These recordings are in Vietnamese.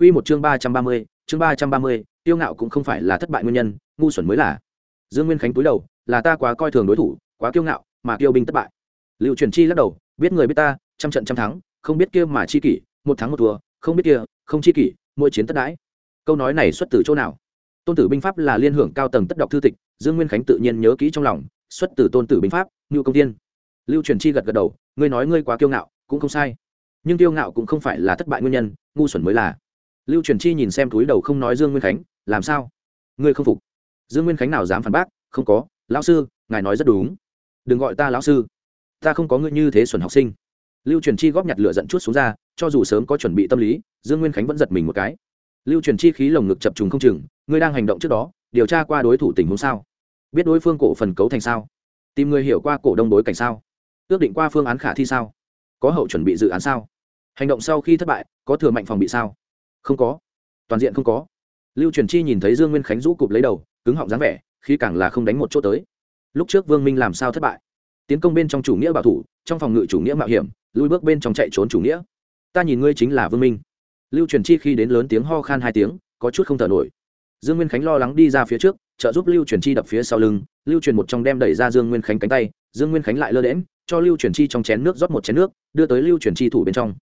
Quy một chương ba trăm ba mươi, chương ba trăm ba mươi, tiêu ngạo cũng không phải là thất bại nguyên nhân, ngu xuẩn mới là. Dương Nguyên Khánh cúi đầu, là ta quá coi thường đối thủ, quá kiêu ngạo, mà kiêu binh thất bại. Lưu Truyền Chi lắc đầu, biết người biết ta, trăm trận trăm thắng, không biết kia mà chi kỷ, một thắng một thua, không biết kia, không chi kỷ, mỗi chiến tất đãi. Câu nói này xuất từ chỗ nào? Tôn Tử binh pháp là liên hưởng cao tầng tất đọc thư tịch, Dương Nguyên Khánh tự nhiên nhớ kỹ trong lòng, xuất từ Tôn Tử binh pháp, Nưu Công Tiên. Lưu Truyền Chi gật gật đầu, ngươi nói ngươi quá kiêu ngạo, cũng không sai. Nhưng kiêu ngạo cũng không phải là thất bại nguyên nhân, ngu xuẩn mới là lưu truyền chi nhìn xem túi đầu không nói dương nguyên khánh, làm sao? Ngươi không phục? Dương nguyên khánh nào dám phản bác, không có, lão sư, ngài nói rất đúng. Đừng gọi ta lão sư. Ta không có ngươi như thế xuẩn học sinh. Lưu truyền chi góp nhặt lửa dẫn chút xuống ra, cho dù sớm có chuẩn bị tâm lý, dương nguyên khánh vẫn giật mình một cái. Lưu truyền chi khí lồng ngực chập trùng không chừng, ngươi đang hành động trước đó, điều tra qua đối thủ tình huống sao? Biết đối phương cổ phần cấu thành sao? Tìm người hiểu qua cổ đông đối cảnh sao? Ước định qua phương án khả thi sao? Có hậu chuẩn bị dự án sao? Hành động sau khi thất bại, có thừa mạnh phòng bị sao? Không có. Toàn diện không có. Lưu truyền chi nhìn thấy dương nguyên khánh rũ cụp lấy đầu, cứng họng dáng vẻ, khi càng là không đánh một chỗ tới. Lúc trước vương minh làm sao thất bại? Tiến công bên trong chủ nghĩa bảo thủ, trong phòng ngự chủ nghĩa mạo hiểm, lui bước bên trong chạy trốn chủ nghĩa. Ta nhìn ngươi chính là vương minh. Lưu truyền chi khi đến lớn tiếng ho khan hai tiếng, có chút không thở nổi. Dương nguyên khánh lo lắng đi ra phía trước, trợ giúp lưu truyền chi đập phía sau lưng. Lưu truyền một trong đem đẩy ra dương nguyên khánh cánh tay, dương nguyên khánh lại lơ đễm cho lưu truyền chi trong chén nước rót một chén nước, đưa tới lưu truyền chi thủ bên trong.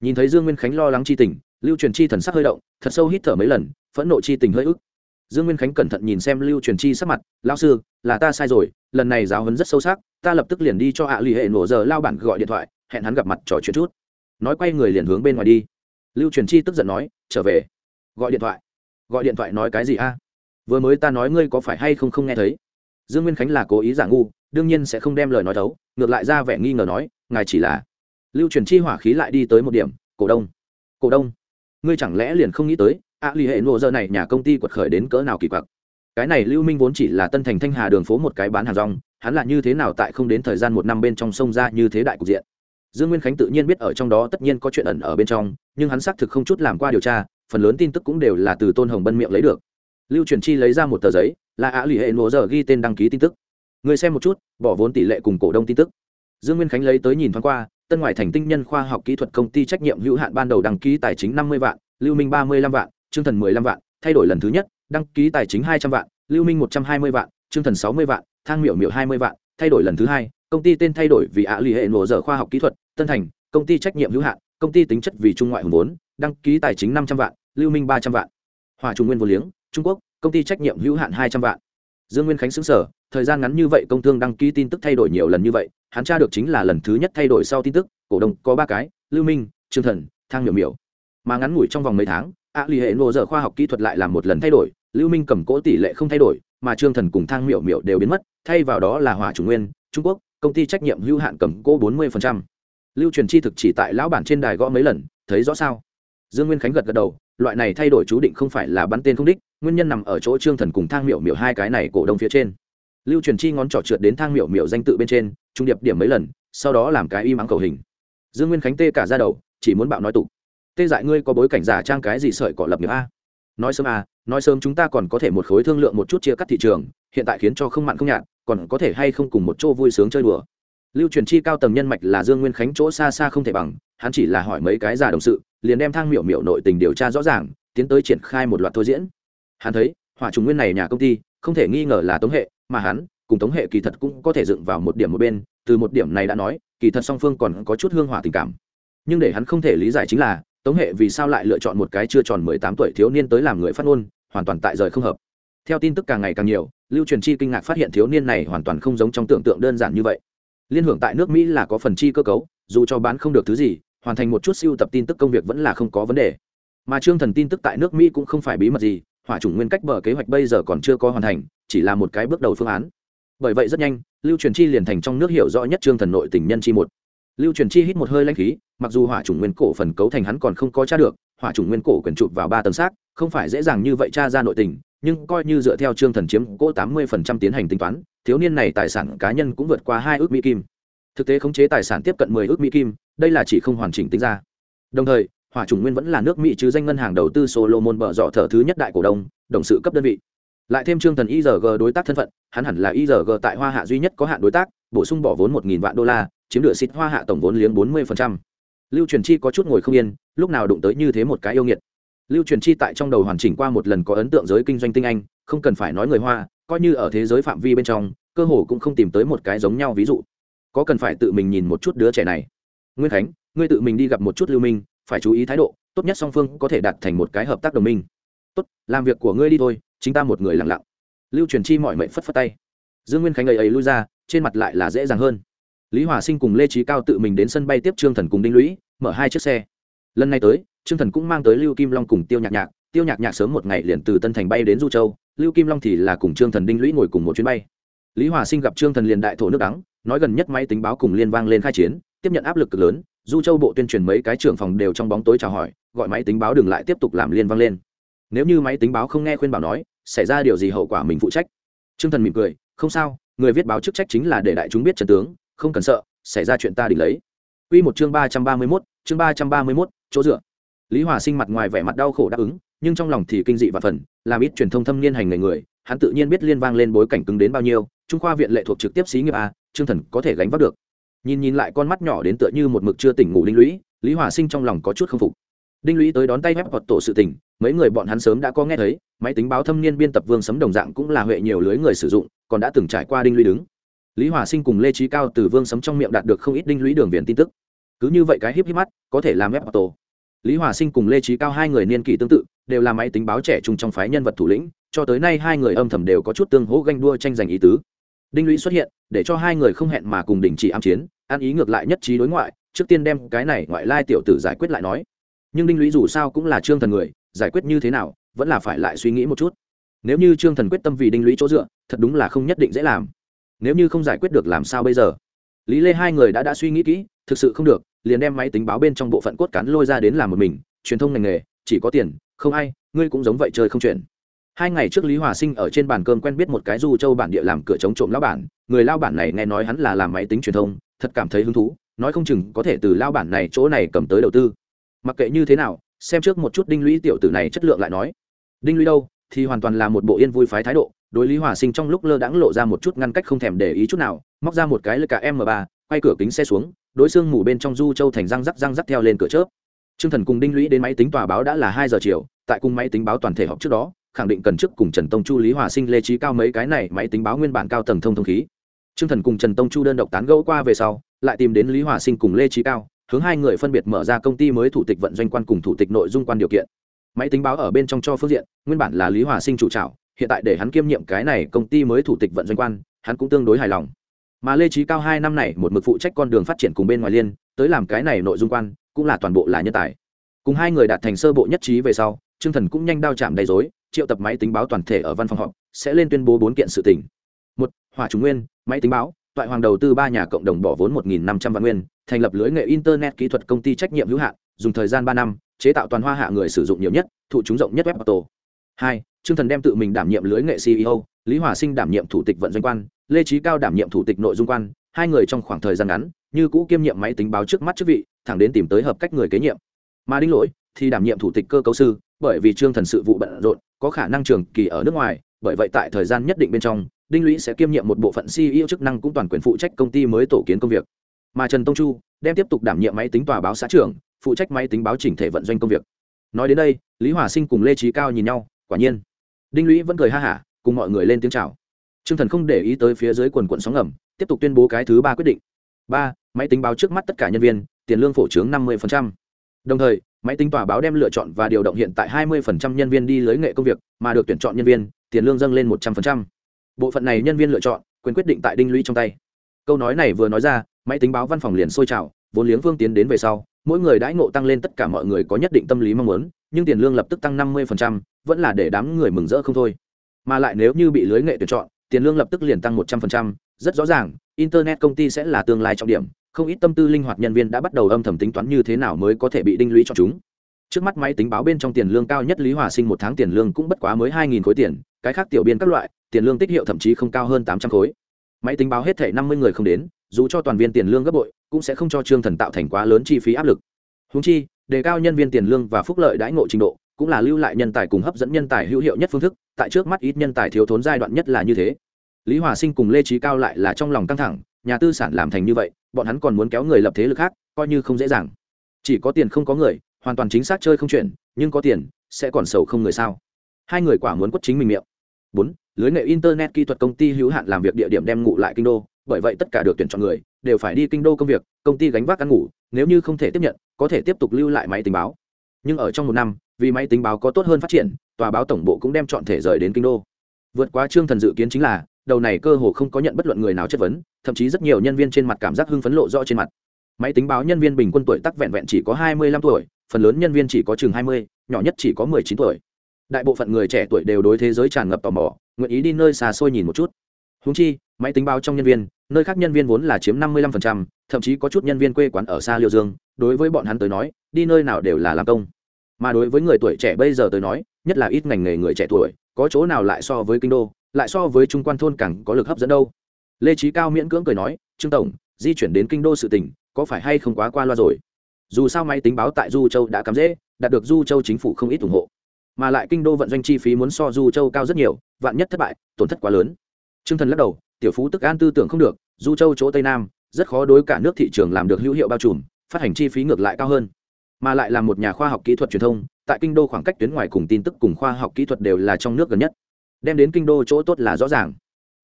Nhìn thấy dương nguyên khánh lo lắng chi tình lưu truyền chi thần sắc hơi động, thật sâu hít thở mấy lần, phẫn nộ chi tình hơi ức. Dương nguyên khánh cẩn thận nhìn xem lưu truyền chi sắc mặt lao sư, là ta sai rồi, lần này giáo hấn rất sâu sắc, ta lập tức liền đi cho hạ à lì hệ nổ giờ lao bản gọi điện thoại, hẹn hắn gặp mặt trò chuyện chút. Nói quay người liền hướng bên ngoài đi. Lưu truyền chi tức giận nói, trở về. Gọi điện thoại. Gọi điện thoại nói cái gì a? Vừa mới ta nói ngươi có phải hay không không nghe thấy? Dương nguyên khánh là cố ý giả ngu, đương nhiên sẽ không đem lời nói thấu, ngược lại ra vẻ nghi ngờ nói, ngài chỉ là lưu truyền chi hỏa khí lại đi tới một điểm, cổ đông cổ đông ngươi chẳng lẽ liền không nghĩ tới ạ à, lì hệ nộ giờ này nhà công ty quật khởi đến cỡ nào kỳ quặc? Cái này lưu minh vốn chỉ là tân thành thanh hà đường phố một cái bán hàng rong hắn là như thế nào tại không đến thời gian một năm bên trong sông ra như thế đại cục diện? Dương nguyên khánh tự nhiên biết ở trong đó tất nhiên có chuyện ẩn ở bên trong nhưng hắn xác thực không chút làm qua điều tra phần lớn tin tức cũng đều là từ tôn hồng bân miệng lấy được. Lưu truyền chi lấy ra một tờ giấy là ạ à, lì hệ nộ giờ ghi tên đăng ký tin tức. Người xem một chút bỏ vốn tỷ lệ cùng cổ đông tin tức dương nguyên khánh lấy tới nhìn thoáng qua, tân ngoại thành tinh nhân khoa học kỹ thuật công ty trách nhiệm hữu hạn ban đầu đăng ký tài chính năm mươi vạn, lưu minh ba mươi lăm vạn, trương thần mười lăm vạn, thay đổi lần thứ nhất, đăng ký tài chính hai trăm vạn, lưu minh một trăm hai mươi vạn, trương thần sáu mươi vạn, thang miểu miểu hai mươi vạn, thay đổi lần thứ hai, công ty tên thay đổi vì ạ lì hệ nổ dở khoa học kỹ thuật, tân thành, công ty trách nhiệm hữu hạn, công ty tính chất vì trung ngoại hùng vốn, đăng ký tài chính năm trăm vạn, lưu minh ba trăm vạn. Hòa trung nguyên vô liếng, trung quốc, công ty trách nhiệm hữu hạn hai trăm vạn dương nguyên khánh xứng sở thời gian ngắn như vậy công thương đăng ký tin tức thay đổi nhiều lần như vậy, hắn tra được chính là lần thứ nhất thay đổi sau tin tức, cổ đông có ba cái, lưu minh, trương thần, thang miểu miểu. Mà ngắn ngủi trong vòng mấy tháng ạ lì hệ nô giờ khoa học kỹ thuật lại làm một lần thay đổi, lưu minh cầm cỗ tỷ lệ không thay đổi, mà trương thần cùng thang miểu miểu đều biến mất, thay vào đó là hỏa chủ nguyên, trung quốc, công ty trách nhiệm hữu hạn cầm cỗ bốn mươi lưu truyền chi thực chỉ tại lão bản trên đài gõ mấy lần, thấy rõ sao? Dương nguyên khánh gật gật đầu, loại này thay đổi chú định không phải là bắn tên không đích nguyên nhân nằm ở chỗ trương thần cùng thang miểu miểu hai cái này cổ đông phía trên. Lưu truyền chi ngón trỏ trượt đến thang miểu miểu danh tự bên trên, trung điệp điểm mấy lần, sau đó làm cái y mắng cầu hình. Dương nguyên khánh tê cả ra đầu, chỉ muốn bạo nói tục. Tê dại ngươi có bối cảnh giả trang cái gì sợi cọ lập nghiệp a? Nói sớm à nói sớm chúng ta còn có thể một khối thương lượng một chút chia cắt thị trường, hiện tại khiến cho không mặn không nhạt, còn có thể hay không cùng một chỗ vui sướng chơi đùa. Lưu truyền chi cao tầng nhân mạch là dương nguyên khánh chỗ xa xa không thể bằng, hắn chỉ là hỏi mấy cái giả đồng sự, liền đem thang miểu miểu nội tình điều tra rõ ràng, tiến tới triển khai một loạt thôi diễn hắn thấy, hỏa trùng nguyên này nhà công ty, không thể nghi ngờ là tống hệ, mà hắn, cùng tống hệ kỳ thật cũng có thể dựng vào một điểm một bên, từ một điểm này đã nói, kỳ thật song phương còn có chút hương hỏa tình cảm. Nhưng để hắn không thể lý giải chính là, tống hệ vì sao lại lựa chọn một cái chưa tròn mười tám tuổi thiếu niên tới làm người phát ngôn, hoàn toàn tại rời không hợp. Theo tin tức càng ngày càng nhiều, lưu truyền chi kinh ngạc phát hiện thiếu niên này hoàn toàn không giống trong tưởng tượng đơn giản như vậy. Liên hưởng tại nước mỹ là có phần chi cơ cấu, dù cho bán không được thứ gì, hoàn thành một chút siêu tập tin tức công việc vẫn là không có vấn đề. Mà trương thần tin tức tại nước mỹ cũng không phải bí mật gì hỏa chủng nguyên cách bờ kế hoạch bây giờ còn chưa có hoàn thành, chỉ là một cái bước đầu phương án. Bởi vậy rất nhanh, lưu truyền chi liền thành trong nước hiểu rõ nhất trương thần nội tình nhân chi một. Lưu truyền chi hít một hơi lanh khí, mặc dù hỏa chủng nguyên cổ phần cấu thành hắn còn không có tra được, hỏa chủng nguyên cổ quyền chụp vào ba tầng xác, không phải dễ dàng như vậy tra ra nội tình, nhưng coi như dựa theo trương thần chiếm cỗ tám mươi phần trăm tiến hành tính toán, thiếu niên này tài sản cá nhân cũng vượt qua hai ước mỹ kim. Thực tế khống chế tài sản tiếp cận mười ước mỹ kim, đây là chỉ không hoàn chỉnh tính ra. Đồng thời hỏa chủng nguyên vẫn là nước mỹ chứ danh ngân hàng đầu tư solomon bở dọ thở thứ nhất đại cổ đông, đồng sự cấp đơn vị. Lại thêm trương thần igg đối tác thân phận, hắn hẳn là igg tại hoa hạ duy nhất có hạn đối tác, bổ sung bỏ vốn một nghìn vạn đô la, chiếm được xịt hoa hạ tổng vốn liếng bốn mươi lưu truyền chi có chút ngồi không yên, lúc nào đụng tới như thế một cái yêu nghiệt. Lưu truyền chi tại trong đầu hoàn chỉnh qua một lần có ấn tượng giới kinh doanh tinh anh, không cần phải nói người hoa, coi như ở thế giới phạm vi bên trong, cơ hồ cũng không tìm tới một cái giống nhau ví dụ. Có cần phải tự mình nhìn một chút đứa trẻ này. Nguyên khánh, ngươi tự mình đi gặp một chút lưu minh phải chú ý thái độ, tốt nhất song phương có thể đạt thành một cái hợp tác đồng minh. Tốt, làm việc của ngươi đi thôi, chính ta một người lặng lặng. Lưu truyền chi mọi mệnh phất phất tay. Dương nguyên khánh ấy ấy lui ra, trên mặt lại là dễ dàng hơn. Lý hòa sinh cùng lê trí cao tự mình đến sân bay tiếp trương thần cùng đinh lũy, mở hai chiếc xe. Lần này tới, trương thần cũng mang tới lưu kim long cùng tiêu nhạc nhạc. Tiêu nhạc nhạc sớm một ngày liền từ tân thành bay đến du châu, lưu kim long thì là cùng trương thần đinh lũy ngồi cùng một chuyến bay. Lý hòa sinh gặp trương thần liền đại thổ nước đắng, nói gần nhất máy tính báo cùng liên vang lên khai chiến, tiếp nhận áp lực cực lớn du châu bộ tuyên truyền mấy cái trưởng phòng đều trong bóng tối chào hỏi gọi máy tính báo đừng lại tiếp tục làm liên vang lên nếu như máy tính báo không nghe khuyên bảo nói xảy ra điều gì hậu quả mình phụ trách trương thần mỉm cười không sao người viết báo chức trách chính là để đại chúng biết trần tướng không cần sợ xảy ra chuyện ta đỉnh lấy Quy một chương ba trăm ba mươi 331, chương ba trăm ba mươi 331, chỗ dựa. Lý Hòa Sinh mặt ngoài vẻ mặt đau khổ đáp ứng, nhưng trong lòng thì kinh dị và phần, làm ít truyền thông thâm niên hành nghề người, hắn tự nhiên biết liên vang lên bối cảnh cứng đến bao nhiêu, trung khoa viện lệ thuộc trực tiếp xí nghiệp a, Trương Thần có thể gánh vác được. Nhìn nhìn lại con mắt nhỏ đến tựa như một mực chưa tỉnh ngủ đinh lũy, Lý Hòa Sinh trong lòng có chút không phục. Đinh lũy tới đón tay phép hoặc tổ sự tỉnh, mấy người bọn hắn sớm đã có nghe thấy, máy tính báo thâm niên biên tập Vương Sấm đồng dạng cũng là huệ nhiều lưới người sử dụng, còn đã từng trải qua đinh lũy đứng. Lý hòa sinh cùng lê trí cao từ vương sấm trong miệng đạt được không ít đinh lũy đường viền tin tức. Cứ như vậy cái híp híp mắt có thể làm web hoặc tổ. Lý hòa sinh cùng lê trí cao hai người niên kỷ tương tự đều là máy tính báo trẻ trung trong phái nhân vật thủ lĩnh cho tới nay hai người âm thầm đều có chút tương hỗ ganh đua tranh giành ý tứ đinh lũy xuất hiện, để cho hai người không hẹn mà cùng đình chỉ ám chiến ăn ý ngược lại nhất trí đối ngoại, trước tiên đem cái này ngoại lai tiểu tử giải quyết lại nói. Nhưng đinh lũy dù sao cũng là trương thần người, giải quyết như thế nào, vẫn là phải lại suy nghĩ một chút. Nếu như trương thần quyết tâm vì đinh lũy chỗ dựa, thật đúng là không nhất định dễ làm. Nếu như không giải quyết được làm sao bây giờ? Lý lê hai người đã đã suy nghĩ kỹ, thực sự không được, liền đem máy tính báo bên trong bộ phận cốt cán lôi ra đến làm một mình, truyền thông ngành nghề, chỉ có tiền, không ai, ngươi cũng giống vậy chơi không chuyển hai ngày trước lý hòa sinh ở trên bàn cơm quen biết một cái du châu bản địa làm cửa chống trộm lao bản, người lao bản này nghe nói hắn là làm máy tính truyền thông, thật cảm thấy hứng thú, nói không chừng có thể từ lao bản này chỗ này cầm tới đầu tư. Mặc kệ như thế nào, xem trước một chút đinh lũy tiểu tử này chất lượng lại nói. Đinh lũy đâu, thì hoàn toàn là một bộ yên vui phái thái độ, đối lý hòa sinh trong lúc lơ đãng lộ ra một chút ngăn cách không thèm để ý chút nào, móc ra một cái lơ cả m ba, quay cửa kính xe xuống, đối xương mù bên trong du châu thành răng rắc răng rắc theo lên cửa chớp. T r ư ơ n g thần cùng đinh lũy đến máy tính tòa báo đã là hai giờ chiều, tại cung máy tính báo toàn thể họp trước đó khẳng định cần trước cùng trần tông chu, lý hòa sinh lê trí cao mấy cái này máy tính báo nguyên bản cao tầng thông thông khí. T r ư ơ n g thần cùng trần tông chu đơn độc tán gẫu qua về sau, lại tìm đến lý hòa sinh cùng lê trí cao, hướng hai người phân biệt mở ra công ty mới thủ tịch vận doanh quan cùng thủ tịch nội dung quan điều kiện. Máy tính báo ở bên trong cho phương diện, nguyên bản là lý hòa sinh chủ trào hiện tại để hắn kiêm nhiệm cái này công ty mới thủ tịch vận doanh quan, hắn cũng tương đối hài lòng. Mà lê trí cao hai năm này một mực phụ trách con đường phát triển cùng bên ngoài liên, tới làm cái này nội dung quan, cũng là toàn bộ là nhân tài. Cùng hai người đạt thành sơ bộ nhất trí về sau, trương thần cũng nhanh đao chạm đầy dối triệu tập máy tính báo toàn thể ở văn phòng họp sẽ lên tuyên bố bốn kiện sự tỉnh một hỏa trung nguyên máy tính báo toại hoàng đầu tư ba nhà cộng đồng bỏ vốn một năm trăm vạn nguyên thành lập lưới nghệ internet kỹ thuật công ty trách nhiệm hữu hạn dùng thời gian ba năm chế tạo toàn hoa hạ người sử dụng nhiều nhất thụ chúng rộng nhất web auto hai Trương Thần đem tự mình đảm nhiệm lưới nghệ CEO, Lý Hòa Sinh đảm nhiệm thủ tịch vận doanh quan, Lê Chí Cao đảm nhiệm thủ tịch nội dung quan, hai người trong khoảng thời gian ngắn, như cũ kiêm nhiệm máy tính báo trước mắt chức vị, thẳng đến tìm tới hợp cách người kế nhiệm. Mà Đinh Lỗi thì đảm nhiệm thủ tịch cơ cấu sư, bởi vì Trương Thần sự vụ bận rộn, có khả năng trường kỳ ở nước ngoài, bởi vậy tại thời gian nhất định bên trong, Đinh Lũy sẽ kiêm nhiệm một bộ phận CEO chức năng cũng toàn quyền phụ trách công ty mới tổ kiến công việc. Mà Trần Tông Chu đem tiếp tục đảm nhiệm máy tính tòa báo xã trưởng, phụ trách máy tính báo chỉnh thể vận doanh công việc. Nói đến đây, Lý Hòa Sinh cùng Lê trí Cao nhìn nhau, quả nhiên đinh lũy vẫn cười ha hả cùng mọi người lên tiếng chào t r ư ơ n g thần không để ý tới phía dưới quần quận sóng ngầm tiếp tục tuyên bố cái thứ ba quyết định ba máy tính báo trước mắt tất cả nhân viên tiền lương phổ trướng năm mươi đồng thời máy tính tòa báo đem lựa chọn và điều động hiện tại hai mươi nhân viên đi lưới nghệ công việc, mà được tuyển chọn nhân viên, tiền lương dâng lên một trăm linh bộ phận này nhân viên lựa chọn, quyền quyết định tại đinh lũy trong tay. Câu nói này vừa nói ra, máy tính báo văn phòng liền sôi trào, vốn liếng phương tiến đến về sau, mỗi người đãi ngộ tăng lên tất cả mọi người có nhất định tâm lý mong muốn, nhưng tiền lương lập tức tăng năm mươi vẫn là để đám người mừng rỡ không thôi. Mà lại nếu như bị lưới nghệ tuyển chọn, tiền lương lập tức liền tăng một trăm linh rất rõ ràng, internet công ty sẽ là tương lai trọng điểm không ít tâm tư linh hoạt nhân viên đã bắt đầu âm thầm tính toán như thế nào mới có thể bị đinh lũy cho chúng. Trước mắt máy tính báo bên trong tiền lương cao nhất lý hòa sinh một tháng tiền lương cũng bất quá mới hai nghìn khối tiền, cái khác tiểu biên các loại, tiền lương tích hiệu thậm chí không cao hơn tám trăm khối. Máy tính báo hết thể năm mươi người không đến, dù cho toàn viên tiền lương gấp bội, cũng sẽ không cho trương thần tạo thành quá lớn chi phí áp lực. Húng chi, đề cao nhân viên tiền lương và phúc lợi đãi ngộ trình độ, cũng là lưu lại nhân tài cùng hấp dẫn nhân tài hữu hiệu nhất phương thức, tại trước mắt ít nhân tài thiếu thốn giai đoạn nhất là như thế. Lý hòa sinh cùng lê trí cao lại là trong lòng căng thẳng, nhà tư sản làm thành như vậy bọn hắn còn muốn kéo người lập thế lực khác, coi như không dễ dàng. Chỉ có tiền không có người, hoàn toàn chính xác chơi không chuyển, nhưng có tiền, sẽ còn sầu không người sao? Hai người quả muốn quất chính mình miệng. Bốn, lưới nghệ internet kỹ thuật công ty hữu hạn làm việc địa điểm đem ngủ lại kinh đô, bởi vậy tất cả được tuyển chọn người, đều phải đi kinh đô công việc, công ty gánh vác ăn ngủ, nếu như không thể tiếp nhận, có thể tiếp tục lưu lại máy tính báo. Nhưng ở trong một năm, vì máy tính báo có tốt hơn phát triển, tòa báo tổng bộ cũng đem chọn thể rời đến kinh đô. Vượt qua trương thần dự kiến chính là đầu này cơ hồ không có nhận bất luận người nào chất vấn, thậm chí rất nhiều nhân viên trên mặt cảm giác hưng phấn lộ rõ trên mặt. Máy tính báo nhân viên bình quân tuổi tắc vẹn vẹn chỉ có hai mươi lăm tuổi, phần lớn nhân viên chỉ có chừng hai mươi, nhỏ nhất chỉ có mười chín tuổi. Đại bộ phận người trẻ tuổi đều đối thế giới tràn ngập tò mò, nguyện ý đi nơi xa xôi nhìn một chút. Húng chi, máy tính báo trong nhân viên, nơi khác nhân viên vốn là chiếm năm mươi lăm phần trăm, thậm chí có chút nhân viên quê quán ở xa liêu dương, đối với bọn hắn tới nói, đi nơi nào đều là làm công. Mà đối với người tuổi trẻ bây giờ tới nói, nhất là ít ngành nghề người trẻ tuổi, có chỗ nào lại so với kinh đô lại so với trung quan thôn càng có lực hấp dẫn đâu. Lê trí cao miễn cưỡng cười nói, trương tổng, di chuyển đến kinh đô sự tỉnh có phải hay không quá qua loa rồi? Dù sao máy tính báo tại du châu đã cắm dễ, đạt được du châu chính phủ không ít ủng hộ. Mà lại kinh đô vận doanh chi phí muốn so du châu cao rất nhiều, vạn nhất thất bại, tổn thất quá lớn. T r ư ơ n g thần lắc đầu, tiểu phú tức an tư tưởng không được, du châu chỗ tây nam, rất khó đối cả nước thị trường làm được hữu hiệu bao trùm, phát hành chi phí ngược lại cao hơn. Mà lại là một nhà khoa học kỹ thuật truyền thông, tại kinh đô khoảng cách tuyến ngoài cùng tin tức cùng khoa học kỹ thuật đều là trong nước gần nhất đem đến kinh đô chỗ tốt là rõ ràng.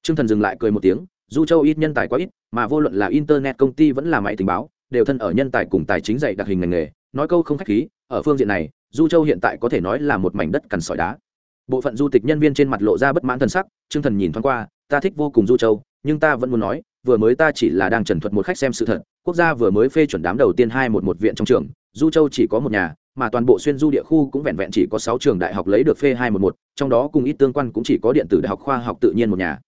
Trương thần dừng lại cười một tiếng, du châu ít nhân tài quá ít, mà vô luận là internet công ty vẫn là máy tình báo, đều thân ở nhân tài cùng tài chính dạy đặc hình ngành nghề, nói câu không khách khí, ở phương diện này, du châu hiện tại có thể nói là một mảnh đất cằn sỏi đá. Bộ phận du tịch nhân viên trên mặt lộ ra bất mãn thân sắc, Trương thần nhìn thoáng qua, ta thích vô cùng du châu, nhưng ta vẫn muốn nói, vừa mới ta chỉ là đang trần thuật một khách xem sự thật, quốc gia vừa mới phê chuẩn đám đầu tiên hai một một viện trong trường, du châu chỉ có một nhà mà toàn bộ xuyên du địa khu cũng vẹn vẹn chỉ có sáu trường đại học lấy được phê hai một một trong đó cùng ít tương quan cũng chỉ có điện tử đại học khoa học tự nhiên một nhà.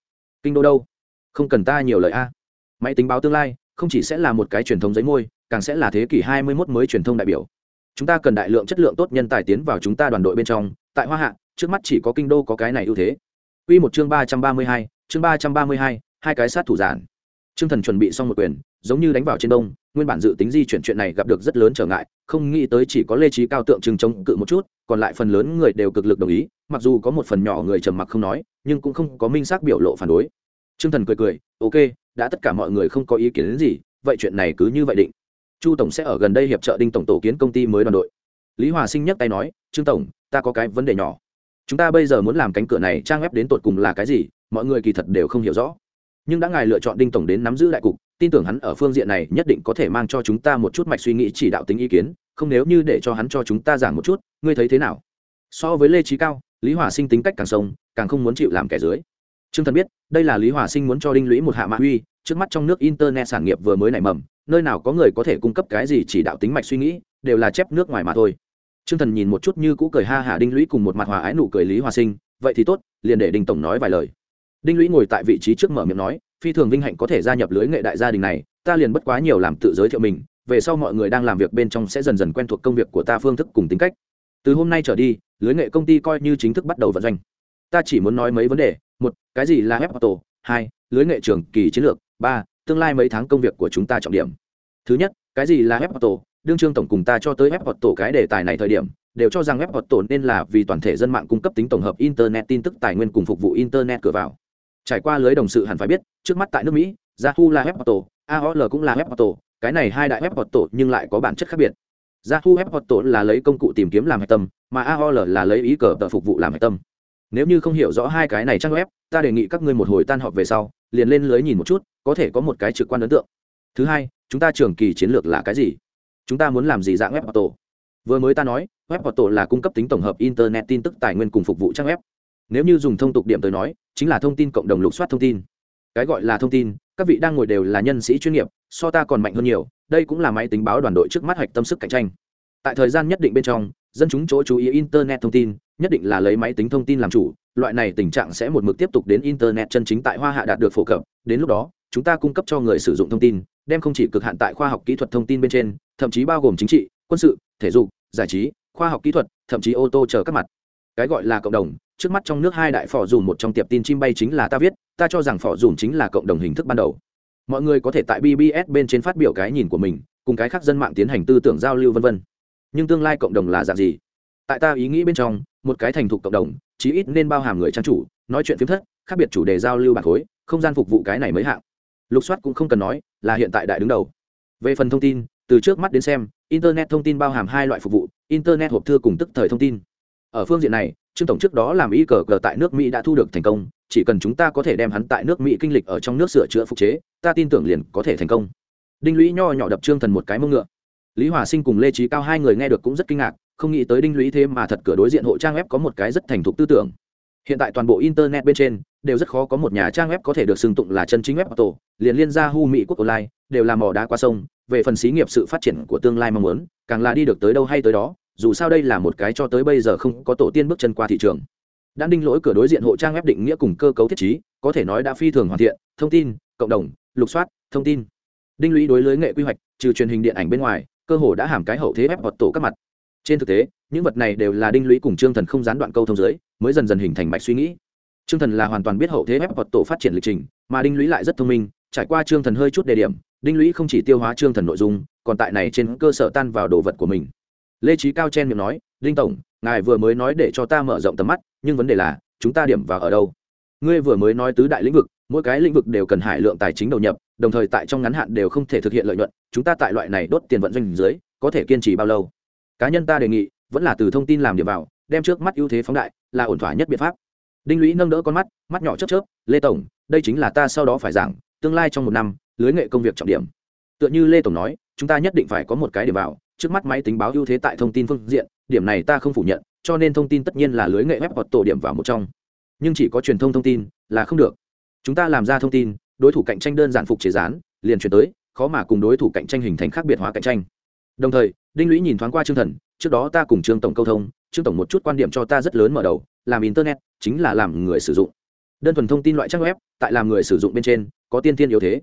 Kinh đô đâu? Không cần ta nhiều lời a. Máy tính báo tương lai không chỉ sẽ là một cái truyền thống giấy môi càng sẽ là thế kỷ hai mươi 21 mới truyền thông đại biểu. Chúng ta cần đại lượng chất lượng tốt nhân tài tiến vào chúng ta đoàn đội bên trong. Tại hoa hạ trước mắt chỉ có kinh đô có cái này ưu thế. Quy một chương ba trăm ba mươi hai chương ba trăm ba mươi hai hai cái sát thủ giản. Trương Thần chuẩn bị xong một quyền, giống như đánh vào trên đông, nguyên bản dự tính di chuyển chuyện này gặp được rất lớn trở ngại, không nghĩ tới chỉ có Lê trí Cao tượng trưng chống cự một chút, còn lại phần lớn người đều cực lực đồng ý, mặc dù có một phần nhỏ người trầm mặc không nói, nhưng cũng không có minh xác biểu lộ phản đối. Trương Thần cười cười, "Ok, đã tất cả mọi người không có ý kiến đến gì, vậy chuyện này cứ như vậy định." chu tổng sẽ ở gần đây hiệp trợ đinh tổng tổ kiến công ty mới đoàn đội lý hòa sinh nhắc tay nói trương tổng ta có cái vấn đề nhỏ chúng ta bây giờ muốn làm cánh cửa này trang web đến tột cùng là cái gì mọi người kỳ thật đều không hiểu rõ nhưng đã ngài lựa chọn đinh tổng đến nắm giữ đại cục tin tưởng hắn ở phương diện này nhất định có thể mang cho chúng ta một chút mạch suy nghĩ chỉ đạo tính ý kiến, không nếu như để cho hắn cho chúng ta giảng một chút, ngươi thấy thế nào? So với lê trí cao, lý hòa sinh tính cách càng sông, càng không muốn chịu làm kẻ dưới. T r ư ơ n g thần biết, đây là lý hòa sinh muốn cho đinh lũy một hạ mạ huy trước mắt trong nước internet sản nghiệp vừa mới nảy mầm, nơi nào có người có thể cung cấp cái gì chỉ đạo tính mạch suy nghĩ, đều là chép nước ngoài mà thôi. T r ư ơ n g thần nhìn một chút như cũ cười ha hả đinh lũy cùng một mặt hòa ái nụ cười lý hòa sinh, vậy thì tốt, liền để đinh tổng nói vài lời. Đinh lũy ngồi tại vị trí trước mở miệng nói phi thường vinh hạnh có thể gia nhập lưới nghệ đại gia đình này, ta liền bất quá nhiều làm tự giới thiệu mình, về sau mọi người đang làm việc bên trong sẽ dần dần quen thuộc công việc của ta phương thức cùng tính cách. Từ hôm nay trở đi, lưới nghệ công ty coi như chính thức bắt đầu vận doanh. Ta chỉ muốn nói mấy vấn đề, một, cái gì là web auto hai, lưới nghệ trường kỳ chiến lược? Ba, tương lai mấy tháng công việc của chúng ta trọng điểm? Thứ nhất, cái gì là web auto đương trương tổng cùng ta cho tới web auto cái đề tài này thời điểm, đều cho rằng web auto nên là vì toàn thể dân mạng cung cấp tính tổng hợp internet tin tức tài nguyên cùng phục vụ internet cửa vào trải qua lưới đồng sự hẳn phải biết, trước mắt tại nước mỹ, yahoo là web auto aol cũng là web auto cái này hai đại web auto nhưng lại có bản chất khác biệt. Yahoo web auto là lấy công cụ tìm kiếm làm hạch tâm, mà aol là lấy ý cờ tờ phục vụ làm hạch tâm. Nếu như không hiểu rõ hai cái này trang web, ta đề nghị các ngươi một hồi tan họp về sau, liền lên lưới nhìn một chút, có thể có một cái trực quan ấn tượng. Thứ hai, chúng ta trường kỳ chiến lược là cái gì? Chúng ta muốn làm gì dạng web auto vừa mới ta nói, web auto là cung cấp tính tổng hợp internet tin tức tài nguyên cùng phục vụ trang web. Nếu như dùng thông tục điểm tới nói chính là thông tin cộng đồng lục soát thông tin. Cái gọi là thông tin, các vị đang ngồi đều là nhân sĩ chuyên nghiệp, so ta còn mạnh hơn nhiều, đây cũng là máy tính báo đoàn đội trước mắt hoạch tâm sức cạnh tranh. Tại thời gian nhất định bên trong, dân chúng chỗ chú ý internet thông tin, nhất định là lấy máy tính thông tin làm chủ, loại này tình trạng sẽ một mực tiếp tục đến internet chân chính tại hoa hạ đạt được phổ cập. Đến lúc đó, chúng ta cung cấp cho người sử dụng thông tin, đem không chỉ cực hạn tại khoa học kỹ thuật thông tin bên trên, thậm chí bao gồm chính trị, quân sự, thể dục, giải trí, khoa học kỹ thuật, thậm chí ô tô chờ các mặt. Cái gọi là cộng đồng trước mắt trong nước hai đại phỏ dùm một trong tiệp tin chim bay chính là ta viết, ta cho rằng phỏ dùm chính là cộng đồng hình thức ban đầu. Mọi người có thể tại bbs bên trên phát biểu cái nhìn của mình, cùng cái khác dân mạng tiến hành tư tưởng giao lưu vân vân. Nhưng tương lai cộng đồng là dạng gì? Tại ta ý nghĩ bên trong, một cái thành thục cộng đồng, chí ít nên bao hàm người trang chủ, nói chuyện phiếm thất, khác biệt chủ đề giao lưu bản khối, không gian phục vụ cái này mới hạng. Lục soát cũng không cần nói, là hiện tại đại đứng đầu. Về phần thông tin, từ trước mắt đến xem, internet thông tin bao hàm hai loại phục vụ, internet hộp thư cùng tức thời thông tin. Ở phương diện này trương tổng trước đó làm y cờ cờ tại nước mỹ đã thu được thành công, chỉ cần chúng ta có thể đem hắn tại nước mỹ kinh lịch ở trong nước sửa chữa phục chế, ta tin tưởng liền có thể thành công. Đinh lũy nho nhỏ đập trương thần một cái mông ngựa. Lý hòa sinh cùng lê trí cao hai người nghe được cũng rất kinh ngạc, không nghĩ tới đinh lũy thế mà thật cửa đối diện hộ trang web có một cái rất thành thục tư tưởng. Hiện tại toàn bộ internet bên trên, đều rất khó có một nhà trang web có thể được xưng tụng là chân chính web auto, liền liên gia hu mỹ quốc online, đều là mò đá qua sông, về phần xí nghiệp sự phát triển của tương lai mong muốn, càng là đi được tới đâu hay tới đó dù sao đây là một cái cho tới bây giờ không có tổ tiên bước chân qua thị trường. Đã đinh lỗi cửa đối diện hộ trang ép định nghĩa cùng cơ cấu thiết chí có thể nói đã phi thường hoàn thiện, thông tin, cộng đồng, lục soát, thông tin. Đinh lũy đối lưới nghệ quy hoạch, trừ truyền hình điện ảnh bên ngoài, cơ hồ đã hàm cái hậu thế ép hoặc tổ các mặt. Trên thực tế, những vật này đều là đinh lũy cùng trương thần không gián đoạn câu thông giới mới dần dần hình thành mạch suy nghĩ. Trương thần là hoàn toàn biết hậu thế ép hoặc tổ phát triển lịch trình, mà đinh lũy lại rất thông minh, trải qua trương thần hơi chút đề điểm, đinh lũy không chỉ tiêu hóa trương thần nội dung, còn tại này trên cơ sở tan vào đồ vật của mình lê trí cao chen miệng nói, đinh tổng, ngài vừa mới nói để cho ta mở rộng tầm mắt, nhưng vấn đề là, chúng ta điểm vào ở đâu? Ngươi vừa mới nói tứ đại lĩnh vực, mỗi cái lĩnh vực đều cần hải lượng tài chính đầu nhập, đồng thời tại trong ngắn hạn đều không thể thực hiện lợi nhuận, chúng ta tại loại này đốt tiền vận doanh dưới, có thể kiên trì bao lâu? Cá nhân ta đề nghị, vẫn là từ thông tin làm điểm vào, đem trước mắt ưu thế phóng đại, là ổn thỏa nhất biện pháp. Đinh lũy nâng đỡ con mắt mắt nhỏ chớp chớp, lê tổng, đây chính là ta sau đó phải giảng, tương lai trong một năm, lưới nghệ công việc trọng điểm. Tựa như lê tổng nói, chúng ta nhất định phải có một cái điểm vào trước mắt máy tính báo ưu thế tại thông tin phương diện, điểm này ta không phủ nhận, cho nên thông tin tất nhiên là lưới nghệ web hoặc tổ điểm vào một trong. Nhưng chỉ có truyền thông thông tin là không được. Chúng ta làm ra thông tin, đối thủ cạnh tranh đơn giản phục chế rán liền chuyển tới, khó mà cùng đối thủ cạnh tranh hình thành khác biệt hóa cạnh tranh. Đồng thời, đinh lũy nhìn thoáng qua trương thần, trước đó ta cùng trương tổng câu thông, trương tổng một chút quan điểm cho ta rất lớn mở đầu, làm internet, chính là làm người sử dụng. Đơn thuần thông tin loại trang web, tại làm người sử dụng bên trên, có tiên tiên yếu thế.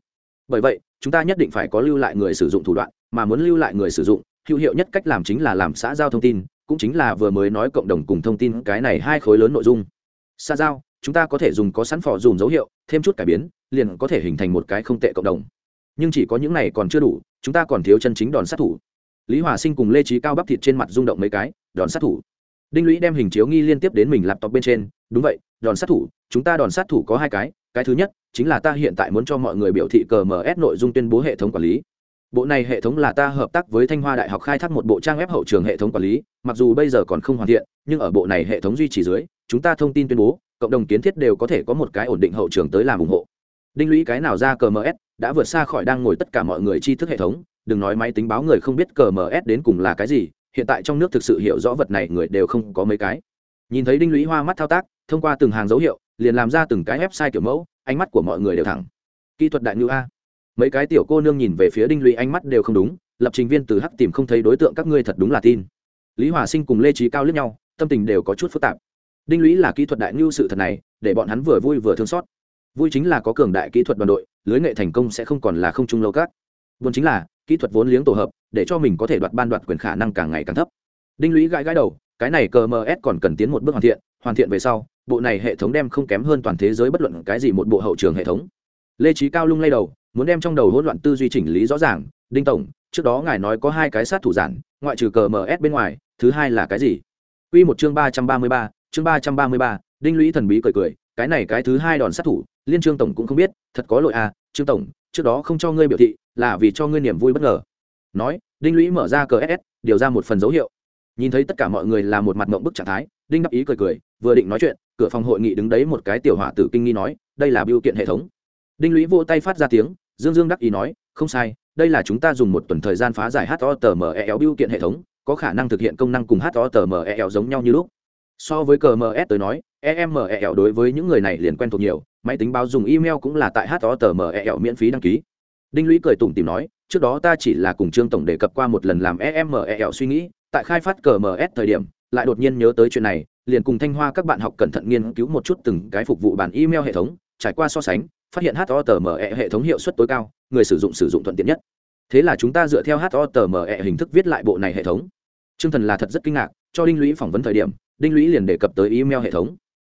Bởi vậy, chúng ta nhất định phải có lưu lại người sử dụng thủ đoạn, mà muốn lưu lại người sử dụng hữu hiệu nhất cách làm chính là làm xã giao thông tin, cũng chính là vừa mới nói cộng đồng cùng thông tin cái này hai khối lớn nội dung. Xã giao, chúng ta có thể dùng có sẵn phò dùng dấu hiệu, thêm chút cải biến, liền có thể hình thành một cái không tệ cộng đồng. Nhưng chỉ có những này còn chưa đủ, chúng ta còn thiếu chân chính đòn sát thủ. Lý hòa sinh cùng lê trí cao bắp thịt trên mặt rung động mấy cái, đòn sát thủ. Đinh lũy đem hình chiếu nghi liên tiếp đến mình lạp tộc bên trên, đúng vậy, đòn sát thủ, chúng ta đòn sát thủ có hai cái cái thứ nhất, chính là ta hiện tại muốn cho mọi người biểu thị cms nội dung tuyên bố hệ thống quản lý bộ này hệ thống là ta hợp tác với thanh hoa đại học khai thác một bộ trang web hậu trường hệ thống quản lý, mặc dù bây giờ còn không hoàn thiện, nhưng ở bộ này hệ thống duy trì dưới, chúng ta thông tin tuyên bố, cộng đồng kiến thiết đều có thể có một cái ổn định hậu trường tới làm ủng hộ. Đinh lũy cái nào ra cờ ms đã vượt xa khỏi đang ngồi tất cả mọi người tri thức hệ thống, đừng nói máy tính báo người không biết cờ ms đến cùng là cái gì, hiện tại trong nước thực sự hiểu rõ vật này người đều không có mấy cái. Nhìn thấy đinh lũy hoa mắt thao tác, thông qua từng hàng dấu hiệu, liền làm ra từng cái website kiểu mẫu, ánh mắt của mọi người đều thẳng. Kỹ thuật đại ngữ a mấy cái tiểu cô nương nhìn về phía đinh lũy ánh mắt đều không đúng, lập trình viên từ hắc tìm không thấy đối tượng các ngươi thật đúng là tin. Lý hòa sinh cùng lê trí cao lướt nhau, tâm tình đều có chút phức tạp. Đinh lũy là kỹ thuật đại ngưu sự thật này, để bọn hắn vừa vui vừa thương xót. Vui chính là có cường đại kỹ thuật đoàn đội, lưới nghệ thành công sẽ không còn là không trung lâu các. Vốn chính là, kỹ thuật vốn liếng tổ hợp, để cho mình có thể đoạt ban đoạt quyền khả năng càng ngày càng thấp. Đinh lũy gãi gãi đầu, cái này cờ ms còn cần tiến một bước hoàn thiện hoàn thiện về sau, bộ này hệ thống đem không kém hơn toàn thế giới bất luận cái gì một bộ hậu trường hệ thống. Lê trí cao lung lay đầu muốn đem trong đầu hỗn loạn tư duy chỉnh lý rõ ràng, đinh tổng, trước đó ngài nói có hai cái sát thủ giản, ngoại trừ cờ ms bên ngoài, thứ hai là cái gì? Quy một chương ba trăm ba mươi ba, chương ba trăm ba mươi ba, đinh lũy thần bí cười cười, cái này cái thứ hai đòn sát thủ, liên trương tổng cũng không biết, thật có lỗi à trương tổng, trước đó không cho ngươi biểu thị, là vì cho ngươi niềm vui bất ngờ. Nói, đinh lũy mở ra cờ ss điều ra một phần dấu hiệu. Nhìn thấy tất cả mọi người là một mặt mộng bức trạng thái, đinh đắc ý cười cười, vừa định nói chuyện, cửa phòng hội nghị đứng đấy một cái tiểu họa tử kinh nghi nói, đây là biểu kiện hệ thống đinh lũy vỗ tay phát ra tiếng, dương dương đắc ý nói, không sai, đây là chúng ta dùng một tuần thời gian phá giải hotmel biêu kiện hệ thống, có khả năng thực hiện công năng cùng hotmel giống nhau như lúc. So với cms tới nói emel đối với những người này liền quen thuộc nhiều, máy tính báo dùng email cũng là tại hotmel miễn phí đăng ký. Đinh lũy cười tủm tìm nói, trước đó ta chỉ là cùng trương tổng đề cập qua một lần làm emel suy nghĩ, tại khai phát cms thời điểm, lại đột nhiên nhớ tới chuyện này, liền cùng thanh hoa các bạn học cẩn thận nghiên cứu một chút từng cái phục vụ bản email hệ thống, trải qua so sánh phát hiện hotme hệ thống hiệu suất tối cao, người sử dụng sử dụng thuận tiện nhất. Thế là chúng ta dựa theo hotme hình thức viết lại bộ này hệ thống. Trương thần là thật rất kinh ngạc, cho đinh lũy phỏng vấn thời điểm, đinh lũy liền đề cập tới email hệ thống.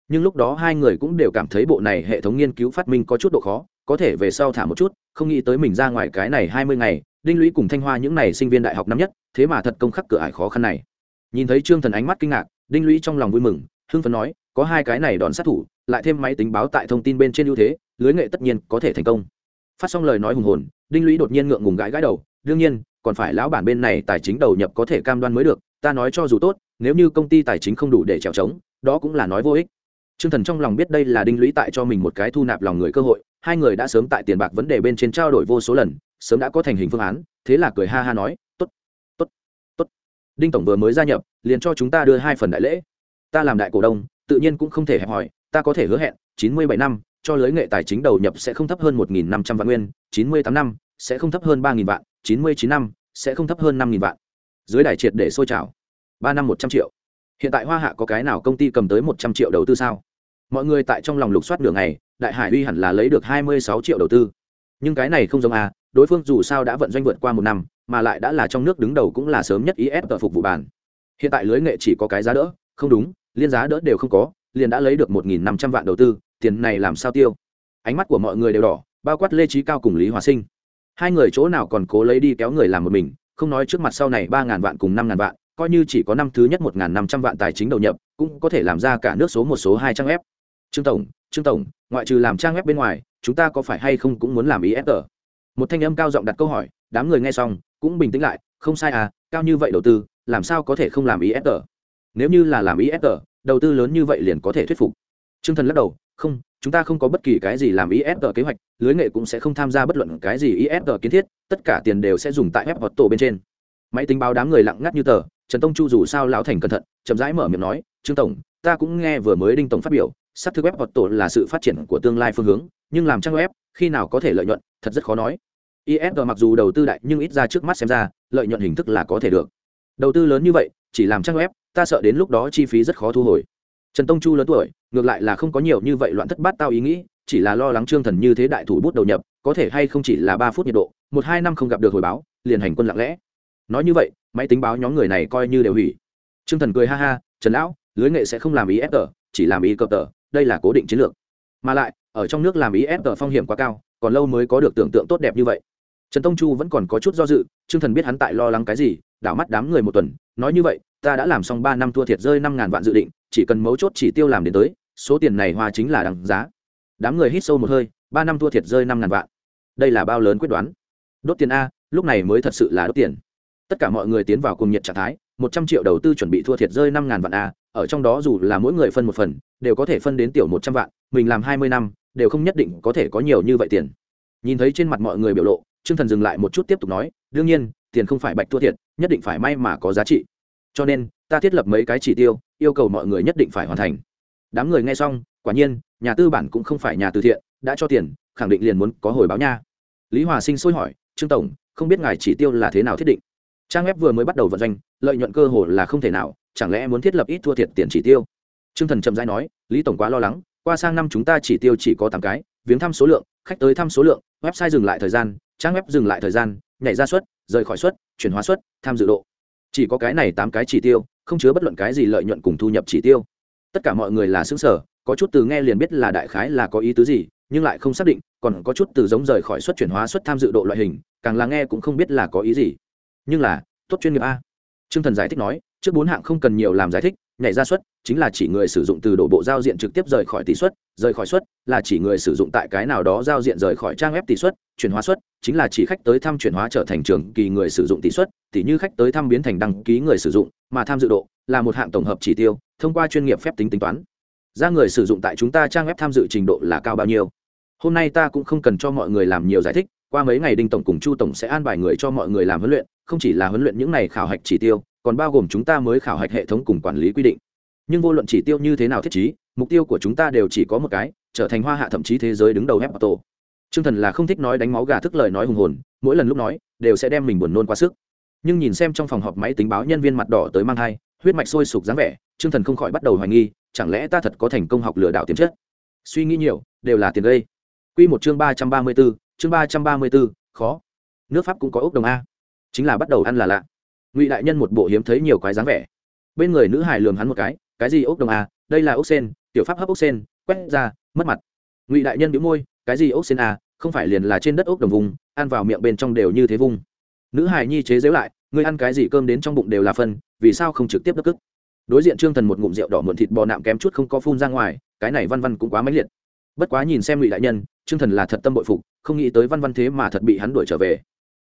Nhưng lúc đó hai người cũng đều cảm thấy bộ này hệ thống nghiên cứu phát minh có chút độ khó, có thể về sau thả một chút, không nghĩ tới mình ra ngoài cái này hai mươi ngày, đinh lũy cùng thanh hoa những này sinh viên đại học năm nhất, thế mà thật công khắc cửa ải khó khăn này. Nhìn thấy trương thần ánh mắt kinh ngạc, đinh lũy trong lòng vui mừng, hưng phấn nói, có hai cái này đòn sát thủ, lại thêm máy tính báo tại thông tin bên trên ưu thế lưới nghệ tất nhiên có thể thành công. Phát xong lời nói hùng hồn, đinh lũy đột nhiên ngượng ngùng gãi gãi đầu, đương nhiên, còn phải lão bản bên này tài chính đầu nhập có thể cam đoan mới được, ta nói cho dù tốt, nếu như công ty tài chính không đủ để trèo trống, đó cũng là nói vô ích. T r ư ơ n g thần trong lòng biết đây là đinh lũy tại cho mình một cái thu nạp lòng người cơ hội, hai người đã sớm tại tiền bạc vấn đề bên trên trao đổi vô số lần, sớm đã có thành hình phương án, thế là cười ha ha nói t ố t t ố t t ố t đinh tổng vừa mới gia nhập, liền cho chúng ta đưa hai phần đại lễ. Ta làm đại cổ đông, tự nhiên cũng không thể hẹp hòi, ta có thể hứa hẹn, chín mươi bảy năm cho lưới nghệ tài chính đầu nhập sẽ không thấp hơn một nghìn năm trăm vạn nguyên, chín mươi tám năm, sẽ không thấp hơn 3.000 vạn, chín mươi chín năm, sẽ không thấp hơn năm nghìn vạn. Dưới đại triệt để sôi trào. Ba năm một trăm triệu. Hiện tại hoa hạ có cái nào công ty cầm tới một trăm triệu đầu tư sao? Mọi người tại trong lòng lục soát nửa ngày, đại hải uy hẳn là lấy được hai mươi sáu triệu đầu tư. Nhưng cái này không giống à đối phương dù sao đã vận doanh vượt qua một năm, mà lại đã là trong nước đứng đầu cũng là sớm nhất is phục vụ bàn. Hiện tại lưới nghệ chỉ có cái giá đỡ, không đúng, liên giá đỡ đều không có, liền đã lấy được một nghìn năm trăm vạn đầu tư tiền này làm sao tiêu? Ánh mắt của mọi người đều đỏ, bao quát lê trí cao cùng lý hòa sinh. Hai người chỗ nào còn cố lấy đi kéo người làm một mình, không nói trước mặt sau này ba ngàn vạn cùng năm ngàn vạn, coi như chỉ có năm thứ nhất một ngàn năm trăm vạn tài chính đầu nhập, cũng có thể làm ra cả nước số một số hai trang web. Trương tổng trương tổng, ngoại trừ làm trang web bên ngoài, chúng ta có phải hay không cũng muốn làm isr một thanh âm cao giọng đặt câu hỏi, đám người nghe xong, cũng bình tĩnh lại, không sai à cao như vậy đầu tư, làm sao có thể không làm isr nếu như là làm isr đầu tư lớn như vậy liền có thể thuyết phục. Trương thần lắc đầu không, chúng ta không có bất kỳ cái gì làm isr kế hoạch, lưới nghệ cũng sẽ không tham gia bất luận cái gì isr kiến thiết, tất cả tiền đều sẽ dùng tại web hoặc tổ bên trên. Máy tính báo đám người lặng ngắt như tờ, trần tông chu dù sao lão thành cẩn thận, chậm rãi mở miệng nói, trương tổng, ta cũng nghe vừa mới đinh tổng phát biểu sắp thực web hoặc tổ là sự phát triển của tương lai phương hướng, nhưng làm trang web, khi nào có thể lợi nhuận, thật rất khó nói. Isg mặc dù đầu tư đại, nhưng ít ra trước mắt xem ra, lợi nhuận hình thức là có thể được. Đầu tư lớn như vậy, chỉ làm trang web, ta sợ đến lúc đó chi phí rất khó thu hồi trần tông chu lớn tuổi, ngược lại là không có nhiều như vậy loạn thất bát tao ý nghĩ, chỉ là lo lắng trương thần như thế đại thủ bút đầu nhập, có thể hay không chỉ là ba phút nhiệt độ, một hai năm không gặp được hồi báo, liền hành quân lặng lẽ. Nói như vậy, máy tính báo nhóm người này coi như đều hủy. Trương thần cười ha ha, trần lão, lưới nghệ sẽ không làm ý ép tờ, chỉ làm ý cập tờ, đây là cố định chiến lược. Mà lại, ở trong nước làm ý ép tờ phong hiểm quá cao, còn lâu mới có được tưởng tượng tốt đẹp như vậy. Trần tông chu vẫn còn có chút do dự, trương thần biết hắn tại lo lắng cái gì, đảo mắt đám người một tuần, nói như vậy ta đã làm xong ba năm thua thiệt rơi năm ngàn vạn dự định, chỉ cần mấu chốt chỉ tiêu làm đến tới, số tiền này hoa chính là đằng giá. Đám người hít sâu một hơi, ba năm thua thiệt rơi năm ngàn vạn. Đây là bao lớn quyết đoán? Đốt tiền a, lúc này mới thật sự là đốt tiền. Tất cả mọi người tiến vào cùng nhiệt trạng thái, một trăm triệu đầu tư chuẩn bị thua thiệt rơi năm ngàn vạn a, ở trong đó dù là mỗi người phân một phần, đều có thể phân đến tiểu một trăm vạn, mình làm hai mươi năm, đều không nhất định có thể có nhiều như vậy tiền. Nhìn thấy trên mặt mọi người biểu lộ, trương thần dừng lại một chút tiếp tục nói, đương nhiên, tiền không phải bạch thua thiệt, nhất định phải may mà có giá trị cho nên, ta thiết lập mấy cái chỉ tiêu, yêu cầu mọi người nhất định phải hoàn thành. Đám người nghe xong, quả nhiên, nhà tư bản cũng không phải nhà từ thiện, đã cho tiền, khẳng định liền muốn có hồi báo nha. Lý hòa sinh sôi hỏi, trương tổng, không biết ngài chỉ tiêu là thế nào thiết định? Trang web vừa mới bắt đầu vận doanh, lợi nhuận cơ hồ là không thể nào, chẳng lẽ muốn thiết lập ít thua thiệt tiền chỉ tiêu? Trương thần chậm rãi nói, lý tổng quá lo lắng, qua sang năm chúng ta chỉ tiêu chỉ có tám cái, viếng thăm số lượng, khách tới thăm số lượng, website dừng lại thời gian, trang web dừng lại thời gian, nhảy ra suất, rời khỏi suất, chuyển hóa suất, tham dự độ chỉ có cái này tám cái chỉ tiêu, không chứa bất luận cái gì lợi nhuận cùng thu nhập chỉ tiêu. Tất cả mọi người là xứng sở có chút từ nghe liền biết là đại khái là có ý tứ gì, nhưng lại không xác định, còn có chút từ giống rời khỏi suất chuyển hóa suất tham dự độ loại hình, càng là nghe cũng không biết là có ý gì. Nhưng là, tốt chuyên nghiệp a. Trương thần giải thích nói, trước bốn hạng không cần nhiều làm giải thích, nhảy ra suất chính là chỉ người sử dụng từ đổ bộ giao diện trực tiếp rời khỏi tỷ suất, rời khỏi suất là chỉ người sử dụng tại cái nào đó giao diện rời khỏi trang web tỷ suất, chuyển hóa suất chính là chỉ khách tới thăm chuyển hóa trở thành trường kỳ người sử dụng tỷ suất Tỉ như khách tới thăm biến thành đăng ký người sử dụng mà tham dự độ là một hạng tổng hợp chỉ tiêu thông qua chuyên nghiệp phép tính tính toán. Ra người sử dụng tại chúng ta trang web tham dự trình độ là cao bao nhiêu? Hôm nay ta cũng không cần cho mọi người làm nhiều giải thích, qua mấy ngày đinh tổng cùng chu tổng sẽ an bài người cho mọi người làm huấn luyện, không chỉ là huấn luyện những này khảo hạch chỉ tiêu, còn bao gồm chúng ta mới khảo hạch hệ thống cùng quản lý quy định. Nhưng vô luận chỉ tiêu như thế nào thiết chí mục tiêu của chúng ta đều chỉ có một cái, trở thành hoa hạ thậm chí thế giới đứng đầu ép tổ t r ư ơ n g thần là không thích nói đánh máu gà thức lời nói hùng hồn, mỗi lần lúc nói, đều sẽ đem mình buồn nôn quá sức nhưng nhìn xem trong phòng họp máy tính báo nhân viên mặt đỏ tới mang thai, huyết mạch sôi sục dáng vẻ chương thần không khỏi bắt đầu hoài nghi, chẳng lẽ ta thật có thành công học lừa đảo tiềm chất? Suy nghĩ nhiều, đều là tiền gây. Q một chương ba trăm ba mươi b ố chương ba trăm ba mươi b ố khó. Nước pháp cũng có ốc đồng a. Chính là bắt đầu ăn là lạ. Ngụy đại nhân một bộ hiếm thấy nhiều cái dáng vẻ. Bên người nữ hải lường hắn một cái cái gì ốc đồng a? Đây là ốc sen, tiểu pháp hấp ốc sen, quét ra, mất mặt. Ngụy đại nhân bị môi, cái gì ốc sen a? Không phải liền là trên đất ốc đồng vùng, ăn vào miệng bên trong đều như thế vùng nữ hài nhi chế giễu lại ngươi ăn cái gì cơm đến trong bụng đều là phân vì sao không trực tiếp đất cức? Đối diện trương thần một ngụm rượu đỏ mượn thịt bò nạm kém chút không có phun ra ngoài cái này văn văn cũng quá mãnh liệt. Bất quá nhìn xem ngụy đại nhân trương thần là thật tâm bội phục không nghĩ tới văn văn thế mà thật bị hắn đuổi trở về.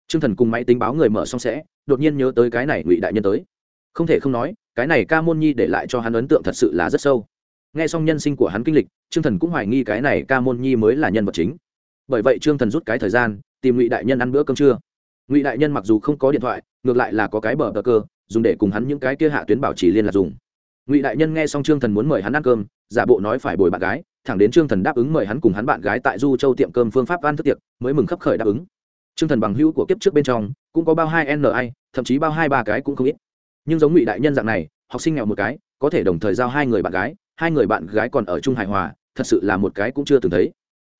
Trương Thần cùng máy tính báo người mở xong sẽ, đột nhiên nhớ tới cái này Ngụy đại nhân tới. Không thể không nói, cái này ca môn nhi để lại cho hắn ấn tượng thật sự là rất sâu. Nghe xong nhân sinh của hắn kinh lịch trương thần cũng hoài nghi cái này ca môn nhi mới là nhân vật chính. Bởi vậy trương thần rút cái thời gian tìm ngụy đại nhân ăn bữa cơm trưa ngụy đại nhân mặc dù không có điện thoại ngược lại là có cái bờ tờ cơ dùng để cùng hắn những cái kia hạ tuyến bảo trì liên lạc dùng ngụy đại nhân nghe xong trương thần muốn mời hắn ăn cơm giả bộ nói phải bồi bạn gái thẳng đến trương thần đáp ứng mời hắn cùng hắn bạn gái tại du châu tiệm cơm phương pháp ăn thức tiệc mới mừng khấp khởi đáp ứng trương thần bằng hữu của kiếp trước bên trong cũng có bao hai ni thậm chí bao hai ba cái cũng không ít nhưng giống ngụy đại nhân dạng này học sinh nghèo một cái có thể đồng thời giao hai người bạn gái hai người bạn gái còn ở chung hài hòa thật sự là một cái cũng chưa từng thấy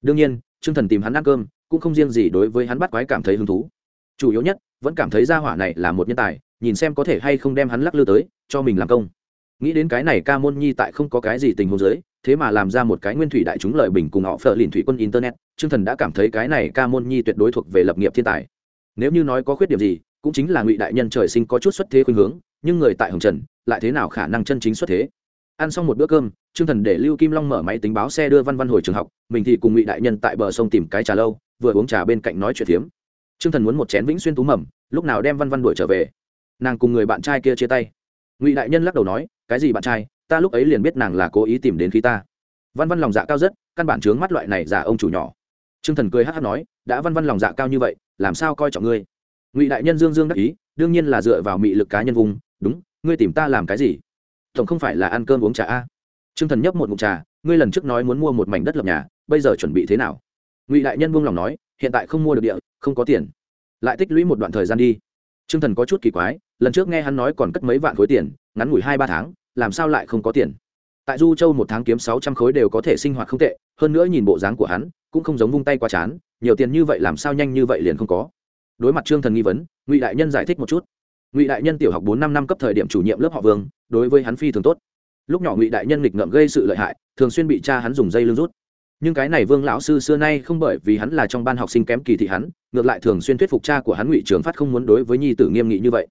đương nhiên trương thần tìm hắn ăn cơm cũng không riêng gì đối với hắn bắt quái cảm thấy hứng thú chủ yếu nhất, vẫn cảm thấy gia hỏa này là một nhân tài, nhìn xem có thể hay không đem hắn lắc lư tới, cho mình làm công. Nghĩ đến cái này ca môn nhi tại không có cái gì tình huống giới thế mà làm ra một cái nguyên thủy đại chúng lợi bình cùng họ phở lìn thủy quân internet chương thần đã cảm thấy cái này ca môn nhi tuyệt đối thuộc về lập nghiệp thiên tài. Nếu như nói có khuyết điểm gì, cũng chính là ngụy đại nhân trời sinh có chút xuất thế khuynh hướng, nhưng người tại hồng trần, lại thế nào khả năng chân chính xuất thế? Ăn xong một bữa cơm chương thần để lưu kim long mở máy tính báo xe đưa văn văn hồi trường học, mình thì cùng ngụy đại nhân tại bờ sông tìm cái trà lâu, vừa uống trà bên cạnh nói chuyện phiếm. Trương thần muốn một chén vĩnh xuyên tú mầm, lúc nào đem văn văn đuổi trở về? Nàng cùng người bạn trai kia chia tay. Ngụy đại nhân lắc đầu nói, cái gì bạn trai? Ta lúc ấy liền biết nàng là cố ý tìm đến khi ta. Văn văn lòng dạ cao rất, căn bản chướng mắt loại này giả ông chủ nhỏ. Trương thần cười hát hát nói, đã văn văn lòng dạ cao như vậy, làm sao coi trọng ngươi? Ngụy đại nhân dương dương đắc ý, đương nhiên là dựa vào mị lực cá nhân vùng, đúng, ngươi tìm ta làm cái gì? Tổng không phải là ăn cơm uống trà a? Trương thần nhấp một mục trà, ngươi lần trước nói muốn mua một mảnh đất lập nhà, bây giờ chuẩn bị thế nào? Ngụy đại nhân buông lòng nói, hiện tại không mua được địa không có tiền. Lại tích lũy một đoạn thời gian đi. T r ư ơ n g thần có chút kỳ quái, lần trước nghe hắn nói còn cất mấy vạn khối tiền, ngắn ngủi hai ba tháng, làm sao lại không có tiền? Tại du châu một tháng kiếm sáu trăm khối đều có thể sinh hoạt không tệ, hơn nữa nhìn bộ dáng của hắn, cũng không giống vung tay qua chán, nhiều tiền như vậy làm sao nhanh như vậy liền không có. Đối mặt trương thần nghi vấn, ngụy đại nhân giải thích một chút. Ngụy đại nhân tiểu học bốn năm năm cấp thời điểm chủ nhiệm lớp họ vương, đối với hắn phi thường tốt. Lúc nhỏ ngụy đại nhân nghịch ngợm gây sự lợi hại, thường xuyên bị cha hắn dùng dây lưng rút nhưng cái này vương lão sư xưa nay không bởi vì hắn là trong ban học sinh kém kỳ thị hắn, ngược lại thường xuyên thuyết phục cha của hắn ngụy trường phát không muốn đối với nhi tử nghiêm nghị như vậy.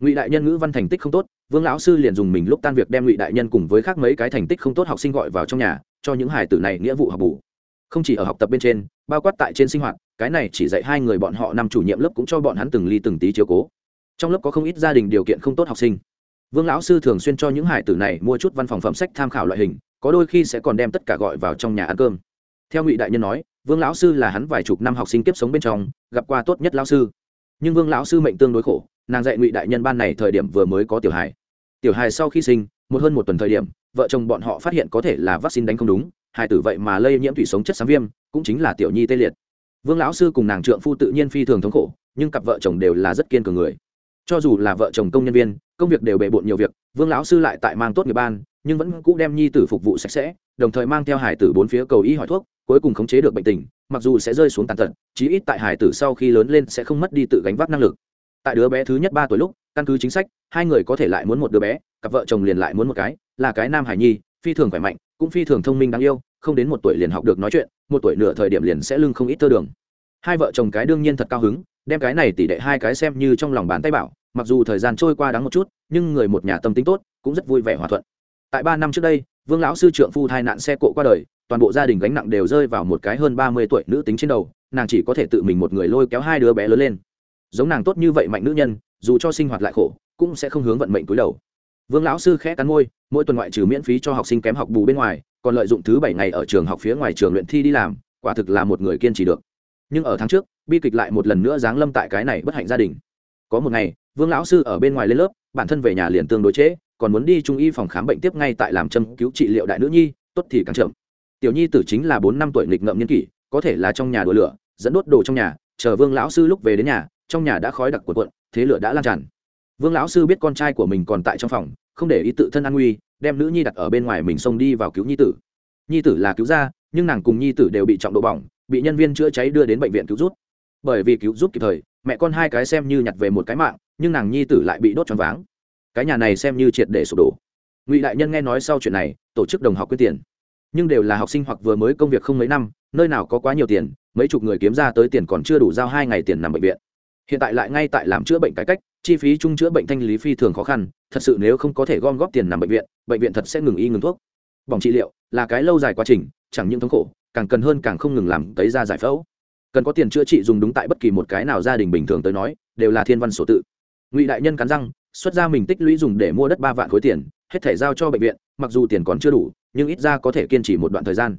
Ngụy đại nhân ngữ văn thành tích không tốt, vương lão sư liền dùng mình lúc tan việc đem ngụy đại nhân cùng với khác mấy cái thành tích không tốt học sinh gọi vào trong nhà, cho những hải tử này nghĩa vụ học bù. Không chỉ ở học tập bên trên, bao quát tại trên sinh hoạt, cái này chỉ dạy hai người bọn họ năm chủ nhiệm lớp cũng cho bọn hắn từng ly từng tí chiếu cố. Trong lớp có không ít gia đình điều kiện không tốt học sinh. Vương lão sư thường xuyên cho những hải tử này mua chút văn phòng phẩm sách tham khảo loại hình, có đôi khi sẽ còn đem tất cả gọi vào trong nhà ăn cơm theo ngụy đại nhân nói, vương lão sư là hắn vài chục năm học sinh tiếp sống bên trong, gặp qua tốt nhất lão sư. Nhưng vương lão sư mệnh tương đối khổ, nàng dạy ngụy đại nhân ban này thời điểm vừa mới có tiểu hài. Tiểu hài sau khi sinh, một hơn một tuần thời điểm, vợ chồng bọn họ phát hiện có thể là vaccine đánh không đúng, hài tử vậy mà lây nhiễm thủy sống chất xám viêm, cũng chính là tiểu nhi tê liệt. Vương lão sư cùng nàng trượng phu tự nhiên phi thường thống khổ, nhưng cặp vợ chồng đều là rất kiên cường người. Cho dù là vợ chồng công nhân viên, công việc đều bề bộn nhiều việc, vương lão sư lại tại mang tốt nghiệp ban, nhưng vẫn cũ đem nhi tử phục vụ sạch sẽ đồng thời mang theo hải tử bốn phía cầu y hỏi thuốc, cuối cùng khống chế được bệnh tình, mặc dù sẽ rơi xuống tàn tật, chí ít tại hải tử sau khi lớn lên sẽ không mất đi tự gánh vác năng lực. Tại đứa bé thứ nhất ba tuổi lúc, căn cứ chính sách, hai người có thể lại muốn một đứa bé, cặp vợ chồng liền lại muốn một cái, là cái nam hải nhi, phi thường khỏe mạnh, cũng phi thường thông minh đáng yêu, không đến một tuổi liền học được nói chuyện, một tuổi nửa thời điểm liền sẽ lưng không ít thơ đường. Hai vợ chồng cái đương nhiên thật cao hứng, đem cái này tỷ đệ hai cái xem như trong lòng bàn tay bảo, mặc dù thời gian trôi qua đáng một chút, nhưng người một nhà tâm tính tốt, cũng rất vui vẻ hòa thuận. Tại ba năm trước đây vương lão sư trượng phu thai nạn xe cộ qua đời, toàn bộ gia đình gánh nặng đều rơi vào một cái hơn ba mươi tuổi nữ tính trên đầu, nàng chỉ có thể tự mình một người lôi kéo hai đứa bé lớn lên. Giống nàng tốt như vậy mạnh nữ nhân, dù cho sinh hoạt lại khổ, cũng sẽ không hướng vận mệnh túi đầu. Vương lão sư khẽ cắn môi, mỗi tuần ngoại trừ miễn phí cho học sinh kém học bù bên ngoài, còn lợi dụng thứ bảy ngày ở trường học phía ngoài trường luyện thi đi làm, quả thực là một người kiên trì được. Nhưng ở tháng trước, bi kịch lại một lần nữa giáng lâm tại cái này bất hạnh gia đình. Có một ngày, vương lão sư ở bên ngoài lên lớp, bản thân về nhà liền tương đối chế còn muốn đi trung y phòng khám bệnh tiếp ngay tại làm châm cứu trị liệu đại nữ nhi, tốt thì càng chậm. Tiểu nhi tử chính là bốn năm tuổi nghịch ngợm niên kỷ, có thể là trong nhà đùa lửa, dẫn đốt đồ trong nhà, chờ vương lão sư lúc về đến nhà, trong nhà đã khói đặc cuộn cuộn, thế lửa đã lan tràn. Vương lão sư biết con trai của mình còn tại trong phòng, không để ý tự thân an nguy, đem nữ nhi đặt ở bên ngoài mình xông đi vào cứu nhi tử. Nhi tử là cứu ra nhưng nàng cùng nhi tử đều bị trọng độ bỏng, bị nhân viên chữa cháy đưa đến bệnh viện cứu rút bởi vì cứu giúp kịp thời, mẹ con hai cái xem như nhặt về một cái mạng, nhưng nàng nhi tử lại bị đốt choáng váng cái nhà này xem như triệt để sụp đổ. Ngụy đại nhân nghe nói sau chuyện này, tổ chức đồng học quyết tiền. Nhưng đều là học sinh hoặc vừa mới công việc không mấy năm, nơi nào có quá nhiều tiền, mấy chục người kiếm ra tới tiền còn chưa đủ giao hai ngày tiền nằm bệnh viện. Hiện tại lại ngay tại làm chữa bệnh cải cách, chi phí chung chữa bệnh thanh lý phi thường khó khăn, thật sự nếu không có thể gom góp tiền nằm bệnh viện bệnh viện thật sẽ ngừng y ngừng thuốc. Bỏng trị liệu là cái lâu dài quá trình, chẳng những thống khổ, càng cần hơn càng không ngừng làm tấy ra giải phẫu. Cần có tiền chữa trị dùng đúng tại bất kỳ một cái nào gia đình bình thường tới nói, đều là thiên văn sổ tự. Ngụy đại nhân cắn răng xuất ra mình tích lũy dùng để mua đất ba vạn khối tiền, hết thể giao cho bệnh viện, mặc dù tiền còn chưa đủ, nhưng ít ra có thể kiên trì một đoạn thời gian.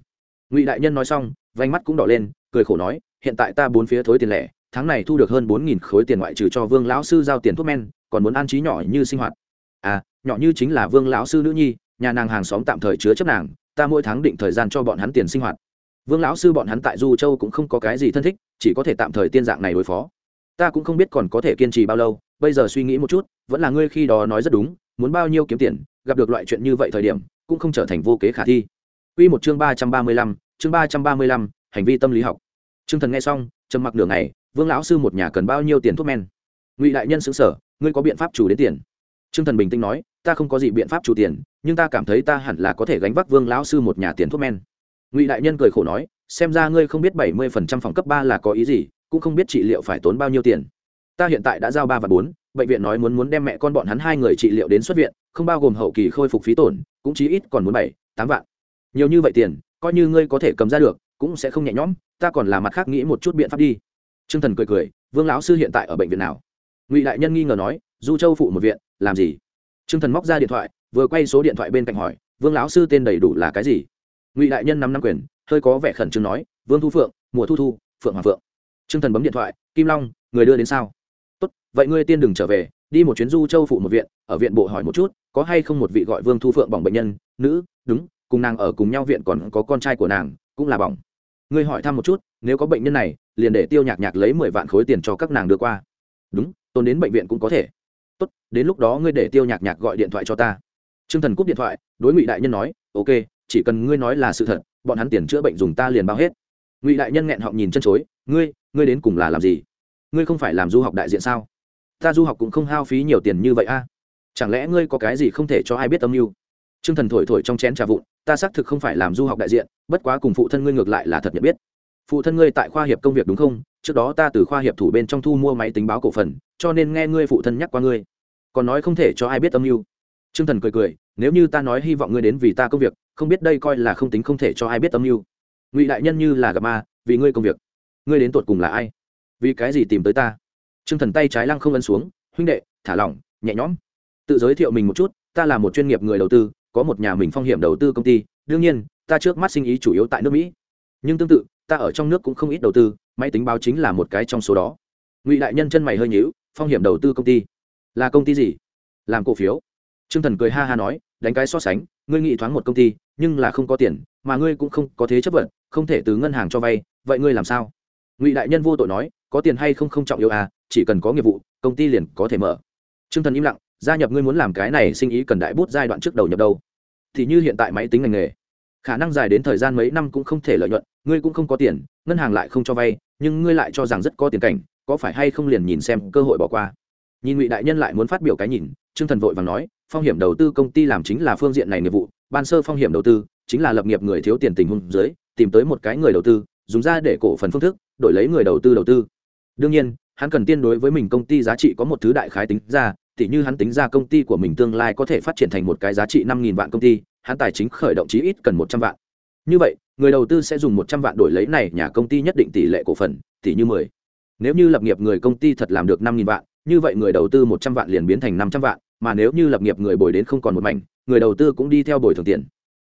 Ngụy đại nhân nói xong vánh mắt cũng đỏ lên, cười khổ nói, hiện tại ta bốn phía thối tiền lẻ, tháng này thu được hơn bốn nghìn khối tiền ngoại trừ cho vương lão sư giao tiền thuốc men, còn muốn an trí nhỏ như sinh hoạt. À nhỏ như chính là vương lão sư nữ nhi, nhà nàng hàng xóm tạm thời chứa chấp nàng, ta mỗi tháng định thời gian cho bọn hắn tiền sinh hoạt. Vương lão sư bọn hắn tại du châu cũng không có cái gì thân thích, chỉ có thể tạm thời tiên dạng này đối phó. Ta cũng không biết còn có thể kiên trì bao lâu bây giờ suy nghĩ một chút vẫn là ngươi khi đó nói rất đúng muốn bao nhiêu kiếm tiền gặp được loại chuyện như vậy thời điểm cũng không trở thành vô kế khả thi Quy một chương ba trăm ba mươi lăm, chương ba trăm ba mươi lăm, hành vi tâm lý học. Trương Thần nghe xong, trầm mặc nửa ngày, Vương lão sư một nhà cần bao nhiêu tiền thuốc men? Ngụy đại nhân sững sở, ngươi có biện pháp chủ đến tiền? Trương Thần bình tĩnh nói, ta không có gì biện pháp chủ tiền, nhưng ta cảm thấy ta hẳn là có thể gánh vác Vương lão sư một nhà tiền thuốc men. Ngụy đại nhân cười khổ nói, xem ra ngươi không biết bảy mươi phần trăm phòng cấp ba là có ý gì, cũng không biết trị liệu phải tốn bao nhiêu tiền. Ta hiện tại đã giao ba và bốn, bệnh viện nói muốn muốn đem mẹ con bọn hắn hai người trị liệu đến xuất viện, không bao gồm hậu kỳ khôi phục phí tổn, cũng chí ít còn muốn bảy, tám vạn. Nhiều như vậy tiền coi như ngươi có thể cầm ra được cũng sẽ không nhẹ nhõm ta còn là mặt khác nghĩ một chút biện pháp đi. T r ư ơ n g thần cười cười vương lão sư hiện tại ở bệnh viện nào? Ngụy đại nhân nghi ngờ nói du châu phụ một viện làm gì? T r ư ơ n g thần móc ra điện thoại vừa quay số điện thoại bên cạnh hỏi vương lão sư tên đầy đủ là cái gì? Ngụy đại nhân năm năm quyền hơi có vẻ khẩn trương nói vương thu phượng mùa thu thu phượng hoàng phượng. T r ư ơ n g thần bấm điện thoại kim long người đưa đến sao? Vậy ngươi tiên đừng trở về, đi một chuyến du châu phụ một viện, ở viện bộ hỏi một chút, có hay không một vị gọi vương thu phượng bỏng bệnh nhân, nữ, đúng, cùng nàng ở cùng nhau viện còn có con trai của nàng, cũng là bỏng. Ngươi hỏi thăm một chút, nếu có bệnh nhân này, liền để tiêu nhạc nhạc lấy mười vạn khối tiền cho các nàng đưa qua. Đúng tôn đến bệnh viện cũng có thể. Tốt, đến lúc đó ngươi để tiêu nhạc nhạc gọi điện thoại cho ta. T r ư ơ n g thần cúp điện thoại, đối ngụy đại nhân nói, ok, chỉ cần ngươi nói là sự thật, bọn hắn tiền chữa bệnh dùng ta liền bao hết. Ngụy đại nhân nghẹn họ nhìn chân chối, ngươi ngươi đến cùng là làm gì? Ngươi không phải làm du học đại diện sao? Ta du học cũng không hao phí nhiều tiền như vậy a. Chẳng lẽ ngươi có cái gì không thể cho ai biết âm mưu? T r ư ơ n g thần thổi thổi trong chén trà vụn, ta xác thực không phải làm du học đại diện, bất quá cùng phụ thân ngươi ngược lại là thật nhận biết. Phụ thân ngươi tại khoa hiệp công việc đúng không? Trước đó ta từ khoa hiệp thủ bên trong thu mua máy tính báo cổ phần, cho nên nghe ngươi phụ thân nhắc qua ngươi. Còn nói không thể cho ai biết âm mưu. T r ư ơ n g thần cười cười, nếu như ta nói hy vọng ngươi đến vì ta công việc, không biết đây coi là không tính không thể cho ai biết âm mưu. Ngụy đại nhân như là gặp ma, vì ngươi công việc. Ngươi đến tột cùng là ai? Vì cái gì tìm tới ta? Trương thần tay trái lăng không ấn xuống, huynh đệ, thả lỏng, nhẹ nhõm. Tự giới thiệu mình một chút, ta là một chuyên nghiệp người đầu tư, có một nhà mình phong hiểm đầu tư công ty, đương nhiên, ta trước mắt sinh ý chủ yếu tại nước mỹ. Nhưng tương tự, ta ở trong nước cũng không ít đầu tư, máy tính báo chính là một cái trong số đó. Ngụy đại nhân chân mày hơi nhíu, phong hiểm đầu tư công ty? Là công ty gì? Làm cổ phiếu. Trương thần cười ha ha nói, đánh cái so sánh, ngươi nghĩ thoáng một công ty, nhưng là không có tiền, mà ngươi cũng không có thế chấp vận không thể từ ngân hàng cho vay, vậy ngươi làm sao? Ngụy đại nhân vô tội nói, có tiền hay không không trọng yếu à chỉ cần có nghiệp vụ, công ty liền có thể mở. T r ư ơ n g thần im lặng, gia nhập ngươi muốn làm cái này sinh ý cần đại bút giai đoạn trước đầu nhập đâu? Thì như hiện tại máy tính ngành nghề, khả năng dài đến thời gian mấy năm cũng không thể lợi nhuận, ngươi cũng không có tiền, ngân hàng lại không cho vay, nhưng ngươi lại cho rằng rất có tiền cảnh, có phải hay không liền nhìn xem cơ hội bỏ qua? Nhìn ngụy đại nhân lại muốn phát biểu cái nhìn, trương thần vội vàng nói, phong hiểm đầu tư công ty làm chính là phương diện này nghiệp vụ, ban sơ phong hiểm đầu tư, chính là lập nghiệp người thiếu tiền tình huống dưới, tìm tới một cái người đầu tư, dùng ra để cổ phần phương thức, đổi lấy người đầu tư đầu tư. Đương nhiên hắn cần tiên đối với mình công ty giá trị có một thứ đại khái tính ra, tỉ như hắn tính ra công ty của mình tương lai có thể phát triển thành một cái giá trị năm nghìn vạn công ty, hắn tài chính khởi động chí ít cần một trăm vạn. Như vậy, người đầu tư sẽ dùng một trăm vạn đổi lấy này nhà công ty nhất định tỷ lệ cổ phần tỷ như mười. Nếu như lập nghiệp người công ty thật làm được năm nghìn vạn, như vậy người đầu tư một trăm vạn liền biến thành năm trăm vạn, mà nếu như lập nghiệp người bồi đến không còn một mảnh, người đầu tư cũng đi theo bồi thường tiền.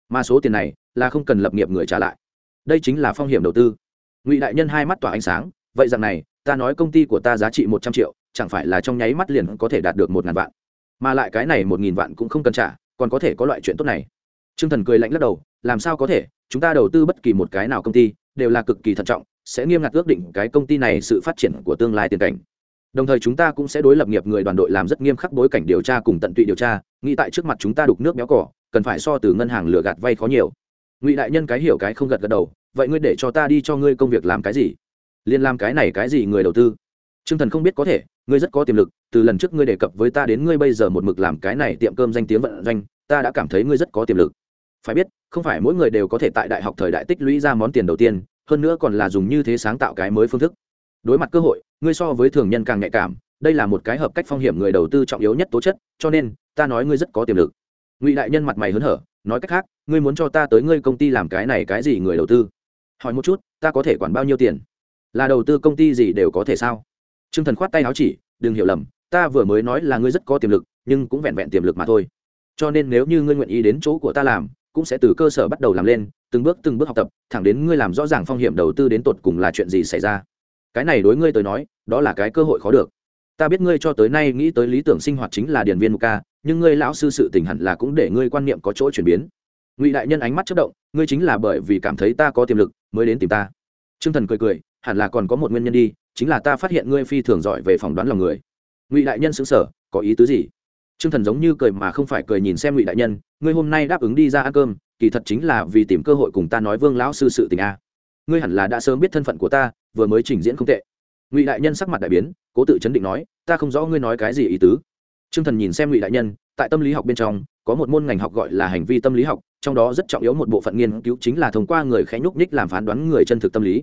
Mà số tiền này là không cần lập nghiệp người trả lại. Đây chính là phong hiểm đầu tư. Ngụy đại nhân hai mắt tỏa ánh sáng, vậy rằng này ta nói công ty của ta giá trị một trăm triệu, chẳng phải là trong nháy mắt liền có thể đạt được một ngàn vạn. Mà lại cái này một nghìn vạn cũng không cần trả, còn có thể có loại chuyện tốt này. T r ư ơ n g thần cười lạnh lắc đầu, làm sao có thể, chúng ta đầu tư bất kỳ một cái nào công ty, đều là cực kỳ thận trọng, sẽ nghiêm ngặt ước định cái công ty này sự phát triển của tương lai tiền cảnh. Đồng thời chúng ta cũng sẽ đối lập nghiệp người đoàn đội làm rất nghiêm khắc bối cảnh điều tra cùng tận tụy điều tra, nghĩ tại trước mặt chúng ta đục nước béo cỏ, cần phải so từ ngân hàng lừa gạt vay khó nhiều. Ngụy đại nhân cái hiểu cái không gật gật đầu, vậy ngươi để cho ta đi cho ngươi công việc làm cái gì? Liên làm cái này cái gì người đầu tư? T r ư ơ n g thần không biết có thể, ngươi rất có tiềm lực, từ lần trước ngươi đề cập với ta đến ngươi bây giờ một mực làm cái này tiệm cơm danh tiếng vận doanh, ta đã cảm thấy ngươi rất có tiềm lực. Phải biết, không phải mỗi người đều có thể tại đại học thời đại tích lũy ra món tiền đầu tiên, hơn nữa còn là dùng như thế sáng tạo cái mới phương thức. Đối mặt cơ hội, ngươi so với thường nhân càng nhạy cảm, đây là một cái hợp cách phong hiểm người đầu tư trọng yếu nhất tố chất, cho nên, ta nói ngươi rất có tiềm lực. Ngụy đại nhân mặt mày hớn hở, nói cách khác, ngươi muốn cho ta tới ngươi công ty làm cái này cái gì người đầu tư? Hỏi một chút, ta có thể quản bao nhiêu tiền? Là đầu tư công ty gì đều có thể sao? T r ư ơ n g thần khoát tay áo chỉ, đừng hiểu lầm, ta vừa mới nói là ngươi rất có tiềm lực, nhưng cũng vẹn vẹn tiềm lực mà thôi. Cho nên nếu như ngươi nguyện ý đến chỗ của ta làm, cũng sẽ từ cơ sở bắt đầu làm lên, từng bước từng bước học tập, thẳng đến ngươi làm rõ ràng phong hiểm đầu tư đến tột cùng là chuyện gì xảy ra. Cái này đối ngươi tới nói, đó là cái cơ hội khó được. Ta biết ngươi cho tới nay nghĩ tới lý tưởng sinh hoạt chính là điền viên mục ca, nhưng ngươi lão sư sự tình hẳn là cũng để ngươi quan niệm có chỗ chuyển biến. Ngụy đại nhân ánh mắt chất động, ngươi chính là bởi vì cảm thấy ta có tiềm lực mới đến tìm ta. T r ư ơ n g thần cười cười hẳn là còn có một nguyên nhân đi, chính là ta phát hiện ngươi phi thường giỏi về phỏng đoán lòng người. Ngụy đại nhân xứng sở có ý tứ gì? T r ư ơ n g thần giống như cười mà không phải cười nhìn xem ngụy đại nhân, ngươi hôm nay đáp ứng đi ra ăn cơm, kỳ thật chính là vì tìm cơ hội cùng ta nói vương lão sư sự tình a. Ngươi hẳn là đã sớm biết thân phận của ta, vừa mới trình diễn không tệ. Ngụy đại nhân sắc mặt đại biến, cố tự chấn định nói, ta không rõ ngươi nói cái gì ý tứ. T r ư ơ n g thần nhìn xem ngụy đại nhân, tại tâm lý học bên trong, có một môn ngành học gọi là hành vi tâm lý học, trong đó rất trọng yếu một bộ phận nghiên cứu chính là thông qua người khẽ nhúc nhích làm phán đoán người chân thực tâm lý.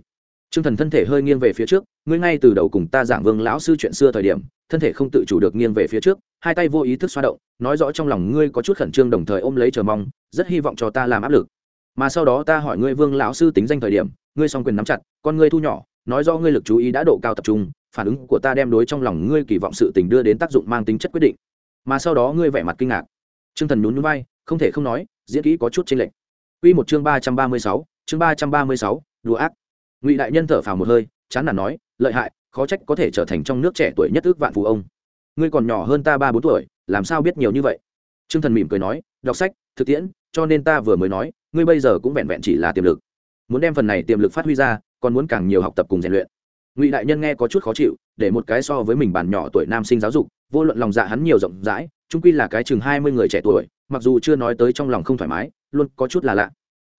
Trương thần thân thể hơi nghiêng về phía trước ngươi ngay từ đầu cùng ta giảng vương lão sư chuyện xưa thời điểm thân thể không tự chủ được nghiêng về phía trước hai tay vô ý thức xoa động nói rõ trong lòng ngươi có chút khẩn trương đồng thời ôm lấy chờ mong rất hy vọng cho ta làm áp lực. Mà sau đó ta hỏi ngươi vương lão sư tính danh thời điểm ngươi song quyền nắm chặt con ngươi thu nhỏ nói rõ ngươi lực chú ý đã độ cao tập trung phản ứng của ta đem đối trong lòng ngươi kỳ vọng sự tình đưa đến tác dụng mang tính chất quyết định. Mà sau đó ngươi vẻ mặt kinh ngạc. Trương thần nhún nhún vai không thể không nói diễn kỹ có chút chênh lệch. Quy một chương ba trăm ba mươi sáu, chương ba trăm ba mươi sáu, đùa ác. Ngụy đại nhân thở phào một hơi, chán nản nói, lợi hại, khó trách có thể trở thành trong nước trẻ tuổi nhất ước vạn phú ông. Ngươi còn nhỏ hơn ta ba bốn tuổi, làm sao biết nhiều như vậy? Trương Thần mỉm cười nói, đọc sách, thực tiễn, cho nên ta vừa mới nói, ngươi bây giờ cũng vẹn vẹn chỉ là tiềm lực. Muốn đem phần này tiềm lực phát huy ra, còn muốn càng nhiều học tập cùng rèn luyện. Ngụy đại nhân nghe có chút khó chịu, để một cái so với mình bản nhỏ tuổi nam sinh giáo dục, vô luận lòng dạ hắn nhiều rộng rãi, trung quy là cái chừng hai mươi người trẻ tuổi, mặc dù chưa nói tới trong lòng không thoải mái luôn có chút là lạ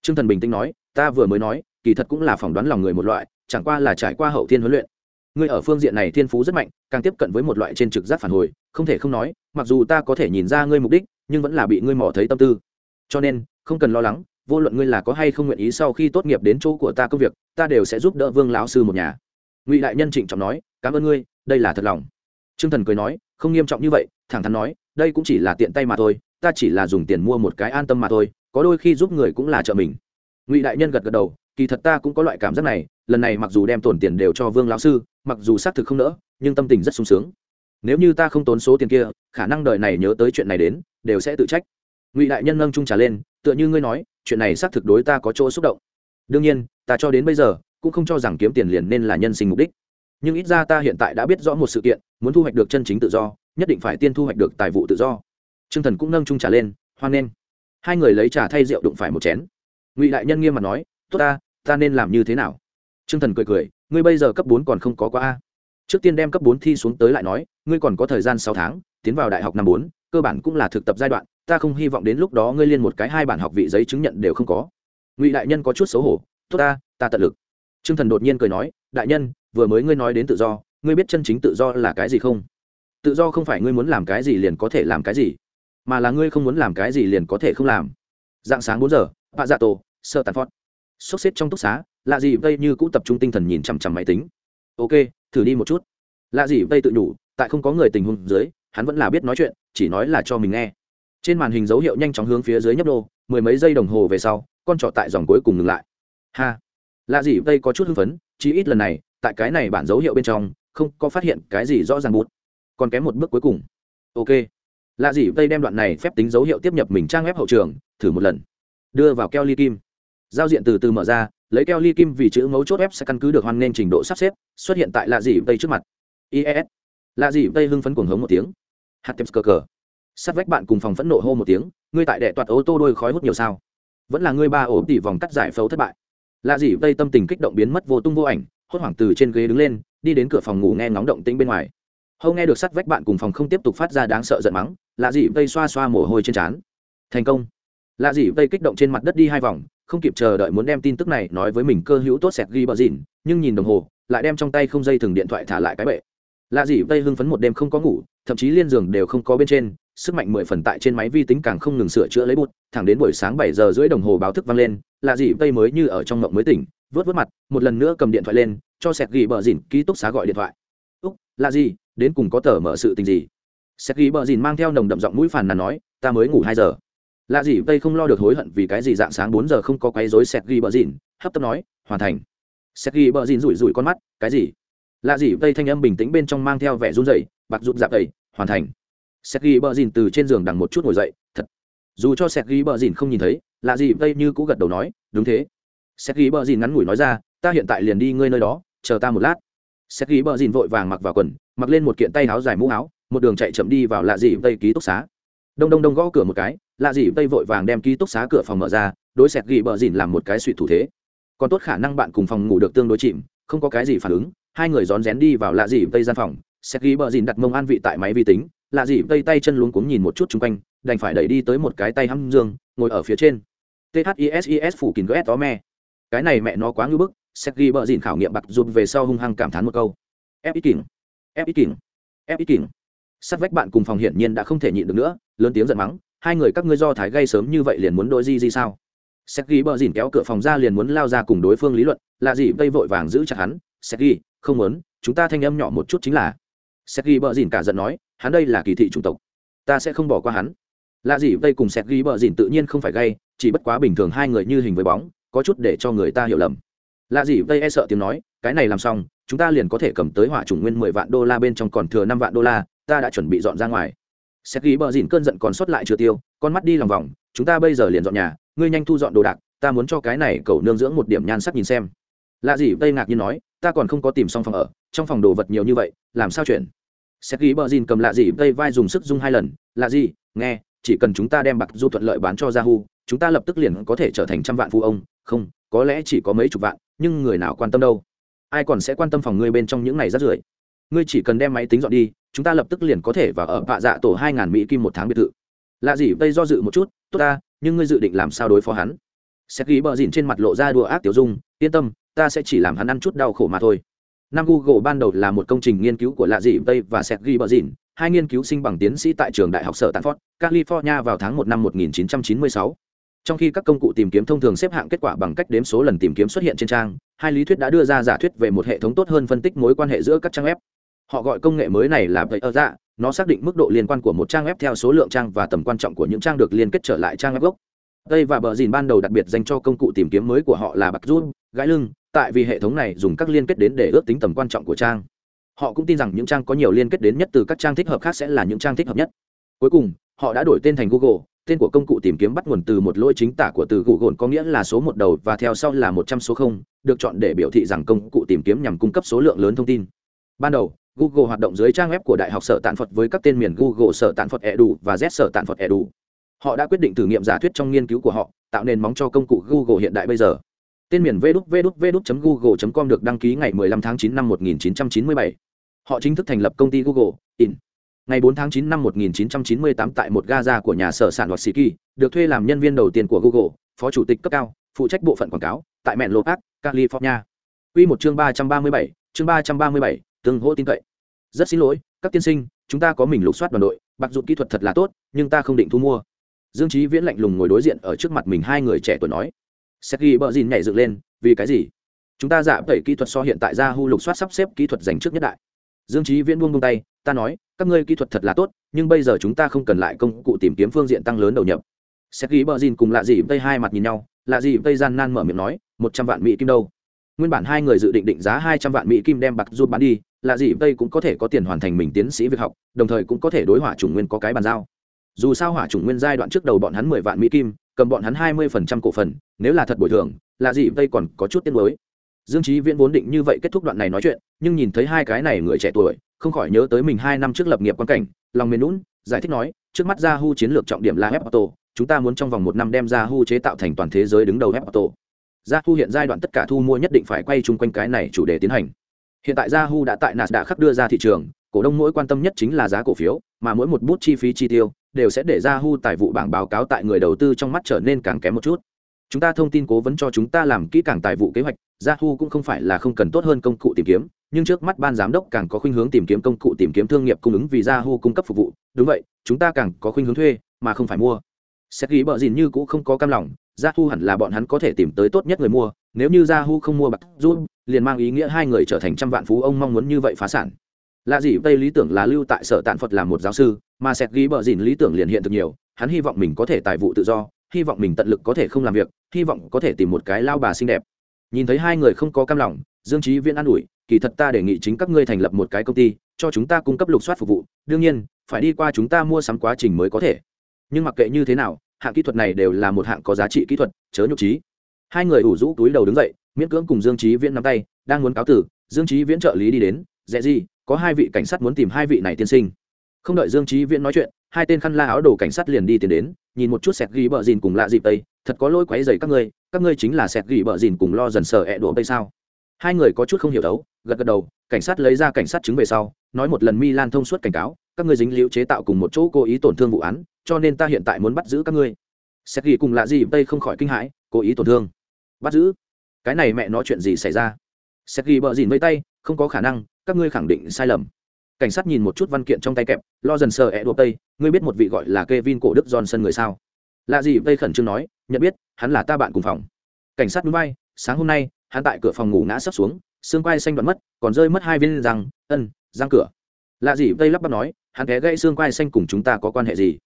t r ư ơ n g thần bình tĩnh nói ta vừa mới nói kỳ thật cũng là phỏng đoán lòng người một loại, chẳng qua là trải qua hậu thiên huấn luyện. Ngươi ở phương diện này thiên phú rất mạnh, càng tiếp cận với một loại trên trực giác phản hồi, không thể không nói, mặc dù ta có thể nhìn ra ngươi mục đích, nhưng vẫn là bị ngươi mò thấy tâm tư. Cho nên, không cần lo lắng, vô luận ngươi là có hay không nguyện ý sau khi tốt nghiệp đến chỗ của ta công việc, ta đều sẽ giúp đỡ vương lão sư một nhà. Ngụy đại nhân trịnh trọng nói, cảm ơn ngươi, đây là thật lòng. T r ư ơ n g thần cười nói, không nghiêm trọng như vậy, thẳng thắn nói, đây cũng chỉ là tiện tay mà thôi, ta chỉ là dùng tiền mua một cái an tâm mà thôi, có đôi khi giúp người cũng là trợ mình. Ngụy đại nhân gật gật đầu kỳ thật ta cũng có loại cảm giác này lần này mặc dù đem tổn tiền đều cho vương lão sư mặc dù xác thực không nỡ nhưng tâm tình rất sung sướng. Nếu như ta không tốn số tiền kia khả năng đời này nhớ tới chuyện này đến đều sẽ tự trách. Ngụy đại nhân nâng trung trà lên tựa như ngươi nói chuyện này xác thực đối ta có chỗ xúc động. Đương nhiên ta cho đến bây giờ cũng không cho rằng kiếm tiền liền nên là nhân sinh mục đích. Nhưng ít ra ta hiện tại đã biết rõ một sự kiện muốn thu hoạch được chân chính tự do nhất định phải tiên thu hoạch được tài vụ tự do. Trương Thần cũng nâng chung trà lên, hoan nghênh. Hai người lấy trà thay rượu đụng phải một chén. Ngụy đại nhân nghiêm mặt nói, "Tốt ta, ta nên làm như thế nào?" Trương Thần cười cười, "Ngươi bây giờ cấp bốn còn không có quá a. Trước tiên đem cấp bốn thi xuống tới lại nói, ngươi còn có thời gian sáu tháng, tiến vào đại học năm bốn, cơ bản cũng là thực tập giai đoạn, ta không hy vọng đến lúc đó ngươi liên một cái hai bản học vị giấy chứng nhận đều không có." Ngụy đại nhân có chút xấu hổ, "Tốt ta, ta tận lực." Trương Thần đột nhiên cười nói, "Đại nhân, vừa mới ngươi nói đến tự do, ngươi biết chân chính tự do là cái gì không? Tự do không phải ngươi muốn làm cái gì liền có thể làm cái gì mà là ngươi không muốn làm cái gì liền có thể không làm dạng sáng bốn giờ bạ dạ tổ sợ tàn phót sốc xếp trong túc xá, lạ gì vây như cũ tập trung tinh thần nhìn chằm chằm máy tính. Ok, thử đi một chút. Lạ gì vây tự nhủ, tại không có người tình huống dưới, hắn vẫn là biết nói chuyện, chỉ nói là cho mình nghe. Trên màn hình dấu hiệu nhanh chóng hướng phía dưới nhấp đô mười mấy giây đồng hồ về sau, con trọ tại dòng cuối cùng ngừng lại. Ha. Lạ gì vây có chút hưng phấn, chí ít lần này, tại cái này bản dấu hiệu bên trong, không có phát hiện cái gì rõ ràng bút còn kém một bước cuối cùng. Ok. Lạ gì vây đem đoạn này phép tính dấu hiệu tiếp nhập mình trang web hậu trường, thử một lần. Đưa vào keo ly kim giao diện từ từ mở ra, lấy keo ly kim vì chữ mấu chốt web sẽ căn cứ được hoan nghênh trình độ sắp xếp, xuất hiện tại lạ gì tây trước mặt. Ies lạ gì tây hưng phấn cuồng hống một tiếng. Hạt tips cờ cờ. Sát vách bạn cùng phòng phẫn nộ hô một tiếng, ngươi tại đệ toạt ô tô đôi khói hút nhiều sao? Vẫn là ngươi ba ổ tỉ vòng cắt giải phẫu thất bại. Lạ gì tây tâm tình kích động biến mất vô tung vô ảnh, hốt hoảng từ trên ghế đứng lên, đi đến cửa phòng ngủ nghe ngóng động tĩnh bên ngoài. Hâu nghe được sắt vách bạn cùng phòng không tiếp tục phát ra đáng sợ giận mắng, lạ dị tây xoa xoa mồ hôi trên trán. Thành công. Lạ dị tây kích động trên mặt đất đi hai vòng không kịp chờ đợi muốn đem tin tức này nói với mình cơ hữu tốt sẹt ghi bờ dìn nhưng nhìn đồng hồ, lại đem trong tay không dây thừng điện thoại thả lại cái bệ. Lạ gì, vây hưng phấn một đêm không có ngủ, thậm chí liên giường đều không có bên trên, sức mạnh mười phần tại trên máy vi tính càng không ngừng sửa chữa lấy bút, thẳng đến buổi sáng bảy giờ rưỡi đồng hồ báo thức vang lên, lạ gì, vây mới như ở trong mộng mới tỉnh, vớt vớt mặt, một lần nữa cầm điện thoại lên, cho sẹt ghi bờ dìn ký túc xá gọi điện thoại. Úc là gì, đến cùng có tờ mở sự tình gì? Sẹt ghi bờ dìn mang theo nồng đậm giọng mũi phàn nàn nói, ta mới ngủ hai giờ lạ gì tây không lo được hối hận vì cái gì dạng sáng bốn giờ không có quấy rối sẹt ghi bờ dìn hấp tấp nói, hoàn thành. Sẹt ghi bờ dìn rủi rủi con mắt, cái gì? Lạ gì tây thanh âm bình tĩnh bên trong mang theo vẻ run rẩy, bạc rụt dạp ấy hoàn thành. Sẹt ghi bờ dìn từ trên giường đằng một chút ngồi dậy, thật. Dù cho sẹt ghi bờ dìn không nhìn thấy, lạ gì tây như cũ gật đầu nói, đúng thế. Sẹt ghi bờ dìn ngắn ngủi nói ra, ta hiện tại liền đi ngươi nơi đó, chờ ta một lát. Sẹt ghi bờ dìn vội vàng mặc vào quần, mặc lên một kiện tay áo dài mũ áo, một đường chạy chậm đi vào lạ gì tây ký túc xá. Đông đông đông gõ cửa một cái lạ gì vây vội vàng đem ký túc xá cửa phòng mở ra, đối sẹt ghi bờ dìn làm một cái suy thủ thế. Còn tốt khả năng bạn cùng phòng ngủ được tương đối chìm, không có cái gì phản ứng, hai người rón rén đi vào lạ gì vây gian phòng. Sẹt ghi bờ dìn đặt mông an vị tại máy vi tính, lạ gì vây tay chân luống cuống nhìn một chút chung quanh, đành phải đẩy đi tới một cái tay hăm dương, ngồi ở phía trên. Thisis phủ kín gs tó me. Cái này mẹ nó quá ngưỡng bức sẹt ghi bờ dìn khảo nghiệm bạc rụt về sau hung hăng cảm thán một câu. Ép ít kỉnh, ép ít kỉnh, ép ít kỉnh. Sát vách bạn cùng phòng hiển nhiên đã không thể nhịn được nữa, lớn tiếng giận mắng hai người các ngươi do thái gây sớm như vậy liền muốn đôi di di sao? Xét ghi bờ dìn kéo cửa phòng ra liền muốn lao ra cùng đối phương lý luận là gì vây vội vàng giữ chặt hắn xét ghi, không muốn, chúng ta thanh âm nhỏ một chút chính là. Xét ghi bờ dìn cả giận nói, hắn đây là kỳ thị chủng tộc, ta sẽ không bỏ qua hắn. Là gì vây cùng xét ghi bờ dìn tự nhiên không phải gây, chỉ bất quá bình thường hai người như hình với bóng, có chút để cho người ta hiểu lầm. Là gì vây e sợ tiếng nói, cái này làm xong, chúng ta liền có thể cầm tới hỏa chủng nguyên mười vạn đô la bên trong còn thừa năm vạn đô la, ta đã chuẩn bị dọn ra ngoài xét ghi bờ dìn cơn giận còn sót lại chưa tiêu, con mắt đi lòng vòng, chúng ta bây giờ liền dọn nhà, ngươi nhanh thu dọn đồ đạc, ta muốn cho cái này cầu nương dưỡng một điểm nhan sắc nhìn xem. Lạ gì, tây ngạc nhiên nói, ta còn không có tìm xong phòng ở, trong phòng đồ vật nhiều như vậy, làm sao chuyển xét ghi bờ dìn cầm lạ gì, tây vai dùng sức dung hai lần, lạ gì, nghe, chỉ cần chúng ta đem bạc du thuận lợi bán cho yahoo, chúng ta lập tức liền có thể trở thành trăm vạn phu ông, không, có lẽ chỉ có mấy chục vạn, nhưng người nào quan tâm đâu? Ai còn sẽ quan tâm phòng ngươi bên trong những này rát rưởi? Ngươi chỉ cần đem máy tính dọn đi, chúng ta lập tức liền có thể vào ở vạ dạ tổ hai ngàn mỹ kim một tháng biệt thự. Lạ gì bây do dự một chút, tốt ta, nhưng ngươi dự định làm sao đối phó hắn? Sẽ ghi bờ dìn trên mặt lộ ra đùa ác tiểu dung, yên tâm, ta sẽ chỉ làm hắn ăn chút đau khổ mà thôi. Năm google ban đầu là một công trình nghiên cứu của lạ dị tây và xét ghi bờ dìn, hai nghiên cứu sinh bằng tiến sĩ tại trường đại học sở tàn phót california vào tháng một năm 1996. trong khi các công cụ tìm kiếm thông thường xếp hạng kết quả bằng cách đếm số lần tìm kiếm xuất hiện trên trang, hai lý thuyết đã đưa ra giả thuyết về một hệ thống tốt hơn phân tích mối quan hệ giữa các trang web họ gọi công nghệ mới này là vậy ở dạ nó xác định mức độ liên quan của một trang web theo số lượng trang và tầm quan trọng của những trang được liên kết trở lại trang web gốc. Đây và bờ dìn ban đầu đặc biệt dành cho công cụ tìm kiếm mới của họ là bạc run gãi lưng, tại vì hệ thống này dùng các liên kết đến để ước tính tầm quan trọng của trang. Họ cũng tin rằng những trang có nhiều liên kết đến nhất từ các trang thích hợp khác sẽ là những trang thích hợp nhất. Cuối cùng, họ đã đổi tên thành google, tên của công cụ tìm kiếm bắt nguồn từ một lỗi chính tả của từ google có nghĩa là số một đầu và theo sau là một trăm số không, được chọn để biểu thị rằng công cụ tìm kiếm nhằm cung cấp số lượng lớn thông tin. Ban đầu google hoạt động dưới trang web của đại học sở tạn phật với các tên miền google sở tạn phật edu và z sở tạn phật edu họ đã quyết định thử nghiệm giả thuyết trong nghiên cứu của họ tạo nền móng cho công cụ google hiện đại bây giờ tên miền www google com được đăng ký ngày 15 tháng 9 năm 1997. họ chính thức thành lập công ty google in ngày 4 tháng 9 năm 1998 tại một gaza của nhà sở sản hoặc được thuê làm nhân viên đầu tiên của Google, phó chủ tịch cấp cao, phụ trách bộ phận quảng cáo, tại Menlo Park, California. Quy một chương 337, chương 337, tương hỗ tin cậy rất xin lỗi, các tiên sinh, chúng ta có mình lục soát đoàn đội, bạc dụng kỹ thuật thật là tốt, nhưng ta không định thu mua. Dương trí viễn lạnh lùng ngồi đối diện ở trước mặt mình hai người trẻ tuổi nói. Sẽ ghi bờ dìn nhảy dựng lên, vì cái gì? Chúng ta giả tẩy kỹ thuật so hiện tại ra hu lục soát sắp xếp kỹ thuật dành trước nhất đại. Dương trí viễn buông buông tay, ta nói, các ngươi kỹ thuật thật là tốt, nhưng bây giờ chúng ta không cần lại công cụ tìm kiếm phương diện tăng lớn đầu nhập. Sẽ ghi bờ dìn cùng lạ gì tây hai mặt nhìn nhau, lạ gì tây gian nan mở miệng nói, một trăm vạn mỹ kim đâu? Nguyên bản hai người dự định định giá hai trăm vạn mỹ kim đem bạc rút bán đi là gì đây cũng có thể có tiền hoàn thành mình tiến sĩ việc học đồng thời cũng có thể đối hỏa chủng nguyên có cái bàn giao. Dù sao hỏa chủng nguyên giai đoạn trước đầu bọn hắn mười vạn mỹ kim cầm bọn hắn hai mươi phần trăm cổ phần nếu là thật bồi thường là gì đây còn có chút tiếng mới dương trí viễn vốn định như vậy kết thúc đoạn này nói chuyện nhưng nhìn thấy hai cái này người trẻ tuổi không khỏi nhớ tới mình hai năm trước lập nghiệp quan cảnh lòng mềm lún giải thích nói trước mắt Yahoo chiến lược trọng điểm là Apple, chúng ta muốn trong vòng một năm đem Yahoo chế tạo thành toàn thế giới đứng đầu gia Yahoo hiện giai đoạn tất cả thu mua nhất định phải quay chung quanh cái này chủ đề tiến hành. Hiện tại Yahoo đã tại Nasdaq khắc đưa ra thị trường, cổ đông mỗi quan tâm nhất chính là giá cổ phiếu, mà mỗi một bút chi phí chi tiêu đều sẽ để Yahoo tài vụ bảng báo cáo tại người đầu tư trong mắt trở nên càng kém một chút. Chúng ta thông tin cố vấn cho chúng ta làm kỹ càng tài vụ kế hoạch, Yahoo cũng không phải là không cần tốt hơn công cụ tìm kiếm, nhưng trước mắt ban giám đốc càng có khuynh hướng tìm kiếm công cụ tìm kiếm thương nghiệp cung ứng vì Yahoo cung cấp phục vụ, đúng vậy, chúng ta càng có khuynh hướng thuê mà không phải mua. Sẽ ghi bợ gìn như cũng không có cam lòng, Yahoo hẳn là bọn hắn có thể tìm tới tốt nhất người mua, nếu như Yahoo không mua bạc rút, liền mang ý nghĩa hai người trở thành trăm vạn phú ông mong muốn như vậy phá sản. Lạ gì Tây lý tưởng là lưu tại sở tạn Phật làm một giáo sư, mà Sẹt ghi bợ gìn lý tưởng liền hiện thực nhiều, hắn hy vọng mình có thể tài vụ tự do, hy vọng mình tận lực có thể không làm việc, hy vọng có thể tìm một cái lao bà xinh đẹp. Nhìn thấy hai người không có cam lòng, Dương Chí Viễn an ủi, kỳ thật ta đề nghị chính các ngươi thành lập một cái công ty, cho chúng ta cung cấp lục soát phục vụ, đương nhiên, phải đi qua chúng ta mua sắm quá trình mới có thể nhưng mặc kệ như thế nào, hạng kỹ thuật này đều là một hạng có giá trị kỹ thuật, chớ nhục trí. Hai người ủ rũ túi đầu đứng dậy, miễn cưỡng cùng dương trí viễn nắm tay, đang muốn cáo tử, dương trí viễn trợ lý đi đến dễ gì, có hai vị cảnh sát muốn tìm hai vị này tiên sinh. Không đợi dương trí viễn nói chuyện, hai tên khăn la áo đồ cảnh sát liền đi tiến đến, nhìn một chút sẹt ghi bờ dìn cùng lạ dịp tây, thật có lỗi quáy dày các ngươi các ngươi chính là sẹt ghi bờ dìn cùng lo dần sờ ẹ đổ tây sao? Hai người có chút không hiểu đấu, gật gật đầu, cảnh sát lấy ra cảnh sát chứng về sau, nói một lần mi lan thông suốt cảnh cáo, các ngươi dính liễu chế tạo cùng một chỗ cố ý tổn thương vụ án cho nên ta hiện tại muốn bắt giữ các ngươi. Xét ghi cùng lạ gì, tây không khỏi kinh hãi cố ý tổn thương. Bắt giữ? Cái này mẹ nói chuyện gì xảy ra? Xét ghi bờ dìn vây tay không có khả năng các ngươi khẳng định sai lầm. Cảnh sát nhìn một chút văn kiện trong tay kẹp lo dần sờ ẹ đột tây ngươi biết một vị gọi là k e vin cổ đức johnson người sao? Lạ gì tây khẩn trương nói nhận biết hắn là ta bạn cùng phòng. Cảnh sát núi bay sáng hôm nay hắn tại cửa phòng ngủ ngã sấp xuống xương quai xanh đoạn mất còn rơi mất hai viên răng ân răng cửa. Lạ gì tây lắp bắp nói hắn té gãy xương quai xanh cùng chúng ta có quan hệ gì?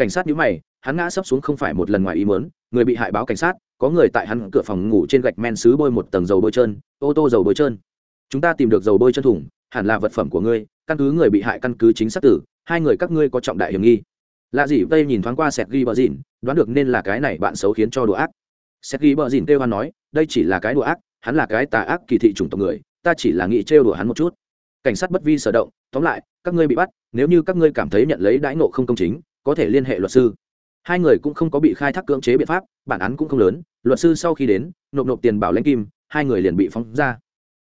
Cảnh sát nhíu mày, hắn ngã sấp xuống không phải một lần ngoài ý mớn người bị hại báo cảnh sát, có người tại hắn cửa phòng ngủ trên gạch men xứ bôi một tầng dầu bôi trơn, ô tô dầu bôi trơn. Chúng ta tìm được dầu bôi chân thủng, hẳn là vật phẩm của ngươi, căn cứ người bị hại căn cứ chính xác tử, hai người các ngươi có trọng đại hiểm nghi. Lạ gì tây nhìn thoáng qua sẹt ghi bờ dìn, đoán được nên là cái này bạn xấu khiến cho đùa ác. Sẹt ghi bờ dìn kêu hắn nói, đây chỉ là cái đùa ác, hắn là cái tà ác kỳ thị chủng tộc người, ta chỉ là nghĩ trêu đùa hắn một chút. Cảnh sát bất vi sở động, tóm lại, các ngươi bị bắt, nếu như các ngươi cảm thấy nhận lấy đãi nộ không công chính có thể liên hệ luật sư. Hai người cũng không có bị khai thác cưỡng chế biện pháp, bản án cũng không lớn, luật sư sau khi đến, nộp nộp tiền bảo lãnh kim, hai người liền bị phóng ra.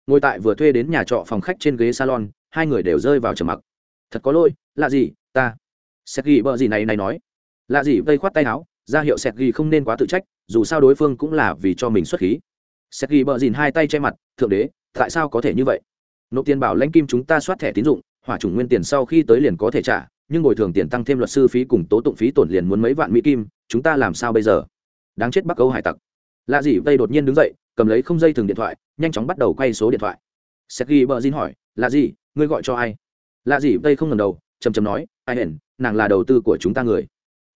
Ngồi tại vừa thuê đến nhà trọ phòng khách trên ghế salon, hai người đều rơi vào trầm mặc. Thật có lỗi là gì, ta. Sẹt ghi bờ gì này này nói. Là gì, vây khoát tay áo, ra hiệu sẹt ghi không nên quá tự trách, dù sao đối phương cũng là vì cho mình xuất khí. Sẹt ghi bờ dìn hai tay che mặt, thượng đế, tại sao có thể như vậy? Nộp tiền bảo lãnh kim chúng ta soát thẻ tín dụng, hỏa chủng nguyên tiền sau khi tới liền có thể trả nhưng bồi thường tiền tăng thêm luật sư phí cùng tố tụng phí tổn liền muốn mấy vạn mỹ kim, chúng ta làm sao bây giờ? Đáng chết bắc âu hải tặc. Lạ gì vây đột nhiên đứng dậy, cầm lấy không dây thừng điện thoại, nhanh chóng bắt đầu quay số điện thoại. Sergei bờ dìn hỏi là gì, ngươi gọi cho ai? Là gì vây không ngần đầu chầm chầm nói, ai hển nàng là đầu tư của chúng ta người.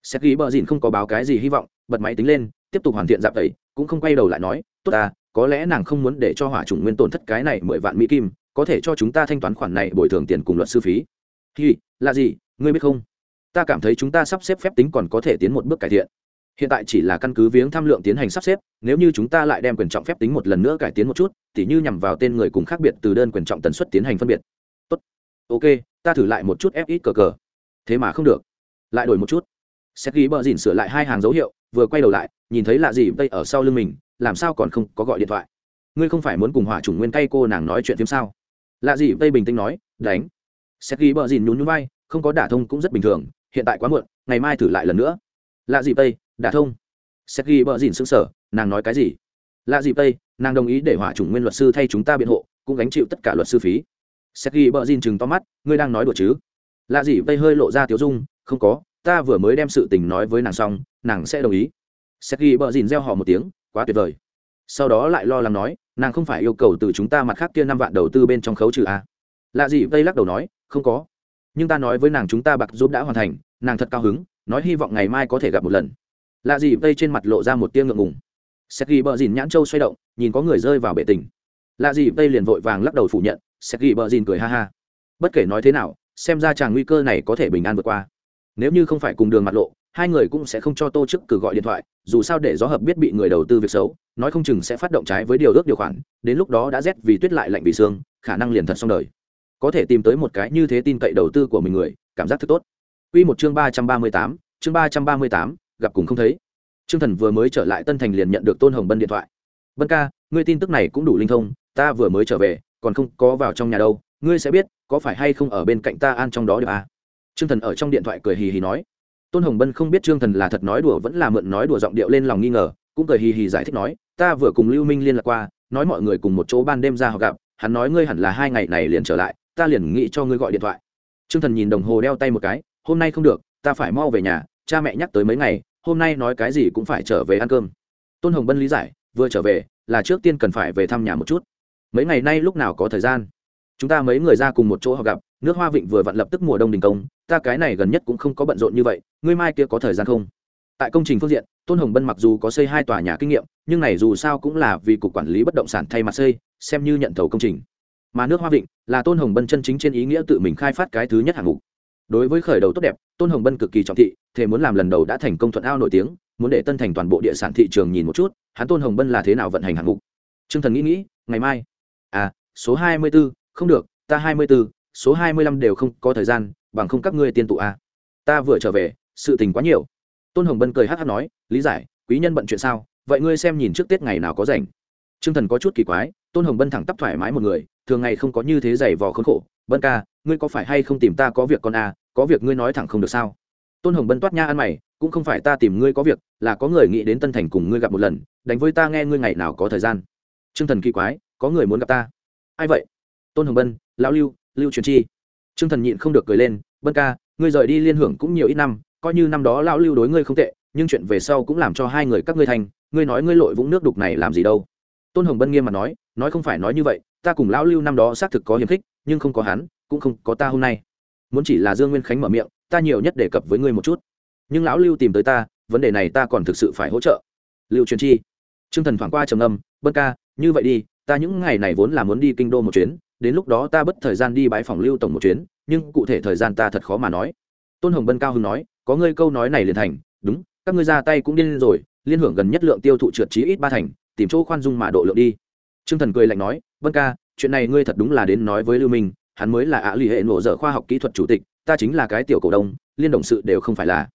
Sergei bờ dìn không có báo cái gì hy vọng, bật máy tính lên, tiếp tục hoàn thiện dạp tẩy, cũng không quay đầu lại nói, tốt ta, có lẽ nàng không muốn để cho hỏa chủng nguyên tổn thất cái này mười vạn mỹ kim, có thể cho chúng ta thanh toán khoản này bồi thường tiền cùng luật sư phí. Hi là gì ngươi biết không? Ta cảm thấy chúng ta sắp xếp phép tính còn có thể tiến một bước cải thiện. Hiện tại chỉ là căn cứ viếng tham lượng tiến hành sắp xếp, nếu như chúng ta lại đem quyền trọng phép tính một lần nữa cải tiến một chút, tỉ như nhằm vào tên người cùng khác biệt từ đơn quyền trọng tần suất tiến hành phân biệt. Tốt. Ok, ta thử lại một chút ép ít cờ cờ thế mà không được. Lại đổi một chút. Xét ghi bờ dìn sửa lại hai hàng dấu hiệu, vừa quay đầu lại, nhìn thấy lạ gì tây ở sau lưng mình, làm sao còn không có gọi điện thoại? Ngươi không phải muốn cùng hỏa chủng nguyên tay cô nàng nói chuyện phim sao? Lạ gì tây bình tĩnh nói, đánh. Xét ghi bờ dìn nhún nhún vai không có đả thông cũng rất bình thường, hiện tại quá muộn, ngày mai thử lại lần nữa. Lạ gì tây đả thông. Xét ghi bờ dìn xứng sở nàng nói cái gì? Lạ gì tây nàng đồng ý để hỏa chủng nguyên luật sư thay chúng ta biện hộ, cũng gánh chịu tất cả luật sư phí. Xét ghi bờ dìn chừng to mắt, ngươi đang nói đùa chứ? Lạ gì tây hơi lộ ra tiếu dung, không có, ta vừa mới đem sự tình nói với nàng xong, nàng sẽ đồng ý. Xét ghi bờ dìn gieo họ một tiếng, quá tuyệt vời. Sau đó lại lo lắng nói, nàng không phải yêu cầu từ chúng ta mặt khác kia năm vạn đầu tư bên trong khấu trừ a à? lạ gì tây lắc đầu nói, không có nhưng ta nói với nàng chúng ta bạc giúp đã hoàn thành, nàng thật cao hứng, nói hy vọng ngày mai có thể gặp một lần. Lạ gì vây trên mặt lộ ra một tia ngượng ngùng. Xét ghi bờ dìn nhãn châu xoay động, nhìn có người rơi vào bể tình. Lạ gì vây liền vội vàng lắc đầu phủ nhận xét ghi bờ dìn cười ha ha. Bất kể nói thế nào, xem ra chàng nguy cơ này có thể bình an vượt qua. Nếu như không phải cùng đường mặt lộ, hai người cũng sẽ không cho tô chức cử gọi điện thoại, dù sao để gió hợp biết bị người đầu tư việc xấu, nói không chừng sẽ phát động trái với điều ước điều khoản, đến lúc đó đã rét vì tuyết lại lạnh vì xương, khả năng liền thật xong đời có thể tìm tới một cái như thế tin cậy đầu tư của mình người cảm giác thật tốt Quy một chương ba trăm ba mươi tám chương ba trăm ba mươi tám gặp cùng không thấy Trương Thần vừa mới trở lại Tân Thành liền nhận được Tôn Hồng Bân điện thoại. "Bân ca, ngươi tin tức này cũng đủ linh thông, ta vừa mới trở về, còn không có vào trong nhà đâu, ngươi sẽ biết, có phải hay không ở bên cạnh ta an trong đó được à?" Trương Thần ở trong điện thoại cười hì hì nói. Tôn Hồng Bân không biết Trương Thần là thật nói đùa vẫn là mượn nói đùa giọng điệu lên lòng nghi ngờ, cũng cười hì hì giải thích nói, "Ta vừa cùng Lưu Minh liên lạc qua, nói mọi người cùng một chỗ ban đêm ra họ gặp, hắn nói ngươi hẳn là hai ngày này liền trở lại, ta liền nghĩ cho ngươi gọi điện thoại." Trương Thần nhìn đồng hồ đeo tay một cái, "Hôm nay không được, ta phải mau về nhà, cha mẹ nhắc tới mấy ngày, hôm nay nói cái gì cũng phải trở về ăn cơm. Tôn hồng bân lý giải vừa trở về là trước tiên cần phải về thăm nhà một chút. Mấy ngày nay lúc nào có thời gian? Chúng ta mấy người ra cùng một chỗ họ gặp nước hoa vịnh vừa vặn lập tức mùa đông đình công ta cái này gần nhất cũng không có bận rộn như vậy ngươi mai kia có thời gian không? Tại công trình phương diện tôn hồng bân mặc dù có xây hai tòa nhà kinh nghiệm nhưng này dù sao cũng là vì cục quản lý bất động sản thay mặt xây xem như nhận thầu công trình mà nước hoa vịnh là tôn hồng bân chân chính trên ý nghĩa tự mình khai phát cái thứ nhất hạng mục. Đối với khởi đầu tốt đẹp, tôn hồng bân cực kỳ trọng thị thế muốn làm lần đầu đã thành công thuận ao nổi tiếng, muốn để tân thành toàn bộ địa sản thị trường nhìn một chút, hắn tôn hồng bân là thế nào vận hành hạng mục? T r ư ơ n g thần nghĩ nghĩ, ngày mai. À số hai mươi b ố không được, ta hai mươi b ố số hai mươi lăm đều không có thời gian, bằng không các ngươi tiên tụ à. ta vừa trở về, sự tình quá nhiều. Tôn hồng bân cười hát hát nói, lý giải, quý nhân bận chuyện sao, vậy ngươi xem nhìn trước tết ngày nào có rảnh. T r ư ơ n g thần có chút kỳ quái, tôn hồng bân thẳng tắp thoải mái một người thường ngày không có như thế giày vò khốn khổ. Bân ca ngươi có phải hay không tìm ta có việc con à, có việc ngươi nói thẳng không được sao? Tôn hồng bân toát nha ăn mày cũng không phải ta tìm ngươi có việc là có người nghĩ đến tân thành cùng ngươi gặp một lần đánh với ta nghe ngươi ngày nào có thời gian. T r ư ơ n g thần kỳ quái có người muốn gặp ta. Ai vậy? Tôn hồng bân lão lưu lưu truyền chi. T r ư ơ n g thần nhịn không được cười lên bân ca ngươi rời đi liên hưởng cũng nhiều ít năm coi như năm đó lão lưu đối ngươi không tệ nhưng chuyện về sau cũng làm cho hai người các ngươi thành ngươi nói ngươi lội vũng nước đục này làm gì đâu? Tôn hồng bân nghiêm mặt nói nói không phải nói như vậy, ta cùng lão lưu năm đó xác thực có hiềm khích, nhưng không có hắn, cũng không có ta hôm nay. Muốn chỉ là dương nguyên khánh mở miệng, ta nhiều nhất đề cập với ngươi một chút. Nhưng lão lưu tìm tới ta, vấn đề này ta còn thực sự phải hỗ trợ. Lưu truyền chi. T r ư ơ n g thần thoảng qua trầm âm bân ca, như vậy đi, ta những ngày này vốn là muốn đi kinh đô một chuyến, đến lúc đó ta bất thời gian đi bãi phòng lưu tổng một chuyến, nhưng cụ thể thời gian ta thật khó mà nói. Tôn hồng bân cao hưng nói, có ngươi câu nói này liền thành, đúng, các ngươi ra tay cũng điên rồi, liên hưởng gần nhất lượng tiêu thụ trượt trí ít ba thành, tìm chỗ khoan dung mà độ lượng đi. Trương thần cười lạnh nói Vân ca chuyện này ngươi thật đúng là đến nói với lưu minh hắn mới là ạ lì hệ nổ dở khoa học kỹ thuật chủ tịch ta chính là cái tiểu cổ đông liên đồng sự đều không phải là.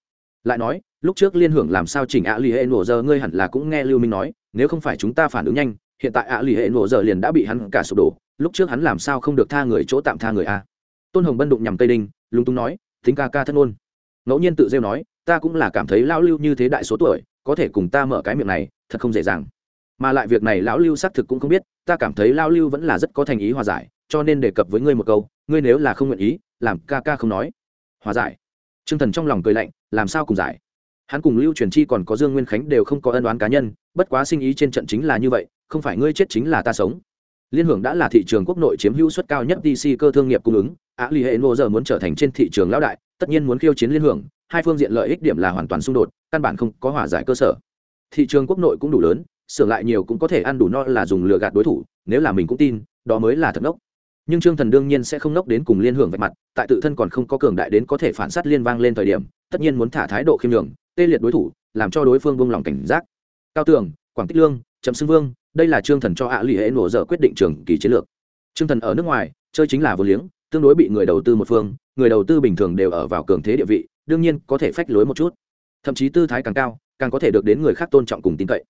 Lại nói lúc trước liên hưởng làm sao chỉnh ạ lì hệ nổ Dở, ngươi hẳn là cũng nghe lưu minh nói nếu không phải chúng ta phản ứng nhanh hiện tại ạ lì hệ nổ Dở liền đã bị hắn cả sụp đổ lúc trước hắn làm sao không được tha người chỗ tạm tha người a? Tôn hồng bân đụng nhằm tây đinh lúng túng nói thính ca ca thân ôn. Ngẫu nhiên tự rêu nói ta cũng là cảm thấy lão lưu như thế đại số tuổi có thể cùng ta mở cái miệng này thật không dễ dàng mà lại việc này lão lưu xác thực cũng không biết, ta cảm thấy lão lưu vẫn là rất có thành ý hòa giải, cho nên đề cập với ngươi một câu, ngươi nếu là không nguyện ý, làm ca ca không nói. Hòa giải. T r ư ơ n g thần trong lòng cười lạnh, làm sao cùng giải? Hắn cùng lưu truyền chi còn có dương nguyên khánh đều không có ân đoán cá nhân, bất quá sinh ý trên trận chính là như vậy, không phải ngươi chết chính là ta sống. Liên hưởng đã là thị trường quốc nội chiếm hữu suất cao nhất dc cơ thương nghiệp cung ứng, á l ì hệ nô giờ muốn trở thành trên thị trường lão đại, tất nhiên muốn khiêu chiến liên hưởng, hai phương diện lợi ích điểm là hoàn toàn xung đột, căn bản không có hòa giải cơ sở. Thị trường quốc nội cũng đủ lớn sửa lại nhiều cũng có thể ăn đủ no là dùng lừa gạt đối thủ, nếu là mình cũng tin, đó mới là thật ngốc. Nhưng trương thần đương nhiên sẽ không nốc đến cùng liên hưởng vạch mặt, tại tự thân còn không có cường đại đến có thể phản s á t liên vang lên thời điểm, tất nhiên muốn thả thái độ khiêm nhường, tê liệt đối thủ, làm cho đối phương buông lòng cảnh giác. Cao tường, quảng tích lương, trầm xưng vương, đây là trương thần cho hạ à lụy hệ nổ dở quyết định trường kỳ chiến lược. Trương thần ở nước ngoài, chơi chính là vô liếng, tương đối bị người đầu tư một phương, người đầu tư bình thường đều ở vào cường thế địa vị, đương nhiên có thể phách lối một chút. Thậm chí tư thái càng cao, càng có thể được đến người khác tôn trọng cùng tin cậy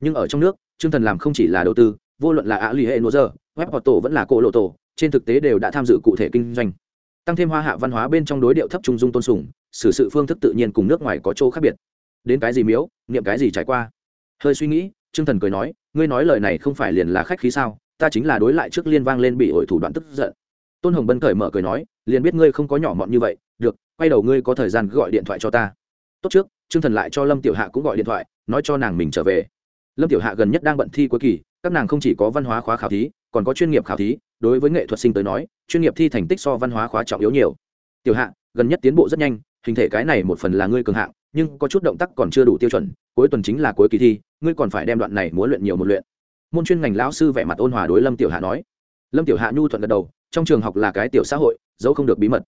nhưng ở trong nước, trương thần làm không chỉ là đầu tư, vô luận là ạ l ì hệ nô dở web hoặc tổ vẫn là cổ lộ tổ, trên thực tế đều đã tham dự cụ thể kinh doanh. Tăng thêm hoa hạ văn hóa bên trong đối điệu thấp trung dung tôn sùng, xử sự phương thức tự nhiên cùng nước ngoài có chỗ khác biệt. Đến cái gì miếu, niệm cái gì trải qua. Hơi suy nghĩ, trương thần cười nói, ngươi nói lời này không phải liền là khách khí sao? Ta chính là đối lại trước liên vang lên bị hội thủ đoạn tức giận. Tôn hồng bân cởi mở cười nói, liền biết ngươi không có nhỏ mọn như vậy, được, quay đầu ngươi có thời gian gọi điện thoại cho ta. Tốt trước, trương thần lại cho lâm tiểu hạ cũng gọi điện thoại, nói cho nàng mình trở về lâm tiểu hạ gần nhất đang bận thi cuối kỳ, các nàng không chỉ có văn hóa khóa khảo thí, còn có chuyên nghiệp khảo thí, đối với nghệ thuật sinh tới nói, chuyên nghiệp thi thành tích so văn hóa khóa trọng yếu nhiều. Tiểu hạ, gần nhất tiến bộ rất nhanh, hình thể cái này một phần là ngươi cường hạng, nhưng có chút động tác còn chưa đủ tiêu chuẩn, cuối tuần chính là cuối kỳ thi, ngươi còn phải đem đoạn này muốn luyện nhiều một luyện. Môn chuyên ngành lão sư vẻ mặt ôn hòa đối lâm tiểu hạ nói. Lâm tiểu hạ nhu thuận gật đầu, trong trường học là cái tiểu xã hội dẫu không được bí mật.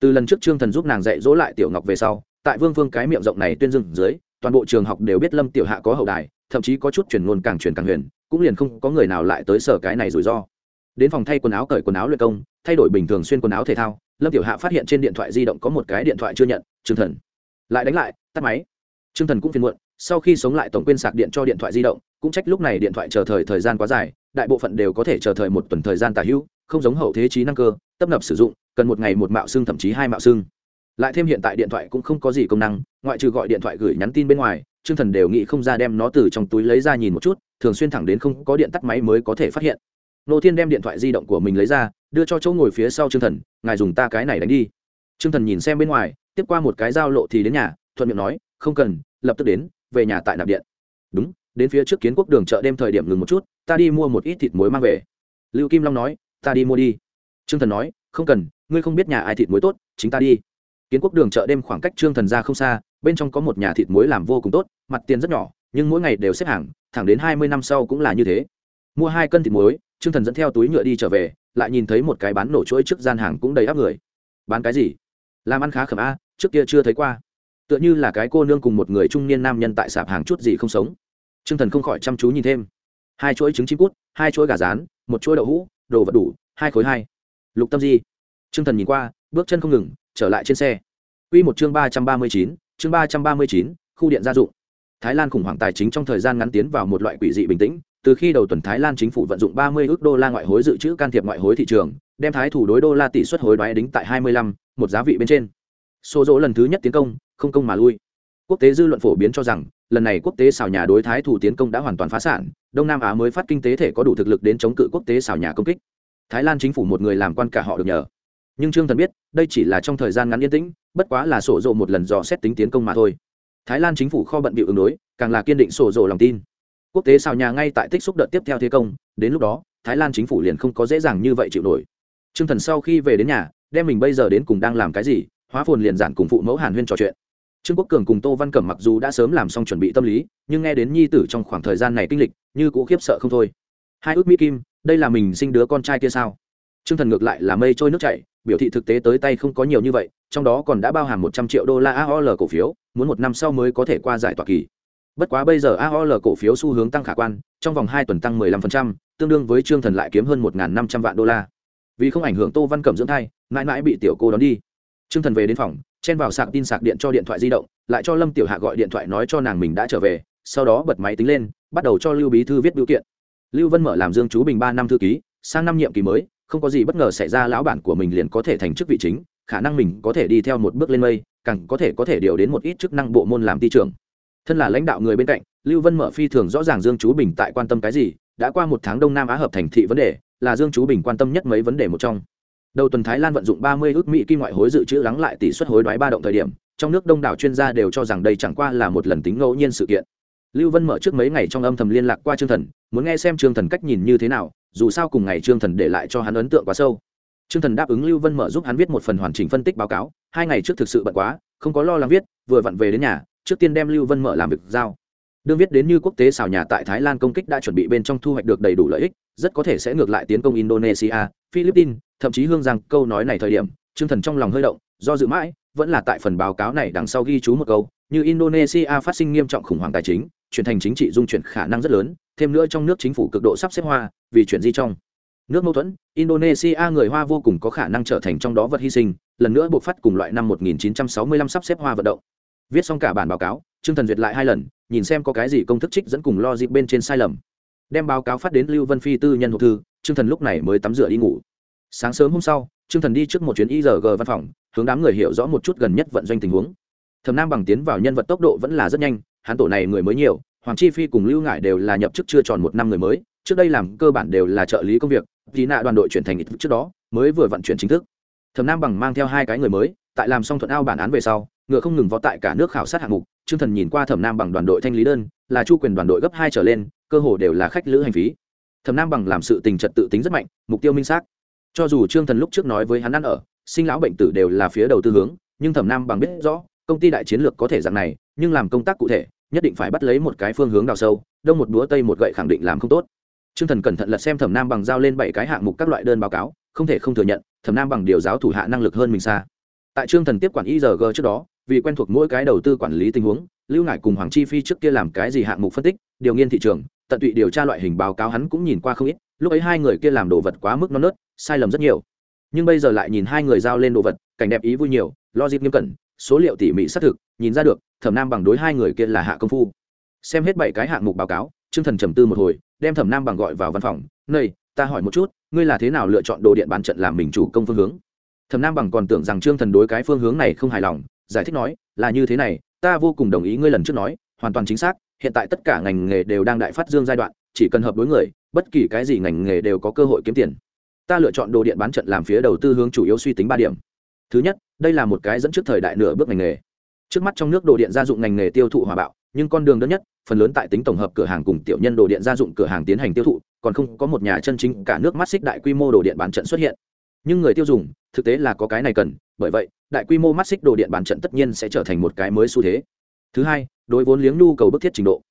Từ lần trước trương thần giúp nàng dạy dỗ lại tiểu ngọc về sau, tại vương vương cái miệng rộng này tuyên dưng dưới, toàn bộ trường học đều biết lâm tiểu hạ có hậu đài thậm chí có chút chuyển ngôn càng chuyển càng huyền, cũng liền không có người nào lại tới sở cái này rủi ro. Đến phòng thay quần áo cởi quần áo luyện công, thay đổi bình thường xuyên quần áo thể thao, lâm tiểu hạ phát hiện trên điện thoại di động có một cái điện thoại chưa nhận, trương thần. Lại đánh lại, tắt máy. Trương thần cũng phiền muộn, sau khi sống lại tổng quên sạc điện cho điện thoại di động, cũng trách lúc này điện thoại chờ thời thời gian quá dài, đại bộ phận đều có thể chờ thời một tuần thời gian tả hữu, không giống hậu thế trí năng cơ, tấp nập sử dụng, cần một ngày một mạo xương thậm chí hai mạo xương lại thêm hiện tại điện thoại cũng không có gì công năng, ngoại trừ gọi điện thoại gửi nhắn tin bên ngoài, trương thần đều nghĩ không ra đem nó từ trong túi lấy ra nhìn một chút, thường xuyên thẳng đến không có điện tắt máy mới có thể phát hiện. Nô thiên đem điện thoại di động của mình lấy ra, đưa cho chỗ ngồi phía sau trương thần, ngài dùng ta cái này đánh đi. Trương thần nhìn xem bên ngoài, tiếp qua một cái giao lộ thì đến nhà, thuận miệng nói, không cần, lập tức đến, về nhà tại nạp điện. Đúng, đến phía trước kiến quốc đường chợ đêm thời điểm ngừng một chút, ta đi mua một ít thịt muối mang về. Lưu kim long nói, ta đi mua đi. Trương thần nói, không cần, ngươi không biết nhà ai thịt muối tốt, chính ta đi kiến quốc đường chợ đêm khoảng cách trương thần ra không xa, bên trong có một nhà thịt muối làm vô cùng tốt, mặt tiền rất nhỏ, nhưng mỗi ngày đều xếp hàng, thẳng đến hai mươi năm sau cũng là như thế. Mua hai cân thịt muối, trương thần dẫn theo túi nhựa đi trở về, lại nhìn thấy một cái bán nổ chuỗi trước gian hàng cũng đầy áp người. Bán cái gì? Làm ăn khá khẩm a, trước kia chưa thấy qua. Tựa như là cái cô nương cùng một người trung niên nam nhân tại sạp hàng chút gì không sống. T r ư ơ n g thần không khỏi chăm chú nhìn thêm. Hai chuỗi trứng chim cút, hai chuỗi gà rán, một chuỗi đậu hũ, đồ vật đủ, hai khối hai. Lục tâm di. T r ư ơ n g thần nhìn qua, bước chân không ngừng trở lại trên xe. Quy một chương ba trăm ba mươi chín, chương ba trăm ba mươi chín, khu điện gia dụng. Thái lan khủng hoảng tài chính trong thời gian ngắn tiến vào một loại quỷ dị bình tĩnh, từ khi đầu tuần thái lan chính phủ vận dụng ba mươi đô la ngoại hối dự trữ can thiệp ngoại hối thị trường, đem thái thủ đối đô la tỷ suất hối đoái đính tại hai mươi lăm, một giá vị bên trên. Xô dỗ lần thứ nhất tiến công, không công mà lui. Quốc tế dư luận phổ biến cho rằng, lần này quốc tế xào nhà đối thái thủ tiến công đã hoàn toàn phá sản, đông nam á mới phát kinh tế thể có đủ thực lực đến chống cự quốc tế xào nhà công kích. Thái lan chính phủ một người làm quan cả họ được nhờ nhưng trương thần biết, đây chỉ là trong thời gian ngắn yên tĩnh, bất quá là sổ rộ một lần dò xét tính tiến công mà thôi. Thái lan chính phủ kho bận bị ứng đối, càng là kiên định sổ rộ lòng tin. Quốc tế xào nhà ngay tại tích xúc đợt tiếp theo thế công, đến lúc đó, thái lan chính phủ liền không có dễ dàng như vậy chịu nổi. Trương thần sau khi về đến nhà, đem mình bây giờ đến cùng đang làm cái gì, hóa phồn liền giản cùng phụ mẫu hàn huyên trò chuyện. Trương quốc cường cùng tô văn cẩm mặc dù đã sớm làm xong chuẩn bị tâm lý, nhưng nghe đến nhi tử trong khoảng thời gian này kinh lịch, như cũ khiếp sợ không thôi. Hai ước mỹ kim, đây là mình sinh đứa con trai kia sao? Trương thần ngược lại là mây trôi nước chảy biểu thị thực tế tới tay không có nhiều như vậy trong đó còn đã bao hàm một trăm triệu đô la aol cổ phiếu muốn một năm sau mới có thể qua giải tỏa kỳ. Bất quá bây giờ aol cổ phiếu xu hướng tăng khả quan trong vòng hai tuần tăng 15%, tương đương với trương thần lại kiếm hơn một năm trăm vạn đô la. Vì không ảnh hưởng tô văn cẩm dưỡng thai mãi mãi bị tiểu cô đón đi. Trương Thần về đến phòng, chen vào sạc tin sạc điện cho điện thoại di động, lại cho Lâm Tiểu Hạ gọi điện thoại nói cho nàng mình đã trở về, sau đó bật máy tính lên, bắt đầu cho Lưu Bí thư viết biểu kiện. Lưu Vân mở làm Dương Chú Bình ba năm thư ký, sang năm nhiệm kỳ mới, không có gì bất ngờ xảy ra lão bản của mình liền có thể thành chức vị chính, khả năng mình có thể đi theo một bước lên mây, càng có thể có thể điều đến một ít chức năng bộ môn làm ty trưởng. Thân là lãnh đạo người bên cạnh, Lưu Vân mở phi thường rõ ràng Dương Chú Bình tại quan tâm cái gì, đã qua một tháng Đông Nam Á hợp thành thị vấn đề, là Dương Chú Bình quan tâm nhất mấy vấn đề một trong đầu tuần thái lan vận dụng 30 ước mỹ kim ngoại hối dự trữ lắng lại tỷ suất hối đoái ba động thời điểm trong nước đông đảo chuyên gia đều cho rằng đây chẳng qua là một lần tính ngẫu nhiên sự kiện lưu vân mở trước mấy ngày trong âm thầm liên lạc qua trương thần, muốn nghe xem trương thần cách nhìn như thế nào, dù sao cùng ngày trương thần để lại cho hắn ấn tượng quá sâu. Trương thần đáp ứng lưu vân mở giúp hắn viết một phần hoàn chỉnh phân tích báo cáo, hai ngày trước thực sự bận quá, không có lo lắng viết, vừa vặn về đến nhà, trước tiên đem lưu vân mở làm việc giao. Đương viết đến như quốc tế xào nhà tại thái lan công kích đã chuẩn bị bên trong thu hoạch được đầy đủ lợi ích, rất có thể sẽ ngược lại tiến công indonesia, philippines, thậm chí hương rằng câu nói này thời điểm, trương thần trong lòng hơi động, do dự mãi, vẫn là tại phần báo cáo này đằng sau ghi chú một câu, như indonesia phát sinh nghiêm trọng khủng hoảng tài chính chuyển thành chính trị dung chuyển khả năng rất lớn, thêm nữa trong nước chính phủ cực độ sắp xếp hoa, vì chuyển di trong. Nước mâu thuẫn, indonesia người hoa vô cùng có khả năng trở thành trong đó vật hy sinh, lần nữa buộc phát cùng loại năm 1965 sắp xếp hoa vận động. Viết xong cả bản báo cáo, trương thần duyệt lại hai lần, nhìn xem có cái gì công thức trích dẫn cùng lo dịp bên trên sai lầm. Đem báo cáo phát đến lưu vân phi tư nhân hộp thư, trương thần lúc này mới tắm rửa đi ngủ. Sáng sớm hôm sau, trương thần đi trước một chuyến igg văn phòng, hướng đám người hiểu rõ một chút gần nhất vận doanh tình huống. Thầm nam bằng tiến vào nhân vật tốc độ vẫn là rất nhanh hắn tổ này người mới nhiều, hoàng chi phi cùng lưu ngải đều là nhập chức chưa tròn một năm người mới, trước đây làm cơ bản đều là trợ lý công việc vì nạ đoàn đội chuyển thành ít trước đó, mới vừa vận chuyển chính thức. Thẩm nam bằng mang theo hai cái người mới, tại làm xong thuận ao bản án về sau, ngựa không ngừng vó tại cả nước khảo sát hạng mục, trương thần nhìn qua thẩm nam bằng đoàn đội thanh lý đơn, là chu quyền đoàn đội gấp hai trở lên, cơ hồ đều là khách lữ hành phí. Thẩm nam bằng làm sự tình trật tự tính rất mạnh, mục tiêu minh xác. Cho dù trương thần lúc trước nói với hắn ăn ở, sinh lão bệnh tử đều là phía đầu tư hướng, nhưng thẩm nam bằng biết rõ công ty đại chiến lược có thể dạng này, nhưng làm công tác cụ thể, nhất định phải bắt lấy một cái phương hướng đào sâu, đông một búa tây một gậy khẳng định làm không tốt. Trương thần cẩn thận lật xem thẩm nam bằng giao lên bảy cái hạng mục các loại đơn báo cáo, không thể không thừa nhận, thẩm nam bằng điều giáo thủ hạ năng lực hơn mình xa. Tại trương thần tiếp quản igg trước đó, vì quen thuộc mỗi cái đầu tư quản lý tình huống, lưu ngải cùng hoàng chi phi trước kia làm cái gì hạng mục phân tích, điều nghiên thị trường, tận tụy điều tra loại hình báo cáo hắn cũng nhìn qua không ít, lúc ấy hai người kia làm đồ vật quá mức non nớt, sai lầm rất nhiều. Nhưng bây giờ lại nhìn hai người giao lên đồ vật, cảnh đẹp ý vui nhiều, logic nghiêm cẩn số liệu tỉ mỉ xác thực nhìn ra được thẩm nam bằng đối hai người kia là hạ công phu. Xem hết bảy cái hạng mục báo cáo trương thần trầm tư một hồi đem thẩm nam bằng gọi vào văn phòng. Nầy, ta hỏi một chút ngươi là thế nào lựa chọn đồ điện bán trận làm mình chủ công phương hướng? Thẩm nam bằng còn tưởng rằng trương thần đối cái phương hướng này không hài lòng giải thích nói là như thế này ta vô cùng đồng ý ngươi lần trước nói hoàn toàn chính xác hiện tại tất cả ngành nghề đều đang đại phát dương giai đoạn chỉ cần hợp đối người bất kỳ cái gì ngành nghề đều có cơ hội kiếm tiền. Ta lựa chọn đồ điện bán trận làm phía đầu tư hướng chủ yếu suy tính ba điểm thứ nhất, đây là một cái dẫn trước thời đại nửa bước ngành nghề. Trước mắt trong nước đồ điện gia dụng ngành nghề tiêu thụ hòa bạo, nhưng con đường đơn nhất, phần lớn tại tính tổng hợp cửa hàng cùng tiểu nhân đồ điện gia dụng cửa hàng tiến hành tiêu thụ, còn không có một nhà chân chính cả nước mắt xích đại quy mô đồ điện bán trận xuất hiện. Nhưng người tiêu dùng, thực tế là có cái này cần, bởi vậy, đại quy mô mắt xích đồ điện bán trận tất nhiên sẽ trở thành một cái mới xu thế. Thứ hai, đối vốn liếng nhu cầu bức thiết trình độ.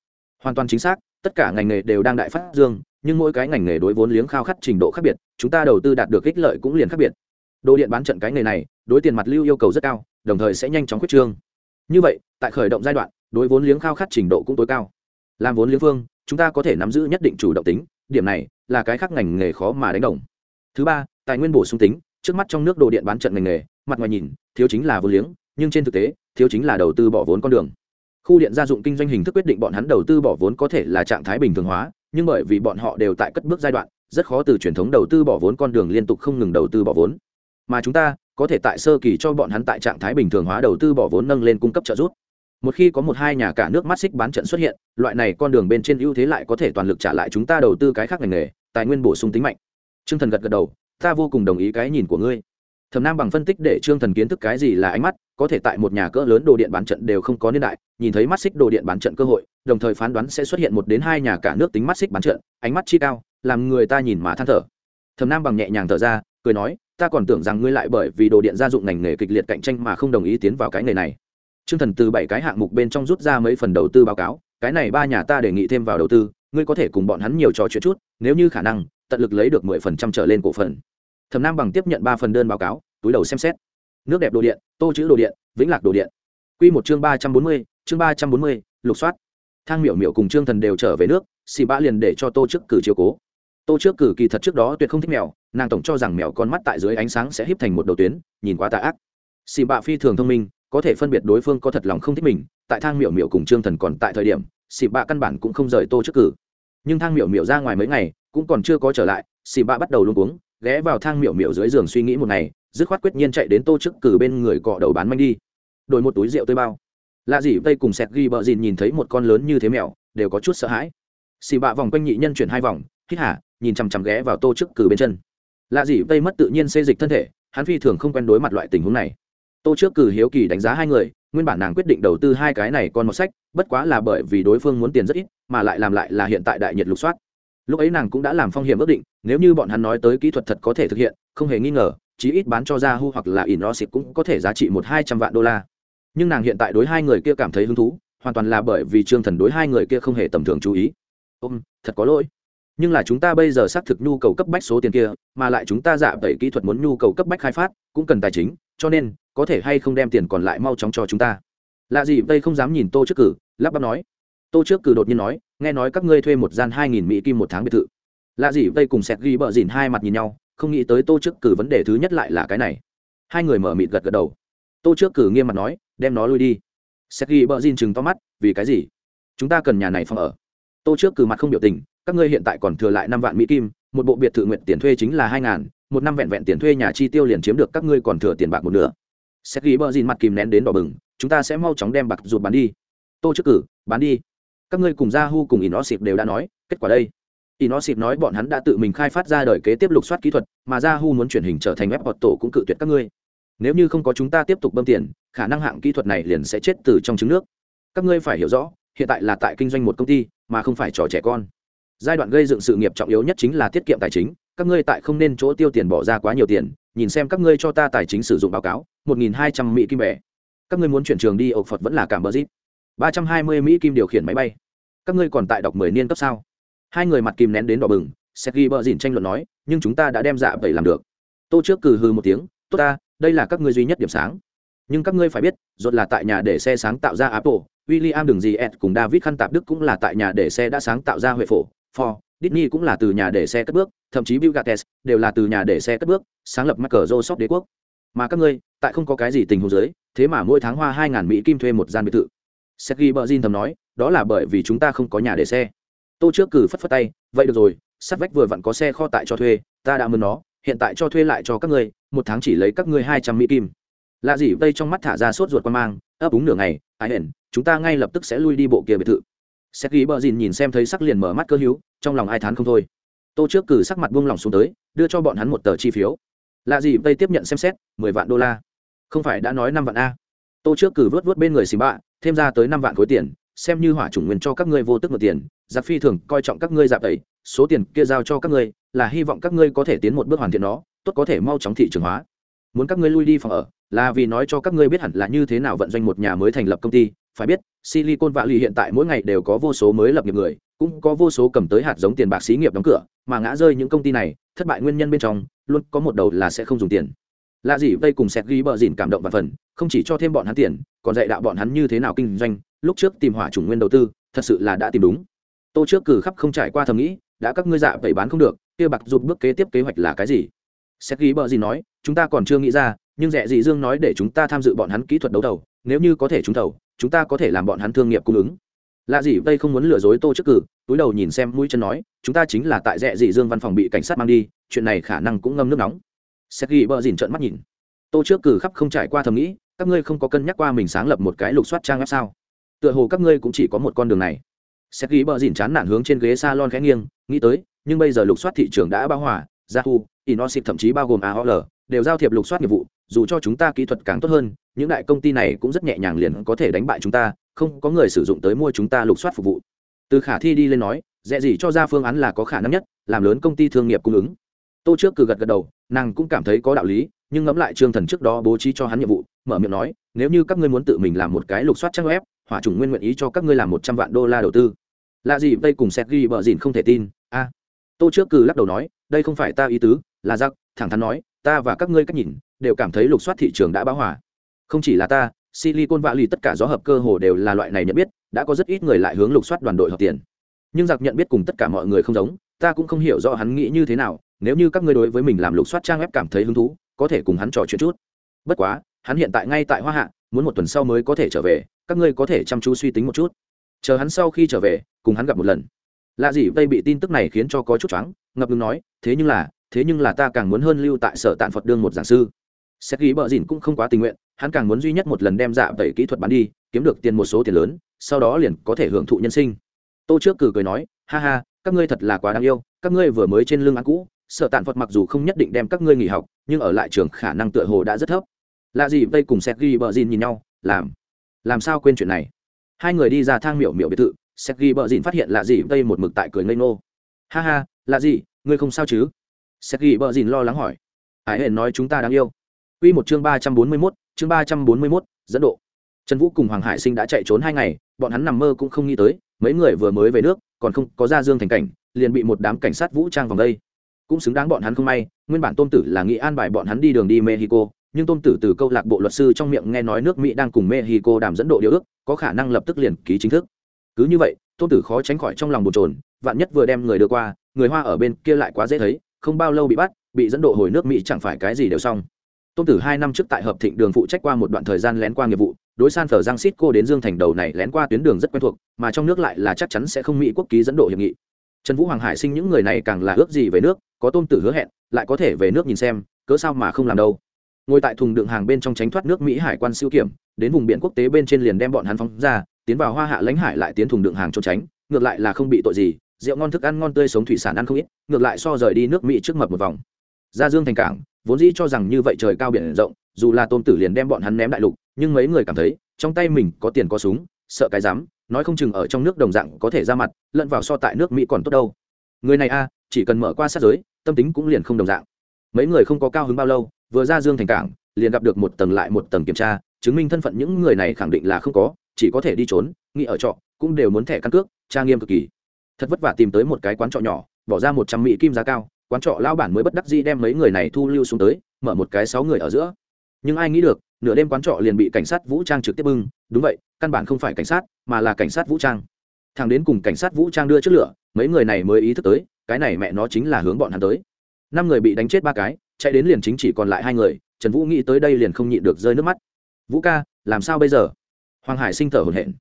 Hoàn toàn chính xác, tất cả ngành nghề đều đang đại phát dương, nhưng mỗi cái ngành nghề đối vốn liếng khao khát trình độ khác biệt, chúng ta đầu tư đạt được ích lợi cũng liền khác biệt đồ điện bán trận cái nghề này, đối tiền mặt lưu yêu cầu rất cao, đồng thời sẽ nhanh chóng quyết trương. Như vậy, tại khởi động giai đoạn, đối vốn liếng khao khát trình độ cũng tối cao. Làm vốn liếng phương chúng ta có thể nắm giữ nhất định chủ động tính, điểm này là cái khác ngành nghề khó mà đánh đồng. Thứ ba, tài nguyên bổ sung tính, trước mắt trong nước đồ điện bán trận ngành nghề, mặt ngoài nhìn, thiếu chính là vốn liếng, nhưng trên thực tế, thiếu chính là đầu tư bỏ vốn con đường. Khu điện gia dụng kinh doanh hình thức quyết định bọn hắn đầu tư bỏ vốn có thể là trạng thái bình thường hóa, nhưng bởi vì bọn họ đều tại cất bước giai đoạn, rất khó từ truyền thống đầu tư bỏ vốn con đường liên tục không ngừng đầu tư bỏ vốn mà chúng ta có thể tại sơ kỳ cho bọn hắn tại trạng thái bình thường hóa đầu tư bỏ vốn nâng lên cung cấp trợ giúp. Một khi có một hai nhà cả nước mắt xích bán trận xuất hiện, loại này con đường bên trên ưu thế lại có thể toàn lực trả lại chúng ta đầu tư cái khác ngành nghề, tài nguyên bổ sung tính mạnh. T r ư ơ n g thần gật gật đầu, ta vô cùng đồng ý cái nhìn của ngươi. Thẩm nam bằng phân tích để trương thần kiến thức cái gì là ánh mắt, có thể tại một nhà cỡ lớn đồ điện bán trận đều không có niên đại, nhìn thấy mắt xích đồ điện bán trận cơ hội, đồng thời phán đoán sẽ xuất hiện một đến hai nhà cả nước tính mắt xích bán trận, ánh mắt chi cao, làm người ta nhìn mà than thở. Thẩm nam bằng nhẹ nhàng thở ra, cười nói ta còn tưởng rằng ngươi lại bởi vì đồ điện gia dụng ngành nghề kịch liệt cạnh tranh mà không đồng ý tiến vào cái nghề này Trương Thần từ bảy cái hạng mục bên trong rút ra mấy phần đầu tư báo cáo, cái này ba nhà ta đề nghị thêm vào đầu tư, ngươi có thể cùng bọn hắn nhiều trò chuyện chút, nếu như khả năng, tận lực lấy được mười phần trăm trở lên cổ phần. Thẩm Nam bằng tiếp nhận ba phần đơn báo cáo, túi đầu xem xét. Nước đẹp đồ điện, Tô chữ đồ điện, Vĩnh Lạc đồ điện. Quy một chương ba trăm bốn mươi, chương ba trăm bốn mươi, lục soát. Thang Miểu Miểu cùng Trương Thần đều trở về nước, xì bã liền để cho Tô chức cử chiều cố. Tô trước cử kỳ thật trước đó tuyệt không thích mèo, nàng tổng cho rằng mèo con mắt tại dưới ánh sáng sẽ híp thành một đầu tuyến, nhìn quá tà ác. Xì bạ phi thường thông minh, có thể phân biệt đối phương có thật lòng không thích mình tại thang miểu miểu cùng trương thần còn tại thời điểm xì bạ căn bản cũng không rời tô trước cử. Nhưng thang miểu miểu ra ngoài mấy ngày cũng còn chưa có trở lại xì bạ bắt đầu luôn uống, ghé vào thang miểu miểu dưới giường suy nghĩ một ngày dứt khoát quyết nhiên chạy đến tô trước cử bên người cọ đầu bán manh đi. Đổi một túi rượu tươi bao. Lạ gì vây cùng sẹt ghi bợ dìn nhìn thấy một con lớn như thế mèo đều có chút sợ hãi. Xì bạ vòng quanh nhị nhân chuyển hai vòng hít hả nhìn chằm chằm ghé vào tô trước cử bên chân lạ gì vây mất tự nhiên xê dịch thân thể hắn phi thường không quen đối mặt loại tình huống này tô trước cử hiếu kỳ đánh giá hai người nguyên bản nàng quyết định đầu tư hai cái này còn một sách bất quá là bởi vì đối phương muốn tiền rất ít mà lại làm lại là hiện tại đại nhiệt lục soát lúc ấy nàng cũng đã làm phong hiểm ước định nếu như bọn hắn nói tới kỹ thuật thật có thể thực hiện không hề nghi ngờ chí ít bán cho Yahoo hoặc là Innosit cũng có thể giá trị một hai trăm vạn đô la. Nhưng nàng hiện tại đối hai người kia cảm thấy hứng thú, hoàn toàn là bởi vì Trương Thần đối hai người kia không hề tầm thường chú ý. Ôm, thật có lỗi. Nhưng là chúng ta bây giờ xác thực nhu cầu cấp bách số tiền kia, mà lại chúng ta dạ tẩy kỹ thuật muốn nhu cầu cấp bách khai phát, cũng cần tài chính, cho nên có thể hay không đem tiền còn lại mau chóng cho chúng ta. Lạ gì đây không dám nhìn tô trước cử lắp bắp nói. Tô trước cử đột nhiên nói nghe nói các ngươi thuê một gian hai nghìn mỹ kim một tháng biệt thự. Lạ gì đây cùng sẹt ghi bợ dìn hai mặt nhìn nhau không nghĩ tới tô trước cử vấn đề thứ nhất lại là cái này. Hai người mở mịt gật gật đầu. Tô trước cử nghiêm mặt nói đem nó lui đi. Sẹt ghi bợ dìn chừng to mắt vì cái gì? Chúng ta cần nhà này phòng ở. Tô trước cử mặt không biểu tình các ngươi hiện tại còn thừa lại năm vạn mỹ kim một bộ biệt thự nguyện tiền thuê chính là hai ngàn một năm vẹn vẹn tiền thuê nhà chi tiêu liền chiếm được các ngươi còn thừa tiền bạc một nửa xét ghi bờ dìn mặt kìm nén đến đỏ bừng chúng ta sẽ mau chóng đem bạc ruột bán đi tô trước cử bán đi các ngươi cùng Yahoo cùng Inosip đều đã nói, kết quả đây. Inosip nói bọn hắn đã tự mình khai phát ra đời kế tiếp lục soát kỹ thuật, mà Yahoo muốn chuyển hình trở thành web tổ cũng cự tuyệt các ngươi. Nếu như không có chúng ta tiếp tục bơm tiền, khả năng hạng kỹ thuật này liền sẽ chết từ trong trứng nước. Các ngươi phải hiểu rõ, hiện tại là tại kinh doanh một công ty, mà không phải trò trẻ con. Giai đoạn gây dựng sự nghiệp trọng yếu nhất chính là tiết kiệm tài chính, các ngươi tại không nên chỗ tiêu tiền bỏ ra quá nhiều tiền, nhìn xem các ngươi cho ta tài chính sử dụng báo cáo, một nghìn hai trăm mỹ kim bẻ các ngươi muốn chuyển trường đi ộc phật vẫn là cảm bờ zip ba trăm hai mươi mỹ kim điều khiển máy bay. Các ngươi còn tại đọc mười niên cấp sao? Hai người mặt kim nén đến đỏ bừng seth ghi bờ dìn tranh luận nói nhưng chúng ta đã đem dạ vậy làm được. Tô trước cừ hư một tiếng tốt ta đây là các ngươi duy nhất điểm sáng. Nhưng các ngươi phải biết rốt là tại nhà để xe sáng tạo ra apple william đường gì ẹt cùng david khăn tạp đức cũng là tại nhà để xe đã sáng tạo ra huệ phổ ford disney cũng là từ nhà để xe cất bước thậm chí bill gates đều là từ nhà để xe cất bước sáng lập microsoft đế quốc. Mà các ngươi tại không có cái gì tình huống dưới, thế mà mỗi tháng hoa 2000 mỹ kim thuê một gian biệt thự. Sergei bờ thầm nói đó là bởi vì chúng ta không có nhà để xe. Tô trước cử phất phất tay vậy được rồi sắt vách vừa vặn có xe kho tại cho thuê ta đã mượn nó hiện tại cho thuê lại cho các ngươi một tháng chỉ lấy các ngươi hai trăm mỹ kim. Lạ gì đây trong mắt thả ra sốt ruột quan mang ấp úng nửa ngày ai hẹn, chúng ta ngay lập tức sẽ lui đi bộ kia biệt thự sergei bờ nhìn xem thấy sắc liền mở mắt cơ hữu, trong lòng ai thán không thôi. Tô trước cử sắc mặt buông lòng xuống tới, đưa cho bọn hắn một tờ chi phiếu. Lạ gì, đây tiếp nhận xem xét, mười vạn đô la. Không phải đã nói năm vạn a? Tô trước cử vớt vớt bên người xì bạ, thêm ra tới năm vạn khối tiền, xem như hỏa chủng nguyên cho các ngươi vô tức một tiền, giặc phi thường coi trọng các ngươi dạp ấy số tiền kia giao cho các ngươi, là hy vọng các ngươi có thể tiến một bước hoàn thiện nó, tốt có thể mau chóng thị trường hóa. Muốn các ngươi lui đi phòng ở, là vì nói cho các ngươi biết hẳn là như thế nào vận doanh một nhà mới thành lập công ty phải biết, silicon valley hiện tại mỗi ngày đều có vô số mới lập nghiệp người, cũng có vô số cầm tới hạt giống tiền bạc xí nghiệp đóng cửa, mà ngã rơi những công ty này, thất bại nguyên nhân bên trong, luôn có một đầu là sẽ không dùng tiền. Lạ gì vây cùng sẹt ghi bờ dìn cảm động và phần, không chỉ cho thêm bọn hắn tiền, còn dạy đạo bọn hắn như thế nào kinh doanh, lúc trước tìm hỏa chủng nguyên đầu tư, thật sự là đã tìm đúng. Tô trước cử khắp không trải qua thầm nghĩ, đã các ngươi dạ vậy bán không được, kia bạc rụt bước kế tiếp kế hoạch là cái gì? Sẹt ghi bờ dìn nói, chúng ta còn chưa nghĩ ra, nhưng rẻ dị dương nói để chúng ta tham dự bọn hắn kỹ thuật đấu thầu, nếu như có thể trúng thầu chúng ta có thể làm bọn hắn thương nghiệp cung ứng. Lạ gì đây không muốn lừa dối tô trước cử, túi đầu nhìn xem mũi chân nói, chúng ta chính là tại rẽ dị dương văn phòng bị cảnh sát mang đi, chuyện này khả năng cũng ngâm nước nóng. Sẽ ghi bờ dìn trợn mắt nhìn. Tô trước cử khắp không trải qua thầm nghĩ, các ngươi không có cân nhắc qua mình sáng lập một cái lục soát trang web sao? Tựa hồ các ngươi cũng chỉ có một con đường này. Sẽ ghi bờ dìn chán nản hướng trên ghế salon khẽ nghiêng, nghĩ tới, nhưng bây giờ lục soát thị trường đã bao hòa, yahoo inosip thậm chí bao gồm aol đều giao thiệp lục soát nghiệp vụ, dù cho chúng ta kỹ thuật càng tốt hơn những đại công ty này cũng rất nhẹ nhàng liền có thể đánh bại chúng ta, không có người sử dụng tới mua chúng ta lục soát phục vụ. Từ khả thi đi lên nói dễ gì cho ra phương án là có khả năng nhất, làm lớn công ty thương nghiệp cung ứng. Tô trước cử gật gật đầu, nàng cũng cảm thấy có đạo lý, nhưng ngẫm lại trương thần trước đó bố trí cho hắn nhiệm vụ, mở miệng nói, nếu như các ngươi muốn tự mình làm một cái lục soát trang web, hỏa chủng nguyên nguyện ý cho các ngươi làm một trăm vạn đô la đầu tư. Là gì, đây cùng xét ghi bờ dìn không thể tin, a. Tô trước cử lắc đầu nói, đây không phải ta ý tứ, là giặc thẳng thắn nói, ta và các ngươi cách nhìn, đều cảm thấy lục soát thị trường đã báo hỏa không chỉ là ta, silicon valley tất cả gió hợp cơ hồ đều là loại này nhận biết, đã có rất ít người lại hướng lục soát đoàn đội hợp tiền. Nhưng giặc nhận biết cùng tất cả mọi người không giống, ta cũng không hiểu rõ hắn nghĩ như thế nào, nếu như các ngươi đối với mình làm lục soát trang web cảm thấy hứng thú, có thể cùng hắn trò chuyện chút. Bất quá, hắn hiện tại ngay tại hoa hạ, muốn một tuần sau mới có thể trở về, các ngươi có thể chăm chú suy tính một chút. Chờ hắn sau khi trở về, cùng hắn gặp một lần. Lạ gì đây bị tin tức này khiến cho có chút choáng, ngập ngừng nói, thế nhưng là, thế nhưng là ta càng muốn hơn lưu tại sở tạn phật đương một giảng sư xét ghi bờ dìn cũng không quá tình nguyện, hắn càng muốn duy nhất một lần đem dạ tẩy kỹ thuật bán đi, kiếm được tiền một số tiền lớn, sau đó liền có thể hưởng thụ nhân sinh. Tô trước cử cười nói, ha ha, các ngươi thật là quá đáng yêu, các ngươi vừa mới trên lưng ăn cũ, sợ tàn phật mặc dù không nhất định đem các ngươi nghỉ học, nhưng ở lại trường khả năng tựa hồ đã rất thấp. Lạ gì vây cùng xét ghi bờ dìn nhìn nhau, làm làm sao quên chuyện này? Hai người đi ra thang miểu miểu biệt thự xét ghi bờ dìn phát hiện lạ gì vây một mực tại cười ngây ngô. Ha ha, lạ gì, ngươi không sao chứ? Xét ghi bờ dìn lo lắng hỏi. Hải hển nói chúng ta đáng yêu? Quy một chương ba trăm bốn mươi 341, chương ba trăm bốn mươi 341, dẫn độ. Trần Vũ cùng Hoàng Hải Sinh đã chạy trốn hai ngày, bọn hắn nằm mơ cũng không nghĩ tới, mấy người vừa mới về nước, còn không có ra dương thành cảnh, liền bị một đám cảnh sát vũ trang vòng đây. Cũng xứng đáng bọn hắn không may, nguyên bản Tôn Tử là nghĩ an bài bọn hắn đi đường đi Mexico, nhưng Tôn Tử từ câu lạc bộ luật sư trong miệng nghe nói nước Mỹ đang cùng Mexico đàm dẫn độ điều ước, có khả năng lập tức liền ký chính thức. Cứ như vậy, Tôn Tử khó tránh khỏi trong lòng bồn chồn, vạn nhất vừa đem người đưa qua, người Hoa ở bên kia lại quá dễ thấy, không bao lâu bị bắt, bị dẫn độ hồi nước Mỹ chẳng phải cái gì đều xong tôn tử hai năm trước tại hợp thịnh đường phụ trách qua một đoạn thời gian lén qua nghiệp vụ, đối san phở giang Sít cô đến dương thành đầu này lén qua tuyến đường rất quen thuộc, mà trong nước lại là chắc chắn sẽ không mỹ quốc ký dẫn độ hiệp nghị. Trần vũ hoàng hải sinh những người này càng là ước gì về nước, có tôn tử hứa hẹn, lại có thể về nước nhìn xem, cớ sao mà không làm đâu. Ngồi tại thùng đựng hàng bên trong tránh thoát nước mỹ hải quan siêu kiểm, đến vùng biển quốc tế bên trên liền đem bọn hắn phóng ra, tiến vào hoa hạ lãnh hải lại tiến thùng đựng hàng trốn tránh, ngược lại là không bị tội gì, rượu ngon thức ăn ngon tươi sống thủy sản ăn không ít, ngược lại so rời đi nước mỹ trước mập một vòng ra dương thành cảng, vốn dĩ cho rằng như vậy trời cao biển rộng, dù là tôn tử liền đem bọn hắn ném đại lục, nhưng mấy người cảm thấy, trong tay mình có tiền có súng, sợ cái dám nói không chừng ở trong nước đồng dạng có thể ra mặt, lẫn vào so tại nước mỹ còn tốt đâu. Người này a, chỉ cần mở qua sát giới, tâm tính cũng liền không đồng dạng. Mấy người không có cao hứng bao lâu, vừa ra dương thành cảng, liền gặp được một tầng lại một tầng kiểm tra, chứng minh thân phận những người này khẳng định là không có, chỉ có thể đi trốn, nghĩ ở trọ, cũng đều muốn thẻ căn cước, tra nghiêm cực kỳ. Thật vất vả tìm tới một cái quán trọ nhỏ, bỏ ra một trăm mỹ kim giá cao quán trọ lao bản mới bất đắc dĩ đem mấy người này thu lưu xuống tới, mở một cái sáu người ở giữa. Nhưng ai nghĩ được, nửa đêm quán trọ liền bị cảnh sát vũ trang trực tiếp bưng. Đúng vậy, căn bản không phải cảnh sát, mà là cảnh sát vũ trang. Thằng đến cùng cảnh sát vũ trang đưa trước lửa, mấy người này mới ý thức tới, cái này mẹ nó chính là hướng bọn hắn tới. Năm người bị đánh chết ba cái, chạy đến liền chính chỉ còn lại hai người, trần vũ nghĩ tới đây liền không nhịn được rơi nước mắt. Vũ ca, làm sao bây giờ? Hoàng hải sinh thở hồn hển.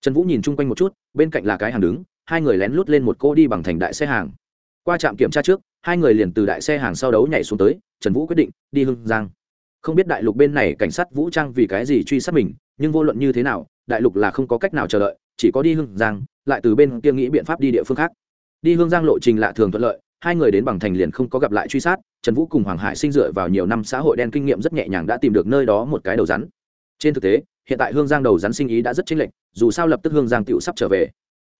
Trần vũ nhìn chung quanh một chút, bên cạnh là cái hàng đứng, hai người lén lút lên một cô đi bằng thành đại xe hàng. Qua trạm kiểm tra trước hai người liền từ đại xe hàng sau đấu nhảy xuống tới, trần vũ quyết định, đi hưng giang. Không biết đại lục bên này cảnh sát vũ trang vì cái gì truy sát mình, nhưng vô luận như thế nào, đại lục là không có cách nào chờ đợi, chỉ có đi hưng giang, lại từ bên kia nghĩ biện pháp đi địa phương khác. Đi hương giang lộ trình lạ thường thuận lợi, hai người đến bằng thành liền không có gặp lại truy sát, trần vũ cùng hoàng hải sinh dựa vào nhiều năm xã hội đen kinh nghiệm rất nhẹ nhàng đã tìm được nơi đó một cái đầu rắn. Trên thực tế, hiện tại hương giang đầu rắn sinh ý đã rất chênh lệch, dù sao lập tức hương giang tựu sắp trở về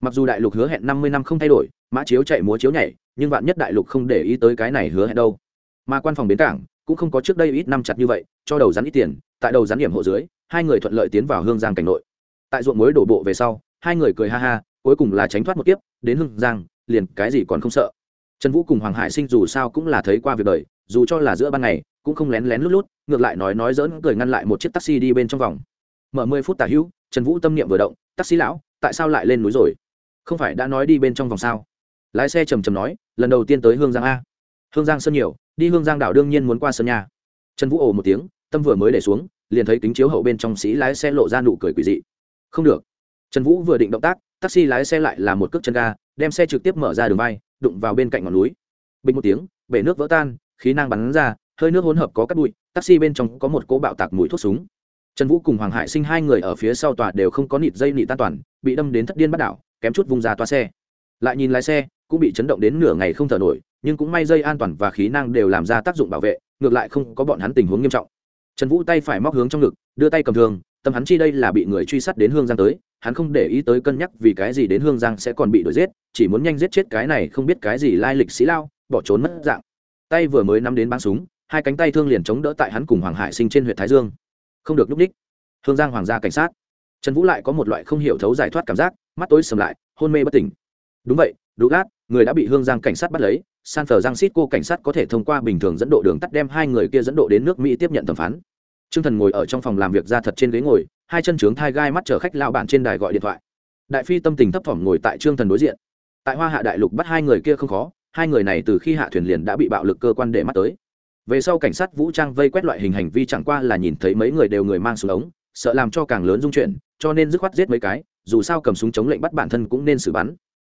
mặc dù đại lục hứa hẹn năm mươi năm không thay đổi, mã chiếu chạy múa chiếu nhảy, nhưng vạn nhất đại lục không để ý tới cái này hứa hẹn đâu. Mà quan phòng bến cảng cũng không có trước đây ít năm chặt như vậy, cho đầu rắn ít tiền, tại đầu rắn điểm hộ dưới, hai người thuận lợi tiến vào hương giang cảnh nội. Tại ruộng muối đổ bộ về sau, hai người cười ha ha, cuối cùng là tránh thoát một kiếp, đến hương giang, liền cái gì còn không sợ. Trần vũ cùng hoàng hải sinh dù sao cũng là thấy qua việc đời, dù cho là giữa ban ngày, cũng không lén lén lút lút, ngược lại nói nói dỡn cười ngăn lại một chiếc taxi đi bên trong vòng. Mở mười phút tả hữu, trần vũ tâm niệm vừa động, taxi lão, tại sao lại lên núi rồi? Không phải đã nói đi bên trong vòng sao? Lái xe trầm trầm nói, lần đầu tiên tới hương giang a. Hương giang sân nhiều, đi hương giang đảo đương nhiên muốn qua sân nhà. Trần vũ ồ một tiếng, tâm vừa mới để xuống, liền thấy kính chiếu hậu bên trong sĩ lái xe lộ ra nụ cười quỷ dị. Không được. Trần vũ vừa định động tác, taxi lái xe lại là một cước chân ga, đem xe trực tiếp mở ra đường vai, đụng vào bên cạnh ngọn núi. Bình một tiếng, bể nước vỡ tan, khí năng bắn ra, hơi nước hỗn hợp có cắt bụi, taxi bên trong có một cỗ bạo tạc mùi thuốc súng. Trần vũ cùng hoàng hải sinh hai người ở phía sau tòa đều không có nịt dây nịt tan toàn, bị đâm đến thất điên bắt đảo kém chút vung ra toa xe. Lại nhìn lái xe, cũng bị chấn động đến nửa ngày không thở nổi, nhưng cũng may dây an toàn và khí năng đều làm ra tác dụng bảo vệ, ngược lại không có bọn hắn tình huống nghiêm trọng. Trần vũ tay phải móc hướng trong ngực, đưa tay cầm thường tâm hắn chi đây là bị người truy sát đến hương giang tới, hắn không để ý tới cân nhắc vì cái gì đến hương giang sẽ còn bị đuổi giết, chỉ muốn nhanh giết chết cái này không biết cái gì lai lịch sĩ lao, bỏ trốn mất dạng. Tay vừa mới nắm đến bắn súng, hai cánh tay thương liền chống đỡ tại hắn cùng hoàng hải sinh trên huyện thái dương. Không được núp đích. Hương giang hoàng gia cảnh sát. Trần vũ lại có một loại không hiểu thấu giải thoát cảm giác mắt tối sầm lại, hôn mê bất tỉnh. Đúng vậy đủ lát người đã bị hương giang cảnh sát bắt lấy, san phờ giang xít cô cảnh sát có thể thông qua bình thường dẫn độ đường tắt đem hai người kia dẫn độ đến nước mỹ tiếp nhận thẩm phán. T r ư ơ n g thần ngồi ở trong phòng làm việc ra thật trên ghế ngồi, hai chân trướng thai gai mắt chở khách lao bản trên đài gọi điện thoại. Đại phi tâm tình thấp thỏm ngồi tại trương thần đối diện. Tại hoa hạ đại lục bắt hai người kia không khó, hai người này từ khi hạ thuyền liền đã bị bạo lực cơ quan để mắt tới. Về sau cảnh sát vũ trang vây quét loại hình hành vi chẳng qua là nhìn thấy mấy người đều người mang súng ống, sợ làm cho càng lớn dung chuyển, cho nên dứt khoát giết mấy cái dù sao cầm súng chống lệnh bắt bản thân cũng nên xử bắn.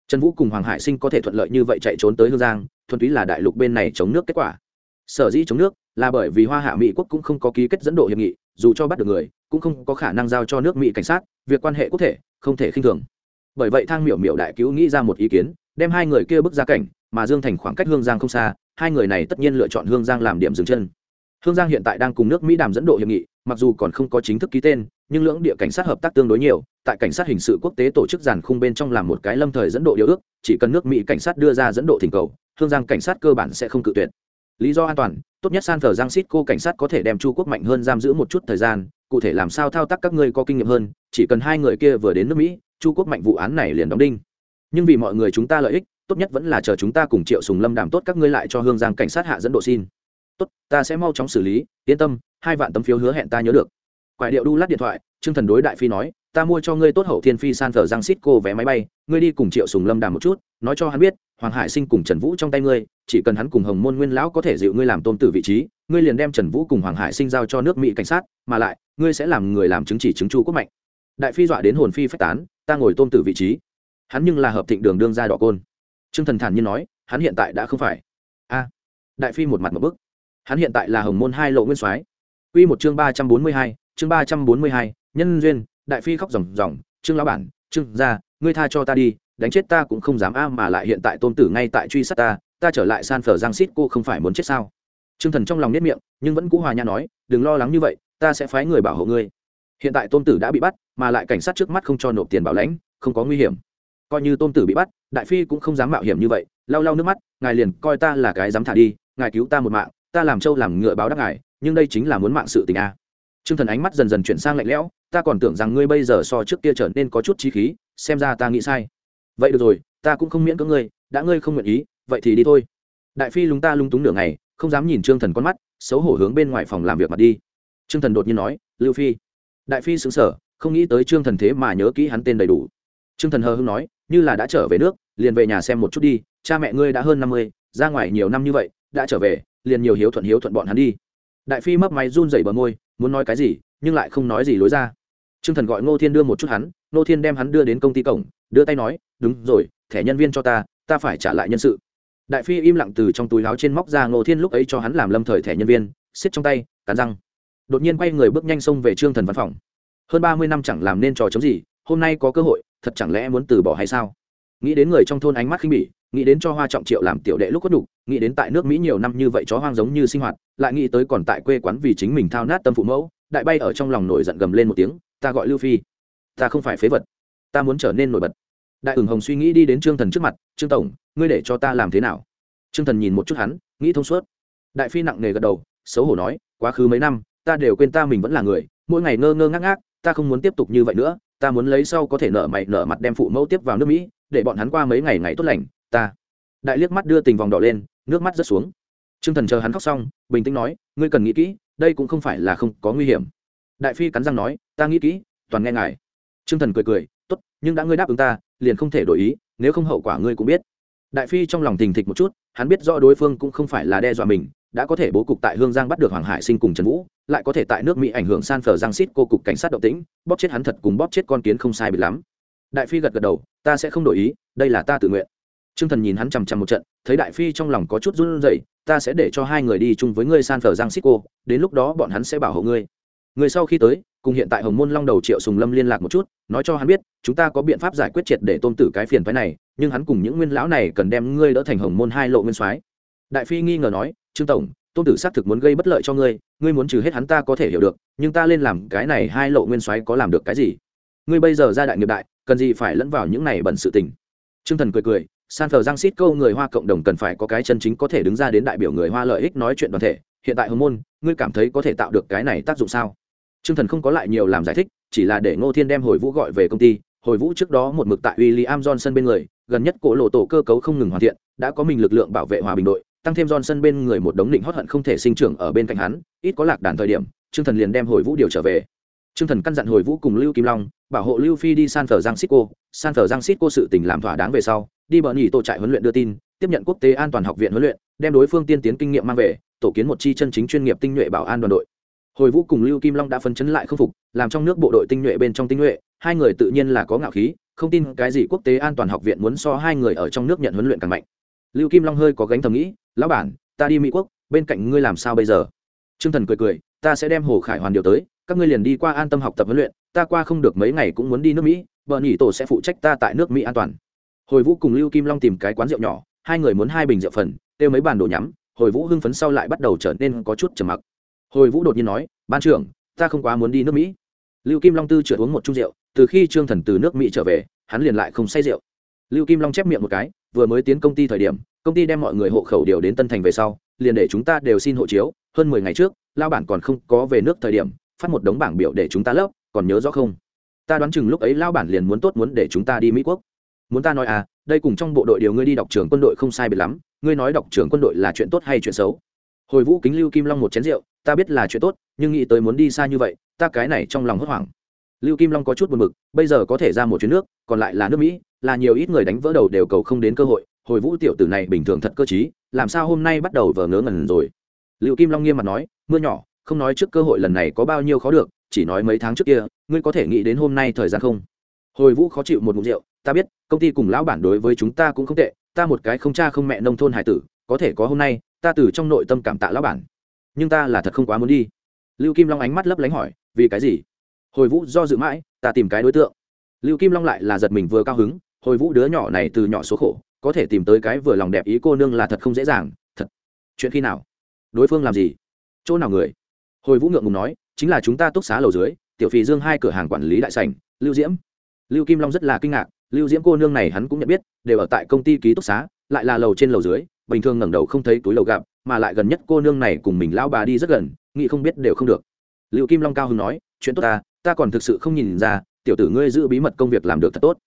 Trần vũ cùng hoàng hải sinh có thể thuận lợi như vậy chạy trốn tới hương giang, thuần túy là đại lục bên này chống nước kết quả. Sở dĩ chống nước là bởi vì hoa hạ mỹ quốc cũng không có ký kết dẫn độ hiệp nghị, dù cho bắt được người, cũng không có khả năng giao cho nước mỹ cảnh sát, việc quan hệ quốc thể, không thể khinh thường. Bởi vậy thang miểu miểu đại cứu nghĩ ra một ý kiến, đem hai người kia bước ra cảnh, mà dương thành khoảng cách hương giang không xa, hai người này tất nhiên lựa chọn hương giang làm điểm dừng chân. Hương giang hiện tại đang cùng nước mỹ đàm dẫn độ hiệp nghị, mặc dù còn không có chính thức ký tên nhưng lưỡng địa cảnh sát hợp tác tương đối nhiều, tại cảnh sát hình sự quốc tế tổ chức giàn khung bên trong làm một cái lâm thời dẫn độ điều ước, chỉ cần nước mỹ cảnh sát đưa ra dẫn độ thỉnh cầu, hương giang cảnh sát cơ bản sẽ không cự tuyệt. Lý do an toàn, tốt nhất san thờ giang xít cô cảnh sát có thể đem chu quốc mạnh hơn giam giữ một chút thời gian, cụ thể làm sao thao tác các ngươi có kinh nghiệm hơn, chỉ cần hai người kia vừa đến nước mỹ chu quốc mạnh vụ án này liền đóng đinh. Nhưng vì mọi người chúng ta lợi ích, tốt nhất vẫn là chờ chúng ta cùng triệu sùng lâm đàm tốt các ngươi lại cho hương giang cảnh sát hạ dẫn độ xin. Tốt, ta sẽ mau chóng xử lý, yên tâm, hai vạn tấm phiếu hứa hẹn ta nhớ được quại điệu đu lát điện thoại, trương thần đối đại phi nói, ta mua cho ngươi tốt hậu thiên phi san thờ giang xít cô vé máy bay, ngươi đi cùng triệu sùng lâm đàm một chút, nói cho hắn biết, hoàng hải sinh cùng trần vũ trong tay ngươi, chỉ cần hắn cùng hồng môn nguyên lão có thể dịu ngươi làm tôn tử vị trí, ngươi liền đem trần vũ cùng hoàng hải sinh giao cho nước mỹ cảnh sát, mà lại, ngươi sẽ làm người làm chứng chỉ chứng chu quốc mạnh. Đại phi dọa đến hồn phi phách tán, ta ngồi tôn tử vị trí. Hắn nhưng là hợp thịnh đường đương gia đỏ côn. Trương thần thản nhiên nói, hắn hiện tại đã không phải. A. Đại phi một mặt một bức. Hắn hiện tại là hồng môn hai lộ nguyên soái. Quy một chương ba trăm bốn mươi hai chương ba trăm bốn mươi hai, nhân duyên, đại phi khóc ròng ròng, trương lão bản, trương gia, ngươi tha cho ta đi, đánh chết ta cũng không dám a mà lại hiện tại tôn tử ngay tại truy sát ta ta trở lại san phở giang xít, cô không phải muốn chết sao? Trương thần trong lòng nếp miệng, nhưng vẫn cũ hòa nhã nói, đừng lo lắng như vậy, ta sẽ phái người bảo hộ ngươi. Hiện tại tôn tử đã bị bắt, mà lại cảnh sát trước mắt không cho nộp tiền bảo lãnh, không có nguy hiểm. Coi như tôn tử bị bắt, đại phi cũng không dám mạo hiểm như vậy, lau lau nước mắt, ngài liền coi ta là cái dám thả đi, ngài cứu ta một mạng, ta làm trâu làm ngựa báo đáp ngài, nhưng đây chính là muốn mạng sự tình a. Trương Thần ánh mắt dần dần chuyển sang lạnh lẽo, ta còn tưởng rằng ngươi bây giờ so trước kia trở nên có chút chí khí, xem ra ta nghĩ sai. Vậy được rồi, ta cũng không miễn cưỡng ngươi, đã ngươi không nguyện ý, vậy thì đi thôi. Đại phi lúng ta lúng túng nửa ngày, không dám nhìn Trương Thần con mắt, xấu hổ hướng bên ngoài phòng làm việc mà đi. Trương Thần đột nhiên nói, "Lưu Phi." Đại phi sững sờ, không nghĩ tới Trương Thần thế mà nhớ kỹ hắn tên đầy đủ. Trương Thần hờ hững nói, như là đã trở về nước, liền về nhà xem một chút đi, cha mẹ ngươi đã hơn năm mươi, ra ngoài nhiều năm như vậy, đã trở về, liền nhiều hiếu thuận hiếu thuận bọn hắn đi. Đại phi mấp máy run rẩy bờ môi, muốn nói cái gì, nhưng lại không nói gì lối ra. T r ư ơ n g thần gọi ngô thiên đưa một chút hắn, ngô thiên đem hắn đưa đến công ty cổng, đưa tay nói, đúng rồi, thẻ nhân viên cho ta ta phải trả lại nhân sự. Đại phi im lặng từ trong túi láo trên móc ra ngô thiên lúc ấy cho hắn làm lâm thời thẻ nhân viên xiết trong tay, cắn răng. Đột nhiên quay người bước nhanh xông về trương thần văn phòng. Hơn ba mươi năm chẳng làm nên trò chống gì, hôm nay có cơ hội, thật chẳng lẽ muốn từ bỏ hay sao? Nghĩ đến người trong thôn ánh mắt khinh bỉ nghĩ đến cho hoa trọng triệu làm tiểu đệ lúc có đủ nghĩ đến tại nước mỹ nhiều năm như vậy chó hoang giống như sinh hoạt, lại nghĩ tới còn tại quê quán vì chính mình thao nát tâm phụ mẫu, đại bay ở trong lòng nổi giận gầm lên một tiếng, ta gọi lưu phi, ta không phải phế vật, ta muốn trở nên nổi bật. Đại ửng hồng suy nghĩ đi đến trương thần trước mặt, trương tổng, ngươi để cho ta làm thế nào? Trương thần nhìn một chút hắn, nghĩ thông suốt. Đại phi nặng nề gật đầu, xấu hổ nói, quá khứ mấy năm, ta đều quên ta mình vẫn là người, mỗi ngày ngơ ngơ ngác ngác, ta không muốn tiếp tục như vậy nữa, ta muốn lấy sau có thể nợ mày nợ mặt đem phụ mẫu tiếp vào nước mỹ, để bọn hắn qua mấy ngày ngày tốt lành ta. Đại liếc mắt đưa tình vòng đỏ lên, nước mắt rớt xuống. T r ư ơ n g thần chờ hắn khóc xong, bình tĩnh nói, ngươi cần nghĩ kỹ, đây cũng không phải là không có nguy hiểm. Đại phi cắn răng nói, ta nghĩ kỹ, toàn nghe ngài. T r ư ơ n g thần cười cười t ố t nhưng đã ngươi đáp ứng ta, liền không thể đổi ý, nếu không hậu quả ngươi cũng biết. Đại phi trong lòng thình thịch một chút, hắn biết rõ đối phương cũng không phải là đe dọa mình, đã có thể bố cục tại hương giang bắt được hoàng hải sinh cùng trần vũ, lại có thể tại nước mỹ ảnh hưởng san phờ giang xít cô cục cảnh sát động tĩnh, bóp chết hắn thật cùng bóp chết con kiến không sai bị lắm. Đại phi gật gật đầu, ta sẽ không đổi ý, đây là ta tự nguyện. Trương thần nhìn hắn chằm chằm một trận thấy đại phi trong lòng có chút run rẩy, ta sẽ để cho hai người đi chung với ngươi san Phở giang xích cô đến lúc đó bọn hắn sẽ bảo hộ ngươi. Người sau khi tới cùng hiện tại hồng môn long đầu triệu sùng lâm liên lạc một chút nói cho hắn biết chúng ta có biện pháp giải quyết triệt để tôn tử cái phiền phái này nhưng hắn cùng những nguyên lão này cần đem ngươi đỡ thành hồng môn hai lộ nguyên soái. Đại phi nghi ngờ nói trương tổng tôn tử xác thực muốn gây bất lợi cho ngươi ngươi muốn trừ hết hắn ta có thể hiểu được nhưng ta lên làm cái này hai lộ nguyên soái có làm được cái gì? Ngươi bây giờ ra đại nghiệp đại cần gì phải lẫn vào những này bẩn sự tình? Trương thần cười cười san phờ giang xít câu người hoa cộng đồng cần phải có cái chân chính có thể đứng ra đến đại biểu người hoa lợi ích nói chuyện đoàn thể. Hiện tại hồng môn ngươi cảm thấy có thể tạo được cái này tác dụng sao? Trương thần không có lại nhiều làm giải thích chỉ là để ngô thiên đem hồi vũ gọi về công ty. Hồi vũ trước đó một mực tại William Johnson bên người, gần nhất cổ lộ tổ cơ cấu không ngừng hoàn thiện, đã có mình lực lượng bảo vệ hòa bình đội, tăng thêm Johnson bên người một đống định hót hận không thể sinh trưởng ở bên cạnh hắn, ít có lạc đàn thời điểm, Trương Thần liền đem hồi vũ điều trở về. Trương Thần căn dặn hồi vũ cùng Lưu Kim Long, bảo hộ Lưu Phi đi San Francisco, San Francisco sự tình làm thỏa đáng về sau, đi bờ nhì tổ trại huấn luyện đưa tin, tiếp nhận quốc tế an toàn học viện huấn luyện, đem đối phương tiên tiến kinh nghiệm mang về, tổ kiến một chi chân chính chuyên nghiệp tinh nhuệ bảo an đoàn đội. Hồi vũ cùng Lưu Kim Long đã phân chấn lại không phục, làm trong nước bộ đội tinh nhuệ bên trong tinh nhuệ, hai người tự nhiên là có ngạo khí, không tin cái gì quốc tế an toàn học viện muốn so hai người ở trong nước nhận huấn luyện càng mạnh. Lưu Kim Long hơi có gánh thầm nghĩ, lão bản, ta đi Mỹ quốc, bên cạnh ngươi làm sao bây giờ? Trương Thần cười cười, ta sẽ đem Hồ Khải Hoàn điều tới, các ngươi liền đi qua an tâm học tập huấn luyện, ta qua không được mấy ngày cũng muốn đi nước mỹ vợ nhỉ tổ sẽ phụ trách ta tại nước mỹ an toàn hồi vũ cùng lưu kim long tìm cái quán rượu nhỏ, hai người muốn hai bình rượu phần têu mấy bàn đồ nhắm, hồi vũ hưng phấn sau lại bắt đầu trở nên có chút trầm mặc. Hồi vũ đột nhiên nói, ban trưởng, ta không quá muốn đi nước mỹ. Lưu kim long tư trượt uống một chung rượu, từ khi trương thần từ nước mỹ trở về, hắn liền lại không say rượu. Lưu kim long chép miệng một cái, vừa mới tiến công ty thời điểm, công ty đem mọi người hộ khẩu điều đến tân thành về sau, liền để chúng ta đều xin hộ chiếu, hơn mười ngày trước, lao bản còn không có về nước thời điểm, phát một đống bảng biểu để chúng ta lấp còn nhớ rõ không? Ta đoán chừng lúc ấy lao bản liền muốn tốt muốn để chúng ta đi mỹ quốc muốn ta nói à đây cùng trong bộ đội điều ngươi đi đọc trường quân đội không sai biệt lắm, ngươi nói đọc trường quân đội là chuyện tốt hay chuyện xấu? Hồi vũ kính lưu kim long một chén rượu, ta biết là chuyện tốt, nhưng nghĩ tới muốn đi xa như vậy, ta cái này trong lòng hốt hoảng. Lưu kim long có chút buồn b ự c bây giờ có thể ra một chuyến nước, còn lại là nước mỹ, là nhiều ít người đánh vỡ đầu đều cầu không đến cơ hội, hồi vũ tiểu tử này bình thường thật cơ t làm sao hôm nay bắt đầu vờ ngớ ngẩn rồi? Lưu kim long nghiêm mặt nói, mưa nhỏ, không nói trước cơ hội lần này có bao nhiêu khó được, chỉ nói mấy tháng trước kia, ngươi có thể nghĩ đến hôm nay thời gian không? Hồi vũ khó chịu một mục rượu ta biết, công ty cùng lão bản đối với chúng ta cũng không tệ, ta một cái không cha không mẹ nông thôn hải tử, có thể có hôm nay, ta từ trong nội tâm cảm tạ lão bản. Nhưng ta là thật không quá muốn đi. Lưu kim long ánh mắt lấp lánh hỏi, vì cái gì? Hồi vũ do dự mãi, ta tìm cái đối tượng. Lưu kim long lại là giật mình vừa cao hứng, hồi vũ đứa nhỏ này từ nhỏ số khổ, có thể tìm tới cái vừa lòng đẹp ý cô nương là thật không dễ dàng, thật. Chuyện khi nào? Đối phương làm gì? Chỗ nào người? Hồi vũ ngượng ngùng nói, chính là chúng ta túc xá lầu dưới, tiểu phì dương hai cửa hàng quản lý đại sảnh, lưu diễm. Lưu kim long rất là kinh ngạc lưu diễm cô nương này hắn cũng nhận biết, đều ở tại công ty ký túc xá, lại là lầu trên lầu dưới, bình thường ngẩng đầu không thấy túi lầu gặp, mà lại gần nhất cô nương này cùng mình lao bà đi rất gần, nghĩ không biết đều không được. Lưu kim long cao hưng nói, chuyện tốt ta ta còn thực sự không nhìn ra, tiểu tử ngươi giữ bí mật công việc làm được thật tốt.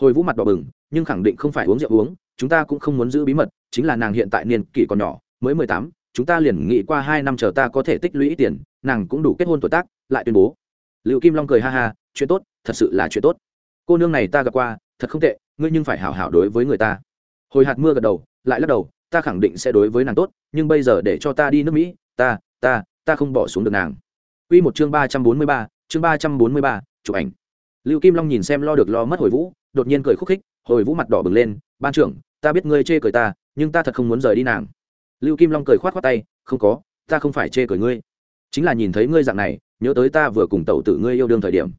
Hồi vũ mặt đỏ bừng, nhưng khẳng định không phải uống rượu uống, chúng ta cũng không muốn giữ bí mật, chính là nàng hiện tại niên kỷ còn nhỏ, mới mười tám, chúng ta liền nghĩ qua hai năm chờ ta có thể tích lũy tiền, nàng cũng đủ kết hôn tuổi tác, lại tuyên bố. Liệu kim long cười ha ha, chuyện tốt, thật sự là chuyện tốt. Cô nương này ta gặp qua thật không tệ ngươi nhưng phải hảo hảo đối với người ta hồi hạt mưa gật đầu lại lắc đầu ta khẳng định sẽ đối với nàng tốt nhưng bây giờ để cho ta đi nước mỹ ta ta ta không bỏ xuống được nàng Quy một chương ba trăm bốn mươi ba, chương ba trăm bốn mươi ba, chụp ảnh. Lưu Kim Long nhìn xem lo được lo mất hồi vũ, đột nhiên cười khúc khích, hồi vũ mặt đỏ bừng lên, "Ban trưởng, ta biết ngươi chê cười ta, nhưng ta thật không muốn rời đi nàng." Lưu Kim Long cười khoát khoát tay, "Không có, ta không phải chê cười ngươi chính là nhìn thấy ngươi dạng này nhớ tới ta vừa cùng tẩu tử ngươi yêu đương thời điểm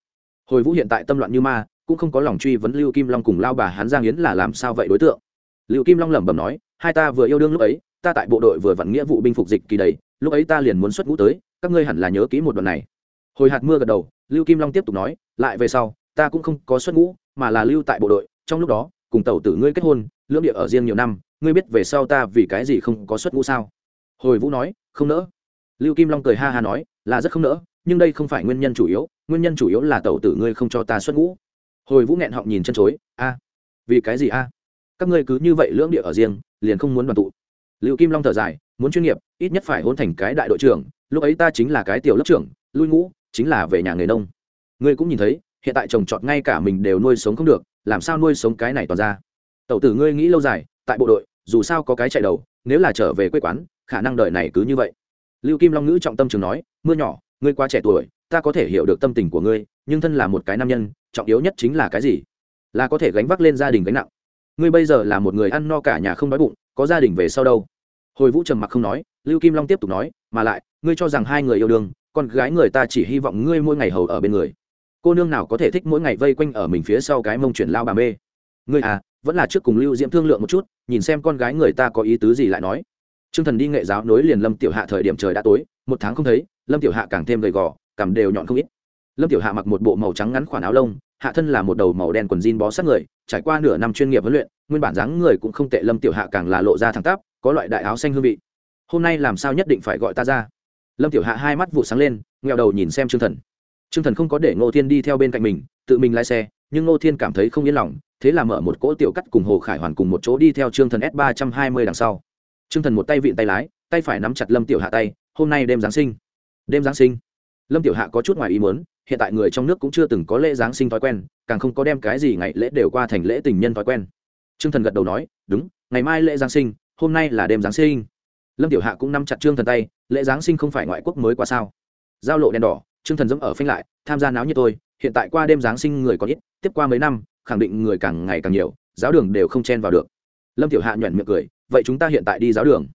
hồi vũ hiện tại tâm loạn như ma cũng không có lòng truy vấn lưu kim long cùng lao bà hắn giang yến là làm sao vậy đối tượng. Lưu kim long lẩm bẩm nói, hai ta vừa yêu đương lúc ấy, ta tại bộ đội vừa vặn nghĩa vụ binh phục dịch kỳ đầy, lúc ấy ta liền muốn xuất ngũ tới, các ngươi hẳn là nhớ kỹ một đoạn này. Hồi hạt mưa gật đầu, lưu kim long tiếp tục nói, lại về sau, ta cũng không có xuất ngũ, mà là lưu tại bộ đội, trong lúc đó, cùng tẩu tử ngươi kết hôn, lưỡng địa ở riêng nhiều năm, ngươi biết về sau ta vì cái gì không có xuất ngũ sao? Hồi vũ nói, không nỡ. Lưu kim long cười ha ha nói, là rất không nỡ, nhưng đây không phải nguyên nhân chủ yếu, nguyên nhân chủ yếu là tẩu tử ngươi không cho ta xuất ngũ hồi vũ nghẹn họng nhìn chân chối, a, vì cái gì a? Các ngươi cứ như vậy lưỡng địa ở riêng, liền không muốn đoàn tụ. Lưu kim long thở dài, muốn chuyên nghiệp, ít nhất phải hôn thành cái đại đội trưởng, lúc ấy ta chính là cái tiểu lớp trưởng, lui ngũ, chính là về nhà nghề nông. Ngươi cũng nhìn thấy, hiện tại trồng trọt ngay cả mình đều nuôi sống không được, làm sao nuôi sống cái này toàn ra? Tẩu tử ngươi nghĩ lâu dài, tại bộ đội, dù sao có cái chạy đầu, nếu là trở về quê quán, khả năng đợi này cứ như vậy. Lưu kim long ngữ trọng tâm trường nói, mưa nhỏ, ngươi quá trẻ tuổi, ta có thể hiểu được tâm tình của ngươi, nhưng thân là một cái nam nhân trọng yếu nhất chính là cái gì? Là có thể gánh vác lên gia đình gánh nặng. Ngươi bây giờ là một người ăn no cả nhà không đói bụng, có gia đình về sau đâu? Hồi vũ trầm mặc không nói, lưu kim long tiếp tục nói, mà lại, ngươi cho rằng hai người yêu đương, con gái người ta chỉ hy vọng ngươi mỗi ngày hầu ở bên người. Cô nương nào có thể thích mỗi ngày vây quanh ở mình phía sau cái mông chuyển lao bà mê? Ngươi à vẫn là trước cùng lưu diễm thương lượng một chút, nhìn xem con gái người ta có ý tứ gì lại nói. T r ư ơ n g thần đi nghệ giáo nối liền lâm tiểu hạ thời điểm trời đã tối, một tháng không thấy, lâm tiểu hạ càng thêm gầy gò, cằm đều nhọn không ít lâm tiểu hạ mặc một bộ màu trắng ngắn khoản áo lông, hạ thân là một đầu màu đen quần jean bó sát người, trải qua nửa năm chuyên nghiệp huấn luyện, nguyên bản dáng người cũng không tệ, lâm tiểu hạ càng là lộ ra thẳng tắp, có loại đại áo xanh hương vị. Hôm nay làm sao nhất định phải gọi ta ra? Lâm tiểu hạ hai mắt vụ sáng lên nghèo đầu nhìn xem t r ư ơ n g thần. T r ư ơ n g thần không có để ngô thiên đi theo bên cạnh mình, tự mình lái xe, nhưng ngô thiên cảm thấy không yên lòng, thế là mở một cỗ tiểu cắt cùng hồ khải hoàn cùng một chỗ đi theo trương thần s ba trăm hai mươi đằng sau. Trương thần một tay vịn tay lái, tay phải nắm chặt lâm tiểu hạ tay, hôm nay đêm giáng sinh. Đêm giáng sinh? Lâm tiểu hạ có chút ngoài ý muốn, hiện tại người trong nước cũng chưa từng có lễ giáng sinh thói quen, càng không có đem cái gì ngày lễ đều qua thành lễ tình nhân thói quen. Trương thần gật đầu nói, đúng, ngày mai lễ giáng sinh, hôm nay là đêm giáng sinh. Lâm tiểu hạ cũng nắm chặt trương thần tay, lễ giáng sinh không phải ngoại quốc mới qua sao? Giao lộ đèn đỏ, trương thần giống ở phanh lại, tham gia náo như tôi, hiện tại qua đêm giáng sinh người còn ít, tiếp qua mấy năm, khẳng định người càng ngày càng nhiều, giáo đường đều không chen vào được. Lâm tiểu hạ nhuận miệng cười, vậy chúng ta hiện tại đi giáo đường.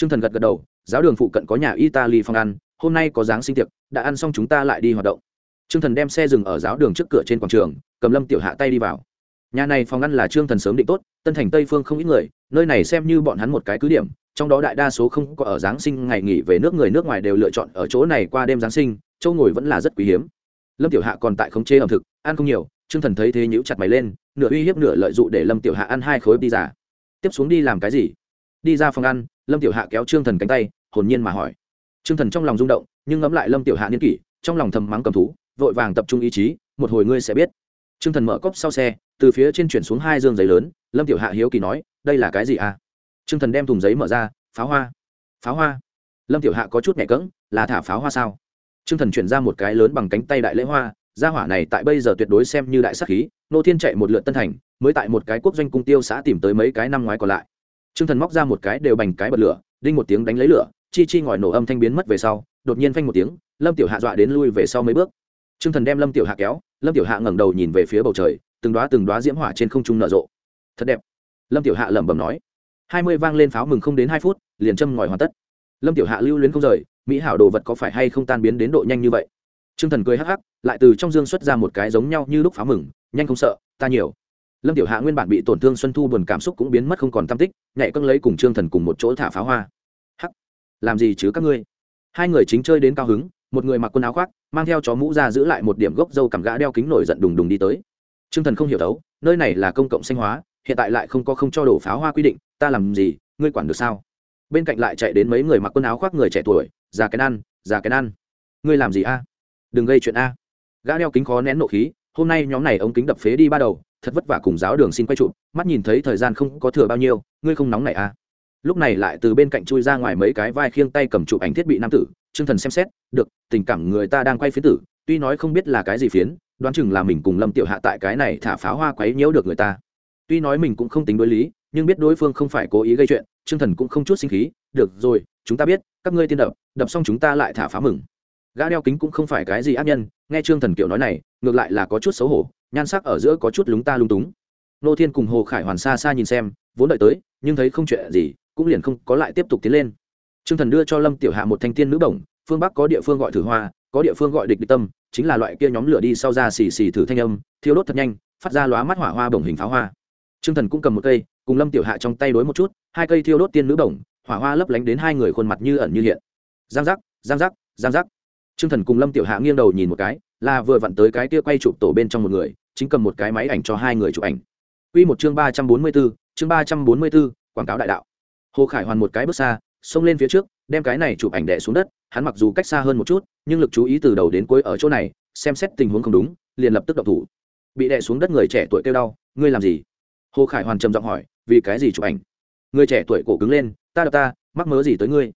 T r ư ơ n g thần gật gật đầu, giáo đường phụ cận có nhà italy phong ăn hôm nay có giáng sinh tiệc đã ăn xong chúng ta lại đi hoạt động Trương thần đem xe dừng ở giáo đường trước cửa trên quảng trường cầm lâm tiểu hạ tay đi vào nhà này phòng ăn là trương thần sớm định tốt tân thành tây phương không ít người nơi này xem như bọn hắn một cái cứ điểm trong đó đại đa số không có ở giáng sinh ngày nghỉ về nước người nước ngoài đều lựa chọn ở chỗ này qua đêm giáng sinh châu ngồi vẫn là rất quý hiếm lâm tiểu hạ còn tại khống chế ẩm thực ăn không nhiều Trương Thần thấy thế nhíu chặt mày lên, nửa uy hiếp nửa lợi dụng để Lâm Tiểu Hạ ăn hai khối đi giả. Tiếp xuống đi làm cái gì? Đi ra phòng ăn, Lâm Tiểu Hạ kéo Trương Thần cánh tay, hồn nhiên mà hỏi. Trương Thần trong lòng rung động, nhưng ngẫm lại Lâm Tiểu Hạ niên kỷ, trong lòng thầm mắng cầm thú, vội vàng tập trung ý chí, một hồi ngươi sẽ biết. Trương Thần mở cốc sau xe, từ phía trên chuyển xuống hai dương giấy lớn, Lâm Tiểu Hạ hiếu kỳ nói, đây là cái gì à? Trương Thần đem thùng giấy mở ra, pháo hoa. Pháo hoa? Lâm Tiểu Hạ có chút nhẹ cẫng, là thả pháo hoa sao? Trương Thần chuyển ra một cái lớn bằng cánh tay đại lễ hoa, gia hỏa này tại bây giờ tuyệt đối xem như đại sát khí nô thiên chạy một lượt tân thành mới tại một cái quốc doanh cung tiêu xã tìm tới mấy cái năm ngoái còn lại Trương thần móc ra một cái đều bằng cái bật lửa đinh một tiếng đánh lấy lửa chi chi ngòi nổ âm thanh biến mất về sau đột nhiên phanh một tiếng lâm tiểu hạ dọa đến lui về sau mấy bước. T r ư ơ n g thần đem lâm tiểu hạ kéo lâm tiểu hạ ngẩng đầu nhìn về phía bầu trời từng đoá từng đoá diễm hỏa trên không trung nở rộ. Thật đẹp. Lâm tiểu hạ lẩm bẩm nói. Hai mươi vang lên pháo mừng không đến hai phút liền châm ngòi hoàn tất. Lâm tiểu hạ lưu luyến không rời mỹ hảo đồ vật có phải hay không tan biến đến độ nhanh như vậy? Trương Thần cười hắc hắc, lại từ trong dương xuất ra một cái giống nhau như lúc pháo mừng, nhanh không sợ, ta nhiều. Lâm Tiểu Hạ nguyên bản bị tổn thương xuân thu buồn cảm xúc cũng biến mất không còn tam tích, nhảy cân lấy cùng Trương Thần cùng một chỗ thả pháo hoa. Làm gì chứ các ngươi? Hai người chính chơi đến cao hứng, một người mặc quần áo khoác, mang theo chó mũ ra giữ lại một điểm gốc dâu cầm gã đeo kính nổi giận đùng đùng đi tới. Trương Thần không hiểu thấu, nơi này là công cộng sinh hóa, hiện tại lại không có không cho đổ pháo hoa quy định, ta làm gì, ngươi quản được sao? Bên cạnh lại chạy đến mấy người mặc quần áo khoác người trẻ tuổi, già cái ăn, già cái ăn. Ngươi làm gì a? đừng gây chuyện a gã đeo kính khó nén nộ khí hôm nay nhóm này ống kính đập phế đi ba đầu thật vất vả cùng giáo đường xin quay trụ. mắt nhìn thấy thời gian không có thừa bao nhiêu ngươi không nóng này a lúc này lại từ bên cạnh chui ra ngoài mấy cái vai khiêng tay cầm chụp ảnh thiết bị nam tử chương thần xem xét, được, tình cảm người ta đang quay phiến tử, tuy nói không biết là cái gì phiến, đoán chừng là mình cùng lâm tiểu hạ tại cái này thả pháo hoa quấy nhiễu được người ta. Tuy nói mình cũng không tính đối lý, nhưng biết đối phương không phải cố ý gây chuyện chương thần cũng không chút sinh khí, được rồi, chúng ta biết, các ngươi tiên đập đập xong chúng ta lại thả phá mừng. Gã đeo kính cũng không phải cái gì ác nhân, nghe trương thần kiểu nói này, ngược lại là có chút xấu hổ, nhan sắc ở giữa có chút lúng ta lung túng. Nô thiên cùng hồ khải hoàn xa xa nhìn xem, vốn đợi tới, nhưng thấy không chuyện gì cũng liền không có lại tiếp tục tiến lên trương thần đưa cho lâm tiểu hạ một thanh tiên nữ bổng phương bắc có địa phương gọi thử hoa có địa phương gọi địch địch tâm chính là loại kia nhóm lửa đi sau ra xì xì thử thanh âm thiêu đốt thật nhanh phát ra lóa mắt hỏa hoa bổng hình pháo hoa trương thần cũng cầm một cây cùng lâm tiểu hạ trong tay đối một chút hai cây thiêu đốt tiên nữ bổng hỏa hoa lấp lánh đến hai người khuôn mặt như ẩn như hiện giang giác giang giác giang giác Trương Thần cùng Lâm Tiểu Hạ nghiêng đầu nhìn một cái, là vừa vặn tới cái kia quay chụp tổ bên trong một người, chính cầm một cái máy ảnh cho hai người chụp ảnh. Quy một chương ba trăm bốn mươi 344, chương ba trăm bốn mươi 344, quảng cáo đại đạo. Hồ Khải Hoàn một cái bước xa, xông lên phía trước, đem cái này chụp ảnh đẻ xuống đất, hắn mặc dù cách xa hơn một chút, nhưng lực chú ý từ đầu đến cuối ở chỗ này, xem xét tình huống không đúng, liền lập tức động thủ. Bị đẻ xuống đất người trẻ tuổi kêu đau, ngươi làm gì? Hồ Khải Hoàn trầm giọng hỏi, vì cái gì chụp ảnh? Người trẻ tuổi cổ cứng lên, ta đập ta, mắc mớ gì tới ngươi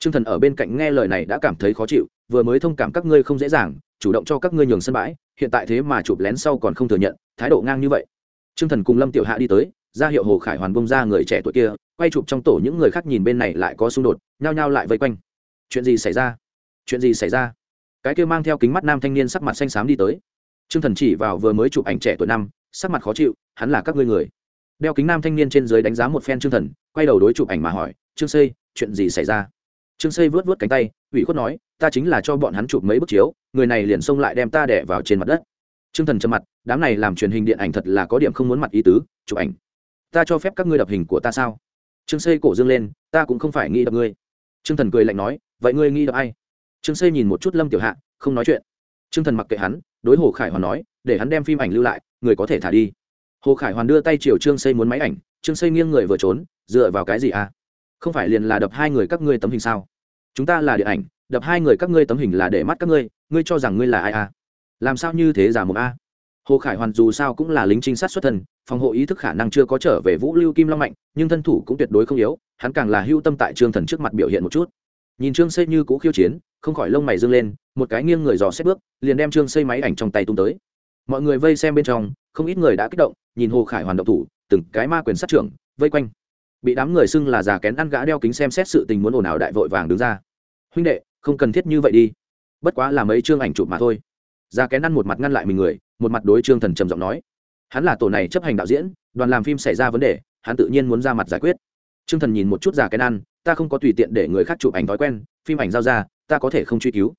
t r ư ơ n g thần ở bên cạnh nghe lời này đã cảm thấy khó chịu vừa mới thông cảm các ngươi không dễ dàng chủ động cho các ngươi nhường sân bãi hiện tại thế mà chụp lén sau còn không thừa nhận thái độ ngang như vậy t r ư ơ n g thần cùng lâm tiểu hạ đi tới ra hiệu hồ khải hoàn bông ra người trẻ tuổi kia, quay chụp trong tổ những người khác nhìn bên này lại có xung đột, nhao nhao lại vây quanh. Chuyện gì xảy ra? Chuyện gì xảy ra? Cái kia mang theo kính mắt nam thanh niên sắc mặt xanh xám đi tới. T r ư ơ n g thần chỉ vào vừa mới chụp ảnh trẻ tuổi năm, sắc mặt khó chịu, hắn là các ngươi người. Đeo kính nam thanh niên trên dưới đánh giá một phen trương thần, quay đầu đối chụp ảnh mà hỏi, trương xây chuyện gì xảy ra? Trương xây vớt vớt cánh tay, ủy khuất nói, ta chính là cho bọn hắn chụp mấy bức chiếu, người này liền xông lại đem ta đẻ vào trên mặt đất. Trương thần trầm mặt, đám này làm truyền hình điện ảnh thật là có điểm không muốn mặt ý tứ, chụp ảnh ta cho phép các ngươi đập hình của ta sao? Trương xây cổ dương lên, ta cũng không phải nghĩ đập ngươi. Trương thần cười lạnh nói, vậy ngươi nghĩ đập ai? Trương xây nhìn một chút lâm tiểu hạ, không nói chuyện. Trương thần mặc kệ hắn, đối hồ khải hoàn nói, để hắn đem phim ảnh lưu lại, người có thể thả đi. Hồ khải hoàn đưa tay chiều trương xây muốn máy ảnh, trương xây nghiêng người vừa trốn, dựa vào cái gì à? Không phải liền là đập hai người các ngươi tấm hình sao? Chúng ta là điện ảnh, đập hai người các ngươi tấm hình là để mắt các ngươi ngươi cho rằng ngươi là ai à? Làm sao như thế giả một a? Hồ khải hoàn dù sao cũng là lính trinh sát xuất thân, phòng hộ ý thức khả năng chưa có trở về vũ lưu kim long mạnh, nhưng thân thủ cũng tuyệt đối không yếu, hắn càng là hưu tâm tại trương thần trước mặt biểu hiện một chút. Nhìn trương xây như cũ khiêu chiến, không khỏi lông mày dâng lên, một cái nghiêng người dò xét bước, liền đem trương xây máy ảnh trong tay tung tới. Mọi người vây xem bên trong, không ít người đã kích động, nhìn hồ khải hoàn động thủ, từng cái ma quyền sát trưởng, vây quanh. Bị đám người xưng là già kén ăn gã đeo kính xem xét sự tình muốn ồn ào đại vội vàng đứng ra. Huynh đệ, không cần thiết như vậy đi. Bất quá là mấy chương ảnh chụp mà thôi. Gia kén ăn một mặt ngăn lại mình người, một mặt đối trương thần trầm giọng nói. Hắn là tổ này chấp hành đạo diễn, đoàn làm phim xảy ra vấn đề, hắn tự nhiên muốn ra mặt giải quyết. Trương thần nhìn một chút già kén ăn, ta không có tùy tiện để người khác chụp ảnh thói quen, phim ảnh giao ra, ta có thể không truy cứu.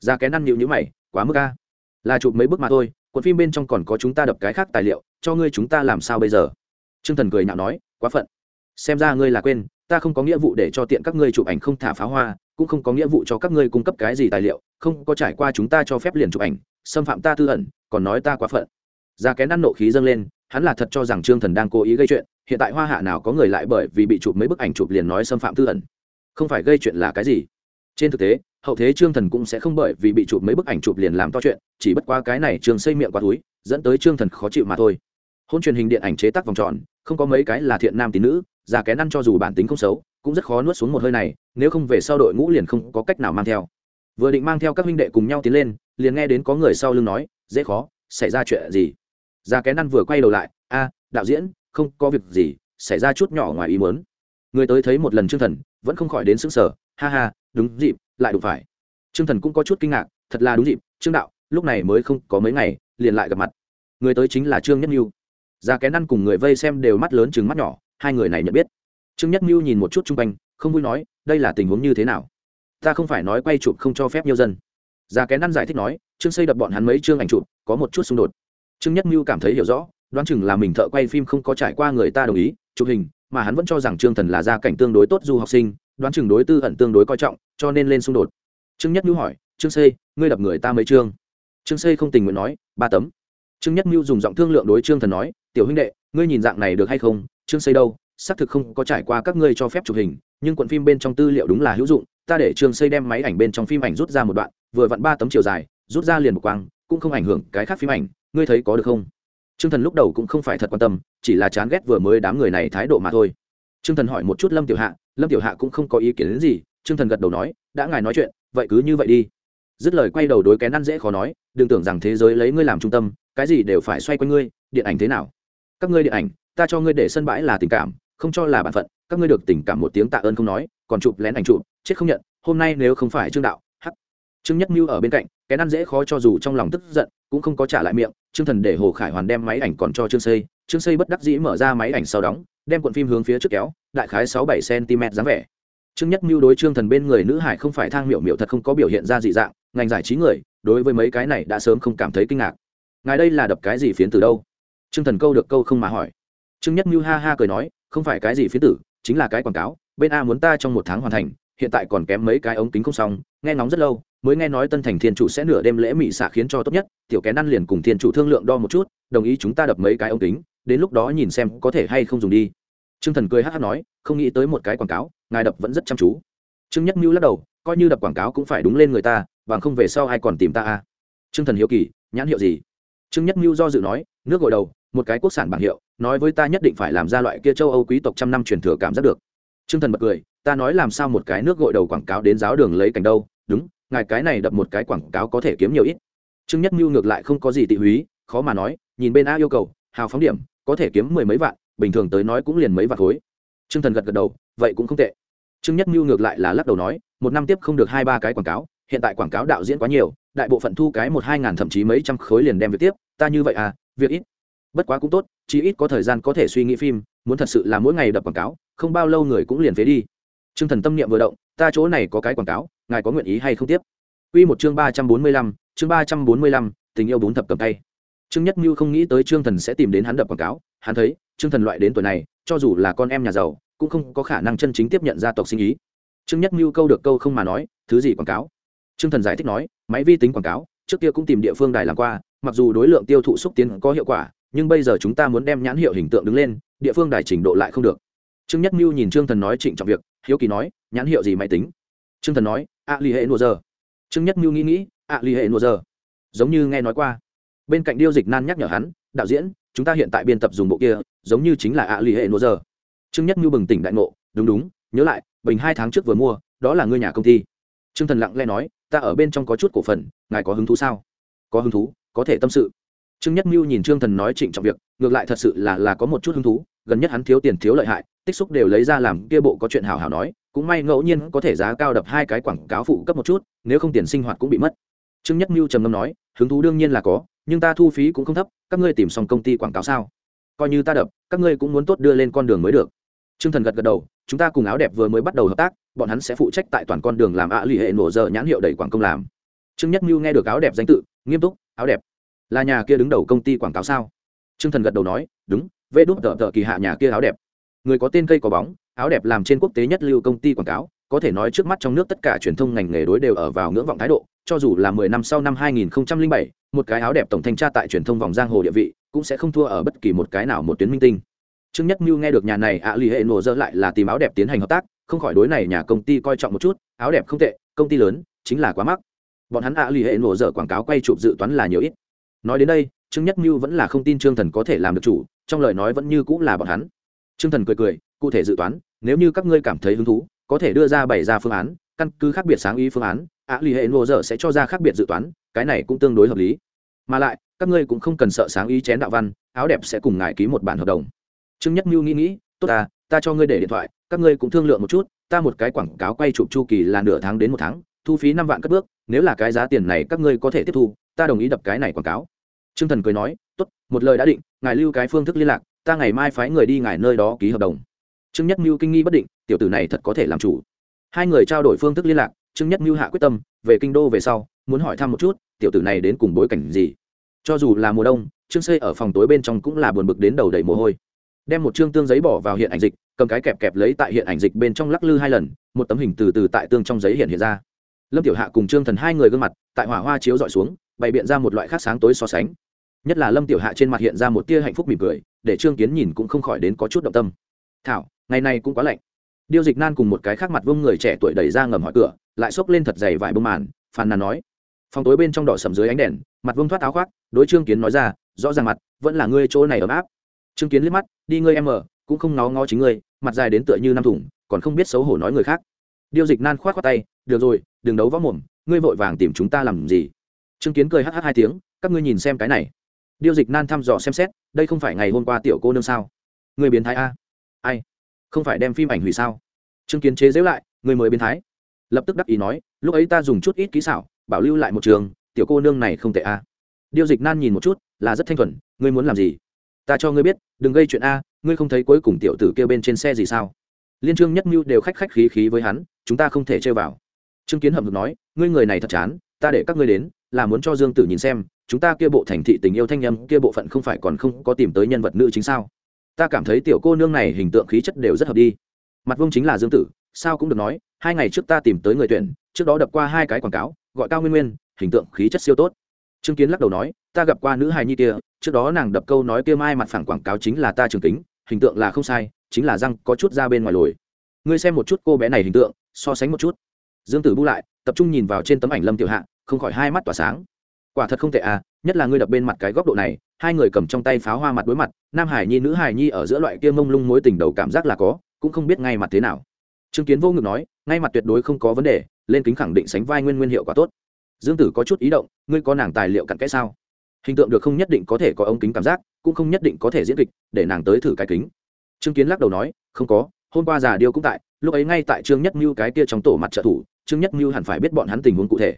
Già kén ăn nhịu nhữ mày, quá mức ca là chụp mấy bước mà thôi, cuộn phim bên trong còn có chúng ta đập cái khác tài liệu, cho ngươi chúng ta làm sao bây giờ? Trương thần cười nhạo nói, quá phận. Xem ra ngươi là quên, ta không có nghĩa vụ để cho tiện các ngươi chụp ảnh không thả pháo hoa, cũng không có nghĩa vụ cho các ngươi cung cấp cái gì tài liệu, không có trải qua chúng ta cho phép liền chụp ảnh xâm phạm ta tư ẩn, còn nói ta quá phận. Ra kén ăn nộ khí dâng lên, hắn là thật cho rằng trương thần đang cố ý gây chuyện, hiện tại hoa hạ nào có người lại bởi vì bị chụp mấy bức ảnh chụp liền nói xâm phạm tư ẩn. Không phải gây chuyện là cái gì? Trên thực tế, hậu thế trương thần cũng sẽ không bởi vì bị chụp mấy bức ảnh chụp liền làm to chuyện, chỉ bất qua cái này trường xây miệng quá túi, dẫn tới trương thần khó chịu mà thôi. Hôn truyền hình điện ảnh chế tác vòng tròn, không có mấy cái là thiện nam tín nữ già kén ăn cho dù bản tính không xấu, cũng rất khó nuốt xuống một hơi này, nếu không về sau đội ngũ liền không có cách nào mang theo vừa định mang theo các huynh đệ cùng nhau tiến lên, liền nghe đến có người sau lưng nói, dễ khó, xảy ra chuyện gì? Già kén ăn vừa quay đầu lại, a, đạo diễn, không có việc gì, xảy ra chút nhỏ ngoài ý muốn. Người tới thấy một lần trương thần, vẫn không khỏi đến xứng sở ha ha, đúng dịp, lại đụng phải. Trương thần cũng có chút kinh ngạc, thật là đúng dịp, trương đạo, lúc này mới không có mấy ngày, liền lại gặp mặt. Người tới chính là trương nhất mưu. Già kén ăn cùng người vây xem đều mắt lớn chừng mắt nhỏ, hai người này nhận biết. Trương nhất mưu nhìn một chút chung quanh, không vui nói, đây là tình huống như thế nào? Ta không phải nói quay chụp không cho phép nhiều dân. Già kén ăn giải thích nói, trương xây đập bọn hắn mấy chương ảnh chụp, có một chút xung đột. Trương nhất mưu cảm thấy hiểu rõ, đoán chừng là mình thợ quay phim không có trải qua người ta đồng ý, chụp hình, mà hắn vẫn cho rằng trương thần là gia cảnh tương đối tốt du học sinh, đoán chừng đối tư ẩn tương đối coi trọng, cho nên lên xung đột. Trương nhất mưu hỏi, trương xây, ngươi đập người ta mấy chương? Trương xây không tình nguyện nói, ba tấm. Trương nhất mưu dùng giọng thương lượng đối trương thần nói, tiểu huynh đệ, ngươi nhìn dạng này được hay không? Trương xây đâu? Xác thực không có trải qua các ngươi cho phép chụp hình, nhưng cuộn phim bên trong tư liệu đúng là hữu dụng, ta để trường xây đem máy ảnh bên trong phim ảnh rút ra một đoạn, vừa vặn ba tấm chiều dài, rút ra liền một quang, cũng không ảnh hưởng cái khác phim ảnh, ngươi thấy có được không? Trương thần lúc đầu cũng không phải thật quan tâm, chỉ là chán ghét vừa mới đám người này thái độ mà thôi. Trương thần hỏi một chút lâm tiểu hạ, lâm tiểu hạ cũng không có ý kiến đến gì, trương thần gật đầu nói, đã ngài nói chuyện, vậy cứ như vậy đi. Dứt lời quay đầu đối kén ăn dễ khó nói, đừng tưởng rằng thế giới lấy ngươi làm trung tâm, cái gì đều phải xoay quanh ngươi, điện ảnh thế nào? Các ngươi điện ảnh, ta cho ngươi để sân bãi là tình cảm không cho là bản phận, các ngươi được tình cảm một tiếng tạ ơn không nói, còn chụp lén ảnh chụp, chết không nhận, hôm nay nếu không phải trương đạo, hắc. Trương nhất mưu ở bên cạnh, cái năn dễ khó cho dù trong lòng tức giận, cũng không có trả lại miệng, trương thần để hồ khải hoàn đem máy ảnh còn cho trương xây trương xây bất đắc dĩ mở ra máy ảnh sau đóng, đem cuộn phim hướng phía trước kéo, đại khái sáu bảy cm dáng vẻ. Trương nhất mưu đối trương thần bên người nữ hải không phải thang miệu miệu thật không có biểu hiện ra dị dạng, ngành giải trí người, đối với mấy cái này đã sớm không cảm thấy kinh ngạc. Ngài đây là đập cái gì phiến từ đâu? Trương thần câu được câu không mà hỏi. Trương nhất mưu ha ha cười nói không phải cái gì phiến tử, chính là cái quảng cáo, bên a muốn ta trong một tháng hoàn thành, hiện tại còn kém mấy cái ống kính không xong, nghe ngóng rất lâu, mới nghe nói tân thành thiên chủ sẽ nửa đêm lễ mị xạ khiến cho tốt nhất, tiểu kén ăn liền cùng thiên chủ thương lượng đo một chút, đồng ý chúng ta đập mấy cái ống kính, đến lúc đó nhìn xem có thể hay không dùng đi. Trương thần cười hát hát nói, không nghĩ tới một cái quảng cáo, ngài đập vẫn rất chăm chú. Trương nhất mưu lắc đầu, coi như đập quảng cáo cũng phải đúng lên người ta và không về sau ai còn tìm ta à. trương thần hiệu kỳ, nhãn hiệu gì? Trương nhất mưu do dự nói, nước gội đầu, một cái quốc sản bảng hiệu, nói với ta nhất định phải làm ra loại kia châu âu quý tộc trăm năm truyền thừa cảm giác được. Trương thần bật cười, ta nói làm sao một cái nước gội đầu quảng cáo đến giáo đường lấy cảnh đâu? Đúng, ngài cái này đập một cái quảng cáo có thể kiếm nhiều ít. Trương nhất mưu ngược lại không có gì tị húy, khó mà nói, nhìn bên a yêu cầu, hào phóng điểm, có thể kiếm mười mấy vạn, bình thường tới nói cũng liền mấy vạn khối. Trương thần gật gật đầu, vậy cũng không tệ. Trương nhất mưu ngược lại là lắc đầu nói, một năm tiếp không được hai ba cái quảng cáo, hiện tại quảng cáo đạo diễn quá nhiều đại bộ phận thu cái một hai ngàn thậm chí mấy trăm khối liền đem việc tiếp, ta như vậy à việc ít. Bất quá cũng tốt chỉ ít có thời gian có thể suy nghĩ phim, muốn thật sự là mỗi ngày đập quảng cáo, không bao lâu người cũng liền phế đi. T r ư ơ n g thần tâm niệm vừa động, ta chỗ này có cái quảng cáo, ngài có nguyện ý hay không tiếp? Q một chương ba trăm bốn mươi lăm, chương ba trăm bốn mươi lăm, tình yêu bốn thập cầm tay. Trương nhất mưu không nghĩ tới trương thần sẽ tìm đến hắn đập quảng cáo, hắn thấy, trương thần loại đến tuổi này, cho dù là con em nhà giàu, cũng không có khả năng chân chính tiếp nhận gia tộc sinh ý. Trương nhất mưu câu được câu không mà nói, thứ gì quảng cáo? Trương thần giải thích nói máy vi tính quảng cáo, trước kia cũng tìm địa phương đài làm qua, mặc dù đối lượng tiêu thụ xúc tiến có hiệu quả, nhưng bây giờ chúng ta muốn đem nhãn hiệu hình tượng đứng lên, địa phương đài trình độ lại không được. Trương nhất mưu nhìn trương thần nói trịnh trọng việc, hiếu kỳ nói, nhãn hiệu gì máy tính? Trương thần nói, ạ l hệ nùa giờ. Trương nhất mưu nghĩ nghĩ, ạ l hệ nùa giờ. Giống như nghe nói qua. Bên cạnh điêu dịch nan nhắc nhở hắn, đạo diễn, chúng ta hiện tại biên tập dùng bộ kia, giống như chính là ạ l hệ nùa giờ. Trương nhất mưu bừng tỉnh đại ngộ, đúng đúng, nhớ lại, bình hai tháng trước vừa mua, đó là ngươi nhà công ty. Trương thần lặng lẽ nói ta ở bên trong có chút cổ phần, ngài có hứng thú sao? Có hứng thú, có thể tâm sự. Trương nhất mưu nhìn trương thần nói trịnh trọng việc, ngược lại thật sự là là có một chút hứng thú, gần nhất hắn thiếu tiền, thiếu lợi hại, tích xúc đều lấy ra làm kia bộ có chuyện hào hào nói, cũng may ngẫu nhiên có thể giá cao đập hai cái quảng cáo phụ cấp một chút, nếu không tiền sinh hoạt cũng bị mất. Trương nhất mưu trầm ngâm nói, hứng thú đương nhiên là có, nhưng ta thu phí cũng không thấp, các ngươi tìm xong công ty quảng cáo sao? Coi như ta đập, các ngươi cũng muốn tốt đưa lên con đường mới được trương thần gật gật đầu chúng ta cùng áo đẹp vừa mới bắt đầu hợp tác bọn hắn sẽ phụ trách tại toàn con đường làm ạ lì hệ nổ giờ nhãn hiệu đẩy quảng công làm. Trương nhất mưu nghe được áo đẹp danh tự nghiêm túc áo đẹp là nhà kia đứng đầu công ty quảng cáo sao? Trương thần gật đầu nói đúng vê đút tờ tờ kỳ hạ nhà kia áo đẹp. Người có tên cây có bóng áo đẹp làm trên quốc tế nhất lưu công ty quảng cáo có thể nói trước mắt trong nước tất cả truyền thông ngành nghề đối đều ở vào ngưỡng vọng thái độ cho dù là mười năm sau năm 2007, một cái áo đẹp tổng thanh tra tại truyền thông vòng giang hồ địa vị cũng sẽ không thua ở bất kỳ một cái nào một tuyến minh tinh trương nhất mưu nghe được nhà này ạ à, lì hệ nổ dơ lại là tìm áo đẹp tiến hành hợp tác không khỏi đối này nhà công ty coi trọng một chút áo đẹp không tệ công ty lớn chính là quá mắc. Bọn hắn ạ à, lì hệ nổ dơ quảng cáo quay chụp dự toán là nhiều ít. Nói đến đây trương nhất mưu vẫn là không tin trương thần có thể làm được chủ trong lời nói vẫn như cũng là bọn hắn. Trương thần cười cười cụ thể dự toán nếu như các ngươi cảm thấy hứng thú có thể đưa ra bày ra phương án căn cứ khác biệt sáng ý phương án ạ à, lì hệ nổ dơ sẽ cho ra khác biệt dự toán cái này cũng tương đối hợp lý. Mà lại các ngươi cũng không cần sợ sáng ý chén đạo văn áo đẹp sẽ cùng ngài ký một bản hợp đồng trương nhất mưu nghĩ nghĩ tốt à, ta cho ngươi để điện thoại các ngươi cũng thương lượng một chút ta một cái quảng cáo quay chụp chu kỳ là nửa tháng đến một tháng thu phí năm vạn cất bước nếu là cái giá tiền này các ngươi có thể tiếp thu ta đồng ý đập cái này quảng cáo. Trương thần cười nói tốt một lời đã định ngài lưu cái phương thức liên lạc ta ngày mai phái người đi ngài nơi đó ký hợp đồng. Trương nhất mưu kinh nghi bất định tiểu tử này thật có thể làm chủ. Hai người trao đổi phương thức liên lạc trương nhất mưu hạ quyết tâm về kinh đô về sau muốn hỏi thăm một chút tiểu tử này đến cùng bối cảnh gì? Cho dù là mùa đông trương xây ở phòng tối bên trong cũng là buồn bực đến đầu đầy mồ hôi đem một chương tương giấy bỏ vào hiện ảnh dịch, cầm cái kẹp kẹp lấy tại hiện ảnh dịch bên trong lắc lư hai lần, một tấm hình từ từ tại tương trong giấy hiện hiện ra. Lâm tiểu hạ cùng trương thần hai người gương mặt, tại hỏa hoa chiếu dọi xuống, bày biện ra một loại khác sáng tối so sánh. Nhất là lâm tiểu hạ trên mặt hiện ra một tia hạnh phúc mỉm cười, để trương kiến nhìn cũng không khỏi đến có chút động tâm. Thảo, ngày nay cũng quá lạnh. Điêu dịch nan cùng một cái khác mặt vông người trẻ tuổi đẩy ra ngầm hỏi cửa, lại xốc lên thật dày vải bông màn, phàn nàn nói. Phòng tối bên trong đỏ sầm dưới ánh đèn, mặt vông thoát áo khoác, đối trương kiến nói ra, rõ ràng mặt, vẫn là ngươi chỗ này ấm áp trương kiến liếc mắt, đi ngươi em ở, cũng không ngó ngó chính ngươi, mặt dài đến tựa như năm thủng, còn không biết xấu hổ nói người khác. Điêu dịch nan khoát khoát tay, được rồi, đừng đấu võ mồm, ngươi vội vàng tìm chúng ta làm gì? Trương kiến cười hh hai tiếng, các ngươi nhìn xem cái này. Điêu dịch nan thăm dò xem xét, đây không phải ngày hôm qua tiểu cô nương sao? Người biến thái a. Ai? Không phải đem phim ảnh hủy sao? Trương kiến chế giễu lại người mới biến thái. Lập tức đắc ý nói, lúc ấy ta dùng chút ít kỹ xảo, bảo lưu lại một trường, tiểu cô nương này không tệ a. Điêu dịch nan nhìn một chút, là rất thanh thuần, ngươi muốn làm gì? Ta cho ngươi biết, đừng gây chuyện a, ngươi không thấy cuối cùng tiểu tử kêu bên trên xe gì sao? Liên trương nhất mưu đều khách khách khí khí với hắn, chúng ta không thể chơi vào. Trương kiến hậm hực nói, ngươi người này thật chán, ta để các ngươi đến, là muốn cho dương tử nhìn xem, chúng ta kia bộ thành thị tình yêu thanh nhâm kia bộ phận không phải còn không có tìm tới nhân vật nữ chính sao? Ta cảm thấy tiểu cô nương này hình tượng khí chất đều rất hợp đi. Mặt vương chính là dương tử, sao cũng được nói, hai ngày trước ta tìm tới người tuyển, trước đó đập qua hai cái quảng cáo, gọi cao nguyên nguyên, hình tượng khí chất siêu tốt trương kiến lắc đầu nói, ta gặp qua nữ hài nhi kia, trước đó nàng đập câu nói kia mai mặt phẳng quảng cáo chính là ta trường kính, hình tượng là không sai, chính là răng có chút ra bên ngoài lồi. Ngươi xem một chút cô bé này hình tượng, so sánh một chút. Dương tử bu lại, tập trung nhìn vào trên tấm ảnh lâm tiểu hạ, không khỏi hai mắt tỏa sáng. Quả thật không tệ à nhất là ngươi đập bên mặt cái góc độ này, hai người cầm trong tay pháo hoa mặt đối mặt, nam hải nhi nữ hải nhi ở giữa loại kia mông lung mối tình đầu cảm giác là có, cũng không biết ngay mặt thế nào. Trương kiến vô ngực nói, ngay mặt tuyệt đối không có vấn đề, lên kính khẳng định sánh vai nguyên nguyên hiệu quả tốt dương tử có chút ý động, ngươi có nàng tài liệu cặn kẽ sao? Hình tượng được không nhất định có thể có ống kính cảm giác, cũng không nhất định có thể diễn kịch, để nàng tới thử cái kính. Trương kiến lắc đầu nói, không có, hôm qua già điêu cũng tại, lúc ấy ngay tại trương nhất mưu cái kia trong tổ mặt trợ thủ, trương nhất mưu hẳn phải biết bọn hắn tình huống cụ thể.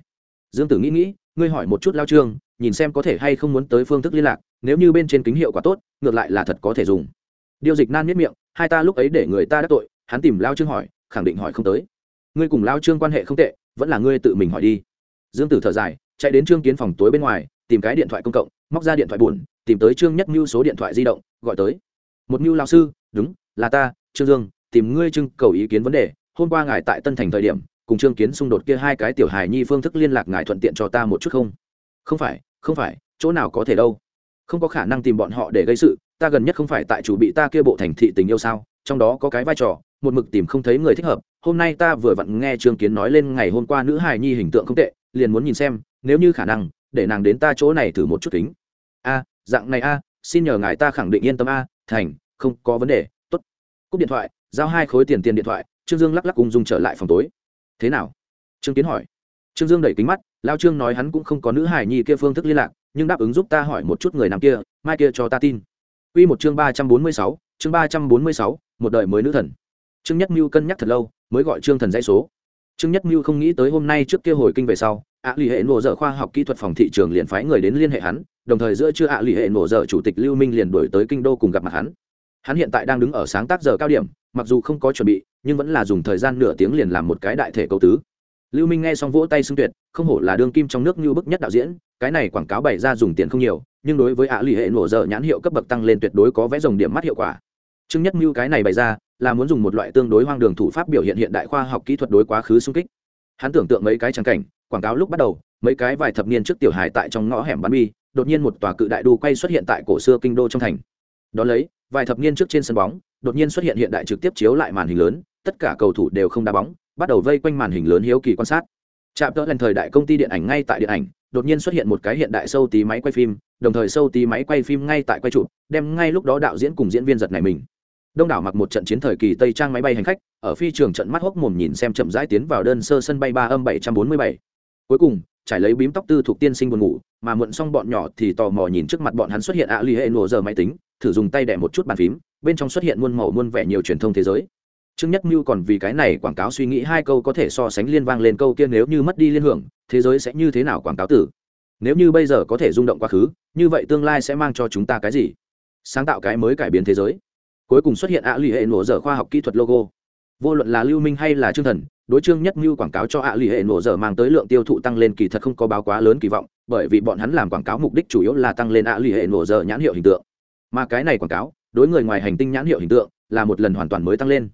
Dương tử nghĩ nghĩ, ngươi hỏi một chút lao trương, nhìn xem có thể hay không muốn tới phương thức liên lạc, nếu như bên trên kính hiệu quả tốt, ngược lại là thật có thể dùng. Điều dịch nan miết miệng, hai ta lúc ấy để người ta đắc tội, hắn tìm lao trương hỏi, khẳng định hỏi không tới. Ngươi cùng lao trương quan hệ không tệ, vẫn là ngươi tự mình hỏi đi dương tử thở dài, chạy đến trương kiến phòng tối bên ngoài, tìm cái điện thoại công cộng, móc ra điện thoại buồn, tìm tới trương nhất mưu số điện thoại di động, gọi tới. Một mưu lao sư, đúng, là ta, trương dương, tìm ngươi trưng cầu ý kiến vấn đề, hôm qua ngài tại tân thành thời điểm, cùng trương kiến xung đột kia hai cái tiểu hài nhi phương thức liên lạc ngài thuận tiện cho ta một chút không? Không phải không phải, chỗ nào có thể đâu. Không có khả năng tìm bọn họ để gây sự, ta gần nhất không phải tại chủ bị ta kia bộ thành thị tình yêu sao, trong đó có cái vai trò, một mực tìm không thấy người thích hợp, hôm nay ta vừa vặn nghe trương kiến nói lên ngày hôm qua nữ hài nhi hình tượng không tệ liền muốn nhìn xem, nếu như khả năng, để nàng đến ta chỗ này thử một chút kính. A, dạng này a, xin nhờ ngài ta khẳng định yên tâm a, thành, không có vấn đề t ố t cúp điện thoại, giao hai khối tiền tiền điện thoại, trương dương lắc lắc cùng dùng trở lại phòng tối. Thế nào? Trương kiến hỏi. Trương dương đẩy kính mắt, lao trương nói hắn cũng không có nữ hải nhi kia phương thức liên lạc, nhưng đáp ứng giúp ta hỏi một chút người nam kia, mai kia cho ta tin. Q một chương ba trăm bốn mươi sáu, chương ba trăm bốn mươi sáu, một đời mới nữ thần. Trương nhất mưu cân nhắc thật lâu, mới gọi trương thần dãy số trương nhất mưu không nghĩ tới hôm nay trước kia hồi kinh về sau ạ à, lì hệ nổ dở khoa học kỹ thuật phòng thị trường liền phái người đến liên hệ hắn đồng thời giữa chưa ạ à, lì hệ nổ dở chủ tịch lưu minh liền đổi tới kinh đô cùng gặp mặt hắn. Hắn hiện tại đang đứng ở sáng tác giờ cao điểm mặc dù không có chuẩn bị nhưng vẫn là dùng thời gian nửa tiếng liền làm một cái đại thể cấu tứ. Lưu minh nghe xong vỗ tay xưng tuyệt không hổ là đương kim trong nước như bức nhất đạo diễn cái này quảng cáo bày ra dùng tiền không nhiều nhưng đối với ạ à lì hệ nổ dở nhãn hiệu cấp bậc tăng lên tuyệt đối có vẽ dòng điểm mắt hiệu quả. Chứng nhất mưu cái này bày ra là muốn dùng một loại tương đối hoang đường thủ pháp biểu hiện hiện đại khoa học kỹ thuật đối quá khứ xung kích. Hắn tưởng tượng mấy cái trắng cảnh, quảng cáo lúc bắt đầu, mấy cái vài thập niên trước tiểu hài tại trong ngõ hẻm bán bi, đột nhiên một tòa cự đại đu quay xuất hiện tại cổ xưa kinh đô trong thành. Đón lấy, vài thập niên trước trên sân bóng, đột nhiên xuất hiện hiện đại trực tiếp chiếu lại màn hình lớn, tất cả cầu thủ đều không đá bóng, bắt đầu vây quanh màn hình lớn hiếu kỳ quan sát. Trạm tớ lần thời đại công ty điện ảnh ngay tại điện ảnh, đột nhiên xuất hiện một cái hiện đại sâu tí máy quay phim, đồng thời sâu tí máy quay phim ngay tại quay chụp, đem ngay lúc đó đạo diễn cùng diễn viên giật này mình đông đảo mặc một trận chiến thời kỳ tây trang máy bay hành khách ở phi trường trận mắt hốc mồm nhìn xem chậm rãi tiến vào đơn sơ sân bay ba âm bảy trăm bốn mươi bảy cuối cùng trải lấy bím tóc tư thuộc tiên sinh buồn ngủ mà muộn xong bọn nhỏ thì tò mò nhìn trước mặt bọn hắn xuất hiện ạ à ly hệ nổ giờ máy tính thử dùng tay đẻ một chút bàn phím bên trong xuất hiện muôn màu muôn vẻ nhiều truyền thông thế giới Trương Nhất Mưu còn vì cái này quảng cáo suy nghĩ hai câu có thể so sánh liên vang lên câu kia nếu như mất đi liên hưởng, thế giới sẽ như thế nào quảng cáo tử. Nếu như bây giờ có thể rung động quá khứ, như vậy tương lai sẽ mang cho chúng ta cái gì? Sáng tạo cái mới cải biến thế giới. Cuối cùng xuất hiện ạ lì hệ nổ dở khoa học kỹ thuật logo. Vô luận là Lưu Minh hay là Trương Thần, đối Trương Nhất Mưu quảng cáo cho ạ lì hệ nổ dở mang tới lượng tiêu thụ tăng lên kỳ thật không có báo quá lớn kỳ vọng, bởi vì bọn hắn làm quảng cáo mục đích chủ yếu là tăng lên ạ lì hệ nổ dở nhãn hiệu hình tượng. Mà cái này quảng cáo, đối người ngoài hành tinh nhãn hiệu hình tượng là một lần hoàn toàn mới tăng lên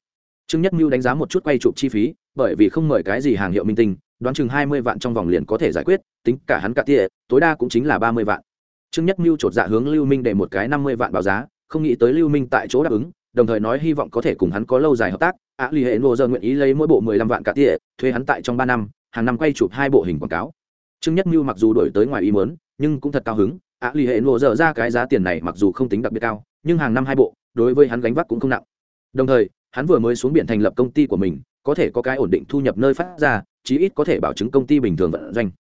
trương nhất mưu đánh giá một chút quay chụp chi phí bởi vì không mời cái gì hàng hiệu minh tinh đoán chừng hai mươi vạn trong vòng liền có thể giải quyết tính cả hắn cả tia tối đa cũng chính là ba mươi vạn trương nhất mưu chột dạ hướng lưu minh để một cái năm mươi vạn báo giá không nghĩ tới lưu minh tại chỗ đáp ứng đồng thời nói hy vọng có thể cùng hắn có lâu dài hợp tác. Ạ à, lì hệ nô giờ nguyện ý lấy mỗi bộ mười lăm vạn cả tỉa thuê hắn tại trong ba năm hàng năm quay chụp hai bộ hình quảng cáo. Trương nhất mưu mặc dù đổi tới ngoài ý mớn nhưng cũng thật cao hứng. Ạ à, lì hệ nô giờ ra cái giá tiền này mặc dù không tính đặc biệt cao nhưng hàng năm hai bộ đối với hắn gánh vác cũng không nặng. Đồng thời hắn vừa mới xuống biển thành lập công ty của mình có thể có cái ổn định thu nhập nơi phát ra chí ít có thể bảo chứng công ty bình thường vận doanh.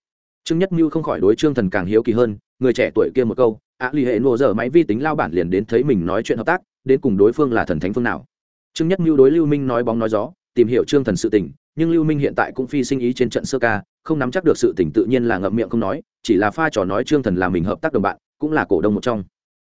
Trương nhất mưu không khỏi đối trương thần càng hiếu kỳ hơn người trẻ tuổi kia một câu ạ à, lì hệ nổ dở máy vi tính lao bản liền đến thấy mình nói chuyện hợp tác đến cùng đối phương là thần thánh phương nào. Trương nhất mưu đối lưu minh nói bóng nói gió tìm hiểu trương thần sự tình nhưng lưu minh hiện tại cũng phi sinh ý trên trận sơ ca không nắm chắc được sự tình tự nhiên là ngậm miệng không nói chỉ là pha trò nói trương thần là mình hợp tác đồng bạn cũng là cổ đông một trong.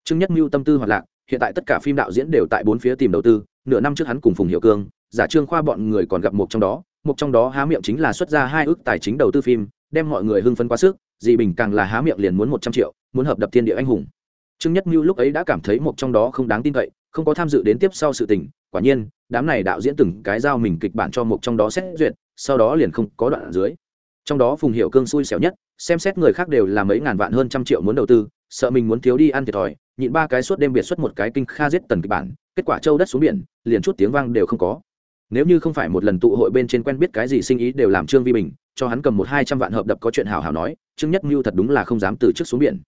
Trương nhất mưu tâm tư hoạt lạc hiện tại tất cả phim đạo diễn đều tại bốn phía tìm đầu tư nửa năm trước hắn cùng phùng hiệu cương giả trương khoa bọn người còn gặp một trong đó một trong đó há miệng chính là xuất ra hai ước tài chính đầu tư phim đem mọi người hưng phấn quá sức dị bình càng là há miệng liền muốn một trăm triệu, muốn hợp đập thiên địa anh hùng. Trương nhất mưu lúc ấy đã cảm thấy một trong đó không đáng tin cậy, không có tham dự đến tiếp sau sự tình, quả nhiên, đám này đạo diễn từng cái giao mình kịch bản cho một trong đó xét duyệt, sau đó liền không có đoạn ở dưới. Trong đó phùng hiệu cương xui xẻo nhất, xem xét người khác đều là mấy ngàn vạn hơn trăm triệu muốn đầu tư, sợ mình muốn thiếu đi ăn thiệt thòi, nhịn ba cái suốt đêm biệt xuất một cái kinh kha giết tần kịch bản, kết quả châu đất xuống biển, liền chút tiếng vang đều không có. Nếu như không phải một lần tụ hội bên trên quen biết cái gì sinh ý đều làm trương vi bình cho hắn cầm một hai trăm vạn hợp đập có chuyện hào hào nói, trương nhất mưu thật đúng là không dám từ trước xuống biển.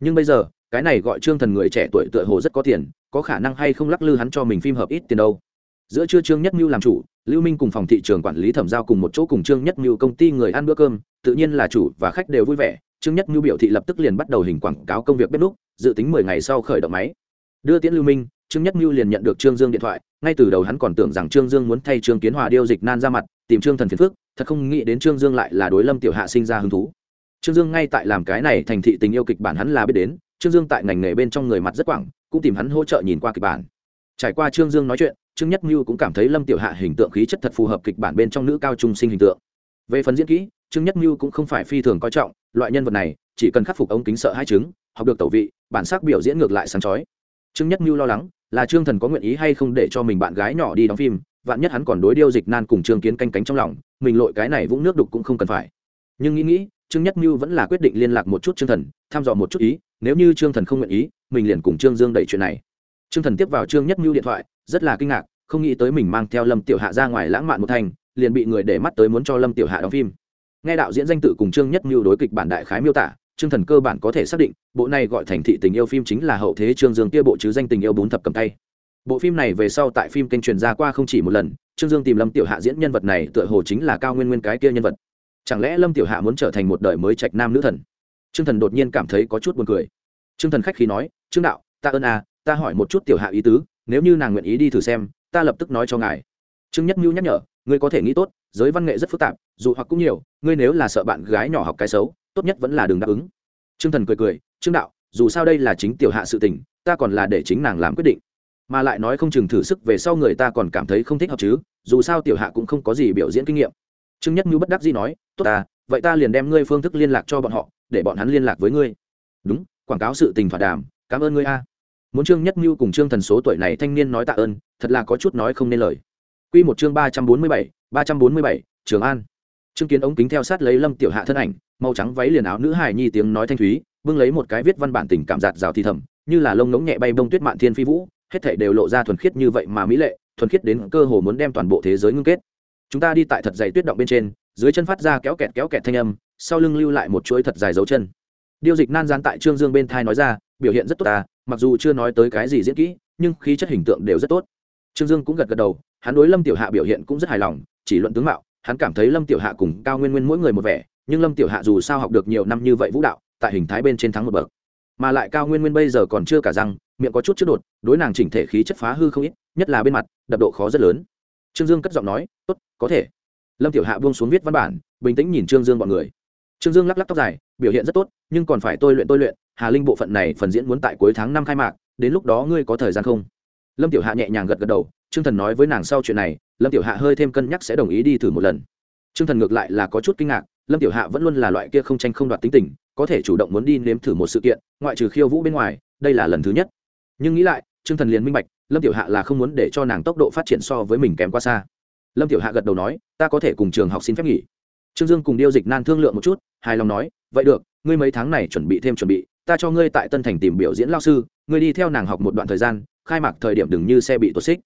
Nhưng bây giờ, cái này gọi trương thần người trẻ tuổi tựa hồ rất có tiền, có khả năng hay không lắc lư hắn cho mình phim hợp ít tiền đâu. Giữa trưa trương nhất mưu làm chủ, lưu minh cùng phòng thị trường quản lý thẩm giao cùng một chỗ cùng trương nhất mưu công ty người ăn bữa cơm, tự nhiên là chủ và khách đều vui vẻ. Trương nhất mưu biểu thị lập tức liền bắt đầu hình quảng cáo công việc bếp núc, dự tính mười ngày sau khởi động máy. Đưa tiễn lưu minh trương nhất mưu liền nhận được trương dương điện thoại, ngay từ đầu hắn còn tưởng rằng trương dương muốn thay trương kiến hòa điêu dịch nan ra mặt, tìm trương thần phiền phước thật không nghĩ đến trương dương lại là đối lâm tiểu hạ sinh ra hứng thú. Trương dương ngay tại làm cái này thành thị tình yêu kịch bản hắn là biết đến, trương dương tại ngành nghề bên trong người mặt rất quảng, cũng tìm hắn hỗ trợ nhìn qua kịch bản. Trải qua trương dương nói chuyện, trương nhất mưu cũng cảm thấy lâm tiểu hạ hình tượng khí chất thật phù hợp kịch bản bên trong nữ cao trung sinh hình tượng. Về phần diễn kỹ, trương nhất mưu cũng không phải phi thường coi trọng, loại nhân vật này, chỉ cần khắc phục ống kính sợ hai chứng, học được tẩu vị, bản sắc biểu diễn ngược lại sáng chói. Trương nhất mưu lo lắng là trương thần có nguyện ý hay không để cho mình bạn gái nhỏ đi đóng phim, vạn nhất hắn còn đối điêu dịch nan cùng trương kiến canh cánh trong lòng, mình lội cái này vũng nước đục cũng không cần phải. Nhưng nghĩ nghĩ, trương nhất mưu vẫn là quyết định liên lạc một chút trương thần, thăm dò một chút ý, nếu như trương thần không nguyện ý, mình liền cùng trương dương đẩy chuyện này. Trương thần tiếp vào trương nhất mưu điện thoại, rất là kinh ngạc, không nghĩ tới mình mang theo lâm tiểu hạ ra ngoài lãng mạn một thành, liền bị người để mắt tới muốn cho lâm tiểu hạ đóng phim. Nghe đạo diễn danh tự cùng trương nhất mưu đối kịch bản đại khái miêu tả trương thần cơ bản có thể xác định, bộ này gọi thành thị tình yêu phim chính là hậu thế trương dương kia bộ chứ danh tình yêu bốn thập cầm tay. Bộ phim này về sau tại phim kênh truyền ra qua không chỉ một lần, trương dương tìm lâm tiểu hạ diễn nhân vật này tựa hồ chính là cao nguyên nguyên cái kia nhân vật. Chẳng lẽ lâm tiểu hạ muốn trở thành một đời mới trạch nam nữ thần? Trương thần đột nhiên cảm thấy có chút buồn cười. Trương thần khách khí nói, trương đạo, ta ơn à ta hỏi một chút tiểu hạ ý tứ, nếu như nàng nguyện ý đi thử xem, ta lập tức nói cho ngài. Trương nhất mưu nhắc nhở, ngươi có thể nghĩ tốt, giới văn nghệ rất phức tạp, dù hoặc cũng nhiều, ngươi nếu là sợ bạn gái nhỏ học cái xấu tốt nhất vẫn là đừng đáp ứng. Trương thần cười cười, trương đạo, dù sao đây là chính tiểu hạ sự tình, ta còn là để chính nàng làm quyết định. Mà lại nói không chừng thử sức về sau người ta còn cảm thấy không thích hợp chứ, dù sao tiểu hạ cũng không có gì biểu diễn kinh nghiệm. Trương nhất mưu bất đắc dĩ nói, tốt ta, vậy ta liền đem ngươi phương thức liên lạc cho bọn họ, để bọn hắn liên lạc với ngươi. Đúng, quảng cáo sự tình thỏa đàm, cảm ơn ngươi a. Muốn trương nhất mưu cùng trương thần số tuổi này thanh niên nói tạ ơn, thật là có chút nói không nên lời. Q một chương ba trăm bốn mươi bảy, ba trăm bốn mươi bảy, trường an trương kiến ống kính theo sát lấy lâm tiểu hạ thân ảnh, màu trắng váy liền áo nữ hài nhi tiếng nói thanh thúy, bưng lấy một cái viết văn bản tình cảm giạt rào thì thầm, như là lông ngỗng nhẹ bay bông tuyết mạn thiên phi vũ, hết thể đều lộ ra thuần khiết như vậy mà mỹ lệ, thuần khiết đến cơ hồ muốn đem toàn bộ thế giới ngưng kết. Chúng ta đi tại thật dày tuyết động bên trên, dưới chân phát ra kéo kẹt kéo kẹt thanh âm, sau lưng lưu lại một chuỗi thật dài dấu chân. Điêu dịch nan Gián tại trương dương bên thai nói ra, biểu hiện rất tốt ta, mặc dù chưa nói tới cái gì diễn kỹ, nhưng khí chất hình tượng đều rất tốt. Trương dương cũng gật gật đầu, hắn đối lâm tiểu hạ biểu hiện cũng rất hài lòng, chỉ luận tướng mạo hắn cảm thấy lâm tiểu hạ cùng cao nguyên nguyên mỗi người một vẻ, nhưng lâm tiểu hạ dù sao học được nhiều năm như vậy vũ đạo, tại hình thái bên trên thắng một bậc. Mà lại cao nguyên nguyên bây giờ còn chưa cả răng, miệng có chút trước đột, đối nàng chỉnh thể khí chất phá hư không ít, nhất là bên mặt, đập độ khó rất lớn. Trương dương cất giọng nói, tốt, có thể. Lâm tiểu hạ buông xuống viết văn bản, bình tĩnh nhìn trương dương bọn người. Trương dương lắc lắc tóc dài, biểu hiện rất tốt, nhưng còn phải tôi luyện tôi luyện, hà linh bộ phận này phần diễn muốn tại cuối tháng năm khai mạc, đến lúc đó ngươi có thời gian không? Lâm tiểu hạ nhẹ nhàng gật gật đầu trương thần nói với nàng sau chuyện này, lâm tiểu hạ hơi thêm cân nhắc sẽ đồng ý đi thử một lần. Trương thần ngược lại là có chút kinh ngạc, lâm tiểu hạ vẫn luôn là loại kia không tranh không đoạt tính tình, có thể chủ động muốn đi nếm thử một sự kiện, ngoại trừ khiêu vũ bên ngoài, đây là lần thứ nhất. Nhưng nghĩ lại, trương thần liền minh bạch, lâm tiểu hạ là không muốn để cho nàng tốc độ phát triển so với mình kém quá xa. Lâm tiểu hạ gật đầu nói, ta có thể cùng trường học xin phép nghỉ. Trương dương cùng điêu dịch nan thương lượng một chút, hài lòng nói, vậy được, ngươi mấy tháng này chuẩn bị thêm chuẩn bị, ta cho ngươi tại tân thành tìm biểu diễn lao sư, ngươi đi theo nàng học một đoạn thời gian, khai mạc thời điểm đừng như xe bị tuột xích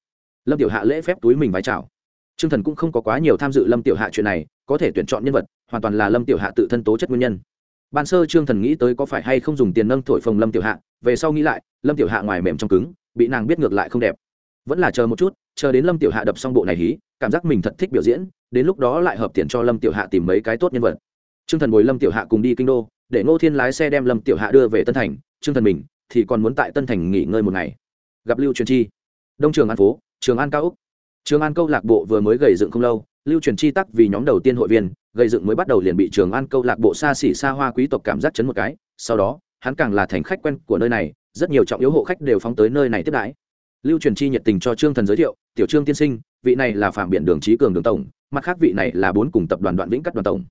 lâm tiểu hạ lễ phép túi mình vái chào. Trương thần cũng không có quá nhiều tham dự lâm tiểu hạ chuyện này, có thể tuyển chọn nhân vật, hoàn toàn là lâm tiểu hạ tự thân tố chất nguyên nhân. Ban sơ trương thần nghĩ tới có phải hay không dùng tiền nâng thổi phồng lâm tiểu hạ, về sau nghĩ lại, lâm tiểu hạ ngoài mềm trong cứng, bị nàng biết ngược lại không đẹp. Vẫn là chờ một chút, chờ đến lâm tiểu hạ đập xong bộ này hí, cảm giác mình thật thích biểu diễn, đến lúc đó lại hợp tiền cho lâm tiểu hạ tìm mấy cái tốt nhân vật. Trương thần bồi lâm tiểu hạ cùng đi kinh đô, để ngô thiên lái xe đem lâm tiểu hạ đưa về tân thành. Trương thần mình, thì còn muốn tại tân thành nghỉ ngơi một ngày. Gặp lưu truyền chi. Đông trường an phố trường an cao úc. Trường an câu lạc bộ vừa mới gầy dựng không lâu, lưu truyền chi tắc vì nhóm đầu tiên hội viên, gầy dựng mới bắt đầu liền bị trường an câu lạc bộ xa xỉ xa hoa quý tộc cảm giác chấn một cái, sau đó, hắn càng là thành khách quen của nơi này, rất nhiều trọng yếu hộ khách đều phóng tới nơi này tiếp đãi. Lưu truyền chi nhiệt tình cho trương thần giới thiệu, tiểu trương tiên sinh, vị này là phạm biện đường trí cường đường tổng, mặt khác vị này là bốn cùng tập đoàn đoạn vĩnh cắt đoàn tổng.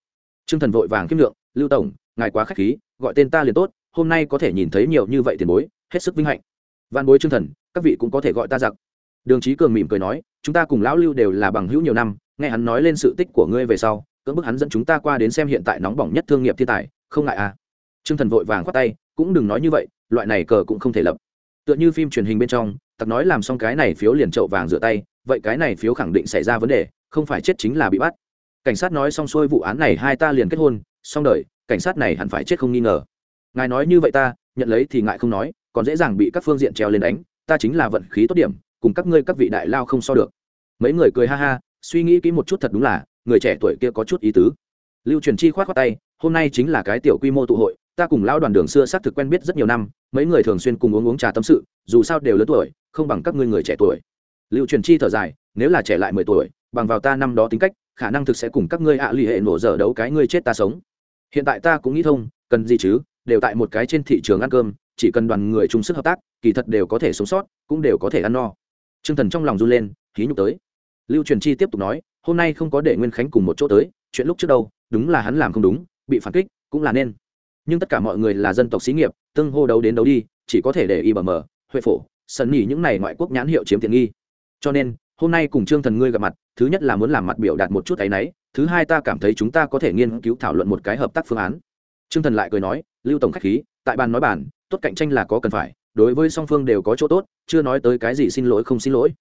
Trương thần vội vàng kiếm lượng, lưu tổng, ngài quá khách khí, gọi tên ta liền tốt, hôm nay có thể nhìn thấy nhiều như vậy tiền bối, hết sức vinh hạnh. Văn bối trương thần, các vị cũng có thể gọi ta giặc đường trí cường mỉm cười nói, chúng ta cùng lão lưu đều là bằng hữu nhiều năm, nghe hắn nói lên sự tích của ngươi về sau, cưỡng bức hắn dẫn chúng ta qua đến xem hiện tại nóng bỏng nhất thương nghiệp thiên tài, không ngại à? Trương thần vội vàng khoát tay, cũng đừng nói như vậy, loại này cờ cũng không thể lập. Tựa như phim truyền hình bên trong tặc nói làm xong cái này phiếu liền trậu vàng rửa tay, vậy cái này phiếu khẳng định xảy ra vấn đề, không phải chết chính là bị bắt. Cảnh sát nói xong xuôi vụ án này hai ta liền kết hôn, xong đời, cảnh sát này hẳn phải chết không nghi ngờ. Ngài nói như vậy ta, nhận lấy thì ngại không nói, còn dễ dàng bị các phương diện treo lên đánh, ta chính là vận khí tốt điểm cùng các ngươi các vị đại lao không so được. Mấy người cười ha ha, suy nghĩ kỹ một chút thật đúng là, người trẻ tuổi kia có chút ý tứ. Lưu truyền chi khoát khoát tay, hôm nay chính là cái tiểu quy mô tụ hội, ta cùng lão đoàn đường xưa xác thực quen biết rất nhiều năm, mấy người thường xuyên cùng uống uống trà tâm sự, dù sao đều lớn tuổi, không bằng các ngươi người trẻ tuổi. Lưu truyền chi thở dài, nếu là trẻ lại mười tuổi, bằng vào ta năm đó tính cách, khả năng thực sẽ cùng các ngươi ạ à lì hệ nổ dở đấu cái ngươi chết ta sống. Hiện tại ta cũng nghĩ thông, cần gì chứ, đều tại một cái trên thị trường ăn cơm, chỉ cần đoàn người chung sức hợp tác, kỳ thật đều có thể sống sót, cũng đều có thể ăn no. Trương thần trong lòng run lên khí nhục tới. Lưu truyền chi tiếp tục nói, hôm nay không có để nguyên khánh cùng một chỗ tới, chuyện lúc trước đâu, đúng là hắn làm không đúng, bị phản kích, cũng là nên. Nhưng tất cả mọi người là dân tộc xí nghiệp, tương hô đấu đến đấu đi, chỉ có thể để y bờ mờ, huệ phổ sân nhỉ những này ngoại quốc nhãn hiệu chiếm tiện nghi. Cho nên, hôm nay cùng trương thần ngươi gặp mặt, thứ nhất là muốn làm mặt biểu đạt một chút áy náy, thứ hai ta cảm thấy chúng ta có thể nghiên cứu thảo luận một cái hợp tác phương án. Trương thần lại cười nói, lưu tổng khách khí, tại bàn nói bàn, tốt cạnh tranh là có cần phải đối với song phương đều có chỗ tốt, chưa nói tới cái gì xin lỗi không xin lỗi.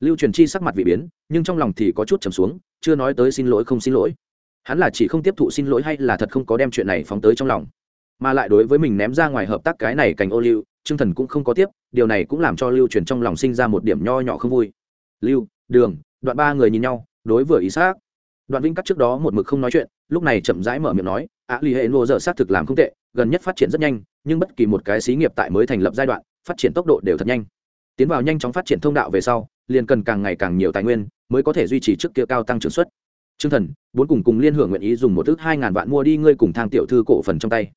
Lưu truyền chi sắc mặt vị biến, nhưng trong lòng thì có chút trầm xuống, chưa nói tới xin lỗi không xin lỗi. Hắn là chỉ không tiếp thụ xin lỗi hay là thật không có đem chuyện này phóng tới trong lòng. Mà lại đối với mình ném ra ngoài hợp tác cái này cành ô lưu, trương thần cũng không có tiếp, điều này cũng làm cho lưu truyền trong lòng sinh ra một điểm nho nhỏ không vui. Lưu, đường, đoạn ba người nhìn nhau, đối vừa ý xác. Đoạn vinh cắt trước đó một mực không nói chuyện, lúc này chậm rãi mở miệng nói ạ lì hệ nô dở xác thực làm không tệ gần nhất phát triển rất nhanh nhưng bất kỳ một cái xí nghiệp tại mới thành lập giai đoạn phát triển tốc độ đều thật nhanh tiến vào nhanh chóng phát triển thông đạo về sau liền cần càng ngày càng nhiều tài nguyên mới có thể duy trì trước kia cao tăng trưởng suất Trương Thần, bốn cùng cùng liên hưởng nguyện ý dùng một ước hai ngàn vạn mua đi ngươi cùng thang tiểu thư cổ phần trong tay.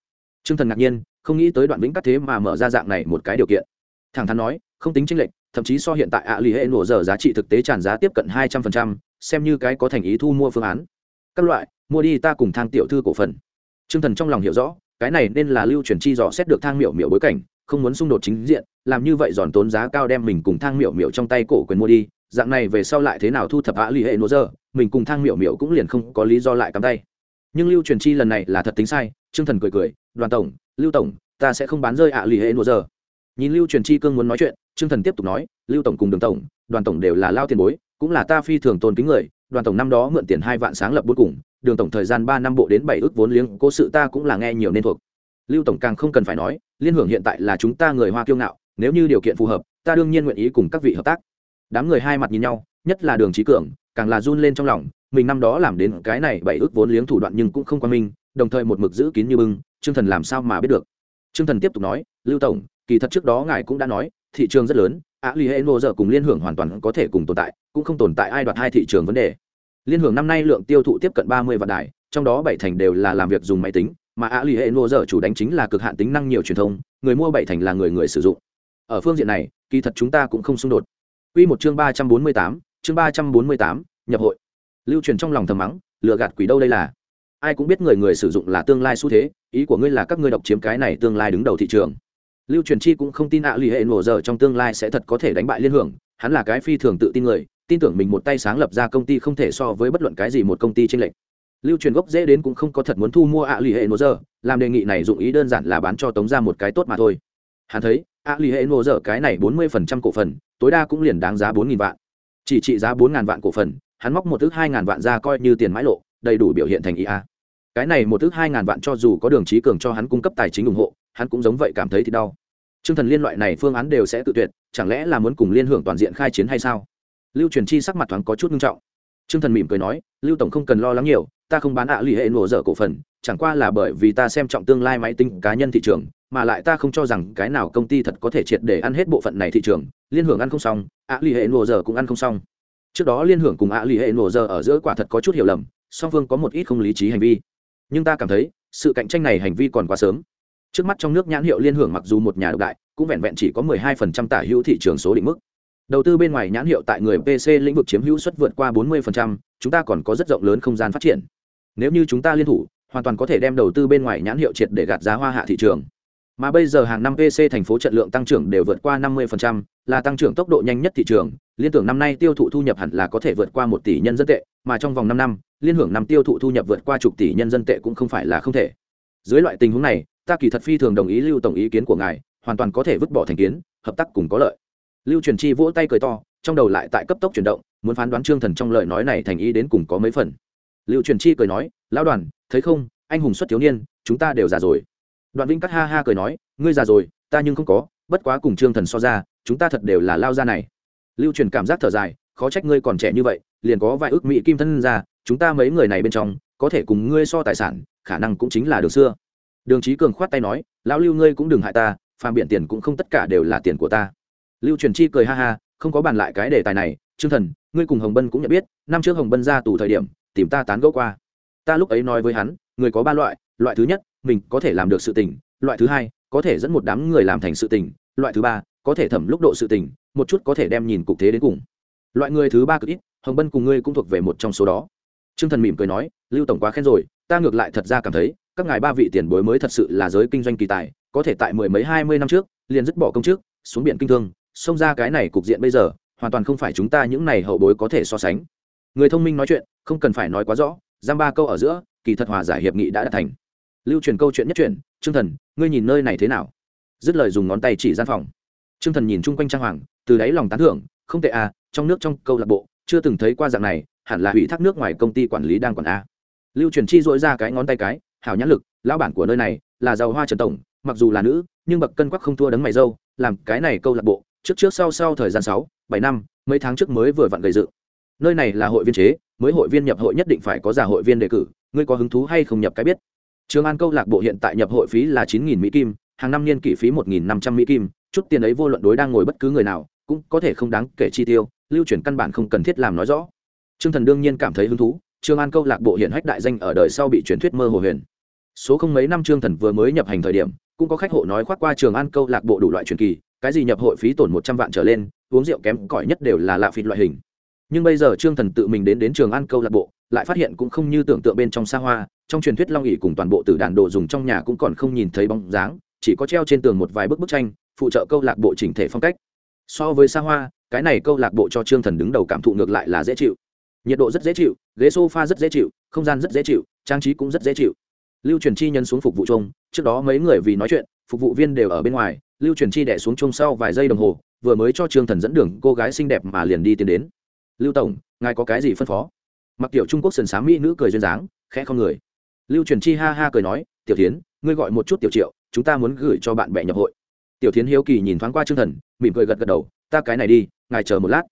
Trương Thần ngạc nhiên, không nghĩ tới đoạn vĩnh cắt thế mà mở ra dạng này một cái điều kiện. Thẳng thắn nói, không tính chính lệch, thậm chí so hiện tại ạ lì hệ nổ giờ giá trị thực tế tràn giá tiếp cận hai trăm phần trăm, xem như cái có thành ý thu mua phương án. Các loại, mua đi ta cùng thang tiểu thư cổ phần. Trương Thần trong lòng hiểu rõ, cái này nên là lưu truyền chi dò xét được thang miểu miểu bối cảnh, không muốn xung đột chính diện, làm như vậy giòn tốn giá cao đem mình cùng thang miểu miểu trong tay cổ quyền mua đi, dạng này về sau lại thế nào thu thập ạ lì hệ nô giờ mình cùng thang miểu miểu cũng liền không có lý do lại cắm tay. Nhưng lưu truyền chi lần này là thật tính sai, trương thần cười cười, đoàn tổng, lưu tổng, ta sẽ không bán rơi ạ lì hệ nô giờ nhìn lưu truyền chi cương muốn nói chuyện, trương thần tiếp tục nói, lưu tổng cùng đường tổng, đoàn tổng đều là lao tiền bối, cũng là ta phi thường tôn kính người, đoàn tổng năm đó mượn tiền hai vạn sáng lập bốn cùng đường tổng thời gian ba năm bộ đến bảy ước vốn liếng, cố sự ta cũng là nghe nhiều nên thuộc. Lưu tổng càng không cần phải nói, liên hưởng hiện tại là chúng ta người hoa kiêu ngạo, nếu như điều kiện phù hợp, ta đương nhiên nguyện ý cùng các vị hợp tác. Đám người hai mặt nhìn nhau, nhất là đường trí cường, càng là run lên trong lòng, mình năm đó làm đến cái này bảy ước vốn liếng thủ đoạn nhưng cũng không qua minh đồng thời một mực giữ kín như bưng chương thần làm sao mà biết được? Chương thần tiếp tục nói, lưu tổng, kỳ thật trước đó ngài cũng đã nói, thị trường rất lớn ạ lì hệ nô giờ cùng liên hưởng hoàn toàn có thể cùng tồn tại, cũng không tồn tại ai đoạt hai thị trường vấn đề liên hưởng năm nay lượng tiêu thụ tiếp cận ba mươi vạn đài, trong đó bảy thành đều là làm việc dùng máy tính, mà a lì hệ nô giờ chủ đánh chính là cực hạn tính năng nhiều truyền thông, người mua bảy thành là người người sử dụng. Ở phương diện này, kỳ thật chúng ta cũng không xung đột. Quy một chương ba trăm bốn mươi tám, chương ba trăm bốn mươi tám, nhập hội. Lưu truyền trong lòng thầm mắng lựa gạt quỷ đâu đây là? Ai cũng biết người người sử dụng là tương lai xu thế, ý của ngươi là các ngươi độc chiếm cái này tương lai đứng đầu thị trường. Lưu truyền chi cũng không tin ạ lì hệ nổ giờ trong tương lai sẽ thật có thể đánh bại liên hưởng, hắn là cái phi thường tự tin người tin tưởng mình một tay sáng lập ra công ty không thể so với bất luận cái gì một công ty tranh lệch. Lưu truyền gốc dễ đến cũng không có thật muốn thu mua ạ lì hệ nô dơ làm đề nghị này dụng ý đơn giản là bán cho tống ra một cái tốt mà thôi. Hắn thấy ạ lì hệ nô dơ cái này bốn mươi phần trăm cổ phần, tối đa cũng liền đáng giá bốn nghìn vạn. Chỉ trị giá bốn ngàn vạn cổ phần, hắn móc một thứ hai ngàn vạn ra coi như tiền mãi lộ, đầy đủ biểu hiện thành ý a. Cái này một thứ hai ngàn vạn cho dù có đường trí cường cho hắn cung cấp tài chính ủng hộ, hắn cũng giống vậy cảm thấy thì đau. T r ư ơ n g thần liên loại này phương án đều sẽ tự tuyệt, chẳng lẽ là muốn cùng liên hưởng toàn diện khai chiến hay sao? Lưu truyền chi sắc mặt thoáng có chút nghiêm trọng. T r ư ơ n g thần mỉm cười nói, lưu tổng không cần lo lắng nhiều, ta không bán ạ à ì hệ nổ dở cổ phần, chẳng qua là bởi vì ta xem trọng tương lai máy tính cá nhân thị trường, mà lại ta không cho rằng cái nào công ty thật có thể triệt để ăn hết bộ phận này thị trường, liên hưởng ăn không xong, ạ à ì hệ nổ dở cũng ăn không xong. Trước đó liên hưởng cùng ạ lì hệ nổ dở ở giữa quả thật có chút hiểu lầm, song phương có một ít không lý trí hành vi. Nhưng ta cảm thấy, sự cạnh tranh này hành vi còn quá sớm. Trước mắt trong nước nhãn hiệu liên hưởng mặc dù một nhà độc đại, cũng vẹn vẹn chỉ có 12% tả hữu thị trường số định mức đầu tư bên ngoài nhãn hiệu tại người pc lĩnh vực chiếm hữu suất vượt qua 40%, chúng ta còn có rất rộng lớn không gian phát triển. Nếu như chúng ta liên thủ hoàn toàn có thể đem đầu tư bên ngoài nhãn hiệu triệt để gạt giá hoa hạ thị trường. Mà bây giờ hàng năm pc thành phố trận lượng tăng trưởng đều vượt qua 50%, là tăng trưởng tốc độ nhanh nhất thị trường. Liên tưởng năm nay tiêu thụ thu nhập hẳn là có thể vượt qua một tỷ nhân dân tệ mà trong vòng năm năm liên hưởng năm tiêu thụ thu nhập vượt qua chục tỷ nhân dân tệ cũng không phải là không thể. Dưới loại tình huống này ta kỳ thật phi thường đồng ý lưu tổng ý kiến của ngài hoàn toàn có thể vứt bỏ thành kiến hợp tác cùng có lợi lưu truyền chi vỗ tay cười to, trong đầu lại tại cấp tốc chuyển động, muốn phán đoán trương thần trong lời nói này thành ý đến cùng có mấy phần. Lưu truyền chi cười nói, lão đoàn, thấy không, anh hùng xuất thiếu niên, chúng ta đều già rồi. Đoạn vinh cắt ha ha cười nói, ngươi già rồi, ta nhưng không có, bất quá cùng trương thần so ra, chúng ta thật đều là lao ra này. Lưu truyền cảm giác thở dài, khó trách ngươi còn trẻ như vậy, liền có vài ước mỹ kim thân ra, chúng ta mấy người này bên trong, có thể cùng ngươi so tài sản, khả năng cũng chính là đường xưa. Đường trí cường khoát tay nói, lão lưu ngươi cũng đừng hại ta, phàm biện tiền cũng không tất cả đều là tiền của ta lưu truyền chi cười ha ha, không có bàn lại cái đề tài này, trương thần, ngươi cùng hồng bân cũng nhận biết, năm trước hồng bân ra tù thời điểm, tìm ta tán gẫu qua. Ta lúc ấy nói với hắn, người có ba loại loại thứ nhất, mình có thể làm được sự tình, loại thứ hai, có thể dẫn một đám người làm thành sự tình, loại thứ ba, có thể thẩm lúc độ sự tình, một chút có thể đem nhìn cục thế đến cùng. Loại người thứ ba cực ít, hồng bân cùng ngươi cũng thuộc về một trong số đó. Trương thần mỉm cười nói, lưu tổng quá khen rồi, ta ngược lại thật ra cảm thấy, các ngài ba vị tiền bối mới thật sự là giới kinh doanh kỳ tài, có thể tại mười mấy hai mươi năm trước, liền dứt bỏ công chức, xuống biển kinh thương xông ra cái này cục diện bây giờ, hoàn toàn không phải chúng ta những này hậu bối có thể so sánh. Người thông minh nói chuyện, không cần phải nói quá rõ, giam ba câu ở giữa, kỳ thật hòa giải hiệp nghị đã đạt thành. Lưu truyền câu chuyện nhất truyền, trương thần, ngươi nhìn nơi này thế nào? Dứt lời dùng ngón tay chỉ gian phòng. Trương thần nhìn chung quanh trang hoàng, từ đáy lòng tán thưởng, không tệ à trong nước trong câu lạc bộ, chưa từng thấy qua dạng này, hẳn là hủy thác nước ngoài công ty quản lý đang quản a à. lưu truyền chi dội ra cái ngón tay cái, hảo nhãn lực, lão bản của nơi này là giàu hoa trần tổng, mặc dù là nữ, nhưng bậc cân quắc không thua đấng mày dâu, làm cái này câu lạc bộ trước trước sau sau thời gian sáu bảy năm mấy tháng trước mới vừa vặn gây dựng nơi này là hội viên chế mới hội viên nhập hội nhất định phải có giả hội viên đề cử ngươi có hứng thú hay không nhập cái biết? Trường an câu lạc bộ hiện tại nhập hội phí là chín nghìn mỹ kim hàng năm niên kỷ phí một nghìn năm trăm mỹ kim chút tiền ấy vô luận đối đang ngồi bất cứ người nào cũng có thể không đáng kể chi tiêu lưu chuyển căn bản không cần thiết làm nói rõ. Trương Thần đương nhiên cảm thấy hứng thú, Trương An câu lạc bộ hiện hách đại danh ở đời sau bị truyền thuyết mơ hồ huyền. Số không mấy năm Trương Thần vừa mới nhập hành thời điểm, cũng có khách hộ nói khoác qua Trường An câu lạc bộ đủ loại truyền kỳ, cái gì nhập hội phí tổn một trăm vạn trở lên, uống rượu kém cỏi nhất đều là lạ phịt loại hình. Nhưng bây giờ Trương Thần tự mình đến đến Trường ăn câu lạc bộ, lại phát hiện cũng không như tưởng tượng bên trong xa hoa, trong truyền thuyết long ỷ cùng toàn bộ tử đàn đồ dùng trong nhà cũng còn không nhìn thấy bóng dáng, chỉ có treo trên tường một vài bức bức tranh, phụ trợ câu lạc bộ chỉnh thể phong cách. So với xa hoa, cái này câu lạc bộ cho Trương Thần đứng đầu cảm thụ ngược lại là dễ chịu nhiệt độ rất dễ chịu ghế sofa rất dễ chịu không gian rất dễ chịu trang trí cũng rất dễ chịu lưu truyền chi nhân xuống phục vụ chung, trước đó mấy người vì nói chuyện, phục vụ viên đều ở bên ngoài, lưu truyền chi đẻ xuống chung sau vài giây đồng hồ, vừa mới cho trương thần dẫn đường, cô gái xinh đẹp mà liền đi tiến đến. Lưu tổng, ngài có cái gì phân phó? Mặc tiểu trung quốc sần sám mỹ nữ cười duyên dáng, khẽ không người. Lưu truyền chi ha ha cười nói, tiểu tiến ngươi gọi một chút tiểu triệu, chúng ta muốn gửi cho bạn bè nhập hội. Tiểu tiến hiếu kỳ nhìn thoáng qua trương thần, mỉm cười gật gật đầu, ta cái này đi, ngài chờ một lát.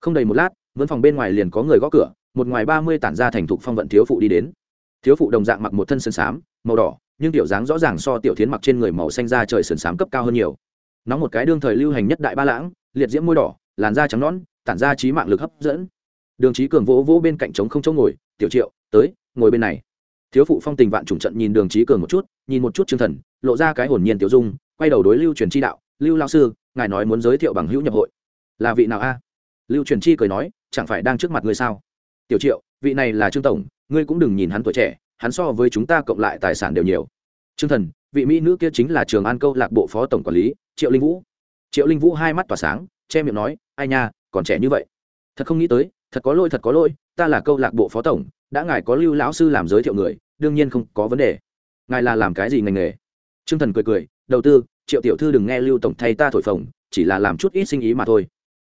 Không đầy một lát vẫn phòng bên ngoài liền có người gõ cửa, một ngoài ba mươi tản ra thành thục phong vận thiếu phụ đi đến thiếu phụ đồng dạng mặc một thân sơn xám, màu đỏ, nhưng tiểu dáng rõ ràng so tiểu thiến mặc trên người màu xanh da trời sườn xám cấp cao hơn nhiều. Nóng một cái đương thời lưu hành nhất đại ba lãng, liệt diễm môi đỏ, làn da trắng nón tản ra trí mạng lực hấp dẫn. Đường trí cường vỗ vỗ bên cạnh trống không chỗ ngồi, tiểu triệu, tới, ngồi bên này. Thiếu phụ phong tình vạn trùng trận nhìn đường trí cường một chút, nhìn một chút chương thần, lộ ra cái hồn nhiên tiểu dung, quay đầu đối lưu truyền chi đạo, lưu lao sư, ngài nói muốn giới thiệu bằng hữu nhập hội. Là vị nào a? Lưu truyền chi cười nói, chẳng phải đang trước mặt ngươi sao? Tiểu triệu vị này là trương tổng, ngươi cũng đừng nhìn hắn tuổi trẻ, hắn so với chúng ta cộng lại tài sản đều nhiều. Trương thần, vị mỹ nữ kia chính là trường an câu lạc bộ phó tổng quản lý, triệu linh vũ. Triệu linh vũ hai mắt tỏa sáng, che miệng nói, ai nha, còn trẻ như vậy. Thật không nghĩ tới, thật có lỗi, thật có lỗi, ta là câu lạc bộ phó tổng, đã ngài có lưu lão sư làm giới thiệu người, đương nhiên không có vấn đề. Ngài là làm cái gì ngành nghề? Trương thần cười cười, đầu tư, triệu tiểu thư đừng nghe lưu tổng thay ta thổi phồng, chỉ là làm chút ít sinh ý mà thôi.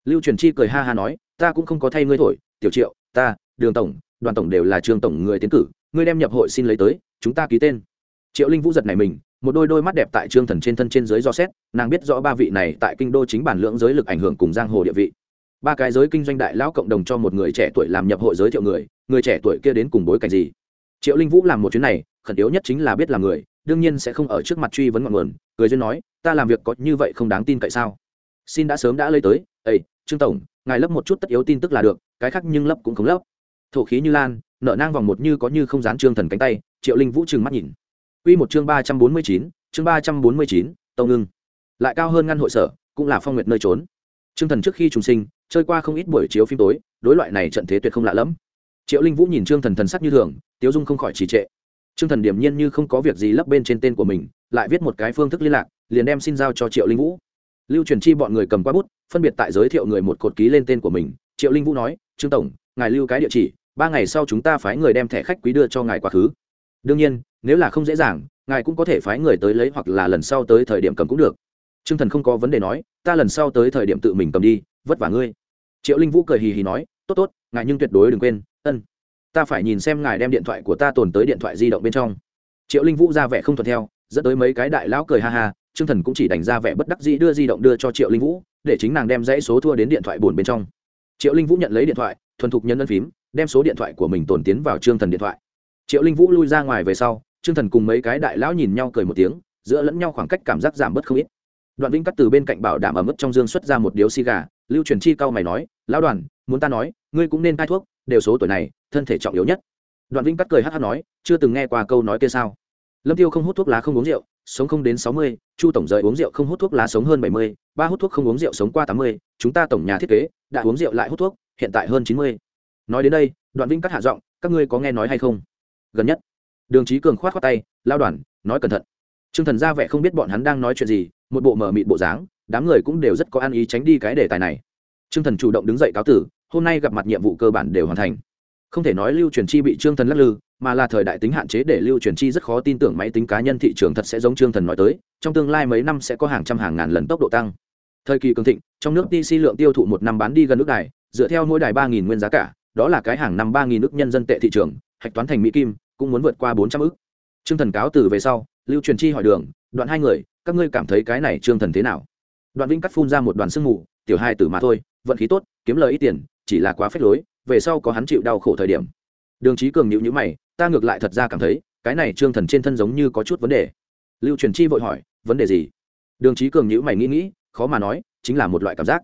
Lưu truyền chi cười ha ha nói, ta cũng không có thay ngươi thổi, tiểu triệu, ta đường tổng, đoàn tổng đều là trường tổng người tiến cử, ngươi đem nhập hội xin lấy tới, chúng ta ký tên. Triệu linh vũ giật này mình, một đôi đôi mắt đẹp tại trương thần trên thân trên dưới do xét, nàng biết rõ ba vị này tại kinh đô chính bản lưỡng giới lực ảnh hưởng cùng giang hồ địa vị. Ba cái giới kinh doanh đại lão cộng đồng cho một người trẻ tuổi làm nhập hội giới thiệu người người trẻ tuổi kia đến cùng bối cảnh gì? Triệu linh vũ làm một chuyến này, khẩn yếu nhất chính là biết là người, đương nhiên sẽ không ở trước mặt truy vấn ngọn nguồn, cười duyên nói, ta làm việc có như vậy không đáng tin cậy sao? Xin đã sớm đã lấy tới ây trương tổng, ngài lấp một chút tất yếu tin tức là được, cái khác nhưng lấp cũng không lấp thổ khí như lan nợ nang vòng một như có như không dán trương thần cánh tay, triệu linh vũ trừng mắt nhìn. Quy một chương ba trăm bốn mươi chín, chương ba trăm bốn mươi chín tông ngưng. Lại cao hơn ngăn hội sở, cũng là phong nguyệt nơi trốn. Trương thần trước khi trùng sinh, chơi qua không ít buổi chiếu phim tối, đối loại này trận thế tuyệt không lạ lẫm. Triệu linh vũ nhìn trương thần thần sắc như thường, tiếu dung không khỏi trì trệ. Trương thần điểm nhiên như không có việc gì lấp bên trên tên của mình, lại viết một cái phương thức liên lạc, liền đem xin giao cho triệu linh vũ. Lưu truyền chi bọn người cầm qua bút, phân biệt tại giới thiệu người một cột ký lên tên của mình. Triệu linh vũ nói, trương tổng, ngài lưu cái địa chỉ ba ngày sau chúng ta phái người đem thẻ khách quý đưa cho ngài quá khứ. Đương nhiên, nếu là không dễ dàng, ngài cũng có thể phái người tới lấy hoặc là lần sau tới thời điểm cầm cũng được. Trương thần không có vấn đề nói, ta lần sau tới thời điểm tự mình cầm đi, vất vả ngươi. Triệu linh vũ cười hì hì nói, tốt tốt, ngài nhưng tuyệt đối đừng quên, ân. Ta phải nhìn xem ngài đem điện thoại của ta tồn tới điện thoại di động bên trong. Triệu linh vũ ra vẻ không thuận theo, dẫn tới mấy cái đại lão cười ha ha, trương thần cũng chỉ đánh ra vẻ bất đắc dĩ đưa di động đưa cho triệu linh vũ, để chính nàng đem dãy số thua đến điện thoại buồn bên trong. Triệu linh vũ nhận lấy điện thoại, thuần thục nhân ân phím đem số điện thoại của mình tồn tiến vào trương thần điện thoại. Triệu linh vũ lui ra ngoài về sau, trương thần cùng mấy cái đại lão nhìn nhau cười một tiếng, giữa lẫn nhau khoảng cách cảm giác giảm bớt không ít. Đoạn vĩnh cắt từ bên cạnh bảo đảm ở mức trong dương xuất ra một điếu xì gà, lưu truyền chi cao mày nói, lão đoàn, muốn ta nói, ngươi cũng nên cai thuốc, đều số tuổi này, thân thể trọng yếu nhất. Đoạn vĩnh cắt cười hát hát nói, chưa từng nghe qua câu nói kia sao? Lâm tiêu không hút thuốc lá không uống rượu, sống không đến sáu mươi, chu tổng rời uống rượu không hút thuốc lá sống hơn bảy mươi, ba hút thuốc không uống rượu sống qua tám mươi, chúng ta tổng nhà thiết kế đã uống rượu lại hút thuốc, hiện tại hơn chín mươi nói đến đây, đoạn vĩnh cắt hạ giọng, các ngươi có nghe nói hay không? Gần nhất. Đường trí cường khoát khoát tay, lao đoàn, nói cẩn thận. T r ư ơ n g thần ra vẻ không biết bọn hắn đang nói chuyện gì, một bộ mờ mịt bộ dáng, đám người cũng đều rất có ăn ý tránh đi cái đề tài này. T r ư ơ n g thần chủ động đứng dậy cáo tử, hôm nay gặp mặt nhiệm vụ cơ bản đều hoàn thành. Không thể nói lưu truyền chi bị trương thần lắc lư, mà là thời đại tính hạn chế để lưu truyền chi rất khó tin tưởng máy tính cá nhân thị trường thật sẽ giống trương thần nói tới, trong tương lai mấy năm sẽ có hàng trăm hàng ngàn lần tốc độ tăng. Thời kỳ cường thịnh, trong nước tc lượng tiêu thụ một năm bán đi gần nước đài, dựa theo mỗi đài ba nghìn nguyên giá cả đó là cái hàng năm ba nghìn nước nhân dân tệ thị trường, hạch toán thành mỹ kim, cũng muốn vượt qua bốn trăm ức trương thần cáo từ về sau, lưu truyền chi hỏi đường, đoạn hai người, các ngươi cảm thấy cái này trương thần thế nào? Đoạn vĩnh cắt phun ra một đoàn sương mù, tiểu hai tử mà thôi, vận khí tốt, kiếm lời ít tiền, chỉ là quá phép lối, về sau có hắn chịu đau khổ thời điểm. Đường trí cường nhịu nhữ mày, ta ngược lại thật ra cảm thấy, cái này trương thần trên thân giống như có chút vấn đề. Lưu truyền chi vội hỏi, vấn đề gì? Đường trí cường nhữ mày nghĩ nghĩ, khó mà nói, chính là một loại cảm giác.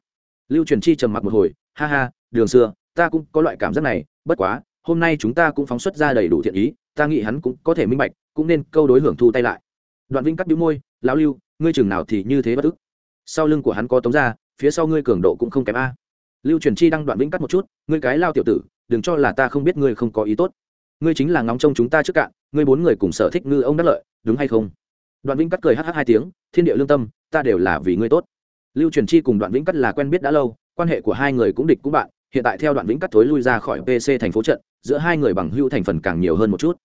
Lưu truyền chi trầm mặc một hồi, ha ha, đường xưa ta cũng có loại cảm giác này, bất quá, hôm nay chúng ta cũng phóng xuất ra đầy đủ thiện ý, ta nghĩ hắn cũng có thể minh bạch, cũng nên câu đối hưởng thu tay lại. Đoạn vinh cắt đĩu môi, lão lưu, ngươi chừng nào thì như thế bất ức. Sau lưng của hắn có tống ra phía sau ngươi cường độ cũng không kém a. Lưu truyền chi đăng đoạn vĩnh cắt một chút, ngươi cái lao tiểu tử, đừng cho là ta không biết ngươi không có ý tốt. Ngươi chính là ngóng trông chúng ta trước cạn, ngươi bốn người cùng sở thích ngư ông đắc lợi, đúng hay không? Đoạn vĩnh cắt cười hh hai tiếng, thiên địa lương tâm, ta đều là vì ngươi tốt. Lưu truyền chi cùng đoạn vĩnh cắt là quen biết đã lâu, quan hệ của hai người cũng địch cũng bạn hiện tại theo đoạn vĩnh cắt thối lui ra khỏi pc thành phố trận, giữa hai người bằng hưu thành phần càng nhiều hơn một chút.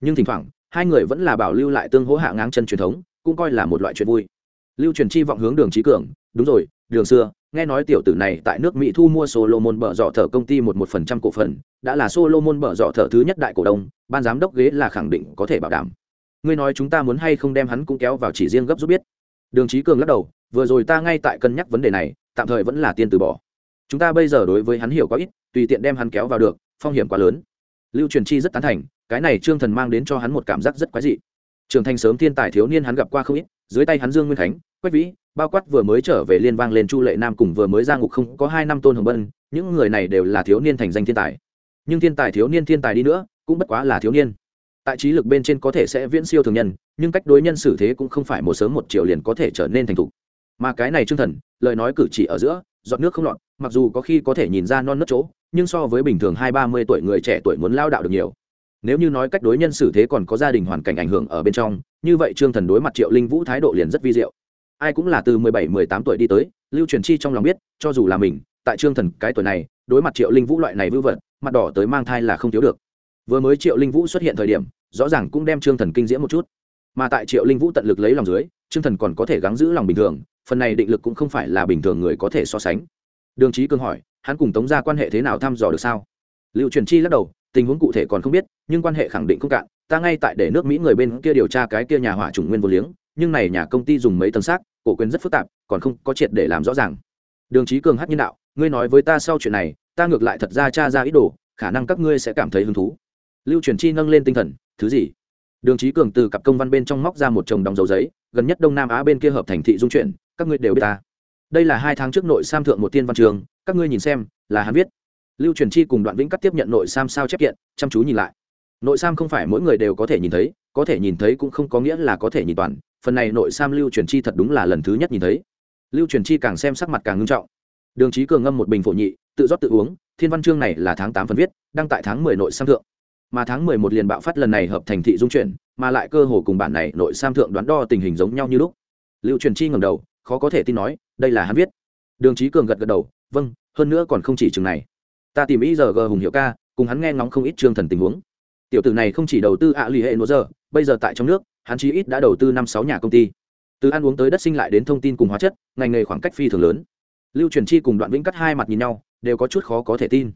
Nhưng thỉnh thoảng, hai người vẫn là bảo lưu lại tương hỗ hạ ngáng chân truyền thống, cũng coi là một loại chuyện vui. Lưu truyền chi vọng hướng đường trí cường, đúng rồi, đường xưa, nghe nói tiểu tử này tại nước mỹ thu mua solomon bở dọ thở công ty một một phần trăm cổ phần, đã là solomon bở dọ thở thứ nhất đại cổ đông, ban giám đốc ghế là khẳng định có thể bảo đảm. Ngươi nói chúng ta muốn hay không đem hắn cũng kéo vào chỉ riêng gấp giúp biết. Đường trí cường lắc đầu, vừa rồi ta ngay tại cân nhắc vấn đề này, tạm thời vẫn là tiên từ bỏ chúng ta bây giờ đối với hắn hiểu có ít, tùy tiện đem hắn kéo vào được, phong hiểm quá lớn. Lưu truyền chi rất tán thành, cái này trương thần mang đến cho hắn một cảm giác rất quái dị. Trưởng thành sớm thiên tài thiếu niên hắn gặp qua không ít, dưới tay hắn dương nguyên khánh, quách vĩ, bao quát vừa mới trở về liên bang lên chu lệ nam cùng vừa mới ra ngục không có hai năm tôn hồng bân, những người này đều là thiếu niên thành danh thiên tài. Nhưng thiên tài thiếu niên thiên tài đi nữa, cũng bất quá là thiếu niên. Tại trí lực bên trên có thể sẽ viễn siêu thường nhân, nhưng cách đối nhân xử thế cũng không phải một sớm một chiều liền có thể trở nên thành thục. Mà cái này trương thần, lời nói cử chỉ ở giữa dọn nước không lọt, mặc dù có khi có thể nhìn ra non nớt chỗ, nhưng so với bình thường hai ba mươi tuổi người trẻ tuổi muốn lao đạo được nhiều. Nếu như nói cách đối nhân xử thế còn có gia đình hoàn cảnh ảnh hưởng ở bên trong, như vậy trương thần đối mặt triệu linh vũ thái độ liền rất vi diệu. Ai cũng là từ mười bảy, mười tám tuổi đi tới, lưu truyền chi trong lòng biết, cho dù là mình, tại trương thần cái tuổi này, đối mặt triệu linh vũ loại này vư vật, mặt đỏ tới mang thai là không thiếu được. Vừa mới triệu linh vũ xuất hiện thời điểm, rõ ràng cũng đem trương thần kinh diễm một chút. Mà tại triệu linh vũ tận lực lấy lòng dưới, trương thần còn có thể gắng giữ lòng bình thường phần này định lực cũng không phải là bình thường người có thể so sánh. Đường trí Cường hỏi, hắn cùng tống ra quan hệ thế nào thăm dò được sao? Lưu truyền chi lắc đầu, tình huống cụ thể còn không biết, nhưng quan hệ khẳng định không cạn. Ta ngay tại để nước mỹ người bên kia điều tra cái kia nhà hỏa chủng nguyên vô liếng, nhưng này nhà công ty dùng mấy tầng xác, cổ quyền rất phức tạp, còn không có triệt để làm rõ ràng. Đường trí cường hát nhân đạo, ngươi nói với ta sau chuyện này, ta ngược lại thật ra cha ra ý đồ, khả năng các ngươi sẽ cảm thấy hứng thú. Lưu truyền chi nâng lên tinh thần, thứ gì? Đường trí cường từ cặp công văn bên trong móc ra một chồng đóng dấu giấy, gần nhất đông nam á bên kia hợp thành thị dung chuyển các ngươi đều biết ta. Đây là hai tháng trước nội sam thượng một tiên văn trường, các ngươi nhìn xem, là hắn viết. Lưu truyền chi cùng đoạn vĩnh cắt tiếp nhận nội sam sao chép kiện, chăm chú nhìn lại. Nội sam không phải mỗi người đều có thể nhìn thấy, có thể nhìn thấy cũng không có nghĩa là có thể nhìn toàn. Phần này nội sam lưu truyền chi thật đúng là lần thứ nhất nhìn thấy. Lưu truyền chi càng xem sắc mặt càng ngưng trọng. Đường trí cường ngâm một bình phổ nhị, tự rót tự uống, thiên văn chương này là tháng tám phần viết, đăng tại tháng mười nội sam thượng. Mà tháng mười một liền bạo phát lần này hợp thành thị dung chuyển, mà lại cơ hồ cùng bản này nội sam thượng đoán đo tình hình giống nhau như lúc. Lưu truyền chi ngầm đầu khó có thể tin nói, đây là hắn viết. Đường trí cường gật gật đầu vâng hơn nữa còn không chỉ chừng này. Ta tìm ý giờ g hùng hiệu ca, cùng hắn nghe ngóng không ít trương thần tình huống. Tiểu tử này không chỉ đầu tư ạ lì hệ nỗ giờ, bây giờ tại trong nước, hắn chí ít đã đầu tư năm sáu nhà công ty. Từ ăn uống tới đất sinh lại đến thông tin cùng hóa chất, ngành nghề khoảng cách phi thường lớn. Lưu truyền chi cùng đoạn vĩnh cắt hai mặt nhìn nhau, đều có chút khó có thể tin.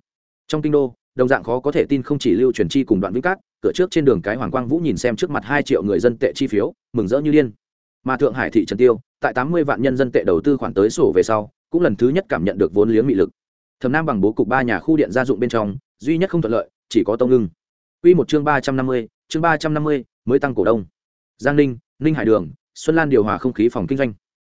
Trong kinh đô, đồng dạng khó có thể tin không chỉ lưu truyền chi cùng đoạn vĩnh cát cửa trước trên đường cái hoàng quang vũ nhìn xem trước mặt hai triệu người dân tệ chi phiếu, mừng rỡ như điên. Mà thượng hải thị trần tiêu tại tám mươi vạn nhân dân tệ đầu tư khoản tới sổ về sau, cũng lần thứ nhất cảm nhận được vốn liếng mị lực. Thẩm nam bằng bố cục ba nhà khu điện gia dụng bên trong, duy nhất không thuận lợi, chỉ có tông ngưng. Quy một chương ba trăm năm mươi, chương ba trăm năm mươi, mới tăng cổ đông. Giang ninh ninh hải đường, xuân lan điều hòa không khí phòng kinh doanh.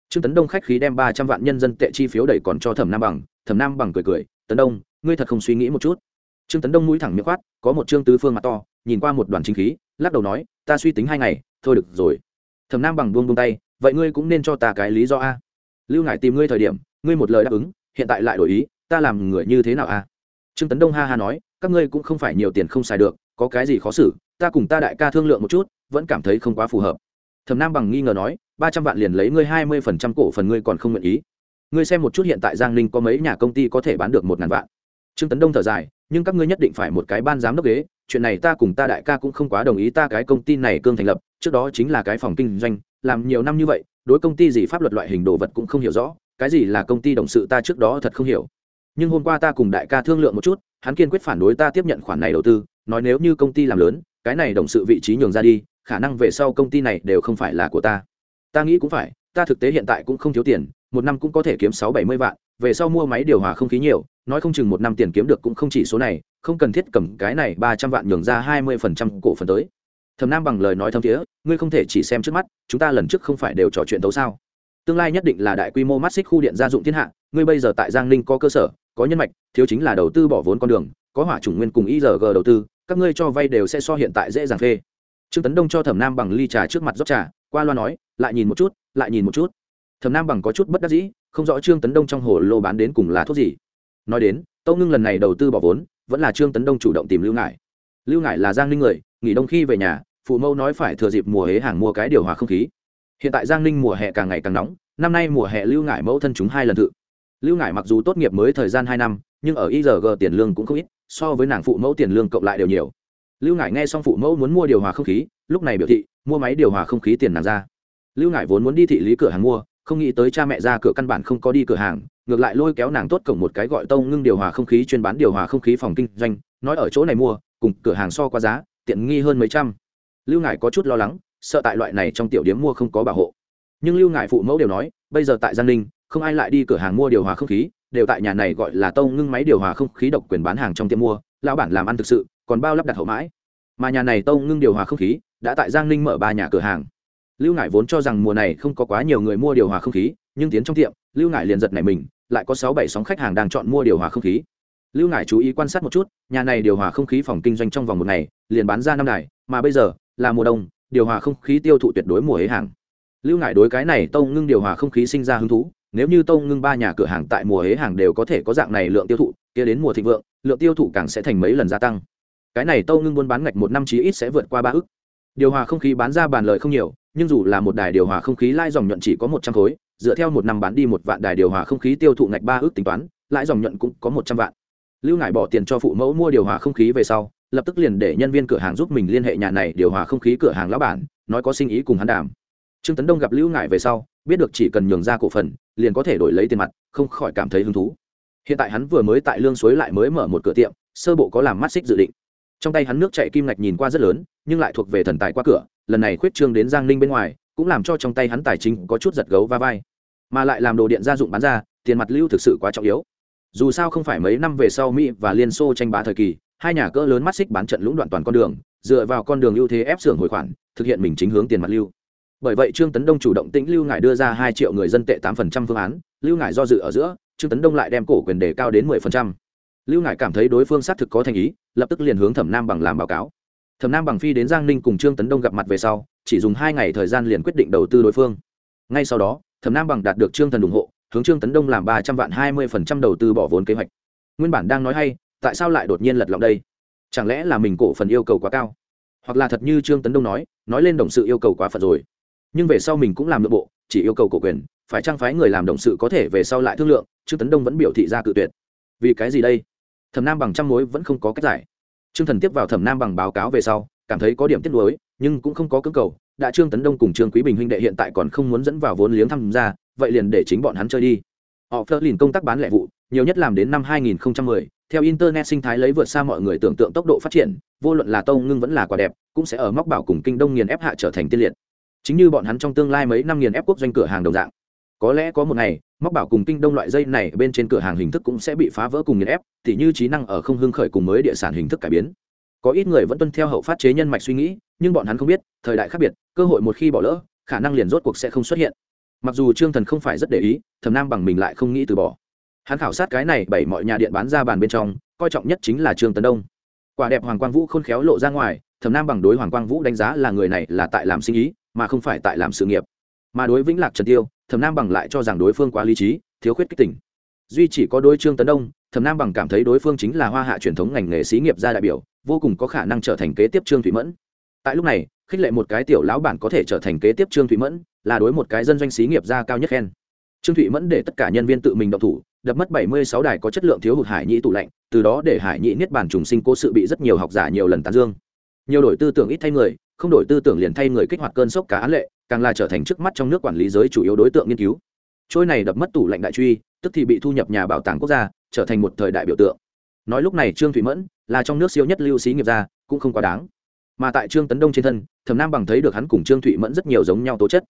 Trương tấn đông khách khí đem ba trăm vạn nhân dân tệ chi phiếu đẩy còn cho thẩm nam bằng, thẩm nam bằng cười cười, tấn đông, ngươi thật không suy nghĩ một chút. Trương tấn đông mũi thẳng miệng quát có một trương tứ phương mặt to, nhìn qua một đoàn chính khí, lắc đầu nói, ta suy tính hai ngày, thôi được rồi. Thẩm nam bằng buông buông tay vậy ngươi cũng nên cho ta cái lý do a. Lưu ngải tìm ngươi thời điểm, ngươi một lời đáp ứng, hiện tại lại đổi ý, ta làm người như thế nào a? Trương tấn đông ha ha nói, các ngươi cũng không phải nhiều tiền không xài được, có cái gì khó xử, ta cùng ta đại ca thương lượng một chút, vẫn cảm thấy không quá phù hợp. Thẩm nam bằng nghi ngờ nói, ba trăm vạn liền lấy ngươi hai mươi phần trăm cổ phần ngươi còn không nguyện ý. Ngươi xem một chút hiện tại giang ninh có mấy nhà công ty có thể bán được một ngàn vạn. Trương tấn đông thở dài, nhưng các ngươi nhất định phải một cái ban giám đốc ghế, chuyện này ta cùng ta đại ca cũng không quá đồng ý ta cái công ty này cương thành lập, trước đó chính là cái phòng kinh doanh làm nhiều năm như vậy, đối công ty gì pháp luật loại hình đồ vật cũng không hiểu rõ, cái gì là công ty đồng sự ta trước đó thật không hiểu. Nhưng hôm qua ta cùng đại ca thương lượng một chút, hắn kiên quyết phản đối ta tiếp nhận khoản này đầu tư, nói nếu như công ty làm lớn, cái này đồng sự vị trí nhường ra đi, khả năng về sau công ty này đều không phải là của ta. Ta nghĩ cũng phải, ta thực tế hiện tại cũng không thiếu tiền, một năm cũng có thể kiếm sáu bảy mươi vạn, về sau mua máy điều hòa không khí nhiều, nói không chừng một năm tiền kiếm được cũng không chỉ số này, không cần thiết cầm cái này ba trăm vạn nhường ra hai mươi phần trăm cổ phần tới thầm nam bằng lời nói thâm thiế, ngươi không thể chỉ xem trước mắt, chúng ta lần trước không phải đều trò chuyện tấu sao? Tương lai nhất định là đại quy mô mắt xích khu điện gia dụng thiên hạ, ngươi bây giờ tại giang ninh có cơ sở, có nhân mạch, thiếu chính là đầu tư bỏ vốn con đường, có hỏa chủng nguyên cùng igg đầu tư, các ngươi cho vay đều sẽ so hiện tại dễ dàng phê. Trương tấn đông cho thẩm nam bằng ly trà trước mặt rót trà, qua loa nói, lại nhìn một chút, lại nhìn một chút. Thẩm nam bằng có chút bất đắc dĩ, không rõ trương tấn đông trong hồ lô bán đến cùng là thuốc gì. Nói đến, tâu ngưng lần này đầu tư bỏ vốn, vẫn là trương tấn đông chủ động tìm lưu ngải. Lưu ngải là giang ninh người nghỉ đông khi về nhà, phụ mẫu nói phải thừa dịp mùa hế hàng mua cái điều hòa không khí. Hiện tại giang ninh mùa hè càng ngày càng nóng, năm nay mùa hè lưu ngải mẫu thân chúng hai lần tự lưu ngải mặc dù tốt nghiệp mới thời gian hai năm, nhưng ở igg tiền lương cũng không ít, so với nàng phụ mẫu tiền lương cộng lại đều nhiều. Lưu ngải nghe xong phụ mẫu muốn mua điều hòa không khí, lúc này biểu thị, mua máy điều hòa không khí tiền nàng ra. Lưu ngải vốn muốn đi thị lý cửa hàng mua, không nghĩ tới cha mẹ ra cửa căn bản không có đi cửa hàng, ngược lại lôi kéo nàng tốt cổng một cái gọi tông ngưng điều hòa không khí chuyên bán điều hòa không khí phòng kinh doanh, nói ở chỗ này mua, cùng cửa hàng so qua giá tiện nghi hơn mấy trăm. Lưu ngải có chút lo lắng, sợ tại loại này trong tiểu điếm mua không có bảo hộ. Nhưng lưu ngải phụ mẫu đều nói, bây giờ tại giang ninh, không ai lại đi cửa hàng mua điều hòa không khí, đều tại nhà này gọi là tông ngưng máy điều hòa không khí độc quyền bán hàng trong tiệm mua lao bản làm ăn thực sự, còn bao lắp đặt hậu mãi. Mà nhà này tông ngưng điều hòa không khí, đã tại giang ninh mở ba nhà cửa hàng. Lưu ngải vốn cho rằng mùa này không có quá nhiều người mua điều hòa không khí, nhưng tiến trong tiệm, lưu ngải liền giật này mình, lại có sáu bảy sóng khách hàng đang chọn mua điều hòa không khí lưu ngải chú ý quan sát một chút, nhà này điều hòa không khí phòng kinh doanh trong vòng một ngày, liền bán ra năm đài, mà bây giờ là mùa đông, điều hòa không khí tiêu thụ tuyệt đối mùa hế hàng. Lưu ngải đối cái này tông ngưng điều hòa không khí sinh ra hứng thú, nếu như tông ngưng ba nhà cửa hàng tại mùa hế hàng đều có thể có dạng này lượng tiêu thụ, kia đến mùa thịnh vượng, lượng tiêu thụ càng sẽ thành mấy lần gia tăng. Cái này tông ngưng buôn bán ngạch một năm chí ít sẽ vượt qua ba ức. Điều hòa không khí bán ra bàn lời không nhiều, nhưng dù là một đài điều hòa không khí lai dòng nhuận chỉ có một trăm khối, dựa theo một năm bán đi một vạn đài điều hòa không khí tiêu thụ ngạch ba ước tính toán, lãi dòng nhuận cũng có một trăm vạn lưu ngải bỏ tiền cho phụ mẫu mua điều hòa không khí về sau, lập tức liền để nhân viên cửa hàng giúp mình liên hệ nhà này điều hòa không khí cửa hàng lão bản, nói có sinh ý cùng hắn đàm. Trương tấn đông gặp lưu ngải về sau, biết được chỉ cần nhường ra cổ phần, liền có thể đổi lấy tiền mặt, không khỏi cảm thấy hứng thú. Hiện tại hắn vừa mới tại lương suối lại mới mở một cửa tiệm, sơ bộ có làm mắt xích dự định. Trong tay hắn nước chạy kim ngạch nhìn qua rất lớn, nhưng lại thuộc về thần tài qua cửa, lần này khuyết trương đến giang ninh bên ngoài, cũng làm cho trong tay hắn tài chính có chút giật gấu va vai. Mà lại làm đồ điện gia dụng bán ra, tiền mặt lưu thực sự quá trọng yếu dù sao không phải mấy năm về sau mỹ và liên xô tranh bá thời kỳ, hai nhà cỡ lớn mắt xích bán trận lũng đoạn toàn con đường, dựa vào con đường ưu thế ép xưởng hồi khoản, thực hiện mình chính hướng tiền mặt lưu. Bởi vậy trương tấn đông chủ động tĩnh lưu ngải đưa ra hai triệu người dân tệ tám phần trăm phương án, lưu ngải do dự ở giữa, trương tấn đông lại đem cổ quyền đề cao đến mười phần trăm. Lưu ngải cảm thấy đối phương xác thực có thành ý, lập tức liền hướng thẩm nam bằng làm báo cáo. Thẩm nam bằng phi đến giang ninh cùng trương tấn đông gặp mặt về sau, chỉ dùng hai ngày thời gian liền quyết định đầu tư đối phương. Ngay sau đó, thẩm nam bằng đạt được trương thần ủng hộ hướng trương tấn đông làm ba trăm vạn hai mươi phần trăm đầu tư bỏ vốn kế hoạch. Nguyên bản đang nói hay, tại sao lại đột nhiên lật lọng đây? Chẳng lẽ là mình cổ phần yêu cầu quá cao? Hoặc là thật như trương tấn đông nói nói lên đồng sự yêu cầu quá phật rồi. Nhưng về sau mình cũng làm nội bộ, chỉ yêu cầu cổ quyền, phải trang phái người làm đồng sự có thể về sau lại thương lượng, trương tấn đông vẫn biểu thị ra cự tuyệt. Vì cái gì đây? Thẩm nam bằng trăm mối vẫn không có cách giải. Trương thần tiếp vào thẩm nam bằng báo cáo về sau, cảm thấy có điểm tiếc nuối, nhưng cũng không có cưỡng cầu, đã trương tấn đông cùng trương quý bình huynh đệ hiện tại còn không muốn dẫn vào vốn liếng tham gia vậy liền để chính bọn hắn chơi đi. Họ phớt lìn công tác bán lẻ vụ nhiều nhất làm đến năm 2010, theo internet sinh thái lấy vượt xa mọi người tưởng tượng tốc độ phát triển vô luận là tông ngưng vẫn là quả đẹp cũng sẽ ở móc bảo cùng kinh đông nghiền ép hạ trở thành tiên liệt. Chính như bọn hắn trong tương lai mấy năm nghiền ép quốc doanh cửa hàng đồng dạng. Có lẽ có một ngày móc bảo cùng kinh đông loại dây này bên trên cửa hàng hình thức cũng sẽ bị phá vỡ cùng nghiền ép tỉ như trí năng ở không hưng khởi cùng mới địa sản hình thức cải biến. Có ít người vẫn tuân theo hậu phát chế nhân mạch suy nghĩ nhưng bọn hắn không biết thời đại khác biệt cơ hội một khi bỏ lỡ khả năng liền rốt cuộc sẽ không xuất hiện mặc dù trương thần không phải rất để ý thầm nam bằng mình lại không nghĩ từ bỏ. Hắn khảo sát cái này bảy mọi nhà điện bán ra bàn bên trong, coi trọng nhất chính là trương tấn đông. Quả đẹp hoàng quang vũ khôn khéo lộ ra ngoài thầm nam bằng đối hoàng quang vũ đánh giá là người này là tại làm sinh ý, mà không phải tại làm sự nghiệp. Mà đối vĩnh lạc trần tiêu thầm nam bằng lại cho rằng đối phương quá lý trí, thiếu khuyết kích tỉnh duy chỉ có đối trương tấn đông thầm nam bằng cảm thấy đối phương chính là hoa hạ truyền thống ngành nghề xí nghiệp gia đại biểu, vô cùng có khả năng trở thành kế tiếp trương thủy mẫn. Tại lúc này, khích lệ một cái tiểu lão bản có thể trở thành kế tiếp trương thủy mẫn là đối một cái dân doanh xí nghiệp gia cao nhất khen. Trương Thụy mẫn để tất cả nhân viên tự mình động thủ, đập mất bảy mươi sáu đài có chất lượng thiếu hụt hải nhĩ tủ lạnh, từ đó để hải nhĩ niết bàn trùng sinh cố sự bị rất nhiều học giả nhiều lần tán dương. Nhiều đổi tư tưởng ít thay người, không đổi tư tưởng liền thay người kích hoạt cơn sốc cá án lệ, càng là trở thành trước mắt trong nước quản lý giới chủ yếu đối tượng nghiên cứu. Trôi này đập mất tủ lạnh đại truy, tức thì bị thu nhập nhà bảo tàng quốc gia, trở thành một thời đại biểu tượng. Nói lúc này trương Thụy mẫn là trong nước siêu nhất lưu sĩ nghiệp gia, cũng không quá đáng. Mà tại trương tấn đông trên thân, thẩm nam bằng thấy được hắn cùng trương thụy mẫn rất nhiều giống nhau tố chất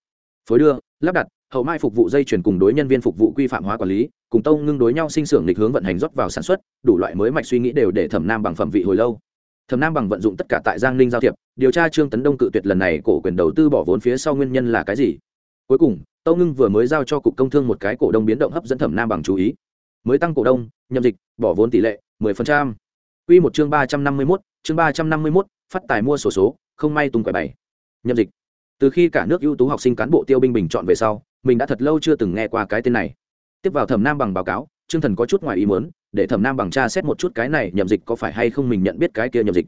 phối đưa lắp đặt hậu mai phục vụ dây chuyển cùng đối nhân viên phục vụ quy phạm hóa quản lý cùng tông ngưng đối nhau sinh xưởng lịch hướng vận hành rót vào sản xuất đủ loại mới mạch suy nghĩ đều để thẩm nam bằng phẩm vị hồi lâu thẩm nam bằng vận dụng tất cả tại giang ninh giao thiệp điều tra trương tấn đông cự tuyệt lần này cổ quyền đầu tư bỏ vốn phía sau nguyên nhân là cái gì cuối cùng tâu ngưng vừa mới giao cho cục công thương một cái cổ đông biến động hấp dẫn thẩm nam bằng chú ý mới tăng cổ đông nhậm dịch bỏ vốn tỷ lệ 10%. Quy một chương ba trăm năm mươi 351, chương ba trăm năm mươi 351, phát tài mua sổ số, không may tung quẻ bảy. Nhậm dịch. Từ khi cả nước ưu tú học sinh cán bộ tiêu binh bình chọn về sau, mình đã thật lâu chưa từng nghe qua cái tên này. Tiếp vào Thẩm Nam bằng báo cáo, chương Thần có chút ngoài ý muốn, để Thẩm Nam bằng tra xét một chút cái này nhậm dịch có phải hay không mình nhận biết cái kia nhậm dịch.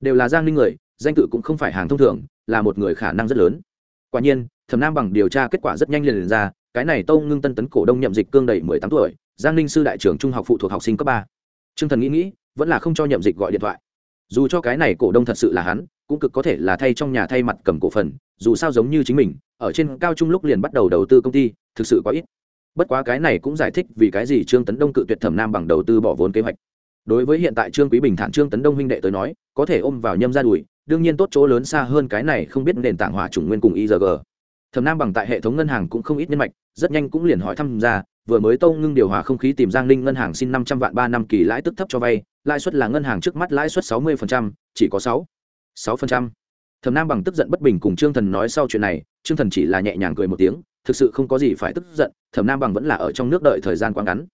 Đều là Giang Ninh người, danh tự cũng không phải hàng thông thường, là một người khả năng rất lớn. Quả nhiên, Thẩm Nam bằng điều tra kết quả rất nhanh liền, liền ra, cái này tâu Ngưng Tân tấn cổ đông nhậm dịch cương đầy mười tám tuổi, Giang Ninh sư đại trưởng trung học phụ thuộc học sinh cấp ba t r ư ơ n g thần nghĩ nghĩ vẫn là không cho nhậm dịch gọi điện thoại dù cho cái này cổ đông thật sự là hắn cũng cực có thể là thay trong nhà thay mặt cầm cổ phần dù sao giống như chính mình, ở trên cao trung lúc liền bắt đầu đầu tư công ty, thực sự quá ít. Bất quá cái này cũng giải thích vì cái gì trương tấn đông cự tuyệt thẩm nam bằng đầu tư bỏ vốn kế hoạch. Đối với hiện tại trương quý bình thản trương tấn đông huynh đệ tới nói, có thể ôm vào nhâm ra đùi, đương nhiên tốt chỗ lớn xa hơn cái này không biết nền tảng hỏa chủng nguyên cùng igg thẩm nam bằng tại hệ thống ngân hàng cũng không ít nhân mạch, rất nhanh cũng liền hỏi thăm ra, vừa mới tâu ngưng điều hòa không khí tìm giang ninh ngân hàng xin năm trăm vạn ba năm kỳ lãi tức thấp cho vay, lãi suất là ngân hàng trước mắt lãi suất sáu mươi chỉ có sáu sáu thẩm nam bằng tức giận bất bình cùng trương thần nói sau chuyện này, trương thần chỉ là nhẹ nhàng cười một tiếng, thực sự không có gì phải tức giận, thẩm nam bằng vẫn là ở trong nước đợi thời gian quá ngắn.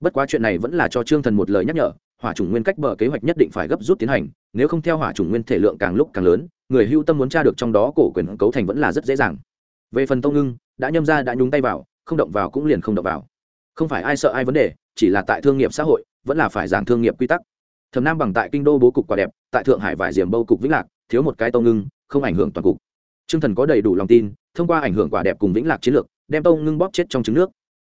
Bất quá chuyện này vẫn là cho trương thần một lời nhắc nhở, hỏa chủng nguyên cách bờ kế hoạch nhất định phải gấp rút tiến hành, nếu không theo hỏa chủng nguyên thể lượng càng lúc càng lớn, người hưu tâm muốn tra được trong đó cổ quyền cấu thành vẫn là rất dễ dàng. Về phần tông ngưng, đã nhâm ra đã nhúng tay vào, không động vào cũng liền không động vào. Không phải ai sợ ai vấn đề, chỉ là tại thương nghiệp xã hội, vẫn là phải giảng thương nghiệp quy tắc. Thầm nam bằng tại kinh đô bố cục quả đẹp, tại thượng hải vải diềm bâu cục vĩnh lạc, thiếu một cái tông ngưng không ảnh hưởng toàn cục. Trương thần có đầy đủ lòng tin, thông qua ảnh hưởng quả đẹp cùng vĩnh lạc chiến lược, đem tông ngưng bóp chết trong trứng nước.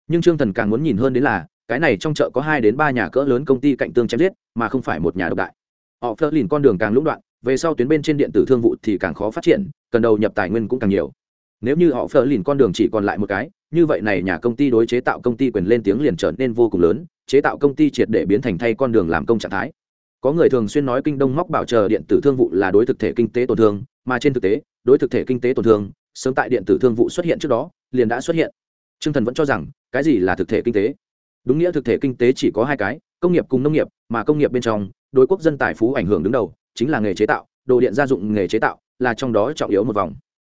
Nhưng Trương thần càng muốn nhìn hơn đến là, cái này trong chợ có hai đến ba nhà cỡ lớn công ty cạnh tương chém giết, mà không phải một nhà độc đại. Họ phớt lìn con đường càng lũng đoạn, về sau tuyến bên trên điện tử thương vụ thì càng khó phát triển, cần đầu nhập tài nguyên cũng càng nhiều. Nếu như họ phớt lìn con đường chỉ còn lại một cái, như vậy này nhà công ty đối chế tạo công ty quyền lên tiếng liền trở nên vô cùng lớn, chế tạo công ty triệt để biến thành thay con đường làm công trạng thái. Có người thường xuyên nói kinh đông móc bảo chờ điện tử thương vụ là đối thực thể kinh tế tổn thương mà trên thực tế, đối thực thể kinh tế tổn thương, sớm tại điện tử thương vụ xuất hiện trước đó, liền đã xuất hiện. T r ư ơ n g thần vẫn cho rằng, cái gì là thực thể kinh tế? Đúng nghĩa thực thể kinh tế chỉ có hai cái, công nghiệp cùng nông nghiệp, mà công nghiệp bên trong, đối quốc dân tài phú ảnh hưởng đứng đầu, chính là nghề chế tạo, đồ điện gia dụng nghề chế tạo, là trong đó trọng yếu một vòng.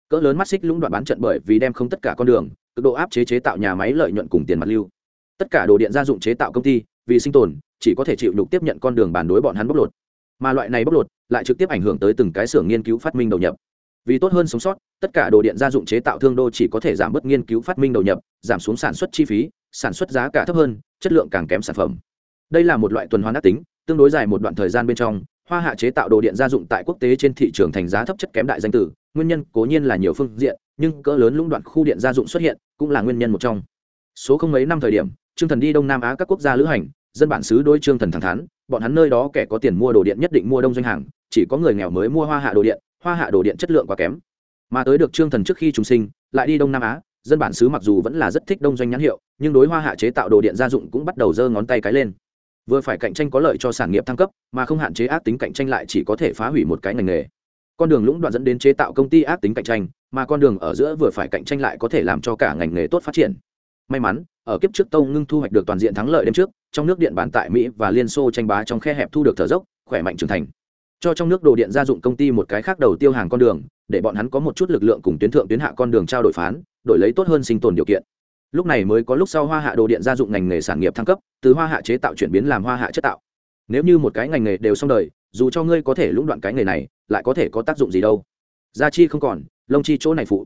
Cỡ lớn mắt xích lũng đoạn bán trận bởi vì đem không tất cả con đường, cực độ áp chế chế tạo nhà máy lợi nhuận cùng tiền mặt lưu. Tất cả đồ điện gia dụng chế tạo công ty, vì sinh tồn, chỉ có thể chịu đục tiếp nhận con đường bản đối bọn hắn bóc lột mà loại này bóc lột lại trực tiếp ảnh hưởng tới từng cái xưởng nghiên cứu phát minh đầu nhập. Vì tốt hơn sống sót, tất cả đồ điện gia dụng chế tạo thương đô chỉ có thể giảm bớt nghiên cứu phát minh đầu nhập, giảm xuống sản xuất chi phí, sản xuất giá cả thấp hơn, chất lượng càng kém sản phẩm. Đây là một loại tuần hoàn ác tính, tương đối dài một đoạn thời gian bên trong, hoa hạ chế tạo đồ điện gia dụng tại quốc tế trên thị trường thành giá thấp chất kém đại danh tử, nguyên nhân cố nhiên là nhiều phương diện, nhưng cỡ lớn lũng đoạn khu điện gia dụng xuất hiện cũng là nguyên nhân một trong. Số không mấy năm thời điểm, trương thần đi đông nam á các quốc gia lữ hành dân bản xứ đôi trương thần thẳng thắn, bọn hắn nơi đó kẻ có tiền mua đồ điện nhất định mua đông doanh hàng, chỉ có người nghèo mới mua hoa hạ đồ điện, hoa hạ đồ điện chất lượng quá kém. Mà tới được trương thần trước khi chúng sinh, lại đi đông nam á, dân bản xứ mặc dù vẫn là rất thích đông doanh nhãn hiệu, nhưng đối hoa hạ chế tạo đồ điện gia dụng cũng bắt đầu giơ ngón tay cái lên. Vừa phải cạnh tranh có lợi cho sản nghiệp thăng cấp, mà không hạn chế ác tính cạnh tranh lại chỉ có thể phá hủy một cái ngành nghề. Con đường lũng đoạn dẫn đến chế tạo công ty ác tính cạnh tranh, mà con đường ở giữa vừa phải cạnh tranh lại có thể làm cho cả ngành nghề tốt phát triển. May mắn ở kiếp trước tông ngưng thu hoạch được toàn diện thắng lợi đêm trước, trong nước điện bản tại mỹ và liên xô tranh bá trong khe hẹp thu được thở dốc, khỏe mạnh trưởng thành. Cho trong nước đồ điện gia dụng công ty một cái khác đầu tiêu hàng con đường, để bọn hắn có một chút lực lượng cùng tuyến thượng tuyến hạ con đường trao đổi phán, đổi lấy tốt hơn sinh tồn điều kiện. Lúc này mới có lúc sau hoa hạ đồ điện gia dụng ngành nghề sản nghiệp thăng cấp, từ hoa hạ chế tạo chuyển biến làm hoa hạ chất tạo. Nếu như một cái ngành nghề đều xong đời, dù cho ngươi có thể lũng đoạn cái nghề này, lại có thể có tác dụng gì đâu. Gia chi không còn lông chi chỗ này phụ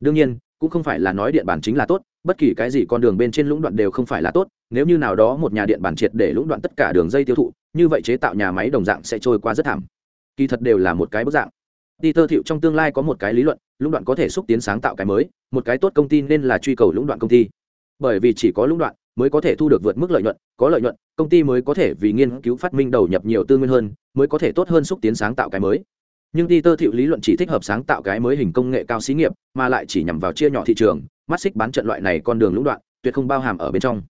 đương nhiên cũng không phải là nói điện bản chính là tốt bất kỳ cái gì con đường bên trên lũng đoạn đều không phải là tốt nếu như nào đó một nhà điện bản triệt để lũng đoạn tất cả đường dây tiêu thụ như vậy chế tạo nhà máy đồng dạng sẽ trôi qua rất thảm kỳ thật đều là một cái bức dạng Peter Thiệu trong tương lai có một cái lý luận, lũng đoạn có thể xúc tiến sáng tạo cái mới, một cái tốt công ty nên là truy cầu lũng đoạn công ty. Bởi vì chỉ có lũng đoạn mới có thể thu được vượt mức lợi nhuận, có lợi nhuận, công ty mới có thể vì nghiên cứu phát minh đầu nhập nhiều tư nguyên hơn, mới có thể tốt hơn xúc tiến sáng tạo cái mới. Nhưng Peter Thiệu lý luận chỉ thích hợp sáng tạo cái mới hình công nghệ cao xí nghiệp, mà lại chỉ nhằm vào chia nhỏ thị trường, mắt xích bán trận loại này con đường lũng đoạn, tuyệt không bao hàm ở bên trong.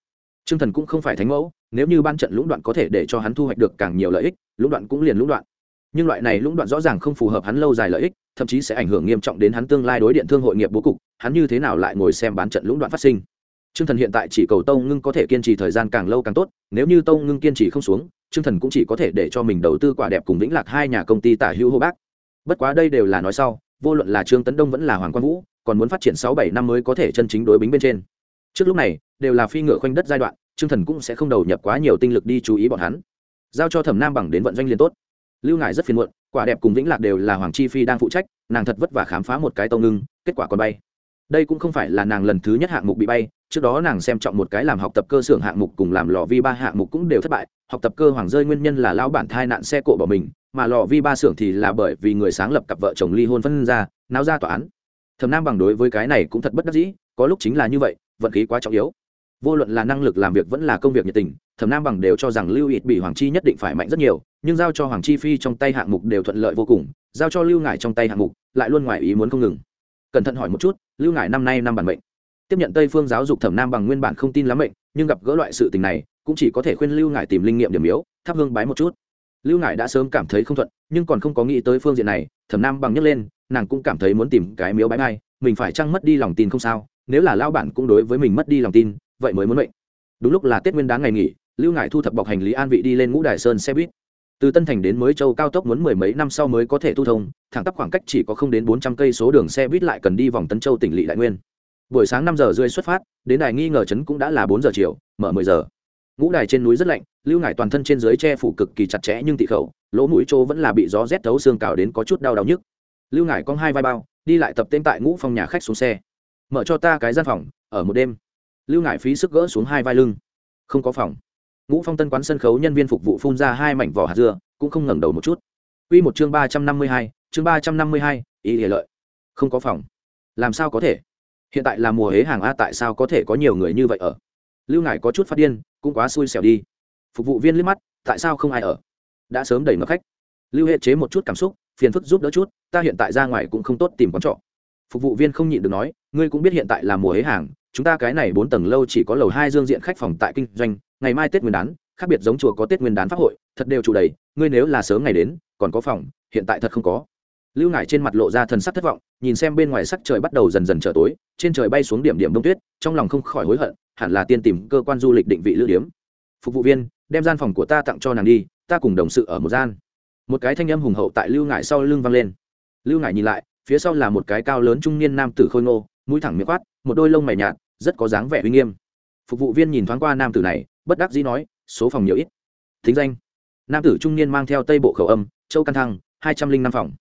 Trương Thần cũng không phải thánh mẫu, nếu như ban trận lũng đoạn có thể để cho hắn thu hoạch được càng nhiều lợi ích, lũng đoạn cũng liền lũng đoạn. Nhưng loại này lũng đoạn rõ ràng không phù hợp hắn lâu dài lợi ích thậm chí sẽ ảnh hưởng nghiêm trọng đến hắn tương lai đối điện thương hội nghiệp bố cục hắn như thế nào lại ngồi xem bán trận lũng đoạn phát sinh. T r ư ơ n g thần hiện tại chỉ cầu tông ngưng có thể kiên trì thời gian càng lâu càng tốt nếu như tông ngưng kiên trì không xuống t r ư ơ n g thần cũng chỉ có thể để cho mình đầu tư quả đẹp cùng vĩnh lạc hai nhà công ty tả hữu hô bác bất quá đây đều là nói sau, vô luận là trương tấn đông vẫn là hoàng quang vũ, còn muốn phát triển sáu bảy năm mới có thể chân chính đối bính bên trên. Trước lúc này, đều là phi ngựa khoanh đất giai đoạn, trương thần cũng sẽ không đầu nhập quá nhiều tinh lực đi chú ý bọn hắn. Giao cho thẩm nam bằng đến vận doanh liên tốt. Lưu ngải rất phiền muộn, quả đẹp cùng vĩnh lạc đều là hoàng chi phi đang phụ trách, nàng thật vất vả khám phá một cái tông ngưng, kết quả còn bay đây cũng không phải là nàng lần thứ nhất hạng mục bị bay, trước đó nàng xem trọng một cái làm học tập cơ xưởng hạng mục cùng làm lò vi ba hạng mục cũng đều thất bại, học tập cơ hoàng rơi nguyên nhân là lao bản thai nạn xe cộ bỏ mình, mà lò vi ba xưởng thì là bởi vì người sáng lập cặp vợ chồng ly hôn phân ra, náo ra tòa án. Thầm nam bằng đối với cái này cũng thật bất đắc dĩ, có lúc chính là như vậy, vận khí quá trọng yếu. Vô luận là năng lực làm việc vẫn là công việc nhiệt tình, thẩm nam bằng đều cho rằng lưu ít bị hoàng chi nhất định phải mạnh rất nhiều, nhưng giao cho hoàng chi phi trong tay hạng mục đều thuận lợi vô cùng, giao cho lưu ngải trong tay hạng mục, lại luôn ngoài ý muốn không ngừng cẩn thận hỏi một chút, lưu ngải năm nay năm bản mệnh? Tiếp nhận tây phương giáo dục thẩm nam bằng nguyên bản không tin lắm mệnh, nhưng gặp gỡ loại sự tình này, cũng chỉ có thể khuyên lưu ngải tìm linh nghiệm điểm yếu, thắp hương bái một chút. Lưu ngải đã sớm cảm thấy không thuận, nhưng còn không có nghĩ tới phương diện này, thẩm nam bằng nhấc lên, nàng cũng cảm thấy muốn tìm cái miếu bái mai, mình phải chăng mất đi lòng tin không sao, nếu là lao bản cũng đối với mình mất đi lòng tin, vậy mới muốn mệnh. Đúng lúc là tết nguyên đáng ngày nghỉ, lưu ngải thu thập bọc hành lý an vị đi lên ngũ đài sơn xe buýt từ tân thành đến mới châu cao tốc muốn mười mấy năm sau mới có thể tu thông, thẳng tắp khoảng cách chỉ có không đến bốn trăm cây số đường xe buýt lại cần đi vòng Tân châu tỉnh lỵ đại nguyên. Buổi sáng năm giờ rưỡi xuất phát, đến đài nghi ngờ chấn cũng đã là bốn giờ chiều, mở mười giờ. Ngũ đài trên núi rất lạnh, lưu ngải toàn thân trên dưới che phủ cực kỳ chặt chẽ nhưng tị khẩu, lỗ mũi chỗ vẫn là bị gió rét thấu xương cào đến có chút đau đau nhức. Lưu ngải cong hai vai bao, đi lại tập tên tại ngũ phòng nhà khách xuống xe. Mở cho ta cái gian phòng, ở một đêm. Lưu ngải phí sức gỡ xuống hai vai lưng. Không có phòng ngũ phong tân quán sân khấu nhân viên phục vụ phun ra hai mảnh vỏ hạt dưa, cũng không ngẩng đầu một chút. Quy một chương ba trăm năm mươi hai, chương ba trăm năm mươi hai, ý địa lợi. Không có phòng. Làm sao có thể? Hiện tại là mùa hế hàng a, tại sao có thể có nhiều người như vậy ở? Lưu ngải có chút phát điên, cũng quá xui xẻo đi. Phục vụ viên liếc mắt, tại sao không ai ở? Đã sớm đẩy ngập khách. Lưu hệ chế một chút cảm xúc, phiền phức giúp đỡ chút, ta hiện tại ra ngoài cũng không tốt tìm quán trọ. Phục vụ viên không nhịn được nói, ngươi cũng biết hiện tại là mùa hế hàng, chúng ta cái này bốn tầng lâu chỉ có lầu hai dương diện khách phòng tại kinh doanh ngày mai tết nguyên đán, khác biệt giống chùa có tết nguyên đán pháp hội, thật đều trụ đầy, ngươi nếu là sớm ngày đến, còn có phòng, hiện tại thật không có. Lưu ngải trên mặt lộ ra thần sắc thất vọng, nhìn xem bên ngoài sắc trời bắt đầu dần dần trở tối, trên trời bay xuống điểm điểm đông tuyết, trong lòng không khỏi hối hận, hẳn là tiên tìm cơ quan du lịch định vị lữ điếm. Phục vụ viên, đem gian phòng của ta tặng cho nàng đi, ta cùng đồng sự ở một gian. Một cái thanh âm hùng hậu tại lưu ngải sau lưng vang lên. Lưu ngải nhìn lại, phía sau là một cái cao lớn trung niên nam tử khôi ngô, mũi thẳng miệng quát, một đôi lông mày nhạt, rất có dáng vẻ uy nghiêm. Phục vụ viên nhìn thoáng qua nam tử này bất đắc dĩ nói, số phòng nhiều ít. Thính danh. Nam tử trung niên mang theo tây bộ khẩu âm, châu căn thăng, hai trăm linh năm phòng.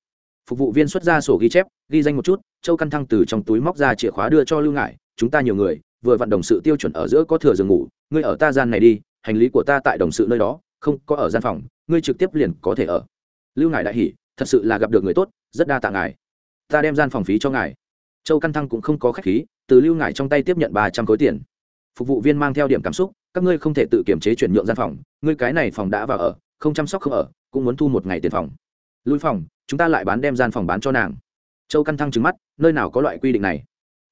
Phục vụ viên xuất ra sổ ghi chép, ghi danh một chút, châu căn thăng từ trong túi móc ra chìa khóa đưa cho lưu ngải, chúng ta nhiều người, vừa vặn đồng sự tiêu chuẩn ở giữa có thừa giường ngủ, ngươi ở ta gian này đi, hành lý của ta tại đồng sự nơi đó, không có ở gian phòng, ngươi trực tiếp liền có thể ở. Lưu ngải đại hỉ, thật sự là gặp được người tốt, rất đa tạ ngài. Ta đem gian phòng phí cho ngài. Châu căn thăng cũng không có khách khí, từ lưu ngải trong tay tiếp nhận ba trăm khối tiền phục vụ viên mang theo điểm cảm xúc, các ngươi không thể tự kiểm chế chuyển nhượng gian phòng, ngươi cái này phòng đã vào ở, không chăm sóc không ở, cũng muốn thu một ngày tiền phòng. Lui phòng, chúng ta lại bán đem gian phòng bán cho nàng. Châu căn thăng trứng mắt, nơi nào có loại quy định này?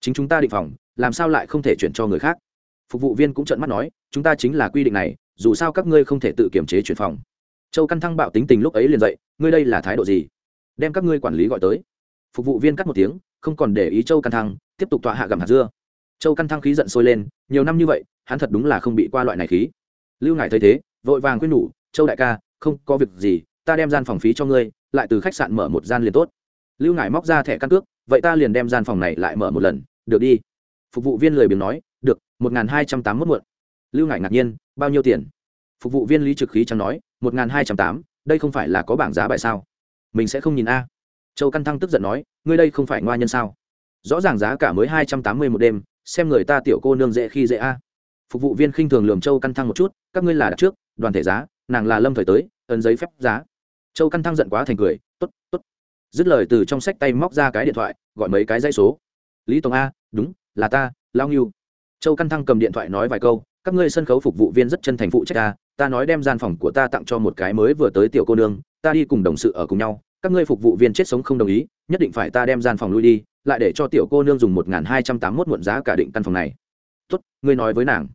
Chính chúng ta định phòng, làm sao lại không thể chuyển cho người khác? Phục vụ viên cũng trợn mắt nói, chúng ta chính là quy định này, dù sao các ngươi không thể tự kiểm chế chuyển phòng. Châu căn thăng bạo tính tình lúc ấy liền dậy, ngươi đây là thái độ gì? Đem các ngươi quản lý gọi tới. Phục vụ viên cắt một tiếng, không còn để ý châu căn thăng, tiếp tục tọa hạ gặm hạt dưa châu căn thăng khí giận sôi lên, nhiều năm như vậy, hắn thật đúng là không bị qua loại này khí. Lưu ngải thấy thế, vội vàng khuyên nhủ, châu đại ca, không có việc gì, ta đem gian phòng phí cho ngươi, lại từ khách sạn mở một gian liền tốt. Lưu ngải móc ra thẻ căn cước, vậy ta liền đem gian phòng này lại mở một lần, được đi. Phục vụ viên lười biếng nói, được, một n g h n hai trăm tám mươi muộn. Lưu ngải ngạc nhiên, bao nhiêu tiền? Phục vụ viên lý trực khí chẳng nói, một n g h n hai trăm tám đây không phải là có bảng giá bài sao? Mình sẽ không nhìn a. Châu căn thăng tức giận nói, ngươi đây không phải ngoa nhân sao? Rõ ràng giá cả mới hai trăm tám mươi một đêm xem người ta tiểu cô nương dễ khi dễ a. Phục vụ viên khinh thường lườm châu căn thăng một chút, các ngươi là đặt trước, đoàn thể giá, nàng là lâm thời tới, ấn giấy phép giá. Châu căn thăng giận quá thành cười t ố t t ố t dứt lời từ trong sách tay móc ra cái điện thoại, gọi mấy cái dãy số. Lý tổng a, đúng, là ta lao nghiêu châu căn thăng cầm điện thoại nói vài câu, các ngươi sân khấu phục vụ viên rất chân thành phụ trách ta ta nói đem gian phòng của ta tặng cho một cái mới vừa tới tiểu cô nương, ta đi cùng đồng sự ở cùng nhau các ngươi phục vụ viên chết sống không đồng ý, nhất định phải ta đem gian phòng lui đi, lại để cho tiểu cô nương dùng một hai trăm tám mươi mốt muộn giá cả định căn phòng này. Tốt, ngươi nói với nàng.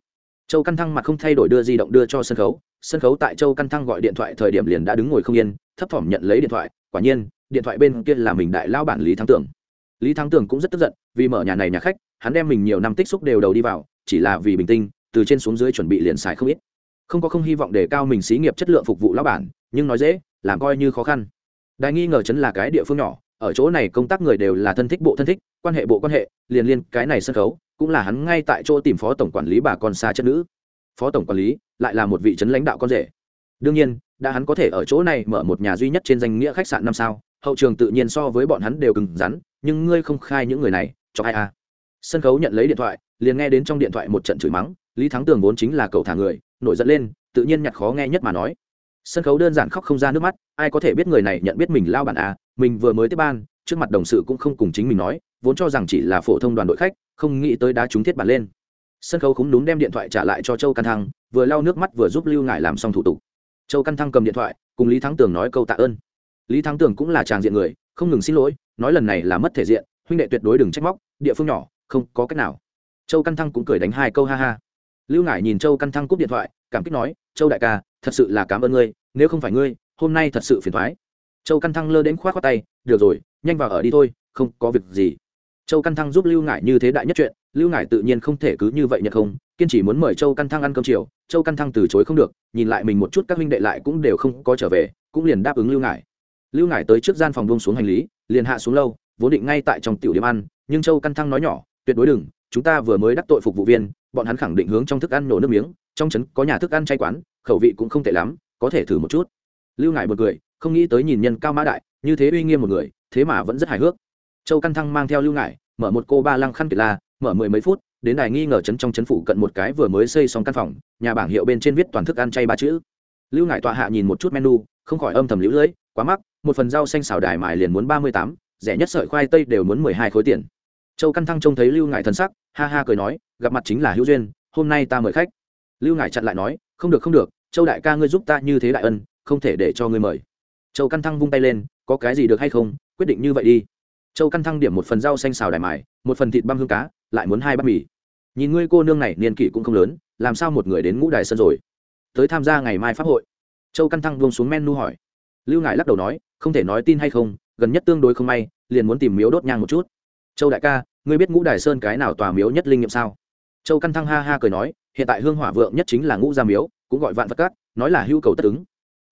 Châu căn thăng mặt không thay đổi đưa di động đưa cho sân khấu. Sân khấu tại châu căn thăng gọi điện thoại thời điểm liền đã đứng ngồi không yên, thấp thỏm nhận lấy điện thoại. Quả nhiên, điện thoại bên kia là mình đại lao bản lý thắng tưởng. Lý thắng tưởng cũng rất tức giận, vì mở nhà này nhà khách, hắn đem mình nhiều năm tích xúc đều đầu đi vào, chỉ là vì bình tinh, từ trên xuống dưới chuẩn bị liền xài không ít. Không có không hy vọng để cao mình xí nghiệp chất lượng phục vụ lão bản, nhưng nói dễ, làm coi như khó khăn đại nghi ngờ chấn là cái địa phương nhỏ, ở chỗ này công tác người đều là thân thích bộ thân thích, quan hệ bộ quan hệ, liền liên cái này sân khấu, cũng là hắn ngay tại chỗ tìm phó tổng quản lý bà con xa chất nữ. Phó tổng quản lý lại là một vị trấn lãnh đạo con rể. Đương nhiên, đã hắn có thể ở chỗ này mở một nhà duy nhất trên danh nghĩa khách sạn năm sao, hậu trường tự nhiên so với bọn hắn đều cứng rắn, nhưng ngươi không khai những người này, cho ai à? Sân khấu nhận lấy điện thoại, liền nghe đến trong điện thoại một trận chửi mắng, lý thắng tường vốn chính là cầu thả người, nổi giận lên, tự nhiên nhặt khó nghe nhất mà nói sân khấu đơn giản khóc không ra nước mắt, ai có thể biết người này nhận biết mình lao bản à mình vừa mới tiếp ban, trước mặt đồng sự cũng không cùng chính mình nói, vốn cho rằng chỉ là phổ thông đoàn đội khách, không nghĩ tới đá trúng thiết bản lên. Sân khấu cũng đúng đem điện thoại trả lại cho châu căn thăng, vừa lau nước mắt vừa giúp lưu ngải làm xong thủ tục. Châu căn thăng cầm điện thoại, cùng lý thắng tường nói câu tạ ơn. Lý thắng tường cũng là tràng diện người, không ngừng xin lỗi, nói lần này là mất thể diện, huynh đệ tuyệt đối đừng trách móc, địa phương nhỏ, không có cách nào. Châu căn thăng cũng cười đánh hai câu ha ha lưu ngải nhìn châu căn thăng cúp điện thoại, cảm kích nói, châu đại ca, thật sự là cảm ơn ngươi, nếu không phải ngươi, hôm nay thật sự phiền thoái. Châu căn thăng lơ đến k h o á t khoác tay, được rồi, nhanh vào ở đi thôi, không có việc gì. Châu căn thăng giúp lưu ngải như thế đại nhất chuyện, lưu ngải tự nhiên không thể cứ như vậy nhận không, kiên chỉ muốn mời châu căn thăng ăn cơm chiều, châu căn thăng từ chối không được, nhìn lại mình một chút các huynh đệ lại cũng đều không có trở về, cũng liền đáp ứng lưu ngải. Lưu ngải tới trước gian phòng bông xuống hành lý, liền hạ xuống lâu, vốn định ngay tại trong tiểu điểm ăn, nhưng châu căn thăng nói nhỏ, tuyệt đối đừng chúng ta vừa mới đắc tội phục vụ viên, bọn hắn khẳng định hướng trong thức ăn nổ nước miếng, trong trấn có nhà thức ăn chay quán, khẩu vị cũng không tệ lắm, có thể thử một chút. Lưu ngải một người không nghĩ tới nhìn nhân cao mã đại, như thế uy nghiêm một người, thế mà vẫn rất hài hước. Châu căn thăng mang theo lưu ngải, mở một cô ba lăng khăn kiệt la, mở mười mấy phút, đến đài nghi ngờ chấn trong chấn phủ cận một cái vừa mới xây xong căn phòng, nhà bảng hiệu bên trên viết toàn thức ăn chay ba chữ. Lưu ngải tọa hạ nhìn một chút menu, không khỏi âm thầm lũ lưỡi quá mắc, một phần rau xanh xào đài mài liền muốn ba mươi tám, rẻ nhất sợi khoai tây đều muốn mười hai khối tiền châu căn thăng trông thấy lưu ngải thần sắc, ha ha cười nói, gặp mặt chính là hữu duyên, hôm nay ta mời khách. Lưu ngải chặn lại nói, không được không được, châu đại ca ngươi giúp ta như thế đại ân, không thể để cho ngươi mời. Châu căn thăng vung tay lên, có cái gì được hay không, quyết định như vậy đi. Châu căn thăng điểm một phần rau xanh xào đài mài, một phần thịt băm hương cá, lại muốn hai bát mì. Nhìn ngươi cô nương này, niên kỷ cũng không lớn, làm sao một người đến ngũ đài sân rồi? Tới tham gia ngày mai pháp hội. Châu căn thăng buông xuống menu hỏi. Lưu ngải lắc đầu nói, không thể nói tin hay không, gần nhất tương đối không may, liền muốn tìm miếu đốt nhang một chút châu đại ca, ngươi biết ngũ đài sơn cái nào tòa miếu nhất linh nghiệm sao? Châu căn thăng ha ha cười nói, hiện tại hương hỏa vượng nhất chính là ngũ gia miếu, cũng gọi vạn vật cát, nói là hưu cầu tất ứng.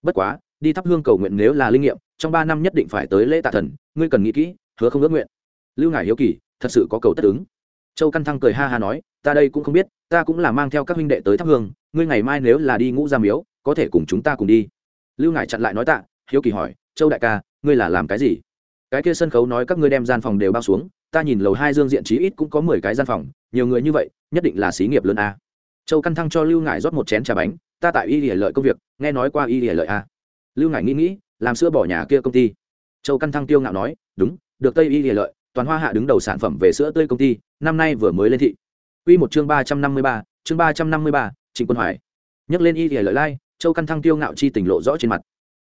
Bất quá, đi thắp hương cầu nguyện nếu là linh nghiệm, trong ba năm nhất định phải tới lễ tạ thần, ngươi cần nghĩ kỹ, hứa không ước nguyện. Lưu ngải hiếu kỳ, thật sự có cầu tất ứng. Châu căn thăng cười ha ha nói, ta đây cũng không biết, ta cũng là mang theo các huynh đệ tới thắp hương, ngươi ngày mai nếu là đi ngũ gia miếu, có thể cùng chúng ta cùng đi. Lưu ngải chặn lại nói tạ, hiếu kỳ hỏi, châu đại ca, ngươi là làm cái gì? Cái kia sân khấu nói các ngươi đem gian phòng đều bao xuống ta nhìn lầu hai dương diện trí ít cũng có mười cái gian phòng, nhiều người như vậy, nhất định là xí nghiệp lớn a. Châu căn thăng cho lưu ngải rót một chén trà bánh, ta tại y lìa lợi công việc, nghe nói qua y lìa lợi a. Lưu ngải nghĩ nghĩ, làm sữa bỏ nhà kia công ty. Châu căn thăng tiêu ngạo nói, đúng, được tây y lìa lợi, toàn hoa hạ đứng đầu sản phẩm về sữa tươi công ty, năm nay vừa mới lên thị. Quy một chương ba trăm năm mươi ba, chương ba trăm năm mươi ba, trịnh quân hoài. Nhắc lên y lìa lợi lai, châu căn thăng tiêu ngạo chi tỉnh lộ rõ trên mặt.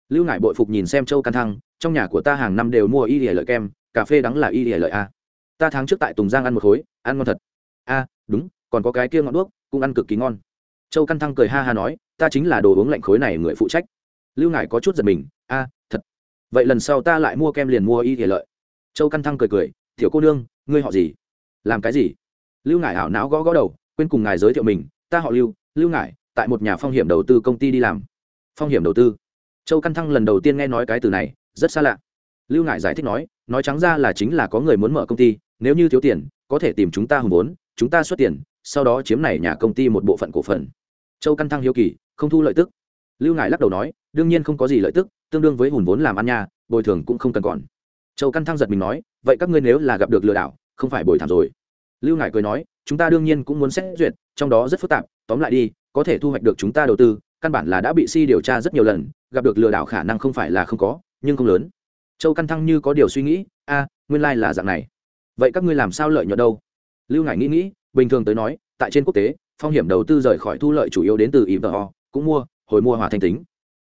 Lưu ngải bội phục nhìn xem châu căn thăng, trong nhà của ta hàng năm đều mua y lìa lợi kem, cà phê đắng là y lìa lợi a ta tháng trước tại tùng giang ăn một khối, ăn ngon thật. A, đúng, còn có cái kia ngọn đuốc, cũng ăn cực kỳ ngon. Châu căn thăng cười ha ha nói, ta chính là đồ uống lạnh khối này người phụ trách. Lưu ngải có chút giật mình, a, thật. Vậy lần sau ta lại mua kem liền mua y thể lợi. Châu căn thăng cười cười, tiểu cô nương, ngươi họ gì? Làm cái gì? Lưu ngải ảo não gõ gõ đầu, quên cùng ngài giới thiệu mình, ta họ lưu lưu ngải, tại một nhà phong hiểm đầu tư công ty đi làm. Phong hiểm đầu tư. Châu căn thăng lần đầu tiên nghe nói cái từ này, rất xa lạ. Lưu ngải giải thích nói nói trắng ra là chính là có người muốn mở công ty nếu như thiếu tiền, có thể tìm chúng ta hùng vốn, chúng ta xuất tiền, sau đó chiếm này nhà công ty một bộ phận cổ phần. Châu căn thăng hiếu kỳ, không thu lợi tức. Lưu ngải lắc đầu nói, đương nhiên không có gì lợi tức, tương đương với hùn vốn làm ăn nhà bồi thường cũng không cần còn. Châu căn thăng giật mình nói, vậy các ngươi nếu là gặp được lừa đảo, không phải bồi thảm rồi. Lưu ngải cười nói, chúng ta đương nhiên cũng muốn xét duyệt, trong đó rất phức tạp, tóm lại đi, có thể thu hoạch được chúng ta đầu tư, căn bản là đã bị si điều tra rất nhiều lần, gặp được lừa đảo khả năng không phải là không có, nhưng không lớn. Châu căn thăng như có điều suy nghĩ, a, nguyên lai、like、là dạng này vậy các ngươi làm sao lợi nhuận đâu? Lưu ngải nghĩ nghĩ bình thường tới nói tại trên quốc tế phong hiểm đầu tư rời khỏi thu lợi chủ yếu đến từ ivo cũng mua hồi mua hòa thanh tính.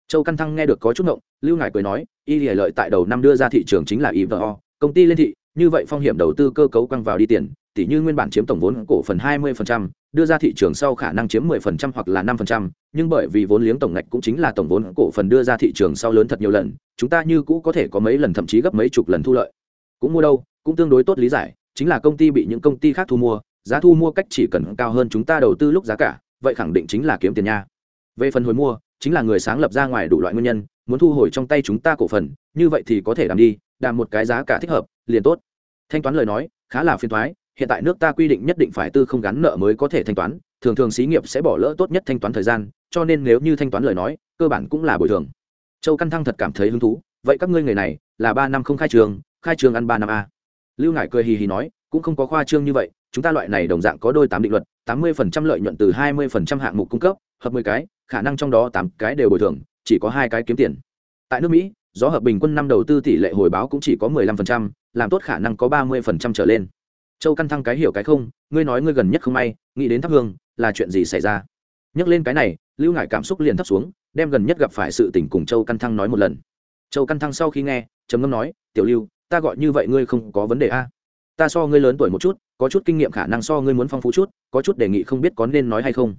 Châu căn thăng nghe được có chút ngộng lưu ngải cười nói y lìa lợi tại đầu năm đưa ra thị trường chính là ivo công ty lên thị như vậy phong hiểm đầu tư cơ cấu quăng vào đi tiền tỷ như nguyên bản chiếm tổng vốn cổ phần 20%, đưa ra thị trường sau khả năng chiếm 10% hoặc là 5%, nhưng bởi vì vốn liếng tổng ngạch cũng chính là tổng vốn cổ phần đưa ra thị trường sau lớn thật nhiều lần, chúng ta như cũ có thể có mấy lần thậm chí gấp mấy chục lần thu lợi. Cũng mua đâu, cũng tương đối tốt lý giải, chính là công ty bị những công ty khác thu mua, giá thu mua cách chỉ cần cao hơn chúng ta đầu tư lúc giá cả, vậy khẳng định chính là kiếm tiền nha. Về phần hồi mua, chính là người sáng lập ra ngoài đủ loại nguyên nhân, muốn thu hồi trong tay chúng ta cổ phần, như vậy thì có thể đảm đi, đàm một cái giá cả thích hợp, liền tốt. Thanh toán lời nói, khá là phiền toái, hiện tại nước ta quy định nhất định phải tư không gắn nợ mới có thể thanh toán thường thường xí nghiệp sẽ bỏ lỡ tốt nhất thanh toán thời gian cho nên nếu như thanh toán lời nói cơ bản cũng là bồi thường châu căn thăng thật cảm thấy hứng thú vậy các ngươi người này là ba năm không khai trường khai trường ăn ba năm a lưu ngải cười hì hì nói, cũng không có khoa trương như vậy, chúng ta loại này đồng dạng có đôi tám định luật, tám mươi phần trăm lợi nhuận từ hai mươi phần trăm hạng mục cung cấp, hợp mười cái, khả năng trong đó tám cái đều bồi thường, chỉ có hai cái kiếm tiền. Tại nước mỹ, gió hợp bình quân năm đầu tư tỷ lệ hồi báo cũng chỉ có mười lăm phần trăm, làm tốt khả năng có ba mươi phần trăm trở lên. Châu căn thăng cái hiểu cái không, ngươi nói ngươi gần nhất không may, nghĩ đến thắp hương, là chuyện gì xảy ra? Nhắc lên cái này, lưu Ngải cảm xúc liền thấp xuống, đem gần nhất gặp phải sự tình cùng châu căn thăng nói một lần. Châu căn thăng sau khi nghe, trầm ngâm nói, tiểu lưu ta gọi như vậy ngươi không có vấn đề a? Ta so ngươi lớn tuổi một chút, có chút kinh nghiệm khả năng so ngươi muốn phong phú chút, có chút đề nghị không biết có nên nói hay không.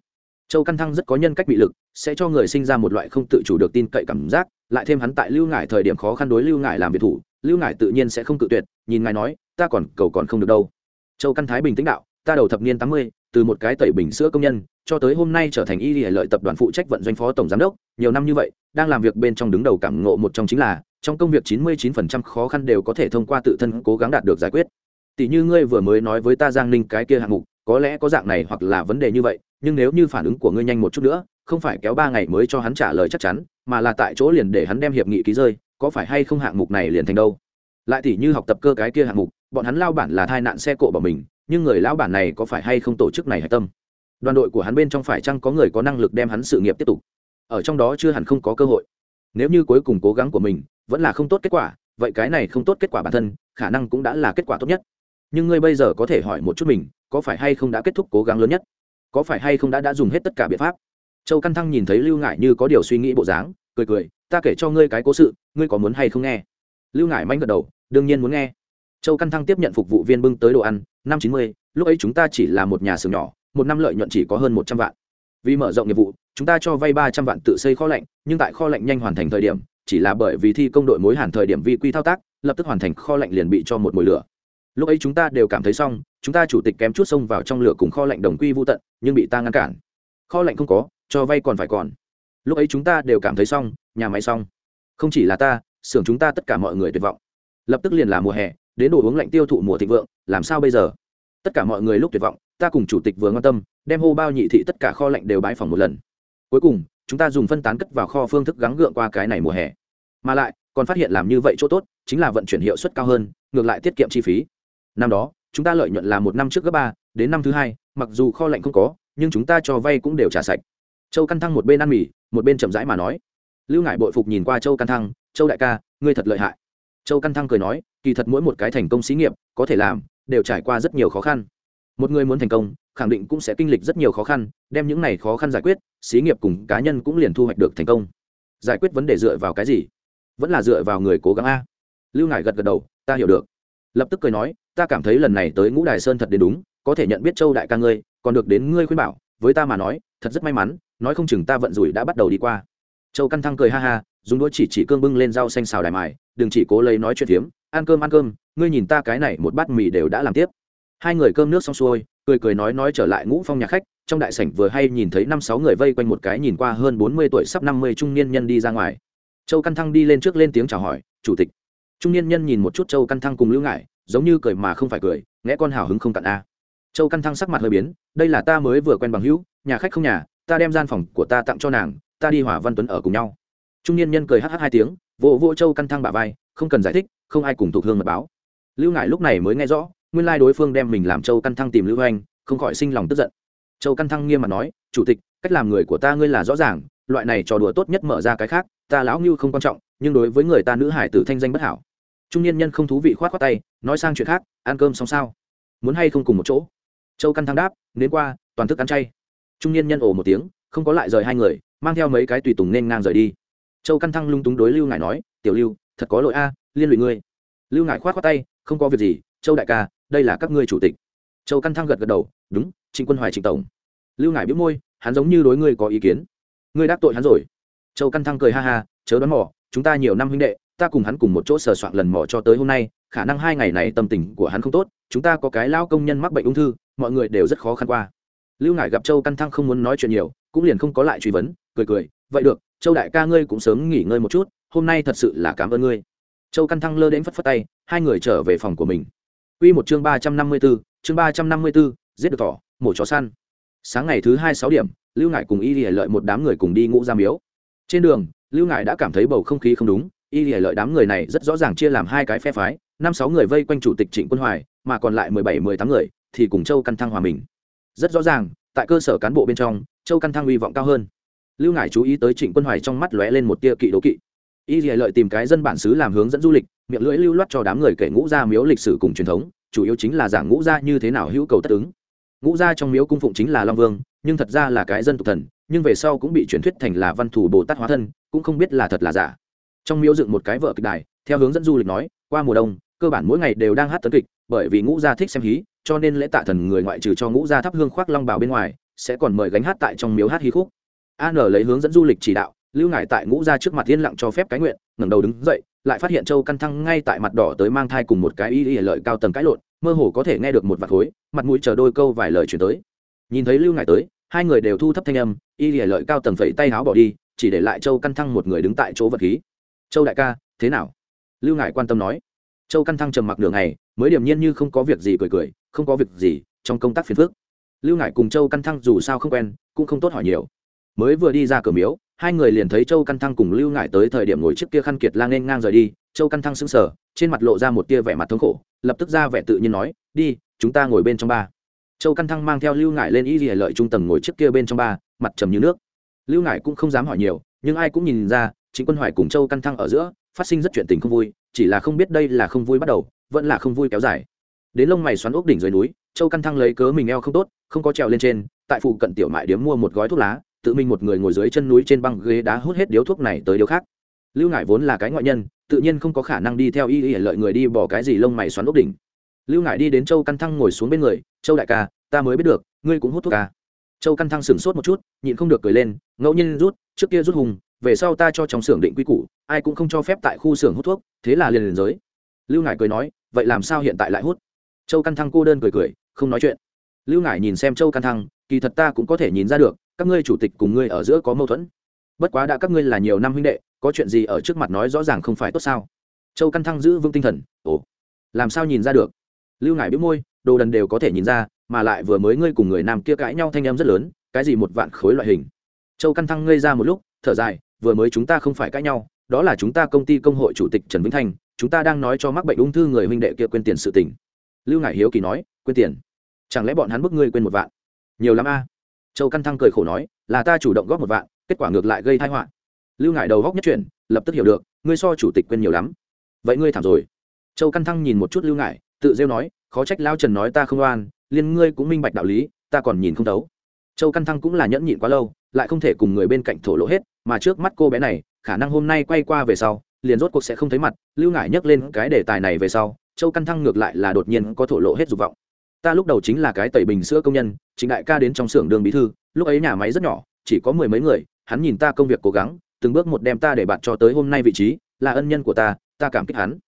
Châu căn thăng rất có nhân cách bị lực, sẽ cho người sinh ra một loại không tự chủ được tin cậy cảm giác, lại thêm hắn tại lưu ngải thời điểm khó khăn đối lưu ngải làm việc thủ, lưu ngải tự nhiên sẽ không cự tuyệt, nhìn ngài nói, ta còn cầu còn không được đâu. Châu căn thái bình tĩnh đạo, ta đầu thập niên tám mươi, từ một cái tẩy bình sữa công nhân, cho tới hôm nay trở thành y lợi tập đoàn phụ trách vận doanh phó tổng giám đốc, nhiều năm như vậy đang làm việc bên trong đứng đầu cảm ngộ một trong chính là, trong công việc chín mươi 99% khó khăn đều có thể thông qua tự thân cố gắng đạt được giải quyết. Tỷ như ngươi vừa mới nói với ta giang ninh cái kia hạng mục, có lẽ có dạng này hoặc là vấn đề như vậy, nhưng nếu như phản ứng của ngươi nhanh một chút nữa, không phải kéo ba ngày mới cho hắn trả lời chắc chắn, mà là tại chỗ liền để hắn đem hiệp nghị ký rơi, có phải hay không hạng mục này liền thành đâu? Lại tỷ như học tập cơ cái kia hạng mục, bọn hắn lao bản là thai nạn xe cộ bỏ mình, nhưng người lão bản này có phải hay không tổ chức này hạch tâm? Đoàn đội của hắn bên trong phải chăng có người có năng lực đem hắn sự nghiệp tiếp tục? Ở trong đó chưa hẳn không có cơ hội. Nếu như cuối cùng cố gắng của mình vẫn là không tốt kết quả, vậy cái này không tốt kết quả bản thân, khả năng cũng đã là kết quả tốt nhất. Nhưng ngươi bây giờ có thể hỏi một chút mình, có phải hay không đã kết thúc cố gắng lớn nhất? Có phải hay không đã đã dùng hết tất cả biện pháp? Châu căn thăng nhìn thấy lưu Ngải như có điều suy nghĩ bộ dáng, cười cười, ta kể cho ngươi cái cố sự, ngươi có muốn hay không nghe? Lưu Ngải manh gật đầu, đương nhiên muốn nghe. Châu căn thăng tiếp nhận phục vụ viên bưng tới đồ ăn, năm chín mươi, lúc ấy chúng ta chỉ là một nhà xưởng nhỏ, một năm lợi nhuận chỉ có hơn một trăm vạn. Vì mở rộng nghiệp vụ chúng ta cho vay ba trăm vạn tự xây kho lạnh, nhưng tại kho lạnh nhanh hoàn thành thời điểm, chỉ là bởi vì thi công đội mối hàn thời điểm vi quy thao tác, lập tức hoàn thành kho lạnh liền bị cho một mùi lửa. Lúc ấy chúng ta đều cảm thấy xong, chúng ta chủ tịch kém chút xông vào trong lửa cùng kho lạnh đồng quy vô tận, nhưng bị ta ngăn cản. Kho lạnh không có, cho vay còn phải còn. Lúc ấy chúng ta đều cảm thấy xong, nhà máy xong. Không chỉ là ta, xưởng chúng ta tất cả mọi người tuyệt vọng. Lập tức liền là mùa hè, đến đồ uống lạnh tiêu thụ mùa thịnh vượng, làm sao bây giờ? Tất cả mọi người lúc tuyệt vọng, ta cùng chủ tịch vừa quan tâm, đem hô bao nhị thị tất cả kho lạnh đều bãi phòng một lần cuối cùng, chúng ta dùng phân tán cất vào kho phương thức gắng gượng qua cái này mùa hè. Mà lại, còn phát hiện làm như vậy chỗ tốt, chính là vận chuyển hiệu suất cao hơn, ngược lại tiết kiệm chi phí. Năm đó, chúng ta lợi nhuận là một năm trước gấp ba, đến năm thứ hai, mặc dù kho lạnh không có, nhưng chúng ta cho vay cũng đều trả sạch. Châu căn thăng một bên ăn mì, một bên chậm rãi mà nói. Lưu ngải bội phục nhìn qua châu căn thăng, châu đại ca, ngươi thật lợi hại. Châu căn thăng cười nói, kỳ thật mỗi một cái thành công xí nghiệp, có thể làm, đều trải qua rất nhiều khó khăn một người muốn thành công, khẳng định cũng sẽ kinh lịch rất nhiều khó khăn, đem những này khó khăn giải quyết, xí nghiệp cùng cá nhân cũng liền thu hoạch được thành công. Giải quyết vấn đề dựa vào cái gì? Vẫn là dựa vào người cố gắng a. Lưu ngải gật gật đầu, ta hiểu được. Lập tức cười nói, ta cảm thấy lần này tới ngũ đài sơn thật đến đúng, có thể nhận biết châu đại ca ngươi, còn được đến ngươi khuyên bảo, với ta mà nói, thật rất may mắn, nói không chừng ta vận rủi đã bắt đầu đi qua. Châu căn thăng cười ha ha, dùng đũa chỉ chỉ cương bưng lên rau xanh xào đài mài, đừng chỉ cố lấy nói chuyện phiếm, ăn cơm ăn cơm, ngươi nhìn ta cái này một bát mì đều đã làm tiếp hai người cơm nước xong xuôi, cười cười nói nói trở lại ngũ phong nhà khách, trong đại sảnh vừa hay nhìn thấy năm sáu người vây quanh một cái nhìn qua hơn bốn mươi tuổi sắp năm mươi trung niên nhân đi ra ngoài. Châu căn thăng đi lên trước lên tiếng chào hỏi, chủ tịch. Trung niên nhân nhìn một chút châu căn thăng cùng lưu ngại giống như cười mà không phải cười, nghe con hào hứng không cạn a. Châu căn thăng sắc mặt hơi biến, đây là ta mới vừa quen bằng hữu, nhà khách không nhà, ta đem gian phòng của ta tặng cho nàng, ta đi hỏa văn tuấn ở cùng nhau. Trung niên nhân cười hh hai tiếng, vỗ vỗ châu căn thăng bà vai, không cần giải thích, không ai cùng thuộc hương mật báo. Lưu ngại lúc này mới nghe rõ nguyên lai đối phương đem mình làm châu căn thăng tìm lưu anh không khỏi sinh lòng tức giận. Châu căn thăng nghiêm mặt nói, chủ tịch, cách làm người của ta ngươi là rõ ràng, loại này trò đùa tốt nhất mở ra cái khác, ta lão ngưu không quan trọng, nhưng đối với người ta nữ hải tử thanh danh bất hảo. Trung niên nhân không thú vị khoát khoát tay, nói sang chuyện khác, ăn cơm xong sao? Muốn hay không cùng một chỗ? Châu căn thăng đáp đến qua, toàn thức ăn chay. Trung niên nhân ồ một tiếng, không có lại rời hai người, mang theo mấy cái tùy tùng nên ngang rời đi. Châu căn thăng lung túng đối lưu ngải nói, tiểu lưu, thật có lỗi a, liên lụy ngươi. Lưu ngải khoát khoát tay, không có việc gì, châu đại ca đây là các ngươi chủ tịch. Châu căn thăng gật gật đầu, đúng, trịnh quân hoài trịnh tổng. Lưu ngải biếu môi, hắn giống như đối ngươi có ý kiến. Ngươi đắc tội hắn rồi. Châu căn thăng cười ha ha, chớ đoán mò, chúng ta nhiều năm huynh đệ, ta cùng hắn cùng một chỗ sờ soạn lần mò cho tới hôm nay, khả năng hai ngày này tâm tình của hắn không tốt, chúng ta có cái lao công nhân mắc bệnh ung thư, mọi người đều rất khó khăn qua. Lưu ngải gặp châu căn thăng không muốn nói chuyện nhiều, cũng liền không có lại truy vấn, cười cười, vậy được, châu đại ca ngươi cũng sớm nghỉ ngơi một chút, hôm nay thật sự là cảm ơn ngươi. Châu căn thăng lơ đến phất phất tay, hai người trở về phòng của mình. Quy một chương ba trăm năm mươi 354, chương ba trăm năm mươi 354, giết được thỏ, mổ chó săn. Sáng ngày thứ hai sáu điểm, Lưu Ngải cùng Y Lệ Lợi một đám người cùng đi ngũ ra miếu. Trên đường, Lưu Ngải đã cảm thấy bầu không khí không đúng, Y Lệ Lợi đám người này rất rõ ràng chia làm hai cái phe phái, năm sáu người vây quanh chủ tịch Trịnh Quân Hoài, mà còn lại mười bảy mười tám người thì cùng Châu Căn Thăng hòa mình. Rất rõ ràng, tại cơ sở cán bộ bên trong, Châu Căn Thăng uy vọng cao hơn. Lưu Ngải chú ý tới Trịnh Quân Hoài trong mắt lóe lên một tia kỵ đố kỵ y dì lợi tìm cái dân bản xứ làm hướng dẫn du lịch, miệng lưỡi lưu loát cho đám người kể ngũ gia miếu lịch sử cùng truyền thống, chủ yếu chính là giảng ngũ gia như thế nào hữu cầu tất ứng. Ngũ gia trong miếu cung phụng chính là long vương, nhưng thật ra là cái dân tục thần, nhưng về sau cũng bị truyền thuyết thành là văn thủ bồ tát hóa thân, cũng không biết là thật là giả. Trong miếu dựng một cái vợ kịch đài, theo hướng dẫn du lịch nói, qua mùa đông, cơ bản mỗi ngày đều đang hát tấn kịch, bởi vì ngũ gia thích xem hí, cho nên lễ tạ thần người ngoại trừ cho ngũ gia thắp hương khoác long bào bên ngoài, sẽ còn mời gánh hát tại trong miếu hát hí khúc. An lấy hướng dẫn du lịch chỉ đạo lưu ngải tại ngũ ra trước mặt yên lặng cho phép cái nguyện, ngẩng đầu đứng dậy, lại phát hiện châu căn thăng ngay tại mặt đỏ tới mang thai cùng một cái y y lợi cao tầng cãi lộn, mơ hồ có thể nghe được một vạt khối mặt mũi chờ đôi câu vài lời chuyển tới. Nhìn thấy lưu ngải tới, hai người đều thu thấp thanh âm, y y lợi cao tầng phẩy tay háo bỏ đi, chỉ để lại châu căn thăng một người đứng tại chỗ vật khí. Châu đại ca, thế nào? Lưu ngải quan tâm nói. Châu căn thăng trầm mặc đường này mới điềm nhiên như không có việc gì cười cười, không có việc gì, trong công tác phiền phức. Lưu ngải cùng châu căn thăng dù sao không quen, cũng không tốt hỏi nhiều. Mới vừa đi ra cửa miếu hai người liền thấy châu căn thăng cùng lưu ngải tới thời điểm ngồi trước kia khăn kiệt lang nên ngang rời đi. Châu căn thăng sững sờ, trên mặt lộ ra một tia vẻ mặt thống khổ, lập tức ra vẻ tự nhiên nói, đi, chúng ta ngồi bên trong ba. Châu căn thăng mang theo lưu ngải lên y lìa lợi trung tầng ngồi trước kia bên trong ba, mặt trầm như nước. Lưu ngải cũng không dám hỏi nhiều, nhưng ai cũng nhìn ra, chính quân hoài cùng châu căn thăng ở giữa, phát sinh rất chuyện tình không vui, chỉ là không biết đây là không vui bắt đầu, vẫn là không vui kéo dài. Đến lông mày xoắn ốc đỉnh dưới núi, châu căn thăng lấy cớ mình eo không tốt, không có trèo lên trên, tại phụ cận tiểu mại điếm mua một gói thuốc lá tự mình một người ngồi dưới chân núi trên băng ghế đá hút hết điếu thuốc này tới điếu khác. Lưu ngải vốn là cái ngoại nhân, tự nhiên không có khả năng đi theo y y lợi người đi bỏ cái gì lông mày xoắn ốc đỉnh. Lưu ngải đi đến châu căn thăng ngồi xuống bên người, châu đại ca, ta mới biết được, ngươi cũng hút thuốc ca châu căn thăng sửng sốt một chút, nhịn không được cười lên, ngẫu nhiên rút, trước kia rút hùng, về sau ta cho trong xưởng định quy củ, ai cũng không cho phép tại khu xưởng hút thuốc, thế là liền liền giới. Lưu ngải cười nói, vậy làm sao hiện tại lại hút? Châu căn thăng cô đơn cười cười, không nói chuyện. Lưu ngải nhìn xem châu căn thăng, kỳ thật ta cũng có thể nhìn ra được các ngươi chủ tịch cùng ngươi ở giữa có mâu thuẫn. Bất quá đã các ngươi là nhiều năm huynh đệ, có chuyện gì ở trước mặt nói rõ ràng không phải tốt sao? Châu căn thăng giữ vững tinh thần, ồ, làm sao nhìn ra được? Lưu ngải biết môi, đồ đần đều có thể nhìn ra, mà lại vừa mới ngươi cùng người nam kia cãi nhau thanh em rất lớn, cái gì một vạn khối loại hình? Châu căn thăng ngây ra một lúc, thở dài, vừa mới chúng ta không phải cãi nhau, đó là chúng ta công ty công hội chủ tịch trần vĩnh thanh chúng ta đang nói cho mắc bệnh ung thư người huynh đệ kia quên tiền sự tình. Lưu ngải hiếu kỳ nói, quên tiền? Chẳng lẽ bọn hắn bức ngươi quên một vạn? Nhiều lắm a châu căn thăng cười khổ nói, là ta chủ động góp một vạn, kết quả ngược lại gây thai họa. Lưu ngại đầu góc nhất chuyển, lập tức hiểu được, ngươi so chủ tịch quên nhiều lắm. Vậy ngươi thảm rồi. Châu căn thăng nhìn một chút lưu ngại tự rêu nói, khó trách lao trần nói ta không oan liên ngươi cũng minh bạch đạo lý, ta còn nhìn không thấu. Châu căn thăng cũng là nhẫn nhịn quá lâu, lại không thể cùng người bên cạnh thổ lộ hết, mà trước mắt cô bé này, khả năng hôm nay quay qua về sau, liền rốt cuộc sẽ không thấy mặt. Lưu ngại nhắc lên cái đề tài này về sau, châu căn thăng ngược lại là đột nhiên có thổ lộ hết dục vọng ta lúc đầu chính là cái tẩy bình sữa công nhân, chính đại ca đến trong xưởng đường bí thư, lúc ấy nhà máy rất nhỏ, chỉ có mười mấy người, hắn nhìn ta công việc cố gắng, từng bước một đem ta để bạn cho tới hôm nay vị trí, là ân nhân của ta ta cảm kích hắn.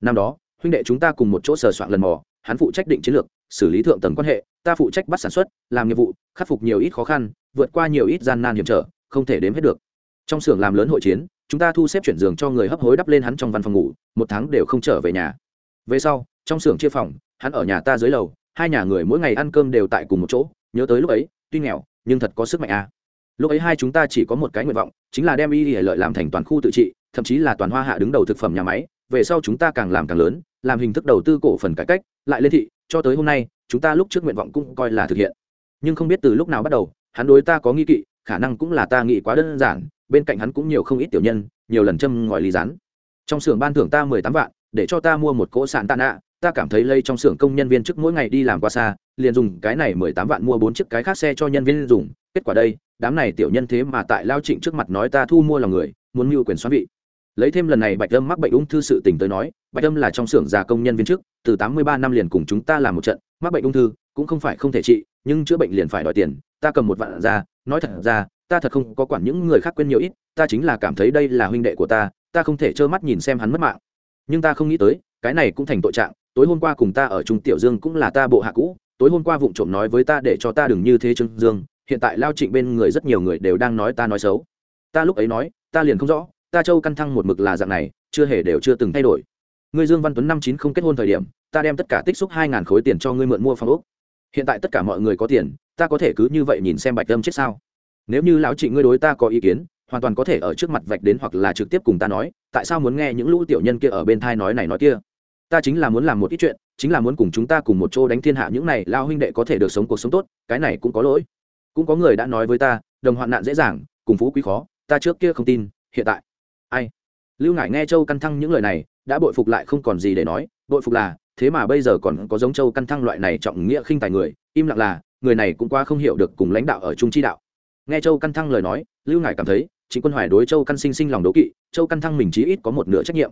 Năm đó, huynh đệ chúng ta cùng một chỗ sờ soạn lần mò, hắn phụ trách định chiến lược, xử lý thượng tầng quan hệ, ta phụ trách bắt sản xuất, làm nghiệp vụ, khắc phục nhiều ít khó khăn, vượt qua nhiều ít gian nan hiểm trở, không thể đếm hết được. Trong xưởng làm lớn hội chiến, chúng ta thu xếp chuyển giường cho người hấp hối đắp lên hắn trong văn phòng ngủ, một tháng đều không trở về nhà. Về sau, trong xưởng chia phòng, hắn ở nhà ta dưới lầu hai nhà người mỗi ngày ăn cơm đều tại cùng một chỗ, nhớ tới lúc ấy, tuy nghèo, nhưng thật có sức mạnh à. lúc ấy hai chúng ta chỉ có một cái nguyện vọng, chính là đem y hệ lợi làm thành toàn khu tự trị, thậm chí là toàn hoa hạ đứng đầu thực phẩm nhà máy, về sau chúng ta càng làm càng lớn, làm hình thức đầu tư cổ phần cải cách, lại lên thị, cho tới hôm nay, chúng ta lúc trước nguyện vọng cũng coi là thực hiện nhưng không biết từ lúc nào bắt đầu, hắn đối ta có nghi kỵ, khả năng cũng là ta nghĩ quá đơn giản, bên cạnh hắn cũng nhiều không ít tiểu nhân, nhiều lần châm ngòi lý rán trong xưởng ban thưởng ta mười tám vạn, để cho ta mua một cỗ sàn tạ nạ ta cảm thấy lây trong xưởng công nhân viên trước mỗi ngày đi làm qua xa, liền dùng cái này mười tám vạn mua bốn chiếc cái khác xe cho nhân viên dùng. Kết quả đây, đám này tiểu nhân thế mà tại lao trịnh trước mặt nói ta thu mua lòng người, muốn mưu quyền xoắn vị. Lấy thêm lần này bạch âm mắc bệnh ung thư sự tình tới nói, bạch âm là trong xưởng già công nhân viên trước từ tám mươi ba năm liền cùng chúng ta làm một trận, mắc bệnh ung thư cũng không phải không thể trị, nhưng chữa bệnh liền phải đòi tiền, ta cầm một vạn ra, nói thật ra, ta thật không có quản những người khác quên nhiều ít, ta chính là cảm thấy đây là huynh đệ của ta ta không thể trơ mắt nhìn xem hắn mất mạng. Nhưng ta không nghĩ tới, cái này cũng thành tội trạng tối hôm qua cùng ta ở trung tiểu dương cũng là ta bộ hạ cũ, tối hôm qua vụng trộm nói với ta để cho ta đừng như thế trương dương, hiện tại lao trịnh bên người rất nhiều người đều đang nói ta nói xấu. Ta lúc ấy nói, ta liền không rõ, ta châu căn thăng một mực là dạng này, chưa hề đều chưa từng thay đổi. Ngươi dương văn tuấn năm chín không kết hôn thời điểm, ta đem tất cả tích xúc hai ngàn khối tiền cho ngươi mượn mua phòng ốc. Hiện tại tất cả mọi người có tiền, ta có thể cứ như vậy nhìn xem bạch tâm chết sao? Nếu như lão trịnh ngươi đối ta có ý kiến, hoàn toàn có thể ở trước mặt vạch đến hoặc là trực tiếp cùng ta nói, tại sao muốn nghe những lũ tiểu nhân kia ở bên thai nói này nói kia? Ta chính là muốn làm một ít chuyện, chính là muốn cùng chúng ta cùng một chỗ đánh thiên hạ những này lao huynh đệ có thể được sống cuộc sống tốt, cái này cũng có lỗi. Cũng có người đã nói với ta, đồng hoạn nạn dễ dàng, cùng phú quý khó, ta trước kia không tin, hiện tại. Ai? Lưu ngải nghe châu căn thăng những lời này, đã bội phục lại không còn gì để nói, bội phục là, thế mà bây giờ còn có giống châu căn thăng loại này trọng nghĩa khinh tài người, im lặng là, người này cũng qua không hiểu được cùng lãnh đạo ở trung chi đạo. Nghe châu căn thăng lời nói, lưu ngải cảm thấy, chính quân hoài đối châu căn sinh sinh lòng đố kỵ, châu căn thăng mình chí ít có một nửa trách nhiệm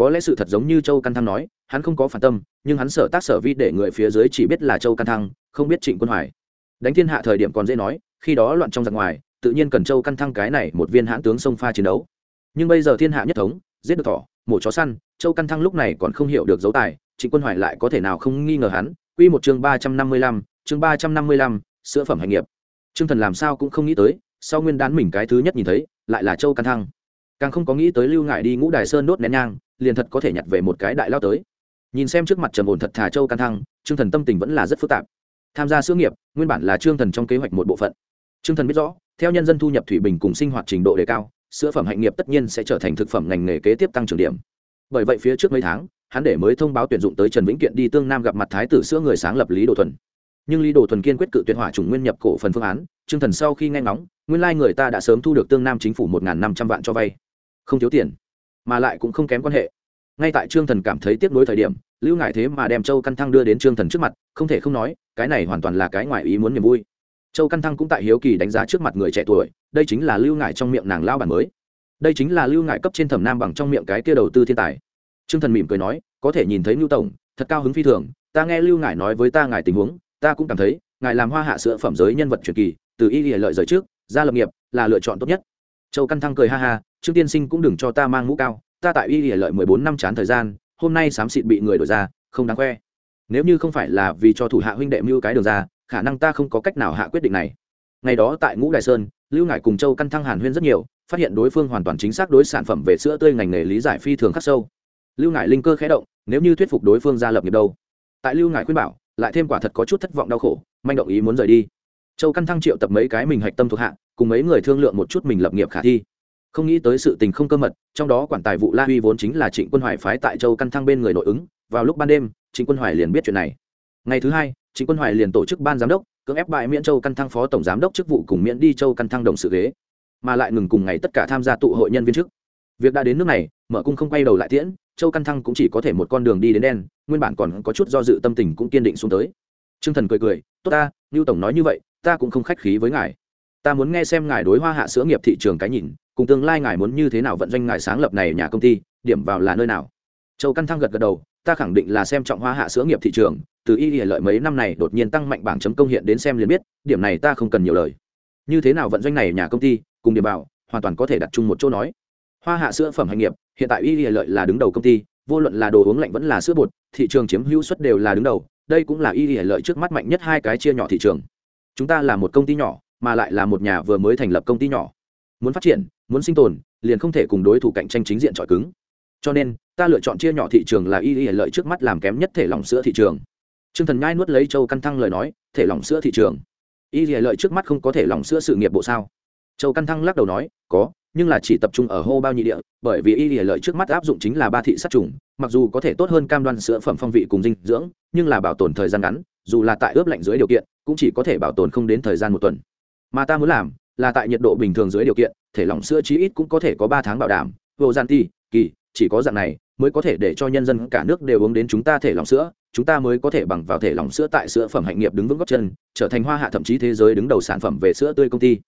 có lẽ sự thật giống như châu căn thăng nói, hắn không có phản tâm, nhưng hắn sở tác sở vi để người phía dưới chỉ biết là châu căn thăng, không biết trịnh quân hoài. Đánh thiên hạ thời điểm còn dễ nói, khi đó loạn trong giặc ngoài, tự nhiên cần châu căn thăng cái này một viên hãn tướng sông pha chiến đấu. Nhưng bây giờ thiên hạ nhất thống, giết được thỏ, mổ chó săn, châu căn thăng lúc này còn không hiểu được dấu tài, trịnh quân hoài lại có thể nào không nghi ngờ hắn? Quy một chương ba trăm năm mươi lăm, chương ba trăm năm mươi lăm, sữa phẩm hành nghiệp. Trương thần làm sao cũng không nghĩ tới, sau nguyên đán mình cái thứ nhất nhìn thấy, lại là châu căn thăng. Càng không có nghĩ tới lưu ngại đi ngũ đài sơn đốt nén nhang liền thật có thể nhặt về một cái đại lao tới. Nhìn xem trước mặt trầm ổn thật thà châu căng thăng, trương thần tâm tình vẫn là rất phức tạp. Tham gia sữa nghiệp, nguyên bản là trương thần trong kế hoạch một bộ phận. Trương thần biết rõ, theo nhân dân thu nhập thủy bình cùng sinh hoạt trình độ đề cao, sữa phẩm hạnh nghiệp tất nhiên sẽ trở thành thực phẩm ngành nghề kế tiếp tăng trưởng điểm. Bởi vậy phía trước mấy tháng, hắn để mới thông báo tuyển dụng tới trần vĩnh kiện đi tương nam gặp mặt thái tử sữa người sáng lập lý đồ thuần. Nhưng lý đồ thuần kiên quyết cự tuyệt hỏa chủng nguyên nhập cổ phần phương án, trương thần sau khi nghe ngóng, nguyên lai người ta đã sớm thu được tương nam chính phủ một năm trăm vạn cho vay. Không thiếu tiền mà lại cũng không kém quan hệ. Ngay tại trương thần cảm thấy tiếc nuối thời điểm, lưu ngại thế mà đem châu căn thăng đưa đến trương thần trước mặt, không thể không nói, cái này hoàn toàn là cái ngoài ý muốn niềm vui. Châu căn thăng cũng tại hiếu kỳ đánh giá trước mặt người trẻ tuổi, đây chính là lưu ngại trong miệng nàng lao bản mới. Đây chính là lưu ngại cấp trên thẩm nam bằng trong miệng cái kia đầu tư thiên tài. Trương thần mỉm cười nói, có thể nhìn thấy lưu tổng, thật cao hứng phi thường, ta nghe lưu ngại nói với ta ngài tình huống, ta cũng cảm thấy, ngài làm hoa hạ sữa phẩm giới nhân vật truyền kỳ, từ y lìa lợi rời trước ra lập nghiệp, là lựa chọn tốt nhất. Châu căn thăng cười ha ha trương tiên sinh cũng đừng cho ta mang mũ cao, ta tại y lìa lợi mười bốn năm chán thời gian, hôm nay xám xịt bị người đổi ra, không đáng khoe. Nếu như không phải là vì cho thủ hạ huynh đệ mưu cái đường ra, khả năng ta không có cách nào hạ quyết định này. Ngày đó tại ngũ đại sơn, lưu ngải cùng châu căn thăng hàn huyên rất nhiều, phát hiện đối phương hoàn toàn chính xác đối sản phẩm về sữa tươi ngành nghề lý giải phi thường khắc sâu. Lưu ngải linh cơ khẽ động, nếu như thuyết phục đối phương ra lập nghiệp đâu? Tại lưu ngải khuyên bảo, lại thêm quả thật có chút thất vọng đau khổ, manh động ý muốn rời đi. Châu căn thăng triệu tập mấy cái mình hạch tâm thuộc hạ, cùng mấy người thương lượng một chút mình lập nghiệp khả thi không nghĩ tới sự tình không cơ mật, trong đó quản tài vụ la huy vốn chính là trịnh quân hoài phái tại châu căn thăng bên người nội ứng, vào lúc ban đêm, trịnh quân hoài liền biết chuyện này. Ngày thứ hai, trịnh quân hoài liền tổ chức ban giám đốc, cưỡng ép bại miễn châu căn thăng phó tổng giám đốc chức vụ cùng miễn đi châu căn thăng đồng sự ghế. Mà lại ngừng cùng ngày tất cả tham gia tụ hội nhân viên chức việc đã đến nước này, mở cung không quay đầu lại tiễn, châu căn thăng cũng chỉ có thể một con đường đi đến đen, nguyên bản còn có chút do dự tâm tình cũng kiên định xuống tới. T r ư ơ n g thần cười cười, tốt ta như tổng nói như vậy, ta cũng không khách khí với ngài ta muốn nghe xem ngài đối hoa hạ sữa nghiệp thị trường cái nhìn, cùng tương lai ngài muốn như thế nào vận doanh ngài sáng lập này nhà công ty, điểm vào là nơi nào? Châu căn thăng gật gật đầu, ta khẳng định là xem trọng hoa hạ sữa nghiệp thị trường, từ y hệ lợi mấy năm này đột nhiên tăng mạnh bảng chấm công hiện đến xem liền biết, điểm này ta không cần nhiều lời. Như thế nào vận doanh này nhà công ty, cùng điểm vào, hoàn toàn có thể đặt chung một chỗ nói. Hoa hạ sữa phẩm hành nghiệp, hiện tại y hệ lợi là đứng đầu công ty, vô luận là đồ uống lạnh vẫn là sữa bột, thị trường chiếm hữu suất đều là đứng đầu, đây cũng là y y lợi trước mắt mạnh nhất hai cái chia nhỏ thị trường. Chúng ta là một công ty nhỏ mà lại là một nhà vừa mới thành lập công ty nhỏ. Muốn phát triển, muốn sinh tồn, liền không thể cùng đối thủ cạnh tranh chính diện trọi cứng. Cho nên, ta lựa chọn chia nhỏ thị trường là y y lợi trước mắt làm kém nhất thể lỏng sữa thị trường. T r ư ơ n g thần nhai nuốt lấy châu căn thăng lời nói, thể lỏng sữa thị trường. Y y lợi trước mắt không có thể lỏng sữa sự nghiệp bộ sao? Châu căn thăng lắc đầu nói, có, nhưng là chỉ tập trung ở hô bao nhị địa, bởi vì y y lợi trước mắt áp dụng chính là ba thị sát trùng, mặc dù có thể tốt hơn cam đoan sữa phẩm phong vị cùng dinh dưỡng, nhưng là bảo tồn thời gian ngắn, dù là tại ướp lạnh dưới điều kiện, cũng chỉ có thể bảo tồn không đến thời gian một tuần mà ta muốn làm là tại nhiệt độ bình thường dưới điều kiện thể lỏng sữa chí ít cũng có thể có ba tháng bảo đảm vô gian ti kỳ chỉ có dạng này mới có thể để cho nhân dân cả nước đều uống đến chúng ta thể lỏng sữa chúng ta mới có thể bằng vào thể lỏng sữa tại sữa phẩm hạnh nghiệp đứng vững góc chân trở thành hoa hạ thậm chí thế giới đứng đầu sản phẩm về sữa tươi công ty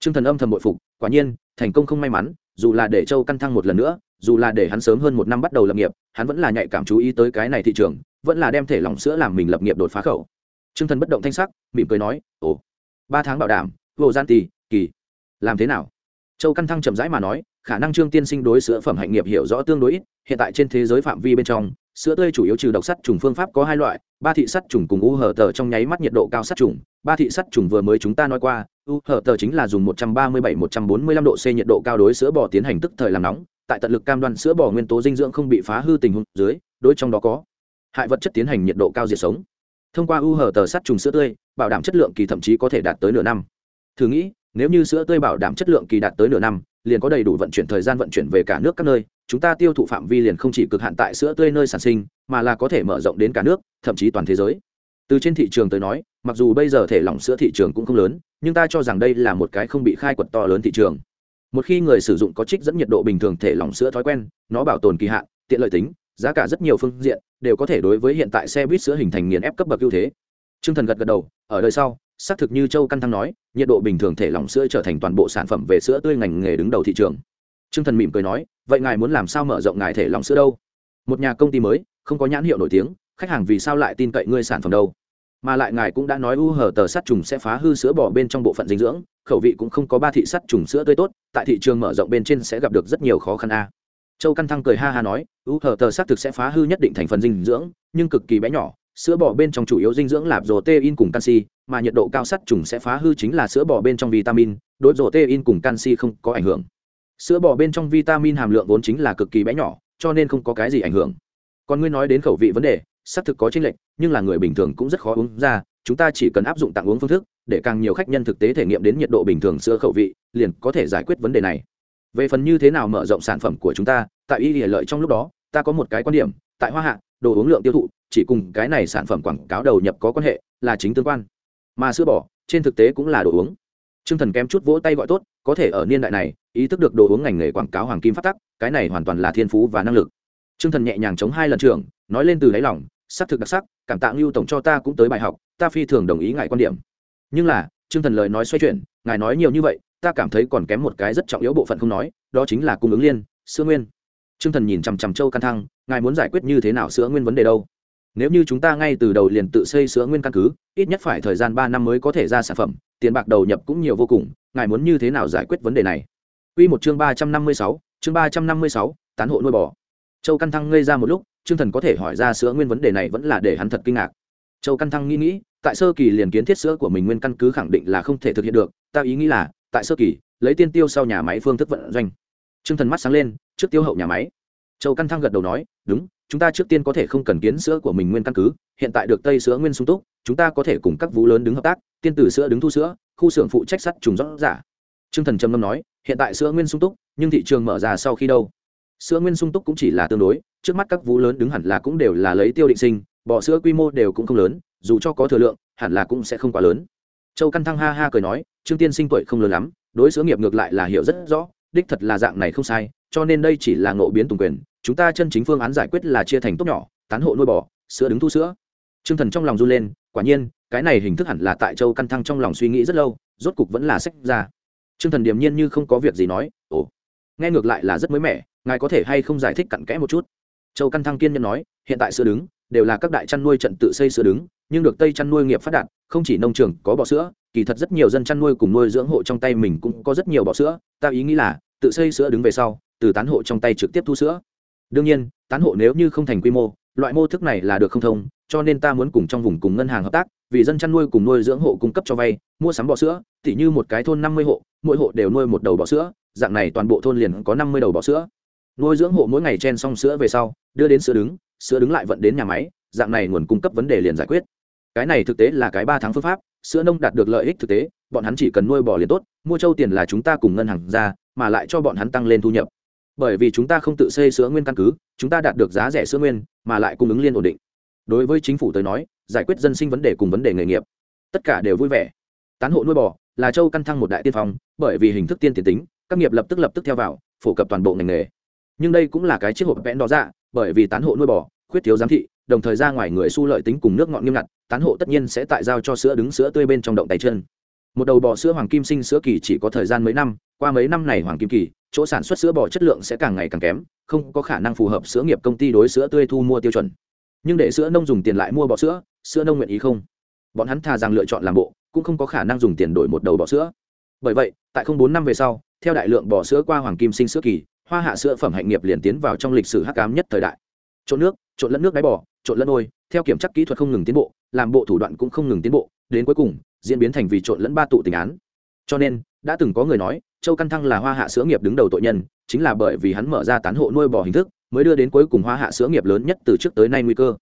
Trương Thần âm thầm bội phục, quả nhiên, thành công không may mắn, dù là để Châu Căn Thăng một lần nữa, dù là để hắn sớm hơn một năm bắt đầu lập nghiệp, hắn vẫn là nhạy cảm chú ý tới cái này thị trường, vẫn là đem thể lỏng sữa làm mình lập nghiệp đột phá khẩu. Trương Thần bất động thanh sắc, mỉm cười nói, "Ồ, ba tháng bảo đảm, vô gian tì kỳ, làm thế nào?" châu căn thăng chậm rãi mà nói khả năng trương tiên sinh đối sữa phẩm hạnh nghiệp hiểu rõ tương đối ít hiện tại trên thế giới phạm vi bên trong sữa tươi chủ yếu trừ độc sắt trùng phương pháp có hai loại ba thị sắt trùng cùng u hở tờ trong nháy mắt nhiệt độ cao sắt trùng. Ba thị sắt trùng vừa mới chúng ta nói qua u hở tờ chính là dùng 137-145 độ c nhiệt độ cao đối sữa bò tiến hành tức thời làm nóng. Tại tận lực cam đoan sữa bò nguyên tố dinh dưỡng không bị phá hư tình huống dưới đối trong đó có hại vật chất tiến hành nhiệt độ cao diệt sống. Thông qua u hở tờ sắt trùng sữa tươi bảo đảm chất lượng kỳ thậm chí có thể đạt tới nửa năm thử nghĩ, nếu như sữa tươi bảo đảm chất lượng kỳ đạt tới nửa năm, liền có đầy đủ vận chuyển thời gian vận chuyển về cả nước các nơi, chúng ta tiêu thụ phạm vi liền không chỉ cực hạn tại sữa tươi nơi sản sinh, mà là có thể mở rộng đến cả nước, thậm chí toàn thế giới. Từ trên thị trường tới nói, mặc dù bây giờ thể lỏng sữa thị trường cũng không lớn, nhưng ta cho rằng đây là một cái không bị khai quật to lớn thị trường. Một khi người sử dụng có trích dẫn nhiệt độ bình thường thể lỏng sữa thói quen, nó bảo tồn kỳ hạn, tiện lợi tính, giá cả rất nhiều phương diện, đều có thể đối với hiện tại xe buýt sữa hình thành nghiền ép cấp bậc ưu thế. T r ư ơ n g thần gật gật đầu ở đời sau, xác thực như châu căn thăng nói, nhiệt độ bình thường thể lỏng sữa trở thành toàn bộ sản phẩm về sữa tươi ngành nghề đứng đầu thị trường. T r ư ơ n g thần mỉm cười nói, vậy ngài muốn làm sao mở rộng ngài thể lỏng sữa đâu? Một nhà công ty mới, không có nhãn hiệu nổi tiếng, khách hàng vì sao lại tin cậy ngươi sản phẩm đâu? Mà lại ngài cũng đã nói u hờ tờ sắt trùng sẽ phá hư sữa bỏ bên trong bộ phận dinh dưỡng, khẩu vị cũng không có ba thị sắt trùng sữa tươi tốt, tại thị trường mở rộng bên trên sẽ gặp được rất nhiều khó khăn a. Châu căn thăng cười ha ha nói, u hờ tờ sắt thực sẽ phá hư nhất định thành phần dinh dưỡng, nhưng cực kỳ bé nhỏ sữa bò bên trong chủ yếu dinh dưỡng là protein cùng canxi, mà nhiệt độ cao sắt trùng sẽ phá hư chính là sữa bò bên trong vitamin, đối protein cùng canxi không có ảnh hưởng. Sữa bò bên trong vitamin hàm lượng vốn chính là cực kỳ bé nhỏ, cho nên không có cái gì ảnh hưởng. Còn ngươi nói đến khẩu vị vấn đề, xác thực có chênh lệch, nhưng là người bình thường cũng rất khó uống ra, chúng ta chỉ cần áp dụng tặng uống phương thức, để càng nhiều khách nhân thực tế thể nghiệm đến nhiệt độ bình thường sữa khẩu vị, liền có thể giải quyết vấn đề này. Về phần như thế nào mở rộng sản phẩm của chúng ta, tại y lợi trong lúc đó, ta có một cái quan điểm, tại Hoa Hạ, đồ uống lượng tiêu thụ, chỉ cùng cái này sản phẩm quảng cáo đầu nhập có quan hệ, là chính tương quan. Mà sữa bò, trên thực tế cũng là đồ uống. T r ư ơ n g thần kém chút vỗ tay gọi tốt, có thể ở niên đại này, ý thức được đồ uống ngành nghề quảng cáo hoàng kim phát tắc, cái này hoàn toàn là thiên phú và năng lực. T r ư ơ n g thần nhẹ nhàng chống hai lần trường nói lên từ đáy lòng c thực đặc sắc, cảm tạ lưu tổng cho ta cũng tới bài học, ta phi thường đồng ý ngài quan điểm. Nhưng là t r ư ơ n g thần lời nói xoay chuyển, ngài nói nhiều như vậy, ta cảm thấy còn kém một cái rất trọng yếu bộ phận không nói, đó chính là cung ứng liên, sữa nguyên t r ư ơ n g thần nhìn chằm chằm châu căn thăng, ngài muốn giải quyết như thế nào sữa nguyên vấn đề đâu? Nếu như chúng ta ngay từ đầu liền tự xây sữa nguyên căn cứ, ít nhất phải thời gian ba năm mới có thể ra sản phẩm, tiền bạc đầu nhập cũng nhiều vô cùng, ngài muốn như thế nào giải quyết vấn đề này? Quy một chương ba trăm năm mươi sáu, chương ba trăm năm mươi sáu, tán hộ nuôi bò. Châu căn thăng ngây ra một lúc, trương thần có thể hỏi ra sữa nguyên vấn đề này vẫn là để hắn thật kinh ngạc. Châu căn thăng nghĩ nghĩ, tại sơ kỳ liền kiến thiết sữa của mình nguyên căn cứ khẳng định là không thể thực hiện được, ta ý nghĩ là, tại sơ kỳ, lấy tiên tiêu sau nhà máy phương thức vận doanh trương thần mắt sáng lên, trước tiêu hậu nhà máy. Châu căn thăng gật đầu nói, đúng, chúng ta trước tiên có thể không cần kiến sữa của mình nguyên căn cứ, hiện tại được tây sữa nguyên sung túc, chúng ta có thể cùng các vũ lớn đứng hợp tác, tiên tử sữa đứng thu sữa, khu xưởng phụ trách sắt trùng rõ giả trương thần trầm ngâm nói, hiện tại sữa nguyên sung túc, nhưng thị trường mở ra sau khi đâu? Sữa nguyên sung túc cũng chỉ là tương đối, trước mắt các vũ lớn đứng hẳn là cũng đều là lấy tiêu định sinh, bọ sữa quy mô đều cũng không lớn, dù cho có thừa lượng, hẳn là cũng sẽ không quá lớn. Châu căn thăng ha ha cười nói, trương tiên sinh tuổi không lớn lắm, đối sữa nghiệp ngược lại là hiểu rất rõ đích thật là dạng này không sai, cho nên đây chỉ là ngộ biến tùng quyền, chúng ta chân chính phương án giải quyết là chia thành tốt nhỏ, tán hộ nuôi bò, sữa đứng thu sữa. T r ư ơ n g thần trong lòng run lên, quả nhiên, cái này hình thức hẳn là tại châu căn thăng trong lòng suy nghĩ rất lâu, rốt cục vẫn là sách ra. T r ư ơ n g thần điềm nhiên như không có việc gì nói, ồ, nghe ngược lại là rất mới mẻ, ngài có thể hay không giải thích cặn kẽ một chút? Châu căn thăng kiên nhân nói, hiện tại sữa đứng đều là các đại chăn nuôi trận tự xây sữa đứng nhưng được tây chăn nuôi nghiệp phát đạt, không chỉ nông trường có bọ sữa, kỳ thật rất nhiều dân chăn nuôi cùng nuôi dưỡng hộ trong tay mình cũng có rất nhiều bọ sữa, ta ý nghĩ là, tự xây sữa đứng về sau, từ tán hộ trong tay trực tiếp thu sữa. Đương nhiên, tán hộ nếu như không thành quy mô, loại mô thức này là được không thông, cho nên ta muốn cùng trong vùng cùng ngân hàng hợp tác, vì dân chăn nuôi cùng nuôi dưỡng hộ cung cấp cho vay, mua sắm bò sữa, tỉ như một cái thôn năm mươi hộ, mỗi hộ đều nuôi một đầu bò sữa, dạng này toàn bộ thôn liền có năm mươi đầu bò sữa. Nuôi dưỡng hộ mỗi ngày chen xong sữa về sau, đưa đến sữa đứng sữa đứng lại vận đến nhà máy, dạng này nguồn cung cấp vấn đề liền giải quyết cái này thực tế là cái ba tháng phương pháp, sữa nông đạt được lợi ích thực tế, bọn hắn chỉ cần nuôi bò liền tốt, mua châu tiền là chúng ta cùng ngân hàng ra, mà lại cho bọn hắn tăng lên thu nhập. Bởi vì chúng ta không tự xây sữa nguyên căn cứ, chúng ta đạt được giá rẻ sữa nguyên, mà lại cung ứng liên ổn định. Đối với chính phủ tới nói, giải quyết dân sinh vấn đề cùng vấn đề nghề nghiệp, tất cả đều vui vẻ. Tán hộ nuôi bò là châu căn thăng một đại tiên phong, bởi vì hình thức tiên tiến tính, các nghiệp lập tức lập tức theo vào, phổ cập toàn bộ ngành nghề. Nhưng đây cũng là cái chiếc hộp vẽn đó ra dạ, bởi vì tán hộ nuôi bò, khuyết thiếu giám thị, đồng thời ra ngoài người su lợi tính cùng nước ngọn nghiêm ngặt tán hộ tất nhiên sẽ tại giao cho sữa đứng sữa tươi bên trong động tay chân. Một đầu bò sữa hoàng kim sinh sữa kỳ chỉ có thời gian mấy năm, qua mấy năm này hoàng kim kỳ, chỗ sản xuất sữa bò chất lượng sẽ càng ngày càng kém, không có khả năng phù hợp sữa nghiệp công ty đối sữa tươi thu mua tiêu chuẩn. Nhưng để sữa nông dùng tiền lại mua bò sữa sữa nông nguyện ý không? Bọn hắn thà rằng lựa chọn làm bộ, cũng không có khả năng dùng tiền đổi một đầu bò sữa. Bởi vậy, tại không bốn năm về sau, theo đại lượng bò sữa qua hoàng kim sinh sữa kỳ, hoa hạ sữa phẩm hạnh nghiệp liền tiến vào trong lịch sử hắc cám nhất thời đại. Trộn nước, trộn lẫn nước đáy bò, trộn lẫn ôi, theo kiểm tra kỹ thuật không ngừng tiến bộ làm bộ thủ đoạn cũng không ngừng tiến bộ, đến cuối cùng, diễn biến thành vì trộn lẫn ba tụ tình án. Cho nên, đã từng có người nói, châu căn thăng là hoa hạ sữa nghiệp đứng đầu tội nhân, chính là bởi vì hắn mở ra tán hộ nuôi bò hình thức, mới đưa đến cuối cùng hoa hạ sữa nghiệp lớn nhất từ trước tới nay nguy cơ.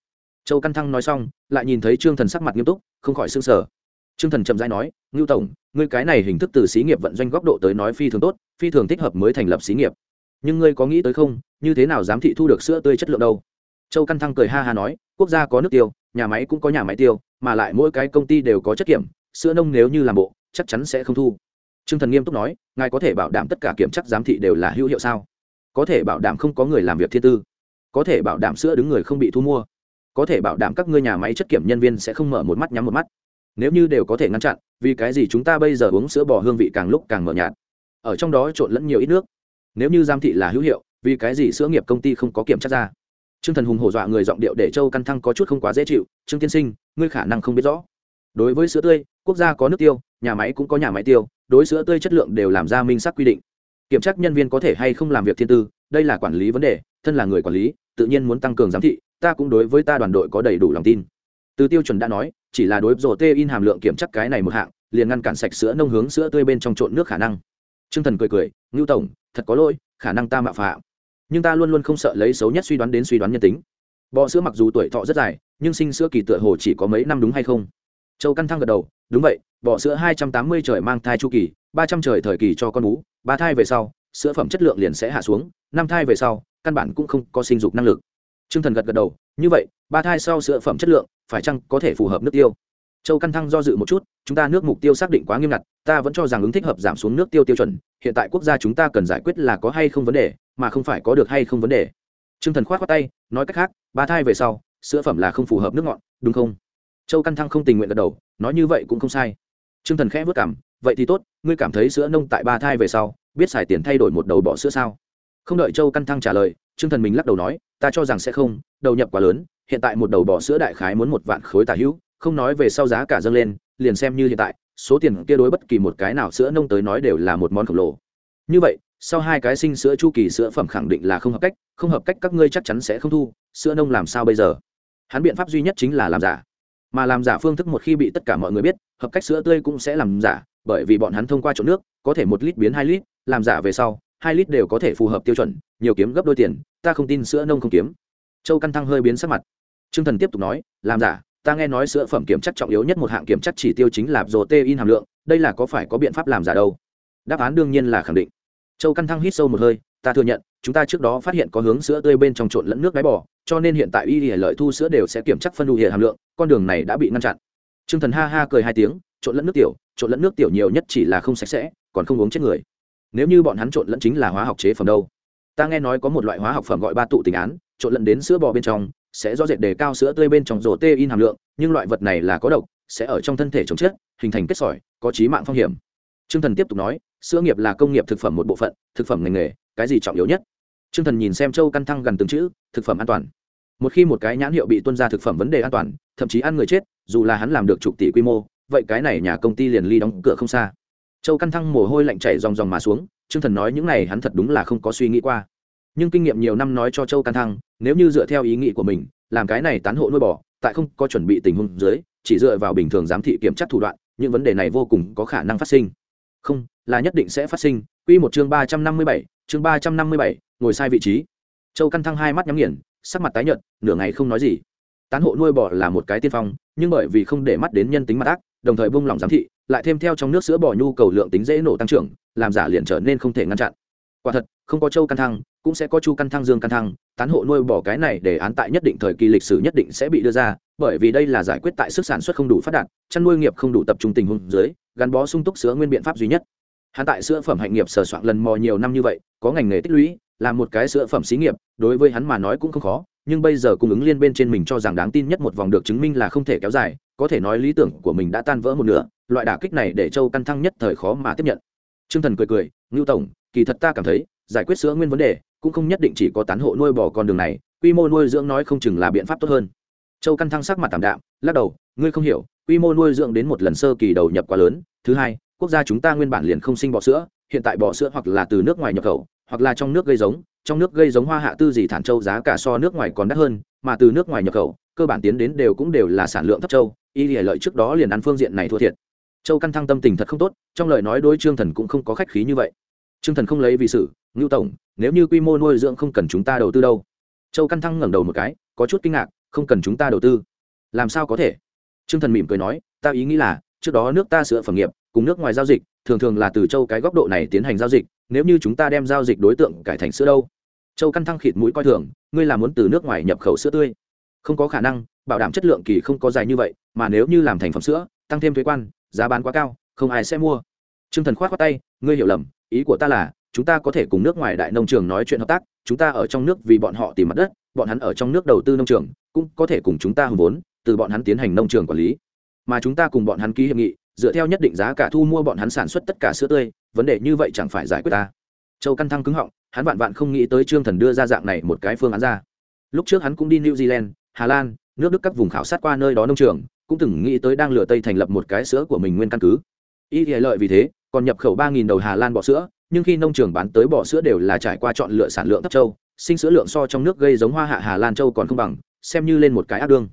Châu căn thăng nói xong, lại nhìn thấy trương thần sắc mặt nghiêm túc, không khỏi s ư n g sở trương thần chậm rãi nói, ngưu tổng, ngươi cái này hình thức từ xí nghiệp vận doanh góc độ tới nói phi thường tốt, phi thường thích hợp mới thành lập xí nghiệp. Nhưng ngươi có nghĩ tới không, như thế nào giám thị thu được sữa tươi chất lượng đâu? Châu căn thăng cười ha ha nói, quốc gia có nước tiêu nhà máy cũng có nhà máy tiêu mà lại mỗi cái công ty đều có chất kiểm sữa nông nếu như làm bộ chắc chắn sẽ không thu Trương Thần nghiêm túc nói, ngài có thể bảo đảm tất cả kiểm chắc giám thị đều là hữu hiệu sao? Có thể bảo đảm không có người làm việc thiên tư, có thể bảo đảm sữa đứng người không bị thu mua, có thể bảo đảm các ngươi nhà máy chất kiểm nhân viên sẽ không mở một mắt nhắm một mắt. Nếu như đều có thể ngăn chặn, vì cái gì chúng ta bây giờ uống sữa bò hương vị càng lúc càng mờ nhạt? Ở trong đó trộn lẫn nhiều ít nước. Nếu như giám thị là hữu hiệu, vì cái gì sữa nghiệp công ty không có kiểm tra ra? Trương Thần hùng hổ dọa người giọng điệu để Châu Căn Thăng có chút không quá dễ chịu, "Trương tiên sinh, ngươi khả năng không biết rõ. Đối với sữa tươi, quốc gia có nước tiêu, nhà máy cũng có nhà máy tiêu, đối sữa tươi chất lượng đều làm ra minh xác quy định. Kiểm tra nhân viên có thể hay không làm việc thiên tư đây là quản lý vấn đề thân là người quản lý tự nhiên muốn tăng cường giám thị ta cũng đối với ta đoàn đội có đầy đủ lòng tin. Từ tiêu chuẩn đã nói chỉ là đối rổ tê in hàm lượng kiểm tra cái này một hạng liền ngăn cản sạch sữa nông hướng sữa tươi bên trong trộn nước khả năng. T thần cười cười ngưu tổng thật có lỗi khả năng ta mạo phạm nhưng ta luôn luôn không sợ lấy xấu nhất suy đoán đến suy đoán nhân tính. Bọ sữa mặc dù tuổi thọ rất dài, nhưng sinh sữa kỳ tựa hồ chỉ có mấy năm đúng hay không? Châu căn thăng gật đầu, đúng vậy, bọ sữa hai trăm tám mươi trời mang thai chu kỳ, ba trăm trời thời kỳ cho con bú, ba thai về sau, sữa phẩm chất lượng liền sẽ hạ xuống, năm thai về sau, căn bản cũng không có sinh dục năng lực. T r ư ơ n g thần gật gật đầu, như vậy, ba thai sau sữa phẩm chất lượng, phải chăng có thể phù hợp nước tiêu? Châu căn thăng do dự một chút, chúng ta nước mục tiêu xác định quá nghiêm ngặt, ta vẫn cho rằng ứng thích hợp giảm xuống nước tiêu tiêu chuẩn, hiện tại quốc gia chúng ta cần giải quyết là có hay không vấn đề mà không phải có được hay không vấn đề. T r ư ơ n g thần k h o á t khoác tay, nói cách khác, ba thai về sau, sữa phẩm là không phù hợp nước ngọt, đúng không? Châu căn thăng không tình nguyện gật đầu, nói như vậy cũng không sai. T r ư ơ n g thần khẽ vất cảm, vậy thì tốt, ngươi cảm thấy sữa nông tại ba thai về sau, biết xài tiền thay đổi một đầu bỏ sữa sao? Không đợi châu căn thăng trả lời t r ư ơ n g thần mình lắc đầu nói, ta cho rằng sẽ không, đầu nhập quá lớn, hiện tại một đầu bỏ sữa đại khái muốn một vạn khối tả hữu, không nói về sau giá cả dâng lên, liền xem như hiện tại, số tiền kia đối bất kỳ một cái nào sữa nông tới nói đều là một món khổng lồ. Như vậy sau hai cái sinh sữa chu kỳ sữa phẩm khẳng định là không hợp cách, không hợp cách các ngươi chắc chắn sẽ không thu, sữa nông làm sao bây giờ? Hắn biện pháp duy nhất chính là làm giả. Mà làm giả phương thức một khi bị tất cả mọi người biết, hợp cách sữa tươi cũng sẽ làm giả, bởi vì bọn hắn thông qua trộn nước, có thể một lít biến hai lít, làm giả về sau, hai lít đều có thể phù hợp tiêu chuẩn, nhiều kiếm gấp đôi tiền, ta không tin sữa nông không kiếm. Châu căn thăng hơi biến sắc mặt. T r ư ơ n g thần tiếp tục nói, làm giả, ta nghe nói sữa phẩm kiểm chất trọng yếu nhất một hạng kiểm chất chỉ tiêu chính là rổ tê in hàm lượng, đây là có phải có biện pháp làm giả đâu? Đáp án đương nhiên là khẳng định châu căn thăng hít sâu một hơi, ta thừa nhận, chúng ta trước đó phát hiện có hướng sữa tươi bên trong trộn lẫn nước đáy bò, cho nên hiện tại y lợi thu sữa đều sẽ kiểm chắc phân đủ hệ hàm lượng, con đường này đã bị ngăn chặn. T r ư ơ n g thần ha ha cười hai tiếng, trộn lẫn nước tiểu, trộn lẫn nước tiểu nhiều nhất chỉ là không sạch sẽ, còn không uống chết người. Nếu như bọn hắn trộn lẫn chính là hóa học chế phẩm đâu? Ta nghe nói có một loại hóa học phẩm gọi ba tụ tình án, trộn lẫn đến sữa bò bên trong, sẽ do dệt đề cao sữa tươi bên trong rổ tê in hàm lượng, nhưng loại vật này là có độc, sẽ ở trong thân thể chống chết, hình thành kết sỏi, có trí mạng phong hiểm. Trương thần tiếp tục nói, sữa nghiệp là công nghiệp thực phẩm một bộ phận, thực phẩm ngành nghề, cái gì trọng yếu nhất? Trương thần nhìn xem châu căn thăng gần từng chữ, thực phẩm an toàn. Một khi một cái nhãn hiệu bị tuân ra thực phẩm vấn đề an toàn, thậm chí ăn người chết, dù là hắn làm được chục tỷ quy mô, vậy cái này nhà công ty liền ly đóng cửa không xa. Châu căn thăng mồ hôi lạnh chảy ròng ròng mà xuống, Trương thần nói những này hắn thật đúng là không có suy nghĩ qua. Nhưng kinh nghiệm nhiều năm nói cho châu căn thăng, nếu như dựa theo ý nghĩ của mình, làm cái này tán hộ nuôi bò, tại không có chuẩn bị tình huống dưới, chỉ dựa vào bình thường giám thị kiểm tra thủ đoạn, những vấn đề này vô cùng có khả năng phát sinh không, là nhất định sẽ phát sinh. Quy một chương ba trăm năm mươi bảy, chương ba trăm năm mươi bảy, ngồi sai vị trí. Châu căn thăng hai mắt nhắm nghiền, sắc mặt tái nhợt, nửa ngày không nói gì. Tán hộ nuôi bò là một cái tiên phong, nhưng bởi vì không để mắt đến nhân tính mặt ác, đồng thời buông lỏng giám thị, lại thêm theo trong nước sữa bò nhu cầu lượng tính dễ nổ tăng trưởng, làm giả liền trở nên không thể ngăn chặn. Quả thật, không có châu căn thăng cũng sẽ có chu căn thăng, dương căn thăng, tán hộ nuôi bò cái này để án tại nhất định thời kỳ lịch sử nhất định sẽ bị đưa ra, bởi vì đây là giải quyết tại sức sản xuất không đủ phát đạt, chăn nuôi nghiệp không đủ tập trung tình huống dưới, gắn bó sung túc sữa nguyên biện pháp duy nhất. Hắn tại sữa phẩm hạnh nghiệp sờ soạn lần mò nhiều năm như vậy, có ngành nghề tích lũy làm một cái sữa phẩm xí nghiệp, đối với hắn mà nói cũng không khó, nhưng bây giờ cung ứng liên bên trên mình cho rằng đáng tin nhất một vòng được chứng minh là không thể kéo dài, có thể nói lý tưởng của mình đã tan vỡ một nửa, loại đả kích này để châu căn thăng nhất thời khó mà tiếp nhận. T r ư ơ n g thần cười cười, ngưu tổng, kỳ thật ta cảm thấy, giải quyết sữa nguyên vấn đề cũng không nhất định chỉ có tán hộ nuôi bò con đường này, quy mô nuôi dưỡng nói không chừng là biện pháp tốt hơn. Châu căn thăng sắc mặt tạm đạm, lắc đầu, ngươi không hiểu, quy mô nuôi dưỡng đến một lần sơ kỳ đầu nhập quá lớn, thứ hai, quốc gia chúng ta nguyên bản liền không sinh bò sữa, hiện tại bò sữa hoặc là từ nước ngoài nhập khẩu, hoặc là trong nước gây giống, trong nước gây giống hoa hạ tư gì thản châu giá cả so nước ngoài còn đắt hơn, mà từ nước ngoài nhập khẩu, cơ bản tiến đến đều cũng đều là sản lượng thấp châu y lìa lợi trước đó liền ăn phương diện này thua thiệt. Châu căn thăng tâm tình thật không tốt, trong lời nói đối trương thần cũng không có khách khí như vậy. Trương thần không lấy vì sự, ngưu tổng nếu như quy mô nuôi dưỡng không cần chúng ta đầu tư đâu. Châu căn thăng ngẩng đầu một cái, có chút kinh ngạc, không cần chúng ta đầu tư. Làm sao có thể? Trương thần mỉm cười nói, ta ý nghĩ là, trước đó nước ta sữa phẩm nghiệp, cùng nước ngoài giao dịch, thường thường là từ châu cái góc độ này tiến hành giao dịch, nếu như chúng ta đem giao dịch đối tượng cải thành sữa đâu? Châu căn thăng khịt mũi coi thường, ngươi là muốn từ nước ngoài nhập khẩu sữa tươi. Không có khả năng, bảo đảm chất lượng kỳ không có dài như vậy, mà nếu như làm thành phẩm sữa, tăng thêm thuế quan, giá bán quá cao, không ai sẽ mua. T r ư ơ n g thần k h o á t khoác tay, ngươi hiểu lầm, ý của ta là chúng ta có thể cùng nước ngoài đại nông trường nói chuyện hợp tác, chúng ta ở trong nước vì bọn họ tìm mặt đất, bọn hắn ở trong nước đầu tư nông trường, cũng có thể cùng chúng ta hùng vốn, từ bọn hắn tiến hành nông trường quản lý. Mà chúng ta cùng bọn hắn ký hiệp nghị, dựa theo nhất định giá cả thu mua bọn hắn sản xuất tất cả sữa tươi, vấn đề như vậy chẳng phải giải quyết ta. Châu căn thăng cứng họng, hắn vạn vạn không nghĩ tới trương thần đưa ra dạng này một cái phương án ra. Lúc trước hắn cũng đi new zealand, hà lan, nước đức các vùng khảo sát qua nơi đó nông trường, cũng từng nghĩ tới đang lửa tây thành lập một cái sữa của mình nguyên căn cứ. Y thì lợi vì thế còn nhập khẩu ba đầu hà lan bọ sữa, nhưng khi nông trường bán tới bọ sữa đều là trải qua chọn lựa sản lượng thấp châu, sinh sữa lượng so trong nước gây giống hoa hạ hà lan châu còn không bằng, xem như lên một cái ác đương.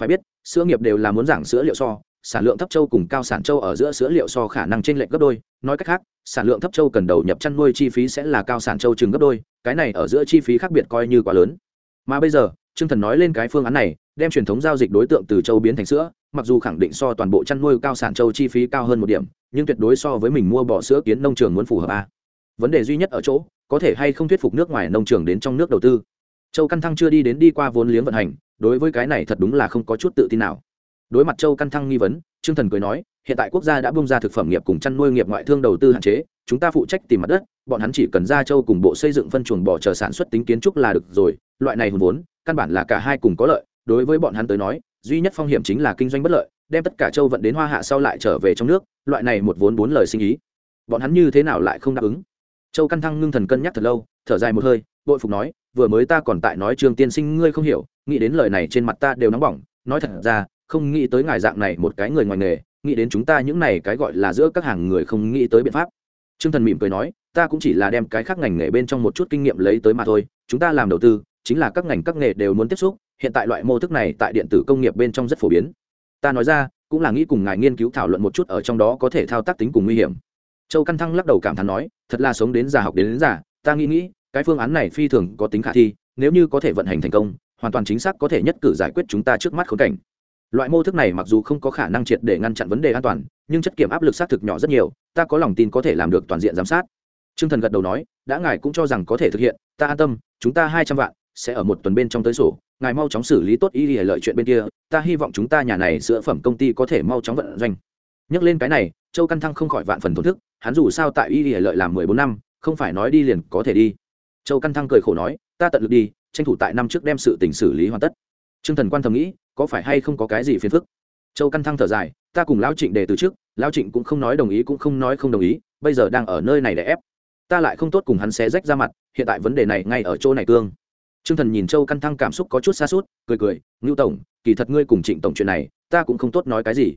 Phải biết, sữa nghiệp đều là muốn giảng sữa liệu so, sản lượng thấp châu cùng cao sản châu ở giữa sữa liệu so khả năng trên lệch gấp đôi, nói cách khác, sản lượng thấp châu cần đầu nhập chăn nuôi chi phí sẽ là cao sản châu chừng gấp đôi, cái này ở giữa chi phí khác biệt coi như quá lớn. Mà bây giờ, trương thần nói lên cái phương án này, đem truyền thống giao dịch đối tượng từ châu biến thành sữa mặc dù khẳng định so toàn bộ chăn nuôi cao sản châu chi phí cao hơn một điểm, nhưng tuyệt đối so với mình mua bò sữa kiến nông trường muốn phù hợp a. Vấn đề duy nhất ở chỗ, có thể hay không thuyết phục nước ngoài nông trường đến trong nước đầu tư. Châu căn thăng chưa đi đến đi qua vốn liếng vận hành, đối với cái này thật đúng là không có chút tự tin nào. Đối mặt châu căn thăng nghi vấn, trương thần cười nói, hiện tại quốc gia đã bung ra thực phẩm nghiệp cùng chăn nuôi nghiệp ngoại thương đầu tư hạn chế, chúng ta phụ trách tìm mặt đất, bọn hắn chỉ cần ra châu cùng bộ xây dựng phân chuồng bỏ chờ sản xuất tính kiến trúc là được rồi, loại này hùn vốn, căn bản là cả hai cùng có lợi, đối với bọn hắn tới nói duy nhất phong hiểm chính là kinh doanh bất lợi, đem tất cả châu vận đến hoa hạ sau lại trở về trong nước, loại này một vốn bốn lời sinh ý. Bọn hắn như thế nào lại không đáp ứng? Châu căn thăng ngưng thần cân nhắc thật lâu, thở dài một hơi, bội phục nói, vừa mới ta còn tại nói trường tiên sinh ngươi không hiểu, nghĩ đến lời này trên mặt ta đều nóng bỏng, nói thật ra, không nghĩ tới ngài dạng này một cái người ngoài nghề, nghĩ đến chúng ta những này cái gọi là giữa các hàng người không nghĩ tới biện pháp. Trương thần mỉm cười nói, ta cũng chỉ là đem cái khác ngành nghề bên trong một chút kinh nghiệm lấy tới mà thôi, chúng ta làm đầu tư, chính là các ngành các nghề đều muốn tiếp xúc hiện tại loại mô thức này tại điện tử công nghiệp bên trong rất phổ biến. Ta nói ra cũng là nghĩ cùng ngài nghiên cứu thảo luận một chút ở trong đó có thể thao tác tính cùng nguy hiểm. Châu căn thăng lắc đầu cảm thán nói thật là sống đến già học đến, đến già ta nghĩ nghĩ cái phương án này phi thường có tính khả thi nếu như có thể vận hành thành công hoàn toàn chính xác có thể nhất cử giải quyết chúng ta trước mắt khốn cảnh. Loại mô thức này mặc dù không có khả năng triệt để ngăn chặn vấn đề an toàn nhưng chất kiểm áp lực xác thực nhỏ rất nhiều ta có lòng tin có thể làm được toàn diện giám sát. T r ư ơ n g thần gật đầu nói đã ngài cũng cho rằng có thể thực hiện ta an tâm chúng ta hai trăm vạn sẽ ở một tuần bên trong tới sổ ngài mau chóng xử lý tốt ý lợi chuyện bên kia, ta hy vọng chúng ta nhà này sữa phẩm công ty có thể mau chóng vận doanh. Nhắc lên cái này, châu căn thăng không khỏi vạn phần thổn thức, hắn dù sao tại y lợi làm mười bốn năm, không phải nói đi liền có thể đi. Châu căn thăng cười khổ nói, ta tận lực đi, tranh thủ tại năm trước đem sự tình xử lý hoàn tất. T r ư ơ n g thần quan thầm nghĩ, có phải hay không có cái gì phiền phức? Châu căn thăng thở dài, ta cùng lão trịnh đề từ trước, lão trịnh cũng không nói đồng ý cũng không nói không đồng ý, bây giờ đang ở nơi này để ép. Ta lại không tốt cùng hắn xé rách ra mặt, hiện tại vấn đề này ngay ở chỗ này cương. Trương thần nhìn châu căn thăng cảm xúc có chút xa sút, cười cười "Nưu tổng kỳ thật ngươi cùng trịnh tổng chuyện này ta cũng không tốt nói cái gì.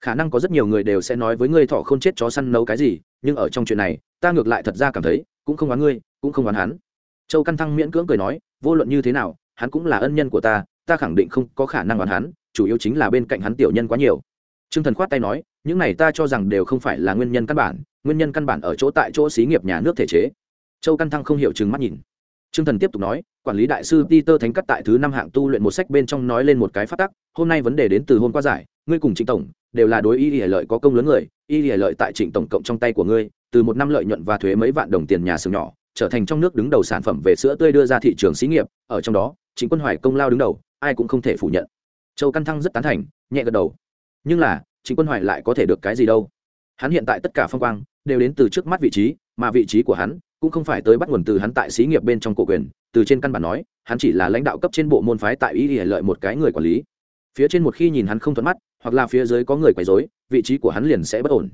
Khả năng có rất nhiều người đều sẽ nói với ngươi thọ không chết chó săn nấu cái gì nhưng ở trong chuyện này ta ngược lại thật ra cảm thấy cũng không oán ngươi cũng không oán hắn. Châu căn thăng miễn cưỡng cười nói vô luận như thế nào hắn cũng là ân nhân của ta ta khẳng định không có khả năng oán hắn chủ yếu chính là bên cạnh hắn tiểu nhân quá nhiều. Trương thần khoát tay nói những này ta cho rằng đều không phải là nguyên nhân căn bản nguyên nhân căn bản ở chỗ tại chỗ xí nghiệp nhà nước thể chế. Châu căn thăng không hiểu chừng mắt nhìn. Trương thần tiếp tục nói, quản lý đại sư peter thánh cắt tại thứ năm hạng tu luyện một sách bên trong nói lên một cái phát tắc, hôm nay vấn đề đến từ hôm qua giải, ngươi cùng trịnh tổng đều là đối y y lợi có công lớn người, y y lợi tại trịnh tổng cộng trong tay của ngươi, từ một năm lợi nhuận và thuế mấy vạn đồng tiền nhà xưởng nhỏ, trở thành trong nước đứng đầu sản phẩm về sữa tươi đưa ra thị trường xí nghiệp, ở trong đó, Trịnh quân hoài công lao đứng đầu, ai cũng không thể phủ nhận. Châu căn thăng rất tán thành, nhẹ gật đầu. Nhưng là, Trịnh quân hoài lại có thể được cái gì đâu? Hắn hiện tại tất cả phong quang đều đến từ trước mắt vị trí, mà vị trí của hắn cũng không phải tới bắt nguồn từ hắn tại xí nghiệp bên trong cổ quyền, từ trên căn bản nói, hắn chỉ là lãnh đạo cấp trên bộ môn phái tại ý lợi một cái người quản lý. Phía trên một khi nhìn hắn không thuận mắt, hoặc là phía dưới có người quấy rối, vị trí của hắn liền sẽ bất ổn.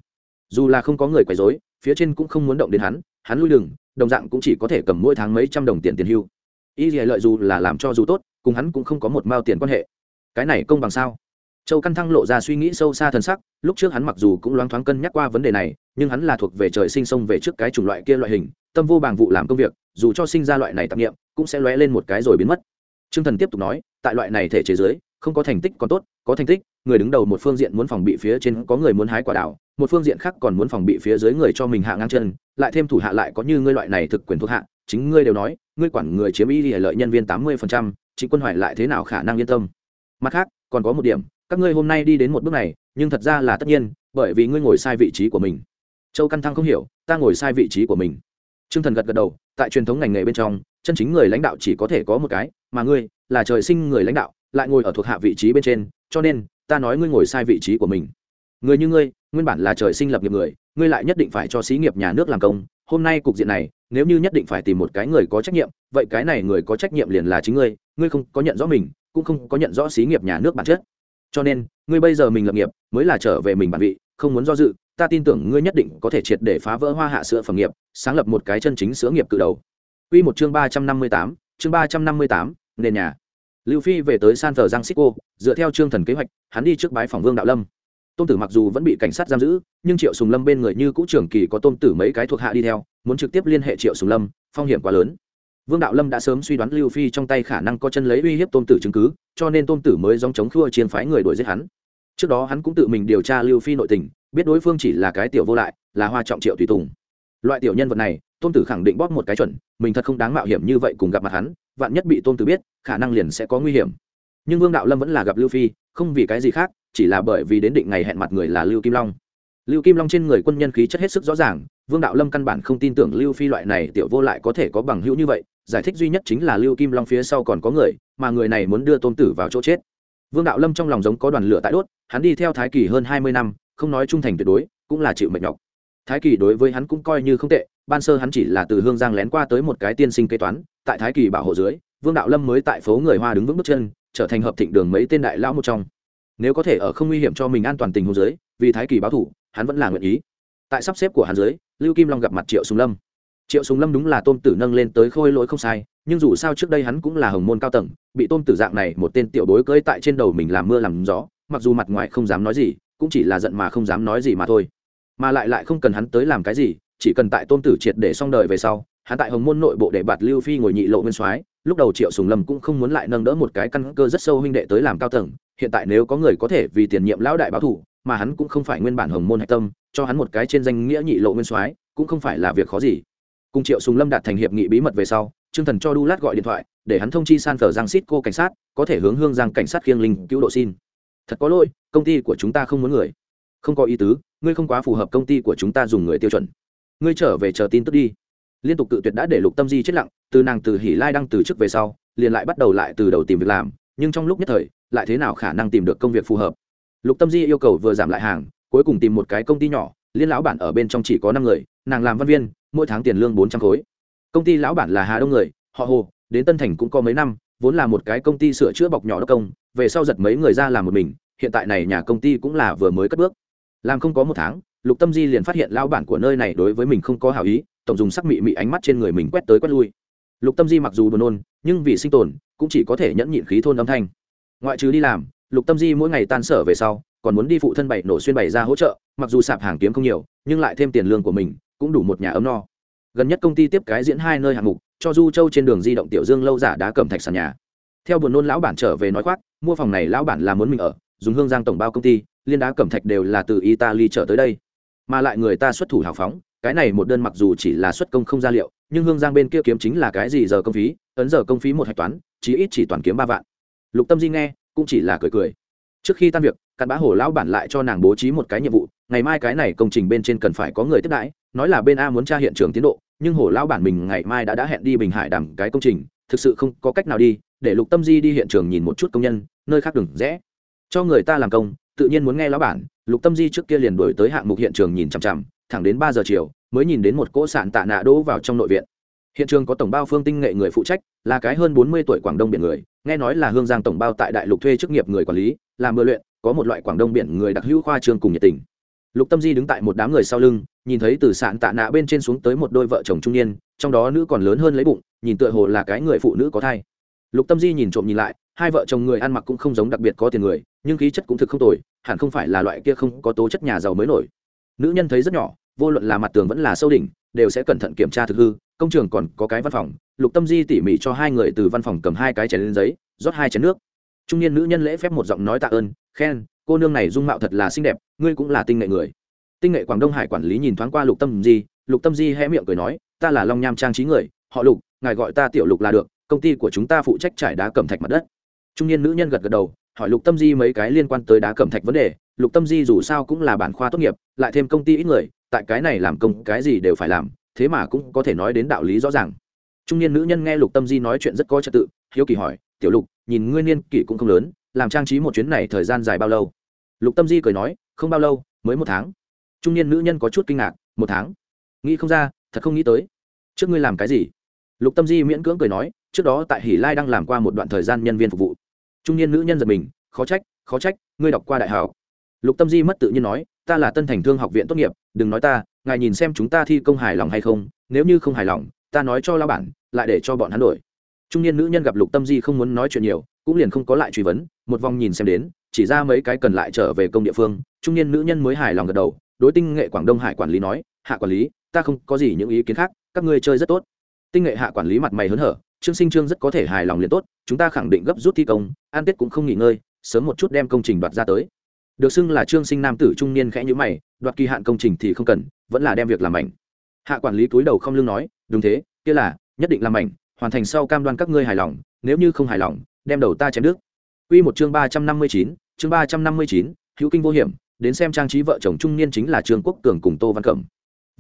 Dù là không có người quấy rối, phía trên cũng không muốn động đến hắn hắn lui đường, đồng dạng cũng chỉ có thể cầm mỗi tháng mấy trăm đồng tiền tiền hưu. Y lợi dù là làm cho dù tốt, cùng hắn cũng không có một mao tiền quan hệ. Cái này công bằng sao? Châu căn thăng lộ ra suy nghĩ sâu xa thân sắc, lúc trước hắn mặc dù cũng loáng thoáng cân nhắc qua vấn đề này, nhưng hắn là thuộc về trời sinh sông về trước cái chủng loại kia loại hình tâm vô bàng vụ làm công việc, dù cho sinh ra loại này tạp nghiệm cũng sẽ lóe lên một cái rồi biến mất. T r ư ơ n g thần tiếp tục nói, tại loại này thể chế giới không có thành tích còn tốt, có thành tích, người đứng đầu một phương diện muốn phòng bị phía trên có người muốn hái quả đảo một phương diện khác còn muốn phòng bị phía dưới người cho mình hạ ngang chân, lại thêm thủ hạ lại có như ngươi loại này thực quyền thuộc hạ, chính ngươi đều nói, ngươi quản người chiếm y lợi nhân viên tám mươi phần trăm chính quân hoài lại thế nào khả năng yên tâm? Mặt khác, còn có một điểm, các ngươi hôm nay đi đến một bước này, nhưng thật ra là tất nhiên, bởi vì ngươi ngồi sai vị trí của mình. Châu căn thăng không hiểu, ta ngồi sai vị trí của mình. Trương thần gật gật đầu, tại truyền thống ngành nghề bên trong, chân chính người lãnh đạo chỉ có thể có một cái, mà ngươi là trời sinh người lãnh đạo, lại ngồi ở thuộc hạ vị trí bên trên, cho nên ta nói ngươi ngồi sai vị trí của mình. Người như ngươi, nguyên bản là trời sinh lập nghiệp người, ngươi lại nhất định phải cho xí nghiệp nhà nước làm công. Hôm nay cục diện này, nếu như nhất định phải tìm một cái người có trách nhiệm, vậy cái này người có trách nhiệm liền là chính ngươi ngươi không có nhận rõ mình, cũng không có nhận rõ xí nghiệp nhà nước bản chất. Cho nên, ngươi bây giờ mình lập nghiệp, mới là trở về mình bản vị, không muốn do dự ta tin tưởng ngươi nhất định có thể triệt để phá vỡ hoa hạ sữa phẩm nghiệp sáng lập một cái chân chính sữa nghiệp cự đầu Quy một chương ba trăm năm mươi tám, chương ba trăm năm mươi tám, nền nhà. Lưu Phi về tới San Francisco, dựa theo chương thần kế hoạch, hắn đi trước bái phòng Vương Đạo Lâm. Tôn Tử mặc dù vẫn bị cảnh sát giam giữ, nhưng Triệu Sùng Lâm bên người như cũ trưởng kỳ có Tôn Tử mấy cái thuộc hạ đi theo, muốn trực tiếp liên hệ Triệu Sùng Lâm, phong hiểm quá lớn vương đạo lâm đã sớm suy đoán lưu phi trong tay khả năng có chân lấy uy hiếp tôn tử chứng cứ cho nên tôn tử mới dòng chống khua chiến phái người đuổi giết hắn trước đó hắn cũng tự mình điều tra lưu phi nội tình, biết đối phương chỉ là cái tiểu vô lại, là hoa trọng triệu tùy tùng. Loại tiểu nhân vật này, tôn tử khẳng định bóp một cái chuẩn, mình thật không đáng mạo hiểm như vậy cùng gặp mặt hắn, vạn nhất bị tôn tử biết, khả năng liền sẽ có nguy hiểm. Nhưng vương đạo lâm vẫn là gặp lưu phi, không vì cái gì khác, chỉ là bởi vì đến định ngày hẹn mặt người là lưu kim long. Lưu kim long trên người quân nhân khí chất hết sức rõ ràng, vương đạo lâm căn bản không tin tưởng lưu phi loại này tiểu vô lại có thể có bằng hữu như vậy, giải thích duy nhất chính là lưu kim long phía sau còn có người, mà người này muốn đưa tôn tử vào chỗ chết vương đạo lâm trong lòng giống có đoàn lửa tại đốt, hắn đi theo thái kỳ hơn hai mươi năm, không nói trung thành tuyệt đối, cũng là chịu mệt nhọc. Thái kỳ đối với hắn cũng coi như không tệ, ban sơ hắn chỉ là từ hương giang lén qua tới một cái tiên sinh kế toán, tại thái kỳ bảo hộ dưới, vương đạo lâm mới tại phố người hoa đứng vững bước chân, trở thành hợp thịnh đường mấy tên đại lão một trong. Nếu có thể ở không nguy hiểm cho mình an toàn tình hồ dưới, vì thái kỳ báo thủ, hắn vẫn là nguyện ý. Tại sắp xếp của hắn dưới, lưu kim long gặp mặt triệu sùng lâm triệu sùng lâm đúng là tôn tử nâng lên tới khôi lỗi không sai, nhưng dù sao trước đây hắn cũng là hồng môn cao tầng, bị tôn tử dạng này một tên tiểu bối cưỡi tại trên đầu mình làm mưa làm gió, mặc dù mặt ngoài không dám nói gì, cũng chỉ là giận mà không dám nói gì mà thôi. Mà lại lại không cần hắn tới làm cái gì, chỉ cần tại tôn tử triệt để xong đời về sau, hắn tại hồng môn nội bộ để bạt lưu phi ngồi nhị lộ nguyên soái, lúc đầu triệu sùng lâm cũng không muốn lại nâng đỡ một cái căn cơ rất sâu huynh đệ tới làm cao tầng, hiện tại nếu có người có thể vì tiền nhiệm lão đại báo thủ mà hắn cũng không phải nguyên bản hồng môn hạch tâm, cho hắn một cái trên danh nghĩa nhị lộ nguyên soái, cũng không phải là việc khó gì cùng triệu sùng lâm đạt thành hiệp nghị bí mật về sau, trương thần cho đu lát gọi điện thoại, để hắn thông chi san phở giang xít cô cảnh sát, có thể hướng hương giang cảnh sát khiêng linh cứu độ xin. Thật có lỗi, công ty của chúng ta không muốn người. Không có ý tứ, ngươi không quá phù hợp công ty của chúng ta dùng người tiêu chuẩn. Ngươi trở về chờ tin tức đi. Liên tục cự tuyệt đã để lục tâm di chết lặng, từ nàng từ hỉ lai đăng từ trước về sau, liền lại bắt đầu lại từ đầu tìm việc làm, nhưng trong lúc nhất thời, lại thế nào khả năng tìm được công việc phù hợp? Lục tâm di yêu cầu vừa giảm lại hàng, cuối cùng tìm một cái công ty nhỏ, liên lão bản ở bên trong chỉ có năm người, nàng làm văn viên mỗi tháng tiền lương bốn trăm khối. Công ty lão bản là hà đông người, họ hồ, đến tân thành cũng có mấy năm, vốn là một cái công ty sửa chữa bọc nhỏ đốc công, về sau giật mấy người ra làm một mình, hiện tại này nhà công ty cũng là vừa mới cất bước. Làm không có một tháng, lục tâm di liền phát hiện lão bản của nơi này đối với mình không có hảo ý, tổng dùng sắc mị mị ánh mắt trên người mình quét tới quét lui. Lục tâm di mặc dù buồn nôn, nhưng vì sinh tồn, cũng chỉ có thể nhẫn nhịn khí thôn âm thanh. Ngoại trừ đi làm, lục tâm di mỗi ngày tan sở về sau, còn muốn đi phụ thân bảy nổ xuyên bày ra hỗ trợ, mặc dù sạp hàng kiếm không nhiều, nhưng lại thêm tiền lương của mình cũng đủ một nhà ấm no. Gần nhất công ty tiếp cái diễn hai nơi hạng mục, cho du châu trên đường di động tiểu dương lâu giả đá cầm thạch sàn nhà. Theo buồn nôn lão bản trở về nói khoác, mua phòng này lão bản là muốn mình ở, dùng hương giang tổng bao công ty, liên đá cầm thạch đều là từ italy trở tới đây. Mà lại người ta xuất thủ hào phóng, cái này một đơn mặc dù chỉ là xuất công không gia liệu, nhưng hương giang bên kia kiếm chính là cái gì giờ công phí, ấn giờ công phí một hạch toán, chí ít chỉ toàn kiếm ba vạn. Lục tâm di nghe, cũng chỉ là cười cười. Trước khi tan việc, cặn bã hồ lão bản lại cho nàng bố trí một cái nhiệm vụ, ngày mai cái này công trình bên trên cần phải có người tiếp đãi nói là bên a muốn tra hiện trường tiến độ, nhưng hồ lão bản mình ngày mai đã đã hẹn đi bình hải đàm cái công trình, thực sự không có cách nào đi, để lục tâm di đi hiện trường nhìn một chút công nhân, nơi khác đừng rẽ. Cho người ta làm công, tự nhiên muốn nghe lão bản, lục tâm di trước kia liền đổi tới hạng mục hiện trường nhìn chằm chằm, thẳng đến ba giờ chiều, mới nhìn đến một cỗ sạn tạ nạ đỗ vào trong nội viện. Hiện trường có tổng bao phương tinh nghệ người phụ trách, là cái hơn bốn mươi tuổi quảng đông biển người, nghe nói là hương giang tổng bao tại đại lục thuê chức nghiệp người quản lý, làm mưa luyện, có một loại quảng đông biển người đặc hữu khoa trương cùng nhiệt tình lục tâm di đứng tại một đám người sau lưng, nhìn thấy từ sạn tạ nạ bên trên xuống tới một đôi vợ chồng trung niên, trong đó nữ còn lớn hơn lấy bụng, nhìn tựa hồ là cái người phụ nữ có thai. Lục tâm di nhìn trộm nhìn lại, hai vợ chồng người ăn mặc cũng không giống đặc biệt có tiền người, nhưng khí chất cũng thực không tồi, hẳn không phải là loại kia không có tố chất nhà giàu mới nổi. Nữ nhân thấy rất nhỏ, vô luận là mặt tường vẫn là sâu đỉnh, đều sẽ cẩn thận kiểm tra thực hư, công trường còn có cái văn phòng. Lục tâm di tỉ mỉ cho hai người từ văn phòng cầm hai cái chén lên giấy, rót hai chén nước. Trung niên nữ nhân lễ phép một giọng nói tạ ơn, khen cô nương này dung mạo thật là xinh đẹp, ngươi cũng là tinh nghệ người. Tinh nghệ quảng đông hải quản lý nhìn thoáng qua lục tâm di, lục tâm di hé miệng cười nói, ta là long nham trang trí người, họ lục, ngài gọi ta tiểu lục là được, công ty của chúng ta phụ trách trải đá cẩm thạch mặt đất. Trung niên nữ nhân gật gật đầu, hỏi lục tâm di mấy cái liên quan tới đá cẩm thạch vấn đề, lục tâm di dù sao cũng là bản khoa tốt nghiệp, lại thêm công ty ít người, tại cái này làm công cái gì đều phải làm, thế mà cũng có thể nói đến đạo lý rõ ràng. Trung niên nữ nhân nghe lục tâm di nói chuyện rất có trật tự, hiếu kỳ hỏi, tiểu lục, nhìn ngươi niên kỷ cũng không lớn làm trang trí một chuyến này thời gian dài bao lâu? Lục tâm di cười nói, không bao lâu, mới một tháng. Trung niên nữ nhân có chút kinh ngạc, một tháng? Nghĩ không ra, thật không nghĩ tới. Trước ngươi làm cái gì? Lục tâm di miễn cưỡng cười nói, trước đó tại hỷ lai đang làm qua một đoạn thời gian nhân viên phục vụ. Trung niên nữ nhân giật mình, khó trách khó trách, ngươi đọc qua đại học? lục tâm di mất tự nhiên nói, ta là tân thành thương học viện tốt nghiệp, đừng nói ta, ngài nhìn xem chúng ta thi công hài lòng hay không, nếu như không hài lòng, ta nói cho lao bản, lại để cho bọn hắn đổi. Trung niên nữ nhân gặp lục tâm di không muốn nói chuyện nhiều cũng liền không có lại truy vấn, một vòng nhìn xem đến, chỉ ra mấy cái cần lại trở về công địa phương, trung niên nữ nhân mới hài lòng gật đầu, đối tinh nghệ quảng đông hải quản lý nói, hạ quản lý, ta không có gì những ý kiến khác, các ngươi chơi rất tốt. Tinh nghệ hạ quản lý mặt mày hớn hở, trương sinh trương rất có thể hài lòng liền tốt, chúng ta khẳng định gấp rút thi công, an tết cũng không nghỉ ngơi, sớm một chút đem công trình đoạt ra tới. Được xưng là trương sinh nam tử trung niên khẽ nhữ mày, đoạt kỳ hạn công trình thì không cần, vẫn là đem việc làm mảnh. Hạ quản lý túi đầu không lương nói, đúng thế, kia là, nhất định làm mảnh, hoàn thành sau cam đoan các ngươi hài lòng, nếu như không hài lòng đem đầu ta chém nước Quy một chương ba trăm năm mươi chín, chương ba trăm năm mươi chín, hữu kinh vô hiểm, đến xem trang trí vợ chồng trung niên chính là trương quốc cường cùng tô văn cẩm.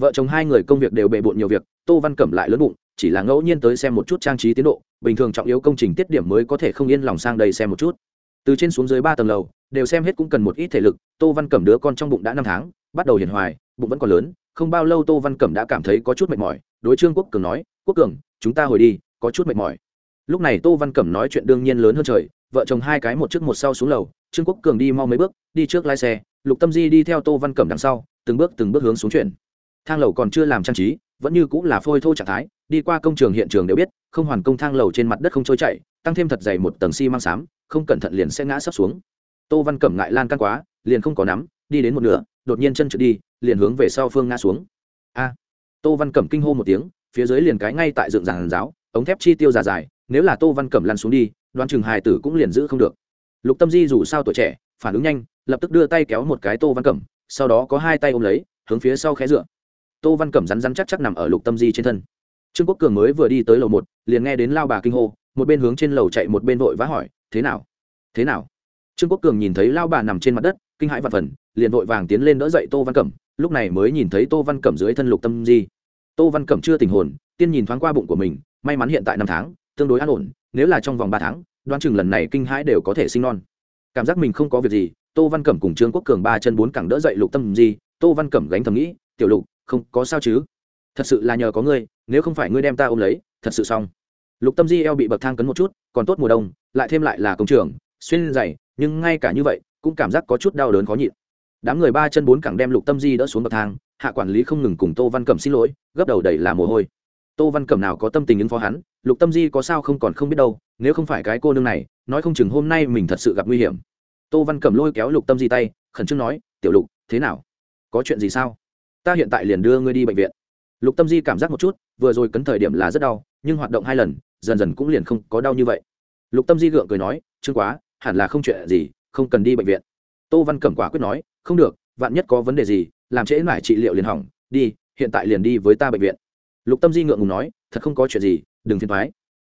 Vợ chồng hai người công việc đều bề bộn nhiều việc, tô văn cẩm lại lớn bụng, chỉ là ngẫu nhiên tới xem một chút trang trí tiến độ, bình thường trọng yếu công trình tiết điểm mới có thể không yên lòng sang đây xem một chút. Từ trên xuống dưới ba tầng lầu, đều xem hết cũng cần một ít thể lực, tô văn cẩm đứa con trong bụng đã năm tháng, bắt đầu hiền hoài, bụng vẫn còn lớn, không bao lâu tô văn cẩm đã cảm thấy có chút mệt mỏi, đối trương quốc cường nói, quốc cường, chúng ta hồi đi, có chút mệt mỏi lúc này tô văn cẩm nói chuyện đương nhiên lớn hơn trời, vợ chồng hai cái một trước một sau xuống lầu, trương quốc cường đi mau mấy bước, đi trước lái xe, lục tâm di đi theo tô văn cẩm đằng sau, từng bước từng bước hướng xuống chuyển thang lầu còn chưa làm trang trí, vẫn như cũng là phôi thô trạng thái, đi qua công trường hiện trường đều biết, không hoàn công thang lầu trên mặt đất không trôi chảy, tăng thêm thật dày một tầng xi、si、măng xám, không cẩn thận liền sẽ ngã sấp xuống. Tô văn cẩm ngại lan căng quá, liền không có nắm, đi đến một nửa, đột nhiên chân trượt đi, liền hướng về sau phương ngã xuống. A! Tô văn cẩm kinh hô một tiếng, phía dưới liền cái ngay tại dựng giàn giáo ống thép chi tiêu già dài nếu là tô văn cẩm lăn xuống đi đoan chừng hài tử cũng liền giữ không được. Lục tâm di dù sao tuổi trẻ, phản ứng nhanh, lập tức đưa tay kéo một cái tô văn cẩm, sau đó có hai tay ôm lấy, hướng phía sau khé dựa. Tô văn cẩm rắn rắn chắc chắc nằm ở lục tâm di trên thân. Trương quốc cường mới vừa đi tới lầu một, liền nghe đến lao bà kinh hô, một bên hướng trên lầu chạy một bên vội vã hỏi, thế nào? Thế nào? Trương quốc cường nhìn thấy lao bà nằm trên mặt đất, kinh hãi và phần, liền vội vàng tiến lên đỡ dậy tô văn cẩm, lúc này mới nhìn thấy tô văn cẩm dưới thân lục tâm di. Tô văn cẩm chưa tình hồn, tiên nhìn thoáng qua bụng của mình, may mắn hiện tại năm tháng tương đối an ổn, nếu là trong vòng ba tháng, đoán chừng lần này kinh hãi đều có thể sinh non. Cảm giác mình không có việc gì, tô văn cẩm cùng trương quốc cường ba chân bốn cẳng đỡ dậy lục tâm di, tô văn cẩm gánh thầm nghĩ, tiểu lục, không có sao chứ? Thật sự là nhờ có ngươi, nếu không phải ngươi đem ta ôm lấy, thật sự xong. Lục tâm di eo bị bậc thang cấn một chút, còn tốt mùa đông, lại thêm lại là công trường, xuyên dày, nhưng ngay cả như vậy, cũng cảm giác có chút đau đớn khó nhịn. Đám người ba chân bốn cẳng đem lục tâm di đỡ xuống bậc thang, hạ quản lý không ngừng cùng tô văn cẩm xin lỗi, gấp đầu đẩy là mồ hôi tô văn cẩm nào có tâm tình ứng phó hắn, lục tâm di có sao không còn không biết đâu, nếu không phải cái cô nương này, nói không chừng hôm nay mình thật sự gặp nguy hiểm. Tô văn cẩm lôi kéo lục tâm di tay, khẩn trương nói, tiểu lục, thế nào? Có chuyện gì sao? Ta hiện tại liền đưa ngươi đi bệnh viện. Lục tâm di cảm giác một chút, vừa rồi cấn thời điểm là rất đau, nhưng hoạt động hai lần, dần dần cũng liền không có đau như vậy. Lục tâm di gượng cười nói chương quá, hẳn là không chuyện gì, không cần đi bệnh viện. Tô văn cẩm quả quyết nói, không được, vạn nhất có vấn đề gì, làm trễ mải trị liệu liền hỏng, đi, hiện tại liền đi với ta bệnh viện lục tâm di ngượng ngùng nói, thật không có chuyện gì, đừng phiền thoái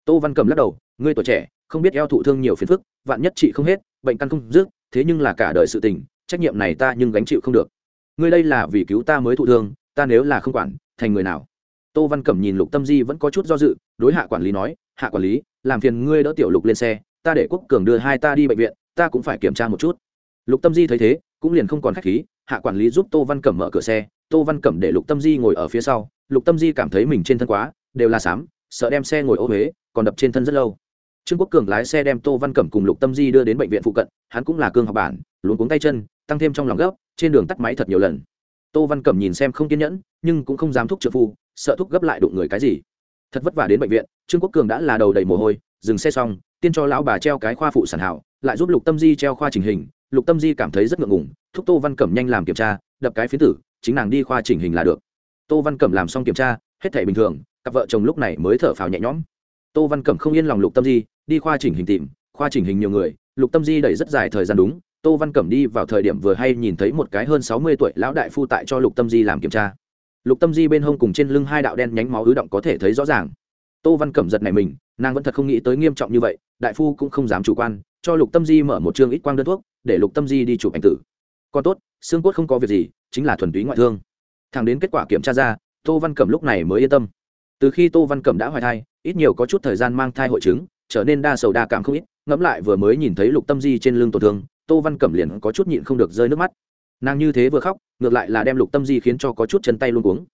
tô văn cầm lắc đầu, ngươi tuổi trẻ, không biết eo thụ thương nhiều phiền phức, vạn nhất trị không hết, bệnh căn không dứt, thế nhưng là cả đời sự tình, trách nhiệm này ta nhưng gánh chịu không được. Ngươi đây là vì cứu ta mới thụ thương, ta nếu là không quản, thành người nào? Tô văn cẩm nhìn lục tâm di vẫn có chút do dự, đối hạ quản lý nói, hạ quản lý, làm phiền ngươi đỡ tiểu lục lên xe, ta để quốc cường đưa hai ta đi bệnh viện, ta cũng phải kiểm tra một chút. Lục tâm di thấy thế, cũng liền không còn khách khí, hạ quản lý giúp tô văn cẩm mở cửa xe, tô văn cẩm để lục tâm di ngồi ở phía sau lục tâm di cảm thấy mình trên thân quá, đều là xám sợ đem xe ngồi ô huế còn đập trên thân rất lâu. Trương quốc cường lái xe đem tô văn cẩm cùng lục tâm di đưa đến bệnh viện phụ cận, hắn cũng là cương học bản luôn cuống tay chân, tăng thêm trong lòng gấp, trên đường tắt máy thật nhiều lần. Tô văn cẩm nhìn xem không kiên nhẫn, nhưng cũng không dám thúc trợ phu, sợ thúc gấp lại đụng người cái gì. Thật vất vả đến bệnh viện, trương quốc cường đã là đầu đầy mồ hôi, dừng xe xong, tiên cho lão bà treo cái khoa phụ sản hảo, lại giúp lục tâm di treo khoa trình hình. Lục tâm di cảm thấy rất ngượng ngùng, thúc tô văn cẩm nhanh làm kiểm tra, đập cái phiến tử, chính nàng đi khoa chỉnh hình là được tô văn cẩm làm xong kiểm tra, hết thể bình thường, cặp vợ chồng lúc này mới thở phào nhẹ nhõm. Tô văn cẩm không yên lòng lục tâm di, đi khoa chỉnh hình tìm, khoa chỉnh hình nhiều người, lục tâm di đẩy rất dài thời gian đúng, tô văn cẩm đi vào thời điểm vừa hay nhìn thấy một cái hơn sáu mươi tuổi lão đại phu tại cho lục tâm di làm kiểm tra. Lục tâm di bên hông cùng trên lưng hai đạo đen nhánh máu ứ động có thể thấy rõ ràng. Tô văn cẩm giật này mình, nàng vẫn thật không nghĩ tới nghiêm trọng như vậy, đại phu cũng không dám chủ quan, cho lục tâm di mở một chương ít quang đơn thuốc, để lục tâm di đi chụp ảnh tử. Còn tốt, xương cốt không có việc gì, chính là thuần túy ngoại thương thẳng đến kết quả kiểm tra ra, tô văn cẩm lúc này mới yên tâm. Từ khi tô văn cẩm đã hoài thai, ít nhiều có chút thời gian mang thai hội chứng, trở nên đa sầu đa cảm không ít, ngẫm lại vừa mới nhìn thấy lục tâm di trên lưng tổn thương, tô văn cẩm liền có chút nhịn không được rơi nước mắt. Nàng như thế vừa khóc, ngược lại là đem lục tâm di khiến cho có chút chân tay luôn cuống.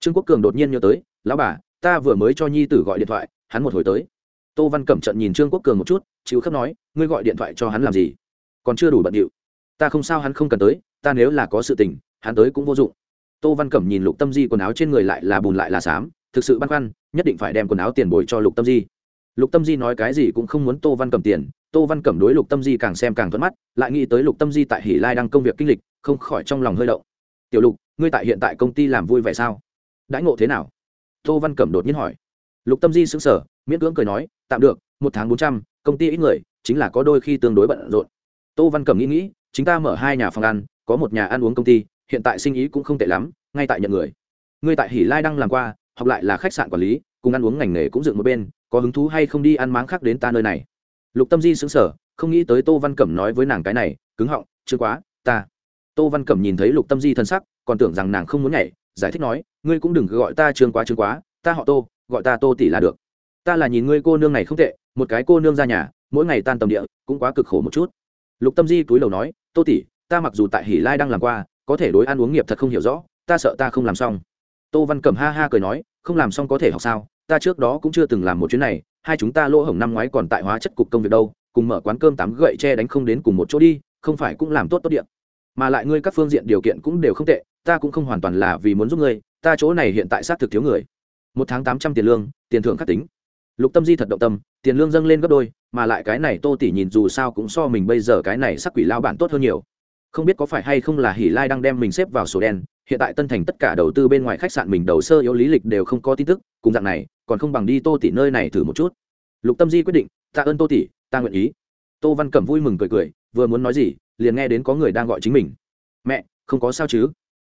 Trương quốc cường đột nhiên nhớ tới, lão bà, ta vừa mới cho nhi tử gọi điện thoại, hắn một hồi tới. Tô văn cẩm trận nhìn trương quốc cường một chút, chịu khắp nói, ngươi gọi điện thoại cho hắn làm gì? Còn chưa đủ bận điệu. Ta không sao hắn không cần tới, ta nếu là có sự tình, hắn tới cũng vô dụng tô văn cẩm nhìn lục tâm di quần áo trên người lại là bùn lại là xám, thực sự băn khoăn, nhất định phải đem quần áo tiền bồi cho lục tâm di. Lục tâm di nói cái gì cũng không muốn tô văn cẩm tiền, tô văn cẩm đối lục tâm di càng xem càng thuận mắt, lại nghĩ tới lục tâm di tại hỷ lai đang công việc kinh lịch, không khỏi trong lòng hơi động. Tiểu lục, ngươi tại hiện tại công ty làm vui vẻ sao? Đãi ngộ thế nào? Tô văn cẩm đột nhiên hỏi. Lục tâm di xứng sở miễn cưỡng cười nói, tạm được, một tháng bốn trăm, công ty ít người, chính là có đôi khi tương đối bận rộn. Tô văn cẩm nghĩ nghĩ, chúng ta mở hai nhà phòng ăn, có một nhà ăn uống công ty hiện tại sinh ý cũng không tệ lắm, ngay tại nhận người. Ngươi tại hỷ lai đang làm qua, học lại là khách sạn quản lý, cùng ăn uống ngành nghề cũng dựng một bên, có hứng thú hay không đi ăn máng khác đến ta nơi này? Lục tâm di xứng sở không nghĩ tới tô văn cẩm nói với nàng cái này, cứng họng, chưa quá, ta. Tô văn cẩm nhìn thấy lục tâm di thân sắc, còn tưởng rằng nàng không muốn nhảy, giải thích nói, ngươi cũng đừng gọi ta trương quá trương quá, ta họ tô, gọi ta tô tỷ là được. Ta là nhìn ngươi cô nương này không tệ, một cái cô nương ra nhà, mỗi ngày tan tầm địa, cũng quá cực khổ một chút. Lục tâm di túi đầu nói, tô tỷ, ta mặc dù tại hỷ lai đang làm qua có thể đối ăn uống nghiệp thật không hiểu rõ, ta sợ ta không làm xong. Tô văn cẩm ha ha cười nói, không làm xong có thể học sao, ta trước đó cũng chưa từng làm một chuyến này, hai chúng ta lỗ hổng năm ngoái còn tại hóa chất cục công việc đâu, cùng mở quán cơm tám gậy che đánh không đến cùng một chỗ đi, không phải cũng làm tốt tốt điện. Mà lại ngươi các phương diện điều kiện cũng đều không tệ, ta cũng không hoàn toàn là vì muốn giúp ngươi, ta chỗ này hiện tại xác thực thiếu người. Một tháng tám trăm tiền lương, tiền thưởng khắc tính. Lục tâm di thật động tâm, tiền lương dâng lên gấp đôi, mà lại cái này tô tỷ nhìn dù sao cũng so mình bây giờ cái này sắc quỷ lao bản tốt hơn nhiều không biết có phải hay không là hỷ lai đang đem mình xếp vào sổ đen, hiện tại tân thành tất cả đầu tư bên ngoài khách sạn mình đầu sơ yếu lý lịch đều không có tin tức, cùng dạng này, còn không bằng đi tô tỷ nơi này thử một chút. Lục tâm di quyết định tạ ơn tô tỷ, ta nguyện ý. Tô văn cẩm vui mừng cười cười, vừa muốn nói gì, liền nghe đến có người đang gọi chính mình. Mẹ, không có sao chứ?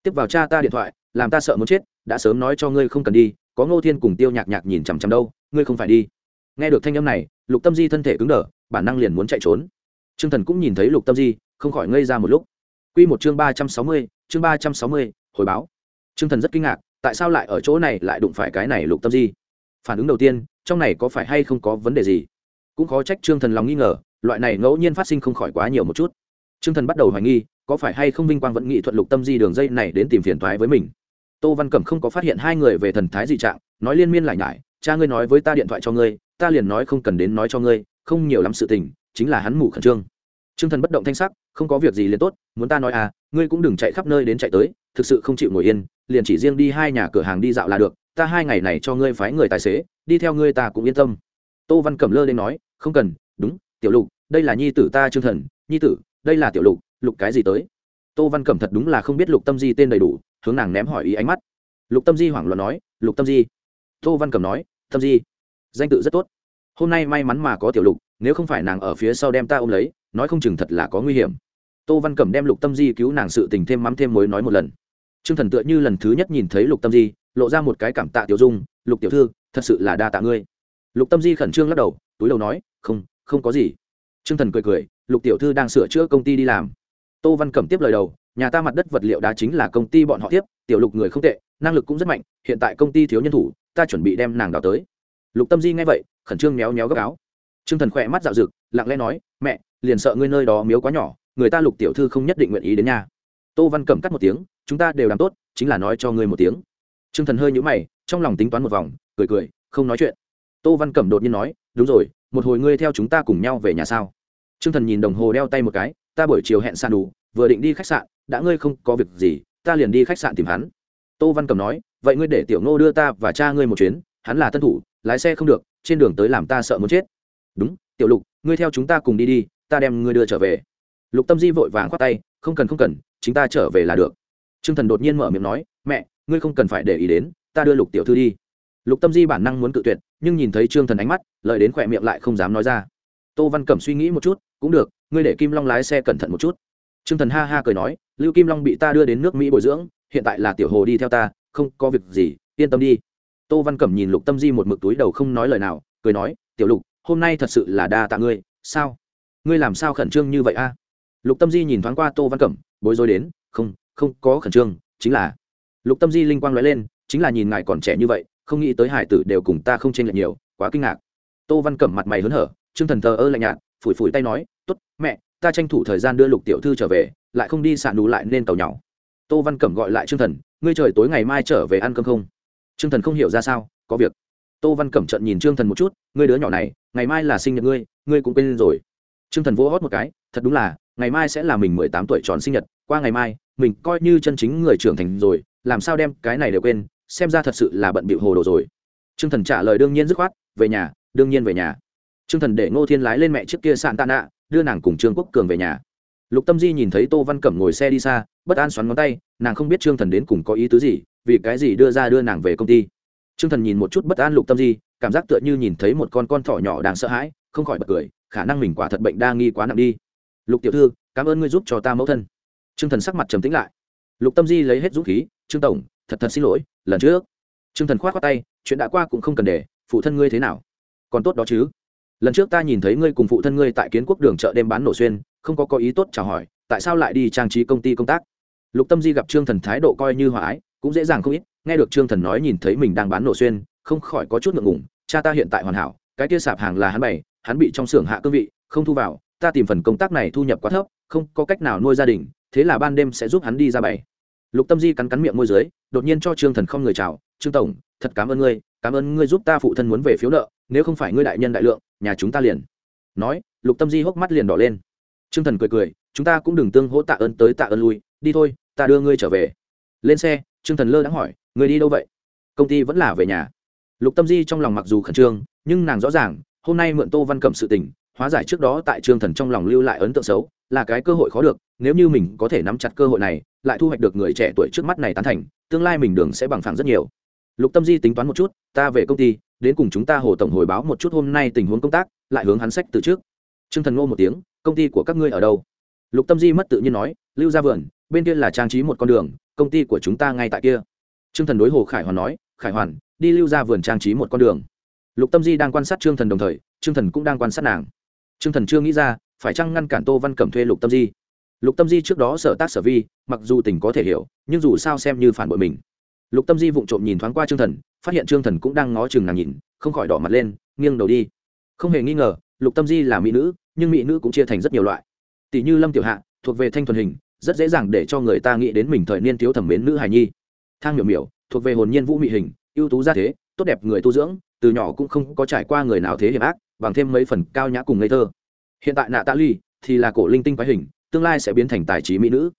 Tiếp vào cha ta điện thoại, làm ta sợ muốn chết, đã sớm nói cho ngươi không cần đi, có ngô thiên cùng tiêu nhạc nhạc nhìn chằm chằm đâu, ngươi không phải đi. Nghe được thanh âm này, lục tâm di thân thể cứng đờ, bản năng liền muốn chạy trốn. T r ư ơ n g thần cũng nhìn thấy lục tâm di không khỏi ngây ra một lúc. Q một chương ba trăm sáu mươi, chương ba trăm sáu mươi, hồi báo. T r ư ơ n g thần rất kinh ngạc, tại sao lại ở chỗ này lại đụng phải cái này lục tâm di? Phản ứng đầu tiên, trong này có phải hay không có vấn đề gì? Cũng khó trách t r ư ơ n g thần lòng nghi ngờ, loại này ngẫu nhiên phát sinh không khỏi quá nhiều một chút. T r ư ơ n g thần bắt đầu hoài nghi, có phải hay không vinh quang vẫn nghị thuận lục tâm di đường dây này đến tìm phiền thoái với mình? Tô văn cẩm không có phát hiện hai người về thần thái dị trạng, nói liên miên lại nhải, cha ngươi nói với ta điện thoại cho ngươi, ta liền nói không cần đến nói cho ngươi, không nhiều lắm sự tình, chính là hắn mù khẩn trương. T r ư ơ n g thần bất động thanh sắc không có việc gì liền tốt, muốn ta nói à ngươi cũng đừng chạy khắp nơi đến chạy tới, thực sự không chịu ngồi yên, liền chỉ riêng đi hai nhà cửa hàng đi dạo là được, ta hai ngày này cho ngươi phái người tài xế, đi theo ngươi ta cũng yên tâm. Tô văn cẩm lơ lên nói, không cần, đúng, tiểu lục, đây là nhi tử ta trương thần, nhi tử, đây là tiểu lục lục cái gì tới? Tô văn cẩm thật đúng là không biết lục tâm di tên đầy đủ, hướng nàng ném hỏi ý ánh mắt. Lục tâm di hoảng loạn nói, lục tâm di. Tô văn cẩm nói, tâm di, danh tự rất tốt. Hôm nay may mắn mà có tiểu lục, nếu không phải nàng ở phía sau đem ta ôm lấy, nói không chừng thật là có nguy hiểm tô văn cẩm đem lục tâm di cứu nàng sự tình thêm mắm thêm mối nói một lần. T r ư ơ n g thần tựa như lần thứ nhất nhìn thấy lục tâm di, lộ ra một cái cảm tạ tiểu dung, lục tiểu thư, thật sự là đa tạ ngươi. Lục tâm di khẩn trương lắc đầu, túi đầu nói, không không có gì. T r ư ơ n g thần cười cười, lục tiểu thư đang sửa chữa công ty đi làm. Tô văn cẩm tiếp lời đầu, nhà ta mặt đất vật liệu đá chính là công ty bọn họ tiếp, tiểu lục người không tệ, năng lực cũng rất mạnh, hiện tại công ty thiếu nhân thủ, ta chuẩn bị đem nàng đào tới. Lục tâm di nghe vậy, khẩn trương méo méo gấp áo. T r ư ơ n g thần khỏe mắt dạo rực, lặng lẽ nói, mẹ, liền sợ ngươi nơi đó miếu quá nhỏ người ta lục tiểu thư không nhất định nguyện ý đến nhà. Tô văn cẩm cắt một tiếng, chúng ta đều làm tốt, chính là nói cho ngươi một tiếng. T r ư ơ n g thần hơi nhũ mày, trong lòng tính toán một vòng, cười cười, không nói chuyện. Tô văn cẩm đột nhiên nói, đúng rồi, một hồi ngươi theo chúng ta cùng nhau về nhà sao? T r ư ơ n g thần nhìn đồng hồ đeo tay một cái, ta buổi chiều hẹn sàn đủ, vừa định đi khách sạn, đã ngươi không có việc gì, ta liền đi khách sạn tìm hắn. Tô văn cẩm nói, vậy ngươi để tiểu ngô đưa ta và cha ngươi một chuyến, hắn là tân thủ, lái xe không được, trên đường tới làm ta sợ muốn chết. Đúng, tiểu lục, ngươi theo chúng ta cùng đi đi, ta đem ngươi đưa trở về lục tâm di vội vàng khoát tay, không cần không cần, chính ta trở về là được. T r ư ơ n g thần đột nhiên mở miệng nói, mẹ, ngươi không cần phải để ý đến, ta đưa lục tiểu thư đi. Lục tâm di bản năng muốn cự tuyệt, nhưng nhìn thấy trương thần ánh mắt, lợi đến khỏe miệng lại không dám nói ra. Tô văn cẩm suy nghĩ một chút, cũng được, ngươi để kim long lái xe cẩn thận một chút. T r ư ơ n g thần ha ha cười nói, lưu kim long bị ta đưa đến nước mỹ bồi dưỡng, hiện tại là tiểu hồ đi theo ta, không có việc gì, yên tâm đi. Tô văn cẩm nhìn lục tâm di một mực túi đầu không nói lời nào, cười nói, tiểu lục, hôm nay thật sự là đa tạ ngươi, sao? Ngươi làm sao khẩn trương như vậy a? Lục tâm di nhìn thoáng qua tô văn cẩm, bối rối đến, không không có khẩn trương, chính là lục tâm di linh quang nói lên, chính là nhìn ngài còn trẻ như vậy, không nghĩ tới hải tử đều cùng ta không tranh lệch nhiều, quá kinh ngạc. Tô văn cẩm mặt mày hớn hở, trương thần thờ ơ lạnh nhạt, phủi phủi tay nói t ố t mẹ, ta tranh thủ thời gian đưa lục tiểu thư trở về, lại không đi sạn đủ lại nên tàu nhỏ. Tô văn cẩm gọi lại trương thần, ngươi trời tối ngày mai trở về ăn cơm không? Trương thần không hiểu ra sao, có việc. Tô văn cẩm trận nhìn trương thần một chút, ngươi đứa nhỏ này, ngày mai là sinh nhật ngươi ngươi cũng quên rồi. Trương thần vỗ hót một cái thật đúng là, ngày mai sẽ là mình mười tám tuổi tròn sinh nhật, qua ngày mai, mình coi như chân chính người trưởng thành rồi, làm sao đem cái này đều quên, xem ra thật sự là bận bịu hồ đồ rồi. T r ư ơ n g thần trả lời đương nhiên dứt khoát, về nhà, đương nhiên về nhà. T r ư ơ n g thần để ngô thiên lái lên mẹ trước kia sạn tạ nạ, đưa nàng cùng trương quốc cường về nhà. Lục tâm di nhìn thấy tô văn cẩm ngồi xe đi xa, bất an xoắn ngón tay, nàng không biết trương thần đến cùng có ý tứ gì, vì cái gì đưa ra đưa nàng về công ty. Trương thần nhìn một chút bất an lục tâm di, cảm giác tựa như nhìn thấy một con con thỏ nhỏ đang sợ hãi, không khỏi bật cười, khả năng mình quả thật bệnh đa nghi quá nặng đi lục tiểu thư, cảm ơn ngươi giúp cho ta mẫu thân. T r ư ơ n g thần sắc mặt trầm tính lại. Lục tâm di lấy hết dũng khí, trương tổng, thật thật xin lỗi, lần trước. T r ư ơ n g thần k h o á t khoác tay, chuyện đã qua cũng không cần để, phụ thân ngươi thế nào? Còn tốt đó chứ. Lần trước ta nhìn thấy ngươi cùng phụ thân ngươi tại kiến quốc đường chợ đêm bán nổ xuyên, không có có ý tốt chào hỏi, tại sao lại đi trang trí công ty công tác? Lục tâm di gặp trương thần thái độ coi như hòa ái, cũng dễ dàng không ít, nghe được trương thần nói nhìn thấy mình đang bán nổ xuyên, không khỏi có chút ngượng ngủng cha ta hiện tại hoàn hảo, cái kia sạp hàng là hắn bày, hắn bị trong xưởng hạ cương vị, không thu vào ta tìm phần công tác này thu nhập quá thấp, không có cách nào nuôi gia đình, thế là ban đêm sẽ giúp hắn đi ra bày. Lục tâm di cắn cắn miệng môi dưới, đột nhiên cho trương thần không người chào, trương tổng, thật cảm ơn ngươi, cảm ơn ngươi giúp ta phụ thân muốn về phiếu nợ, nếu không phải ngươi đại nhân đại lượng, nhà chúng ta liền. Nói, lục tâm di hốc mắt liền đỏ lên. Trương thần cười cười, chúng ta cũng đừng tương hỗ tạ ơn tới tạ ơn lui, đi thôi, ta đưa ngươi trở về. Lên xe, trương thần lơ đã hỏi người đi đâu vậy? Công ty vẫn là về nhà. Lục tâm di trong lòng mặc dù khẩn trương, nhưng nàng rõ ràng, hôm nay mượn tô văn cẩm sự tình hóa giải trước đó tại trương thần trong lòng lưu lại ấn tượng xấu, là cái cơ hội khó được, nếu như mình có thể nắm chặt cơ hội này, lại thu hoạch được người trẻ tuổi trước mắt này tán thành, tương lai mình đường sẽ bằng phẳng rất nhiều. Lục tâm di tính toán một chút, ta về công ty, đến cùng chúng ta hồ tổng hồi báo một chút hôm nay tình huống công tác, lại hướng hắn sách từ trước. Trương thần ngô một tiếng, công ty của các ngươi ở đâu? Lục tâm di mất tự nhiên nói, lưu ra vườn, bên kia là trang trí một con đường, công ty của chúng ta ngay tại kia. Trương thần đối hồ khải hoàn nói, khải hoàn, đi lưu ra vườn trang trí một con đường. Lục tâm di đang quan sát trương thần đồng thời, trương thần cũng đang quan sát nàng trương thần chưa nghĩ ra, phải chăng ngăn cản tô văn cẩm thuê lục tâm di? Lục tâm di trước đó sở tác sở vi, mặc dù tình có thể hiểu, nhưng dù sao xem như phản bội mình. Lục tâm di vụng trộm nhìn thoáng qua trương thần, phát hiện trương thần cũng đang ngó chừng nàng nhìn, không khỏi đỏ mặt lên, nghiêng đầu đi. Không hề nghi ngờ, lục tâm di là mỹ nữ, nhưng mỹ nữ cũng chia thành rất nhiều loại. Tỷ như lâm tiểu hạ, thuộc về thanh thuần hình, rất dễ dàng để cho người ta nghĩ đến mình thời niên thiếu thẩm mến nữ hài nhi. Thang miểu miểu, thuộc về hồn nhiên vũ mỹ hình, ưu tú gia thế, tốt đẹp người tu dưỡng, từ nhỏ cũng không có trải qua người nào thế hiểm ác bằng thêm mấy phần cao nhã cùng ngây thơ. Hiện tại nạ tạ ly thì là cổ linh tinh quái hình, tương lai sẽ biến thành tài trí mỹ nữ.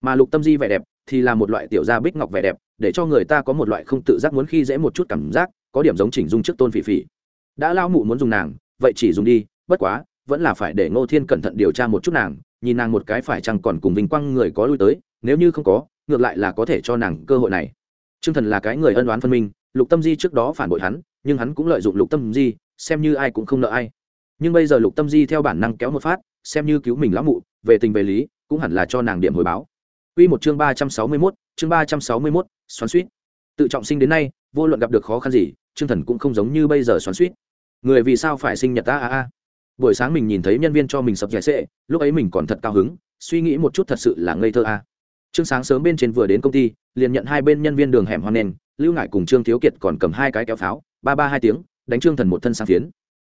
Mà lục tâm di vẻ đẹp thì là một loại tiểu gia bích ngọc vẻ đẹp, để cho người ta có một loại không tự giác muốn khi dễ một chút cảm giác, có điểm giống chỉnh dung trước tôn phỉ phỉ. Đã lao mụ muốn dùng nàng, vậy chỉ dùng đi, bất quá, vẫn là phải để ngô thiên cẩn thận điều tra một chút nàng, nhìn nàng một cái phải chăng còn cùng vinh quang người có lui tới, nếu như không có, ngược lại là có thể cho nàng cơ hội này. T r ư ơ n g thần là cái người ân đoán phân minh, lục tâm di trước đó phản bội hắn, nhưng hắn cũng lợi dụng lục tâm di xem như ai cũng không nợ ai nhưng bây giờ lục tâm di theo bản năng kéo một phát xem như cứu mình lão mụ về tình về lý cũng hẳn là cho nàng điểm hồi báo Quy một chương ba trăm sáu mươi 361, chương ba trăm sáu mươi 361, xoắn xuýt. Tự trọng sinh đến nay, vô luận gặp được khó khăn gì, Trương Thần cũng không giống như bây giờ xoắn xuýt. Người vì sao phải sinh nhật ta a a? Buổi sáng mình nhìn thấy nhân viên cho mình sập giải xệ, lúc ấy mình còn thật cao hứng, suy nghĩ một chút thật sự là ngây thơ a. Trương sáng sớm bên trên vừa đến công ty, liền nhận hai bên nhân viên đường hẻm hoan nền, Lưu Ngải cùng Trương Thiếu Kiệt còn cầm hai cái kéo pháo, ba ba hai tiếng, đánh Trương Thần một thân sang phiến.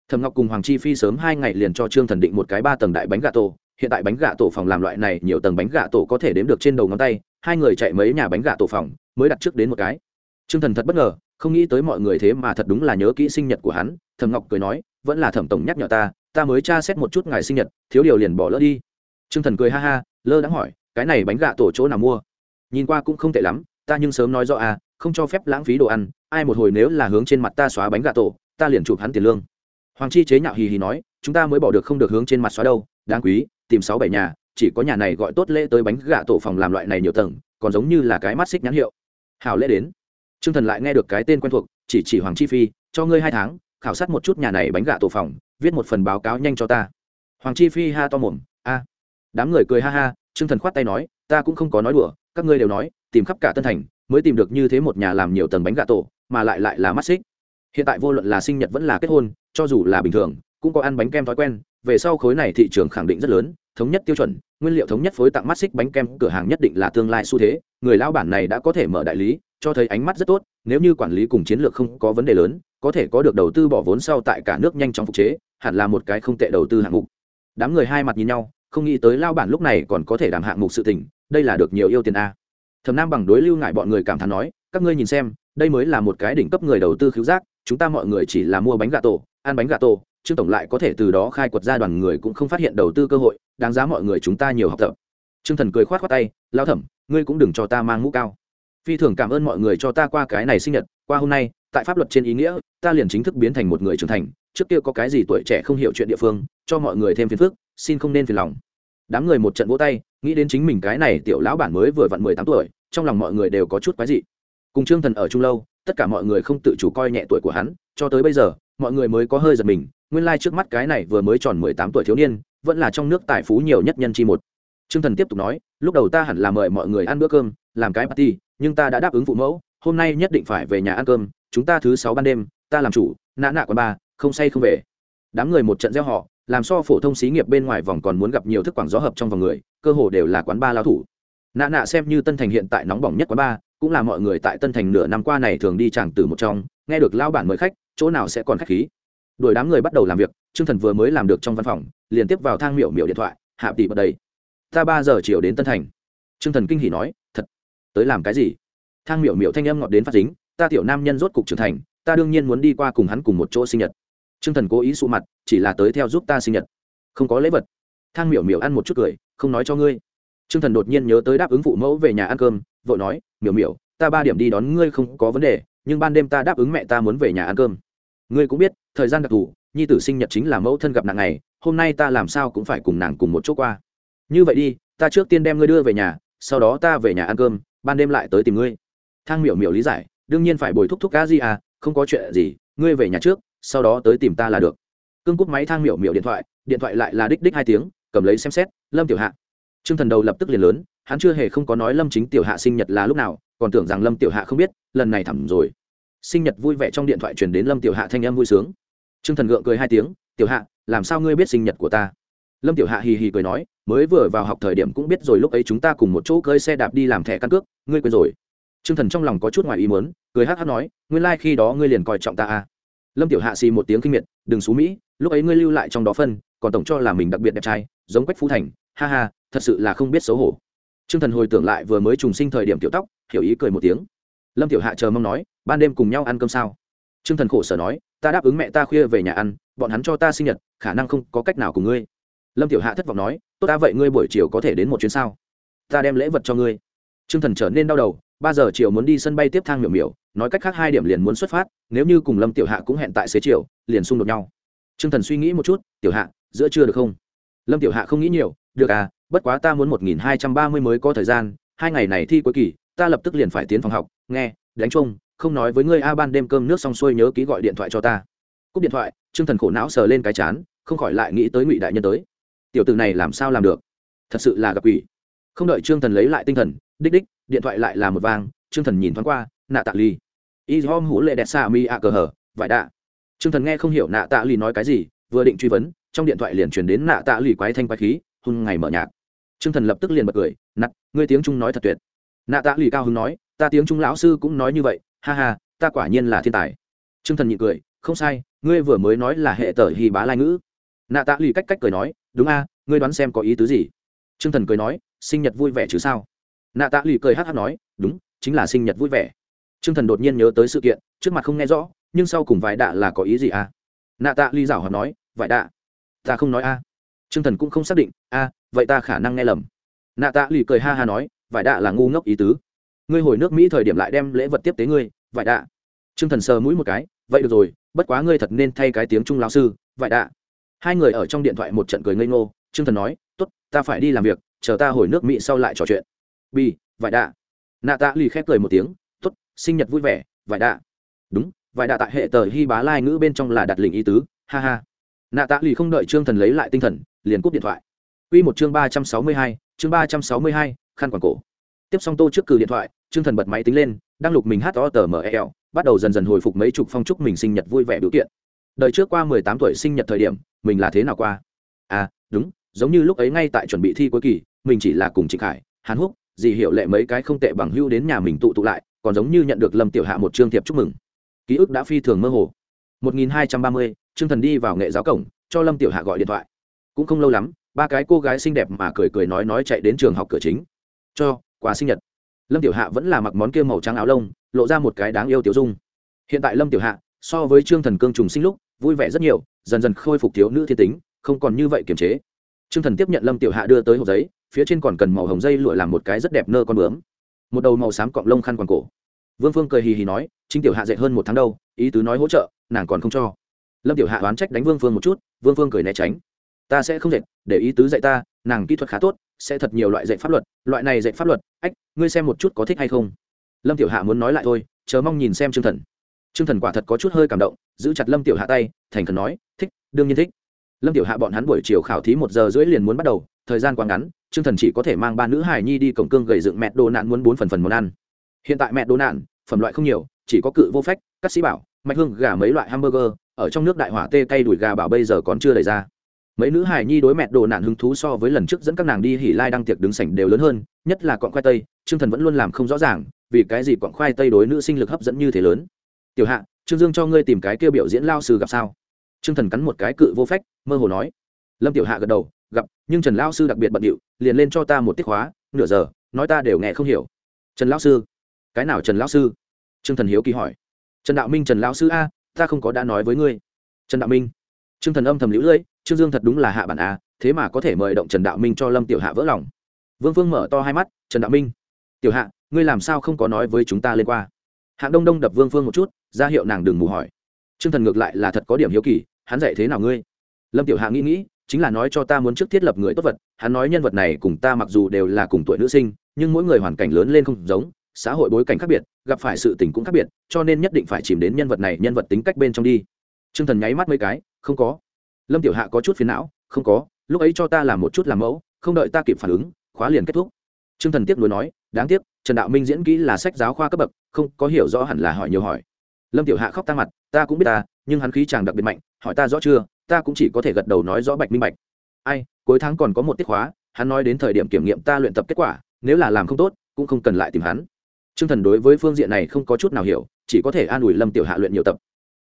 Thẩm Ngọc cùng Hoàng Chi Phi sớm hai ngày liền cho Trương Thần định một cái ba tầng đại bánh gà tổ, hiện tại bánh gà tổ phòng làm loại này nhiều tầng bánh gà tổ có thể đếm được trên đầu ngón tay. Hai người chạy mấy nhà bánh gà tổ phòng mới đặt trước đến một cái. Trương thần thật bất ngờ không nghĩ tới mọi người thế mà thật đúng là nhớ kỹ sinh nhật của hắn. Thẩm ngọc cười nói vẫn là thẩm tổng nhắc nhở ta ta mới tra xét một chút ngày sinh nhật thiếu điều liền bỏ lỡ đi. Trương thần cười ha ha lơ đãng hỏi cái này bánh gà tổ chỗ nào mua? Nhìn qua cũng không tệ lắm ta nhưng sớm nói rõ à không cho phép lãng phí đồ ăn, ai một hồi nếu là hướng trên mặt ta xóa bánh gà tổ, ta liền chụp hắn tiền lương. Hoàng chi chế nhạo hì hì nói, chúng ta mới bỏ được không được hướng trên mặt xóa đâu, đáng quý, tìm sáu bảy nhà, chỉ có nhà này gọi tốt lễ tới bánh gà tổ phòng làm loại này nhiều tầng, còn giống như là cái mắt xích nhãn hiệu. Hào lễ đến. T r ư ơ n g thần lại nghe được cái tên quen thuộc, chỉ chỉ hoàng chi phi, cho ngươi hai tháng, khảo sát một chút nhà này bánh gà tổ phòng, viết một phần báo cáo nhanh cho ta. Hoàng chi phi ha to mồm, a. Đám người cười ha ha t r ư ơ n g thần khoát tay nói, ta cũng không có nói đùa, các ngươi đều nói, tìm khắp cả tân thành mới tìm được như thế một nhà làm nhiều tầng bánh gà tổ, mà lại lại là mắt xích. Hiện tại vô luận là sinh nhật vẫn là kết hôn, cho dù là bình thường, cũng có ăn bánh kem thói quen, về sau khối này thị trường khẳng định rất lớn, thống nhất tiêu chuẩn, nguyên liệu thống nhất phối tặng mắt xích bánh kem cửa hàng nhất định là tương lai xu thế, người lao bản này đã có thể mở đại lý, cho thấy ánh mắt rất tốt, nếu như quản lý cùng chiến lược không có vấn đề lớn, có thể có được đầu tư bỏ vốn sau tại cả nước nhanh chóng phục chế, hẳn là một cái không tệ đầu tư hạng mục. Đám người hai mặt nhìn nhau, không nghĩ tới lao bản lúc này còn có thể đảm hạng mục sự tình, đây là được nhiều yêu tiền a thầm nam bằng đối lưu ngại bọn người cảm thán nói, các ngươi nhìn xem, đây mới là một cái đỉnh cấp người đầu tư khiếu giác, chúng ta mọi người chỉ là mua bánh gà tổ, ăn bánh gà tổ, trương tổng lại có thể từ đó khai quật ra đoàn người cũng không phát hiện đầu tư cơ hội, đáng giá mọi người chúng ta nhiều học tập. Trương thần cười khoát khoát tay lao thẩm, ngươi cũng đừng cho ta mang mũ cao. Phi thường cảm ơn mọi người cho ta qua cái này sinh nhật, qua hôm nay, tại pháp luật trên ý nghĩa, ta liền chính thức biến thành một người trưởng thành, trước kia có cái gì tuổi trẻ không hiểu chuyện địa phương, cho mọi người thêm phiền phức, xin không nên phiền lòng. Đám người một trận vỗ tay nghĩ đến chính mình cái này tiểu lão bản mới vừa vặn mười tám tuổi trong lòng mọi người đều có chút quái dị cùng trương thần ở chung lâu tất cả mọi người không tự chủ coi nhẹ tuổi của hắn cho tới bây giờ mọi người mới có hơi giật mình nguyên lai trước mắt cái này vừa mới tròn mười tám tuổi thiếu niên vẫn là trong nước tài phú nhiều nhất nhân chi một Trương Thần tiếp tục nói, lúc đầu ta hẳn là mời mọi người ăn bữa cơm, làm cái party, nhưng ta đã đáp ứng phụ mẫu, hôm nay nhất định phải về nhà ăn cơm, chúng ta thứ sáu ban đêm, ta làm chủ, nã nạ quán ba, không say không về. Đám người một trận gieo họ, làm so phổ thông xí nghiệp bên ngoài vòng còn muốn gặp nhiều thức quảng gió hợp trong vòng người, cơ hồ đều là quán ba lao thủ. Nã nạ xem như Tân Thành hiện tại nóng bỏng nhất quán ba, cũng là mọi người tại Tân Thành nửa năm qua này thường đi chàng từ một trong, nghe được lao bản mời khách, chỗ nào sẽ còn khách khí. Đuổi đám người bắt đầu làm việc trương thần vừa mới làm được trong văn phòng liền tiếp vào thang miểu miểu điện thoại hạ tỷ bật đầy ta ba giờ chiều đến tân thành. Trương thần kinh hỉ nói thật? Tới làm cái gì? Thang miểu miểu thanh âm ngọt đến phát dính ta tiểu nam nhân rốt cục trưởng thành ta đương nhiên muốn đi qua cùng hắn cùng một chỗ sinh nhật trương thần cố ý sụ mặt, chỉ là tới theo giúp ta sinh nhật. Không có lễ vật. Thang miểu miểu ăn một chút cười, không nói cho ngươi. Trương thần đột nhiên nhớ tới đáp ứng phụ mẫu về nhà ăn cơm, vội nói, miểu miểu, ta ba điểm đi đón ngươi không có vấn đề, nhưng ban đêm ta đáp ứng mẹ ta muốn về nhà ăn cơm. Ngươi cũng biết, thời gian đặc thù, nhi tử sinh nhật chính là mẫu thân gặp nàng này hôm nay ta làm sao cũng phải cùng nàng cùng một chỗ qua. Như vậy đi, ta trước tiên đem ngươi đưa về nhà, sau đó ta về nhà ăn cơm, ban đêm lại tới tìm ngươi. Thang miểu miểu lý giải, đương nhiên phải bồi thúc thúc cá gì à không có chuyện gì, ngươi về nhà trước sau đó tới tìm ta là được. Cương cúp máy thang miểu miểu điện thoại điện thoại lại là đích đích hai tiếng, cầm lấy xem xét, lâm tiểu hạ. T r ư ơ n g thần đầu lập tức liền lớn, hắn chưa hề không có nói lâm chính tiểu hạ sinh nhật là lúc nào, còn tưởng rằng lâm tiểu hạ không biết, lần này thẳm rồi. Sinh nhật vui vẻ trong điện thoại truyền đến lâm tiểu hạ thanh âm vui sướng. T r ư ơ n g thần gượng cười hai tiếng, tiểu hạ, làm sao ngươi biết sinh nhật của ta? Lâm tiểu hạ hì hì cười nói, mới vừa vào học thời điểm cũng biết rồi, lúc ấy chúng ta cùng một chỗ cơi xe đạp đi làm thẻ căn cước, ngươi quên rồi. T r ư ơ n g thần trong lòng có chút ngoài ý mớn cười hát hát nói, nguyên lai、like、khi đó ngươi liền coi trọng ta à lâm tiểu hạ xì một tiếng kinh miệt, đừng xú mỹ, lúc ấy ngươi lưu lại trong đó phân, còn tổng cho là mình đặc biệt đẹp trai, giống quách phú thành. Ha ha, thật sự là không biết xấu hổ. T r ư ơ n g thần hồi tưởng lại vừa mới trùng sinh thời điểm tiểu tóc, hiểu ý cười một tiếng. Lâm tiểu hạ chờ mong nói, ban đêm cùng nhau ăn cơm sao? T r ư ơ n g thần khổ sở nói, ta đáp ứng mẹ ta khuya về nhà ăn, bọn hắn cho ta sinh nhật, khả năng không có cách nào cùng ngươi. Lâm tiểu hạ thất vọng nói, tốt ta vậy ngươi buổi chiều có thể đến một chuyến sao? Ta đem lễ vật cho ngươi. T r ư ơ n g thần trở nên đau đầu, ba giờ chiều muốn đi sân bay tiếp thang miểu miểu nói cách khác hai điểm liền muốn xuất phát, nếu như cùng lâm tiểu hạ cũng hẹn tại xế chiều, liền xung đột nhau. T r ư ơ n g thần suy nghĩ một chút, tiểu hạ, giữa trưa được không? Lâm tiểu hạ không nghĩ nhiều, được à bất quá ta muốn một nghìn hai trăm ba mươi mới có thời gian, hai ngày này thi cuối kỳ, ta lập tức liền phải tiến phòng học, nghe, đánh chung không nói với ngươi a ban đêm cơm nước xong xuôi nhớ ký gọi điện thoại cho ta. Cúp điện thoại, trương thần khổ não sờ lên cái chán, không khỏi lại nghĩ tới ngụy đại nhân tới. Tiểu tử này làm sao làm được? Thật sự là gặp quỷ. Không đợi trương thần lấy lại tinh thần, đích đích, điện thoại lại là một vang, trương thần nhìn thoáng qua nạ tạ ly y hom hủ lệ đẹp xa mi a cờ hờ vải đạ. Trương thần nghe không hiểu nạ tạ ly nói cái gì, vừa định truy vấn, trong điện thoại liền truyền đến nạ tạ ly quái thanh quái khí hôn ngày mở nhạc. Trương thần lập tức liền bật cười nặt ngươi tiếng trung nói thật tuyệt. Nạ tạ ly cao hứng nói, ta tiếng trung lão sư cũng nói như vậy, ha ha, ta quả nhiên là thiên tài. Trương thần nhị cười, không sai, ngươi vừa mới nói là hệ tờ hy bá lai ngữ. Nạ tạ lì cách cách cười nói, đúng a, ngươi đoán xem có ý tứ gì? T r ư ơ n g thần cười nói, sinh nhật vui vẻ chứ sao? Nạ tạ lì cười hát hát nói, đúng, chính là sinh nhật vui vẻ. Trương thần đột nhiên nhớ tới sự kiện trước mặt không nghe rõ nhưng sau cùng vài đạ là có ý gì à? nạ tạ lì giảo hoạt nói vài đạ ta không nói a. Trương thần cũng không xác định a vậy ta khả năng nghe lầm. Nạ tạ lì cười ha ha nói vài đạ là ngu ngốc ý tứ. Ngươi hồi nước mỹ thời điểm lại đem lễ vật tiếp tế ngươi vài đạ. Trương thần sờ mũi một cái vậy được rồi bất quá ngươi thật nên thay cái tiếng trung lão sư vài đạ. Hai người ở trong điện thoại một trận cười ngây ngô trương thần nói tốt, ta phải đi làm việc chờ ta hồi nước mỹ sau lại trò chuyện. Bi vải đạ. Nạ tạ lì khép cười một tiếng sinh nhật vui vẻ, vải đạ. Đúng, vải đạ tại hệ tờ hy bá lai ngữ bên trong là đặt lình ý tứ, ha ha. Nạ tạ lì không đợi trương thần lấy lại tinh thần, liền cúp điện thoại. Quy một chương ba trăm sáu mươi hai, chương ba trăm sáu mươi hai, khăn quàng cổ. Tiếp xong tô trước cử điện thoại, trương thần bật máy tính lên, đang lục mình hát o tờ ml e bắt đầu dần dần hồi phục mấy chục phong trúc mình sinh nhật vui vẻ biểu kiện. Đời trước qua mười tám tuổi sinh nhật thời điểm, mình là thế nào qua? À đúng, giống như lúc ấy ngay tại chuẩn bị thi cuối kỳ, mình chỉ là cùng trịnh khải, hàn húc, dì hiểu lệ mấy cái không tệ bằng hưu đến nhà mình tụ tụ lại còn giống như nhận được lâm tiểu hạ một trương thiệp chúc mừng. Ký ức đã phi thường mơ hồ. 1230, trương thần đi vào nghệ giáo cổng cho lâm tiểu hạ gọi điện thoại. Cũng không lâu lắm ba cái cô gái xinh đẹp mà cười cười nói nói chạy đến trường học cửa chính. Cho quà sinh nhật. Lâm tiểu hạ vẫn là mặc món kia màu trắng áo lông lộ ra một cái đáng yêu tiểu dung. Hiện tại lâm tiểu hạ so với trương thần cương trùng sinh lúc vui vẻ rất nhiều dần dần khôi phục thiếu nữ thiên tính không còn như vậy kiềm chế. Trương thần tiếp nhận lâm tiểu hạ đưa tới hộp giấy phía trên còn cần màu hồng dây lụa làm một cái rất đẹp nơ con bướm một đầu màu xám cọng lông khăn quàng cổ. Vương phương cười hì hì nói, chính tiểu hạ dạy hơn một tháng đâu, ý tứ nói hỗ trợ, nàng còn không cho. Lâm tiểu hạ đoán trách đánh vương phương một chút, vương phương cười né tránh. Ta sẽ không dạy để ý tứ dạy ta, nàng kỹ thuật khá tốt, sẽ thật nhiều loại dạy pháp luật, loại này dạy pháp luật, ách, ngươi xem một chút có thích hay không? Lâm tiểu hạ muốn nói lại thôi, chờ mong nhìn xem trương thần. Trương thần quả thật có chút hơi cảm động, giữ chặt lâm tiểu hạ tay, thành khẩn nói, thích, đương nhiên thích. Lâm tiểu hạ bọn hắn buổi chiều khảo thí một giờ rưỡi liền muốn bắt đầu thời gian quá ngắn, trương thần chỉ có thể mang ba nữ hải nhi đi cổng cương gầy dựng mẹ đồ nạn muốn bốn phần phần món ăn. Hiện tại mẹ đồ nạn, phẩm loại không nhiều, chỉ có cự vô phách, cắt sĩ bảo, mạch hương, gà mấy loại hamburger, ở trong nước đại hỏa tê cay đùi gà bảo bây giờ còn chưa đầy ra. Mấy nữ hải nhi đối mẹ đồ nạn hứng thú so với lần trước dẫn các nàng đi hỉ lai đăng tiệc đứng sảnh đều lớn hơn, nhất là cọn khoai tây, trương thần vẫn luôn làm không rõ ràng, vì cái gì cọn khoai tây đối nữ sinh lực hấp dẫn như thế lớn. Tiểu hạ, trương dương cho ngươi tìm cái kêu biểu diễn lao sư gặp sao? Trương thần cắn một cái cự vô phách, mơ hồ nói. Lâm tiểu hạ gật đầu gặp, nhưng trần lao sư đặc biệt bận điệu, liền lên cho ta một tiết khóa, nửa giờ, nói ta đều nghe không hiểu. Trần lao sư? Cái nào trần lao sư? Trương thần hiếu kỳ hỏi. Trần đạo minh, trần lao sư a, ta không có đã nói với ngươi. Trần đạo minh? Trương thần âm thầm lũ lưỡi, trương dương thật đúng là hạ bản a, thế mà có thể mời động trần đạo minh cho lâm tiểu hạ vỡ lòng. Vương vương mở to hai mắt, trần đạo minh? Tiểu hạ, ngươi làm sao không có nói với chúng ta lên qua? Hạng đông đông đập vương phương một chút, ra hiệu nàng đừng mù hỏi. Trương thần ngược lại là thật có điểm hiếu kỳ, hắn dạy thế nào ngươi? Lâm tiểu hạ nghĩ nghĩ chính là nói cho ta muốn trước thiết lập người tốt vật, hắn nói nhân vật này cùng ta mặc dù đều là cùng tuổi nữ sinh, nhưng mỗi người hoàn cảnh lớn lên không giống, xã hội bối cảnh khác biệt, gặp phải sự tình cũng khác biệt, cho nên nhất định phải chìm đến nhân vật này, nhân vật tính cách bên trong đi. T r ư ơ n g thần nháy mắt mấy cái, không có. Lâm tiểu hạ có chút phiền não, không có, lúc ấy cho ta làm một chút làm mẫu, không đợi ta kịp phản ứng, khóa liền kết thúc. T r ư ơ n g thần tiếc nuối nói, đáng tiếc, trần đạo minh diễn kỹ là sách giáo khoa cấp bậc, không có hiểu rõ hẳn là hỏi nhiều hỏi. Lâm tiểu hạ khóc ta mặt, ta cũng biết ta, nhưng hắn khí chàng đặc biệt mạnh, hỏi ta rõ chưa? Ta cũng chỉ có thể gật đầu nói rõ bạch minh bạch. Ai, cuối tháng còn có một tiết khóa, hắn nói đến thời điểm kiểm nghiệm ta luyện tập kết quả, nếu là làm không tốt, cũng không cần lại tìm hắn. T r ư ơ n g thần đối với phương diện này không có chút nào hiểu, chỉ có thể an ủi lâm tiểu hạ luyện nhiều tập.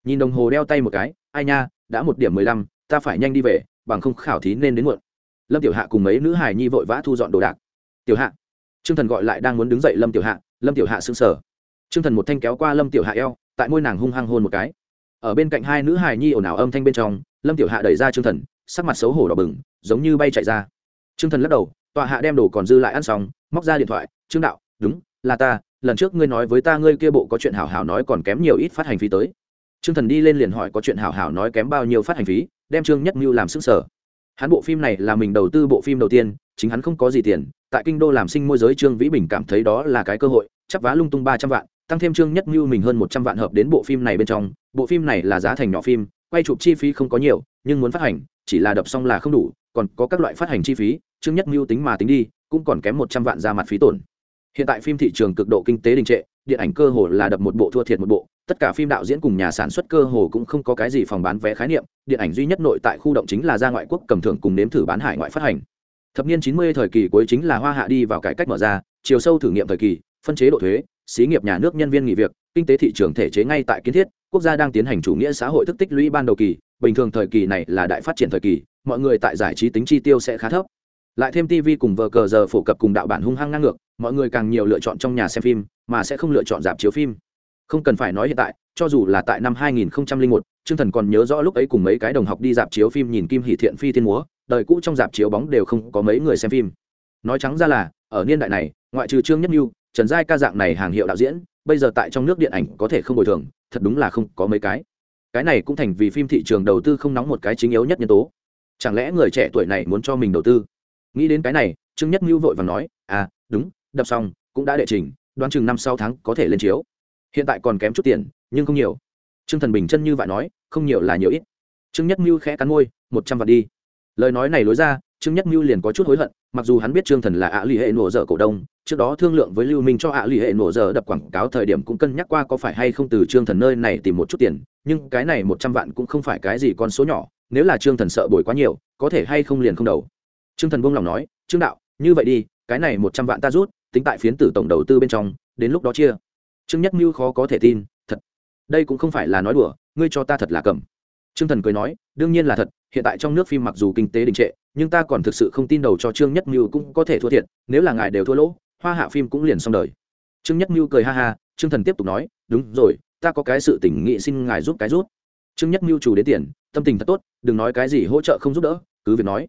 Nhìn đồng hồ đeo tay một cái, ai nha, đã một điểm mười lăm, ta phải nhanh đi về, bằng không khảo thí nên đến muộn. Lâm tiểu hạ cùng mấy nữ hài nhi vội vã thu dọn đồ đạc. Tiểu hạ. T r ư ơ n g thần gọi lại đang muốn đứng dậy lâm tiểu hạ, lâm tiểu hạ s ư n g sở t r ư ơ n g thần một thanh kéo qua lâm tiểu hạ eo, tại môi nàng hung hăng hôn một cái. Ở bên cạnh hai nữ hài nhi ồn ào âm thanh bên trong lâm tiểu hạ đẩy ra trương thần, sắc mặt xấu hổ đỏ bừng, giống như bay chạy ra. Trương thần lắc đầu, tọa hạ đem đồ còn dư lại ăn xong, móc ra điện thoại, trương đạo, đúng, là ta, lần trước ngươi nói với ta ngươi kia bộ có chuyện hảo hảo nói còn kém nhiều ít phát hành phí tới. Trương thần đi lên liền hỏi có chuyện hảo hảo nói kém bao nhiêu phát hành phí, đem trương nhất mưu làm sức sở hắn bộ phim này là mình đầu tư bộ phim đầu tiên, chính hắn không có gì tiền, tại kinh đô làm sinh môi giới trương vĩ bình cảm thấy đó là cái cơ hội, chắp vá lung tung ba trăm vạn, tăng thêm trương nhất mưu mình hơn một trăm vạn hợp đến bộ phim này bên trong, bộ phim này là giá thành nhỏ phim quay chụp chi phí không có nhiều, nhưng muốn phát hành, chỉ là đập xong là không đủ, còn có các loại phát hành chi phí chương nhất mưu tính mà tính đi, cũng còn kém một trăm vạn ra mặt phí tổn. Hiện tại phim thị trường cực độ kinh tế đình trệ, điện ảnh cơ hồ là đập một bộ thua thiệt một bộ, tất cả phim đạo diễn cùng nhà sản xuất cơ hồ cũng không có cái gì phòng bán vé khái niệm, điện ảnh duy nhất nội tại khu động chính là ra ngoại quốc cầm thưởng cùng nếm thử bán hải ngoại phát hành. Thập niên chín mươi thời kỳ cuối chính là hoa hạ đi vào cải cách mở ra, chiều sâu thử nghiệm thời kỳ, phân chế độ thuế, xí nghiệp nhà nước nhân viên nghỉ việc kinh tế thị trường thể chế ngay tại kiến thiết quốc gia đang tiến hành chủ nghĩa xã hội thức tích lũy ban đầu kỳ bình thường thời kỳ này là đại phát triển thời kỳ mọi người tại giải trí tính chi tiêu sẽ khá thấp lại thêm tv cùng vờ cờ giờ phổ cập cùng đạo bản hung hăng ngang ngược mọi người càng nhiều lựa chọn trong nhà xem phim mà sẽ không lựa chọn dạp chiếu phim không cần phải nói hiện tại cho dù là tại năm 2001, Trương Thần còn nhớ rõ lúc ấy cùng mấy cái đồng học đi dạp chiếu phim nhìn Kim Hỷ Thiện phi thiên múa, đời cũ trong dạp chiếu bóng đều không có mấy người xem phim. Nói trắng ra là, ở niên đại này, ngoại trừ Trương Nhất Nhu, Trần Giai ca dạng này hàng hiệu đạo diễn, bây giờ tại trong nước điện ảnh có thể không bồi thường, thật đúng là không có mấy cái. Cái này cũng thành vì phim thị trường đầu tư không nóng một cái chính yếu nhất nhân tố. Chẳng lẽ người trẻ tuổi này muốn cho mình đầu tư? Nghĩ đến cái này, Trương Nhất mưu vội vàng nói, "À, đúng, đập xong, cũng đã đệ trình, đoán chừng năm sau tháng có thể lên chiếu." hiện tại còn kém chút tiền nhưng không nhiều trương thần bình chân như vậy nói không nhiều là nhiều ít trương nhất mưu khẽ cắn môi một trăm vạn đi lời nói này lối ra trương nhất mưu liền có chút hối hận, mặc dù hắn biết trương thần là ạ lì hệ nổ dở cổ đông, trước đó thương lượng với lưu minh cho ạ lì hệ nổ dở đập quảng cáo thời điểm cũng cân nhắc qua có phải hay không từ trương thần nơi này tìm một chút tiền, nhưng cái này một trăm vạn cũng không phải cái gì con số nhỏ, nếu là trương thần sợ bồi quá nhiều, có thể hay không liền không đầu. Trương thần buông lòng nói, trương đạo, như vậy đi, cái này một trăm vạn ta rút, tính tại phiến tử tổng đầu tư bên trong, đến lúc đó chia. Trương nhất mưu khó có thể tin, thật, đây cũng không phải là nói đùa, ngươi cho ta thật là cầm. Trương thần cười nói, đương nhiên là thật, hiện tại trong nước phim mặc dù kinh tế đình trệ nhưng ta còn thực sự không tin đầu cho trương nhất mưu cũng có thể thua thiệt, nếu là ngài đều thua lỗ, hoa hạ phim cũng liền xong đời. Trương nhất mưu cười ha ha, trương thần tiếp tục nói, đúng rồi, ta có cái sự tỉnh nghị xin ngài giúp cái rút. Trương nhất mưu chủ đến tiền, tâm tình thật tốt, đừng nói cái gì hỗ trợ không giúp đỡ, cứ việc nói.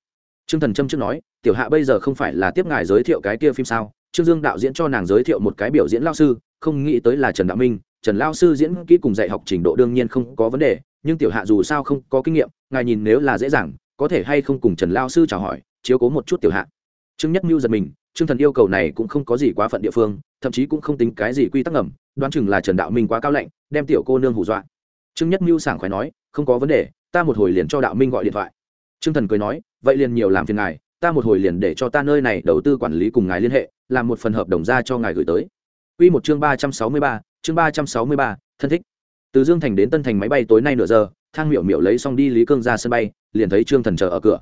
Trương thần châm trước nói, tiểu hạ bây giờ không phải là tiếp ngài giới thiệu cái kia phim sao? Trương dương đạo diễn cho nàng giới thiệu một cái biểu diễn lao sư, không nghĩ tới là trần đạo minh. Trần lao sư diễn kỹ cùng dạy học trình độ đương nhiên không có vấn đề, nhưng tiểu hạ dù sao không có kinh nghiệm, ngài nhìn nếu là dễ dàng có thể hay không cùng trần lao sư chào hỏi chiếu cố một chút tiểu hạ. Trương nhất mưu giật mình trương thần yêu cầu này cũng không có gì quá phận địa phương thậm chí cũng không tính cái gì quy tắc ngầm đoán chừng là trần đạo minh quá cao lạnh đem tiểu cô nương hù dọa. Trương nhất mưu sảng khoái nói không có vấn đề ta một hồi liền cho đạo minh gọi điện thoại. Trương thần cười nói vậy liền nhiều làm phiền ngài ta một hồi liền để cho ta nơi này đầu tư quản lý cùng ngài liên hệ làm một phần hợp đồng ra cho ngài gửi tới. Quy một chương ba trăm sáu mươi ba, chương ba trăm sáu mươi ba, thân thích. Từ Dương Thành đến Tân Thành máy bay tối nay nửa giờ, Thang Miểu Miểu lấy xong đi Lý Cương ra sân bay, liền thấy Trương Thần chờ ở cửa.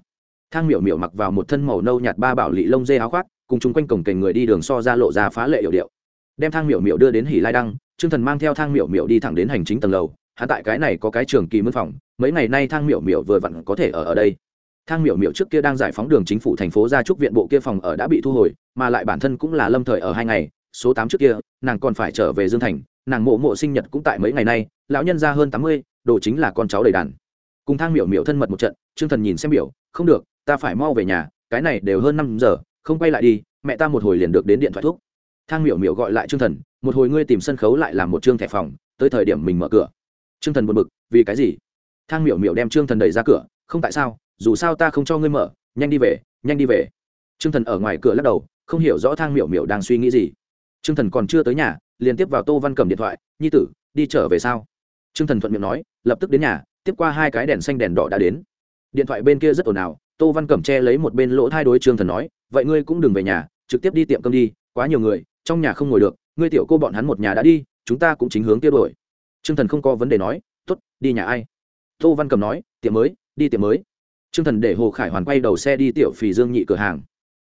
Thang Miểu Miểu mặc vào một thân màu nâu nhạt ba bảo lị lông dê áo khoác, cùng chung quanh cổng kềnh người đi đường so ra lộ ra phá lệ hiệu điệu. Đem Thang Miểu Miểu đưa đến Hỉ Lai Đăng, Trương Thần mang theo Thang Miểu Miểu đi thẳng đến hành chính tầng lầu, hắn tại cái này có cái trường kỳ mướn phòng, mấy ngày nay Thang Miểu Miểu vừa vặn có thể ở ở đây thang miểu miểu trước kia đang giải phóng đường chính phủ thành phố ra trúc viện bộ kia phòng ở đã bị thu hồi mà lại bản thân cũng là lâm thời ở hai ngày số tám trước kia nàng còn phải trở về dương thành nàng mộ mộ sinh nhật cũng tại mấy ngày nay lão nhân ra hơn tám mươi đồ chính là con cháu đầy đàn. Cùng thang miểu miểu thân mật một trận, trương thần nhìn xem biểu, không được, ta phải mau về nhà, cái này đều hơn năm giờ, không quay lại đi, mẹ ta một hồi liền được đến điện thoại thuốc thang miểu miểu gọi lại trương thần, một hồi ngươi tìm sân khấu lại làm một chương thẻ phòng, tới thời điểm mình mở cửa. Trương thần buồn bực, vì cái gì? Thang miểu miểu đem trương thần đẩy ra cửa, không tại sao, dù sao ta không cho ngươi mở, nhanh đi về, nhanh đi về. T r ư ơ n g thần ở ngoài cửa lắc đầu, không hiểu rõ thang miểu miểu đang suy nghĩ gì. T r ư ơ n g thần còn chưa tới nhà, liền tiếp vào tô văn cầm điện thoại, nhi tử, đi trở về sao? T r ư ơ n g thần thuận miệng nói lập tức đến nhà tiếp qua hai cái đèn xanh đèn đỏ đã đến điện thoại bên kia rất ồn ào tô văn cẩm che lấy một bên lỗ thai đối trương thần nói vậy ngươi cũng đừng về nhà trực tiếp đi tiệm cơm đi quá nhiều người trong nhà không ngồi được ngươi tiểu cô bọn hắn một nhà đã đi chúng ta cũng chính hướng tiêu đổi trương thần không có vấn đề nói t ố t đi nhà ai tô văn cẩm nói tiệm mới đi tiệm mới Trương Thần để Hồ Khải Hoàn quay đầu xe đi tiểu Phì Dương nhị cửa hàng.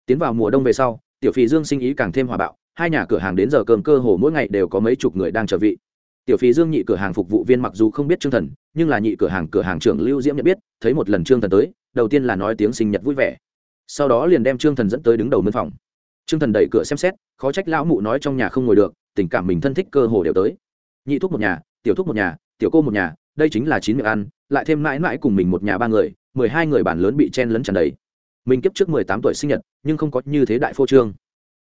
Tiến vào mùa đông về sau, tiểu Phì Dương sinh ý càng thêm hòa bạo, hai nhà cửa hàng đến giờ cơm cơ hồ mỗi ngày đều có mấy chục người đang chờ vị. Tiểu phí Dương nhị cửa hàng phục vụ viên mặc dù không biết Trương Thần, nhưng là nhị cửa hàng cửa hàng trưởng Lưu Diễm nhận biết, thấy một lần Trương Thần tới, đầu tiên là nói tiếng sinh nhật vui vẻ. Sau đó liền đem Trương Thần dẫn tới đứng đầu mân phòng. Trương Thần đẩy cửa xem xét, khó trách lão mụ nói trong nhà không ngồi được, tình cảm mình thân thích cơ hồ đều tới. Nhị thúc một nhà, tiểu thúc một nhà, tiểu cô một nhà, đây chính là chín miệng ăn, lại thêm mãi mãi cùng mình một nhà ba người, mười hai người bản lớn bị chen lấn tràn đầy mình kiếp trước mười tám tuổi sinh nhật nhưng không có như thế đại phô trương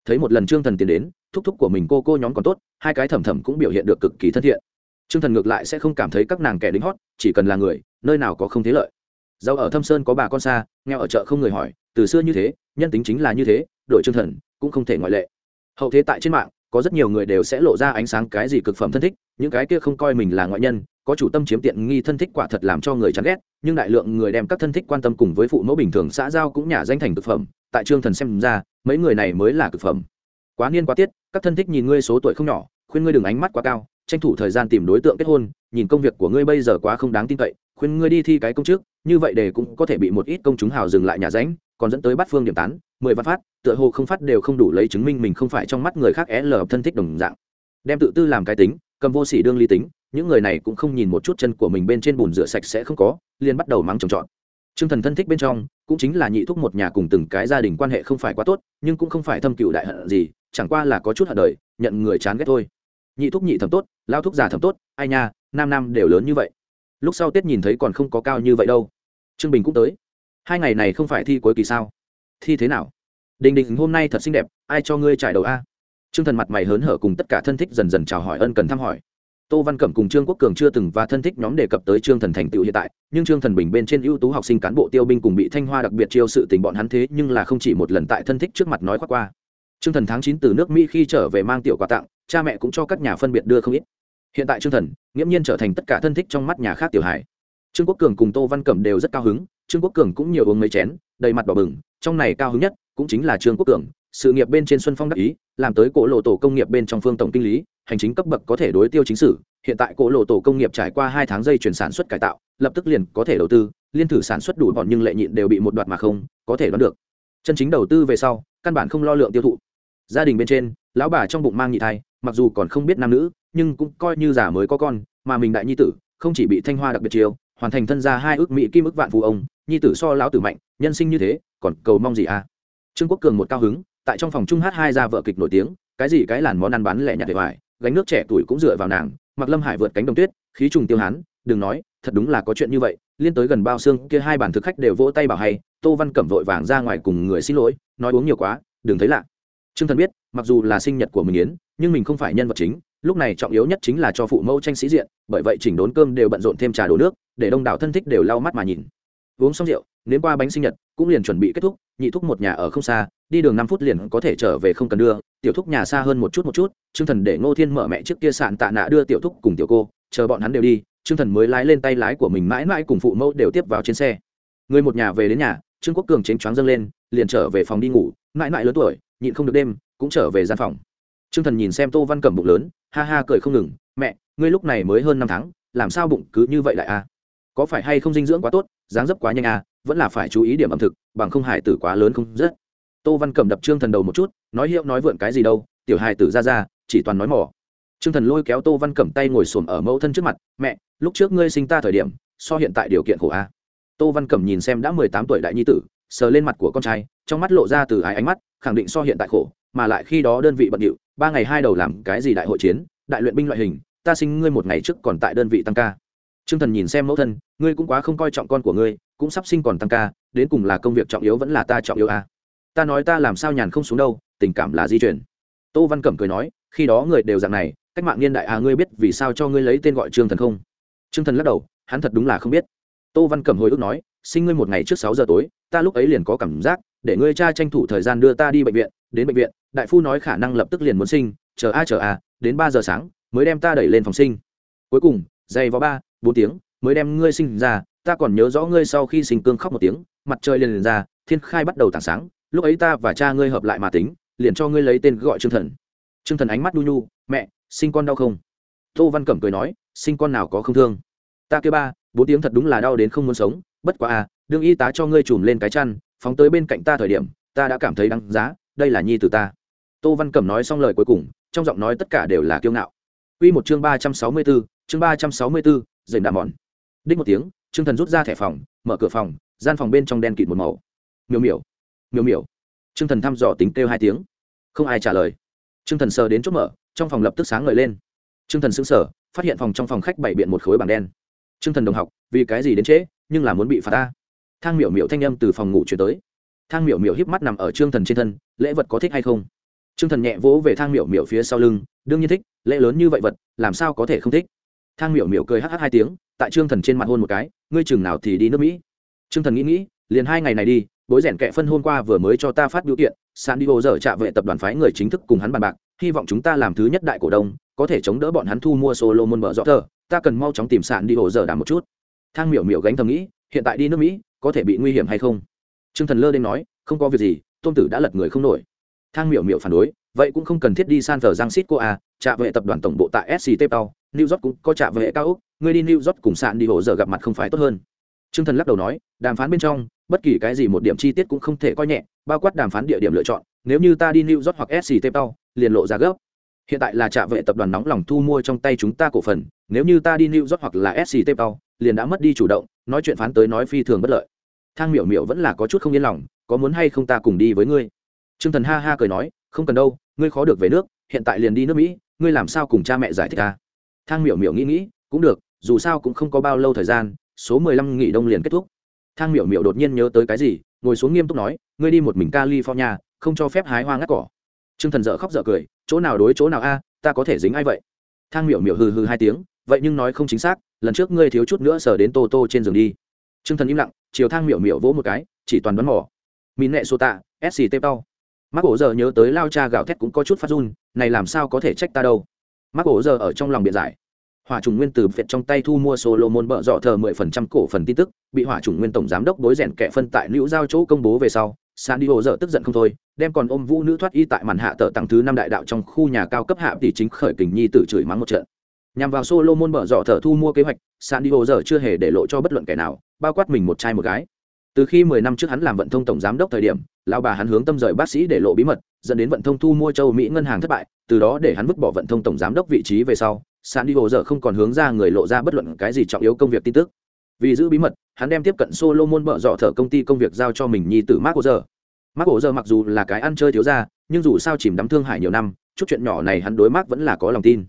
thấy một lần trương thần tiến đến thúc thúc của mình cô cô nhóm còn tốt, hai cái thầm thầm cũng biểu hiện được cực kỳ thân thiện. Trương thần ngược lại sẽ không cảm thấy các nàng kẻ đính hót, chỉ cần là người, nơi nào có không thế lợi. Giàu ở thâm sơn có bà con xa, nghèo ở chợ không người hỏi, từ xưa như thế, nhân tính chính là như thế, đội trương thần cũng không thể ngoại lệ. Hậu thế tại trên mạng, có rất nhiều người đều sẽ lộ ra ánh sáng cái gì cực phẩm thân thích, những cái kia không coi mình là ngoại nhân, có chủ tâm chiếm tiện nghi thân thích quả thật làm cho người chán ghét, nhưng đại lượng người đem các thân thích quan tâm cùng với phụ mẫu bình thường xã giao cũng nhả danh thành thực phẩm, tại trương thần xem ra, mấy người này mới là thực phẩm quá niên quá tiết các thân thích nhìn ngươi số tuổi không nhỏ khuyên ngươi đừng ánh mắt quá cao tranh thủ thời gian tìm đối tượng kết hôn nhìn công việc của ngươi bây giờ quá không đáng tin cậy khuyên ngươi đi thi cái công chức, như vậy để cũng có thể bị một ít công chúng hào dừng lại nhà ránh còn dẫn tới bắt phương điểm tán mười văn phát tựa hồ không phát đều không đủ lấy chứng minh mình không phải trong mắt người khác é lờ thân thích đồng dạng. Đem tự tư làm cái tính cầm vô sỉ đương ly tính những người này cũng không nhìn một chút chân của mình bên trên bùn rửa sạch sẽ không có liền bắt đầu mắng trồng trọt t r ư ơ n g thần thân thích bên trong cũng chính là nhị thúc một nhà cùng từng cái gia đình quan hệ không phải quá tốt nhưng cũng không phải thâm cựu đại hận gì chẳng qua là có chút hận đời, nhận người chán ghét thôi. Nhị thúc nhị thẩm tốt, lao thúc già thẩm tốt, ai nha, nam nam đều lớn như vậy. Lúc sau tết nhìn thấy còn không có cao như vậy đâu. Trương bình cũng tới. Hai ngày này không phải thi cuối kỳ sao? Thi thế nào? Đình đình, hôm nay thật xinh đẹp, ai cho ngươi trải đầu a? Trương thần mặt mày hớn hở cùng tất cả thân thích dần dần chào hỏi ân cần thăm hỏi. Tô văn cẩm cùng trương quốc cường chưa từng và thân thích nhóm đề cập tới trương thần thành tựu hiện tại, nhưng trương thần bình bên trên ưu tú học sinh cán bộ tiêu binh cùng bị thanh hoa đặc biệt chiêu sự tình bọn hắn thế nhưng là không chỉ một lần tại thân thích trước mặt nói khoác qua trương thần tháng chín từ nước mỹ khi trở về mang tiểu quà tặng, cha mẹ cũng cho các nhà phân biệt đưa không ít. Hiện tại trương thần, nghiễm nhiên trở thành tất cả thân thích trong mắt nhà khác tiểu hải trương quốc cường cùng tô văn cẩm đều rất cao hứng, trương quốc cường cũng nhiều uống mấy chén, đầy mặt đỏ bừng, trong này cao hứng nhất cũng chính là trương quốc cường, sự nghiệp bên trên xuân phong đắc ý, làm tới cổ lộ tổ công nghiệp bên trong phương tổng kinh lý, hành chính cấp bậc có thể đối tiêu chính sử, hiện tại cổ lộ tổ công nghiệp trải qua hai tháng dây chuyển sản xuất cải tạo, lập tức liền có thể đầu tư, liên thử sản xuất đủ bọn nhưng lệ nhịn đều bị một đoạt mà không có thể đoán được. Chân chính đầu tư về sau, căn bản không lo lượng tiêu thụ gia đình bên trên, lão bà trong bụng mang nhị thai, mặc dù còn không biết nam nữ, nhưng cũng coi như giả mới có con, mà mình đại nhi tử, không chỉ bị thanh hoa đặc biệt chiều hoàn thành thân gia hai ước mỹ kim ước vạn phù ông, nhi tử so lão tử mạnh, nhân sinh như thế, còn cầu mong gì à? Trương quốc cường một cao hứng, tại trong phòng trung hát hai ra vợ kịch nổi tiếng, cái gì cái làn món ăn bán lẻ nhạt để hoài, gánh nước trẻ tuổi cũng dựa vào nàng mặc lâm hải vượt cánh đồng tuyết, khí trùng tiêu hán, đừng nói, thật đúng là có chuyện như vậy, liên tới gần bao xương, kia hai bản thực khách đều vỗ tay bảo hay, tô văn cẩm vội vàng ra ngoài cùng người xin lỗi, nói uống nhiều quá, đừng thấy lạ. Trương thần biết, mặc dù là sinh nhật của mình yến, nhưng mình không phải nhân vật chính, lúc này trọng yếu nhất chính là cho phụ mẫu tranh sĩ diện, bởi vậy chỉnh đốn cơm đều bận rộn thêm trà đổ nước, để đông đảo thân thích đều lau mắt mà nhìn. Uống xong rượu, nếm qua bánh sinh nhật, cũng liền chuẩn bị kết thúc, nhị thúc một nhà ở không xa, đi đường năm phút liền có thể trở về không cần đưa, tiểu thúc nhà xa hơn một chút một chút, Trương thần để ngô thiên mở mẹ trước kia sạn tạ nạ đưa tiểu thúc cùng tiểu cô, chờ bọn hắn đều đi, Trương thần mới lái lên tay lái của mình mãi mãi cùng phụ mẫu đều tiếp vào trên xe. Người một nhà về đến nhà trương quốc cường chênh choáng dâng lên, liền trở về phòng đi ngủ, mãi mãi lớn tuổi, nhịn không được đêm, cũng trở về gian phòng. Trương thần nhìn xem tô văn cẩm bụng lớn, ha ha cười không ngừng, mẹ, ngươi lúc này mới hơn năm tháng, làm sao bụng cứ như vậy lại a? Có phải hay không dinh dưỡng quá tốt, dáng dấp quá nhanh à vẫn là phải chú ý điểm ẩm thực, bằng không hải tử quá lớn không rất tô văn cẩm đập trương thần đầu một chút, nói hiệu nói vượn cái gì đâu, tiểu hải tử ra ra, chỉ toàn nói mỏ trương thần lôi kéo tô văn cẩm tay ngồi xổm ở mẫu thân trước mặt, mẹ, lúc trước ngươi sinh ta thời điểm, so hiện tại điều kiện khổ a. à tô văn cẩm nhìn xem đã mười tám tuổi đại nhi tử sờ lên mặt của con trai trong mắt lộ ra từ ái ánh mắt khẳng định so hiện tại khổ mà lại khi đó đơn vị bận điệu ba ngày hai đầu làm cái gì đại hội chiến đại luyện binh loại hình ta sinh ngươi một ngày trước còn tại đơn vị tăng ca Trương Thần nhìn xem mẫu thân, ngươi cũng quá không coi trọng con của ngươi, cũng sắp sinh còn tăng ca, đến cùng là công việc trọng yếu vẫn là ta trọng yếu à? Ta nói ta làm sao nhàn không xuống đâu, tình cảm là di chuyển. Tô Văn Cẩm cười nói, khi đó người đều dạng này, cách mạng niên đại à ngươi biết vì sao cho ngươi lấy tên gọi Trương Thần không? Trương Thần lắc đầu, hắn thật đúng là không biết. Tô Văn Cẩm hồi ức nói, sinh ngươi một ngày trước sáu giờ tối, ta lúc ấy liền có cảm giác, để ngươi cha tranh thủ thời gian đưa ta đi bệnh viện, đến bệnh viện, đại phu nói khả năng lập tức liền muốn sinh, chờ a chờ a, đến ba giờ sáng mới đem ta đẩy lên phòng sinh. Cuối cùng, dày vào ba, bốn tiếng mới đem ngươi sinh ra ta còn nhớ rõ ngươi sau khi sinh cương khóc một tiếng mặt trời liền liền ra thiên khai bắt đầu tảng sáng lúc ấy ta và cha ngươi hợp lại mà tính liền cho ngươi lấy tên gọi trương thần. Trương thần ánh mắt nhu nhu mẹ sinh con đau không? Tô văn cẩm cười nói sinh con nào có không thương? Ta kêu ba bốn tiếng thật đúng là đau đến không muốn sống bất quá à đương y tá cho ngươi chùm lên cái chăn phóng tới bên cạnh ta thời điểm ta đã cảm thấy đáng giá đây là nhi từ ta. Tô văn cẩm nói xong lời cuối cùng trong giọng nói tất cả đều là kiêu ngạo. Quy một chương ba trăm sáu mươi 364, chương ba trăm sáu mươi 364, rền đạm mòn. Đích một tiếng trương thần rút ra thẻ phòng mở cửa phòng gian phòng bên trong đen kịt một màu. Miểu miểu miểu miểu trương thần thăm dò tính kêu hai tiếng. Không ai trả lời. Trương thần sờ đến chốt mở trong phòng lập tức sáng ngời lên. Trương thần sững sờ phát hiện phòng trong phòng khách bày biện một khối bảng đen trương thần đồng học, vì cái gì đến trễ, nhưng là muốn bị phạt ta. Thang miểu miểu thanh âm từ phòng ngủ chuyển tới. Thang miểu miểu híp mắt nằm ở trương thần trên thân, lễ vật có thích hay không? Trương thần nhẹ vỗ về thang miểu miểu phía sau lưng, đương nhiên thích, lễ lớn như vậy vật, làm sao có thể không thích? Thang miểu miểu cười hh hai tiếng, tại trương thần trên mặt hôn một cái, ngươi chừng nào thì đi nước mỹ? Trương thần nghĩ nghĩ, liền hai ngày này đi, bối rẻn kệ phân hôm qua vừa mới cho ta phát biểu kiện, san diego dở trạ vệ tập đoàn phái người chính thức cùng hắn bàn bạc, hy vọng chúng ta làm thứ nhất đại cổ đông có thể chống đỡ bọn hắn thu mua solomon mở rõ tờ ta cần mau chóng tìm sạn đi hồ giờ đảm một chút. Thang miểu miểu gánh thầm nghĩ hiện tại đi nước mỹ có thể bị nguy hiểm hay không? Trương thần lơ đ nói không có việc gì tôn tử đã lật người không nổi. Thang miểu miểu phản đối vậy cũng không cần thiết đi san Francisco giang cô à trạ vệ tập đoàn tổng bộ tại sct tao new york cũng có trạ vệ cao ốc, ngươi đi new york cùng sạn đi hồ giờ gặp mặt không phải tốt hơn. Trương thần lắc đầu nói đàm phán bên trong bất kỳ cái gì một điểm chi tiết cũng không thể coi nhẹ bao quát đàm phán địa điểm lựa chọn nếu như ta đi new york hoặc sct tao liền lộ ra gấp hiện tại là trạ vệ tập đoàn nóng lòng thu mua trong tay chúng ta cổ phần, nếu như ta đi new york hoặc là sct tao liền đã mất đi chủ động, nói chuyện phán tới nói phi thường bất lợi. Thang miểu miểu vẫn là có chút không yên lòng, có muốn hay không ta cùng đi với ngươi? T r ư ơ n g thần ha ha cười nói, không cần đâu, ngươi khó được về nước, hiện tại liền đi nước mỹ, ngươi làm sao cùng cha mẹ giải thích ta thang miểu miểu nghĩ nghĩ, cũng được, dù sao cũng không có bao lâu thời gian, số mười lăm nghỉ đông liền kết thúc. Thang miểu miểu đột nhiên nhớ tới cái gì, ngồi xuống nghiêm túc nói, ngươi đi một mình california, không cho phép hái hoa ngắt cỏ. T r ư ơ n g thần dợ khóc dợ cười chỗ nào đối chỗ nào a, ta có thể dính ai vậy? Thang miểu miểu hừ hừ hai tiếng, vậy nhưng nói không chính xác, lần trước ngươi thiếu chút nữa sờ đến tô tô trên giường đi. T r ư ơ n g thần im lặng, chiều thang miểu miểu vỗ một cái, chỉ toàn đoán mỏ mìn nẹ sô tạ sct tao mắc ổ giờ nhớ tới lao cha gạo thét cũng có chút phát run, này làm sao có thể trách ta đâu? Mắc ổ giờ ở trong lòng biện giải. Hỏa trùng nguyên từ việt trong tay thu mua solo môn bợ dọ thờ mười phần trăm cổ phần tin tức, bị hỏa trùng nguyên tổng giám đốc đối rèn kẻ phân tại nữ giao chỗ công bố về sau san đi hồ dở tức giận không thôi, đem còn ôm vũ nữ thoát y tại màn hạ tờ tặng thứ năm đại đạo trong khu nhà cao cấp hạ tỷ chính khởi kình nhi tử chửi mắng một trận. Nhằm vào solo môn mở dọ thở thu mua kế hoạch, san đi hồ dở chưa hề để lộ cho bất luận kẻ nào, bao quát mình một trai một gái. Từ khi mười năm trước hắn làm vận thông tổng giám đốc thời điểm, lão bà hắn hướng tâm rời bác sĩ để lộ bí mật, dẫn đến vận thông thu mua châu mỹ ngân hàng thất bại, từ đó để hắn vứt bỏ vận thông tổng giám đốc vị trí về sau, san đi hồ dở không còn hướng ra người lộ ra bất luận cái gì trọng yếu công việc tin tức. Vì giữ bí mật hắn đem tiếp cận solomon mở dọ thở công ty công việc giao cho mình nhi tử mark giờ mark giờ mặc dù là cái ăn chơi thiếu gia, nhưng dù sao chìm đắm thương hại nhiều năm chút chuyện nhỏ này hắn đối mark vẫn là có lòng tin.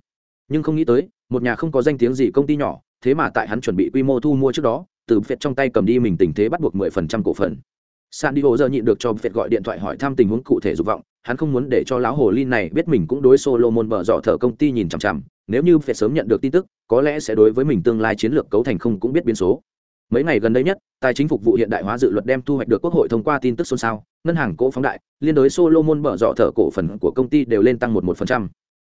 Nhưng không nghĩ tới một nhà không có danh tiếng gì công ty nhỏ thế mà tại hắn chuẩn bị quy mô thu mua trước đó từ phệt trong tay cầm đi mình tình thế bắt buộc mười phần trăm cổ phần. San Diego giờ nhịn được cho phệt gọi điện thoại hỏi thăm tình huống cụ thể dục vọng hắn không muốn để cho lão hồ ly này biết mình cũng đối solomon mở dọ thở công ty nhìn chằm chằm nếu như phệt sớm nhận được tin tức có lẽ sẽ đối với mình tương lai chiến lược cấu thành không cũng biết biến số mấy ngày gần đây nhất, tài chính phục vụ hiện đại hóa dự luật đem thu hoạch được quốc hội thông qua tin tức xôn xao. Ngân hàng cổ phóng đại, liên đối solomon mở dọ thở cổ phần của công ty đều lên tăng một một phần trăm.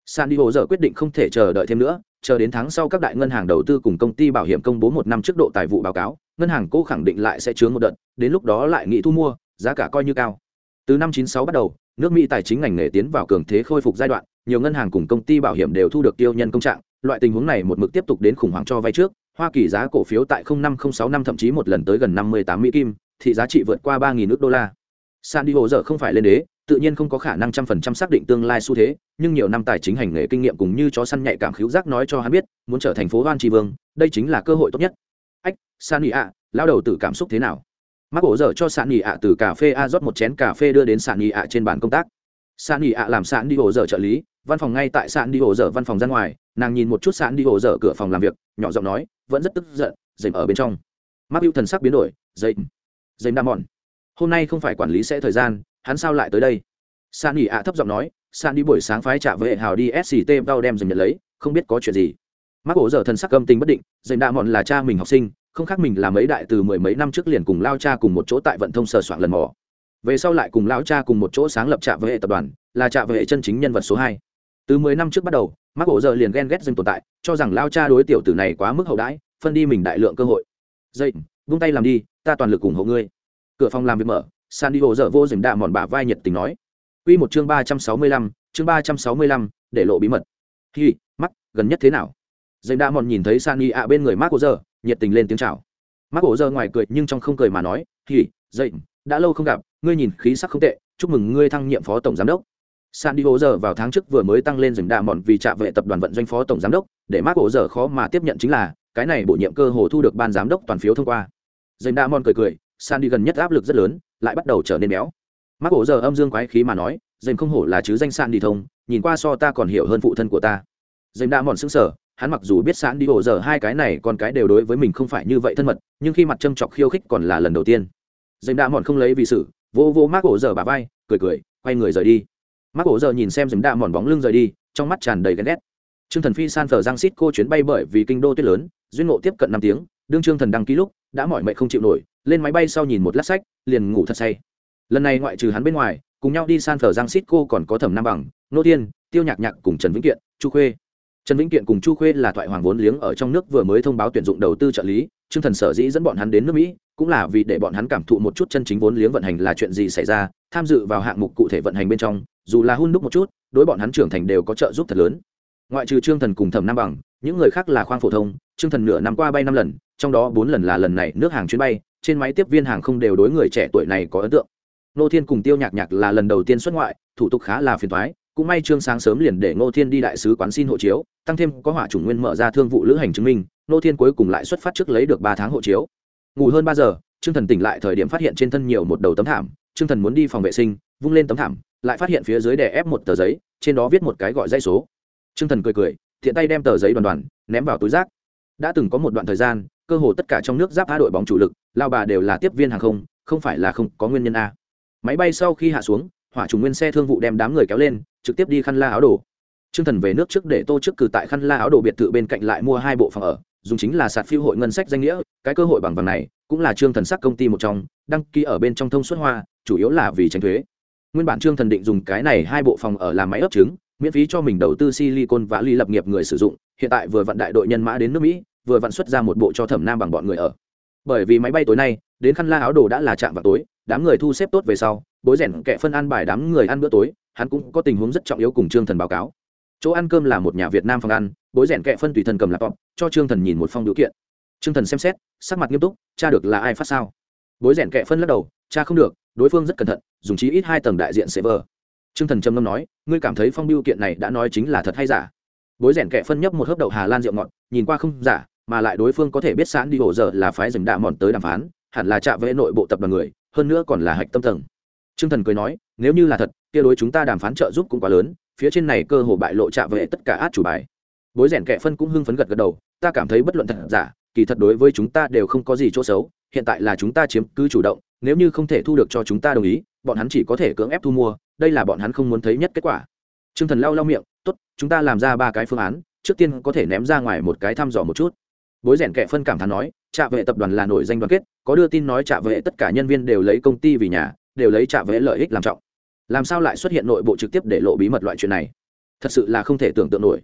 San Diego giờ quyết định không thể chờ đợi thêm nữa, chờ đến tháng sau các đại ngân hàng đầu tư cùng công ty bảo hiểm công bố một năm trước độ tài vụ báo cáo, ngân hàng cổ khẳng định lại sẽ chướng một đợt, đến lúc đó lại nghĩ thu mua, giá cả coi như cao. Từ năm 96 bắt đầu, nước mỹ tài chính ngành nghề tiến vào cường thế khôi phục giai đoạn, nhiều ngân hàng cùng công ty bảo hiểm đều thu được tiêu nhân công trạng, loại tình huống này một mực tiếp tục đến khủng hoảng cho vay trước hoa kỳ giá cổ phiếu tại 05065 năm thậm chí một lần tới gần 58 mỹ kim, thị giá trị vượt qua 3.000 nước đô la. San diego giờ không phải lên đế, tự nhiên không có khả năng trăm phần trăm xác định tương lai xu thế, nhưng nhiều năm tài chính hành nghề kinh nghiệm cùng như chó săn nhạy cảm khiếu giác nói cho hắn biết, muốn trở thành phố hoan trì vương, đây chính là cơ hội tốt nhất. Ách, san nghỉ ạ lao đầu tử cảm xúc thế nào? Mắc ổ dở cho san nghỉ ạ từ cà phê a rót một chén cà phê đưa đến san nghỉ ạ trên bàn công tác. Sạn nghỉ ạ làm Sạn đi ổ dở trợ lý, văn phòng ngay tại Sạn đi ổ dở văn phòng ra ngoài, nàng nhìn một chút Sạn đi ổ dở cửa phòng làm việc, nhỏ giọng nói, vẫn rất tức giận dềm ở bên trong. Mắc hữu thần sắc biến đổi, dậy. Dềm đa mòn hôm nay không phải quản lý sẽ thời gian, hắn sao lại tới đây? Sạn nghỉ ạ thấp giọng nói, Sạn đi buổi sáng phái trả vệ hào đi sct đau đem dừng nhận lấy, không biết có chuyện gì. Mắc ổ dở thần sắc âm tình bất định dềm đạ mòn là cha mình học sinh, không khác mình là mấy đại từ mười mấy năm trước liền cùng lao cha cùng một chỗ tại vận thông sờ soạn lần mò về sau lại cùng lão cha cùng một chỗ sáng lập trạm với hệ tập đoàn là trạm với hệ chân chính nhân vật số hai từ mười năm trước bắt đầu mắc ổ giờ liền ghen ghét dừng tồn tại cho rằng lao cha đối tiểu tử này quá mức hậu đãi phân đi mình đại lượng cơ hội dậy vung tay làm đi ta toàn lực ủng hộ ngươi cửa phòng làm việc mở san đi ổ giờ vô dừng đạ mòn bả vai nhiệt tình nói Quy một chương ba trăm sáu mươi lăm, chương ba trăm sáu mươi lăm, để lộ bí mật. Hi, mắt, gần nhất thế nào? Dành đạ mòn nhìn thấy San Y ạ bên người Marco giờ, nhiệt tình lên tiếng chào. Marco giờ ngoài cười nhưng trong không cười mà nói, "Hi, dậy, đã lâu không gặp, ngươi nhìn khí sắc không tệ, chúc mừng ngươi thăng nhiệm phó tổng giám đốc." San Diego giờ vào tháng trước vừa mới tăng lên rừng đà mòn vì trạm vệ tập đoàn vận doanh phó tổng giám đốc, để Marco giờ khó mà tiếp nhận chính là, cái này bổ nhiệm cơ hồ thu được ban giám đốc toàn phiếu thông qua. rừng đà mòn cười cười, San đi gần nhất áp lực rất lớn, lại bắt đầu trở nên béo mắc ổ giờ âm dương quái khí mà nói dành không hổ là chứ danh san đi thông nhìn qua so ta còn hiểu hơn phụ thân của ta dành đã mòn xứng sở hắn mặc dù biết sẵn đi giờ hai cái này con cái đều đối với mình không phải như vậy thân mật nhưng khi mặt châm chọc khiêu khích còn là lần đầu tiên dành đã mòn không lấy vì sự vô vô mắc ổ giờ bà vai, cười cười, quay người rời đi. Mắc ổ giờ nhìn xem dùm đạ mòn bóng lưng rời đi, trong mắt tràn đầy ghen ghét. Trương thần phi san phờ giang xít cô chuyến bay bởi vì kinh đô tuyết lớn, duyên ngộ tiếp cận năm tiếng, đương trương thần đăng ký lúc, đã mỏi mệt không chịu nổi, lên máy bay sau nhìn một lát sách, liền ngủ thật say. Lần này ngoại trừ hắn bên ngoài, cùng nhau đi san phở giang xít cô còn có thẩm nam bằng, nô tiên tiêu nhạc nhạc cùng trần vĩnh kiện, chu khuê. Trần vĩnh kiện cùng chu khuê là thoại hoàng vốn liếng ở trong nước vừa mới thông báo tuyển dụng đầu tư trợ lý, trương thần sở dĩ dẫn bọn hắn đến nước mỹ cũng là vì để bọn hắn cảm thụ một chút chân chính vốn liếng vận hành là chuyện gì xảy ra, tham dự vào hạng mục cụ thể vận hành bên trong, dù là hun đúc một chút, đối bọn hắn trưởng thành đều có trợ giúp thật lớn. Ngoại trừ trương thần cùng thẩm nam bằng, những người khác là khoang phổ thông, trương thần nửa năm qua bay năm lần, trong đó bốn lần là lần này nước hàng chuyến bay, trên máy tiếp viên hàng không đều đối người trẻ tuổi này có ấn tượng. Nô thiên cùng tiêu nhạc nhạc là lần đầu tiên xuất ngoại, thủ tục khá là phiền thoái cũng may trương sáng sớm liền để ngô thiên đi đại sứ quán xin hộ chiếu, tăng thêm có hỏa chủ nguyên mở ra thương vụ lữ hành chứng minh, ngô thiên cuối cùng lại xuất phát trước lấy được ba tháng hộ chiếu ngủ hơn ba giờ, trương thần tỉnh lại thời điểm phát hiện trên thân nhiều một đầu tấm thảm. Trương thần muốn đi phòng vệ sinh, vung lên tấm thảm, lại phát hiện phía dưới đè ép một tờ giấy, trên đó viết một cái gọi dây số. Trương thần cười cười, thiện tay đem tờ giấy đoàn đoàn ném vào túi rác. Đã từng có một đoạn thời gian, cơ hồ tất cả trong nước giáp a đội bóng chủ lực, lao bà đều là tiếp viên hàng không không phải là không có nguyên nhân a. Máy bay sau khi hạ xuống, hỏa chủ nguyên xe thương vụ đem đám người kéo lên, trực tiếp đi khăn la áo đồ. Trương thần về nước trước để tô trước cử tại khăn la áo đồ biệt thự bên cạnh lại mua hai bộ phòng ở dùng chính là sạt phiêu hội ngân sách danh nghĩa, cái cơ hội bằng vàng này cũng là trương thần sắc công ty một trong, đăng ký ở bên trong thông suất hoa, chủ yếu là vì tránh thuế. Nguyên bản trương thần định dùng cái này hai bộ phòng ở làm máy ấp trứng, miễn phí cho mình đầu tư silicon và ly lập nghiệp người sử dụng, hiện tại vừa vận đại đội nhân mã đến nước mỹ, vừa vận xuất ra một bộ cho thẩm nam bằng bọn người ở. Bởi vì máy bay tối nay, đến khăn la áo đồ đã là chạm vào tối, đám người thu xếp tốt về sau, bối rèn kệ phân ăn bài đám người ăn bữa tối, hắn cũng có tình huống rất trọng yếu cùng trương thần báo cáo chỗ ăn cơm là một nhà việt nam phòng ăn bối rèn kệ phân tùy thần cầm laptop cho trương thần nhìn một phong điều kiện. Trương thần xem xét sắc mặt nghiêm túc cha được là ai phát sao? Bối rèn kệ phân lắc đầu cha không được đối phương rất cẩn thận dùng chí ít hai tầng đại diện server trương thần trầm ngâm nói ngươi cảm thấy phong biêu kiện này đã nói chính là thật hay giả? Bối rèn kệ phân nhấp một hớp đậu hà lan rượu ngọt nhìn qua không giả mà lại đối phương có thể biết sẵn đi hồ giờ là phái dừng đạ mòn tới đàm phán hẳn là chạm với nội bộ tập đoàn người hơn nữa còn là hạch tâm tầng. Trương Thần cười nói, nếu như là thật, kia đối chúng ta đàm phán trợ giúp cũng quá lớn, phía trên này cơ hồ bại lộ trả về tất cả át chủ bài. Bối rèn kẻ phân cũng hưng phấn gật gật đầu, ta cảm thấy bất luận thật giả, kỳ thật đối với chúng ta đều không có gì chỗ xấu, hiện tại là chúng ta chiếm cứ chủ động, nếu như không thể thu được cho chúng ta đồng ý, bọn hắn chỉ có thể cưỡng ép thu mua, đây là bọn hắn không muốn thấy nhất kết quả. Trương Thần lau lau miệng, tốt, chúng ta làm ra ba cái phương án, trước tiên có thể ném ra ngoài một cái thăm dò một chút. Bối rèn kẻ phân cảm thán nói, trả vệ tập đoàn là nổi danh đoàn kết, có đưa tin nói trả vệ tất cả nhân viên đều lấy công ty vì nhà, đều lấy trả vệ lợi ích làm trọng làm sao lại xuất hiện nội bộ trực tiếp để lộ bí mật loại chuyện này? Thật sự là không thể tưởng tượng nổi.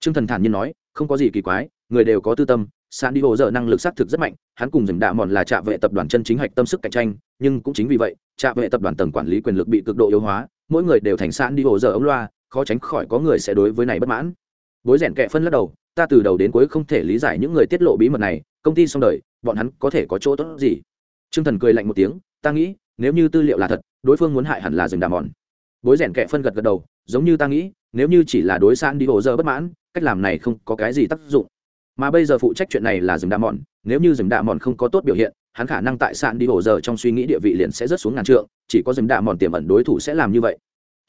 T r ư ơ n g thần thản nhiên nói, không có gì kỳ quái, người đều có tư tâm san đi hồ dở năng lực xác thực rất mạnh, hắn cùng dừng đạ mòn là trạm vệ tập đoàn chân chính hạch tâm sức cạnh tranh, nhưng cũng chính vì vậy trạm vệ tập đoàn tầng quản lý quyền lực bị cực độ yếu hóa, mỗi người đều thành san đi hồ dở ống loa, khó tránh khỏi có người sẽ đối với này bất mãn. Bối rèn kệ phân lắc đầu, ta từ đầu đến cuối không thể lý giải những người tiết lộ bí mật này, công ty xong đời, bọn hắn có thể có chỗ tốt gì? T r ư ơ n g thần cười lạnh một tiếng, ta nghĩ, nếu như tư liệu là thật đối phương muốn hại hẳn là rừng đà mòn. Bối rèn kệ phân gật gật đầu, giống như ta nghĩ, nếu như chỉ là đối san đi hồ dơ bất mãn, cách làm này không có cái gì tác dụng. Mà bây giờ phụ trách chuyện này là rừng đà mòn, nếu như rừng đà mòn không có tốt biểu hiện, hắn khả năng tại san đi hồ dơ trong suy nghĩ địa vị liền sẽ rớt xuống ngàn trượng, chỉ có rừng đà mòn tiềm ẩn đối thủ sẽ làm như vậy.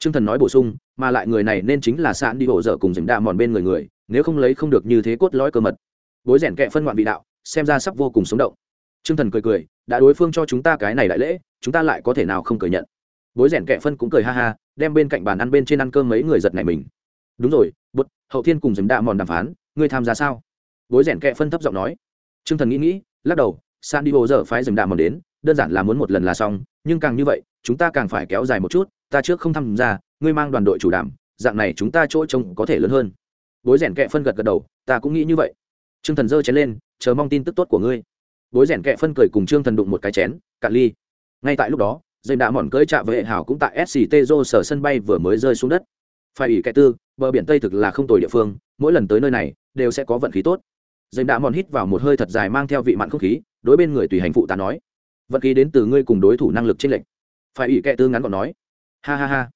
T r ư ơ n g thần nói bổ sung, mà lại người này nên chính là san đi hồ dơ cùng rừng đà mòn bên người người, nếu không lấy không được như thế cốt lõi cơ mật. Bối rèn kệ phân ngoạn vị đạo, xem ra sắp vô cùng sống động. Trương thần cười cười, đã đối phương cho chúng ta cái này đại lễ chúng ta lại có thể nào không cười nhận? Bối rèn kẹ phân cũng cười ha ha, đem bên cạnh bàn ăn bên trên ăn cơm mấy người giật này mình. Đúng rồi bút hậu thiên cùng dìm đạ mòn đàm phán, ngươi tham gia sao? Bối rèn kẹ phân thấp giọng nói. T r ư ơ n g thần nghĩ nghĩ, lắc đầu, san đi bộ giờ phái dìm đạ mòn đến, đơn giản là muốn một lần là xong, nhưng càng như vậy, chúng ta càng phải kéo dài một chút, ta trước không tham gia, ngươi mang đoàn đội chủ đảm dạng này chúng ta chỗ trông có thể lớn hơn. Bối rèn kẹ phân gật gật đầu, ta cũng nghĩ như vậy. T r ư ơ n g thần giơ chén lên, chờ mong tin tức tốt của ngươi. Bối rèn kẹ phân cười cùng trương thần đụng một cái chén, cạn ly ngay tại lúc đó dây đạ mòn cưỡi trạ với hệ hảo cũng tại sct dô sở sân bay vừa mới rơi xuống đất. Phải ủy kẻ tư bờ biển tây thực là không tồi địa phương mỗi lần tới nơi này đều sẽ có vận khí tốt. Dây đạ mòn hít vào một hơi thật dài mang theo vị mặn không khí đối bên người tùy hành phụ ta nói vận khí đến từ ngươi cùng đối thủ năng lực trên lệnh phải ủy kẻ tư ngắn gọn nói ha ha ha.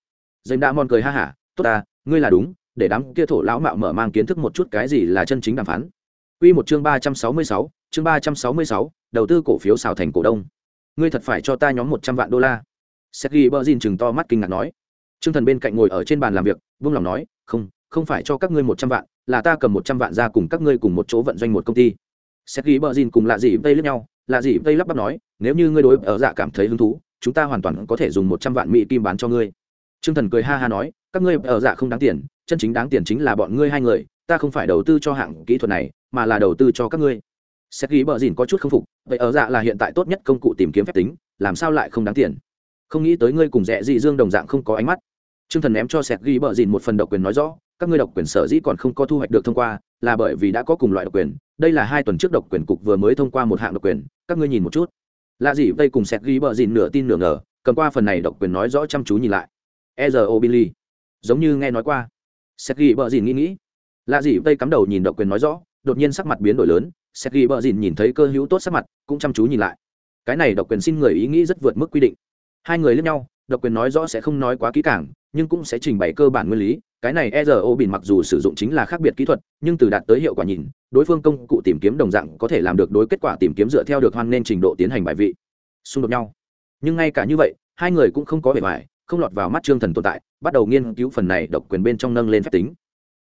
Dây đạ mòn cười ha hả tốt ta ngươi là đúng để đám kia thổ lão mạo mở mang kiến thức một chút cái gì là chân chính đàm phán. Quy một chương ba trăm sáu mươi sáu, chương ba trăm sáu mươi sáu, đầu tư cổ phiếu xào thành cổ đông ngươi thật phải cho ta nhóm một trăm vạn đô la. Sergei bờ dìn chừng to mắt kinh ngạc nói. T r ư ơ n g thần bên cạnh ngồi ở trên bàn làm việc vương lòng nói, không không phải cho các ngươi một trăm vạn, là ta cầm một trăm vạn ra cùng các ngươi cùng một chỗ vận doanh một công ty. Sergei bờ dìn cùng lạ dị vây lướt nhau, lạ dị vây lắp bắp nói, nếu như ngươi đối ở dạ cảm thấy hứng thú, chúng ta hoàn toàn có thể dùng một trăm vạn mỹ kim bán cho ngươi. T r ư ơ n g thần cười ha ha nói, các ngươi ở dạ không đáng tiền, chân chính đáng tiền chính là bọn ngươi hai người, ta không phải đầu tư cho hạng kỹ thuật này, mà là đầu tư cho các ngươi xét ghi bờ dìn có chút k phục, vậy ở dạ là hiện tại tốt nhất công cụ tìm kiếm phép tính, làm sao lại không đáng tiền? Không nghĩ tới ngươi cùng rẽ dị dương đồng dạng không có ánh mắt. T r ư ơ n g thần ném cho sẹt ghi bờ dìn một phần độc quyền nói rõ, các ngươi độc quyền sở dĩ còn không có thu hoạch được thông qua, là bởi vì đã có cùng loại độc quyền, đây là hai tuần trước độc quyền cục vừa mới thông qua một hạng độc quyền, các ngươi nhìn một chút. Lạ gì vây cùng sẹt ghi bờ dìn nửa tin nửa ngờ, cầm qua phần này độc quyền nói rõ chăm chú nhìn lại. Ezo billy. Giống như nghe nói qua. Sẹt ghi bờ dìn nghĩ nghĩ. Lạ gì vây cắm đầu nhìn độc quyền nói rõ, đột nhiên sắc mặt biến đổi lớn sẹt ghi bờ dìn nhìn thấy cơ hữu tốt sắc mặt, cũng chăm chú nhìn lại. Cái này độc quyền xin người ý nghĩ rất vượt mức quy định. Hai người lẫn nhau, độc quyền nói rõ sẽ không nói quá kỹ càng, nhưng cũng sẽ trình bày cơ bản nguyên lý. Cái này ezo bình mặc dù sử dụng chính là khác biệt kỹ thuật, nhưng từ đạt tới hiệu quả nhìn, đối phương công cụ tìm kiếm đồng dạng có thể làm được đối kết quả tìm kiếm dựa theo được hoan nên trình độ tiến hành bài vị. Xung đột nhau. Nhưng ngay cả như vậy, hai người cũng không có vẻ vải không lọt vào mắt trương thần tồn tại, bắt đầu nghiên cứu phần này độc quyền bên trong nâng lên phép tính.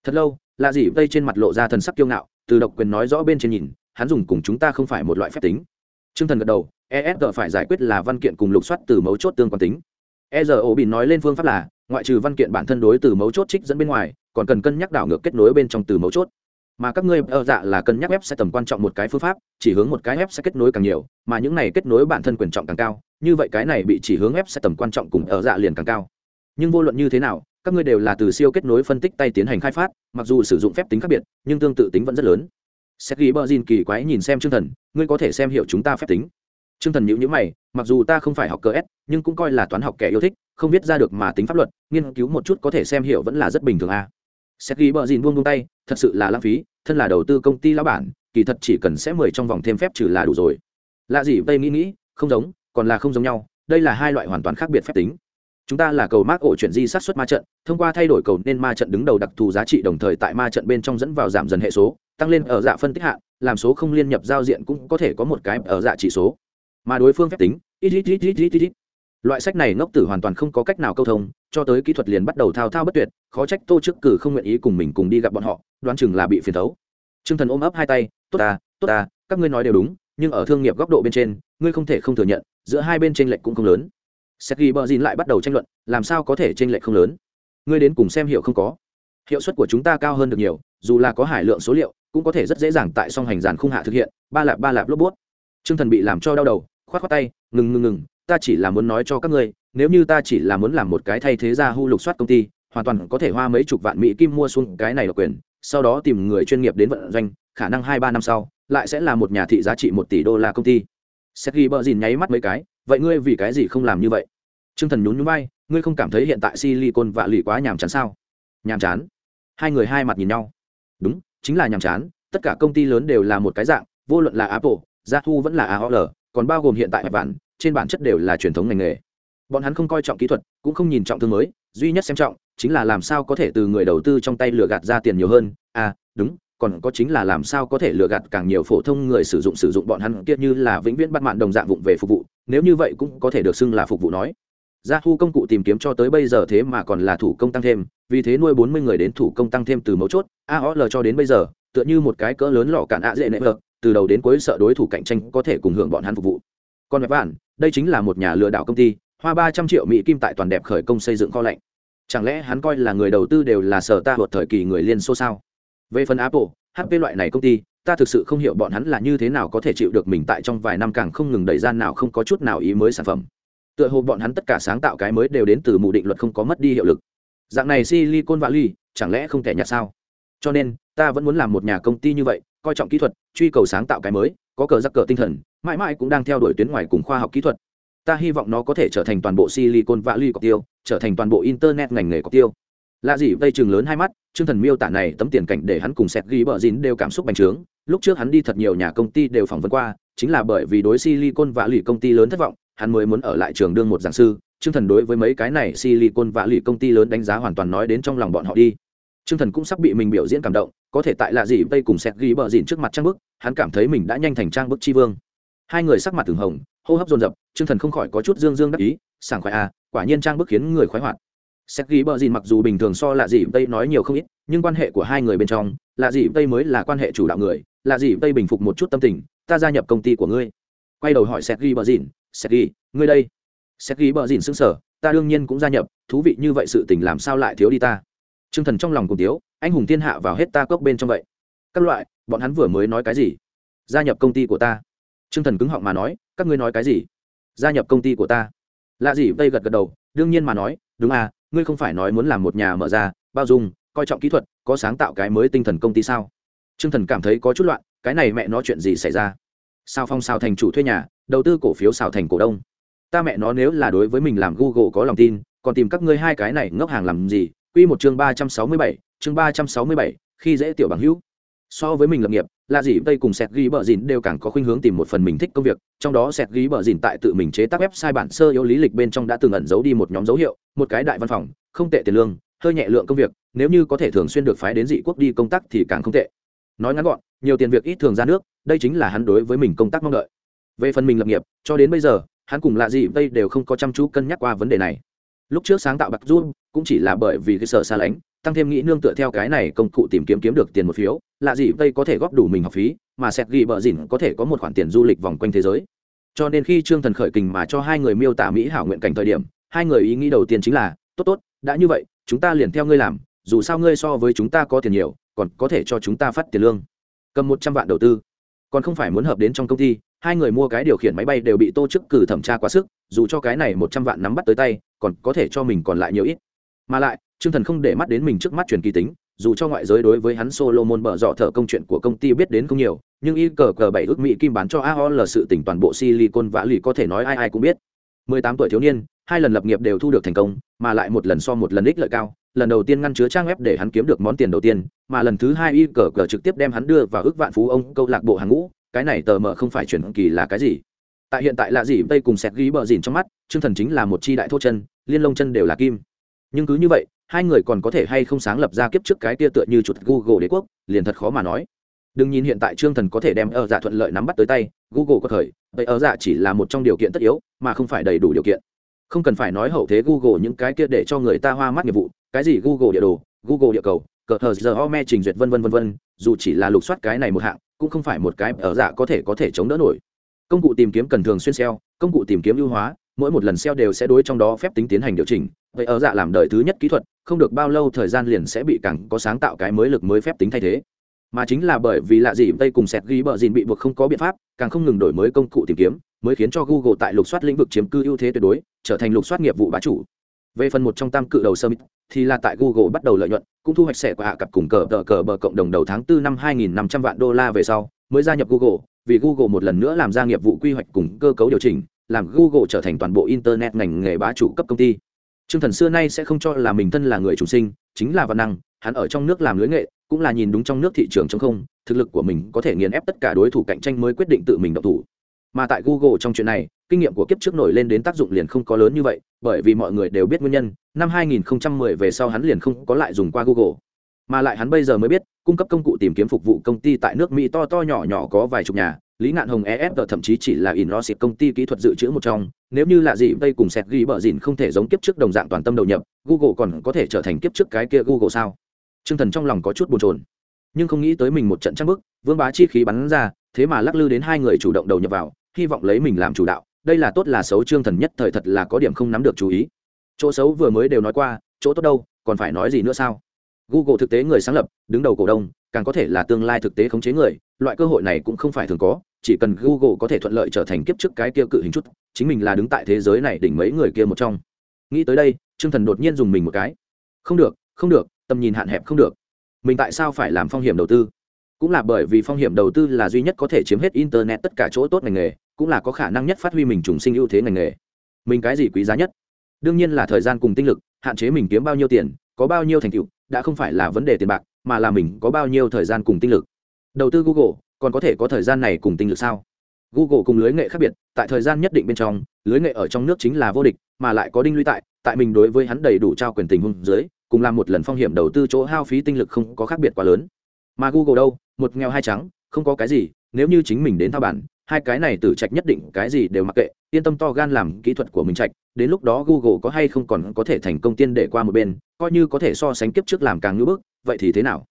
Thật lâu là gì đây trên mặt lộ ra thần sắc kiêu ngạo, từ độc quyền nói rõ bên trên nhìn hắn dùng cùng chúng ta không phải một loại phép tính. Trương thần gật đầu esg phải giải quyết là văn kiện cùng lục soát từ mấu chốt tương quan tính. Ezo bị nói lên phương pháp là, ngoại trừ văn kiện bản thân đối từ mấu chốt trích dẫn bên ngoài, còn cần cân nhắc đảo ngược kết nối bên trong từ mấu chốt. Mà các ngươi ở dạ là cân nhắc web sẽ tầm quan trọng một cái phương pháp, chỉ hướng một cái web sẽ kết nối càng nhiều, mà những này kết nối bản thân quyền trọng càng cao, như vậy cái này bị chỉ hướng web sẽ tầm quan trọng cùng ở dạ liền càng cao. Nhưng vô luận như thế nào, các ngươi đều là từ siêu kết nối phân tích tay tiến hành khai phát, mặc dù sử dụng phép tính khác biệt, nhưng tương tự tính vẫn rất lớn. Sergei Berzin kỳ quái nhìn xem Trương Thần, ngươi có thể xem hiểu chúng ta phép tính. Trương Thần nhíu nhíu mày, mặc dù ta không phải học cơ S, nhưng cũng coi là toán học kẻ yêu thích, không biết ra được mà tính pháp luật, nghiên cứu một chút có thể xem hiểu vẫn là rất bình thường a. À. bờ Berzin buông buông tay, thật sự là lãng phí, thân là đầu tư công ty lão bản, kỳ thật chỉ cần sẽ mười trong vòng thêm phép trừ là đủ rồi. Lạ gì Tây nghĩ nghĩ, không giống, còn là không giống nhau, đây là hai loại hoàn toàn khác biệt phép tính. Chúng ta là cầu mác ổ chuyển di sát xuất ma trận, thông qua thay đổi cầu nên ma trận đứng đầu đặc thù giá trị đồng thời tại ma trận bên trong dẫn vào giảm dần hệ số, tăng lên ở dạ phân tích hạn làm số không liên nhập giao diện cũng có thể có một cái ở dạ chỉ số mà đối phương phép tính ít ít ít ít ít ít loại sách này ngốc tử hoàn toàn không có cách nào câu thông cho tới kỹ thuật liền bắt đầu thao thao bất tuyệt khó trách tô chức cử không nguyện ý cùng mình cùng đi gặp bọn họ đoán chừng là bị phiền thấu t r ư ơ n g thần ôm ấp hai tay tốt ta tốt ta các ngươi nói đều đúng nhưng ở thương nghiệp góc độ bên trên ngươi không thể không thừa nhận giữa hai bên t r ê n lệch cũng không lớn sergi bờ dìn lại bắt đầu tranh luận, làm sao có thể t r ê n lệch không lớn? Ngươi đến cùng xem hiệu không có. Hiệu suất của chúng ta cao hơn được nhiều, dù là có hải lượng số liệu, cũng có thể rất dễ dàng tại song hành dàn khung hạ thực hiện, ba lạp ba lạp lốp bút. T r ư ơ n g thần bị làm cho đau đầu k h o á t k h o á t tay, ngừng ngừng ngừng, ta chỉ là muốn nói cho các ngươi, nếu như ta chỉ là muốn làm một cái thay thế ra hu lục soát công ty, hoàn toàn có thể hoa mấy chục vạn mỹ kim mua xuống cái này độc quyền, sau đó tìm người chuyên nghiệp đến vận doanh, khả năng hai ba năm sau, lại sẽ là một nhà thị giá trị một tỷ đô la công ty. Sẽ ghi bờ nháy mắt mấy cái, vậy ngươi vì cái gì không làm như vậy? Trương thần nhún nhún vai, ngươi không cảm thấy hiện tại silicon vạ lì quá nhàm chán sao? Nhàm chán. Hai người hai mặt nhìn nhau. Đúng chính là nhàm chán, tất cả công ty lớn đều là một cái dạng, vô luận là apple, yahoo vẫn là aol còn bao gồm hiện tại hải bản, trên bản chất đều là truyền thống ngành nghề. Bọn hắn không coi trọng kỹ thuật, cũng không nhìn trọng thương mới, duy nhất xem trọng chính là làm sao có thể từ người đầu tư trong tay lừa gạt ra tiền nhiều hơn. À đúng, còn có chính là làm sao có thể lừa gạt càng nhiều phổ thông người sử dụng sử dụng bọn hắn kia như là vĩnh viễn bắt mạn đồng dạng vụng về phục vụ, nếu như vậy cũng có thể được xưng là phục vụ nói gia thu công cụ tìm kiếm cho tới bây giờ thế mà còn là thủ công tăng thêm, vì thế nuôi 40 người đến thủ công tăng thêm từ mấu chốt, AOL cho đến bây giờ, tựa như một cái cỡ lớn lọ cản ạ dễ nệ hợp từ đầu đến cuối sợ đối thủ cạnh tranh có thể cùng hưởng bọn hắn phục vụ. Còn Mẹp bản đây chính là một nhà lừa đảo công ty, hoa 300 triệu mỹ kim tại toàn đẹp khởi công xây dựng kho lạnh. Chẳng lẽ hắn coi là người đầu tư đều là sở ta hoặc thời kỳ người liên xô sao? Về phần Apple, HP loại này công ty, ta thực sự không hiểu bọn hắn là như thế nào có thể chịu được mình tại trong vài năm càng không ngừng đẩy gian nào không có chút nào ý mới sản phẩm tựa hồ bọn hắn tất cả sáng tạo cái mới đều đến từ mù định luật không có mất đi hiệu lực. Dạng này silicon valley, chẳng lẽ không thể nhặt sao? Cho nên, ta vẫn muốn làm một nhà công ty như vậy, coi trọng kỹ thuật, truy cầu sáng tạo cái mới, có cờ giặc cờ tinh thần, mãi mãi cũng đang theo đuổi tuyến ngoài cùng khoa học kỹ thuật. Ta hy vọng nó có thể trở thành toàn bộ silicon valley cọc tiêu, trở thành toàn bộ internet ngành nghề cọc tiêu. Là gì, vây chừng lớn hai mắt chương thần miêu tả này tấm tiền cảnh để hắn cùng sẹt ghi bờ dín đều cảm xúc bành trướng. Lúc trước hắn đi thật nhiều nhà công ty đều phỏng vấn qua, chính là bởi vì đối silicon valley công ty lớn thất vọng hắn mới muốn ở lại trường đương một giảng sư chương thần đối với mấy cái này silicon và lì công ty lớn đánh giá hoàn toàn nói đến trong lòng bọn họ đi. Chương thần cũng sắp bị mình biểu diễn cảm động, có thể tại lạ gì vây cùng sẹt ghi bờ dìn trước mặt trang bức, hắn cảm thấy mình đã nhanh thành trang bức tri vương. Hai người sắc mặt từng hồng, hô hấp dồn dập chương thần không khỏi có chút dương dương đắc ý, sảng khoái à quả nhiên trang bức khiến người khoái hoạt. Sẹt ghi bờ dìn mặc dù bình thường so lạ gì tây nói nhiều không ít, nhưng quan hệ của hai người bên trong, lạ gì tây mới là quan hệ chủ đạo người, lạ gì tây bình phục một chút tâm tình, ta gia nhập công ty của ngươi. Quay đầu hỏi sẹt ghi bờ dìn sẹt ngươi đây. Sẹt ghi bờ dỉn xứng sở ta đương nhiên cũng gia nhập thú vị như vậy sự tình làm sao lại thiếu đi ta? Trương thần trong lòng cùng thiếu, anh hùng thiên hạ vào hết ta cốc bên trong vậy. Các loại bọn hắn vừa mới nói cái gì? Gia nhập công ty của ta. Trương thần cứng họng mà nói các ngươi nói cái gì? Gia nhập công ty của ta. Lạ gì vây gật gật đầu đương nhiên mà nói đúng à ngươi không phải nói muốn làm một nhà mở ra bao dung coi trọng kỹ thuật có sáng tạo cái mới tinh thần công ty sao? Trương thần cảm thấy có chút loạn cái này mẹ nó chuyện gì xảy ra? Sao phong sao thành chủ thuê nhà đầu tư cổ phiếu xào thành cổ đông. Ta mẹ nó nếu là đối với mình làm google có lòng tin, còn tìm các ngươi hai cái này ngốc hàng làm gì? Quy một chương ba trăm sáu mươi bảy, chương ba trăm sáu mươi bảy, khi dễ tiểu bằng hữu. So với mình lập nghiệp, là gì? Tây cùng sẹt ghi bờ dìn đều càng có khuynh hướng tìm một phần mình thích công việc. Trong đó sẹt ghi bờ dìn tại tự mình chế tác website bản sơ yếu lý lịch bên trong đã từng ẩn giấu đi một nhóm dấu hiệu, một cái đại văn phòng, không tệ tiền lương, hơi nhẹ lượng công việc, nếu như có thể thường xuyên được phái đến dị quốc đi công tác thì càng không tệ. Nói ngắn gọn, nhiều tiền việc ít thường ra nước, đây chính là hắn đối với mình công tác mong đợi về phần mình lập nghiệp, cho đến bây giờ, hắn cùng lạ gì tây đều không có chăm chú cân nhắc qua vấn đề này. Lúc trước sáng tạo bạc du, cũng chỉ là bởi vì cái sợ xa lánh, tăng thêm nghĩ nương tựa theo cái này công cụ tìm kiếm kiếm được tiền một phiếu, lạ gì tây có thể góp đủ mình học phí, mà sẹt ghi bờ dìn có thể có một khoản tiền du lịch vòng quanh thế giới. Cho nên khi trương thần khởi kình mà cho hai người miêu tả mỹ hảo nguyện cảnh thời điểm, hai người ý nghĩ đầu tiên chính là, tốt tốt, đã như vậy, chúng ta liền theo ngươi làm, dù sao ngươi so với chúng ta có tiền nhiều, còn có thể cho chúng ta phát tiền lương. Cầm một trăm vạn đầu tư còn không phải muốn hợp đến trong công ty hai người mua cái điều khiển máy bay đều bị tô chức cử thẩm tra quá sức dù cho cái này một trăm vạn nắm bắt tới tay còn có thể cho mình còn lại nhiều ít mà lại trương thần không để mắt đến mình trước mắt truyền kỳ tính dù cho ngoại giới đối với hắn Solomon bở dọ thợ công chuyện của công ty biết đến không nhiều, nhưng y cờ cờ bảy ước mỹ kim bán cho AOL sự tỉnh toàn bộ Silicon lì có thể nói ai ai cũng biết. 18 tuổi thiếu niên, hai lần lập nghiệp đều thu được thành công, mà lại một lần so một lần ích lợi cao. Lần đầu tiên ngăn chứa trang web để hắn kiếm được món tiền đầu tiên, mà lần thứ hai y cờ cờ trực tiếp đem hắn đưa vào ước vạn phú ông câu lạc bộ hàng ngũ, cái này tờ mờ không phải chuyển kỳ là cái gì? Tại hiện tại là gì? Đây cùng sẹt ghi bờ dỉn trong mắt, Trương Thần chính là một chi đại thốt chân, liên lông chân đều là kim. Nhưng cứ như vậy, hai người còn có thể hay không sáng lập ra kiếp trước cái tia tựa như chuột google đế quốc liền thật khó mà nói đừng nhìn hiện tại trương thần có thể đem ở dạ thuận lợi nắm bắt tới tay google có thời vậy ở dạ chỉ là một trong điều kiện tất yếu mà không phải đầy đủ điều kiện không cần phải nói hậu thế google những cái kia để cho người ta hoa mắt nghiệp vụ cái gì google địa đồ google địa cầu cờ thờ giờ ome trình duyệt vân vân vân vân, dù chỉ là lục soát cái này một hạng, cũng không phải một cái ở dạ có thể có thể chống đỡ nổi. Công cụ tìm kiếm cần thường xuyên SEO công cụ tìm kiếm ưu hóa, mỗi một lần SEO đều sẽ đối trong đó phép tính tiến hành điều chỉnh. Vậy ở dạ làm đời thứ nhất kỹ thuật, không được bao lâu thời gian liền sẽ bị càng có sáng tạo cái mới lực mới phép tính thay thế. Mà chính là bởi vì lạ gì tây cùng sẹt ghi bờ dìn bị buộc không có biện pháp, càng không ngừng đổi mới công cụ tìm kiếm, mới khiến cho google tại lục soát lĩnh vực chiếm cư ưu thế tuyệt đối, trở thành lục soát nghiệp vụ bá chủ về phần một trong tam cự đầu summit thì là tại google bắt đầu lợi nhuận cũng thu hoạch sẻ của hạ cặp cùng cờ tờ cờ bờ cộng đồng đầu tháng 4 năm 2.500 vạn đô la về sau mới gia nhập google vì google một lần nữa làm ra nghiệp vụ quy hoạch cùng cơ cấu điều chỉnh làm google trở thành toàn bộ internet ngành nghề bá chủ cấp công ty Trương Thần xưa nay sẽ không cho là mình thân là người chủ sinh, chính là văn năng, hắn ở trong nước làm lưới nghệ, cũng là nhìn đúng trong nước thị trường trong không, thực lực của mình có thể nghiền ép tất cả đối thủ cạnh tranh mới quyết định tự mình động thủ. Mà tại Google trong chuyện này, kinh nghiệm của kiếp trước nổi lên đến tác dụng liền không có lớn như vậy, bởi vì mọi người đều biết nguyên nhân, năm 2010 về sau hắn liền không có lại dùng qua Google. Mà lại hắn bây giờ mới biết, cung cấp công cụ tìm kiếm phục vụ công ty tại nước Mỹ to to nhỏ nhỏ có vài chục nhà, lý ngạn hồng esg thậm chí chỉ là inrosit công ty kỹ thuật dự trữ một trong. Nếu như là gì đây cùng sẹt ghi bờ dìn không thể giống kiếp trước đồng dạng toàn tâm đầu nhập google còn có thể trở thành kiếp trước cái kia google sao? T r ư ơ n g thần trong lòng có chút bồn trồn nhưng không nghĩ tới mình một trận trăng bức vương bá chi khí bắn ra thế mà lắc lư đến hai người chủ động đầu nhập vào hy vọng lấy mình làm chủ đạo đây là tốt là xấu trương thần nhất thời thật là có điểm không nắm được chú ý. Chỗ xấu vừa mới đều nói qua, chỗ tốt đâu, còn phải nói gì nữa sao? Google thực tế người sáng lập, đứng đầu cổ đông, càng có thể là tương lai thực tế khống chế người, loại cơ hội này cũng không phải thường có, chỉ cần google có thể thuận lợi trở thành kiếp trước cái kia cự hình chút, chính mình là đứng tại thế giới này đỉnh mấy người kia một trong. Nghĩ tới đây, trương thần đột nhiên dùng mình một cái. Không được không được, tầm nhìn hạn hẹp không được. Mình tại sao phải làm phong hiểm đầu tư? Cũng là bởi vì phong hiểm đầu tư là duy nhất có thể chiếm hết internet tất cả chỗ tốt ngành nghề cũng là có khả năng nhất phát huy mình trùng sinh ưu thế ngành nghề. Mình cái gì quý giá nhất? Đương nhiên là thời gian cùng tinh lực, hạn chế mình kiếm bao nhiêu tiền, có bao nhiêu thành tựu, đã không phải là vấn đề tiền bạc, mà là mình có bao nhiêu thời gian cùng tinh lực. Đầu tư google, còn có thể có thời gian này cùng tinh lực sao? Google cùng lưới nghệ khác biệt, tại thời gian nhất định bên trong, lưới nghệ ở trong nước chính là vô địch, mà lại có đinh lũy tại tại mình đối với hắn đầy đủ trao quyền tình huống dưới, cùng làm một lần phong hiểm đầu tư chỗ hao phí tinh lực không có khác biệt quá lớn. Mà google đâu? Một nghèo hai trắng, không có cái gì, nếu như chính mình đến thao bản hai cái này tử trạch nhất định cái gì đều mặc kệ, yên tâm to gan làm kỹ thuật của mình trạch, đến lúc đó google có hay không còn có thể thành công tiên để qua một bên, coi như có thể so sánh kiếp trước làm càng ngữ bức, vậy thì thế nào?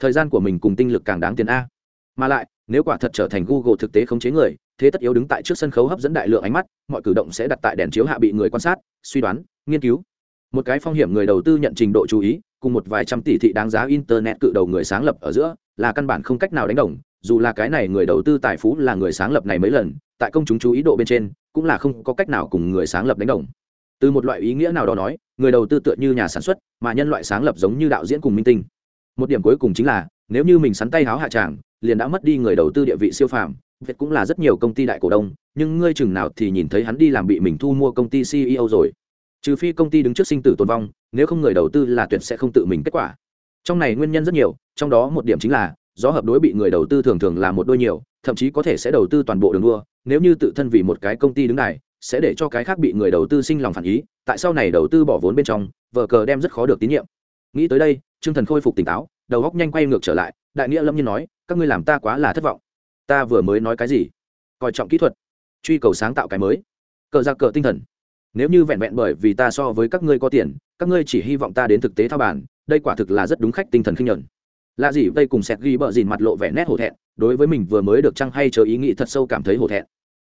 Thời gian của mình cùng tinh lực càng đáng tiền a. Mà lại, nếu quả thật trở thành google thực tế khống chế người, thế tất yếu đứng tại trước sân khấu hấp dẫn đại lượng ánh mắt, mọi cử động sẽ đặt tại đèn chiếu hạ bị người quan sát, suy đoán, nghiên cứu. Một cái phong hiểm người đầu tư nhận trình độ chú ý, cùng một vài trăm tỷ thị đáng giá internet cự đầu người sáng lập ở giữa, là căn bản không cách nào đánh đồng dù là cái này người đầu tư tài phú là người sáng lập này mấy lần, tại công chúng chú ý độ bên trên, cũng là không có cách nào cùng người sáng lập đánh đồng. Từ một loại ý nghĩa nào đó nói, người đầu tư tựa như nhà sản xuất, mà nhân loại sáng lập giống như đạo diễn cùng minh tinh. Một điểm cuối cùng chính là, nếu như mình sắn tay háo hạ tràng, liền đã mất đi người đầu tư địa vị siêu phàm. Việt cũng là rất nhiều công ty đại cổ đông, nhưng ngươi chừng nào thì nhìn thấy hắn đi làm bị mình thu mua công ty ceo rồi. Trừ phi công ty đứng trước sinh tử tồn vong, nếu không người đầu tư là tuyệt sẽ không tự mình kết quả. Trong này nguyên nhân rất nhiều, trong đó một điểm chính là gió hợp đối bị người đầu tư thường thường là một đôi nhiều, thậm chí có thể sẽ đầu tư toàn bộ đường đua, nếu như tự thân vì một cái công ty đứng này sẽ để cho cái khác bị người đầu tư sinh lòng phản ý, tại sau này đầu tư bỏ vốn bên trong, vờ cờ đem rất khó được tín nhiệm. Nghĩ tới đây, trương thần khôi phục tỉnh táo, đầu góc nhanh quay ngược trở lại, đại nghĩa lâm nhiên nói, các ngươi làm ta quá là thất vọng. Ta vừa mới nói cái gì? Coi trọng kỹ thuật, truy cầu sáng tạo cái mới. Cờ ra cờ tinh thần. Nếu như vẹn vẹn bởi vì ta so với các ngươi có tiền, các ngươi chỉ hy vọng ta đến thực tế thao bản đây quả thực là rất đúng khách tinh thần khinh nhuận lạ gì đây cùng sẹt ghi bợ dìn mặt lộ vẻ nét hổ thẹn, đối với mình vừa mới được chăng hay chờ ý nghĩ thật sâu cảm thấy hổ thẹn.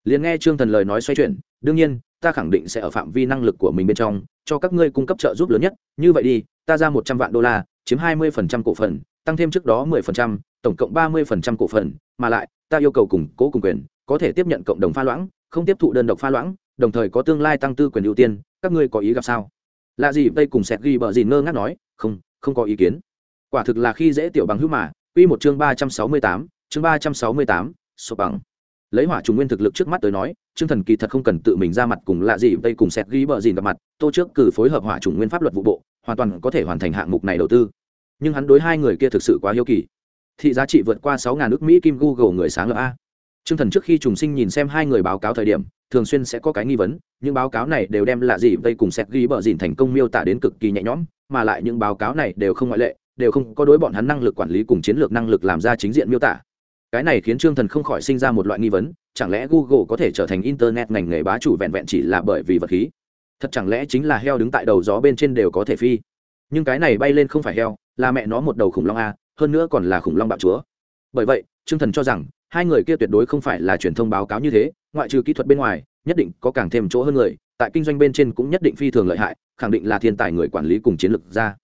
Liền nghe trương thần lời nói xoay chuyển, đương nhiên, ta khẳng định sẽ ở phạm vi năng lực của mình bên trong, cho các ngươi cung cấp trợ giúp lớn nhất, như vậy đi, ta ra một trăm vạn đô la, chiếm hai mươi phần trăm cổ phần, tăng thêm trước đó mười phần trăm, tổng cộng ba mươi phần trăm cổ phần, mà lại, ta yêu cầu củng cố cùng quyền, có thể tiếp nhận cộng đồng pha loãng, không tiếp thụ đơn độc pha loãng, đồng thời có tương lai tăng tư quyền ưu tiên, các ngươi có ý gặp sao? Lạ gì đây cùng sẹt ghi bờ gì ngơ ngác nói, không không có ý kiến quả thực là khi dễ tiểu bằng hữu mà quy một chương ba trăm sáu mươi tám chương ba trăm sáu mươi tám số bằng. Lấy hỏa trùng nguyên thực lực trước mắt tới nói chương thần kỳ thật không cần tự mình ra mặt cùng lạ gì đây cùng sẹt ghi bờ gì gặp mặt tô trước cử phối hợp hỏa trùng nguyên pháp luật vụ bộ hoàn toàn có thể hoàn thành hạng mục này đầu tư. Nhưng hắn đối hai người kia thực sự quá hiếu kỳ. Thị giá trị vượt qua sáu ngàn nước mỹ kim google người sáng lập a. Trương Thần trước khi trùng sinh nhìn xem hai người báo cáo thời điểm, thường xuyên sẽ có cái nghi vấn, những báo cáo này đều đem lạ gì vây cùng xét ghi bờ dìn thành công miêu tả đến cực kỳ nhẹ nhõm, mà lại những báo cáo này đều không ngoại lệ, đều không có đối bọn hắn năng lực quản lý cùng chiến lược năng lực làm ra chính diện miêu tả. Cái này khiến Trương Thần không khỏi sinh ra một loại nghi vấn, chẳng lẽ Google có thể trở thành internet ngành nghề bá chủ vẹn vẹn chỉ là bởi vì vật khí? Thật chẳng lẽ chính là heo đứng tại đầu gió bên trên đều có thể phi? Nhưng cái này bay lên không phải heo, là mẹ nó một đầu khủng long a, hơn nữa còn là khủng long bạo chúa. Bởi vậy, Trương Thần cho rằng hai người kia tuyệt đối không phải là truyền thông báo cáo như thế ngoại trừ kỹ thuật bên ngoài nhất định có càng thêm chỗ hơn người tại kinh doanh bên trên cũng nhất định phi thường lợi hại khẳng định là thiên tài người quản lý cùng chiến lược ra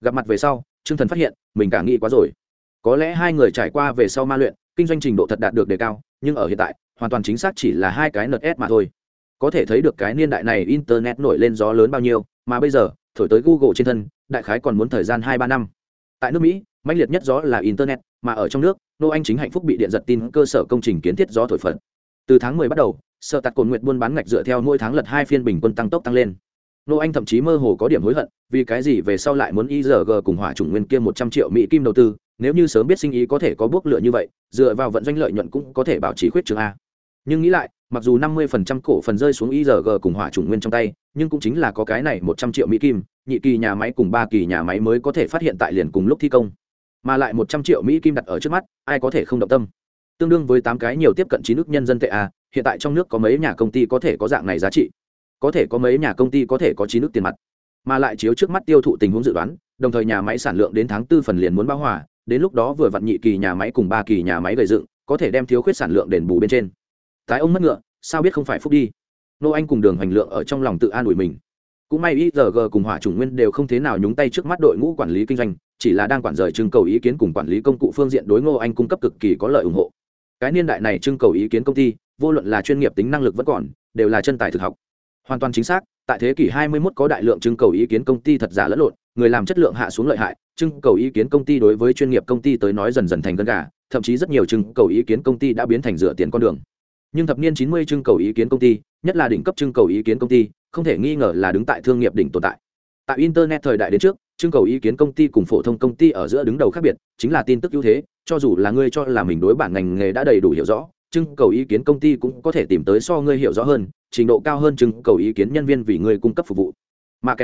gặp mặt về sau trương thần phát hiện, mình cả nghĩ quá rồi. Có lẽ hai người trải qua về sau ma luyện, kinh doanh trình độ thật đạt được đề cao, nhưng ở hiện tại, hoàn toàn chính xác chỉ là hai cái nợt mà thôi. Có thể thấy được cái niên đại này internet nổi lên gió lớn bao nhiêu, mà bây giờ, thổi tới google trên thân, đại khái còn muốn thời gian hai ba năm. Tại nước mỹ, mãnh liệt nhất gió là internet, mà ở trong nước, nô anh chính hạnh phúc bị điện giật tin cơ sở công trình kiến thiết gió thổi phật. Từ tháng 10 bắt đầu, sở tạt cồn nguyện buôn bán ngạch dựa theo mỗi tháng lật hai phiên bình quân tăng tốc tăng lên nô anh thậm chí mơ hồ có điểm hối hận, vì cái gì về sau lại muốn igg cùng hỏa chủng nguyên kia một trăm triệu mỹ kim đầu tư, nếu như sớm biết sinh ý có thể có bước lựa như vậy, dựa vào vận doanh lợi nhuận cũng có thể bảo trì khuyết trường a. Nhưng nghĩ lại, mặc dù 50% cổ phần rơi xuống igg cùng hỏa chủng nguyên trong tay, nhưng cũng chính là có cái này một trăm triệu mỹ kim, nhị kỳ nhà máy cùng ba kỳ nhà máy mới có thể phát hiện tại liền cùng lúc thi công. Mà lại một trăm triệu mỹ kim đặt ở trước mắt, ai có thể không động tâm? Tương đương với tám cái nhiều tiếp cận chín nước nhân dân tệ a, hiện tại trong nước có mấy nhà công ty có thể có dạng này giá trị? Có thể có mấy nhà công ty có thể có chín nước tiền mặt, mà lại chiếu trước mắt tiêu thụ tình huống dự đoán, đồng thời nhà máy sản lượng đến tháng tư phần liền muốn báo hòa, đến lúc đó vừa vặn nhị kỳ nhà máy cùng ba kỳ nhà máy gây dựng, có thể đem thiếu khuyết sản lượng đền bù bên trên. Tái ông mất ngựa, sao biết không phải phúc đi? Nô anh cùng đường hoành lượng ở trong lòng tự an ủi mình. Cũng may igg cùng hỏa chủng nguyên đều không thế nào nhúng tay trước mắt đội ngũ quản lý kinh doanh, chỉ là đang quản rời trưng cầu ý kiến cùng quản lý công cụ phương diện đối ngô anh cung cấp cực kỳ có lợi ủng hộ. Cái niên đại này trưng cầu ý kiến công ty, vô luận là chuyên nghiệp tính năng lực vẫn còn, đều là chân tài thực học hoàn toàn chính xác, tại thế kỷ 21 có đại lượng trưng cầu ý kiến công ty thật giả lẫn lộn, người làm chất lượng hạ xuống lợi hại, trưng cầu ý kiến công ty đối với chuyên nghiệp công ty tới nói dần dần thành gân gà, thậm chí rất nhiều trưng cầu ý kiến công ty đã biến thành rửa tiền con đường. Nhưng thập niên 90 trưng cầu ý kiến công ty, nhất là đỉnh cấp trưng cầu ý kiến công ty, không thể nghi ngờ là đứng tại thương nghiệp đỉnh tồn tại. Tại internet thời đại đến trước, trưng cầu ý kiến công ty cùng phổ thông công ty ở giữa đứng đầu khác biệt, chính là tin tức ưu thế, cho dù là ngươi cho là mình đối bản ngành nghề đã đầy đủ hiểu rõ, trưng cầu ý kiến công ty cũng có thể tìm tới so ngươi hiểu rõ hơn trình độ cao hơn trưng cầu ý kiến nhân viên vì người cung cấp phục vụ. Mà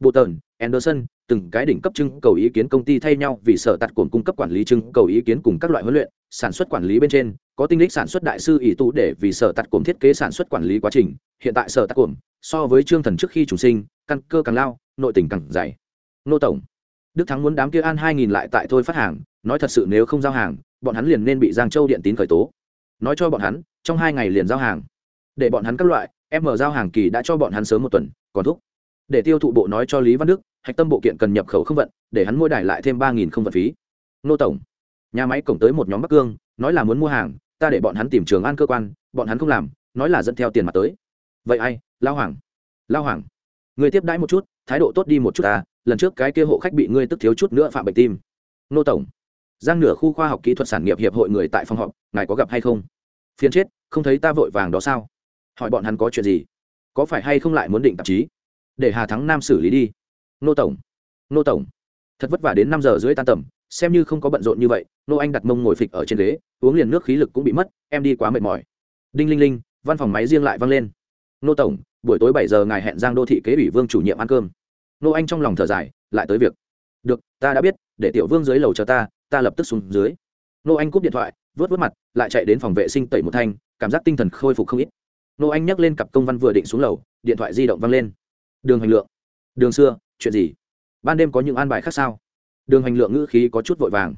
bolton, anderson, từng cái đỉnh cấp trưng cầu ý kiến công ty thay nhau vì sở tạt cồn cung cấp quản lý trưng cầu ý kiến cùng các loại huấn luyện, sản xuất quản lý bên trên, có tinh lực sản xuất đại sư ý tụ để vì sở tạt cồn thiết kế sản xuất quản lý quá trình. Hiện tại sở tạt cồn so với trương thần trước khi chủ sinh, căn cơ càng lao, nội tình càng dày. Nô tổng, đức thắng muốn đám kia an hai nghìn lại tại thôi phát hàng, nói thật sự nếu không giao hàng, bọn hắn liền nên bị giang châu điện tín khởi tố. Nói cho bọn hắn, trong hai ngày liền giao hàng để bọn hắn các loại, em mở giao hàng kỳ đã cho bọn hắn sớm một tuần, còn thúc. Để tiêu thụ bộ nói cho lý văn đức, hạch tâm bộ kiện cần nhập khẩu không vận, để hắn mua đài lại thêm ba nghìn không vận phí. Nô tổng, nhà máy cổng tới một nhóm bắc cương, nói là muốn mua hàng, ta để bọn hắn tìm trường an cơ quan, bọn hắn không làm, nói là dẫn theo tiền mặt tới. Vậy ai? Lao hoàng. Lao hoàng. Người tiếp đãi một chút, thái độ tốt đi một chút ta, lần trước cái kia hộ khách bị ngươi tức thiếu chút nữa phạm bệnh tim. Nô tổng. Giang nửa khu khoa học kỹ thuật sản nghiệp hiệp hội người tại phòng họp, ngài có gặp hay không? Phiền chết, không thấy ta vội vàng đó sao? Hỏi bọn hắn có chuyện gì? Có phải hay không lại muốn định tạp chí? Để hà thắng nam xử lý đi. Nô tổng. Nô tổng. Thật vất vả đến năm giờ rưỡi tan tầm, xem như không có bận rộn như vậy, nô anh đặt mông ngồi phịch ở trên ghế, uống liền nước khí lực cũng bị mất, em đi quá mệt mỏi. Đinh linh linh, văn phòng máy riêng lại văng lên. Nô tổng, buổi tối bảy giờ ngài hẹn giang đô thị kế ủy vương chủ nhiệm ăn cơm. Nô anh trong lòng thở dài, lại tới việc. Được, ta đã biết, để tiểu vương dưới lầu chờ ta ta lập tức xuống dưới. Nô anh cúp điện thoại vớt vớt mặt, lại chạy đến phòng vệ sinh tẩy một thanh, cảm giác tinh thần khôi phục không ít nô anh nhắc lên cặp công văn vừa định xuống lầu, điện thoại di động văng lên. Đường hành lượng. Đường xưa, chuyện gì? Ban đêm có những an bài khác sao? Đường hành lượng ngữ khí có chút vội vàng.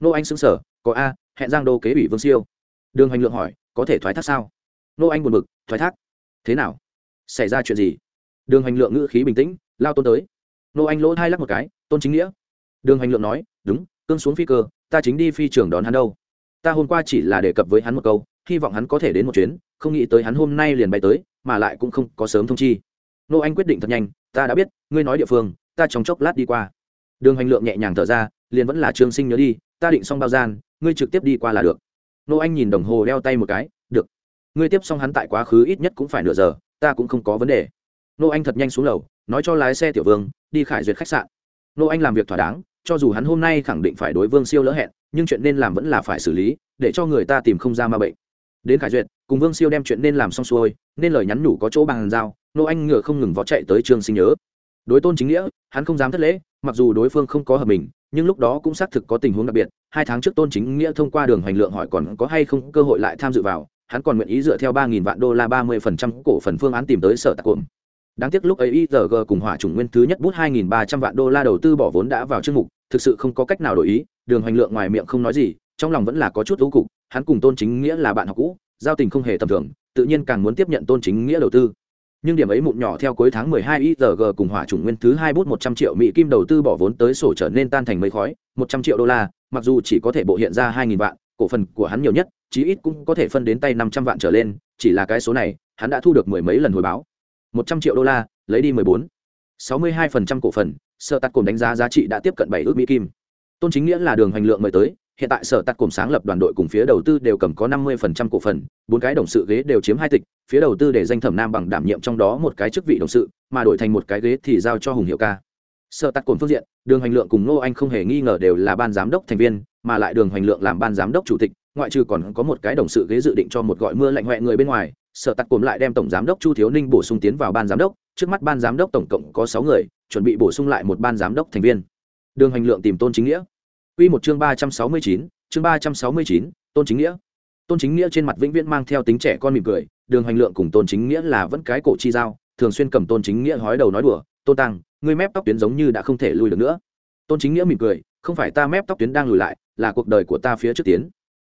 Nô anh xứng sở có a, hẹn giang đô kế ủy vương siêu. Đường hành lượng hỏi, có thể thoái thác sao? Nô anh buồn bực, thoái thác? Thế nào? Xảy ra chuyện gì? Đường hành lượng ngữ khí bình tĩnh, lao tôn tới. Nô anh lỗ hai lắc một cái, tôn chính nghĩa. Đường hành lượng nói, đúng, cương xuống phi cơ, ta chính đi phi trường đón hắn đâu. Ta hôm qua chỉ là đề cập với hắn một câu hy vọng hắn có thể đến một chuyến, không nghĩ tới hắn hôm nay liền bay tới, mà lại cũng không có sớm thông chi. Nô anh quyết định thật nhanh, ta đã biết, ngươi nói địa phương, ta trong chốc lát đi qua. Đường hành lượng nhẹ nhàng thở ra, liền vẫn là trương sinh nhớ đi, ta định xong bao gian, ngươi trực tiếp đi qua là được. Nô anh nhìn đồng hồ đeo tay một cái, được. Ngươi tiếp xong hắn tại quá khứ ít nhất cũng phải nửa giờ, ta cũng không có vấn đề. Nô anh thật nhanh xuống lầu, nói cho lái xe tiểu vương, đi khải duyệt khách sạn. Nô anh làm việc thỏa đáng, cho dù hắn hôm nay khẳng định phải đối vương siêu lỡ hẹn, nhưng chuyện nên làm vẫn là phải xử lý, để cho người ta tìm không ra ma bệnh đến khải duyệt, cùng vương siêu đem chuyện nên làm xong xuôi, nên lời nhắn nhủ có chỗ bằng giao, nô anh ngựa không ngừng vó chạy tới trương sinh nhớ. Đối tôn chính nghĩa, hắn không dám thất lễ, mặc dù đối phương không có hợp mình, nhưng lúc đó cũng xác thực có tình huống đặc biệt, hai tháng trước tôn chính nghĩa thông qua đường hành lượng hỏi còn có hay không cơ hội lại tham dự vào, hắn còn nguyện ý dựa theo ba nghìn vạn đô la ba mươi phần trăm cổ phần phương án tìm tới sở tạc cộm đáng tiếc lúc ấy IRG cùng hỏa chủng nguyên thứ nhất bút hai nghìn ba trăm vạn đô la đầu tư bỏ vốn đã vào chương mục, thực sự không có cách nào đổi ý, đường hoành lượng ngoài miệng không nói gì, trong lòng vẫn là có chút ưu cục hắn cùng tôn chính nghĩa là bạn học cũ giao tình không hề tầm thường tự nhiên càng muốn tiếp nhận tôn chính nghĩa đầu tư nhưng điểm ấy mụn nhỏ theo cuối tháng 12 IRG cùng hỏa chủng nguyên thứ hai bút 100 triệu mỹ kim đầu tư bỏ vốn tới sổ trở nên tan thành mây khói, 100 triệu đô la, mặc dù chỉ có thể bộ hiện ra 2000 vạn, cổ phần của hắn nhiều nhất, chí ít cũng có thể phân đến tay 500 vạn trở lên, chỉ là cái số này, hắn đã thu được mười mấy lần hồi báo. 100 triệu đô la, lấy đi 14. 62% cổ phần, sở tắt cồn đánh giá giá trị đã tiếp cận 7 ước mỹ kim. Tôn chính nghĩa là đường hành lượng mời tới, hiện tại sở tạt cùng sáng lập đoàn đội cùng phía đầu tư đều cầm có 50% cổ phần, bốn cái đồng sự ghế đều chiếm hai tịch, phía đầu tư để danh thẩm nam bằng đảm nhiệm trong đó một cái chức vị đồng sự, mà đổi thành một cái ghế thì giao cho Hùng Hiệu ca. Sở tạt cùng phương diện, Đường hoành Lượng cùng Ngô Anh không hề nghi ngờ đều là ban giám đốc thành viên, mà lại Đường hoành Lượng làm ban giám đốc chủ tịch, ngoại trừ còn có một cái đồng sự ghế dự định cho một gọi mưa lạnh hoẹ người bên ngoài, Sở tạt cùng lại đem tổng giám đốc Chu Thiếu Ninh bổ sung tiến vào ban giám đốc, trước mắt ban giám đốc tổng cộng có sáu người, chuẩn bị bổ sung lại một ban giám đốc thành viên. Đường hoành Lượng tìm Tôn Chính Nghĩa. Quy một chương ba trăm sáu mươi chín, chương ba trăm sáu mươi chín, tôn chính nghĩa. Tôn chính nghĩa trên mặt vĩnh viễn mang theo tính trẻ con mỉm cười, đường hành lượng cùng tôn chính nghĩa là vẫn cái cổ chi dao thường xuyên cầm tôn chính nghĩa hói đầu nói đùa, tôn tăng, ngươi mép tóc tuyến giống như đã không thể lùi được nữa. Tôn chính nghĩa mỉm cười, không phải ta mép tóc tuyến đang lùi lại, là cuộc đời của ta phía trước tiến.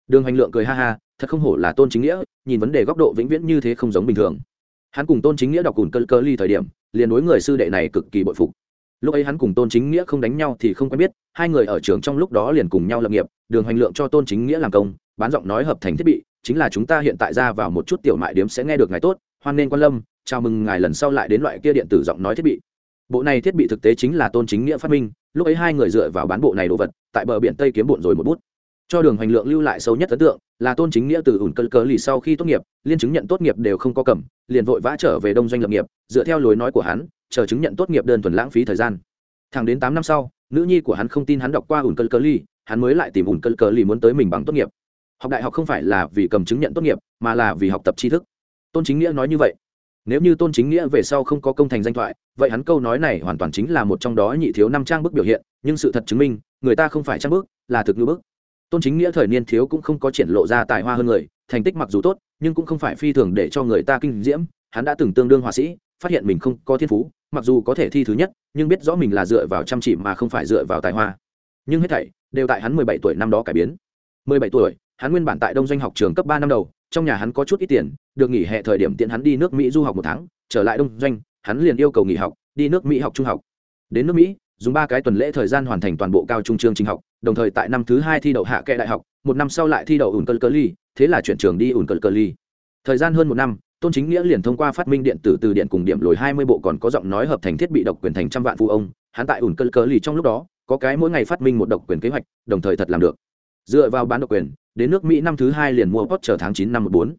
Đường hành lượng cười ha ha, thật không hổ là tôn chính nghĩa, nhìn vấn đề góc độ vĩnh viễn như thế không giống bình thường. Hắn cùng tôn chính nghĩa đọc cùn cơ cơ ly thời điểm, liền đối người sư đệ này cực kỳ bội phục lúc ấy hắn cùng tôn chính nghĩa không đánh nhau thì không quen biết, hai người ở trường trong lúc đó liền cùng nhau lập nghiệp, đường hành lượng cho tôn chính nghĩa làm công, bán giọng nói hợp thành thiết bị, chính là chúng ta hiện tại ra vào một chút tiểu mại điếm sẽ nghe được ngài tốt, hoan nên quan lâm, chào mừng ngài lần sau lại đến loại kia điện tử giọng nói thiết bị. Bộ này thiết bị thực tế chính là tôn chính nghĩa phát minh, lúc ấy hai người dựa vào bán bộ này đồ vật, tại bờ biển tây kiếm bộn rồi một bút. Cho đường hành lượng lưu lại sâu nhất ấn tượng, là tôn chính nghĩa từ ủn cơn cớ lì sau khi tốt nghiệp, liên chứng nhận tốt nghiệp đều không có cầm, liền vội vã trở về đông doanh lập nghiệp, dựa theo lối nói của hắn chờ chứng nhận tốt nghiệp đơn thuần lãng phí thời gian. Thẳng đến tám năm sau, nữ nhi của hắn không tin hắn đọc qua ủn cơn cờ ly hắn mới lại tìm ủn cơn cờ ly muốn tới mình bằng tốt nghiệp. Học đại học không phải là vì cầm chứng nhận tốt nghiệp, mà là vì học tập tri thức. Tôn chính nghĩa nói như vậy. Nếu như tôn chính nghĩa về sau không có công thành danh thoại, vậy hắn câu nói này hoàn toàn chính là một trong đó nhị thiếu năm trang bức biểu hiện, nhưng sự thật chứng minh, người ta không phải trang bức, là thực ngữ bức. Tôn chính nghĩa thời niên thiếu cũng không có triển lộ ra tài hoa hơn người, thành tích mặc dù tốt, nhưng cũng không phải phi thường để cho người ta kinh diễm. Hắn đã từng tương đương họa sĩ, phát hiện mình không có thiên phú mặc dù có thể thi thứ nhất, nhưng biết rõ mình là dựa vào chăm chỉ mà không phải dựa vào tài hoa. Nhưng hết thảy đều tại hắn mười bảy tuổi năm đó cải biến. mười bảy tuổi, hắn nguyên bản tại đông doanh học trường cấp ba năm đầu, trong nhà hắn có chút ít tiền, được nghỉ hè thời điểm tiện hắn đi nước mỹ du học một tháng, trở lại đông doanh, hắn liền yêu cầu nghỉ học, đi nước mỹ học trung học. Đến nước mỹ, dùng ba cái tuần lễ thời gian hoàn thành toàn bộ cao trung chương trình học, đồng thời tại năm thứ hai thi đậu hạ kệ đại học, một năm sau lại thi đậu ủn cờ cờ ly, thế là chuyển trường đi ủn cờ cờ ly. Thời gian hơn một năm tôn chính nghĩa liền thông qua phát minh điện tử từ điện cùng điểm lồi hai mươi bộ còn có giọng nói hợp thành thiết bị độc quyền thành trăm vạn phụ ông, hắn tại ủn cơn cớ lì trong lúc đó, có cái mỗi ngày phát minh một độc quyền kế hoạch, đồng thời thật làm được. Dựa vào bán độc quyền, đến nước mỹ năm thứ hai liền mua post chờ tháng chín năm một bốn.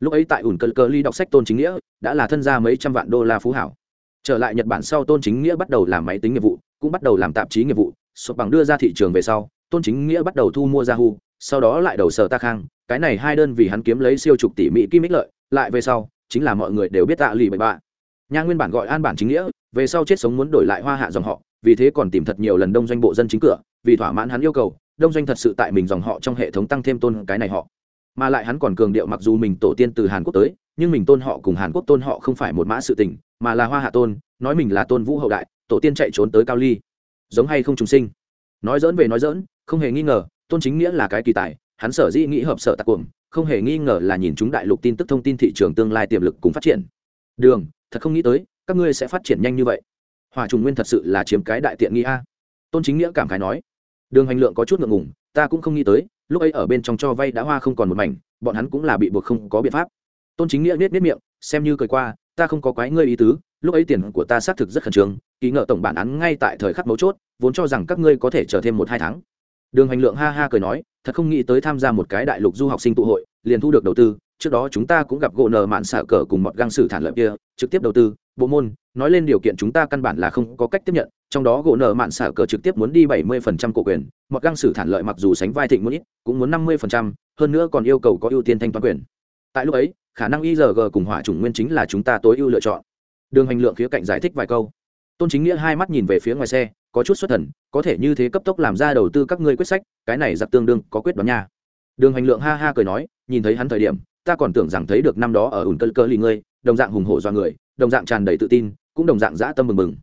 Lúc ấy tại ủn cơn cớ lì đọc sách tôn chính nghĩa, đã là thân gia mấy trăm vạn đô la phú hảo. Trở lại nhật bản sau tôn chính nghĩa bắt đầu làm máy tính nghiệp vụ, cũng bắt đầu làm tạp chí nghiệp vụ, sụp bằng đưa ra thị trường về sau, tôn chính nghĩa bắt đầu thu mua yahoo, sau đó lại đầu sở ta khang cái này hai đơn vì hắn kiếm lấy siêu trục tỷ mỹ kim ích lợi lại về sau, chính là mọi người đều biết tạ lì bậy bạ. Nha nguyên bản gọi an bản chính nghĩa, về sau chết sống muốn đổi lại hoa hạ dòng họ, vì thế còn tìm thật nhiều lần đông doanh bộ dân chính cửa, vì thỏa mãn hắn yêu cầu, đông doanh thật sự tại mình dòng họ trong hệ thống tăng thêm tôn cái này họ. Mà lại hắn còn cường điệu mặc dù mình tổ tiên từ hàn quốc tới, nhưng mình tôn họ cùng hàn quốc tôn họ không phải một mã sự tình, mà là hoa hạ tôn, nói mình là tôn vũ hậu đại, tổ tiên chạy trốn tới cao ly. Giống hay không trùng sinh. Nói dỡn về nói dỡn không hề nghi ngờ, tôn chính nghĩa là cái kỳ tài, hắn sở dĩ nghĩ hợp sở tạc cuồng không hề nghi ngờ là nhìn chúng đại lục tin tức thông tin thị trường tương lai tiềm lực cùng phát triển. Đường, thật không nghĩ tới, các ngươi sẽ phát triển nhanh như vậy. Hòa trùng nguyên thật sự là chiếm cái đại tiện nghi a. Tôn chính nghĩa cảm khái nói. Đường hành lượng có chút ngượng ngùng, ta cũng không nghĩ tới, lúc ấy ở bên trong cho vay đã hoa không còn một mảnh, bọn hắn cũng là bị buộc không có biện pháp. Tôn chính nghĩa nết nết miệng, xem như cười qua, ta không có quái ngươi ý tứ, lúc ấy tiền của ta xác thực rất khẩn trương, ký ngờ tổng bản án ngay tại thời khắc mấu chốt, vốn cho rằng các ngươi có thể chờ thêm một hai tháng. Đường hành lượng ha ha cười nói thật không nghĩ tới tham gia một cái đại lục du học sinh tụ hội, liền thu được đầu tư. Trước đó chúng ta cũng gặp gỗ nờ mạn xạ cờ cùng một găng sử thản lợi kia, trực tiếp đầu tư. Bộ môn, nói lên điều kiện chúng ta căn bản là không có cách tiếp nhận. Trong đó gỗ nợ mạn xạ cờ trực tiếp muốn đi bảy mươi phần trăm cổ quyền một găng sử thản lợi mặc dù sánh vai thịnh muốn ít, cũng muốn năm mươi phần trăm, hơn nữa còn yêu cầu có ưu tiên thanh toán quyền. Tại lúc ấy, khả năng igg cùng hỏa chủng nguyên chính là chúng ta tối ưu lựa chọn. Đường hành lượng khía cạnh giải thích vài câu. Tôn chính nghĩa hai mắt nhìn về phía ngoài xe có chút xuất thần, có thể như thế cấp tốc làm ra đầu tư các ngươi quyết sách, cái này giặc tương đương có quyết đoán nha. Đường hành lượng ha ha cười nói, nhìn thấy hắn thời điểm, ta còn tưởng rằng thấy được năm đó ở ủn cơ cơ lì ngươi, đồng dạng hùng hổ do người, đồng dạng tràn đầy tự tin, cũng đồng dạng dã tâm mừng mừng.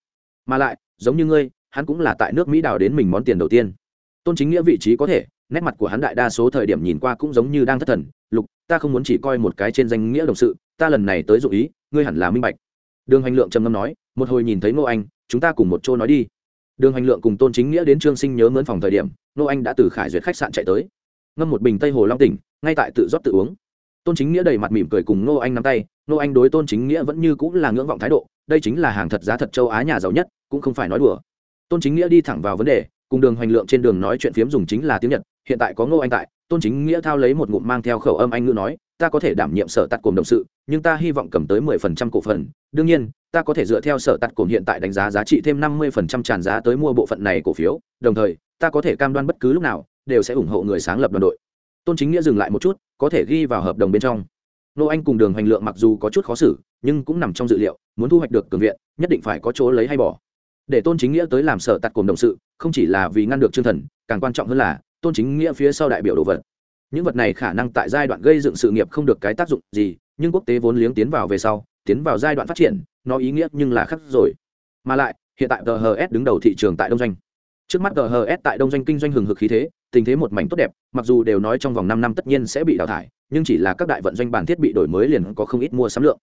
Mà lại, giống như ngươi, hắn cũng là tại nước mỹ đào đến mình món tiền đầu tiên. Tôn chính nghĩa vị trí có thể, nét mặt của hắn đại đa số thời điểm nhìn qua cũng giống như đang thất thần, lục, ta không muốn chỉ coi một cái trên danh nghĩa đồng sự, ta lần này tới dụ ý, ngươi hẳn là minh bạch. Đường hành lượng trầm ngâm nói, một hồi nhìn thấy ngô anh, chúng ta cùng một chỗ nói đi đường hành lượng cùng tôn chính nghĩa đến trương sinh nhớ mướn phòng thời điểm, nô anh đã từ khải duyệt khách sạn chạy tới. Ngâm một bình tây hồ long tỉnh, ngay tại tự rót tự uống. Tôn chính nghĩa đầy mặt mỉm cười cùng nô anh nắm tay, nô anh đối tôn chính nghĩa vẫn như cũng là ngưỡng vọng thái độ, đây chính là hàng thật giá thật châu á nhà giàu nhất, cũng không phải nói đùa. Tôn chính nghĩa đi thẳng vào vấn đề, cùng đường hoành lượng trên đường nói chuyện phiếm dùng chính là tiếng nhật, hiện tại có ngô anh tại, tôn chính nghĩa thao lấy một ngụm mang theo khẩu âm anh ngữ nói, ta có thể đảm nhiệm sở tắt cùng động sự, nhưng ta hy vọng cầm tới mười phần trăm cổ phần, đương nhiên ta có thể dựa theo sở tạt cồn hiện tại đánh giá giá trị thêm năm mươi phần trăm tràn giá tới mua bộ phận này cổ phiếu, đồng thời, ta có thể cam đoan bất cứ lúc nào, đều sẽ ủng hộ người sáng lập đoàn đội. Tôn chính nghĩa dừng lại một chút, có thể ghi vào hợp đồng bên trong. Nô anh cùng đường hoành lượng mặc dù có chút khó xử, nhưng cũng nằm trong dự liệu, muốn thu hoạch được cường viện, nhất định phải có chỗ lấy hay bỏ. Để tôn chính nghĩa tới làm sở tạt cồn đồng sự, không chỉ là vì ngăn được trương thần, càng quan trọng hơn là, tôn chính nghĩa phía sau đại biểu đồ vật. Những vật này khả năng tại giai đoạn gây dựng sự nghiệp không được cái tác dụng gì, nhưng quốc tế vốn liếng tiến vào về sau, tiến vào giai đoạn phát triển nó ý nghĩa nhưng là khắc rồi. Mà lại hiện tại ghs đứng đầu thị trường tại đông doanh. Trước mắt ghs tại đông doanh kinh doanh hừng hực khí thế tình thế một mảnh tốt đẹp mặc dù đều nói trong vòng năm năm tất nhiên sẽ bị đào thải nhưng chỉ là các đại vận doanh bản thiết bị đổi mới liền có không ít mua sắm lượng.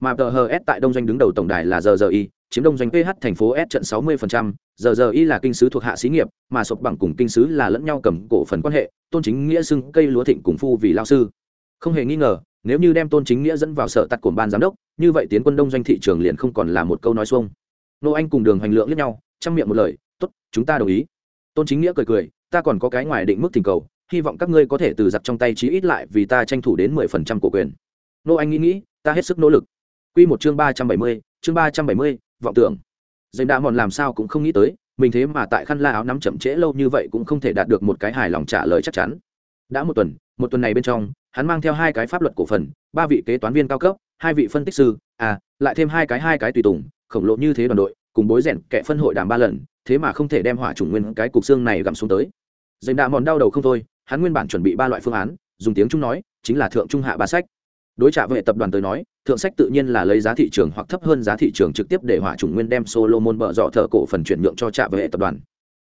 Mà ghs tại đông doanh đứng đầu tổng đài là ggi chiếm đông doanh ph thành phố s trận 60%, ggi là kinh sứ thuộc hạ xí nghiệp mà sộp bằng cùng kinh sứ là lẫn nhau cầm cổ phần quan hệ tôn chính nghĩa xưng cây lúa thịnh cùng phu vì lao sư. Không hề nghi ngờ nếu như đem tôn chính nghĩa dẫn vào sở tắt của ban giám đốc, như vậy tiến quân đông doanh thị trường liền không còn là một câu nói xuông. Nô anh cùng đường hành lượng lẫn nhau, chăm miệng một lời, tốt, chúng ta đồng ý. Tôn chính nghĩa cười cười, ta còn có cái ngoài định mức thỉnh cầu, hy vọng các ngươi có thể từ giặc trong tay chí ít lại vì ta tranh thủ đến mười phần trăm của quyền. Nô anh nghĩ nghĩ, ta hết sức nỗ lực. Quy một chương ba trăm bảy mươi, chương ba trăm bảy mươi, vọng tưởng. Dành đã mòn làm sao cũng không nghĩ tới, mình thế mà tại khăn la áo nắm chậm trễ lâu như vậy cũng không thể đạt được một cái hài lòng trả lời chắc chắn đã một tuần một tuần này bên trong, hắn mang theo hai cái pháp luật cổ phần, ba vị kế toán viên cao cấp, hai vị phân tích sư à lại thêm hai cái hai cái tùy tùng, khổng lồ như thế đoàn đội, cùng bối rèn kẻ phân hội đàm ba lần, thế mà không thể đem hỏa chủng nguyên cái cục xương này gặm xuống tới. Dành đạ mòn đau đầu không thôi, hắn nguyên bản chuẩn bị ba loại phương án, dùng tiếng trung nói, chính là thượng trung hạ ba sách. Đối trả vệ tập đoàn tới nói, thượng sách tự nhiên là lấy giá thị trường hoặc thấp hơn giá thị trường trực tiếp để hỏa chủng nguyên đem solomon bợ dọ thợ cổ phần chuyển nhượng cho trả vệ tập đoàn.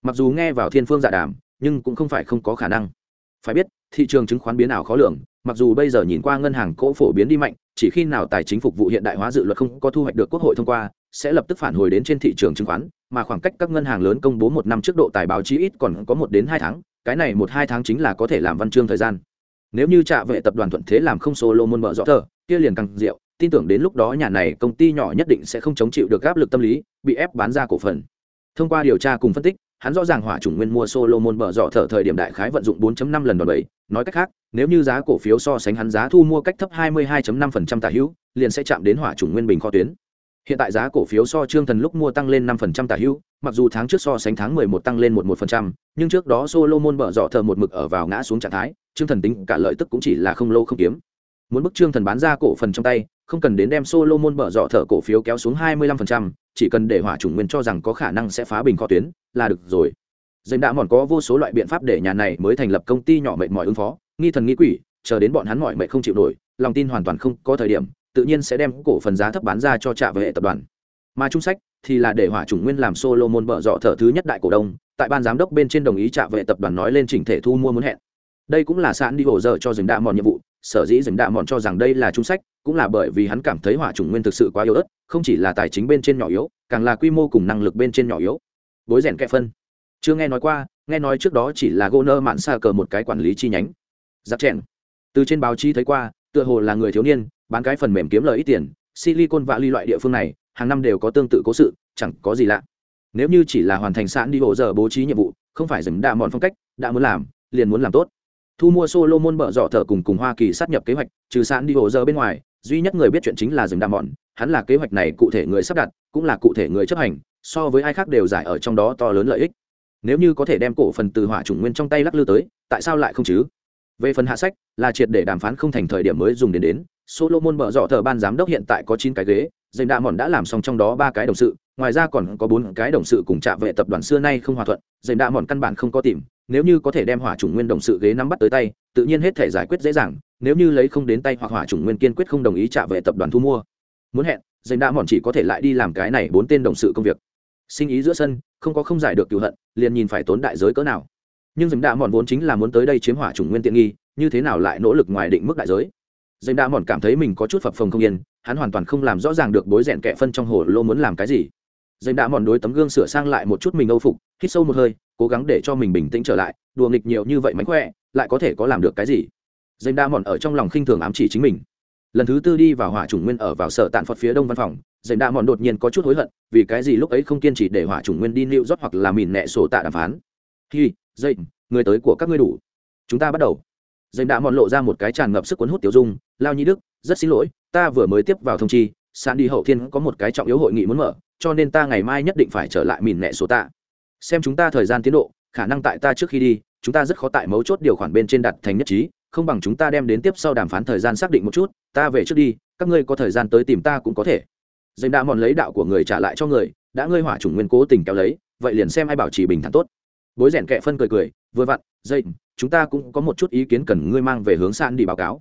Mặc dù nghe vào thiên phương dạ đàm, nhưng cũng không phải không có khả năng phải biết, thị trường chứng khoán biến ảo khó lường, mặc dù bây giờ nhìn qua ngân hàng cỗ phổ biến đi mạnh, chỉ khi nào tài chính phục vụ hiện đại hóa dự luật không có thu hoạch được quốc hội thông qua, sẽ lập tức phản hồi đến trên thị trường chứng khoán, mà khoảng cách các ngân hàng lớn công bố một năm trước độ tài báo chí ít còn có một đến hai tháng, cái này một hai tháng chính là có thể làm văn chương thời gian. Nếu như trạ vệ tập đoàn thuận thế làm không solo môn mở rõ thờ, kia liền càng rượu tin tưởng đến lúc đó nhà này công ty nhỏ nhất định sẽ không chống chịu được áp lực tâm lý, bị ép bán ra cổ phần. Thông qua điều tra cùng phân tích hắn rõ ràng hỏa chủng nguyên mua Solomon bở dọ thở thời điểm đại khái vận dụng 4.5 lần đòn bẩy, nói cách khác, nếu như giá cổ phiếu so sánh hắn giá thu mua cách thấp 22.5% tả hữu, liền sẽ chạm đến hỏa chủng nguyên bình kho tuyến. Hiện tại giá cổ phiếu so Trương Thần lúc mua tăng lên 5% tả hữu, mặc dù tháng trước so sánh tháng 11 tăng lên 11%, nhưng trước đó Solomon bở dọ thở một mực ở vào ngã xuống trạng thái, Trương Thần tính cả lợi tức cũng chỉ là không lâu không kiếm. Muốn bức Trương Thần bán ra cổ phần trong tay, không cần đến đem Solomon bở dọ thở cổ phiếu kéo xuống 25%, chỉ cần để hỏa chủng nguyên cho rằng có khả năng sẽ phá bình kho tuyến, là được rồi. Dành đã mòn có vô số loại biện pháp để nhà này mới thành lập công ty nhỏ mệt mọi ứng phó. Nghi thần nghi quỷ chờ đến bọn hắn mọi mệt không chịu nổi lòng tin hoàn toàn không có thời điểm tự nhiên sẽ đem cổ phần giá thấp bán ra cho trả về hệ tập đoàn. Mà trung sách thì là để hỏa chủng nguyên làm Solomon bở bợ dọ thở thứ nhất đại cổ đông tại ban giám đốc bên trên đồng ý trả về tập đoàn nói lên chỉnh thể thu mua muốn hẹn. Đây cũng là sạn đi hồ giờ cho dừng đạ mòn nhiệm vụ sở dĩ dừng đạ mòn cho rằng đây là trung sách cũng là bởi vì hắn cảm thấy hỏa chủng nguyên thực sự quá yếu ớt, không chỉ là tài chính bên trên nhỏ yếu, càng là quy mô cùng năng lực bên trên nhỏ yếu. Bối rèn kẹ phân. Chưa nghe nói qua, nghe nói trước đó chỉ là gô nơ mạn xa cờ một cái quản lý chi nhánh. Giặc trẻn. Từ trên báo chí thấy qua, tựa hồ là người thiếu niên, bán cái phần mềm kiếm lời ít tiền, silicon và ly loại địa phương này, hàng năm đều có tương tự cố sự, chẳng có gì lạ. Nếu như chỉ là hoàn thành sẵn đi hộ giờ bố trí nhiệm vụ, không phải dừng đạ mòn phong cách, đã muốn làm, liền muốn làm tốt thu mua solomon bợ dọ thở cùng cùng hoa kỳ sát nhập kế hoạch, trừ sẵn đi hồ giờ bên ngoài, duy nhất người biết chuyện chính là dừng Đạm mòn. Hắn là kế hoạch này cụ thể người sắp đặt, cũng là cụ thể người chấp hành, so với ai khác đều giải ở trong đó to lớn lợi ích. Nếu như có thể đem cổ phần từ hỏa chủng nguyên trong tay lắc lư tới, tại sao lại không chứ? Về phần hạ sách, là triệt để đàm phán không thành thời điểm mới dùng đến đến. Solomon mở dọ thờ ban giám đốc hiện tại có chín cái ghế dành đạ mòn đã làm xong trong đó ba cái đồng sự, ngoài ra còn có bốn cái đồng sự cùng trạm vệ tập đoàn xưa nay không hòa thuận. Dành đạ mòn căn bản không có tìm nếu như có thể đem hỏa chủng nguyên đồng sự ghế nắm bắt tới tay, tự nhiên hết thể giải quyết dễ dàng, nếu như lấy không đến tay hoặc hỏa chủng nguyên kiên quyết không đồng ý trả về tập đoàn thu mua. Muốn hẹn, dành đã mòn chỉ có thể lại đi làm cái này bốn tên đồng sự công việc. Sinh ý giữa sân, không có không giải được cựu hận, liền nhìn phải tốn đại giới cỡ nào. Nhưng dành đã mòn vốn chính là muốn tới đây chiếm hỏa chủng nguyên tiện nghi, như thế nào lại nỗ lực ngoài định mức đại giới? Dành đã mòn cảm thấy mình có chút phập phồng không yên, hắn hoàn toàn không làm rõ ràng được bối rèn kẹ phân trong hồ lô muốn làm cái gì. Dành đã mòn đối tấm gương sửa sang lại một chút mình âu phục, hít sâu một hơi cố gắng để cho mình bình tĩnh trở lại, đùa nghịch nhiều như vậy mánh khỏe, lại có thể có làm được cái gì? Dành Đa mòn ở trong lòng khinh thường ám chỉ chính mình. Lần thứ tư đi vào hỏa chủng nguyên ở vào sở tàn phật phía đông văn phòng dành Đa mòn đột nhiên có chút hối hận, vì cái gì lúc ấy không kiên trì để hỏa chủng nguyên đi lưu rót hoặc là mìn nẹ sổ tạ đàm phán? Hi dây người tới của các ngươi đủ. Chúng ta bắt đầu. Dành Đa mòn lộ ra một cái tràn ngập sức cuốn hút tiểu dung, lao nhi đức, rất xin lỗi, ta vừa mới tiếp vào thông chi sàn đi hậu thiên có một cái trọng yếu hội nghị muốn mở, cho nên ta ngày mai nhất định phải trở lại mìn nẹ sổ tạ xem chúng ta thời gian tiến độ, khả năng tại ta trước khi đi, chúng ta rất khó tại mấu chốt điều khoản bên trên đặt thành nhất trí, không bằng chúng ta đem đến tiếp sau đàm phán thời gian xác định một chút, ta về trước đi, các ngươi có thời gian tới tìm ta cũng có thể. Dành đã mòn lấy đạo của người trả lại cho người, đã ngươi hỏa chủng nguyên cố tình kéo lấy, vậy liền xem ai bảo trì bình thản tốt. Bối rèn kẹ phân cười cười, vừa vặn dây chúng ta cũng có một chút ý kiến cần ngươi mang về hướng san đi báo cáo.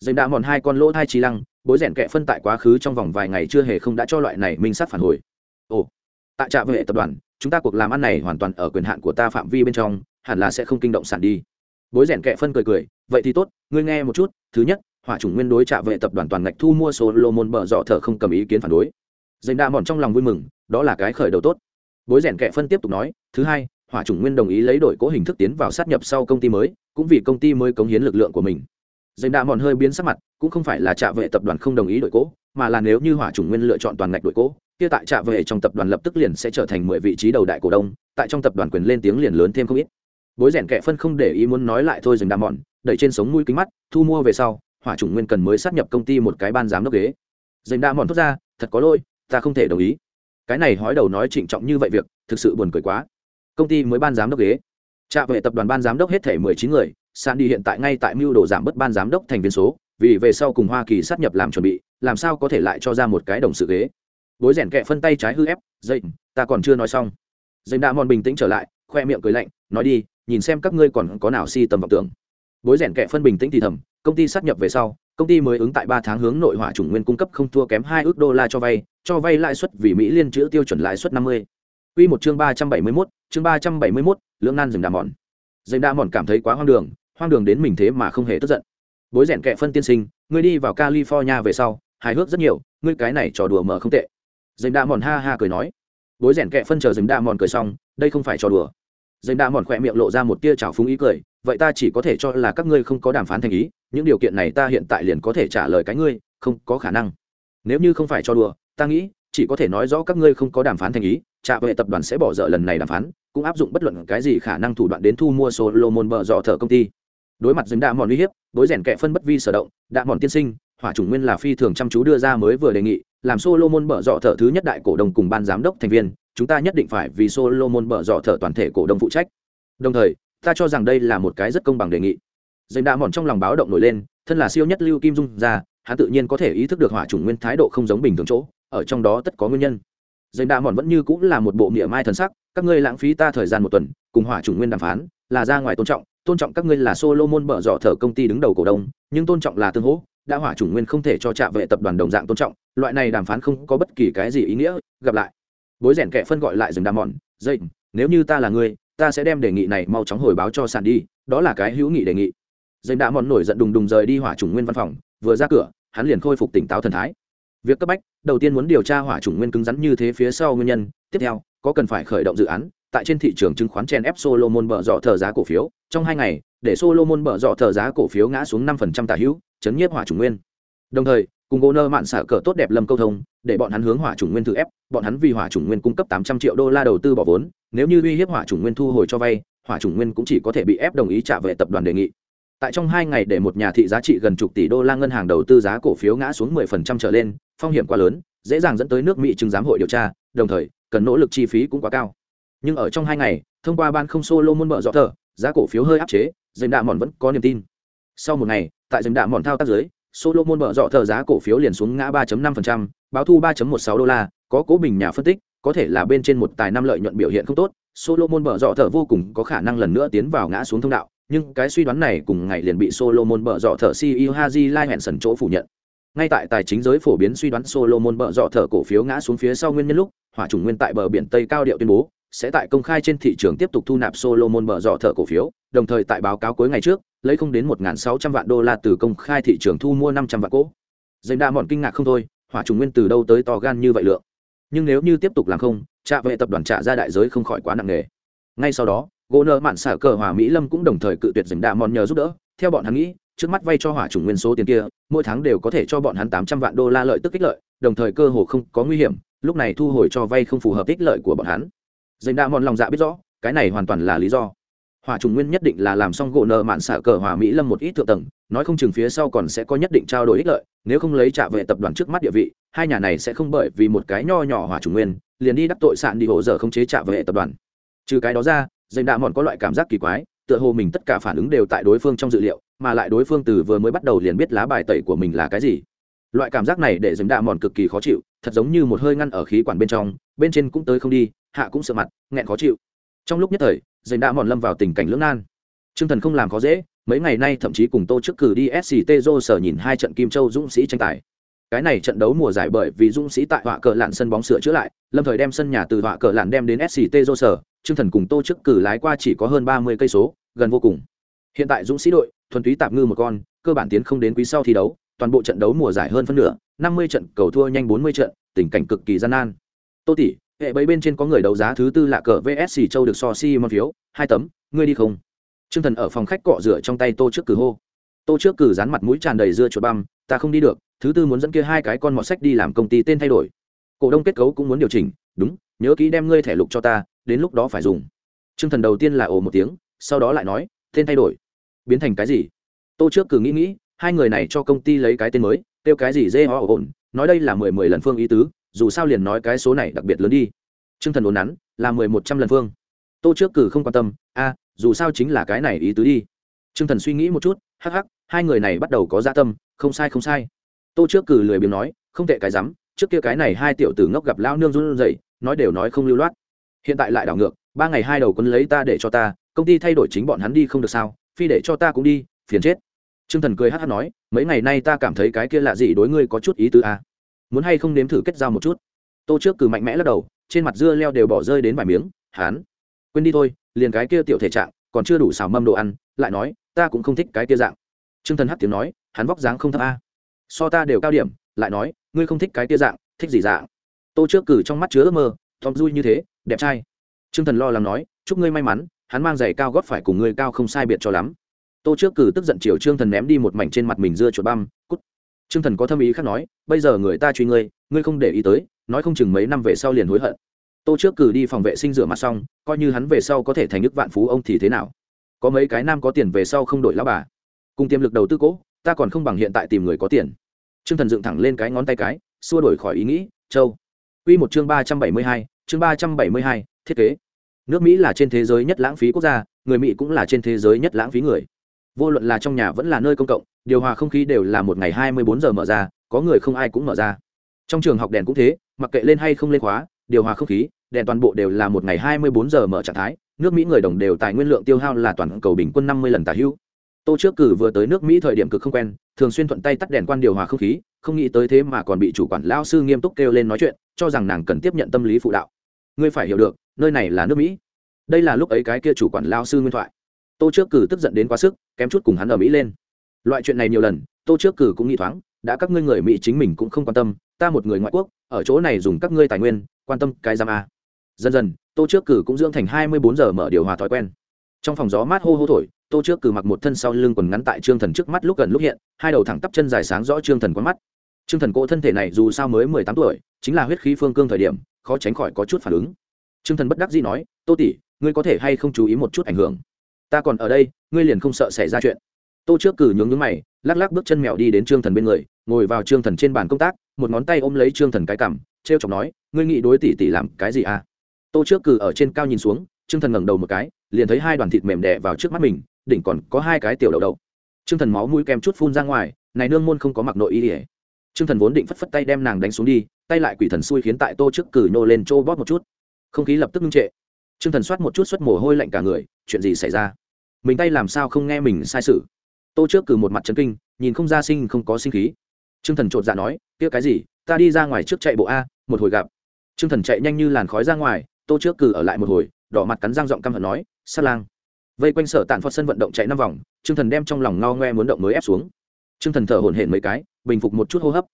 Dành đã mòn hai con lỗ thai trí lăng, bối rèn kẹ phân tại quá khứ trong vòng vài ngày chưa hề không đã cho loại này minh sát phản hồi. Ồ, tại trạm vệ tập đoàn chúng ta cuộc làm ăn này hoàn toàn ở quyền hạn của ta phạm vi bên trong, hẳn là sẽ không kinh động sản đi. Bối rèn kẹ phân cười cười, vậy thì tốt, ngươi nghe một chút, thứ nhất, hỏa chủng nguyên đối trạ vệ tập đoàn toàn ngạch thu mua solomon bở dọ thở không cầm ý kiến phản đối. Dành đa mòn trong lòng vui mừng, đó là cái khởi đầu tốt. Bối rèn kệ phân tiếp tục nói, thứ hai, hỏa chủng nguyên đồng ý lấy đổi cố hình thức tiến vào sát nhập sau công ty mới, cũng vì công ty mới cống hiến lực lượng của mình. Dành đa mòn hơi biến sắc mặt, cũng không phải là trạ vệ tập đoàn không đồng ý đổi cố, mà là nếu như hỏa chủng nguyên lựa chọn toàn ngạch đổi cố kia tại trạ vệ trong tập đoàn lập tức liền sẽ trở thành mười vị trí đầu đại cổ đông, tại trong tập đoàn quyền lên tiếng liền lớn thêm không ít. Bối rèn kệ phân không để ý muốn nói lại thôi dừng đà mòn, đẩy trên sống mũi kính mắt, thu mua về sau, hỏa chủng nguyên cần mới sát nhập công ty một cái ban giám đốc ghế. Dành đa mòn thốt ra, thật có lỗi, ta không thể đồng ý. Cái này hói đầu nói trịnh trọng như vậy việc, thực sự buồn cười quá. Công ty mới ban giám đốc ghế. Trạ vệ tập đoàn ban giám đốc hết thể mười chín người san đi hiện tại ngay tại mưu đồ giảm bớt ban giám đốc thành viên số, vì về sau cùng hoa kỳ sát nhập làm chuẩn bị, làm sao có thể lại cho ra một cái đồng sự ghế bối rèn kẹ phân tay trái hư ép dậy ta còn chưa nói xong dây đã mòn bình tĩnh trở lại khoe miệng cười lạnh nói đi nhìn xem các ngươi còn có nào si tầm vọng tưởng bối rèn kẹ phân bình tĩnh thì thầm công ty sát nhập về sau công ty mới ứng tại ba tháng hướng nội hỏa chủng nguyên cung cấp không thua kém hai ước đô la cho vay cho vay lãi suất vì mỹ liên chữ tiêu chuẩn lãi suất năm mươi Quy một chương ba trăm bảy mươi 371, chương ba trăm bảy mươi 371, lưỡng nan dừng đà mòn. dậy đà mòn cảm thấy quá hoang đường, hoang đường đến mình thế mà không hề tức giận. Bối rèn kẹ phân tiên sinh, ngươi đi vào California về sau, hài hước rất nhiều, ngươi cái này trò đùa mở không tệ. Dừng đạ mòn ha ha cười nói. Bối rèn kẹ phân chờ dừng đạ mòn cười xong, đây không phải trò đùa. Dừng đạ mòn khỏe miệng lộ ra một tia trào phúng ý cười, vậy ta chỉ có thể cho là các ngươi không có đàm phán thành ý những điều kiện này ta hiện tại liền có thể trả lời cái ngươi không có khả năng nếu như không phải cho đùa ta nghĩ chỉ có thể nói rõ các ngươi không có đàm phán thành ý trạ vệ tập đoàn sẽ bỏ dở lần này đàm phán cũng áp dụng bất luận cái gì khả năng thủ đoạn đến thu mua solomon bờ dọ thợ công ty đối mặt dính đạ mòn uy hiếp đối rèn kẹ phân bất vi sở động đạ mòn tiên sinh hỏa chủng nguyên là phi thường chăm chú đưa ra mới vừa đề nghị, làm solomon bở dọ thợ thứ nhất đại cổ đông cùng ban giám đốc thành viên, chúng ta nhất định phải vì solomon bở dọ thợ toàn thể cổ đông phụ trách. Đồng thời, ta cho rằng đây là một cái rất công bằng đề nghị. Dành đã mòn trong lòng báo động nổi lên, thân là siêu nhất lưu kim dung ra, hắn tự nhiên có thể ý thức được hỏa chủng nguyên thái độ không giống bình thường chỗ, ở trong đó tất có nguyên nhân. Dành đã mòn vẫn như cũng là một bộ mỉa mai thần sắc, các ngươi lãng phí ta thời gian một tuần, cùng hỏa chủng nguyên đàm phán, là ra ngoài tôn trọng tôn trọng các ngươi là solomon bở dọ thở công ty đứng đầu cổ đông, nhưng tôn trọng là tương hỗ đã hỏa chủng nguyên không thể cho trạ vệ tập đoàn đồng dạng tôn trọng, loại này đàm phán không có bất kỳ cái gì ý nghĩa, gặp lại. Bối rèn kệ phân gọi lại dừng đàm mòn dậy nếu như ta là ngươi, ta sẽ đem đề nghị này mau chóng hồi báo cho sàn đi, đó là cái hữu nghị đề nghị. Dây đà mòn nổi giận đùng đùng rời đi hỏa chủng nguyên văn phòng, vừa ra cửa, hắn liền khôi phục tỉnh táo thần thái. Việc cấp bách, đầu tiên muốn điều tra hỏa chủng nguyên cứng rắn như thế phía sau nguyên nhân, tiếp theo, có cần phải khởi động dự án tại trên thị trường chứng khoán chen ép solomon bở dọ thờ giá cổ phiếu, trong hai ngày, để solomon bở dọ thờ giá cổ phiếu ngã xuống 5% tả hữu, chấn nhiếp hỏa chủng nguyên. Đồng thời, cùng Goner mạn xả cờ tốt đẹp lâm câu thông, để bọn hắn hướng hỏa chủng nguyên thử ép, bọn hắn vì hỏa chủng nguyên cung cấp tám trăm triệu đô la đầu tư bỏ vốn, nếu như uy hiếp hỏa chủng nguyên thu hồi cho vay, hỏa chủng nguyên cũng chỉ có thể bị ép đồng ý trả về tập đoàn đề nghị. Tại trong hai ngày để một nhà thị giá trị gần chục tỷ đô la ngân hàng đầu tư giá cổ phiếu ngã xuống mười phần trăm trở lên, phong hiểm quá lớn, dễ dàng dẫn tới nước mỹ chứng giám hội điều tra, đồng thời, cần nỗ lực chi phí cũng quá cao nhưng ở trong hai ngày thông qua ban không solo môn mở rõ thờ giá cổ phiếu hơi áp chế dành đạ mòn vẫn có niềm tin sau một ngày tại dành đạ mòn thao tác dưới solo môn mở rõ thờ giá cổ phiếu liền xuống ngã 3.5%, báo thu 3.16 đô la có cố bình nhà phân tích có thể là bên trên một tài năm lợi nhuận biểu hiện không tốt Solomon bở rọ thở vô cùng có khả năng lần nữa tiến vào ngã xuống thông đạo, nhưng cái suy đoán này cùng ngày liền bị Solomon bở rọ thở CEO Haji Lai hẹn sần chỗ phủ nhận. Ngay tại tài chính giới phổ biến suy đoán Solomon bở rọ thở cổ phiếu ngã xuống phía sau nguyên nhân lúc, hỏa chủng nguyên tại bờ biển Tây cao điệu tuyên bố sẽ tại công khai trên thị trường tiếp tục thu nạp Solomon bở dọ thợ cổ phiếu, đồng thời tại báo cáo cuối ngày trước, lấy không đến 1.600 vạn đô la từ công khai thị trường thu mua 500 vạn cổ. Dành đa mọn kinh ngạc không thôi, hỏa trùng nguyên từ đâu tới to gan như vậy lượng. Nhưng nếu như tiếp tục làm không, trả về tập đoàn trả ra đại giới không khỏi quá nặng nề ngay sau đó Goner mạn xả cờ hòa mỹ lâm cũng đồng thời cự tuyệt dành đạ bọn nhờ giúp đỡ theo bọn hắn nghĩ trước mắt vay cho hỏa trùng nguyên số tiền kia mỗi tháng đều có thể cho bọn hắn tám trăm vạn đô la lợi tức kích lợi đồng thời cơ hồ không có nguy hiểm lúc này thu hồi cho vay không phù hợp ích lợi của bọn hắn dành đa mòn lòng dạ biết rõ, cái này hoàn toàn là lý do. Hòa trùng nguyên nhất định là làm xong gỗ nợ mạn xả cờ hòa mỹ lâm một ít thượng tầng, nói không chừng phía sau còn sẽ có nhất định trao đổi ích lợi, nếu không lấy trả về tập đoàn trước mắt địa vị, hai nhà này sẽ không bởi vì một cái nho nhỏ hòa trùng nguyên, liền đi đắc tội sạn đi hỗ giờ không chế trả về tập đoàn. Trừ cái đó ra, dành đa mòn có loại cảm giác kỳ quái, tựa hồ mình tất cả phản ứng đều tại đối phương trong dự liệu, mà lại đối phương từ vừa mới bắt đầu liền biết lá bài tẩy của mình là cái gì. Loại cảm giác này để dành đa mòn cực kỳ khó chịu, thật giống như một hơi ngăn ở khí quản bên trong, bên trên cũng tới không đi hạ cũng sợ mặt, nghẹn khó chịu. Trong lúc nhất thời dành đã mòn lâm vào tình cảnh lưỡng nan. T r ư ơ n g thần không làm khó dễ, mấy ngày nay thậm chí cùng tô trước cử đi sct dô sở nhìn hai trận kim châu dũng sĩ tranh tài. Cái này trận đấu mùa giải bởi vì dũng sĩ tại họa cờ lạn sân bóng sửa chữa lại, lâm thời đem sân nhà từ họa cờ lạn đem đến sct dô sở t r ư ơ n g thần cùng tô trước cử lái qua chỉ có hơn ba mươi cây số, gần vô cùng. Hiện tại dũng sĩ đội, thuần túy tạm ngư một con, cơ bản tiến không đến quý sau thi đấu, toàn bộ trận đấu mùa giải hơn phân nửa, năm mươi trận cầu thua nhanh bốn mươi trận, tình cảnh cực kỳ gian nan. Tô tỷ hệ bấy bên trên có người đấu giá thứ tư là cờ vsc châu được so si món phiếu, hai tấm, ngươi đi không? T r ư ơ n g thần ở phòng khách cọ rửa trong tay tô trước cử hô. Tô trước cử dán mặt mũi tràn đầy dưa chuột băm, ta không đi được, thứ tư muốn dẫn kia hai cái con mọt sách đi làm công ty tên thay đổi. Cổ đông kết cấu cũng muốn điều chỉnh, đúng, nhớ kỹ đem ngươi thẻ lục cho ta, đến lúc đó phải dùng. T r ư ơ n g thần đầu tiên là ồ một tiếng, sau đó lại nói, tên thay đổi. Biến thành cái gì? Tô trước cử nghĩ nghĩ, hai người này cho công ty lấy cái tên mới, kêu cái gì dê ho ổn, nói đây là mười mười lần phương ý tứ dù sao liền nói cái số này đặc biệt lớn đi. T r ư ơ n g thần đồn nắn, là mười một trăm lần phương tô trước cử không quan tâm, a, dù sao chính là cái này ý tứ đi. T r ư ơ n g thần suy nghĩ một chút, hắc hắc, hai người này bắt đầu có gia dạ tâm, không sai không sai. Tô trước cử lười biếng nói, không tệ cái rắm, trước kia cái này hai tiểu tử ngốc gặp lao nương run dậy nói đều nói không lưu loát. Hiện tại lại đảo ngược, ba ngày hai đầu quân lấy ta để cho ta, công ty thay đổi chính bọn hắn đi không được sao, phi để cho ta cũng đi, phiền chết. T r ư ơ n g thần cười hát hát nói, mấy ngày nay ta cảm thấy cái kia lạ gì đối ngươi có chút ý tứ à? Muốn hay không nếm thử kết giao một chút. Tô trước cử mạnh mẽ lắc đầu, trên mặt dưa leo đều bỏ rơi đến vài miếng, hán. Quên đi thôi, liền cái kia tiểu thể trạng, còn chưa đủ xào mâm đồ ăn, lại nói, ta cũng không thích cái kia dạng. T r ư ơ n g thần hát tiếng nói, hắn vóc dáng không thấp a. So ta đều cao điểm, lại nói, ngươi không thích cái kia dạng, thích gì dạng? Tô trước cử trong mắt chứa ước mơ thom dui như thế, đẹp trai. T r ư ơ n g thần lo lắng nói, chúc ngươi may mắn, hắn mang giày cao gót phải cùng ngươi cao không sai biệt cho lắm. Tô trước cử tức giận chiều trương thần ném đi một mảnh trên mặt mình dưa chuột băm, cút. Trương Thần có thâm ý khác nói, bây giờ người ta truy ngươi, ngươi không để ý tới, nói không chừng mấy năm về sau liền hối hận. Tô trước cử đi phòng vệ sinh rửa mặt xong, coi như hắn về sau có thể thành đức vạn phú ông thì thế nào? Có mấy cái nam có tiền về sau không đổi lão bà. Cùng tiềm lực đầu tư cố, ta còn không bằng hiện tại tìm người có tiền. Trương Thần dựng thẳng lên cái ngón tay cái, xua đổi khỏi ý nghĩ, "Châu." Quy một chương ba trăm bảy mươi hai, chương ba trăm bảy mươi hai, thiết kế. Nước Mỹ là trên thế giới nhất lãng phí quốc gia, người Mỹ cũng là trên thế giới nhất lãng phí người. Vô luận là trong nhà vẫn là nơi công cộng, điều hòa không khí đều là một ngày hai mươi bốn giờ mở ra, có người không ai cũng mở ra. Trong trường học đèn cũng thế, mặc kệ lên hay không lên khóa, điều hòa không khí, đèn toàn bộ đều là một ngày hai mươi bốn giờ mở trạng thái, nước Mỹ người đồng đều tài nguyên lượng tiêu hao là toàn cầu bình quân năm mươi lần tả hữu. Tô trước cử vừa tới nước Mỹ thời điểm cực không quen, thường xuyên thuận tay tắt đèn quan điều hòa không khí, không nghĩ tới thế mà còn bị chủ quản lao sư nghiêm túc kêu lên nói chuyện, cho rằng nàng cần tiếp nhận tâm lý phụ đạo. Ngươi phải hiểu được, nơi này là nước Mỹ. Đây là lúc ấy cái kia chủ quản lao sư nguyên thoại. Tô trước cử tức giận đến quá sức, kém chút cùng hắn ở Mỹ lên. Loại chuyện này nhiều lần, Tô trước cử cũng nghĩ thoáng, đã các ngươi người Mỹ chính mình cũng không quan tâm, ta một người ngoại quốc, ở chỗ này dùng các ngươi tài nguyên, quan tâm cái giam a. Dần dần, Tô trước cử cũng dưỡng thành hai mươi bốn giờ mở điều hòa thói quen. Trong phòng gió mát hô hô thổi, tô trước cử mặc một thân sau lưng quần ngắn tại trương thần trước mắt lúc gần lúc hiện hai đầu thẳng tắp chân dài sáng rõ trương thần quán mắt trương thần cỗ thân thể này dù sao mới mười tám tuổi chính là huyết khí phương cương thời điểm khó tránh khỏi có chút phản ứng trương thần bất đắc dĩ nói tô tỷ ngươi có thể hay không chú ý một chút ảnh hưởng ta còn ở đây, ngươi liền không sợ xảy ra chuyện. Tô trước cử nhướng nhướng mày, lắc lắc bước chân mèo đi đến trương thần bên người, ngồi vào trương thần trên bàn công tác, một ngón tay ôm lấy trương thần cái cằm t r e o chọc nói, ngươi nghĩ đối tỷ tỷ làm cái gì à? Tô trước cử ở trên cao nhìn xuống, trương thần ngẩng đầu một cái, liền thấy hai đoàn thịt mềm đẻ vào trước mắt mình, đỉnh còn có hai cái tiểu đầu đầu. Trương thần máu mũi kem chút phun ra ngoài, này nương môn không có mặc nội y ỉa trương thần vốn định phất phất tay đem nàng đánh xuống đi, tay lại quỷ thần xui khiến tại tô trước cử nhô lên trô bóp một chút. Không khí lập tức ngưng trệ t r ư ơ n g thần soát một chút xuất mồ hôi lạnh cả người, chuyện gì xảy ra? Mình tay làm sao không nghe mình sai sự? Tô trước cử một mặt trấn kinh, nhìn không ra sinh không có sinh khí. T r ư ơ n g thần chột dạ nói, kia cái gì? Ta đi ra ngoài trước chạy bộ a, một hồi gặp. T r ư ơ n g thần chạy nhanh như làn khói ra ngoài, tô trước cử ở lại một hồi, đỏ mặt cắn răng giọng căm hận nói, sát lang. Vây quanh sở tàn phật sân vận động chạy năm vòng, Trương thần đem trong lòng ngao ngoe muốn động mới ép xuống. Trương thần thở hổn hển mấy cái, bình phục một chút hô hấp.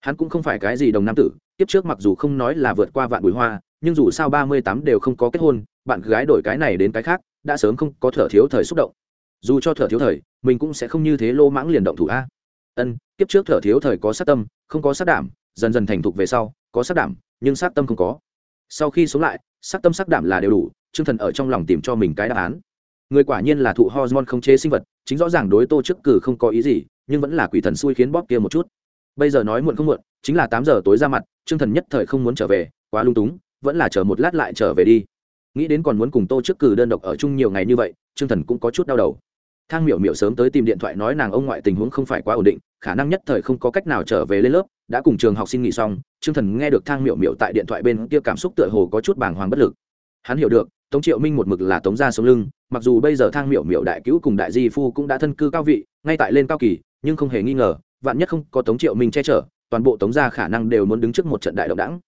Hắn cũng không phải cái gì đồng nam tử tiếp trước mặc dù không nói là vượt qua vạn bùi hoa, nhưng dù sao ba mươi tám đều không có kết hôn bạn gái đổi cái này đến cái khác, đã sớm không có thở thiếu thời xúc động. Dù cho thở thiếu thời, mình cũng sẽ không như thế lô mãng liền động thủ a. Ân, kiếp trước thở thiếu thời có sát tâm, không có sát đảm, dần dần thành thục về sau, có sát đảm, nhưng sát tâm không có. Sau khi sống lại, sát tâm sát đảm là đều đủ chương thần ở trong lòng tìm cho mình cái đáp án. Người quả nhiên là thụ hormone không chế sinh vật, chính rõ ràng đối tô trước cử không có ý gì, nhưng vẫn là quỷ thần xui khiến bóp kia một chút. Bây giờ nói muộn không muộn, chính là tám giờ tối ra mặt chương thần nhất thời không muốn trở về, quá lung túng, vẫn là chờ một lát lại trở về đi nghĩ đến còn muốn cùng tô trước cử đơn độc ở chung nhiều ngày như vậy, trương thần cũng có chút đau đầu. Thang miểu miểu sớm tới tìm điện thoại nói nàng ông ngoại tình huống không phải quá ổn định, khả năng nhất thời không có cách nào trở về lên lớp, đã cùng trường học sinh nghỉ xong, trương thần nghe được thang miểu miểu tại điện thoại bên kia cảm xúc tựa hồ có chút bàng hoàng bất lực. Hắn hiểu được, tống triệu minh một mực là tống gia sống lưng, mặc dù bây giờ thang miểu miểu đại cứu cùng đại di phu cũng đã thân cư cao vị, ngay tại lên cao kỳ, nhưng không hề nghi ngờ, vạn nhất không có tống triệu minh che chở, toàn bộ tống gia khả năng đều muốn đứng trước một trận đại động đảng.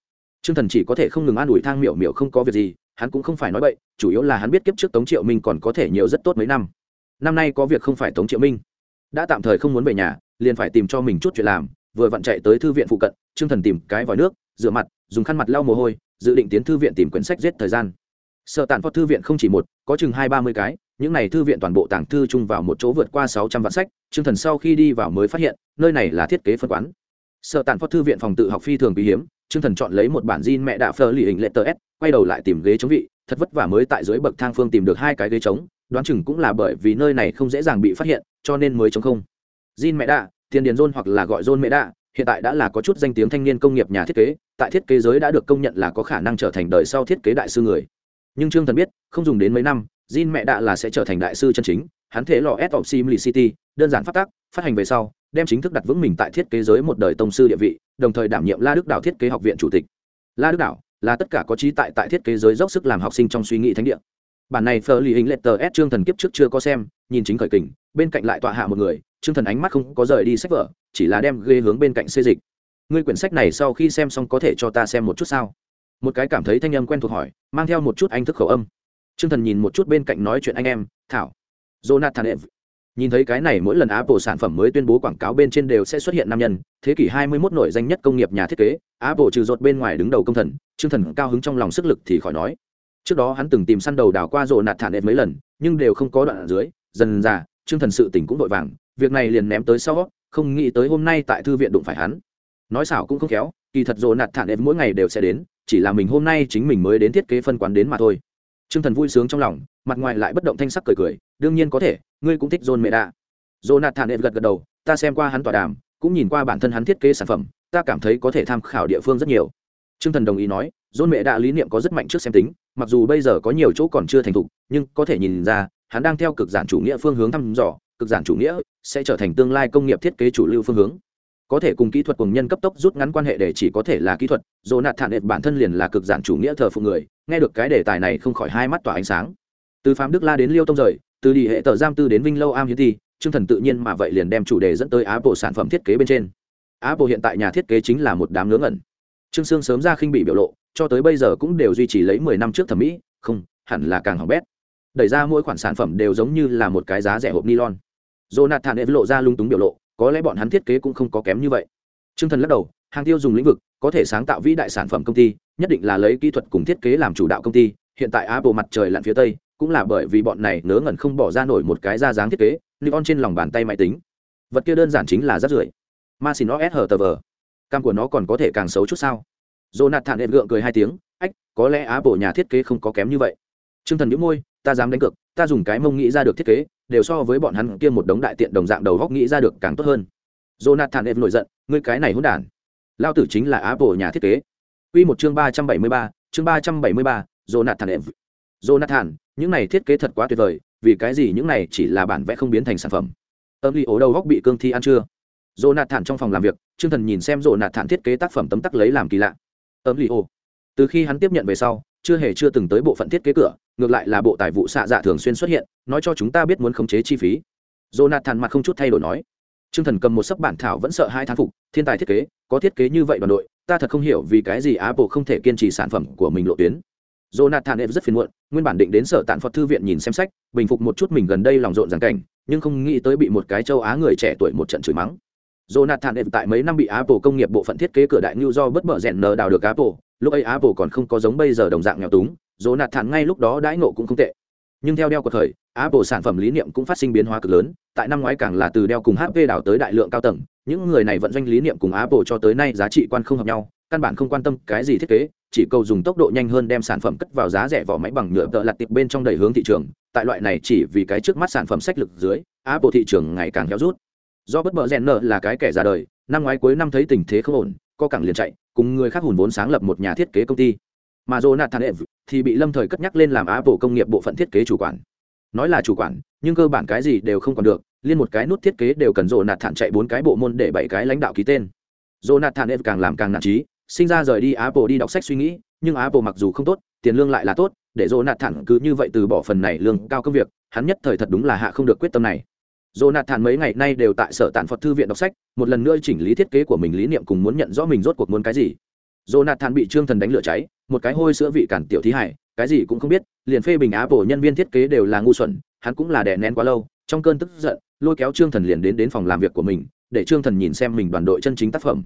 Trương thần chỉ có thể không ngừng an ủi thang miểu miểu không có việc gì hắn cũng không phải nói bậy, chủ yếu là hắn biết kiếp trước tống triệu minh còn có thể nhiều rất tốt mấy năm. Năm nay có việc không phải tống triệu minh. Đã tạm thời không muốn về nhà, liền phải tìm cho mình chút chuyện làm, vừa vặn chạy tới thư viện phụ cận, trương thần tìm cái vòi nước, rửa mặt, dùng khăn mặt lau mồ hôi, dự định tiến thư viện tìm quyển sách giết thời gian. Sở tàn phó thư viện không chỉ một, có chừng hai ba mươi cái, những này thư viện toàn bộ tàng thư chung vào một chỗ vượt qua sáu trăm vạn sách chương thần sau khi đi vào mới phát hiện, nơi này là thiết kế phân quán. Sở tàn phó thư viện phòng tự học phi thường quý hiếm Trương thần chọn lấy một bản zin mẹ đạ phơ lì hình lệ tờ s, quay đầu lại tìm ghế chống vị, thật vất vả mới tại dưới bậc thang phương tìm được hai cái ghế chống, đoán chừng cũng là bởi vì nơi này không dễ dàng bị phát hiện, cho nên mới chống không. Zin mẹ đạ, tiền điền rôn hoặc là gọi rôn mẹ đạ, hiện tại đã là có chút danh tiếng thanh niên công nghiệp nhà thiết kế, tại thiết kế giới đã được công nhận là có khả năng trở thành đời sau thiết kế đại sư người. Nhưng trương thần biết, không dùng đến mấy năm Jin mẹ đạ là sẽ trở thành đại sư chân chính, hắn thế lò s of simplicity đơn giản phát tác, phát hành về sau đem chính thức đặt vững mình tại thiết kế giới một đời tông sư địa vị, đồng thời đảm nhiệm la đức đạo thiết kế học viện chủ tịch. La đức đạo là tất cả có trí tại tại thiết kế giới dốc sức làm học sinh trong suy nghĩ thánh địa. Bản này phờ lì hình lệ tờ s chương thần kiếp trước chưa có xem, nhìn chính khởi kình, bên cạnh lại tọa hạ một người chương thần ánh mắt không có rời đi sách vở, chỉ là đem ghê hướng bên cạnh xê dịch. Ngươi quyển sách này sau khi xem xong có thể cho ta xem một chút sao? Một cái cảm thấy thanh âm quen thuộc hỏi, mang theo một chút anh thức khẩu âm. T r ư ơ n g thần nhìn một chút bên cạnh nói chuyện anh em, thảo. Jonathan ev nhìn thấy cái này mỗi lần apple sản phẩm mới tuyên bố quảng cáo bên trên đều sẽ xuất hiện nam nhân, thế kỷ 21 nổi danh nhất công nghiệp nhà thiết kế, apple trừ rột bên ngoài đứng đầu công thần chương thần cao hứng trong lòng sức lực thì khỏi nói. Trước đó hắn từng tìm săn đầu đảo qua rộ nạt thản ệt mấy lần, nhưng đều không có đoạn ở dưới, dần già chương thần sự tỉnh cũng vội vàng, việc này liền ném tới sau, không nghĩ tới hôm nay tại thư viện đụng phải hắn. Nói xảo cũng không khéo, kỳ thật rộ nạt thản ệt mỗi ngày đều sẽ đến, chỉ là mình hôm nay chính mình mới đến thiết kế phân quán đến mà thôi. T r ư ơ n g thần vui sướng trong lòng mặt ngoài lại bất động thanh sắc cười cười, đương nhiên có thể, ngươi cũng thích john mẹ đạ jonathan ed gật gật đầu, ta xem qua hắn tọa đàm, cũng nhìn qua bản thân hắn thiết kế sản phẩm, ta cảm thấy có thể tham khảo địa phương rất nhiều. T r ư ơ n g thần đồng ý nói, john mẹ đạ lý niệm có rất mạnh trước xem tính, mặc dù bây giờ có nhiều chỗ còn chưa thành thục, nhưng có thể nhìn ra, hắn đang theo cực giản chủ nghĩa phương hướng thăm dò, cực giản chủ nghĩa sẽ trở thành tương lai công nghiệp thiết kế chủ lưu phương hướng. Có thể cùng kỹ thuật cùng nhân cấp tốc rút ngắn quan hệ để chỉ có thể là kỹ thuật dồ nạt thản đệ bản thân liền là cực giản chủ nghĩa thờ phụ người, nghe được cái đề tài này không khỏi hai mắt tỏa ánh sáng từ phạm đức la đến liêu tông rời, từ đi hệ tờ giam tư đến vinh lâu am hiến thi chương thần tự nhiên mà vậy liền đem chủ đề dẫn tới apple sản phẩm thiết kế bên trên. Apple hiện tại nhà thiết kế chính là một đám ngớ ngẩn. Trương sương sớm ra khinh bị biểu lộ, cho tới bây giờ cũng đều duy trì lấy mười năm trước thẩm mỹ, không, hẳn là càng hỏng bét. Đẩy ra mỗi khoản sản phẩm đều giống như là một cái giá rẻ hộp nylon. Jonathan lộ ra lung túng biểu lộ, có lẽ bọn hắn thiết kế cũng không có kém như vậy. T r ư ơ n g thần lắc đầu, hàng tiêu dùng lĩnh vực, có thể sáng tạo vĩ đại sản phẩm công ty, nhất định là lấy kỹ thuật cùng thiết kế làm chủ đạo công ty, hiện tại apple mặt trời lặn phía tây cũng là bởi vì bọn này ngớ ngẩn không bỏ ra nổi một cái ra dáng thiết kế on trên lòng bàn tay máy tính. Vật kia đơn giản chính là rác rưởi. Ma xin nó s hờ tờ vờ cam của nó còn có thể càng xấu chút sao? Jonathan ed gượng cười hai tiếng ách có lẽ á bộ nhà thiết kế không có kém như vậy. T r ư ơ n g thần nhũ môi ta dám đánh cược ta dùng cái mông nghĩ ra được thiết kế đều so với bọn hắn kia một đống đại tiện đồng dạng đầu góc nghĩ ra được càng tốt hơn. Jonathan ev nổi giận ngươi cái này hỗn đản. Lao tử chính là á bộ nhà thiết kế. Quy một chương ba trăm bảy mươi ba, chương ba trăm bảy mươi ba, jonathan ev jonathan những này thiết kế thật quá tuyệt vời, vì cái gì những này chỉ là bản vẽ không biến thành sản phẩm? Âm ly ố đầu góc bị cương thi ăn chưa? Jonathan trong phòng làm việc, trương thần nhìn xem rồi nạt thản thiết kế tác phẩm tấm tắc lấy làm kỳ lạ. Âm ly ố từ khi hắn tiếp nhận về sau, chưa hề chưa từng tới bộ phận thiết kế cửa, ngược lại là bộ tài vụ xạ dạ thường xuyên xuất hiện, nói cho chúng ta biết muốn khống chế chi phí. Jonathan mặt không chút thay đổi nói. Chương thần cầm một sấp bản thảo vẫn sợ hai thán phục, thiên tài thiết kế, có thiết kế như vậy đoàn đội, ta thật không hiểu vì cái gì apple không thể kiên trì sản phẩm của mình lộ tuyến jonathan Eve rất phiền muộn, nguyên bản định đến sở tạn phật thư viện nhìn xem sách, bình phục một chút mình gần đây lòng rộn ràng cảnh, nhưng không nghĩ tới bị một cái châu á người trẻ tuổi một trận chửi mắng. Jonathan Eve tại mấy năm bị apple công nghiệp bộ phận thiết kế cửa đại new do bất mở rèn nở đào được apple, lúc ấy apple còn không có giống bây giờ đồng dạng nghèo túng, Jonathan ngay lúc đó đãi ngộ cũng không tệ. Nhưng theo đeo của thời, apple sản phẩm lý niệm cũng phát sinh biến hóa cực lớn, tại năm ngoái càng là từ đeo cùng hp đào tới đại lượng cao tầng, những người này vận doanh lý niệm cùng apple cho tới nay giá trị quan không hợp nhau, căn bản không quan tâm cái gì thiết kế chỉ cầu dùng tốc độ nhanh hơn đem sản phẩm cất vào giá rẻ vỏ máy bằng nhựa tợ lặt tiệp bên trong đầy hướng thị trường, tại loại này chỉ vì cái trước mắt sản phẩm sách lực dưới, apple thị trường ngày càng héo rút. Do bất bờ rèn nợ là cái kẻ ra đời, năm ngoái cuối năm thấy tình thế không ổn, co cẳng liền chạy, cùng người khác hùn vốn sáng lập một nhà thiết kế công ty. Mà jonathan ev thì bị lâm thời cất nhắc lên làm apple công nghiệp bộ phận thiết kế chủ quản. Nói là chủ quản, nhưng cơ bản cái gì đều không còn được, liên một cái nút thiết kế đều cần jonathan chạy bốn cái bộ môn để bảy cái lãnh đạo ký tên. Jonathan ev càng làm càng nản trí sinh ra rời đi apple đi đọc sách suy nghĩ nhưng apple mặc dù không tốt tiền lương lại là tốt để jonathan cứ như vậy từ bỏ phần này lương cao công việc hắn nhất thời thật đúng là hạ không được quyết tâm này Jonathan mấy ngày nay đều tại sở tản Phật thư viện đọc sách, một lần nữa chỉnh lý thiết kế của mình lý niệm cùng muốn nhận rõ mình rốt cuộc muốn cái gì. Jonathan bị Trương Thần đánh lửa cháy, một cái hôi sữa vị cản tiểu thí hải, cái gì cũng không biết, liền phê bình Apple nhân viên thiết kế đều là ngu xuẩn, hắn cũng là đè nén quá lâu, trong cơn tức giận, lôi kéo Trương Thần liền đến đến phòng làm việc của mình, để Trương Thần nhìn xem mình đoàn đội chân chính tác phẩm.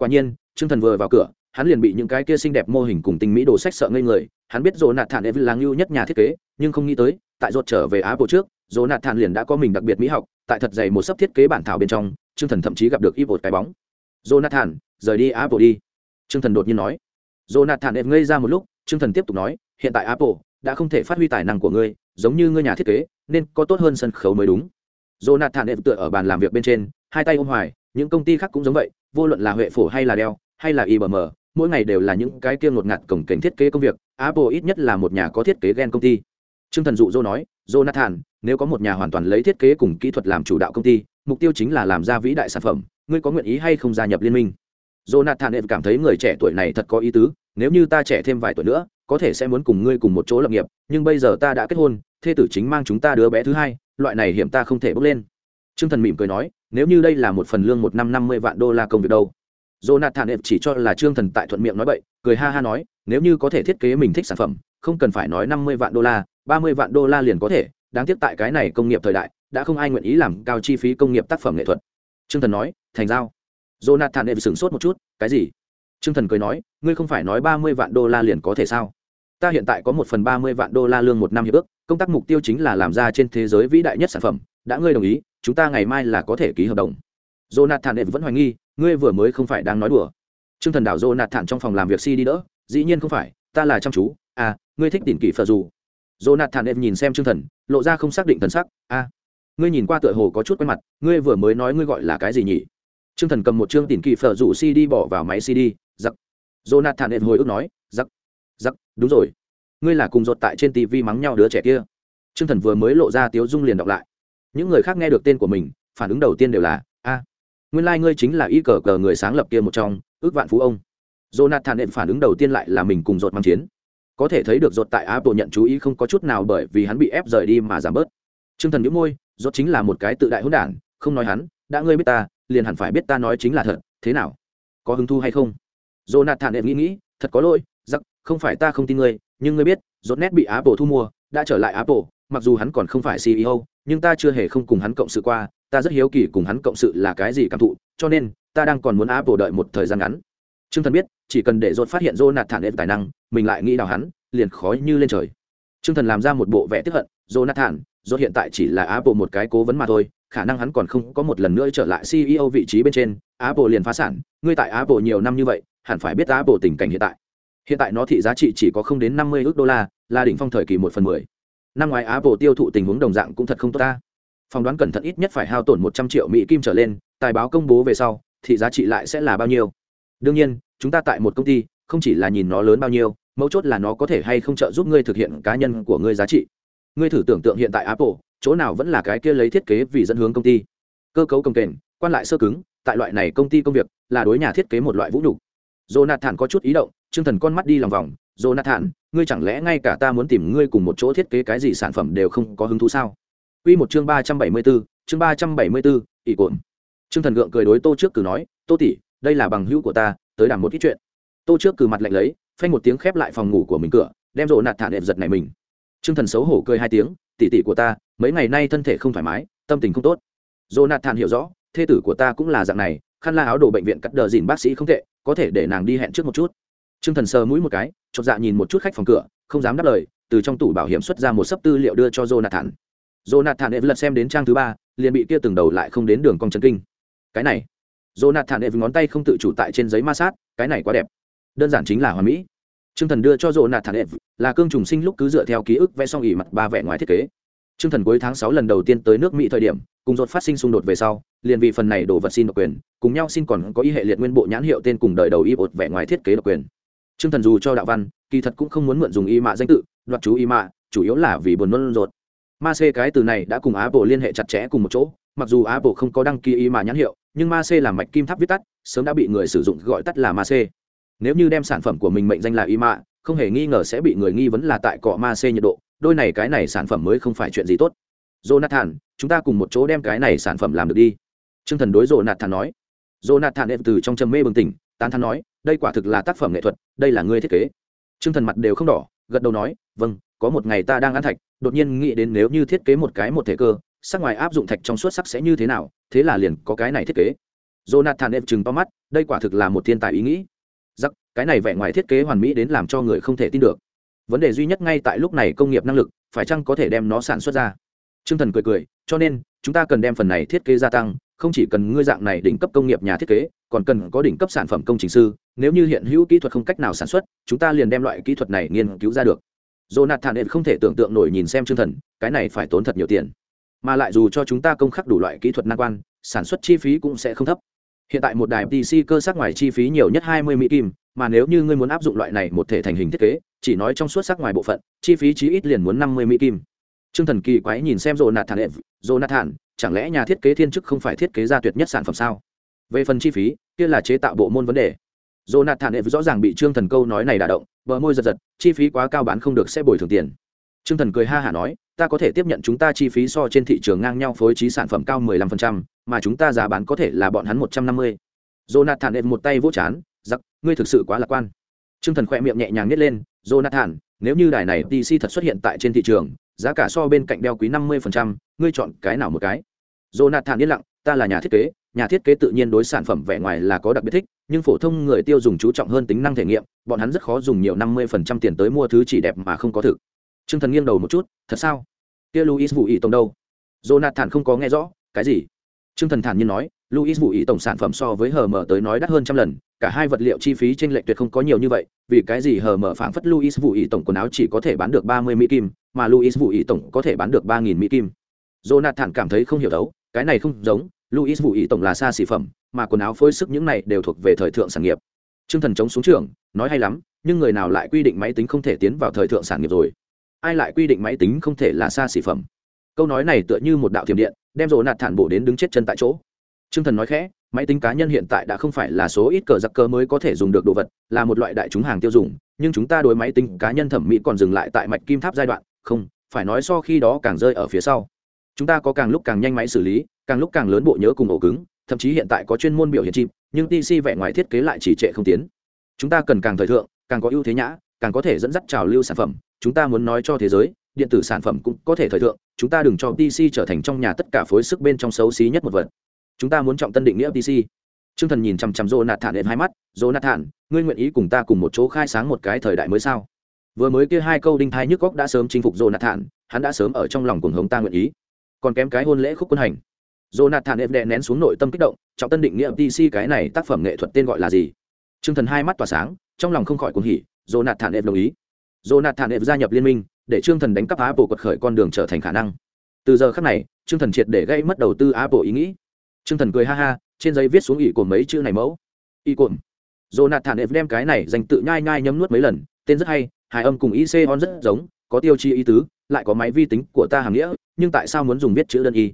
Quả nhiên, Trương Thần vừa vào cửa, hắn liền bị những cái kia xinh đẹp mô hình cùng tình mỹ đồ sách sợ ngây người, hắn biết Jonathan Evil là ngưu nhất nhà thiết kế, nhưng không nghĩ tới, tại ruột trở về Apple trước, Jonathan liền đã có mình đặc biệt mỹ học, tại thật dày một sấp thiết kế bản thảo bên trong, Trương Thần thậm chí gặp được Evil cái bóng. Jonathan, rời đi Apple đi. Trương Thần đột nhiên nói jonathan đẹp ngây ra một lúc Trương thần tiếp tục nói hiện tại apple đã không thể phát huy tài năng của ngươi giống như ngươi nhà thiết kế nên có tốt hơn sân khấu mới đúng jonathan đẹp tựa ở bàn làm việc bên trên hai tay ôm hoài những công ty khác cũng giống vậy, vô luận là huệ phổ hay là đeo hay là ibm mỗi ngày đều là những cái kia ngột ngạt cổng cảnh thiết kế công việc, apple ít nhất là một nhà có thiết kế gen công ty. Trương thần dụ dỗ nói, jonathan, nếu có một nhà hoàn toàn lấy thiết kế cùng kỹ thuật làm chủ đạo công ty, mục tiêu chính là làm ra vĩ đại sản phẩm, ngươi có nguyện ý hay không gia nhập liên minh? Jonathan em cảm thấy người trẻ tuổi này thật có ý tứ, nếu như ta trẻ thêm vài tuổi nữa, có thể sẽ muốn cùng ngươi cùng một chỗ lập nghiệp, nhưng bây giờ ta đã kết hôn, thê tử chính mang chúng ta đứa bé thứ hai, loại này hiểm ta không thể bước lên. T r ư ơ n g thần mỉm cười nói nếu như đây là một phần lương một năm năm mươi vạn đô la công việc đâu? Jonathan em chỉ cho là trương thần tại thuận miệng nói bậy, cười ha ha nói nếu như có thể thiết kế mình thích sản phẩm không cần phải nói năm mươi vạn đô la ba mươi vạn đô la liền có thể. Đáng tiếc tại cái này công nghiệp thời đại đã không ai nguyện ý làm cao chi phí công nghiệp tác phẩm nghệ thuật. Trương g thần nói thành giao. Jonathan em sửng sốt một chút cái gì? Trương Thần cười nói, ngươi không phải nói ba mươi vạn đô la liền có thể sao? Ta hiện tại có một phần ba mươi vạn đô la lương một năm hiệp ước, công tác mục tiêu chính là làm ra trên thế giới vĩ đại nhất sản phẩm, đã ngươi đồng ý, chúng ta ngày mai là có thể ký hợp đồng. jonathan đệ vẫn hoài nghi ngươi vừa mới không phải đang nói đùa. T r ư ơ n g thần đảo jonathan trong phòng làm việc si đi đỡ dĩ nhiên không phải ta là chăm chú à ngươi thích tìm kỷ phật dù. Jonathan đệ nhìn xem t r ư ơ n g thần lộ ra không xác định thần sắc à, ngươi nhìn qua tựa hồ có chút quen mặt ngươi vừa mới nói ngươi gọi là cái gì nhỉ? T r ư ơ n g thần cầm một chương tìm kỷ phật dù si đi bỏ vào máy cd giặc jonathan ed hồi ức nói giặc giặc đúng rồi. Ngươi là cùng giọt tại trên tv mắng nhau đứa trẻ kia. T r ư ơ n g thần vừa mới lộ ra tiếu dung liền đọc lại những người khác nghe được tên của mình, phản ứng đầu tiên đều là, a, nguyên lai、like、ngươi chính là y cờ cờ người sáng lập kia một trong, ước vạn phú ông. Jonathan nện phản ứng đầu tiên lại là mình cùng dột mang chiến. Có thể thấy được dột tại apple nhận chú ý không có chút nào bởi vì hắn bị ép rời đi mà giảm bớt. T r ư ơ n g thần nhũ môi dột chính là một cái tự đại hỗn đản, không nói hắn, đã ngươi biết ta, liền hẳn phải biết ta nói chính là thật, thế nào? Có hứng thu hay không? Jonathan nện nghĩ nghĩ, thật có lỗi, giặc, không phải ta không tin ngươi, nhưng ngươi biết dột nét bị apple thu mua, đã trở lại apple mặc dù hắn còn không phải ceo nhưng ta chưa hề không cùng hắn cộng sự qua, ta rất hiếu kỳ cùng hắn cộng sự là cái gì cảm thụ, cho nên, ta đang còn muốn apple đợi một thời gian ngắn. T r ư ơ n g thần biết, chỉ cần để rốt phát hiện dô nạt thản êm tài năng, mình lại nghĩ đào hắn, liền khói như lên trời. T r ư ơ n g thần làm ra một bộ vẻ tiếp hận dô nạt thản dốt hiện tại chỉ là apple một cái cố vấn mà thôi, khả năng hắn còn không có một lần nữa trở lại ceo vị trí bên trên apple liền phá sản, ngươi tại apple nhiều năm như vậy, hẳn phải biết apple tình cảnh hiện tại. Hiện tại nó thị giá trị chỉ có không đến năm mươi ước đô la, là đỉnh phong thời kỳ một phần mười năm ngoái apple tiêu thụ tình huống đồng dạng cũng thật không tốt ta. Phỏng đoán cẩn thận ít nhất phải hao tổn một trăm triệu mỹ kim trở lên, tài báo công bố về sau, thì giá trị lại sẽ là bao nhiêu? Đương nhiên, chúng ta tại một công ty, không chỉ là nhìn nó lớn bao nhiêu, mấu chốt là nó có thể hay không trợ giúp ngươi thực hiện cá nhân của ngươi giá trị. Ngươi thử tưởng tượng hiện tại apple chỗ nào vẫn là cái kia lấy thiết kế vì dẫn hướng công ty. Cơ cấu công kềnh, quan lại sơ cứng, tại loại này công ty công việc, là đối nhà thiết kế một loại vũ nhục. Jonathan có chút ý động, trương thần con mắt đi lòng vòng, jonathan ngươi chẳng lẽ ngay cả ta muốn tìm ngươi cùng một chỗ thiết kế cái gì sản phẩm đều không có hứng thú sao Quy một chương 374, chương 374, ỷ cộn. Trương Thần Gượng cười đối Tô trước cử nói, "Tô tỷ, đây là bằng hữu của ta, tới đảm một ít chuyện." Tô trước cử mặt lạnh lấy, phanh một tiếng khép lại phòng ngủ của mình cửa, đem rộ nạt thản đệm giật này mình. Trương Thần xấu hổ cười hai tiếng, "Tỷ tỷ của ta, mấy ngày nay thân thể không thoải mái, tâm tình không tốt." Rồ nạt thản hiểu rõ, thê tử của ta cũng là dạng này, khăn la áo đồ bệnh viện cắt đờ dỉn bác sĩ không tệ, có thể để nàng đi hẹn trước một chút. Trương Thần sờ mũi một cái, chột dạ nhìn một chút khách phòng cửa, không dám đáp lời, từ trong tủ bảo hiểm xuất ra một sấp tư liệu đưa cho Jonathan. Jonathan lật xem đến trang thứ ba, liền bị kia từng đầu lại không đến đường cong chân kinh. Cái này, Jonathan Evans ngón tay không tự chủ tại trên giấy ma sát, cái này quá đẹp. Đơn giản chính là hoàn mỹ. Trương Thần đưa cho Jonathan Evans, là cương trùng sinh lúc cứ dựa theo ký ức vẽ xong ỉ mặt ba vẽ ngoài thiết kế. Trương Thần cuối tháng sáu lần đầu tiên tới nước Mỹ thời điểm, cùng rốt phát sinh xung đột về sau, liền vì phần này đổ vật xin độc quyền, cùng nhau xin còn có y hệ liệt nguyên bộ nhãn hiệu tên cùng đời đầu y bột vẽ ngoài thiết kế độc quyền. Trương Thần dù cho đạo văn, kỳ thật cũng không muốn mượn dùng y mạ danh tự, đoạt chú y mạ, chủ yếu là vì buồn nôn ruột. Ma c cái từ này đã cùng Á bộ liên hệ chặt chẽ cùng một chỗ mặc dù Á bộ không có đăng ký y mạ nhãn hiệu nhưng ma c làm mạch kim tháp viết tắt sớm đã bị người sử dụng gọi tắt là ma c nếu như đem sản phẩm của mình mệnh danh là y mạ không hề nghi ngờ sẽ bị người nghi vấn là tại cọ ma c nhiệt độ đôi này cái này sản phẩm mới không phải chuyện gì tốt. Jonathan chúng ta cùng một chỗ đem cái này sản phẩm làm được đi. T r ư ơ n g thần đối jonathan nói. Jonathan em từ trong trầm mê bừng tỉnh tán thắn nói đây quả thực là tác phẩm nghệ thuật đây là ngươi thiết kế. T r ư ơ n g thần mặt đều không đỏ gật đầu nói vâng có một ngày ta đang ăn thạch đột nhiên nghĩ đến nếu như thiết kế một cái một thể cơ sắc ngoài áp dụng thạch trong suốt sắc sẽ như thế nào thế là liền có cái này thiết kế. Jonathan em chừng to mắt đây quả thực là một thiên tài ý nghĩ. Giặc, cái này vẻ ngoài thiết kế hoàn mỹ đến làm cho người không thể tin được. Vấn đề duy nhất ngay tại lúc này công nghiệp năng lực phải chăng có thể đem nó sản xuất ra? T r ư ơ n g thần cười cười cho nên chúng ta cần đem phần này thiết kế gia tăng không chỉ cần ngươi dạng này đỉnh cấp công nghiệp nhà thiết kế còn cần có đỉnh cấp sản phẩm công trình sư nếu như hiện hữu kỹ thuật không cách nào sản xuất chúng ta liền đem loại kỹ thuật này nghiên cứu ra được Jonathan Ed không thể tưởng tượng nổi nhìn xem chương thần, cái này phải tốn thật nhiều tiền. Mà lại dù cho chúng ta công khắc đủ loại kỹ thuật nan quan, sản xuất chi phí cũng sẽ không thấp. Hiện tại một đài PC cơ sắc ngoài chi phí nhiều nhất 20 mỹ kim, mà nếu như ngươi muốn áp dụng loại này một thể thành hình thiết kế, chỉ nói trong suốt sắc ngoài bộ phận, chi phí chí ít liền muốn 50 mỹ kim. Trương Thần kỳ quái nhìn xem Jonathan Ev, Jonathan, chẳng lẽ nhà thiết kế thiên chức không phải thiết kế ra tuyệt nhất sản phẩm sao? Về phần chi phí, kia là chế tạo bộ môn vấn đề. Jonathan Ev rõ ràng bị Trương Thần câu nói này đả động, bờ môi giật giật chi phí quá cao bán không được sẽ bồi thường tiền Trương thần cười ha hả nói ta có thể tiếp nhận chúng ta chi phí so trên thị trường ngang nhau phối trí sản phẩm cao 15%, mà chúng ta giá bán có thể là bọn hắn 150. Jonathan Ev một tay vỗ chán, giặc, ngươi thực sự quá lạc quan. Trương Thần khẽ miệng nhẹ nhàng nhếch lên, Jonathan, nếu như đài này TC thật xuất hiện tại trên thị trường, giá cả so bên cạnh đeo quý 50%, ngươi chọn cái nào một cái? Jonathan yên lặng, ta là nhà thiết kế, nhà thiết kế tự nhiên đối sản phẩm vẻ ngoài là có đặc biệt thích nhưng phổ thông người tiêu dùng chú trọng hơn tính năng thể nghiệm bọn hắn rất khó dùng nhiều năm mươi phần trăm tiền tới mua thứ chỉ đẹp mà không có thực. Trương thần nghiêng đầu một chút thật sao? Kia luis vụ ý tông đâu? Jonathan không có nghe rõ cái gì? Trương thần thản nhiên nói Louis vũ ý tổng sản phẩm so với HM tới nói đắt hơn trăm lần cả hai vật liệu chi phí chênh lệch tuyệt không có nhiều như vậy vì cái gì HM phảng phất Louis vũ ý tổng quần áo chỉ có thể bán được ba mươi mỹ kim mà Louis vũ ý tổng có thể bán được ba nghìn mỹ kim jonathan cảm thấy không hiểu đấu cái này không giống Louis vũ ý tổng là xa xỉ phẩm mà quần áo phối sức những này đều thuộc về thời thượng sản nghiệp Trương Thần chống xuống trường, nói hay lắm, nhưng người nào lại quy định máy tính không thể tiến vào thời thượng sản nghiệp rồi? Ai lại quy định máy tính không thể là xa xỉ phẩm? Câu nói này tựa như một đạo thiểm điện, đem Jonathan bổ đến đứng chết chân tại chỗ. Trương Thần nói khẽ, máy tính cá nhân hiện tại đã không phải là số ít cờ giặc cơ mới có thể dùng được đồ vật, là một loại đại chúng hàng tiêu dùng, nhưng chúng ta đối máy tính cá nhân thẩm mỹ còn dừng lại tại mạch kim tháp giai đoạn, không, phải nói so khi đó càng rơi ở phía sau. Chúng ta có càng lúc càng nhanh máy xử lý, càng lúc càng lớn bộ nhớ cùng ổ cứng, thậm chí hiện tại có chuyên môn biểu hiện chip nhưng tc vẻ ngoài thiết kế lại chỉ trệ không tiến chúng ta cần càng thời thượng càng có ưu thế nhã càng có thể dẫn dắt trào lưu sản phẩm chúng ta muốn nói cho thế giới điện tử sản phẩm cũng có thể thời thượng chúng ta đừng cho tc trở thành trong nhà tất cả phối sức bên trong xấu xí nhất một vật chúng ta muốn trọng tân định nghĩa ftc t r ư ơ n g thần nhìn chằm chằm rô nạt thản đến hai mắt rô nạt thản ngươi nguyện ý cùng ta cùng một chỗ khai sáng một cái thời đại mới sao vừa mới kia hai câu đinh thai nhức góc đã sớm chinh phục rô nạt thản hắn đã sớm ở trong lòng cuồng hống ta nguyện ý còn kém cái hôn lễ khúc quân hành Jonathan ép đè nén xuống nội tâm kích động, trọng tân định nghĩa ftc cái này tác phẩm nghệ thuật tên gọi là gì? Trương Thần hai mắt tỏa sáng, trong lòng không khỏi cuồng hỉ, Jonathan ép đồng ý. Jonathan ép gia nhập liên minh, để Trương Thần đánh cắp Apple quật khởi con đường trở thành khả năng. Từ giờ khắc này, Trương Thần triệt để gây mất đầu tư Apple ý nghĩ. Trương Thần cười ha ha, trên giấy viết xuống ý của mấy chữ này mẫu. ỷ cồn. Jonathan ép đem cái này dành tự nhai nhai nhấm nuốt mấy lần, tên rất hay, hài âm cùng IC on rất giống, có tiêu chi ý tứ, lại có máy vi tính của ta hàm nghĩa, nhưng tại sao muốn dùng viết chữ đơn y?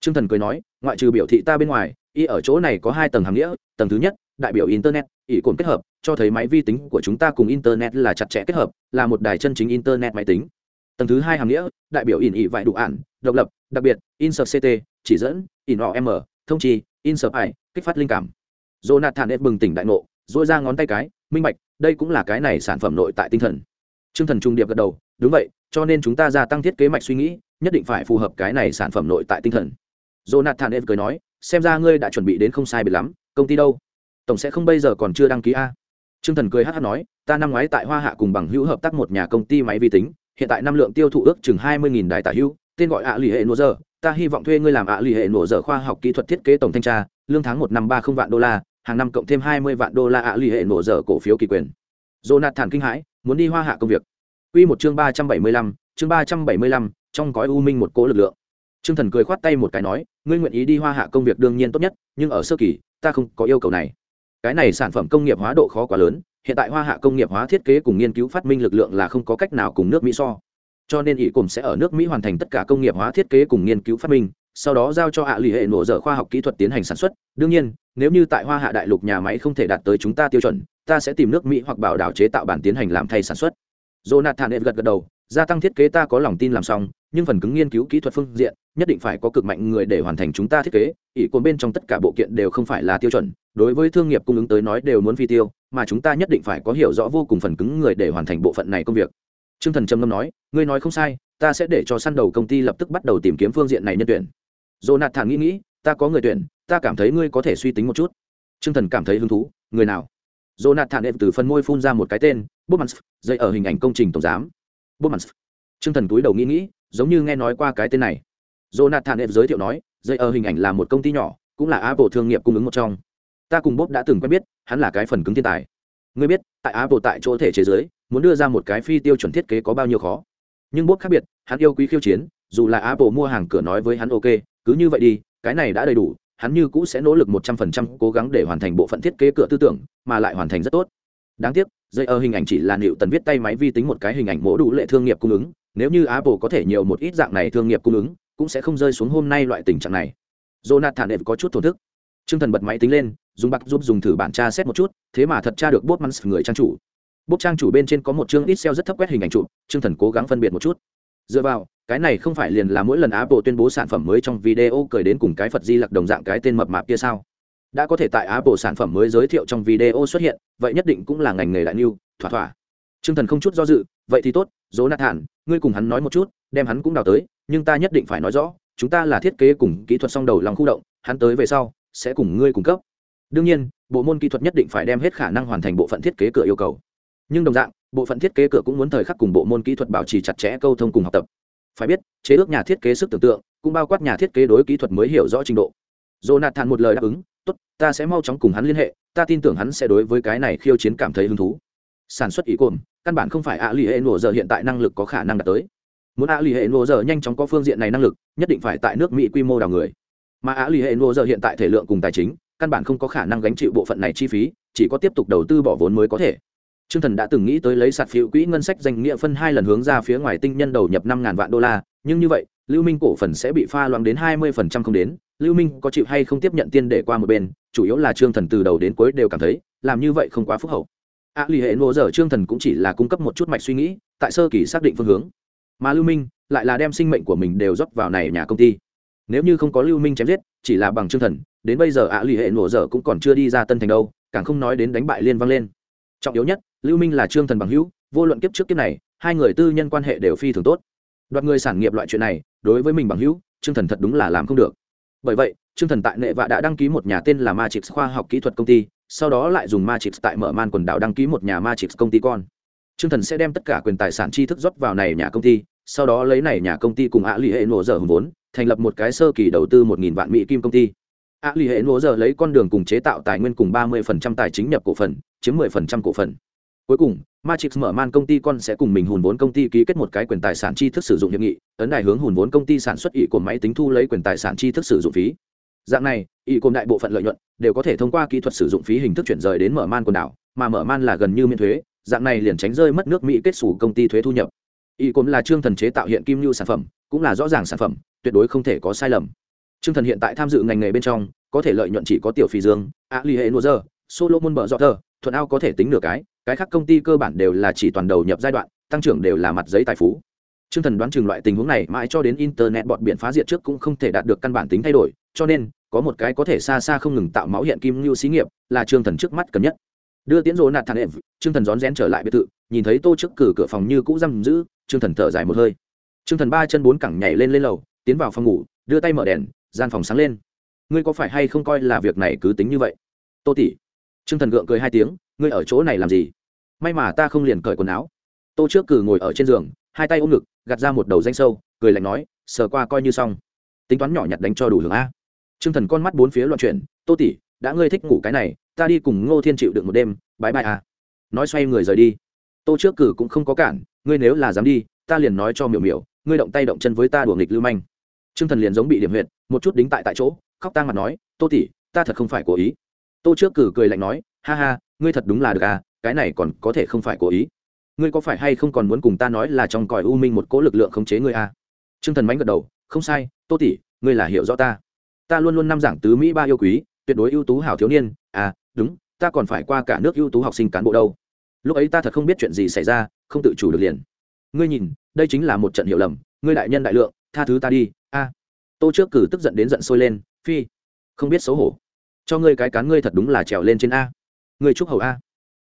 Trương Thần cười nói, ngoại trừ biểu thị ta bên ngoài, y ở chỗ này có hai tầng hàm nghĩa, tầng thứ nhất, đại biểu internet, ỷ cồn kết hợp, cho thấy máy vi tính của chúng ta cùng internet là chặt chẽ kết hợp, là một đài chân chính internet máy tính. Tầng thứ hai hàm nghĩa, đại biểu ỉn ỉ vải đủ ản, độc lập, đặc biệt, insert ct, chỉ dẫn, in m, thông chi in sợ ai, kích phát linh cảm. Jonathan Ed bừng tỉnh đại ngộ, duỗi ra ngón tay cái, minh bạch, đây cũng là cái này sản phẩm nội tại tinh thần. Trương Thần trung điệp gật đầu, đúng vậy, cho nên chúng ta gia tăng thiết kế mạch suy nghĩ, nhất định phải phù hợp cái này sản phẩm nội tại tinh thần jonathan ed cười nói xem ra ngươi đã chuẩn bị đến không sai biệt lắm công ty đâu tổng sẽ không bây giờ còn chưa đăng ký a Trương Thần cười hát hát nói, ta năm ngoái tại Hoa Hạ cùng bằng hữu hợp tác một nhà công ty máy vi tính, hiện tại năm lượng tiêu thụ ước chừng hai mươi nghìn đài tả hữu, tên gọi ạ lì hệ nô giờ, ta hy vọng thuê ngươi làm ạ lì hệ nổ dở khoa học kỹ thuật thiết kế tổng thanh tra, lương tháng một năm ba không vạn đô la, hàng năm cộng thêm hai mươi vạn đô la ạ lì hệ nổ dở cổ phiếu kỳ quyền. Jonathan kinh hãi, muốn đi Hoa Hạ công việc. Quy một chương ba trăm bảy mươi lăm, chương ba trăm bảy mươi lăm, trong gói u minh một cỗ lực lượng. Trương Thần cười khoát tay một cái nói, ngươi nguyện ý đi Hoa Hạ công việc đương nhiên tốt nhất, nhưng ở sơ kỳ, ta không có yêu cầu này. Cái này sản phẩm công nghiệp hóa độ khó quá lớn, hiện tại Hoa Hạ công nghiệp hóa thiết kế cùng nghiên cứu phát minh lực lượng là không có cách nào cùng nước Mỹ so. Cho nên ý cùng sẽ ở nước Mỹ hoàn thành tất cả công nghiệp hóa thiết kế cùng nghiên cứu phát minh, sau đó giao cho hạ lì hệ nổ dở khoa học kỹ thuật tiến hành sản xuất. Đương nhiên, nếu như tại Hoa Hạ đại lục nhà máy không thể đạt tới chúng ta tiêu chuẩn, ta sẽ tìm nước Mỹ hoặc bảo đảo chế tạo bản tiến hành làm thay sản xuất. Jonathan gật gật đầu, gia tăng thiết kế ta có lòng tin làm xong, nhưng phần cứng nghiên cứu kỹ thuật phương diện nhất định phải có cực mạnh người để hoàn thành chúng ta thiết kế ỷ cồn bên trong tất cả bộ kiện đều không phải là tiêu chuẩn đối với thương nghiệp cung ứng tới nói đều muốn phi tiêu mà chúng ta nhất định phải có hiểu rõ vô cùng phần cứng người để hoàn thành bộ phận này công việc Trương thần trầm ngâm nói ngươi nói không sai ta sẽ để cho săn đầu công ty lập tức bắt đầu tìm kiếm phương diện này nhân tuyển. Jonathan thản nghĩ nghĩ ta có người tuyển ta cảm thấy ngươi có thể suy tính một chút. Trương thần cảm thấy hứng thú người nào? Jonathan đệm thản từ phần môi phun ra một cái tên Bobmans, dây ở hình ảnh công trình tổng giám. Bobmans. Trương thần túi đầu nghĩ nghĩ giống như nghe nói qua cái tên này. Jonathan đệm giới thiệu nói dây ở hình ảnh là một công ty nhỏ cũng là apple thương nghiệp cung ứng một trong. Ta cùng bob đã từng quen biết hắn là cái phần cứng thiên tài. Ngươi biết tại apple tại chỗ thể chế giới muốn đưa ra một cái phi tiêu chuẩn thiết kế có bao nhiêu khó. Nhưng bob khác biệt, hắn yêu quý khiêu chiến, dù là apple mua hàng cửa nói với hắn ok, cứ như vậy đi, cái này đã đầy đủ, hắn như cũ sẽ nỗ lực một trăm phần trăm cố gắng để hoàn thành bộ phận thiết kế cửa tư tưởng, mà lại hoàn thành rất tốt. Đáng tiếc, dây ở hình ảnh chỉ là liệu tần viết tay máy vi tính một cái hình ảnh mỗ đủ lệ thương nghiệp cung ứng, nếu như apple có thể nhiều một ít dạng này thương nghiệp cung ứng, cũng sẽ không rơi xuống hôm nay loại tình trạng này. Jonathan đẹp có chút thổn thức. T r ư ơ n g thần bật máy tính lên, dùng bạc giúp dùng thử bản tra xét một chút, thế mà thật tra được bốt mắn người trang chủ bốc trang chủ bên trên có một chương ít xeo rất thấp quét hình ảnh chụp Chương thần cố gắng phân biệt một chút. Dựa vào, cái này không phải liền là mỗi lần apple tuyên bố sản phẩm mới trong video cười đến cùng cái phật di lặc đồng dạng cái tên mập mạp kia sao? Đã có thể tại apple sản phẩm mới giới thiệu trong video xuất hiện, vậy nhất định cũng là ngành nghề đại niu, thỏa thỏa. Chương thần không chút do dự, vậy thì tốt dỗ nạt thản ngươi cùng hắn nói một chút, đem hắn cũng đào tới, nhưng ta nhất định phải nói rõ, chúng ta là thiết kế cùng kỹ thuật song đầu lòng khu động, hắn tới về sau, sẽ cùng ngươi cung cấp. Đương nhiên, bộ môn kỹ thuật nhất định phải đem hết khả năng hoàn thành bộ phận thiết kế cửa yêu cầu nhưng đồng dạng, bộ phận thiết kế cửa cũng muốn thời khắc cùng bộ môn kỹ thuật bảo trì chặt chẽ câu thông cùng học tập. Phải biết, chế ước nhà thiết kế sức tưởng tượng, cũng bao quát nhà thiết kế đối kỹ thuật mới hiểu rõ trình độ. Jonathan một lời đáp ứng, tốt, ta sẽ mau chóng cùng hắn liên hệ, ta tin tưởng hắn sẽ đối với cái này khiêu chiến cảm thấy hứng thú. Sản xuất ý cồn, căn bản không phải ạ lì hệ nổ giờ hiện tại năng lực có khả năng đạt tới. Muốn ạ lì hệ nổ giờ nhanh chóng có phương diện này năng lực, nhất định phải tại nước mỹ quy mô đào người. Mà ạ lì hệ nổ giờ hiện tại thể lượng cùng tài chính, căn bản không có khả năng gánh chịu bộ phận này chi phí, chỉ có tiếp tục đầu tư bỏ vốn mới có thể. Trương Thần đã từng nghĩ tới lấy sạt phiếu quỹ ngân sách danh nghĩa phân hai lần hướng ra phía ngoài tinh nhân đầu nhập năm ngàn vạn đô la, nhưng như vậy, Lưu Minh cổ phần sẽ bị pha loãng đến hai mươi phần trăm không đến, Lưu Minh có chịu hay không tiếp nhận tiền để qua một bên, chủ yếu là Trương Thần từ đầu đến cuối đều cảm thấy, làm như vậy không quá phúc hậu. A à, Lý hệ Ngô giờ Trương Thần cũng chỉ là cung cấp một chút mạch suy nghĩ, tại sơ kỳ xác định phương hướng. Mà Lưu Minh lại là đem sinh mệnh của mình đều rót vào này nhà công ty. Nếu như không có Lưu Minh chém giết, chỉ là bằng Trương Thần, đến bây giờ A à, Lý hệ Ngô giờ cũng còn chưa đi ra tân thành đâu, càng không nói đến đánh bại liên vang lên trọng yếu nhất lưu minh là trương thần bằng hữu, vô luận kiếp trước kiếp này, hai người tư nhân quan hệ đều phi thường tốt. Đoạt người sản nghiệp loại chuyện này, đối với mình bằng hữu, trương thần thật đúng là làm không được. Bởi vậy, trương thần tại nệ vạ đã đăng ký một nhà tên là matrix khoa học kỹ thuật công ty, sau đó lại dùng matrix tại mở man quần đảo đăng ký một nhà matrix công ty con. Trương thần sẽ đem tất cả quyền tài sản tri thức rót vào này nhà công ty, sau đó lấy này nhà công ty cùng ạ lì hệ nổ dở hùng vốn, thành lập một cái sơ kỳ đầu tư một nghìn vạn mỹ kim công ty. Ạ lì hệ nổ dở lấy con đường cùng chế tạo tài nguyên cùng ba mươi phần trăm tài chính nhập cổ phần, chiếm 10% cổ phần. Cuối cùng, Matrix mở man công ty con sẽ cùng mình hùn vốn công ty ký kết một cái quyền tài sản chi thức sử dụng hiệp nghị, ấn đài hướng hùn vốn công ty sản xuất ý của máy tính thu lấy quyền tài sản chi thức sử dụng phí. Dạng này, ý cồn đại bộ phận lợi nhuận đều có thể thông qua kỹ thuật sử dụng phí hình thức chuyển rời đến mở man quần đảo, mà mở man là gần như miễn thuế, dạng này liền tránh rơi mất nước Mỹ kết xù công ty thuế thu nhập. Ý cồn là trương thần chế tạo hiện kim lưu sản phẩm, cũng là rõ ràng sản phẩm, tuyệt đối không thể có sai lầm. Trương thần hiện tại tham dự ngành nghề bên trong, có thể lợi nhuận chỉ có tiểu phi dương, Ali Henozer, Solomon bờ rõ thơ thuận ao có thể tính được cái cái khác công ty cơ bản đều là chỉ toàn đầu nhập giai đoạn, tăng trưởng đều là mặt giấy tài phú. T r ư ơ n g thần đoán chừng loại tình huống này mãi cho đến internet bọn biển phá diệt trước cũng không thể đạt được căn bản tính thay đổi, cho nên, có một cái có thể xa xa không ngừng tạo máu hiện kim ngưu xí nghiệp, là trương thần trước mắt cần nhất. Đưa tiến rồ nạt thằng em, trương thần rón rén trở lại biệt thự, nhìn thấy tô trước cử cửa phòng như cũ giam giữ, trương thần thở dài một hơi. Trương thần ba chân bốn cẳng nhảy lên lên lầu, tiến vào phòng ngủ, đưa tay mở đèn, gian phòng sáng lên. Ngươi có phải hay không coi là việc này cứ tính như vậy? Tô tỷ. Trương Thần gượng cười hai tiếng, ngươi ở chỗ này làm gì? May mà ta không liền cởi quần áo. Tô trước cử ngồi ở trên giường, hai tay ôm ngực, gạt ra một đầu danh sâu, cười lạnh nói, sờ qua coi như xong. Tính toán nhỏ nhặt đánh cho đủ hưởng a. Trương Thần con mắt bốn phía loạn chuyển, Tô tỷ, đã ngươi thích ngủ cái này, ta đi cùng Ngô Thiên chịu được một đêm, bái bãi a. À. Nói xoay người rời đi. Tô trước cử cũng không có cản, ngươi nếu là dám đi, ta liền nói cho Miểu Miểu, ngươi động tay động chân với ta đùa nghịch lưu manh. Trương Thần liền giống bị điểm huyệt, một chút đính tại tại chỗ, khóc tang mặt nói, Tô tỷ, ta thật không phải cố ý tô trước cử cười lạnh nói, ha ha, ngươi thật đúng là được à cái này còn có thể không phải cố ý. Ngươi có phải hay không còn muốn cùng ta nói là trong còi u minh một cỗ lực lượng khống chế ngươi à? t r ư ơ n g thần mánh gật đầu, không sai, tô tỷ, ngươi là hiểu rõ ta. Ta luôn luôn năm giảng tứ mỹ ba yêu quý, tuyệt đối ưu tú hảo thiếu niên à đúng, ta còn phải qua cả nước ưu tú học sinh cán bộ đâu. Lúc ấy ta thật không biết chuyện gì xảy ra, không tự chủ được liền. Ngươi nhìn, đây chính là một trận hiểu lầm, ngươi đại nhân đại lượng, tha thứ ta đi, a. Tô trước cử tức giận đến giận sôi lên, phi, không biết xấu hổ cho ngươi cái cán ngươi thật đúng là trèo lên trên a. Ngươi chúc hầu a.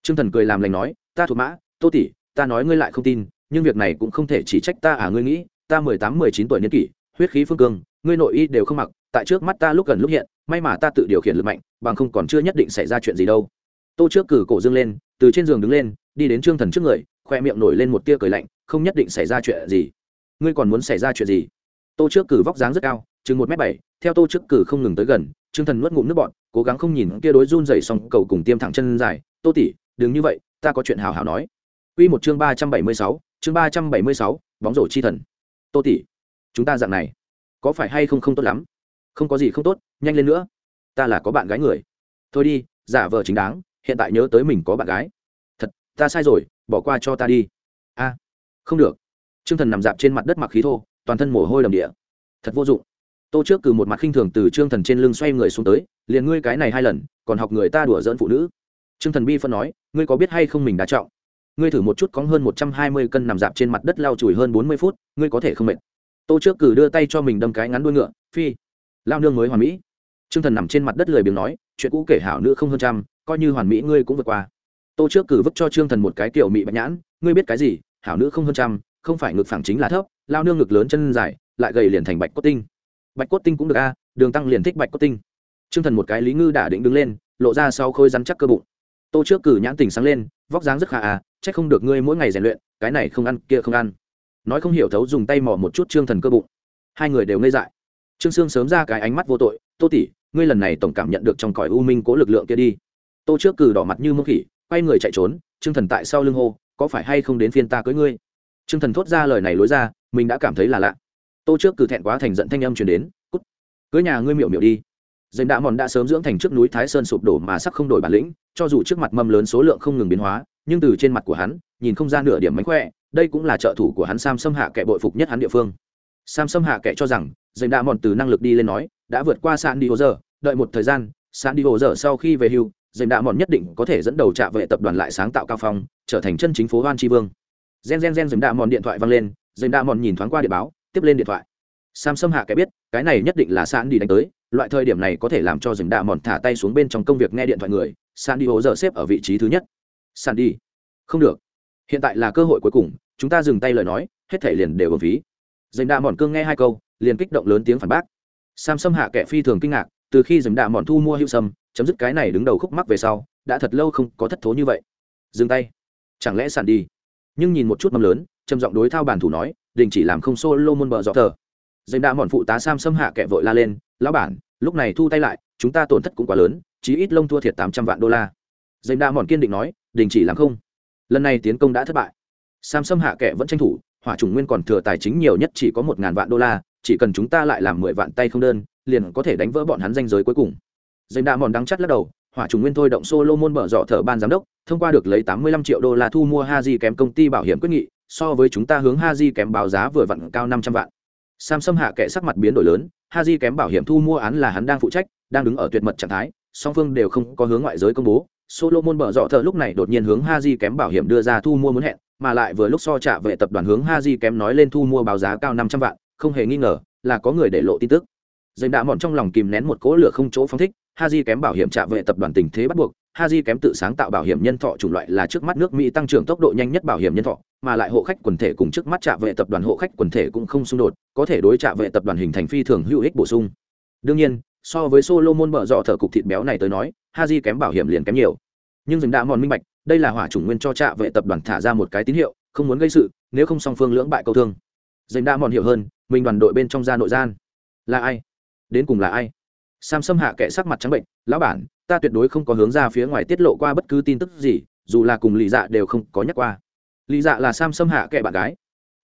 Trương thần cười làm lành nói, ta thuộc mã, tô tỷ, ta nói ngươi lại không tin, nhưng việc này cũng không thể chỉ trách ta à ngươi nghĩ, ta mười tám, mười chín tuổi niên kỷ, huyết khí phương cương ngươi nội y đều không mặc, tại trước mắt ta lúc gần lúc hiện, may mà ta tự điều khiển lực mạnh, bằng không còn chưa nhất định xảy ra chuyện gì đâu. Tô trước cử cổ dương lên, từ trên giường đứng lên, đi đến trương thần trước người, khoe miệng nổi lên một tia cười lạnh, không nhất định xảy ra chuyện gì. Ngươi còn muốn xảy ra chuyện gì? Tô trước cử vóc dáng rất cao, chừng một m bảy, theo tô trước cử không ngừng tới gần, trương thần nuốt ngụm nước bọn cố gắng không nhìn kia đối run dày xong cầu cùng tiêm thẳng chân dài. Tô tỷ, đừng như vậy, ta có chuyện hào hào nói. Quy một chương ba trăm bảy mươi sáu, chương ba trăm bảy mươi sáu, bóng rổ chi thần. Tô tỷ, chúng ta dạng này, có phải hay không không tốt lắm? Không có gì không tốt, nhanh lên nữa. Ta là có bạn gái người. Thôi đi, giả vờ chính đáng, hiện tại nhớ tới mình có bạn gái. Thật, ta sai rồi, bỏ qua cho ta đi. A, không được. T r ư ơ n g thần nằm dạp trên mặt đất mặc khí thô, toàn thân mồ hôi đầm địa. Thật vô dụng tô trước cử một mặt khinh thường từ trương thần trên lưng xoay người xuống tới, liền ngươi cái này hai lần, còn học người ta đùa dỡn phụ nữ. Trương thần bi phân nói, ngươi có biết hay không mình đã trọng? Ngươi thử một chút có hơn một trăm hai mươi cân nằm dạp trên mặt đất lau chùi hơn bốn mươi phút, ngươi có thể không mệt. Tô trước cử đưa tay cho mình đâm cái ngắn đuôi ngựa, phi, lao nương mới hoàn mỹ. Trương thần nằm trên mặt đất lười biếng nói, chuyện cũ kể hảo nữ không hơn trăm, coi như hoàn mỹ ngươi cũng vượt qua. Tô trước cử vứt cho trương thần một cái kiểu mị bạch nhãn, ngươi biết cái gì, hảo nữ không hơn trăm, không phải ngực phẳng chính là thấp, lao nương ngực lớn chân dài, lại gầy liền thành bạch cốt tinh bạch cốt tinh cũng được a, đường tăng liền thích bạch cốt tinh. T r ư ơ n g thần một cái lý ngư đã định đứng lên, lộ ra sau khôi rắn chắc cơ bụng. Tô trước cử nhãn tình sáng lên, vóc dáng rất khả à c h ắ c không được ngươi mỗi ngày rèn luyện, cái này không ăn, kia không ăn. Nói không hiểu thấu dùng tay mỏ một chút trương thần cơ bụng. Hai người đều ngây dại. Trương sương sớm ra cái ánh mắt vô tội, tô tỉ ngươi lần này tổng cảm nhận được trong cõi u minh cố lực lượng kia đi. Tô trước cử đỏ mặt như mông khỉ, quay người chạy trốn, trương thần tại sau lưng hô, có phải hay không đến phiên ta cưới ngươi? Trương thần thốt ra lời này lối ra, mình đã cảm thấy là lạ tô trước cử thẹn quá thành giận thanh âm chuyển đến, cút, cưới nhà ngươi miệu miệu đi. Dành đạ mòn đã sớm dưỡng thành trước núi thái sơn sụp đổ mà sắc không đổi bản lĩnh, cho dù trước mặt mâm lớn số lượng không ngừng biến hóa, nhưng từ trên mặt của hắn, nhìn không ra nửa điểm mánh khỏe, đây cũng là trợ thủ của hắn sam xâm hạ kẻ bội phục nhất hắn địa phương. Sam xâm hạ kẻ cho rằng, dành đạ mòn từ năng lực đi lên nói, đã vượt qua San đi hồ giờ, đợi một thời gian, San đi hồ giờ sau khi về hưu, dành đạ mòn nhất định có thể dẫn đầu trạ vệ tập đoàn lại sáng tạo cao phong, trở thành chân chính phố hoan tri vương. Gen gen gen, dành đạ mòn điện thoại văng lên, dành đạ mòn nhìn thoáng qua điện báo tiếp lên điện thoại. Sam xâm hạ kẻ biết, cái này nhất định là sàn đi đánh tới, loại thời điểm này có thể làm cho Dừng đạ mòn thả tay xuống bên trong công việc nghe điện thoại người sàn đi hồ giờ xếp ở vị trí thứ nhất. Sàn đi. Không được. Hiện tại là cơ hội cuối cùng, chúng ta dừng tay lời nói, hết thể liền đều ở phí dành đạ mòn cương nghe hai câu, liền kích động lớn tiếng phản bác. Sam xâm hạ kẻ phi thường kinh ngạc, từ khi dành đạ mòn thu mua hữu sâm, chấm dứt cái này đứng đầu khúc mắc về sau, đã thật lâu không có thất thố như vậy. Dừng tay. Chẳng lẽ sàn đi? Nhưng nhìn một chút mâm lớn trầm giọng đối thao bản thủ nói, đình chỉ làm không solo môn bờ dọ thờ. Dành đã mòn phụ tá sam xâm hạ kẹ vội la lên, lão bản, lúc này thu tay lại, chúng ta tổn thất cũng quá lớn, chí ít lông thua thiệt tám trăm vạn đô la. Dành đã mòn kiên định nói, đình chỉ làm không. Lần này tiến công đã thất bại. Sam xâm hạ kẹ vẫn tranh thủ, hỏa trùng nguyên còn thừa tài chính nhiều nhất chỉ có một ngàn vạn đô la, chỉ cần chúng ta lại làm mười vạn tay không đơn, liền có thể đánh vỡ bọn hắn danh giới cuối cùng. Dành đã mòn đắng chắt lắc đầu, hỏa trùng nguyên thôi động solo môn mở dọ thở ban giám đốc, thông qua được lấy tám mươi lăm triệu đô la thu mua haji kém công ty bảo hiểm quyết nghị so với chúng ta hướng haji kém báo giá vừa vặn cao năm trăm vạn sam xâm hạ kệ sắc mặt biến đổi lớn haji kém bảo hiểm thu mua án là hắn đang phụ trách đang đứng ở tuyệt mật trạng thái song phương đều không có hướng ngoại giới công bố Solomon bở dọ thợ lúc này đột nhiên hướng Haji kém bảo hiểm đưa ra thu mua muốn hẹn, mà lại vừa lúc so trả về tập đoàn hướng Haji kém nói lên thu mua báo giá cao 500 vạn, không hề nghi ngờ là có người để lộ tin tức. Dành đã mòn trong lòng kìm nén một cỗ lửa không chỗ phóng thích, Haji kém bảo hiểm trả về tập đoàn tình thế bắt buộc, Haji kém tự sáng tạo bảo hiểm nhân thọ chủng loại là trước mắt nước Mỹ tăng trưởng tốc độ nhanh nhất bảo hiểm nhân thọ, mà lại hộ khách quần thể cùng trước mắt trả vệ tập đoàn hộ khách quần thể cũng không xung đột, có thể đối trả vệ tập đoàn hình thành phi thường hữu ích bổ sung. Đương nhiên, so với Solomon bở dọ thở cục thịt béo này tới nói, Ha Haji kém bảo hiểm liền kém nhiều. Nhưng dừng đã mòn minh bạch đây là hỏa chủng nguyên cho trạ vệ tập đoàn thả ra một cái tín hiệu không muốn gây sự nếu không song phương lưỡng bại câu thương. Dành đã mòn hiểu hơn mình đoàn đội bên trong gia nội gian. Là ai? Đến cùng là ai? Sam xâm hạ kẻ sắc mặt trắng bệnh lão bản ta tuyệt đối không có hướng ra phía ngoài tiết lộ qua bất cứ tin tức gì dù là cùng lì dạ đều không có nhắc qua. Lý dạ là sam xâm hạ kệ bạn gái.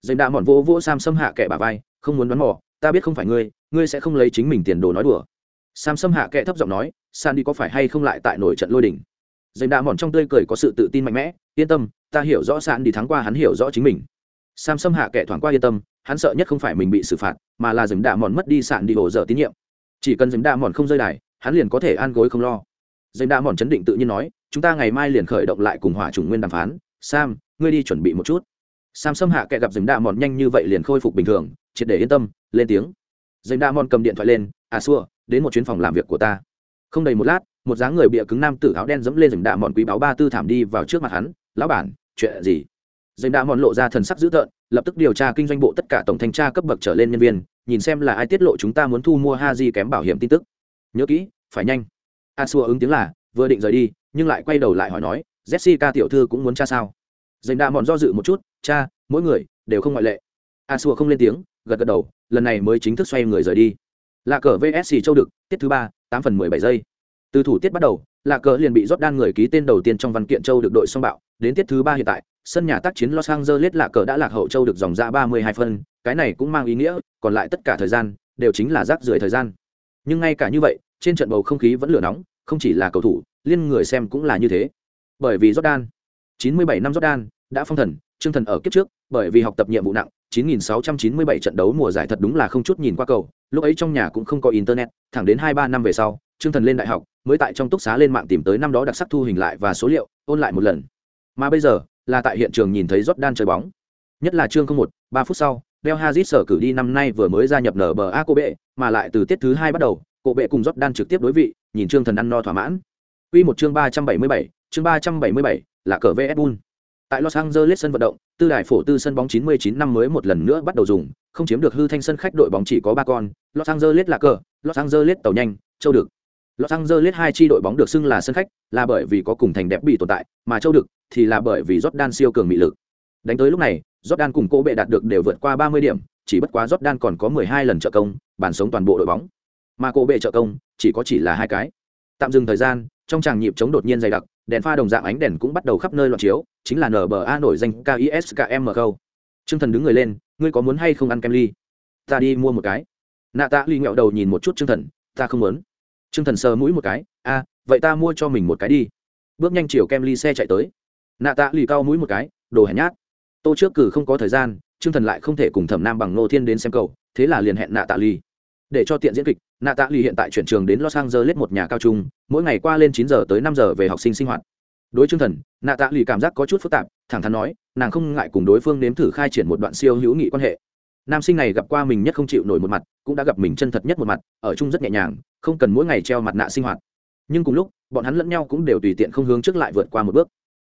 Dành đạ mòn vỗ vỗ sam xâm hạ kệ bà vai, không muốn đoán mò, ta biết không phải ngươi ngươi sẽ không lấy chính mình tiền đồ nói đùa. Sam xâm hạ kệ thấp giọng nói san đi có phải hay không lại tại nổi trận lôi đình. dành đạ mòn trong tươi cười có sự tự tin mạnh mẽ, yên tâm, ta hiểu rõ San đi thắng qua hắn hiểu rõ chính mình. Sam xâm hạ kẻ thoảng qua yên tâm, hắn sợ nhất không phải mình bị xử phạt, mà là dành đạ mòn mất đi sạn đi hồ dở tín nhiệm. Chỉ cần dành đạ mòn không rơi đài, hắn liền có thể an gối không lo. Dành đạ mòn chấn định tự nhiên nói, chúng ta ngày mai liền khởi động lại cùng hỏa chủng nguyên đàm phán. Sam ngươi đi chuẩn bị một chút. Sam xâm hạ kẻ gặp dành đạ mòn nhanh như vậy liền khôi phục bình thường, triệt để yên tâm, lên tiếng. Dành đạ mòn cầm điện thoại lên à xua, đến một chuyến phòng làm việc của ta. Không đầy một lát, một dáng người bịa cứng nam tử áo đen dẫm lên rừng đạ mòn quý báo ba tư thảm đi vào trước mặt hắn, lão bản, chuyện gì? Dành đạ mòn lộ ra thần sắc dữ tợn, lập tức điều tra kinh doanh bộ tất cả tổng thanh tra cấp bậc trở lên nhân viên, nhìn xem là ai tiết lộ chúng ta muốn thu mua ha di kém bảo hiểm tin tức. Nhớ kỹ, phải nhanh. A xua ứng tiếng là, vừa định rời đi, nhưng lại quay đầu lại hỏi nói, jessica tiểu thư cũng muốn cha sao? Dành đạ mòn do dự một chút, cha, mỗi người đều không ngoại lệ. A xua không lên tiếng, gật gật đầu, lần này mới chính thức xoay người rời đi. Là cờ vsc châu đực tiết thứ ba, tám phần mười bảy giây. Từ thủ tiết bắt đầu là cờ liền bị rót đan người ký tên đầu tiên trong văn kiện châu được đội song bạo. Đến tiết thứ ba hiện tại, sân nhà tác chiến los angeles là cờ đã lạc hậu châu được dòng ra ba mươi hai phân. Cái này cũng mang ý nghĩa, còn lại tất cả thời gian đều chính là rác rưởi thời gian. Nhưng ngay cả như vậy, trên trận bầu không khí vẫn lửa nóng, không chỉ là cầu thủ, liên người xem cũng là như thế. Bởi vì jordan chín mươi bảy năm jordan đã phong thần trương thần ở kiếp trước bởi vì học tập nhiệm vụ nặng 9697 trận đấu mùa giải thật đúng là không chút nhìn qua cầu lúc ấy trong nhà cũng không có internet thẳng đến 2-3 năm về sau trương thần lên đại học mới tại trong túc xá lên mạng tìm tới năm đó đặc sắc thu hình lại và số liệu ôn lại một lần mà bây giờ là tại hiện trường nhìn thấy jordan chơi bóng nhất là chương không một ba phút sau Bel Hazit sở cử đi năm nay vừa mới gia nhập NBA Kobe, mà lại từ tiết thứ 2 bắt đầu, Kobe cùng Jordan trực tiếp đối vị, nhìn Trương Thần ăn no thỏa mãn. Quy 1 chương 377, chương 377, là cờ VS Bull. Tại Los Angeles sân vận động, tư đài phổ tư sân bóng 99 năm mới một lần nữa bắt đầu dùng, không chiếm được hư thanh sân khách đội bóng chỉ có ba con, Los Angeles là cờ, Los Angeles tàu nhanh, châu được. Los Angeles hai chi đội bóng được xưng là sân khách, là bởi vì có cùng thành đẹp bị tồn tại, mà châu được thì là bởi vì Jordan siêu cường mị lực. Đánh tới lúc này, Jordan cùng Cố bệ đạt được đều vượt qua 30 điểm, chỉ bất quá Jordan còn có 12 lần trợ công, bàn sống toàn bộ đội bóng. mà cổ bệ trợ công chỉ có chỉ là hai cái tạm dừng thời gian trong tràng nhịp chống đột nhiên dày đặc, đèn pha đồng dạng ánh đèn cũng bắt đầu khắp nơi loạn chiếu, chính là nba nổi danh kiskm câu t r ư ơ n g thần đứng người lên, ngươi có muốn hay không ăn kem ly? Ta đi mua một cái. Nạ tạ ly nghẹo đầu nhìn một chút t r ư ơ n g thần, ta không muốn. T r ư ơ n g thần sờ mũi một cái a vậy ta mua cho mình một cái đi. Bước nhanh chiều kem ly xe chạy tới. Nạ tạ ly cao mũi một cái, đồ hèn nhát. Tô trước cử không có thời gian t r ư ơ n g thần lại không thể cùng thẩm nam bằng nô thiên đến xem cầu, thế là liền hẹn nạ tạ ly. Để cho tiện diễn kịch nạ tạ lì hiện tại chuyển trường đến los angeles một nhà cao trung, mỗi ngày qua lên chín giờ tới năm giờ về học sinh sinh hoạt. Đối chương thần, nạ tạ lì cảm giác có chút phức tạp, thẳng thắn nói, nàng không ngại cùng đối phương nếm thử khai triển một đoạn siêu hữu nghị quan hệ. Nam sinh này gặp qua mình nhất không chịu nổi một mặt, cũng đã gặp mình chân thật nhất một mặt, ở chung rất nhẹ nhàng, không cần mỗi ngày treo mặt nạ sinh hoạt. Nhưng cùng lúc, bọn hắn lẫn nhau cũng đều tùy tiện không hướng trước lại vượt qua một bước.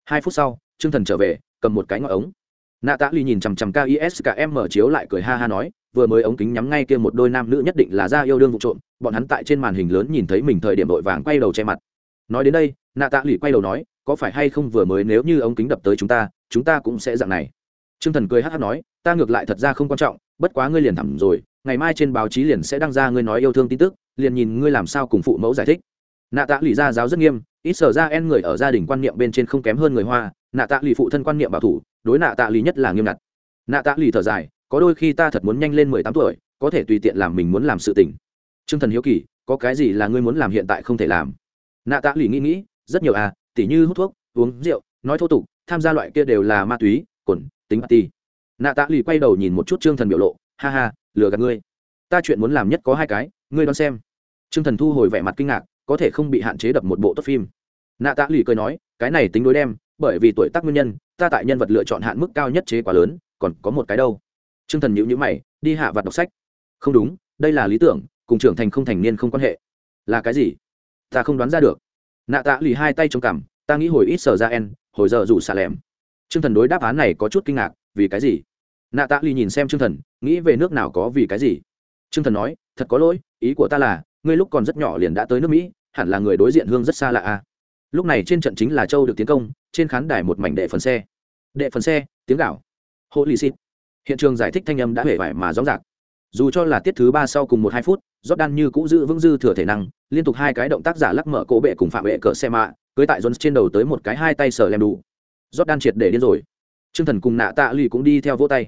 Hai phút sau, chương thần trở về, cầm một cái ngọn ống. Nạ tạ lì nhìn chằm chằm kiskm mở chiếu lại cười ha ha nói vừa mới ống kính nhắm ngay kia một đôi nam nữ nhất định là ra yêu đương vụ trộm, bọn hắn tại trên màn hình lớn nhìn thấy mình thời điểm vội vàng quay đầu che mặt. Nói đến đây, nạ tạ lì quay đầu nói, có phải hay không vừa mới nếu như ống kính đập tới chúng ta chúng ta cũng sẽ dạng này? T r ư ơ n g thần cười hát hát nói, ta ngược lại thật ra không quan trọng, bất quá ngươi liền thẳng rồi, ngày mai trên báo chí liền sẽ đăng ra ngươi nói yêu thương tin tức, liền nhìn ngươi làm sao cùng phụ mẫu giải thích. Nạ tạ lì ra giáo rất nghiêm, ít sở ra en người ở gia đình quan niệm bên trên không kém hơn người hoa, nạ tạ lì phụ thân quan niệm bảo thủ, đối nạ tạ lì nhất là nghiêm ngặt. Nạ tạ lì thở dài có đôi khi ta thật muốn nhanh lên mười tám tuổi, có thể tùy tiện làm mình muốn làm sự tình. T r ư ơ n g thần hiếu kỳ, có cái gì là ngươi muốn làm hiện tại không thể làm? Nạ tạ lì nghĩ nghĩ, rất nhiều à tỉ như hút thuốc, uống rượu, nói thô tục, tham gia loại kia đều là ma túy cồn tính bà ti nạ tạ lì quay đầu nhìn một chút trương thần biểu lộ, ha ha, lừa gạt ngươi. Ta chuyện muốn làm nhất có hai cái, ngươi đón xem. Trương thần thu hồi vẻ mặt kinh ngạc, có thể không bị hạn chế đập một bộ tốt phim. Nạ tạ lì cười nói, cái này tính đối đem, bởi vì tuổi tác nguyên nhân, ta tại nhân vật lựa chọn hạn mức cao nhất chế quá lớn, còn có một cái đâu t r ư ơ n g thần nhữ nhữ mày, đi hạ vặt đọc sách. Không đúng, đây là lý tưởng, cùng trưởng thành không thành niên không quan hệ. Là cái gì? Ta không đoán ra được. Nạ tạ lì hai tay trong cằm, ta nghĩ hồi ít sở ra en, hồi giờ rủ xà lẻm. T r ư ơ n g thần đối đáp án này có chút kinh ngạc, vì cái gì? Nạ tạ lì nhìn xem t r ư ơ n g thần, nghĩ về nước nào có vì cái gì? T r ư ơ n g thần nói, thật có lỗi, ý của ta là, ngươi lúc còn rất nhỏ liền đã tới nước mỹ, hẳn là người đối diện hương rất xa lạ à. lúc này trên trận chính là châu được tiến công, trên khán đài một mảnh đệ phần xe. Đệ phần xe, tiếng gạo. Hộ lì xịt hiện trường giải thích thanh âm đã hể vải mà rõ rạc. Dù cho là tiết thứ ba sau cùng một hai phút, jordan như cũng giữ vững dư thừa thể năng, liên tục hai cái động tác giả lắc mở cổ bệ cùng phạm vệ cỡ xe mạ cưới tại jones trên đầu tới một cái hai tay sờ lem đủ. Jordan triệt để điên rồi. T r ư ơ n g thần cùng nạ tạ lì cũng đi theo vỗ tay.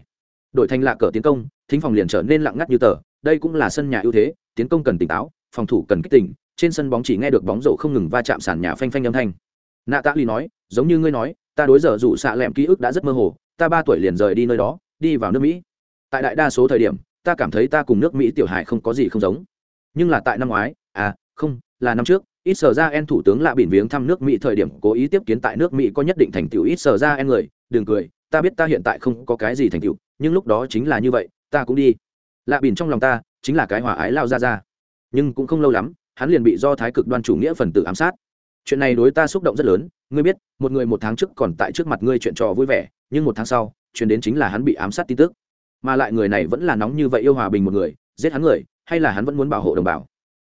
Đội thanh lạ cờ tiến công, thính phòng liền trở nên lặng ngắt như tờ, đây cũng là sân nhà ưu thế, tiến công cần tỉnh táo, phòng thủ cần kích tỉnh, trên sân bóng chỉ nghe được bóng rổ không ngừng va chạm sàn nhà phanh phanh âm thanh. Nạ tạ lì nói, giống như ngươi nói, ta đối giờ rủ xạ lẹm ký ức đã rất mơ hồ, ta ba tuổi liền rời đi nơi đó đi vào nước mỹ. Tại đại đa số thời điểm, ta cảm thấy ta cùng nước mỹ tiểu hải không có gì không giống. Nhưng là tại năm ngoái à không, là năm trước, ít sở ra en thủ tướng lạ bỉn viếng thăm nước mỹ thời điểm cố ý tiếp kiến tại nước mỹ có nhất định thành tựu ít sở ra en người. Đừng cười, ta biết ta hiện tại không có cái gì thành tựu, nhưng lúc đó chính là như vậy, ta cũng đi. Lạ bỉn trong lòng ta, chính là cái hòa ái lao ra ra. Nhưng cũng không lâu lắm, hắn liền bị do thái cực đoan chủ nghĩa phần tử ám sát. Chuyện này đối ta xúc động rất lớn, ngươi biết, một người một tháng trước còn tại trước mặt ngươi chuyện trò vui vẻ, nhưng một tháng sau chuyển đến chính là hắn bị ám sát tin tức. Mà lại người này vẫn là nóng như vậy yêu hòa bình một người, giết hắn người, hay là hắn vẫn muốn bảo hộ đồng bào?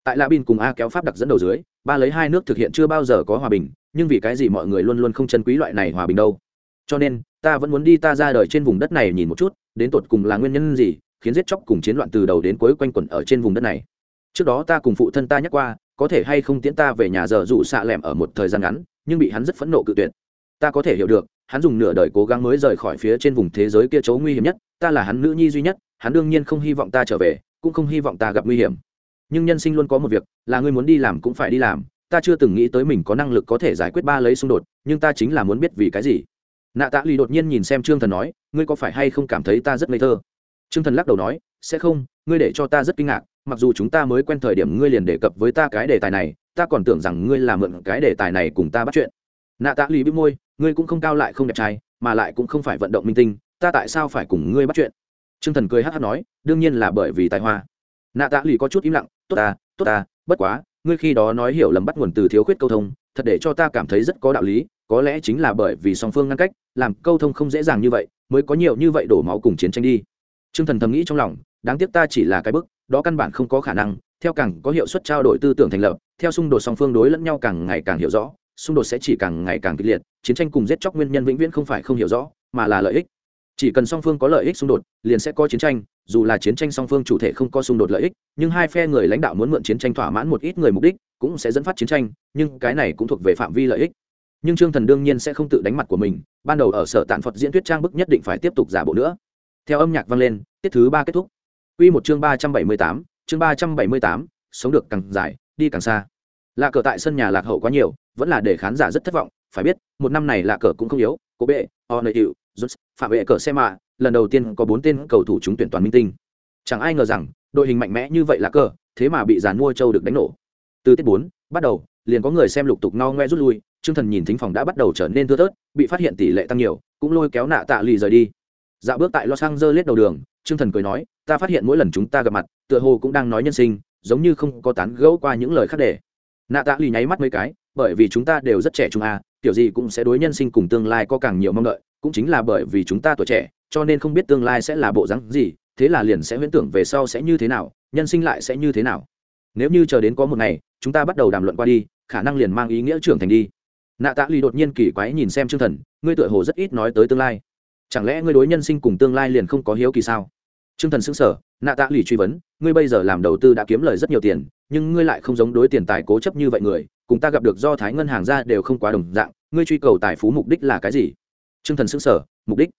Tại la bin cùng a kéo pháp đặc dẫn đầu dưới, ba lấy hai nước thực hiện chưa bao giờ có hòa bình, nhưng vì cái gì mọi người luôn luôn không chân quý loại này hòa bình đâu? Cho nên, ta vẫn muốn đi ta ra đời trên vùng đất này nhìn một chút, đến tột cùng là nguyên nhân gì, khiến giết chóc cùng chiến loạn từ đầu đến cuối quanh quẩn ở trên vùng đất này? Trước đó ta cùng phụ thân ta nhắc qua, có thể hay không tiễn ta về nhà giờ dụ xạ lẻm ở một thời gian ngắn, nhưng bị hắn rất phẫn nộ cự tuyệt. Ta có thể hiểu được hắn dùng nửa đời cố gắng mới rời khỏi phía trên vùng thế giới kia chỗ nguy hiểm nhất, ta là hắn nữ nhi duy nhất, hắn đương nhiên không hy vọng ta trở về, cũng không hy vọng ta gặp nguy hiểm. Nhưng nhân sinh luôn có một việc, là ngươi muốn đi làm cũng phải đi làm, ta chưa từng nghĩ tới mình có năng lực có thể giải quyết ba lấy xung đột, nhưng ta chính là muốn biết vì cái gì. Nạ tạ lì đột nhiên nhìn xem trương thần nói, ngươi có phải hay không cảm thấy ta rất ngây thơ? Trương thần lắc đầu nói, sẽ không, ngươi để cho ta rất kinh ngạc, mặc dù chúng ta mới quen thời điểm ngươi liền đề cập với ta cái đề tài này, ta còn tưởng rằng ngươi là mượn cái đề tài này cùng ta bắt chuyện. Nạ tạ lì bĩu môi ngươi cũng không cao lại không đẹp trai, mà lại cũng không phải vận động minh tinh, ta tại sao phải cùng ngươi bắt chuyện? T r ư ơ n g thần cười hát hát nói, đương nhiên là bởi vì tài hoa. Nạ tạ lì có chút im lặng, tốt ta tốt ta, bất quá, ngươi khi đó nói hiểu lầm bắt nguồn từ thiếu khuyết câu thông, thật để cho ta cảm thấy rất có đạo lý, có lẽ chính là bởi vì song phương ngăn cách, làm câu thông không dễ dàng như vậy, mới có nhiều như vậy đổ máu cùng chiến tranh đi. T r ư ơ n g thần thầm nghĩ trong lòng, đáng tiếc ta chỉ là cái bức, đó căn bản không có khả năng, theo càng có hiệu suất trao đổi tư tưởng thành lập, theo xung đột song phương đối lẫn nhau càng ngày càng hiểu rõ xung đột sẽ chỉ càng ngày càng kịch liệt, chiến tranh cùng giết chóc nguyên nhân vĩnh viễn không phải không hiểu rõ, mà là lợi ích. Chỉ cần song phương có lợi ích xung đột, liền sẽ có chiến tranh, dù là chiến tranh song phương chủ thể không có xung đột lợi ích, nhưng hai phe người lãnh đạo muốn mượn chiến tranh thỏa mãn một ít người mục đích cũng sẽ dẫn phát chiến tranh, nhưng cái này cũng thuộc về phạm vi lợi ích. Nhưng trương thần đương nhiên sẽ không tự đánh mặt của mình, ban đầu ở sở tạn phật diễn thuyết trang bức nhất định phải tiếp tục giả bộ nữa. Theo âm nhạc vang lên, tiết thứ ba kết thúc. Quy một chương ba trăm bảy mươi tám, chương ba trăm bảy mươi tám, sống được càng dài, đi càng xa lạ cờ tại sân nhà lạc hậu quá nhiều vẫn là để khán giả rất thất vọng phải biết một năm này lạ cờ cũng không yếu cố bệ o nơi hiệu rút phạm vệ cờ xe mạ lần đầu tiên có bốn tên cầu thủ trúng tuyển toàn minh tinh chẳng ai ngờ rằng đội hình mạnh mẽ như vậy là cờ thế mà bị giàn mua châu được đánh nổ từ tiết bốn bắt đầu liền có người xem lục tục no ngoe rút lui Trương Thần nhìn thính phòng đã bắt đầu trở nên thưa thớt, bị phát hiện tỷ lệ tăng nhiều, cũng lôi kéo nạ tạ lì rời đi. Dạo bước tại Los Angeles đầu đường, Trương Thần cười nói, ta phát hiện mỗi lần chúng ta gặp mặt, tựa hồ cũng đang nói nhân sinh, giống như không có tán gẫu qua những lời khác để. Nạ tạ lì nháy mắt mấy cái, bởi vì chúng ta đều rất trẻ trung a, kiểu gì cũng sẽ đối nhân sinh cùng tương lai có càng nhiều mong đợi, cũng chính là bởi vì chúng ta tuổi trẻ, cho nên không biết tương lai sẽ là bộ dáng gì, thế là liền sẽ huyễn tưởng về sau sẽ như thế nào, nhân sinh lại sẽ như thế nào. Nếu như chờ đến có một ngày, chúng ta bắt đầu đàm luận qua đi, khả năng liền mang ý nghĩa trưởng thành đi. Nạ tạ lì đột nhiên kỳ quái nhìn xem chương thần ngươi tựa hồ rất ít nói tới tương lai. Chẳng lẽ ngươi đối nhân sinh cùng tương lai liền không có hiếu kỳ sao? Chương thần xứng sở nạ tạ lì truy vấn ngươi bây giờ làm đầu tư đã kiếm lời rất nhiều tiền nhưng ngươi lại không giống đối tiền tài cố chấp như vậy người, cùng ta gặp được do thái ngân hàng ra đều không quá đồng dạng, ngươi truy cầu tài phú mục đích là cái gì? Chương thần xứng sở mục đích?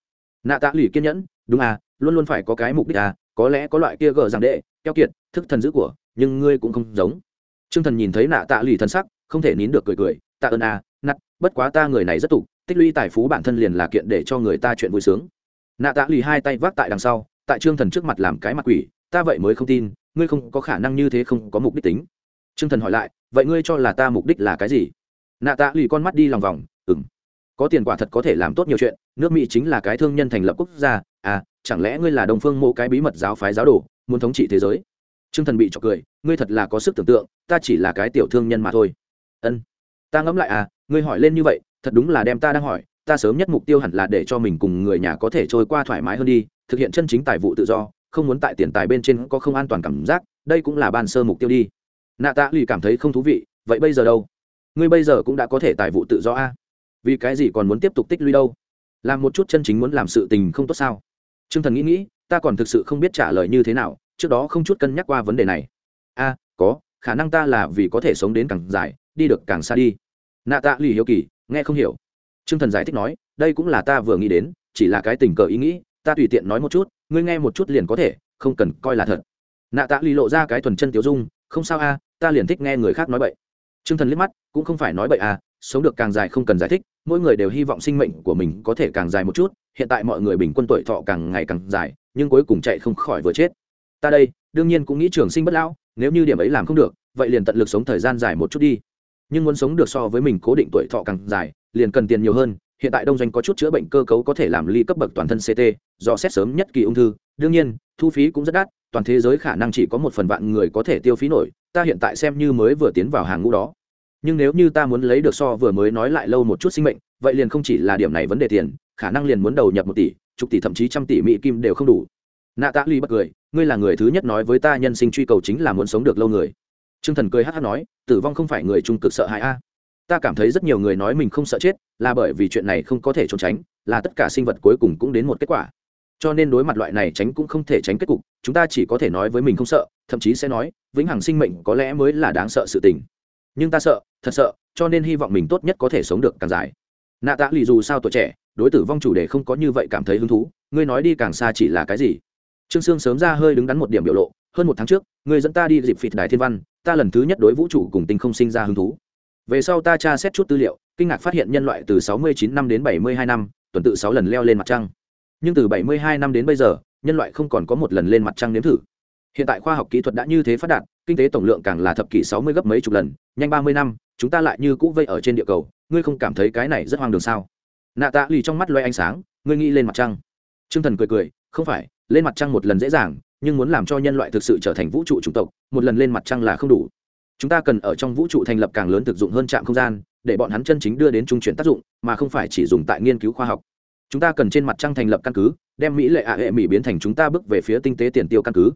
Nạ tạ lì kiên nhẫn, đúng à luôn luôn phải có cái mục đích à có lẽ có loại kia gờ rằng đệ, keo kiệt, thức thần dữ của, nhưng ngươi cũng không giống. Chương thần nhìn thấy nạ tạ lì thân sắc, không thể nín được cười cười, tạ ơn à nặt bất quá ta người này rất tục, tích lũy tài phú bản thân liền là kiện để cho người ta chuyện vui sướng. Nạ tạ lì hai tay vác tại đằng sau, tại trương thần trước mặt làm cái mặt quỷ, ta vậy mới không tin ngươi không có khả năng như thế không có mục đích tính. Trương thần hỏi lại, vậy ngươi cho là ta mục đích là cái gì? Nạ tạ lì con mắt đi lòng vòng ừng có tiền quả thật có thể làm tốt nhiều chuyện, nước mỹ chính là cái thương nhân thành lập quốc gia à chẳng lẽ ngươi là đồng phương mô cái bí mật giáo phái giáo đồ, muốn thống trị thế giới? Trương thần bị trọc cười, ngươi thật là có sức tưởng tượng, ta chỉ là cái tiểu thương nhân mà thôi. Ân. Ta ngẫm lại à ngươi hỏi lên như vậy, thật đúng là đem ta đang hỏi, ta sớm nhất mục tiêu hẳn là để cho mình cùng người nhà có thể trôi qua thoải mái hơn đi, thực hiện chân chính tài vụ tự do không muốn tại tiền tài bên trên có không an toàn cảm giác, đây cũng là ban sơ mục tiêu đi. Nạ tạ lì cảm thấy không thú vị, vậy bây giờ đâu? Ngươi bây giờ cũng đã có thể tài vụ tự do a. Vì cái gì còn muốn tiếp tục tích lũy đâu? Làm một chút chân chính muốn làm sự tình không tốt sao? T r ư ơ n g thần nghĩ nghĩ, ta còn thực sự không biết trả lời như thế nào, trước đó không chút cân nhắc qua vấn đề này. A, có, khả năng ta là vì có thể sống đến càng dài, đi được càng xa đi. Nạ tạ lì hiếu kỳ, nghe không hiểu. T r ư ơ n g thần giải thích nói, đây cũng là ta vừa nghĩ đến, chỉ là cái tình cờ ý nghĩ, ta tùy tiện nói một chút ngươi nghe một chút liền có thể, không cần coi là thật. Nạ tạ lì lộ ra cái thuần chân tiểu dung, không sao a, ta liền thích nghe người khác nói bậy. T r ư ơ n g thần liếc mắt, cũng không phải nói bậy à sống được càng dài không cần giải thích, mỗi người đều hy vọng sinh mệnh của mình có thể càng dài một chút, hiện tại mọi người bình quân tuổi thọ càng ngày càng dài, nhưng cuối cùng chạy không khỏi vừa chết. Ta đây, đương nhiên cũng nghĩ trường sinh bất lão, nếu như điểm ấy làm không được, vậy liền tận lực sống thời gian dài một chút đi. Nhưng muốn sống được so với mình cố định tuổi thọ càng dài, liền cần tiền nhiều hơn hiện tại đông doanh có chút chữa bệnh cơ cấu có thể làm ly cấp bậc toàn thân ct do xét sớm nhất kỳ ung thư. Đương nhiên, thu phí cũng rất đắt, toàn thế giới khả năng chỉ có một phần vạn người có thể tiêu phí nổi, ta hiện tại xem như mới vừa tiến vào hàng ngũ đó. Nhưng nếu như ta muốn lấy được so vừa mới nói lại lâu một chút sinh mệnh, vậy liền không chỉ là điểm này vấn đề tiền, khả năng liền muốn đầu nhập một tỷ, chục tỷ thậm chí trăm tỷ mỹ kim đều không đủ. Nạ tạ ly bất cười, ngươi là người thứ nhất nói với ta nhân sinh truy cầu chính là muốn sống được lâu người. T r ư ơ n g thần cười hát hát nói, tử vong không phải người trung cực sợ hãi a ta cảm thấy rất nhiều người nói mình không sợ chết, là bởi vì chuyện này không có thể trốn tránh, là tất cả sinh vật cuối cùng cũng đến một kết quả. Cho nên đối mặt loại này tránh cũng không thể tránh kết cục, chúng ta chỉ có thể nói với mình không sợ, thậm chí sẽ nói, vĩnh hằng sinh mệnh có lẽ mới là đáng sợ sự tình. Nhưng ta sợ, thật sợ, cho nên hy vọng mình tốt nhất có thể sống được càng dài. Nạ tạ lì dù sao tuổi trẻ, đối tử vong chủ đề không có như vậy cảm thấy hứng thú, ngươi nói đi càng xa chỉ là cái gì? Trương sương sớm ra hơi đứng đắn một điểm biểu lộ, hơn một tháng trước, ngươi dẫn ta đi dịp phịt đài thiên văn, ta lần thứ nhất đối vũ trụ cùng tinh không sinh ra hứng thú về sau ta tra xét chút tư liệu, kinh ngạc phát hiện nhân loại từ 69 năm đến 72 năm, tuần tự sáu lần leo lên mặt trăng. Nhưng từ 72 năm đến bây giờ, nhân loại không còn có một lần lên mặt trăng nếm thử. Hiện tại khoa học kỹ thuật đã như thế phát đạt, kinh tế tổng lượng càng là thập kỷ 60 gấp mấy chục lần, nhanh 30 năm, chúng ta lại như cũ vây ở trên địa cầu, ngươi không cảm thấy cái này rất hoang đường sao? Nạ tạ lì trong mắt loay ánh sáng, ngươi nghĩ lên mặt trăng. T r ư ơ n g thần cười cười, không phải, lên mặt trăng một lần dễ dàng, nhưng muốn làm cho nhân loại thực sự trở thành vũ trụ chủng tộc, một lần lên mặt trăng là không đủ chúng ta cần ở trong vũ trụ thành lập càng lớn thực dụng hơn trạm không gian, để bọn hắn chân chính đưa đến trung chuyển tác dụng, mà không phải chỉ dùng tại nghiên cứu khoa học. Chúng ta cần trên mặt trăng thành lập căn cứ, đem mỹ lệ ạ hệ mỹ biến thành chúng ta bước về phía tinh tế tiền tiêu căn cứ.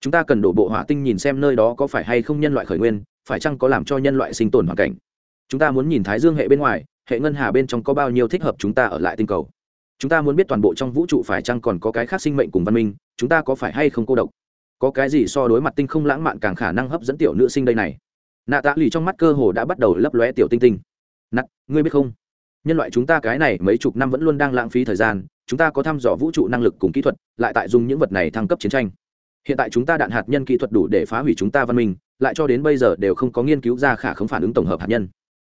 Chúng ta cần đổ bộ hỏa tinh nhìn xem nơi đó có phải hay không nhân loại khởi nguyên, phải chăng có làm cho nhân loại sinh tồn hoàn cảnh. Chúng ta muốn nhìn thái dương hệ bên ngoài, hệ ngân hà bên trong có bao nhiêu thích hợp chúng ta ở lại tinh cầu. Chúng ta muốn biết toàn bộ trong vũ trụ phải chăng còn có cái khác sinh mệnh cùng văn minh, chúng ta có phải hay không cô độc. Có cái gì so đối mặt tinh không lãng mạn càng khả năng hấp dẫn tiểu nữ sinh đây này? Nạ tạ lì trong mắt cơ hồ đã bắt đầu lấp lóe tiểu tinh tinh. Nặc, ngươi biết không? Nhân loại chúng ta cái này mấy chục năm vẫn luôn đang lãng phí thời gian, chúng ta có thăm dò vũ trụ năng lực cùng kỹ thuật, lại tại dùng những vật này thăng cấp chiến tranh. Hiện tại chúng ta đạn hạt nhân kỹ thuật đủ để phá hủy chúng ta văn minh, lại cho đến bây giờ đều không có nghiên cứu ra khả không phản ứng tổng hợp hạt nhân.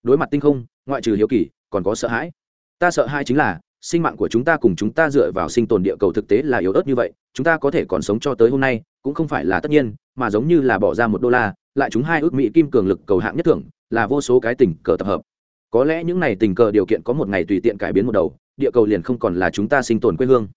Đối mặt tinh không, ngoại trừ hiếu kỳ, còn có sợ hãi. Ta sợ hãi chính là, sinh mạng của chúng ta cùng chúng ta dựa vào sinh tồn địa cầu thực tế là yếu ớt như vậy, chúng ta có thể còn sống cho tới hôm nay, cũng không phải là tất nhiên, mà giống như là bỏ ra một đô la lại chúng hai ước mỹ kim cường lực cầu hạng nhất thưởng, là vô số cái tình cờ tập hợp. Có lẽ những này tình cờ điều kiện có một ngày tùy tiện cải biến một đầu, địa cầu liền không còn là chúng ta sinh tồn quê hương.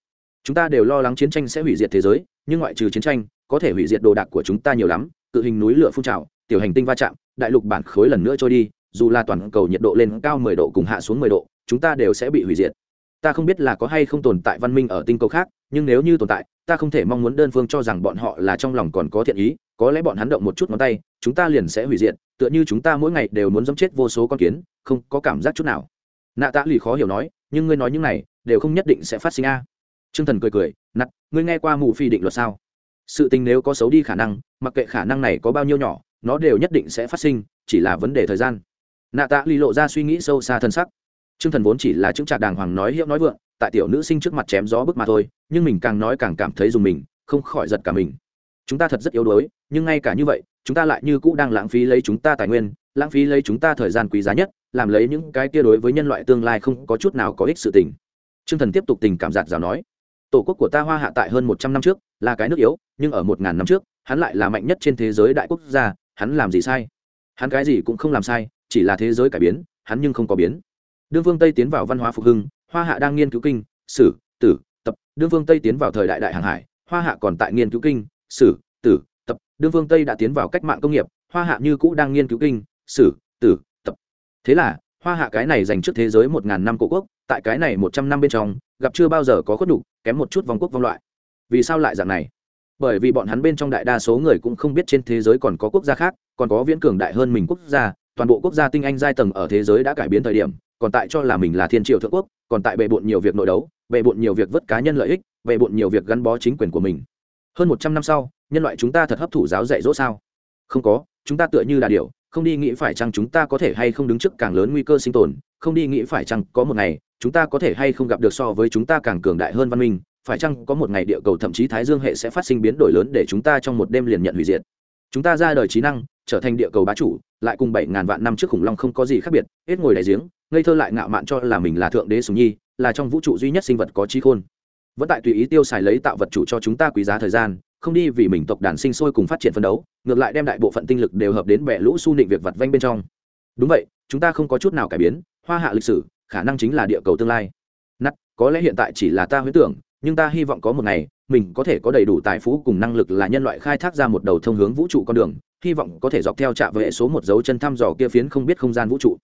Chúng ta đều lo lắng chiến tranh sẽ hủy diệt thế giới, nhưng ngoại trừ chiến tranh, có thể hủy diệt đồ đạc của chúng ta nhiều lắm, cự hình núi lửa phun trào, tiểu hành tinh va chạm, đại lục bản khối lần nữa trôi đi, dù là toàn cầu nhiệt độ lên cao 10 độ cùng hạ xuống 10 độ, chúng ta đều sẽ bị hủy diệt. Ta không biết là có hay không tồn tại văn minh ở tinh cầu khác, nhưng nếu như tồn tại, ta không thể mong muốn đơn phương cho rằng bọn họ là trong lòng còn có thiện ý có lẽ bọn hắn động một chút ngón tay, chúng ta liền sẽ hủy diệt, tựa như chúng ta mỗi ngày đều muốn dẫm chết vô số con kiến, không có cảm giác chút nào. Nạ tạ lì khó hiểu nói, nhưng ngươi nói những này, đều không nhất định sẽ phát sinh a. À. t r ư ơ n g thần cười cười nặt ngươi nghe qua mù phi định luật sao? Sự tình nếu có xấu đi khả năng, mặc kệ khả năng này có bao nhiêu nhỏ, nó đều nhất định sẽ phát sinh, chỉ là vấn đề thời gian. Nạ tạ lì lộ ra suy nghĩ sâu xa thân sắc. T r ư ơ n g thần vốn chỉ là chứng trạc đàng hoàng nói hiệu nói vượng, tại tiểu nữ sinh trước mặt chém gió bức mà thôi, nhưng mình càng nói càng cảm thấy dùng mình, không khỏi giật cả mình chúng ta thật rất yếu đuối, nhưng ngay cả như vậy, chúng ta lại như cũ đang lãng phí lấy chúng ta tài nguyên, lãng phí lấy chúng ta thời gian quý giá nhất, làm lấy những cái kia đối với nhân loại tương lai không có chút nào có ích sự tình. T r ư ơ n g thần tiếp tục tình cảm giạt rào nói, tổ quốc của ta hoa hạ tại hơn một trăm năm trước là cái nước yếu, nhưng ở một ngàn năm trước, hắn lại là mạnh nhất trên thế giới đại quốc gia, hắn làm gì sai? Hắn cái gì cũng không làm sai, chỉ là thế giới cải biến, hắn nhưng không có biến. Đương phương tây tiến vào văn hóa phục hưng, hoa hạ đang nghiên cứu kinh, sử, tử, tập. Đương phương tây tiến vào thời đại đại hàng hải, hoa hạ còn tại nghiên cứu kinh sử, tử, tập. Đương phương tây đã tiến vào cách mạng công nghiệp, hoa hạ như cũ đang nghiên cứu kinh, sử, tử, tập. thế là, hoa hạ cái này dành trước thế giới một ngàn năm cổ quốc, tại cái này một trăm năm bên trong, gặp chưa bao giờ có khuất đủ kém một chút vòng quốc vong loại. Vì sao lại dạng này? Bởi vì bọn hắn bên trong đại đa số người cũng không biết trên thế giới còn có quốc gia khác, còn có viễn cường đại hơn mình quốc gia, toàn bộ quốc gia tinh anh giai tầng ở thế giới đã cải biến thời điểm, còn tại cho là mình là thiên triều thượng quốc, còn tại bệ bộn nhiều việc nội đấu bệ bộn nhiều việc vất cá nhân lợi ích bệ bộn nhiều việc gắn bó chính quyền của mình hơn một trăm năm sau, nhân loại chúng ta thật hấp thụ giáo dạy dỗ sao? Không có, chúng ta tựa như là điều, không đi nghĩ phải chăng chúng ta có thể hay không đứng trước càng lớn nguy cơ sinh tồn, không đi nghĩ phải chăng có một ngày, chúng ta có thể hay không gặp được so với chúng ta càng cường đại hơn văn minh, phải chăng có một ngày địa cầu thậm chí thái dương hệ sẽ phát sinh biến đổi lớn để chúng ta trong một đêm liền nhận hủy diệt. Chúng ta ra đời trí năng, trở thành địa cầu bá chủ, lại cùng bảy ngàn vạn năm trước khủng long không có gì khác biệt, hết ngồi đại giếng, ngây thơ lại ngạo mạn cho là mình là thượng đế sùng nhi, là trong vũ trụ duy nhất sinh vật có trí khôn vẫn tại tùy ý tiêu xài lấy tạo vật chủ cho chúng ta quý giá thời gian, không đi vì mình tộc đàn sinh sôi cùng phát triển phân đấu, ngược lại đem đại bộ phận tinh lực đều hợp đến bẻ lũ su nịnh việc vặt vanh bên trong. Đúng vậy, chúng ta không có chút nào cải biến, hoa hạ lịch sử, khả năng chính là địa cầu tương lai. Nắt có lẽ hiện tại chỉ là ta huyết tưởng, nhưng ta hy vọng có một ngày, mình có thể có đầy đủ tài phú cùng năng lực là nhân loại khai thác ra một đầu thông hướng vũ trụ con đường, hy vọng có thể dọc theo trạm vệ số một dấu chân thăm dò kia phiến không biết không gian vũ trụ.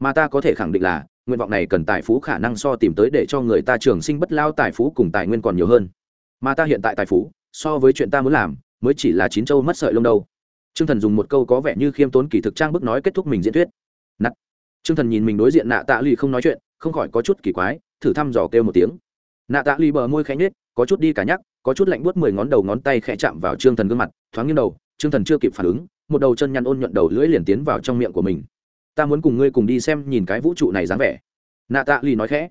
Mà ta có thể khẳng định là nguyện vọng này cần tài phú khả năng so tìm tới để cho người ta trường sinh bất lao tài phú cùng tài nguyên còn nhiều hơn. Mà ta hiện tại tài phú, so với chuyện ta muốn làm, mới chỉ là chín châu mất sợi lông đâu. T r ư ơ n g thần dùng một câu có vẻ như khiêm tốn kỳ thực trang bức nói kết thúc mình diễn thuyết. Nặc. T r ư ơ n g thần nhìn mình đối diện nạ tạ ly không nói chuyện, không khỏi có chút kỳ quái, thử thăm dò kêu một tiếng. Nạ tạ ly bờ môi khẽ nhết có chút đi cả nhắc, có chút lạnh buốt mười ngón đầu ngón tay khẽ chạm vào trương thần gương mặt, thoáng nghiêng đầu, trương thần chưa kịp phản ứng, một đầu chân nhăn ôn nhuận đầu lưỡi liền tiến vào trong miệng của mình ta muốn cùng ngươi cùng đi xem nhìn cái vũ trụ này dáng vẻ. Nạ tạ lì nói khẽ.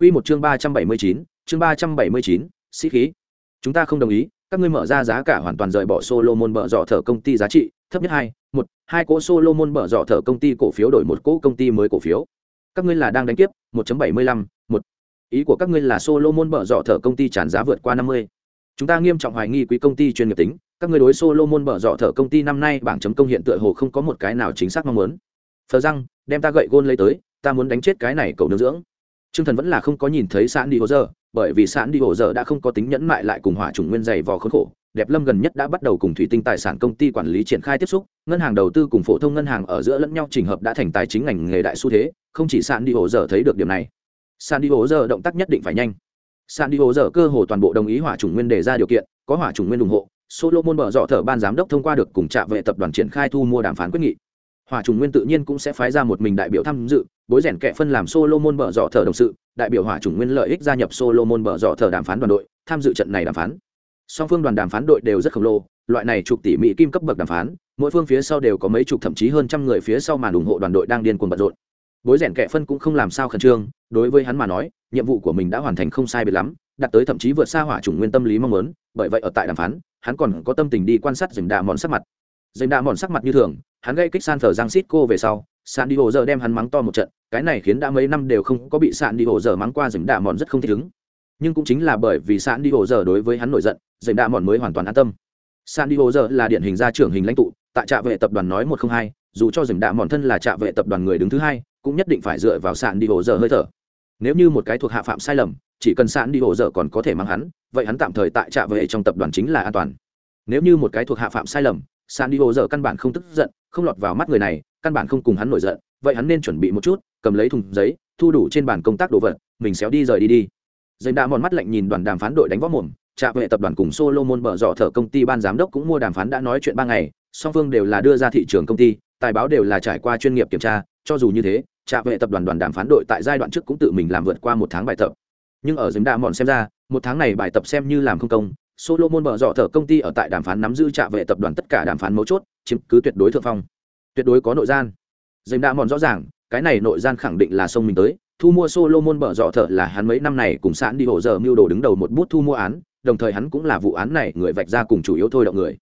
Quy một chương ba trăm bảy mươi chín chương ba trăm bảy mươi chín sĩ khí. Chúng ta không đồng ý các ngươi mở ra giá cả hoàn toàn rời bỏ Solomon bợ dọ thở công ty giá trị thấp nhất hai một hai cỗ Solomon bợ dọ thở công ty cổ phiếu đổi một cỗ công ty mới cổ phiếu. Các ngươi là đang đánh kiếp, 1.75 một. Ý của các ngươi là Solomon bợ dọ thở công ty tràn giá vượt qua 50 chúng ta nghiêm trọng hoài nghi quý công ty chuyên nghiệp tính các ngươi đối Solomon bợ dọ thở công ty năm nay bảng chấm công hiện tựa hồ không có một cái nào chính xác mong muốn thờ răng đem ta gậy gôn lấy tới ta muốn đánh chết cái này cậu nương dưỡng Trương Thần vẫn là không có nhìn thấy sạn đi hồ dơ bởi vì sạn đi hồ dơ đã không có tính nhẫn mại lại cùng hỏa trùng nguyên dày vò khốn khổ. Đẹp Lâm gần nhất đã bắt đầu cùng thủy tinh tài sản công ty quản lý triển khai tiếp xúc, ngân hàng đầu tư cùng phổ thông ngân hàng ở giữa lẫn nhau trình hợp đã thành tài chính ngành nghề đại xu thế, không chỉ sạn đi hồ dơ thấy được điểm này. Sạn đi hồ dơ động tác nhất định phải nhanh. Sạn đi hồ dơ cơ hồ toàn bộ đồng ý hỏa trùng nguyên đề ra điều kiện, có hỏa trùng nguyên ủng hộ, Solomon bở dọ thở ban giám đốc thông qua được cùng trạm vệ tập đoàn triển khai thu mua đàm phán quyết nghị hỏa trùng nguyên tự nhiên cũng sẽ phái ra một mình đại biểu tham dự, bối rèn kẹ phân làm solomon bở dọ thờ đồng sự, đại biểu hỏa trùng nguyên lợi ích gia nhập solomon bở dọ thờ đàm phán đoàn đội, tham dự trận này đàm phán. Song phương đoàn đàm phán đội đều rất khổng lồ, loại này chục tỷ mỹ kim cấp bậc đàm phán, mỗi phương phía sau đều có mấy chục thậm chí hơn trăm người phía sau màn ủng hộ đoàn đội đang điên cuồng bận rộn. Bối rèn kẹ phân cũng không làm sao khẩn trương, đối với hắn mà nói, nhiệm vụ của mình đã hoàn thành không sai biệt lắm, đạt tới thậm chí vượt xa hỏa chủng nguyên tâm lý mong muốn, bởi vậy ở tại đàm phán, hắn còn có tâm tình đi quan sát dành đạ mòn sắc mặt. Dành đạ mòn sắc mặt như thường hắn gây kích san phở giang xít cô về sau, San đi hồ giờ đem hắn mắng to một trận, cái này khiến đã mấy năm đều không có bị San đi hồ giờ mắng qua dành đạ mòn rất không thích ứng. Nhưng cũng chính là bởi vì San đi hồ giờ đối với hắn nổi giận dành đạ mòn mới hoàn toàn an tâm. San đi hồ giờ là điển hình gia trưởng hình lãnh tụ, tại trạm vệ tập đoàn nói một không hai, dù cho dành đạ mòn thân là trạm vệ tập đoàn người đứng thứ hai, cũng nhất định phải dựa vào San đi hồ giờ hơi thở. Nếu như một cái thuộc hạ phạm sai lầm, chỉ cần San đi hồ giờ còn có thể mang hắn, vậy hắn tạm thời tại trạm vệ trong tập đoàn chính là an toàn. Nếu như một cái thuộc hạ phạm sai lầm, San đi hồ giờ căn bản không tức giận không lọt vào mắt người này, căn bản không cùng hắn nổi giận, vậy hắn nên chuẩn bị một chút, cầm lấy thùng giấy, thu đủ trên bàn công tác đồ vật, mình xéo đi rời đi đi. Dành đã mòn mắt lạnh nhìn đoàn đàm phán đội đánh võ mồm trạm vệ tập đoàn cùng solomon bở dọ thở công ty ban giám đốc cũng mua đàm phán đã nói chuyện ba ngày, song phương đều là đưa ra thị trường công ty, tài báo đều là trải qua chuyên nghiệp kiểm tra, cho dù như thế trạm vệ tập đoàn đoàn đàm phán đội tại giai đoạn trước cũng tự mình làm vượt qua một tháng bài tập. Nhưng ở dành đã mòn xem ra, một tháng này bài tập xem như làm không công solomon bở dọ thở công ty ở tại đàm phán nắm giữ trả vệ tập đoàn tất cả đàm phán mấu chốt chiếm cứ tuyệt đối thượng phong. Tuyệt đối có nội gian. Dành đã mòn rõ ràng cái này nội gian khẳng định là sông mình tới. Thu mua solomon bở dọ thở là hắn mấy năm này cùng sẵn đi hộ giờ mưu đồ đứng đầu một bút thu mua án đồng thời hắn cũng là vụ án này người vạch ra cùng chủ yếu thôi động người.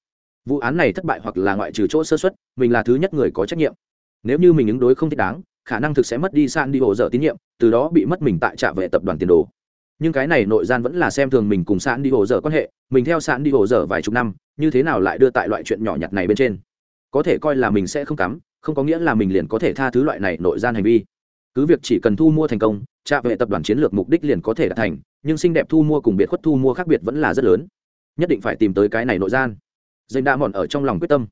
Vụ án này thất bại hoặc là ngoại trừ chỗ sơ suất, mình là thứ nhất người có trách nhiệm. Nếu như mình ứng đối không thích đáng khả năng thực sẽ mất đi sẵn đi hộ giờ tín nhiệm từ đó bị mất mình tại trả vệ tập đoàn tiền đồ nhưng cái này nội gian vẫn là xem thường mình cùng sạn đi hồ dở quan hệ, mình theo sạn đi hồ dở vài chục năm, như thế nào lại đưa tại loại chuyện nhỏ nhặt này bên trên? Có thể coi là mình sẽ không cắm, không có nghĩa là mình liền có thể tha thứ loại này nội gian hành vi. Cứ việc chỉ cần thu mua thành công trạ vệ tập đoàn chiến lược mục đích liền có thể đạt thành, nhưng xinh đẹp thu mua cùng biệt khuất thu mua khác biệt vẫn là rất lớn. Nhất định phải tìm tới cái này nội gian. Dành đa mòn ở trong lòng quyết tâm.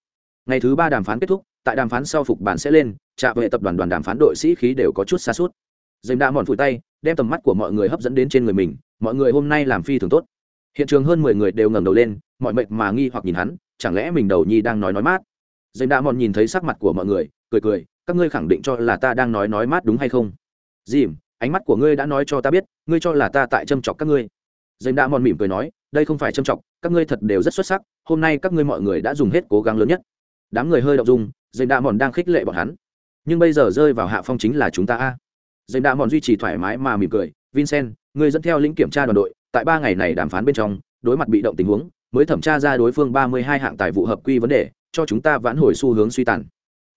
Ngày thứ ba đàm phán kết thúc, tại đàm phán sau phục bản sẽ lên trạ vệ tập đoàn đoàn đàm phán đội sĩ khí đều có chút xa suốt. Dành đa mòn phủi tay đem tầm mắt của mọi người hấp dẫn đến trên người mình, mọi người hôm nay làm phi thường tốt. Hiện trường hơn mười người đều ngẩng đầu lên, mọi mệt mà nghi hoặc nhìn hắn, chẳng lẽ mình đầu nhi đang nói nói mát? Dành đã mòn nhìn thấy sắc mặt của mọi người, cười cười, các ngươi khẳng định cho là ta đang nói nói mát đúng hay không? Dìm ánh mắt của ngươi đã nói cho ta biết, ngươi cho là ta tại châm chọc các ngươi. Dành đã mòn mỉm cười nói, đây không phải châm chọc, các ngươi thật đều rất xuất sắc, hôm nay các ngươi mọi người đã dùng hết cố gắng lớn nhất. Đám người hơi đậu dung dành đã mòn đang khích lệ bọn hắn. Nhưng bây giờ rơi vào hạ phong chính là chúng ta a dành đa mòn duy trì thoải mái mà mỉm cười. Vincent, người dẫn theo lĩnh kiểm tra đoàn đội, tại ba ngày này đàm phán bên trong, đối mặt bị động tình huống, mới thẩm tra ra đối phương ba mươi hai hạng tài vụ hợp quy vấn đề, cho chúng ta vãn hồi xu hướng suy tàn.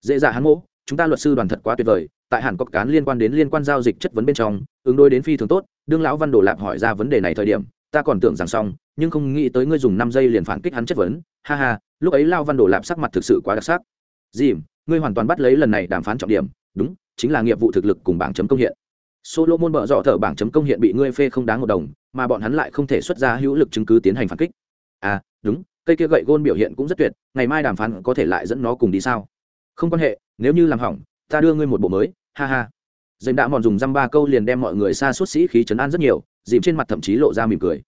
Dễ dạ hắn mỗ chúng ta luật sư đoàn thật quá tuyệt vời, tại hàn cốc cán liên quan đến liên quan giao dịch chất vấn bên trong, ứng đối đến phi thường tốt, đương lão văn đồ lạp hỏi ra vấn đề này thời điểm, ta còn tưởng rằng xong, nhưng không nghĩ tới ngươi dùng năm giây liền phản kích hắn chất vấn. Ha ha, lúc ấy lao văn đồ lạp sắc mặt thực sự quá đặc sắc. Dìm, ngươi hoàn toàn bắt lấy lần này đàm phán trọng điểm. Đúng chính là nghiệp vụ thực lực cùng bảng chấm công hiện. Solomon bợ dọ thở bảng chấm công hiện bị ngươi phê không đáng một đồng, mà bọn hắn lại không thể xuất ra hữu lực chứng cứ tiến hành phản kích. À đúng, cây kia gậy gôn biểu hiện cũng rất tuyệt, ngày mai đàm phán có thể lại dẫn nó cùng đi sao? Không quan hệ, nếu như làm hỏng, ta đưa ngươi một bộ mới, ha ha. Dành đã mòn dùng dăm ba câu liền đem mọi người xa suốt sĩ khí chấn an rất nhiều, dìm trên mặt thậm chí lộ ra mỉm cười.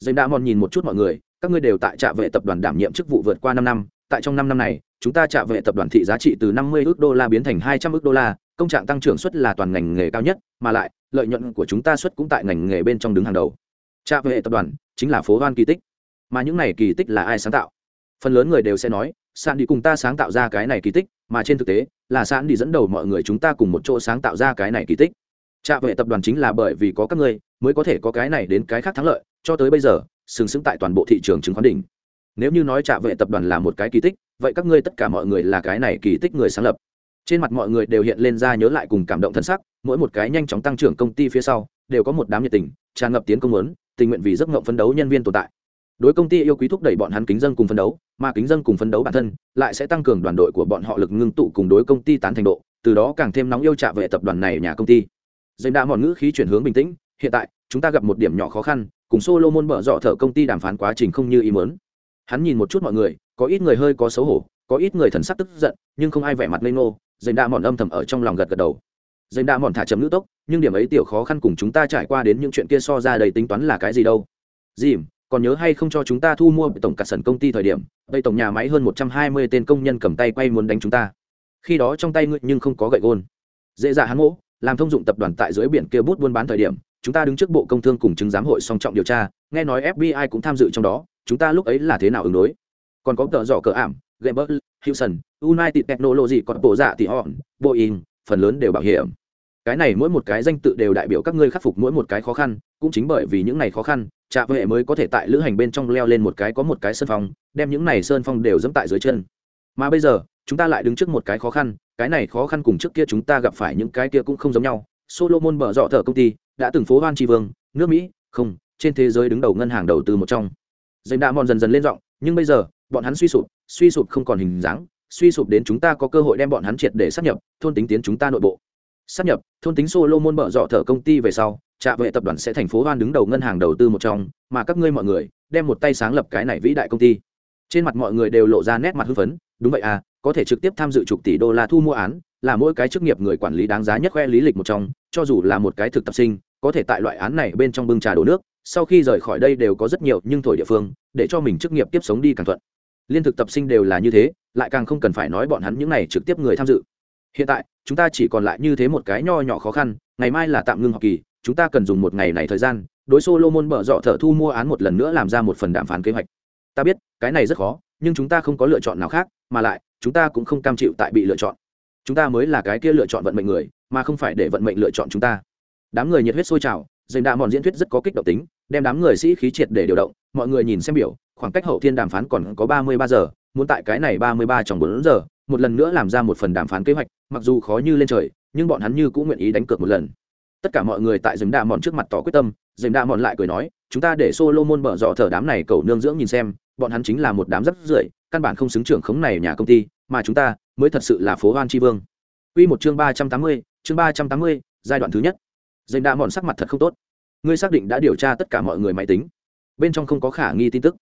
Dành đã mòn nhìn một chút mọi người, các ngươi đều tại trạ vệ tập đoàn đảm nhiệm chức vụ vượt qua năm năm, tại trong năm năm này, chúng ta trạ vệ tập đoàn thị giá trị từ năm mươi ước đô la biến thành hai trăm ước đô la công trạng tăng trưởng suất là toàn ngành nghề cao nhất, mà lại, lợi nhuận của chúng ta suất cũng tại ngành nghề bên trong đứng hàng đầu. Trạm hệ tập đoàn chính là phố hoan kỳ tích. Mà những này kỳ tích là ai sáng tạo? Phần lớn người đều sẽ nói, sạn đi cùng ta sáng tạo ra cái này kỳ tích, mà trên thực tế, là sạn đi dẫn đầu mọi người chúng ta cùng một chỗ sáng tạo ra cái này kỳ tích. Trạm về tập đoàn chính là bởi vì có các ngươi, mới có thể có cái này đến cái khác thắng lợi, cho tới bây giờ, sừng sững tại toàn bộ thị trường chứng khoán đỉnh. Nếu như nói trạm vệ tập đoàn là một cái kỳ tích, vậy các ngươi tất cả mọi người là cái này kỳ tích người sáng lập trên mặt mọi người đều hiện lên ra nhớ lại cùng cảm động thân sắc, mỗi một cái nhanh chóng tăng trưởng công ty phía sau, đều có một đám nhiệt tình, tràn ngập tiến công lớn tình nguyện vì giấc ngộng phấn đấu nhân viên tồn tại. Đối công ty yêu quý thúc đẩy bọn hắn kính dân cùng phấn đấu, mà kính dân cùng phấn đấu bản thân, lại sẽ tăng cường đoàn đội của bọn họ lực ngưng tụ cùng đối công ty tán thành độ, từ đó càng thêm nóng yêu trả về tập đoàn này nhà công ty. Dành đã mòn ngữ khí chuyển hướng bình tĩnh, hiện tại, chúng ta gặp một điểm nhỏ khó khăn, cùng solomon mở dọ thở công ty đàm phán quá trình không như ý muốn. Hắn nhìn một chút mọi người, có ít người hơi có xấu hổ, có ít người thần sắc tức giận, nhưng không ai vẻ mặt lây ngô dành đã mòn âm thầm ở trong lòng gật gật đầu. Dành đã mòn thả chấm nữ tốc, nhưng điểm ấy tiểu khó khăn cùng chúng ta trải qua đến những chuyện kia so ra đầy tính toán là cái gì đâu. Dìm, còn nhớ hay không cho chúng ta thu mua tổng cả sần công ty thời điểm đây tổng nhà máy hơn một trăm hai mươi tên công nhân cầm tay quay muốn đánh chúng ta. Khi đó trong tay ngươi nhưng không có gậy gôn. Dễ dạ hắn mỗ làm thông dụng tập đoàn tại dưới biển kia bút buôn bán thời điểm, chúng ta đứng trước bộ công thương cùng chứng giám hội song trọng điều tra, nghe nói fbi cũng tham dự trong đó, chúng ta lúc ấy là thế nào ứng đối? Còn có tợ dọ cờ ảm gamer Houston, United Technology còn bộ dạ thì họ, Boeing, phần lớn đều bảo hiểm. Cái này mỗi một cái danh tự đều đại biểu các ngươi khắc phục mỗi một cái khó khăn, cũng chính bởi vì những này khó khăn, trạ vệ mới có thể tại lữ hành bên trong leo lên một cái có một cái sơn phong, đem những này sơn phong đều dẫm tại dưới chân. Mà bây giờ, chúng ta lại đứng trước một cái khó khăn, cái này khó khăn cùng trước kia chúng ta gặp phải những cái kia cũng không giống nhau. Solomon bở rọ thở công ty, đã từng phố Hoan Tri Vương, nước Mỹ, không, trên thế giới đứng đầu ngân hàng đầu tư một trong. Dành đã mòn dần dần lên giọng, nhưng bây giờ, bọn hắn suy sụp, suy sụp không còn hình dáng suy sụp đến chúng ta có cơ hội đem bọn hắn triệt để sát nhập thôn tính tiến chúng ta nội bộ. Sát nhập thôn tính solo môn mở dọ thở công ty về sau trạ vệ tập đoàn sẽ thành phố hoan đứng đầu ngân hàng đầu tư một trong mà các ngươi mọi người đem một tay sáng lập cái này vĩ đại công ty. Trên mặt mọi người đều lộ ra nét mặt hưng phấn đúng vậy à có thể trực tiếp tham dự chục tỷ đô la thu mua án là mỗi cái chức nghiệp người quản lý đáng giá nhất khoe lý lịch một trong cho dù là một cái thực tập sinh có thể tại loại án này bên trong bưng trà đổ nước sau khi rời khỏi đây đều có rất nhiều nhưng thổi địa phương để cho mình chức nghiệp tiếp sống đi càng thuận liên thực tập sinh đều là như thế, lại càng không cần phải nói bọn hắn những này trực tiếp người tham dự. Hiện tại, chúng ta chỉ còn lại như thế một cái nho nhỏ khó khăn, ngày mai là tạm ngưng học kỳ, chúng ta cần dùng một ngày này thời gian, đối solomon bở dọ thợ thu mua án một lần nữa làm ra một phần đàm phán kế hoạch. Ta biết, cái này rất khó, nhưng chúng ta không có lựa chọn nào khác, mà lại, chúng ta cũng không cam chịu tại bị lựa chọn. Chúng ta mới là cái kia lựa chọn vận mệnh người, mà không phải để vận mệnh lựa chọn chúng ta. Đám người nhiệt huyết sôi trào dành đạ mòn diễn thuyết rất có kích động tính, đem đám người sĩ khí triệt để điều động, mọi người nhìn xem biểu khoảng cách hậu thiên đàm phán còn có ba mươi ba giờ, muốn tại cái này ba mươi ba trong bốn giờ, một lần nữa làm ra một phần đàm phán kế hoạch, mặc dù khó như lên trời, nhưng bọn hắn như cũng nguyện ý đánh cược một lần. Tất cả mọi người tại dừng đạ mòn trước mặt tỏ quyết tâm dừng đạ mòn lại cười nói, chúng ta để solomon mở dọ thở đám này cầu nương dưỡng nhìn xem, bọn hắn chính là một đám rất rưởi, căn bản không xứng trưởng khống này nhà công ty, mà chúng ta mới thật sự là phố hoan tri vương. Quy một chương ba trăm tám mươi, chương ba trăm tám mươi, giai đoạn thứ nhất. Dành đạ mòn sắc mặt thật không tốt. Ngươi xác định đã điều tra tất cả mọi người máy tính. Bên trong không có khả nghi tin tức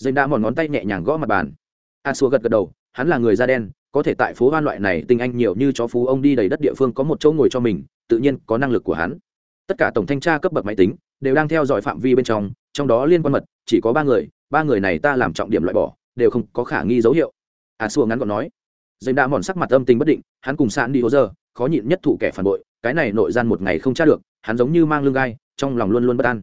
dành đã mòn ngón tay nhẹ nhàng gõ mặt bàn. A xua gật gật đầu, hắn là người da đen, có thể tại phố hoan loại này tinh anh nhiều như chó phú, ông đi đầy đất địa phương có một chỗ ngồi cho mình, tự nhiên có năng lực của hắn. Tất cả tổng thanh tra cấp bậc máy tính đều đang theo dõi phạm vi bên trong trong đó liên quan mật, chỉ có ba người ba người này ta làm trọng điểm loại bỏ, đều không có khả nghi dấu hiệu. A xua ngắn gọn nói. Dành đã mòn sắc mặt âm tình bất định, hắn cùng sạn đi hồ giờ, khó nhịn nhất thủ kẻ phản bội, cái này nội gian một ngày không tra được, hắn giống như mang lương gai, trong lòng luôn luôn bất an.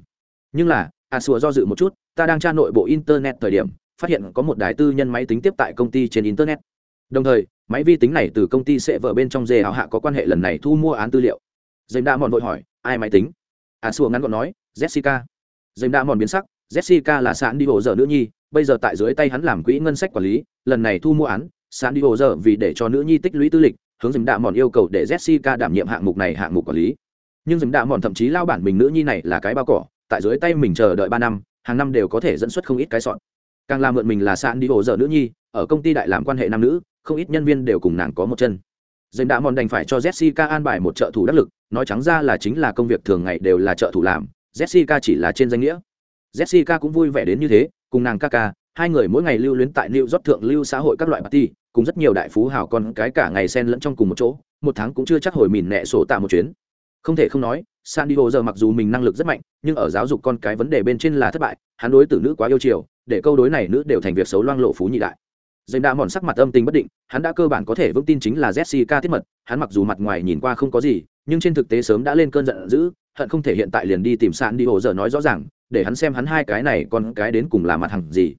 Nhưng là À, a sùa do dự một chút, ta đang tra nội bộ internet thời điểm, phát hiện có một đài tư nhân máy tính tiếp tại công ty trên internet. Đồng thời, máy vi tính này từ công ty sẽ vợ bên trong dê hảo hạ có quan hệ lần này thu mua án tư liệu. Dành đa mòn vội hỏi, ai máy tính? À, a sùa ngắn gọn nói, jessica. Dành đa mòn biến sắc, jessica là sạn đi hồ dở nữ nhi, bây giờ tại dưới tay hắn làm quỹ ngân sách quản lý, lần này thu mua án sạn đi hồ dở vì để cho nữ nhi tích lũy tư lịch, hướng dành đa mòn yêu cầu để jessica đảm nhiệm hạng mục này hạng mục quản lý. Nhưng dành đã mòn thậm chí lao bản mình nữ nhi này là cái bao cỏ tại dưới tay mình chờ đợi ba năm hàng năm đều có thể dẫn xuất không ít cái sọn càng làm mượn mình là sạn đi ổ dở nữ nhi ở công ty đại làm quan hệ nam nữ không ít nhân viên đều cùng nàng có một chân. Dành đã mòn đành phải cho jessica an bài một trợ thủ đắc lực nói trắng ra là chính là công việc thường ngày đều là trợ thủ làm jessica chỉ là trên danh nghĩa. Jessica cũng vui vẻ đến như thế cùng nàng ca ca hai người mỗi ngày lưu luyến tại New York thượng lưu xã hội các loại party, cùng rất nhiều đại phú hào con cái cả ngày xen lẫn trong cùng một chỗ, một tháng cũng chưa chắc hồi mìn nẹ sổ tạ một chuyến. Không thể không nói san diego giờ mặc dù mình năng lực rất mạnh, nhưng ở giáo dục con cái vấn đề bên trên là thất bại, hắn đối tử nữ quá yêu chiều, để câu đối này nữ đều thành việc xấu loang lộ phú nhị đại. Dành đã mòn sắc mặt âm tình bất định, hắn đã cơ bản có thể vững tin chính là jessica tiết mật, hắn mặc dù mặt ngoài nhìn qua không có gì, nhưng trên thực tế sớm đã lên cơn giận dữ, hận không thể hiện tại liền đi tìm san diego giờ nói rõ ràng, để hắn xem hắn hai cái này con cái đến cùng là mặt hàng gì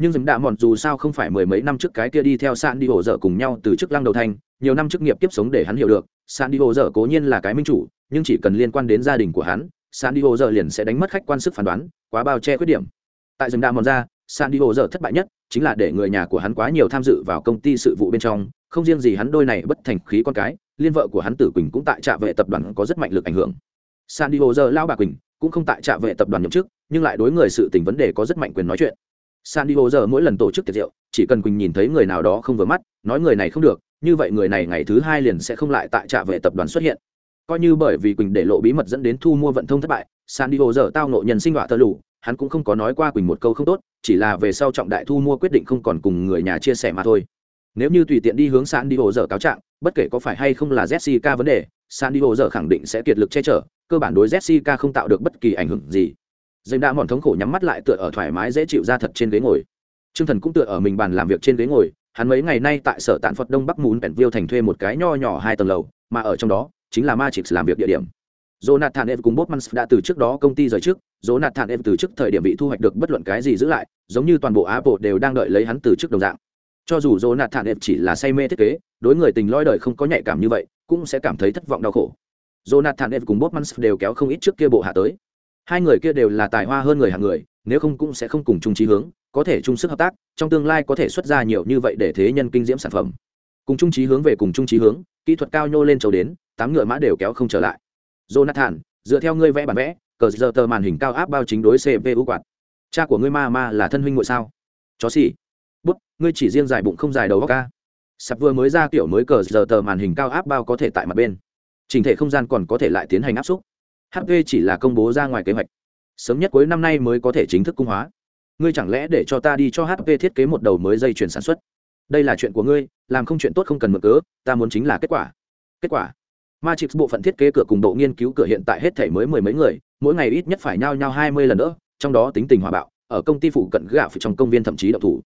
nhưng dừng đạ mòn dù sao không phải mười mấy năm trước cái kia đi theo san đi hồ dở cùng nhau từ chức lăng đầu thanh nhiều năm chức nghiệp tiếp sống để hắn hiểu được, san đi hồ dở cố nhiên là cái minh chủ, nhưng chỉ cần liên quan đến gia đình của hắn, san đi hồ dở liền sẽ đánh mất khách quan sức phán đoán, quá bao che khuyết điểm. Tại dùm đạ mòn ra, san đi hồ dở thất bại nhất chính là để người nhà của hắn quá nhiều tham dự vào công ty sự vụ bên trong, không riêng gì hắn đôi này bất thành khí con cái, liên vợ của hắn tử quỳnh cũng tại trạ vệ tập đoàn có rất mạnh lực ảnh hưởng. San đi hồ dở lao bà quỳnh cũng không tại trạ vệ tập đoàn nhậm chức, nhưng lại đối người sự tình vấn đề có rất mạnh quyền nói chuyện san đi giờ mỗi lần tổ chức tiệc rượu, chỉ cần quỳnh nhìn thấy người nào đó không vừa mắt, nói người này không được, như vậy người này ngày thứ hai liền sẽ không lại tại trạ vệ tập đoàn xuất hiện. Coi như bởi vì quỳnh để lộ bí mật dẫn đến thu mua vận thông thất bại, san diego giờ tao nộ nhân sinh họa tơ lụ, hắn cũng không có nói qua quỳnh một câu không tốt, chỉ là về sau trọng đại thu mua quyết định không còn cùng người nhà chia sẻ mà thôi. Nếu như tùy tiện đi hướng san diego giờ cáo trạng, bất kể có phải hay không là jessica vấn đề, san diego giờ khẳng định sẽ kiệt lực che chở, cơ bản đối jessica không tạo được bất kỳ ảnh hưởng gì dành đã mòn thống khổ nhắm mắt lại tựa ở thoải mái dễ chịu ra thật trên ghế ngồi. T r ư ơ n g thần cũng tựa ở mình bàn làm việc trên ghế ngồi hắn mấy ngày nay tại sở tạn phật đông bắc mún bèn viêu thành thuê một cái nho nhỏ hai tầng lầu mà ở trong đó chính là Matrix làm việc địa điểm. Jonathan Ev cùng Botman đã từ trước đó công ty rời trước, Jonathan nạt từ trước thời điểm bị thu hoạch được bất luận cái gì giữ lại giống như toàn bộ apple đều đang đợi lấy hắn từ trước đồng dạng. Cho dù Jonathan nạt chỉ là say mê thiết kế đối người tình loi đời không có nhạy cảm như vậy cũng sẽ cảm thấy thất vọng đau khổ. Jonathan nạt cùng Bob mans đều kéo không ít trước kia bộ hạ tới hai người kia đều là tài hoa hơn người hàng người, nếu không cũng sẽ không cùng chung trí hướng, có thể chung sức hợp tác, trong tương lai có thể xuất ra nhiều như vậy để thế nhân kinh diễm sản phẩm. Cùng chung trí hướng về cùng chung trí hướng, kỹ thuật cao nhô lên trầu đến, tám ngựa mã đều kéo không trở lại. Jonathan, dựa theo ngươi vẽ bản vẽ, cờ giờ tờ màn hình cao áp bao chính đối cpu quạt. Cha của ngươi ma ma là thân huynh ngội sao? Chó xỉ bút, ngươi chỉ riêng dài bụng không dài đầu góc ca. Sắp vừa mới ra kiểu mới cờ giờ tờ màn hình cao áp bao có thể tại mặt bên. Trình thể không gian còn có thể lại tiến hành áp xúc hp chỉ là công bố ra ngoài kế hoạch. Sớm nhất cuối năm nay mới có thể chính thức cung hóa. Ngươi chẳng lẽ để cho ta đi cho hp thiết kế một đầu mới dây chuyển sản xuất? Đây là chuyện của ngươi làm không chuyện tốt không cần mở cớ ta muốn chính là kết quả. Kết quả. Ma Matrix bộ phận thiết kế cửa cùng độ nghiên cứu cửa hiện tại hết thể mới mười mấy người, mỗi ngày ít nhất phải nhao nhao hai mươi lần nữa, trong đó tính tình hòa bạo, ở công ty phụ cận gạ trong công viên thậm chí đậu thủ.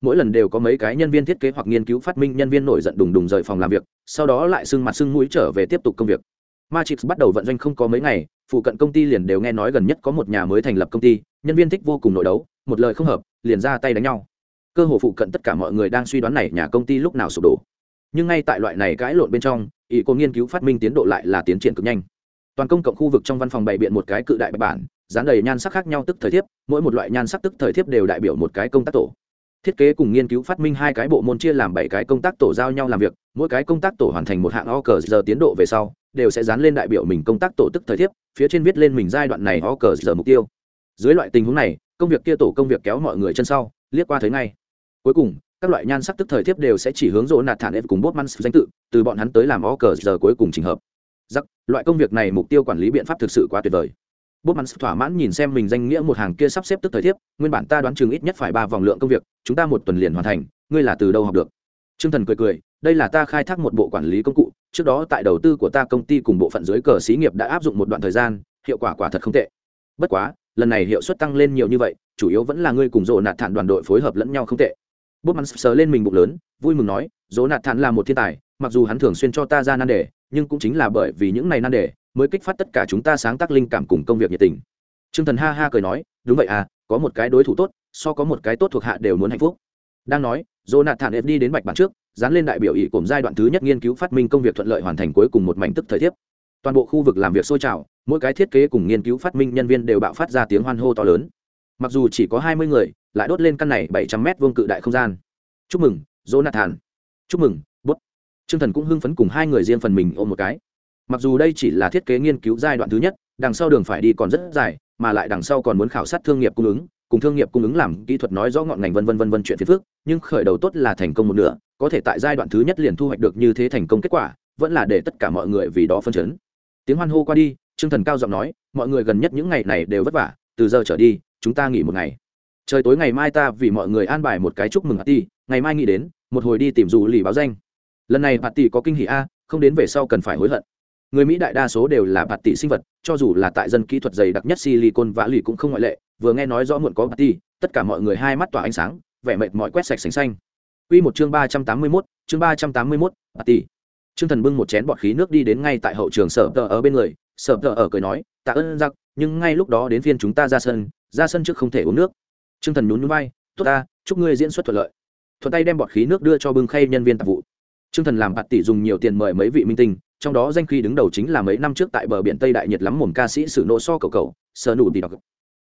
Mỗi lần đều có mấy cái nhân viên thiết kế hoặc nghiên cứu phát minh nhân viên nổi giận đùng đùng rời phòng làm việc, sau đó lại sưng mặt sưng mũi trở về tiếp tục công việc. Matrix bắt đầu vận doanh không có mấy ngày, phụ cận công ty liền đều nghe nói gần nhất có một nhà mới thành lập công ty, nhân viên thích vô cùng nội đấu, một lời không hợp, liền ra tay đánh nhau. Cơ hồ phụ cận tất cả mọi người đang suy đoán này nhà công ty lúc nào sụp đổ. Nhưng ngay tại loại này cãi lộn bên trong, ý cô nghiên cứu phát minh tiến độ lại là tiến triển cực nhanh toàn công cộng khu vực trong văn phòng bày biện một cái cự đại bản dán đầy nhan sắc khác nhau tức thời thiếp mỗi một loại nhan sắc tức thời thiếp đều đại biểu một cái công tác tổ thiết kế cùng nghiên cứu phát minh hai cái bộ môn chia làm bảy cái công tác tổ giao nhau làm việc, mỗi cái công tác tổ hoàn thành một hạng o cờ giờ tiến độ về sau, đều sẽ dán lên đại biểu mình công tác tổ tức thời thiếp phía trên viết lên mình giai đoạn này o cờ giờ mục tiêu. Dưới loại tình huống này, công việc kia tổ công việc kéo mọi người chân sau, liếc qua thấy ngay. Cuối cùng, các loại nhan sắc tức thời thiếp đều sẽ chỉ hướng rỗ nạt thản ép cùng bốt mans danh tự, từ bọn hắn tới làm o cờ giờ cuối cùng trình hợp. Giặc loại công việc này mục tiêu quản lý biện pháp thực sự quá tuyệt vời bốt mắn thỏa mãn nhìn xem mình danh nghĩa một hàng kia sắp xếp tức thời thiếp, nguyên bản ta đoán chừng ít nhất phải ba vòng lượng công việc, chúng ta một tuần liền hoàn thành, ngươi là từ đâu học được? T r ư ơ n g thần cười cười, đây là ta khai thác một bộ quản lý công cụ, trước đó tại đầu tư của ta công ty cùng bộ phận dưới cờ xí nghiệp đã áp dụng một đoạn thời gian, hiệu quả quả thật không tệ. Bất quá, lần này hiệu suất tăng lên nhiều như vậy, chủ yếu vẫn là ngươi cùng Dỗ nạt thản đoàn đội phối hợp lẫn nhau không tệ. Bốt mắn sờ lên mình bụng lớn, vui mừng nói, dỗ nạt thản là một thiên tài, mặc dù hắn thường xuyên cho ta ra nan đề, nhưng cũng chính là bởi vì những này nan đề mới kích phát tất cả chúng ta sáng tác linh cảm cùng công việc nhiệt tình. T r ư ơ n g thần ha ha cười nói, đúng vậy à có một cái đối thủ tốt, so có một cái tốt thuộc hạ đều muốn hạnh phúc. Đang nói dỗ nạt thản ép đi đến bạch bản trước, dán lên đại biểu ỷ cùng giai đoạn thứ nhất nghiên cứu phát minh công việc thuận lợi hoàn thành cuối cùng một mảnh tức thời thiếp toàn bộ khu vực làm việc sôi trào, mỗi cái thiết kế cùng nghiên cứu phát minh nhân viên đều bạo phát ra tiếng hoan hô to lớn. Mặc dù chỉ có hai mươi người, lại đốt lên căn này bảy trăm mét vuông cự đại không gian. Chúc mừng, jonathan. Chúc mừng, bút. Trương thần cũng hưng phấn cùng hai người riêng phần mình ôm một cái mặc dù đây chỉ là thiết kế nghiên cứu giai đoạn thứ nhất, đằng sau đường phải đi còn rất dài, mà lại đằng sau còn muốn khảo sát thương nghiệp cung ứng, cùng thương nghiệp cung ứng làm kỹ thuật nói rõ ngọn ngành vân vân vân vân chuyện phiền phức, nhưng khởi đầu tốt là thành công một nửa, có thể tại giai đoạn thứ nhất liền thu hoạch được như thế thành công kết quả, vẫn là để tất cả mọi người vì đó phân chấn. Tiếng hoan hô qua đi, Trương thần cao giọng nói, mọi người gần nhất những ngày này đều vất vả, từ giờ trở đi, chúng ta nghỉ một ngày. Trời tối ngày mai ta vì mọi người an bài một cái chúc mừng party, ngày mai nghĩ đến, một hồi đi tìm dù lì báo danh. Lần này party có kinh hỷ a, không đến về sau cần phải hối hận người mỹ đại đa số đều là bạt tỷ sinh vật cho dù là tại dân kỹ thuật dày đặc nhất silicon vã lì cũng không ngoại lệ vừa nghe nói rõ muộn có bạt tỷ, tất cả mọi người hai mắt tỏa ánh sáng vẻ mệt mỏi quét sạch sành xanh Quy một chương ba trăm tám mươi 381, chương ba trăm tám mươi mốt, bạt tỷ. Trương Thần bưng một chén bọt khí nước đi đến ngay tại hậu trường sở tờ ở bên người, sở tờ ở cười nói, tạ ơn giặc, nhưng ngay lúc đó đến phiên chúng ta ra sân, ra sân trước không thể uống nước. Trương Thần nhún nhún vai, "Tốt ta, chúc ngươi diễn xuất thuận lợi." Thuận tay đem bọt khí nước đưa cho bưng khay nhân viên tạp vụ. Trương Thần làm bạt tỷ dùng nhiều tiền mời mấy vị minh tinh, trong đó danh khi đứng đầu chính là mấy năm trước tại bờ biển Tây đại nhiệt lắm mồm ca sĩ sử nộ so cầu cầu, sở nụ đi đọc.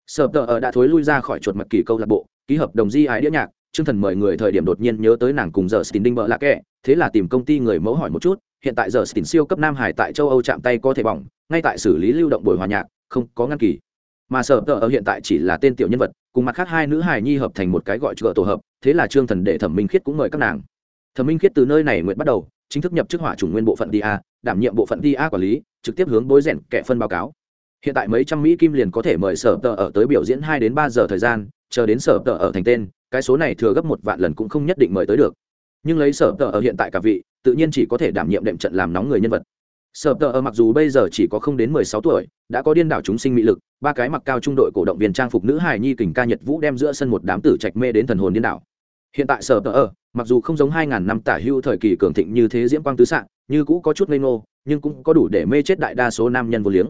sờ tờ ở đã thối lui ra khỏi chuột mặt kỳ câu lạc bộ, ký hợp đồng di ái đĩa nhạc, Trương Thần mời người thời điểm đột nhiên nhớ tới nàng cùng giờ Stin bợ lạ kệ thế là tìm công ty người mẫu hỏi một chút, hiện tại giờ Stin siêu cấp nam hải tại châu Âu chạm tay có thể bỏng, ngay tại xử lý lưu động buổi hòa nhạc, không có ngăn kỳ. Mà sở tờ ở hiện tại chỉ là tên tiểu nhân vật cùng mặt khác hai nữ hài nhi hợp thành một cái gọi chợ tổ hợp thế là trương thần để thẩm minh khiết cũng mời các nàng. Thẩm minh khiết từ nơi này nguyện bắt đầu chính thức nhập chức hỏa chủng nguyên bộ phận a đảm nhiệm bộ phận a quản lý, trực tiếp hướng bối rèn kẻ phân báo cáo. Hiện tại mấy trăm mỹ kim liền có thể mời sở tờ ở tới biểu diễn hai đến ba giờ thời gian, chờ đến sở tờ ở thành tên, cái số này thừa gấp một vạn lần cũng không nhất định mời tới được. Nhưng lấy sở tờ ở hiện tại cả vị, tự nhiên chỉ có thể đảm nhiệm đệm trận làm nóng người nhân vật. Sở tờ ở mặc dù bây giờ chỉ có không đến mười sáu tuổi, đã có điên đảo chúng sinh mỹ lực, ba cái mặc cao trung đội cổ động viên trang phục nữ hài nhi kình ca nhật vũ đem giữa sân một đám tử trạch mê đến thần hồn điên đảo. Hiện tại sở tờ ở, mặc dù không giống hai ngàn năm tả hưu thời kỳ cường thịnh như thế diễm quang tứ sạn như cũ có chút ngây ngô, nhưng cũng có đủ để mê chết đại đa số nam nhân vô liếng.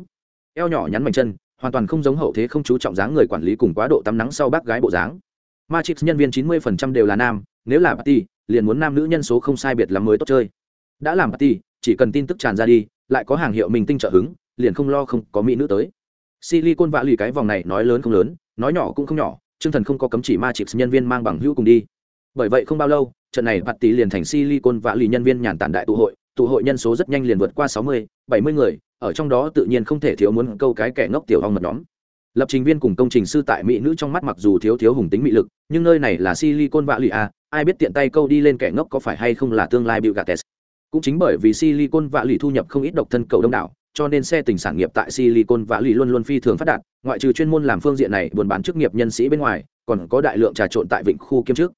Eo nhỏ nhắn mảnh chân, hoàn toàn không giống hậu thế không chú trọng dáng người quản lý cùng quá độ tắm nắng sau bác gái bộ dáng. Matrix nhân viên 90% đều là nam, nếu là party liền muốn nam nữ nhân số không sai biệt lắm mới tốt chơi. Đã làm party chỉ cần tin tức tràn ra đi, lại có hàng hiệu mình tinh trợ hứng, liền không lo không có mỹ nữ tới. Silicon vạ lì cái vòng này nói lớn không lớn, nói nhỏ cũng không nhỏ chương thần không có cấm chỉ matrix nhân viên mang bằng hữu cùng đi. Bởi vậy không bao lâu, trận này party liền thành silicon vạ lì nhân viên nhàn tản đại tụ hội tụ hội nhân số rất nhanh liền vượt qua sáu mươi, bảy mươi người ở trong đó tự nhiên không thể thiếu muốn câu cái kẻ ngốc tiểu ong mật nhóm. Lập trình viên cùng công trình sư tại mỹ nữ trong mắt mặc dù thiếu thiếu hùng tính mỹ lực nhưng nơi này là silicon valley a ai biết tiện tay câu đi lên kẻ ngốc có phải hay không là tương lai Bill Gates. Cũng chính bởi vì silicon valley thu nhập không ít độc thân cầu đông đảo cho nên xe tình sản nghiệp tại silicon valley luôn luôn phi thường phát đạt ngoại trừ chuyên môn làm phương diện này buôn bán chức nghiệp nhân sĩ bên ngoài còn có đại lượng trà trộn tại vịnh khu kiêm trước.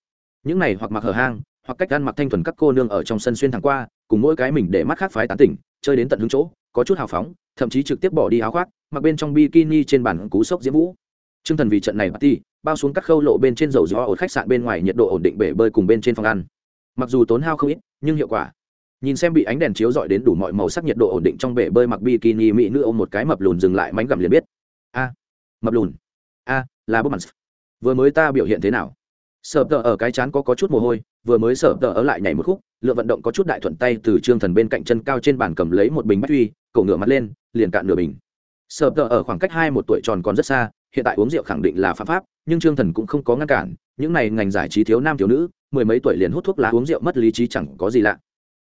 Những này hoặc mặc hở hang hoặc cách ăn mặc thanh thuần các cô nương ở trong sân xuyên thẳng qua cùng mỗi cái mình để mắt khác phái tán tỉnh chơi đến tận hứng chỗ có chút hào phóng thậm chí trực tiếp bỏ đi áo khoác mặc bên trong bikini trên bản cú sốc diễm vũ. T r ư ơ n g thần vì trận này party bao xuống các khâu lộ bên trên dầu gió ở khách sạn bên ngoài nhiệt độ ổn định bể bơi cùng bên trên phòng ăn. Mặc dù tốn hao không ít nhưng hiệu quả. Nhìn xem bị ánh đèn chiếu dọi đến đủ mọi màu sắc nhiệt độ ổn định trong bể bơi mặc bikini mỹ nữ ôm một cái mập lùn dừng lại mánh gặm liền biết. A mập lùn. A là bốc mặt vừa mới ta biểu hiện thế nào? Sợ tờ ở cái chán có, có chút mồ hôi vừa mới sợ tờ ở lại nhảy một khúc Lựa vận động có chút đại thuận tay từ trương thần bên cạnh chân cao trên bàn cầm lấy một bình bách uy, cổ ngửa mặt lên, liền cạn nửa bình. Sợ tờ ở khoảng cách hai một tuổi tròn còn rất xa, hiện tại uống rượu khẳng định là phạm pháp, nhưng trương thần cũng không có ngăn cản, những này ngành giải trí thiếu nam thiếu nữ, mười mấy tuổi liền hút thuốc lá uống rượu mất lý trí chẳng có gì lạ.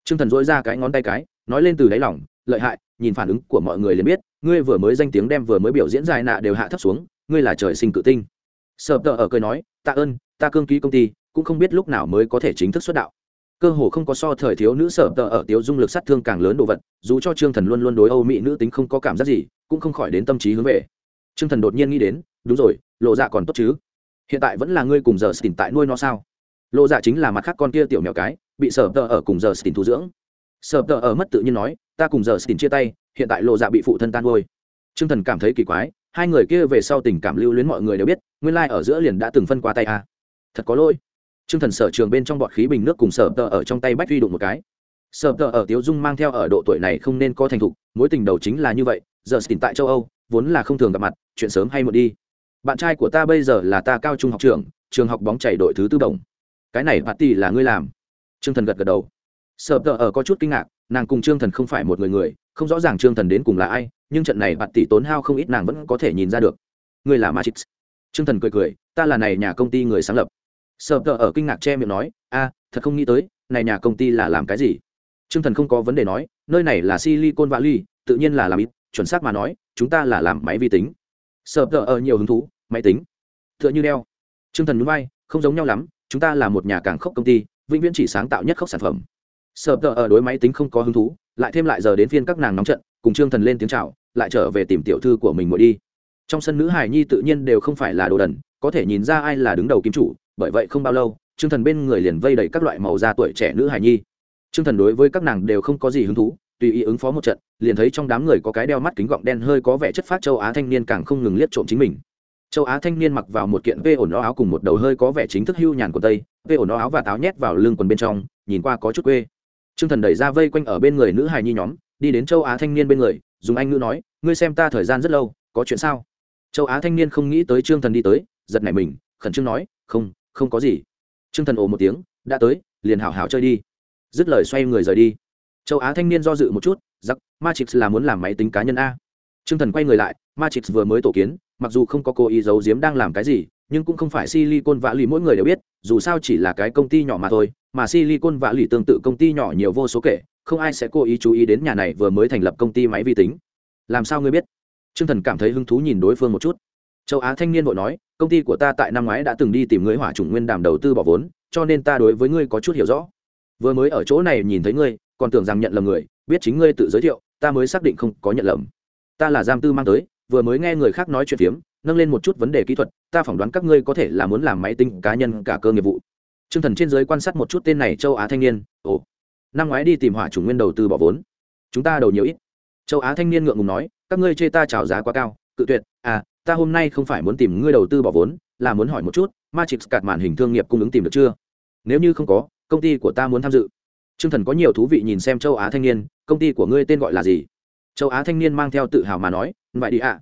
Trương thần dỗi ra cái ngón tay cái, nói lên từ đáy lỏng lợi hại, nhìn phản ứng của mọi người liền biết, ngươi vừa mới danh tiếng đem vừa mới biểu diễn dài nạ đều hạ thấp xuống, ngươi là trời sinh cự tinh. Sợ tờ ở cười nói, tạ ơn, ta cương ký công ty, cũng không biết lúc nào mới có thể chính thức xuất đạo cơ hồ không có so thời thiếu nữ sở tờ ở tiếu dung lực sát thương càng lớn đồ vật, dù cho trương thần luôn luôn đối âu mỹ nữ tính không có cảm giác gì, cũng không khỏi đến tâm trí hướng về. Trương thần đột nhiên nghĩ đến, đúng rồi, lộ dạ còn tốt chứ? Hiện tại vẫn là ngươi cùng giờ xin tại nuôi nó sao? Lộ dạ chính là mặt khác con kia tiểu mèo cái, bị sở tờ ở cùng giờ xin thu dưỡng. Sở tờ ở mất tự nhiên nói, ta cùng giờ xin chia tay, hiện tại lộ dạ bị phụ thân tan nuôi. Trương thần cảm thấy kỳ quái, hai người kia về sau tình cảm lưu luyến mọi người đều biết, nguyên lai ở giữa liền đã từng phân qua tay à. thật có lỗi. Trương Thần sở trường bên trong bọt khí bình nước cùng sở tờ ở trong tay bách duy đụng một cái. Sở tờ ở Tiếu Dung mang theo ở độ tuổi này không nên có thành thục, mối tình đầu chính là như vậy, giờ tỉnh tại châu Âu, vốn là không thường gặp mặt, chuyện sớm hay muộn đi. Bạn trai của ta bây giờ là ta cao trung học trưởng, trường học bóng chảy đội thứ tư đồng. Cái này tỷ là ngươi làm? Trương Thần gật gật đầu. Sở tờ ở có chút kinh ngạc, nàng cùng Trương Thần không phải một người người, không rõ ràng Trương Thần đến cùng là ai, nhưng trận này bạn tỷ tốn hao không ít nàng vẫn có thể nhìn ra được. Ngươi là Matrix. Trương Thần cười cười, ta là này nhà công ty người sáng lập sợ tờ ở kinh ngạc che miệng nói, a, thật không nghĩ tới, này nhà công ty là làm cái gì? T r ư ơ n g thần không có vấn đề nói, nơi này là silicon valley, tự nhiên là làm ít, chuẩn xác mà nói, chúng ta là làm máy vi tính. Sợ tờ ở nhiều hứng thú, máy tính? T h ư ợ n h ư đeo. T r ư ơ n g thần núi bay không giống nhau lắm, chúng ta là một nhà càng khốc công ty, vĩnh viễn chỉ sáng tạo nhất khốc sản phẩm. Sợ tờ ở đối máy tính không có hứng thú, lại thêm lại giờ đến phiên các nàng nóng trận, cùng trương thần lên tiếng c h à o lại trở về tìm tiểu thư của mình ngồi đi. Trong sân nữ hải nhi tự nhiên đều không phải là đồ đần, có thể nhìn ra ai là đứng đầu kim chủ bởi vậy không bao lâu, trương thần bên người liền vây đầy các loại màu da tuổi trẻ nữ hài nhi. Trương thần đối với các nàng đều không có gì hứng thú, tùy ý ứng phó một trận, liền thấy trong đám người có cái đeo mắt kính gọng đen hơi có vẻ chất phát châu á thanh niên càng không ngừng liếc trộm chính mình. Châu á thanh niên mặc vào một kiện vê ổn nó áo cùng một đầu hơi có vẻ chính thức hưu nhàn của tây, vê ổn nó áo và táo nhét vào lưng quần bên trong, nhìn qua có chút quê. Trương thần đẩy ra vây quanh ở bên người nữ hài nhi nhóm, đi đến châu á thanh niên bên người, dùng anh ngữ nói, ngươi xem ta thời gian rất lâu, có chuyện sao? Châu á thanh niên không nghĩ tới trương thần đi tới, giật nảy mình, khẩn trương nói, không không có gì. T r ư ơ n g thần ồ một tiếng, đã tới, liền hảo hảo chơi đi. Dứt lời xoay người rời đi. Châu á thanh niên do dự một chút, giặc, matrix là muốn làm máy tính cá nhân a. T r ư ơ n g thần quay người lại, matrix vừa mới tổ kiến, mặc dù không có cố ý giấu giếm đang làm cái gì, nhưng cũng không phải silicon vạ lì mỗi người đều biết, dù sao chỉ là cái công ty nhỏ mà thôi, mà silicon vạ lì tương tự công ty nhỏ nhiều vô số kể, không ai sẽ cố ý chú ý đến nhà này vừa mới thành lập công ty máy vi tính. Làm sao ngươi biết? T r ư ơ n g thần cảm thấy hứng thú nhìn đối phương một chút châu á thanh niên vội nói, công ty của ta tại năm ngoái đã từng đi tìm ngươi hỏa chủng nguyên đàm đầu tư bỏ vốn, cho nên ta đối với ngươi có chút hiểu rõ. Vừa mới ở chỗ này nhìn thấy ngươi, còn tưởng rằng nhận lầm người, biết chính ngươi tự giới thiệu, ta mới xác định không có nhận lầm. Ta là giam tư mang tới, vừa mới nghe người khác nói chuyện phiếm, nâng lên một chút vấn đề kỹ thuật, ta phỏng đoán các ngươi có thể là muốn làm máy tính cá nhân cả cơ nghiệp vụ. T r ư ơ n g thần trên giới quan sát một chút tên này châu á thanh niên, ồ, năm ngoái đi tìm hỏa chủng nguyên đầu tư bỏ vốn. Chúng ta đầu nhiều ít. Châu á thanh niên ngượng ngùng nói, các ngươi chê ta trào giá quá cao, cự tuyệt à ta hôm nay không phải muốn tìm ngươi đầu tư bỏ vốn, là muốn hỏi một chút matrix cạt màn hình thương nghiệp cung ứng tìm được chưa? Nếu như không có, công ty của ta muốn tham dự. T r ư ơ n g thần có nhiều thú vị nhìn xem châu á thanh niên, công ty của ngươi tên gọi là gì? Châu á thanh niên mang theo tự hào mà nói, vậy đi ạ.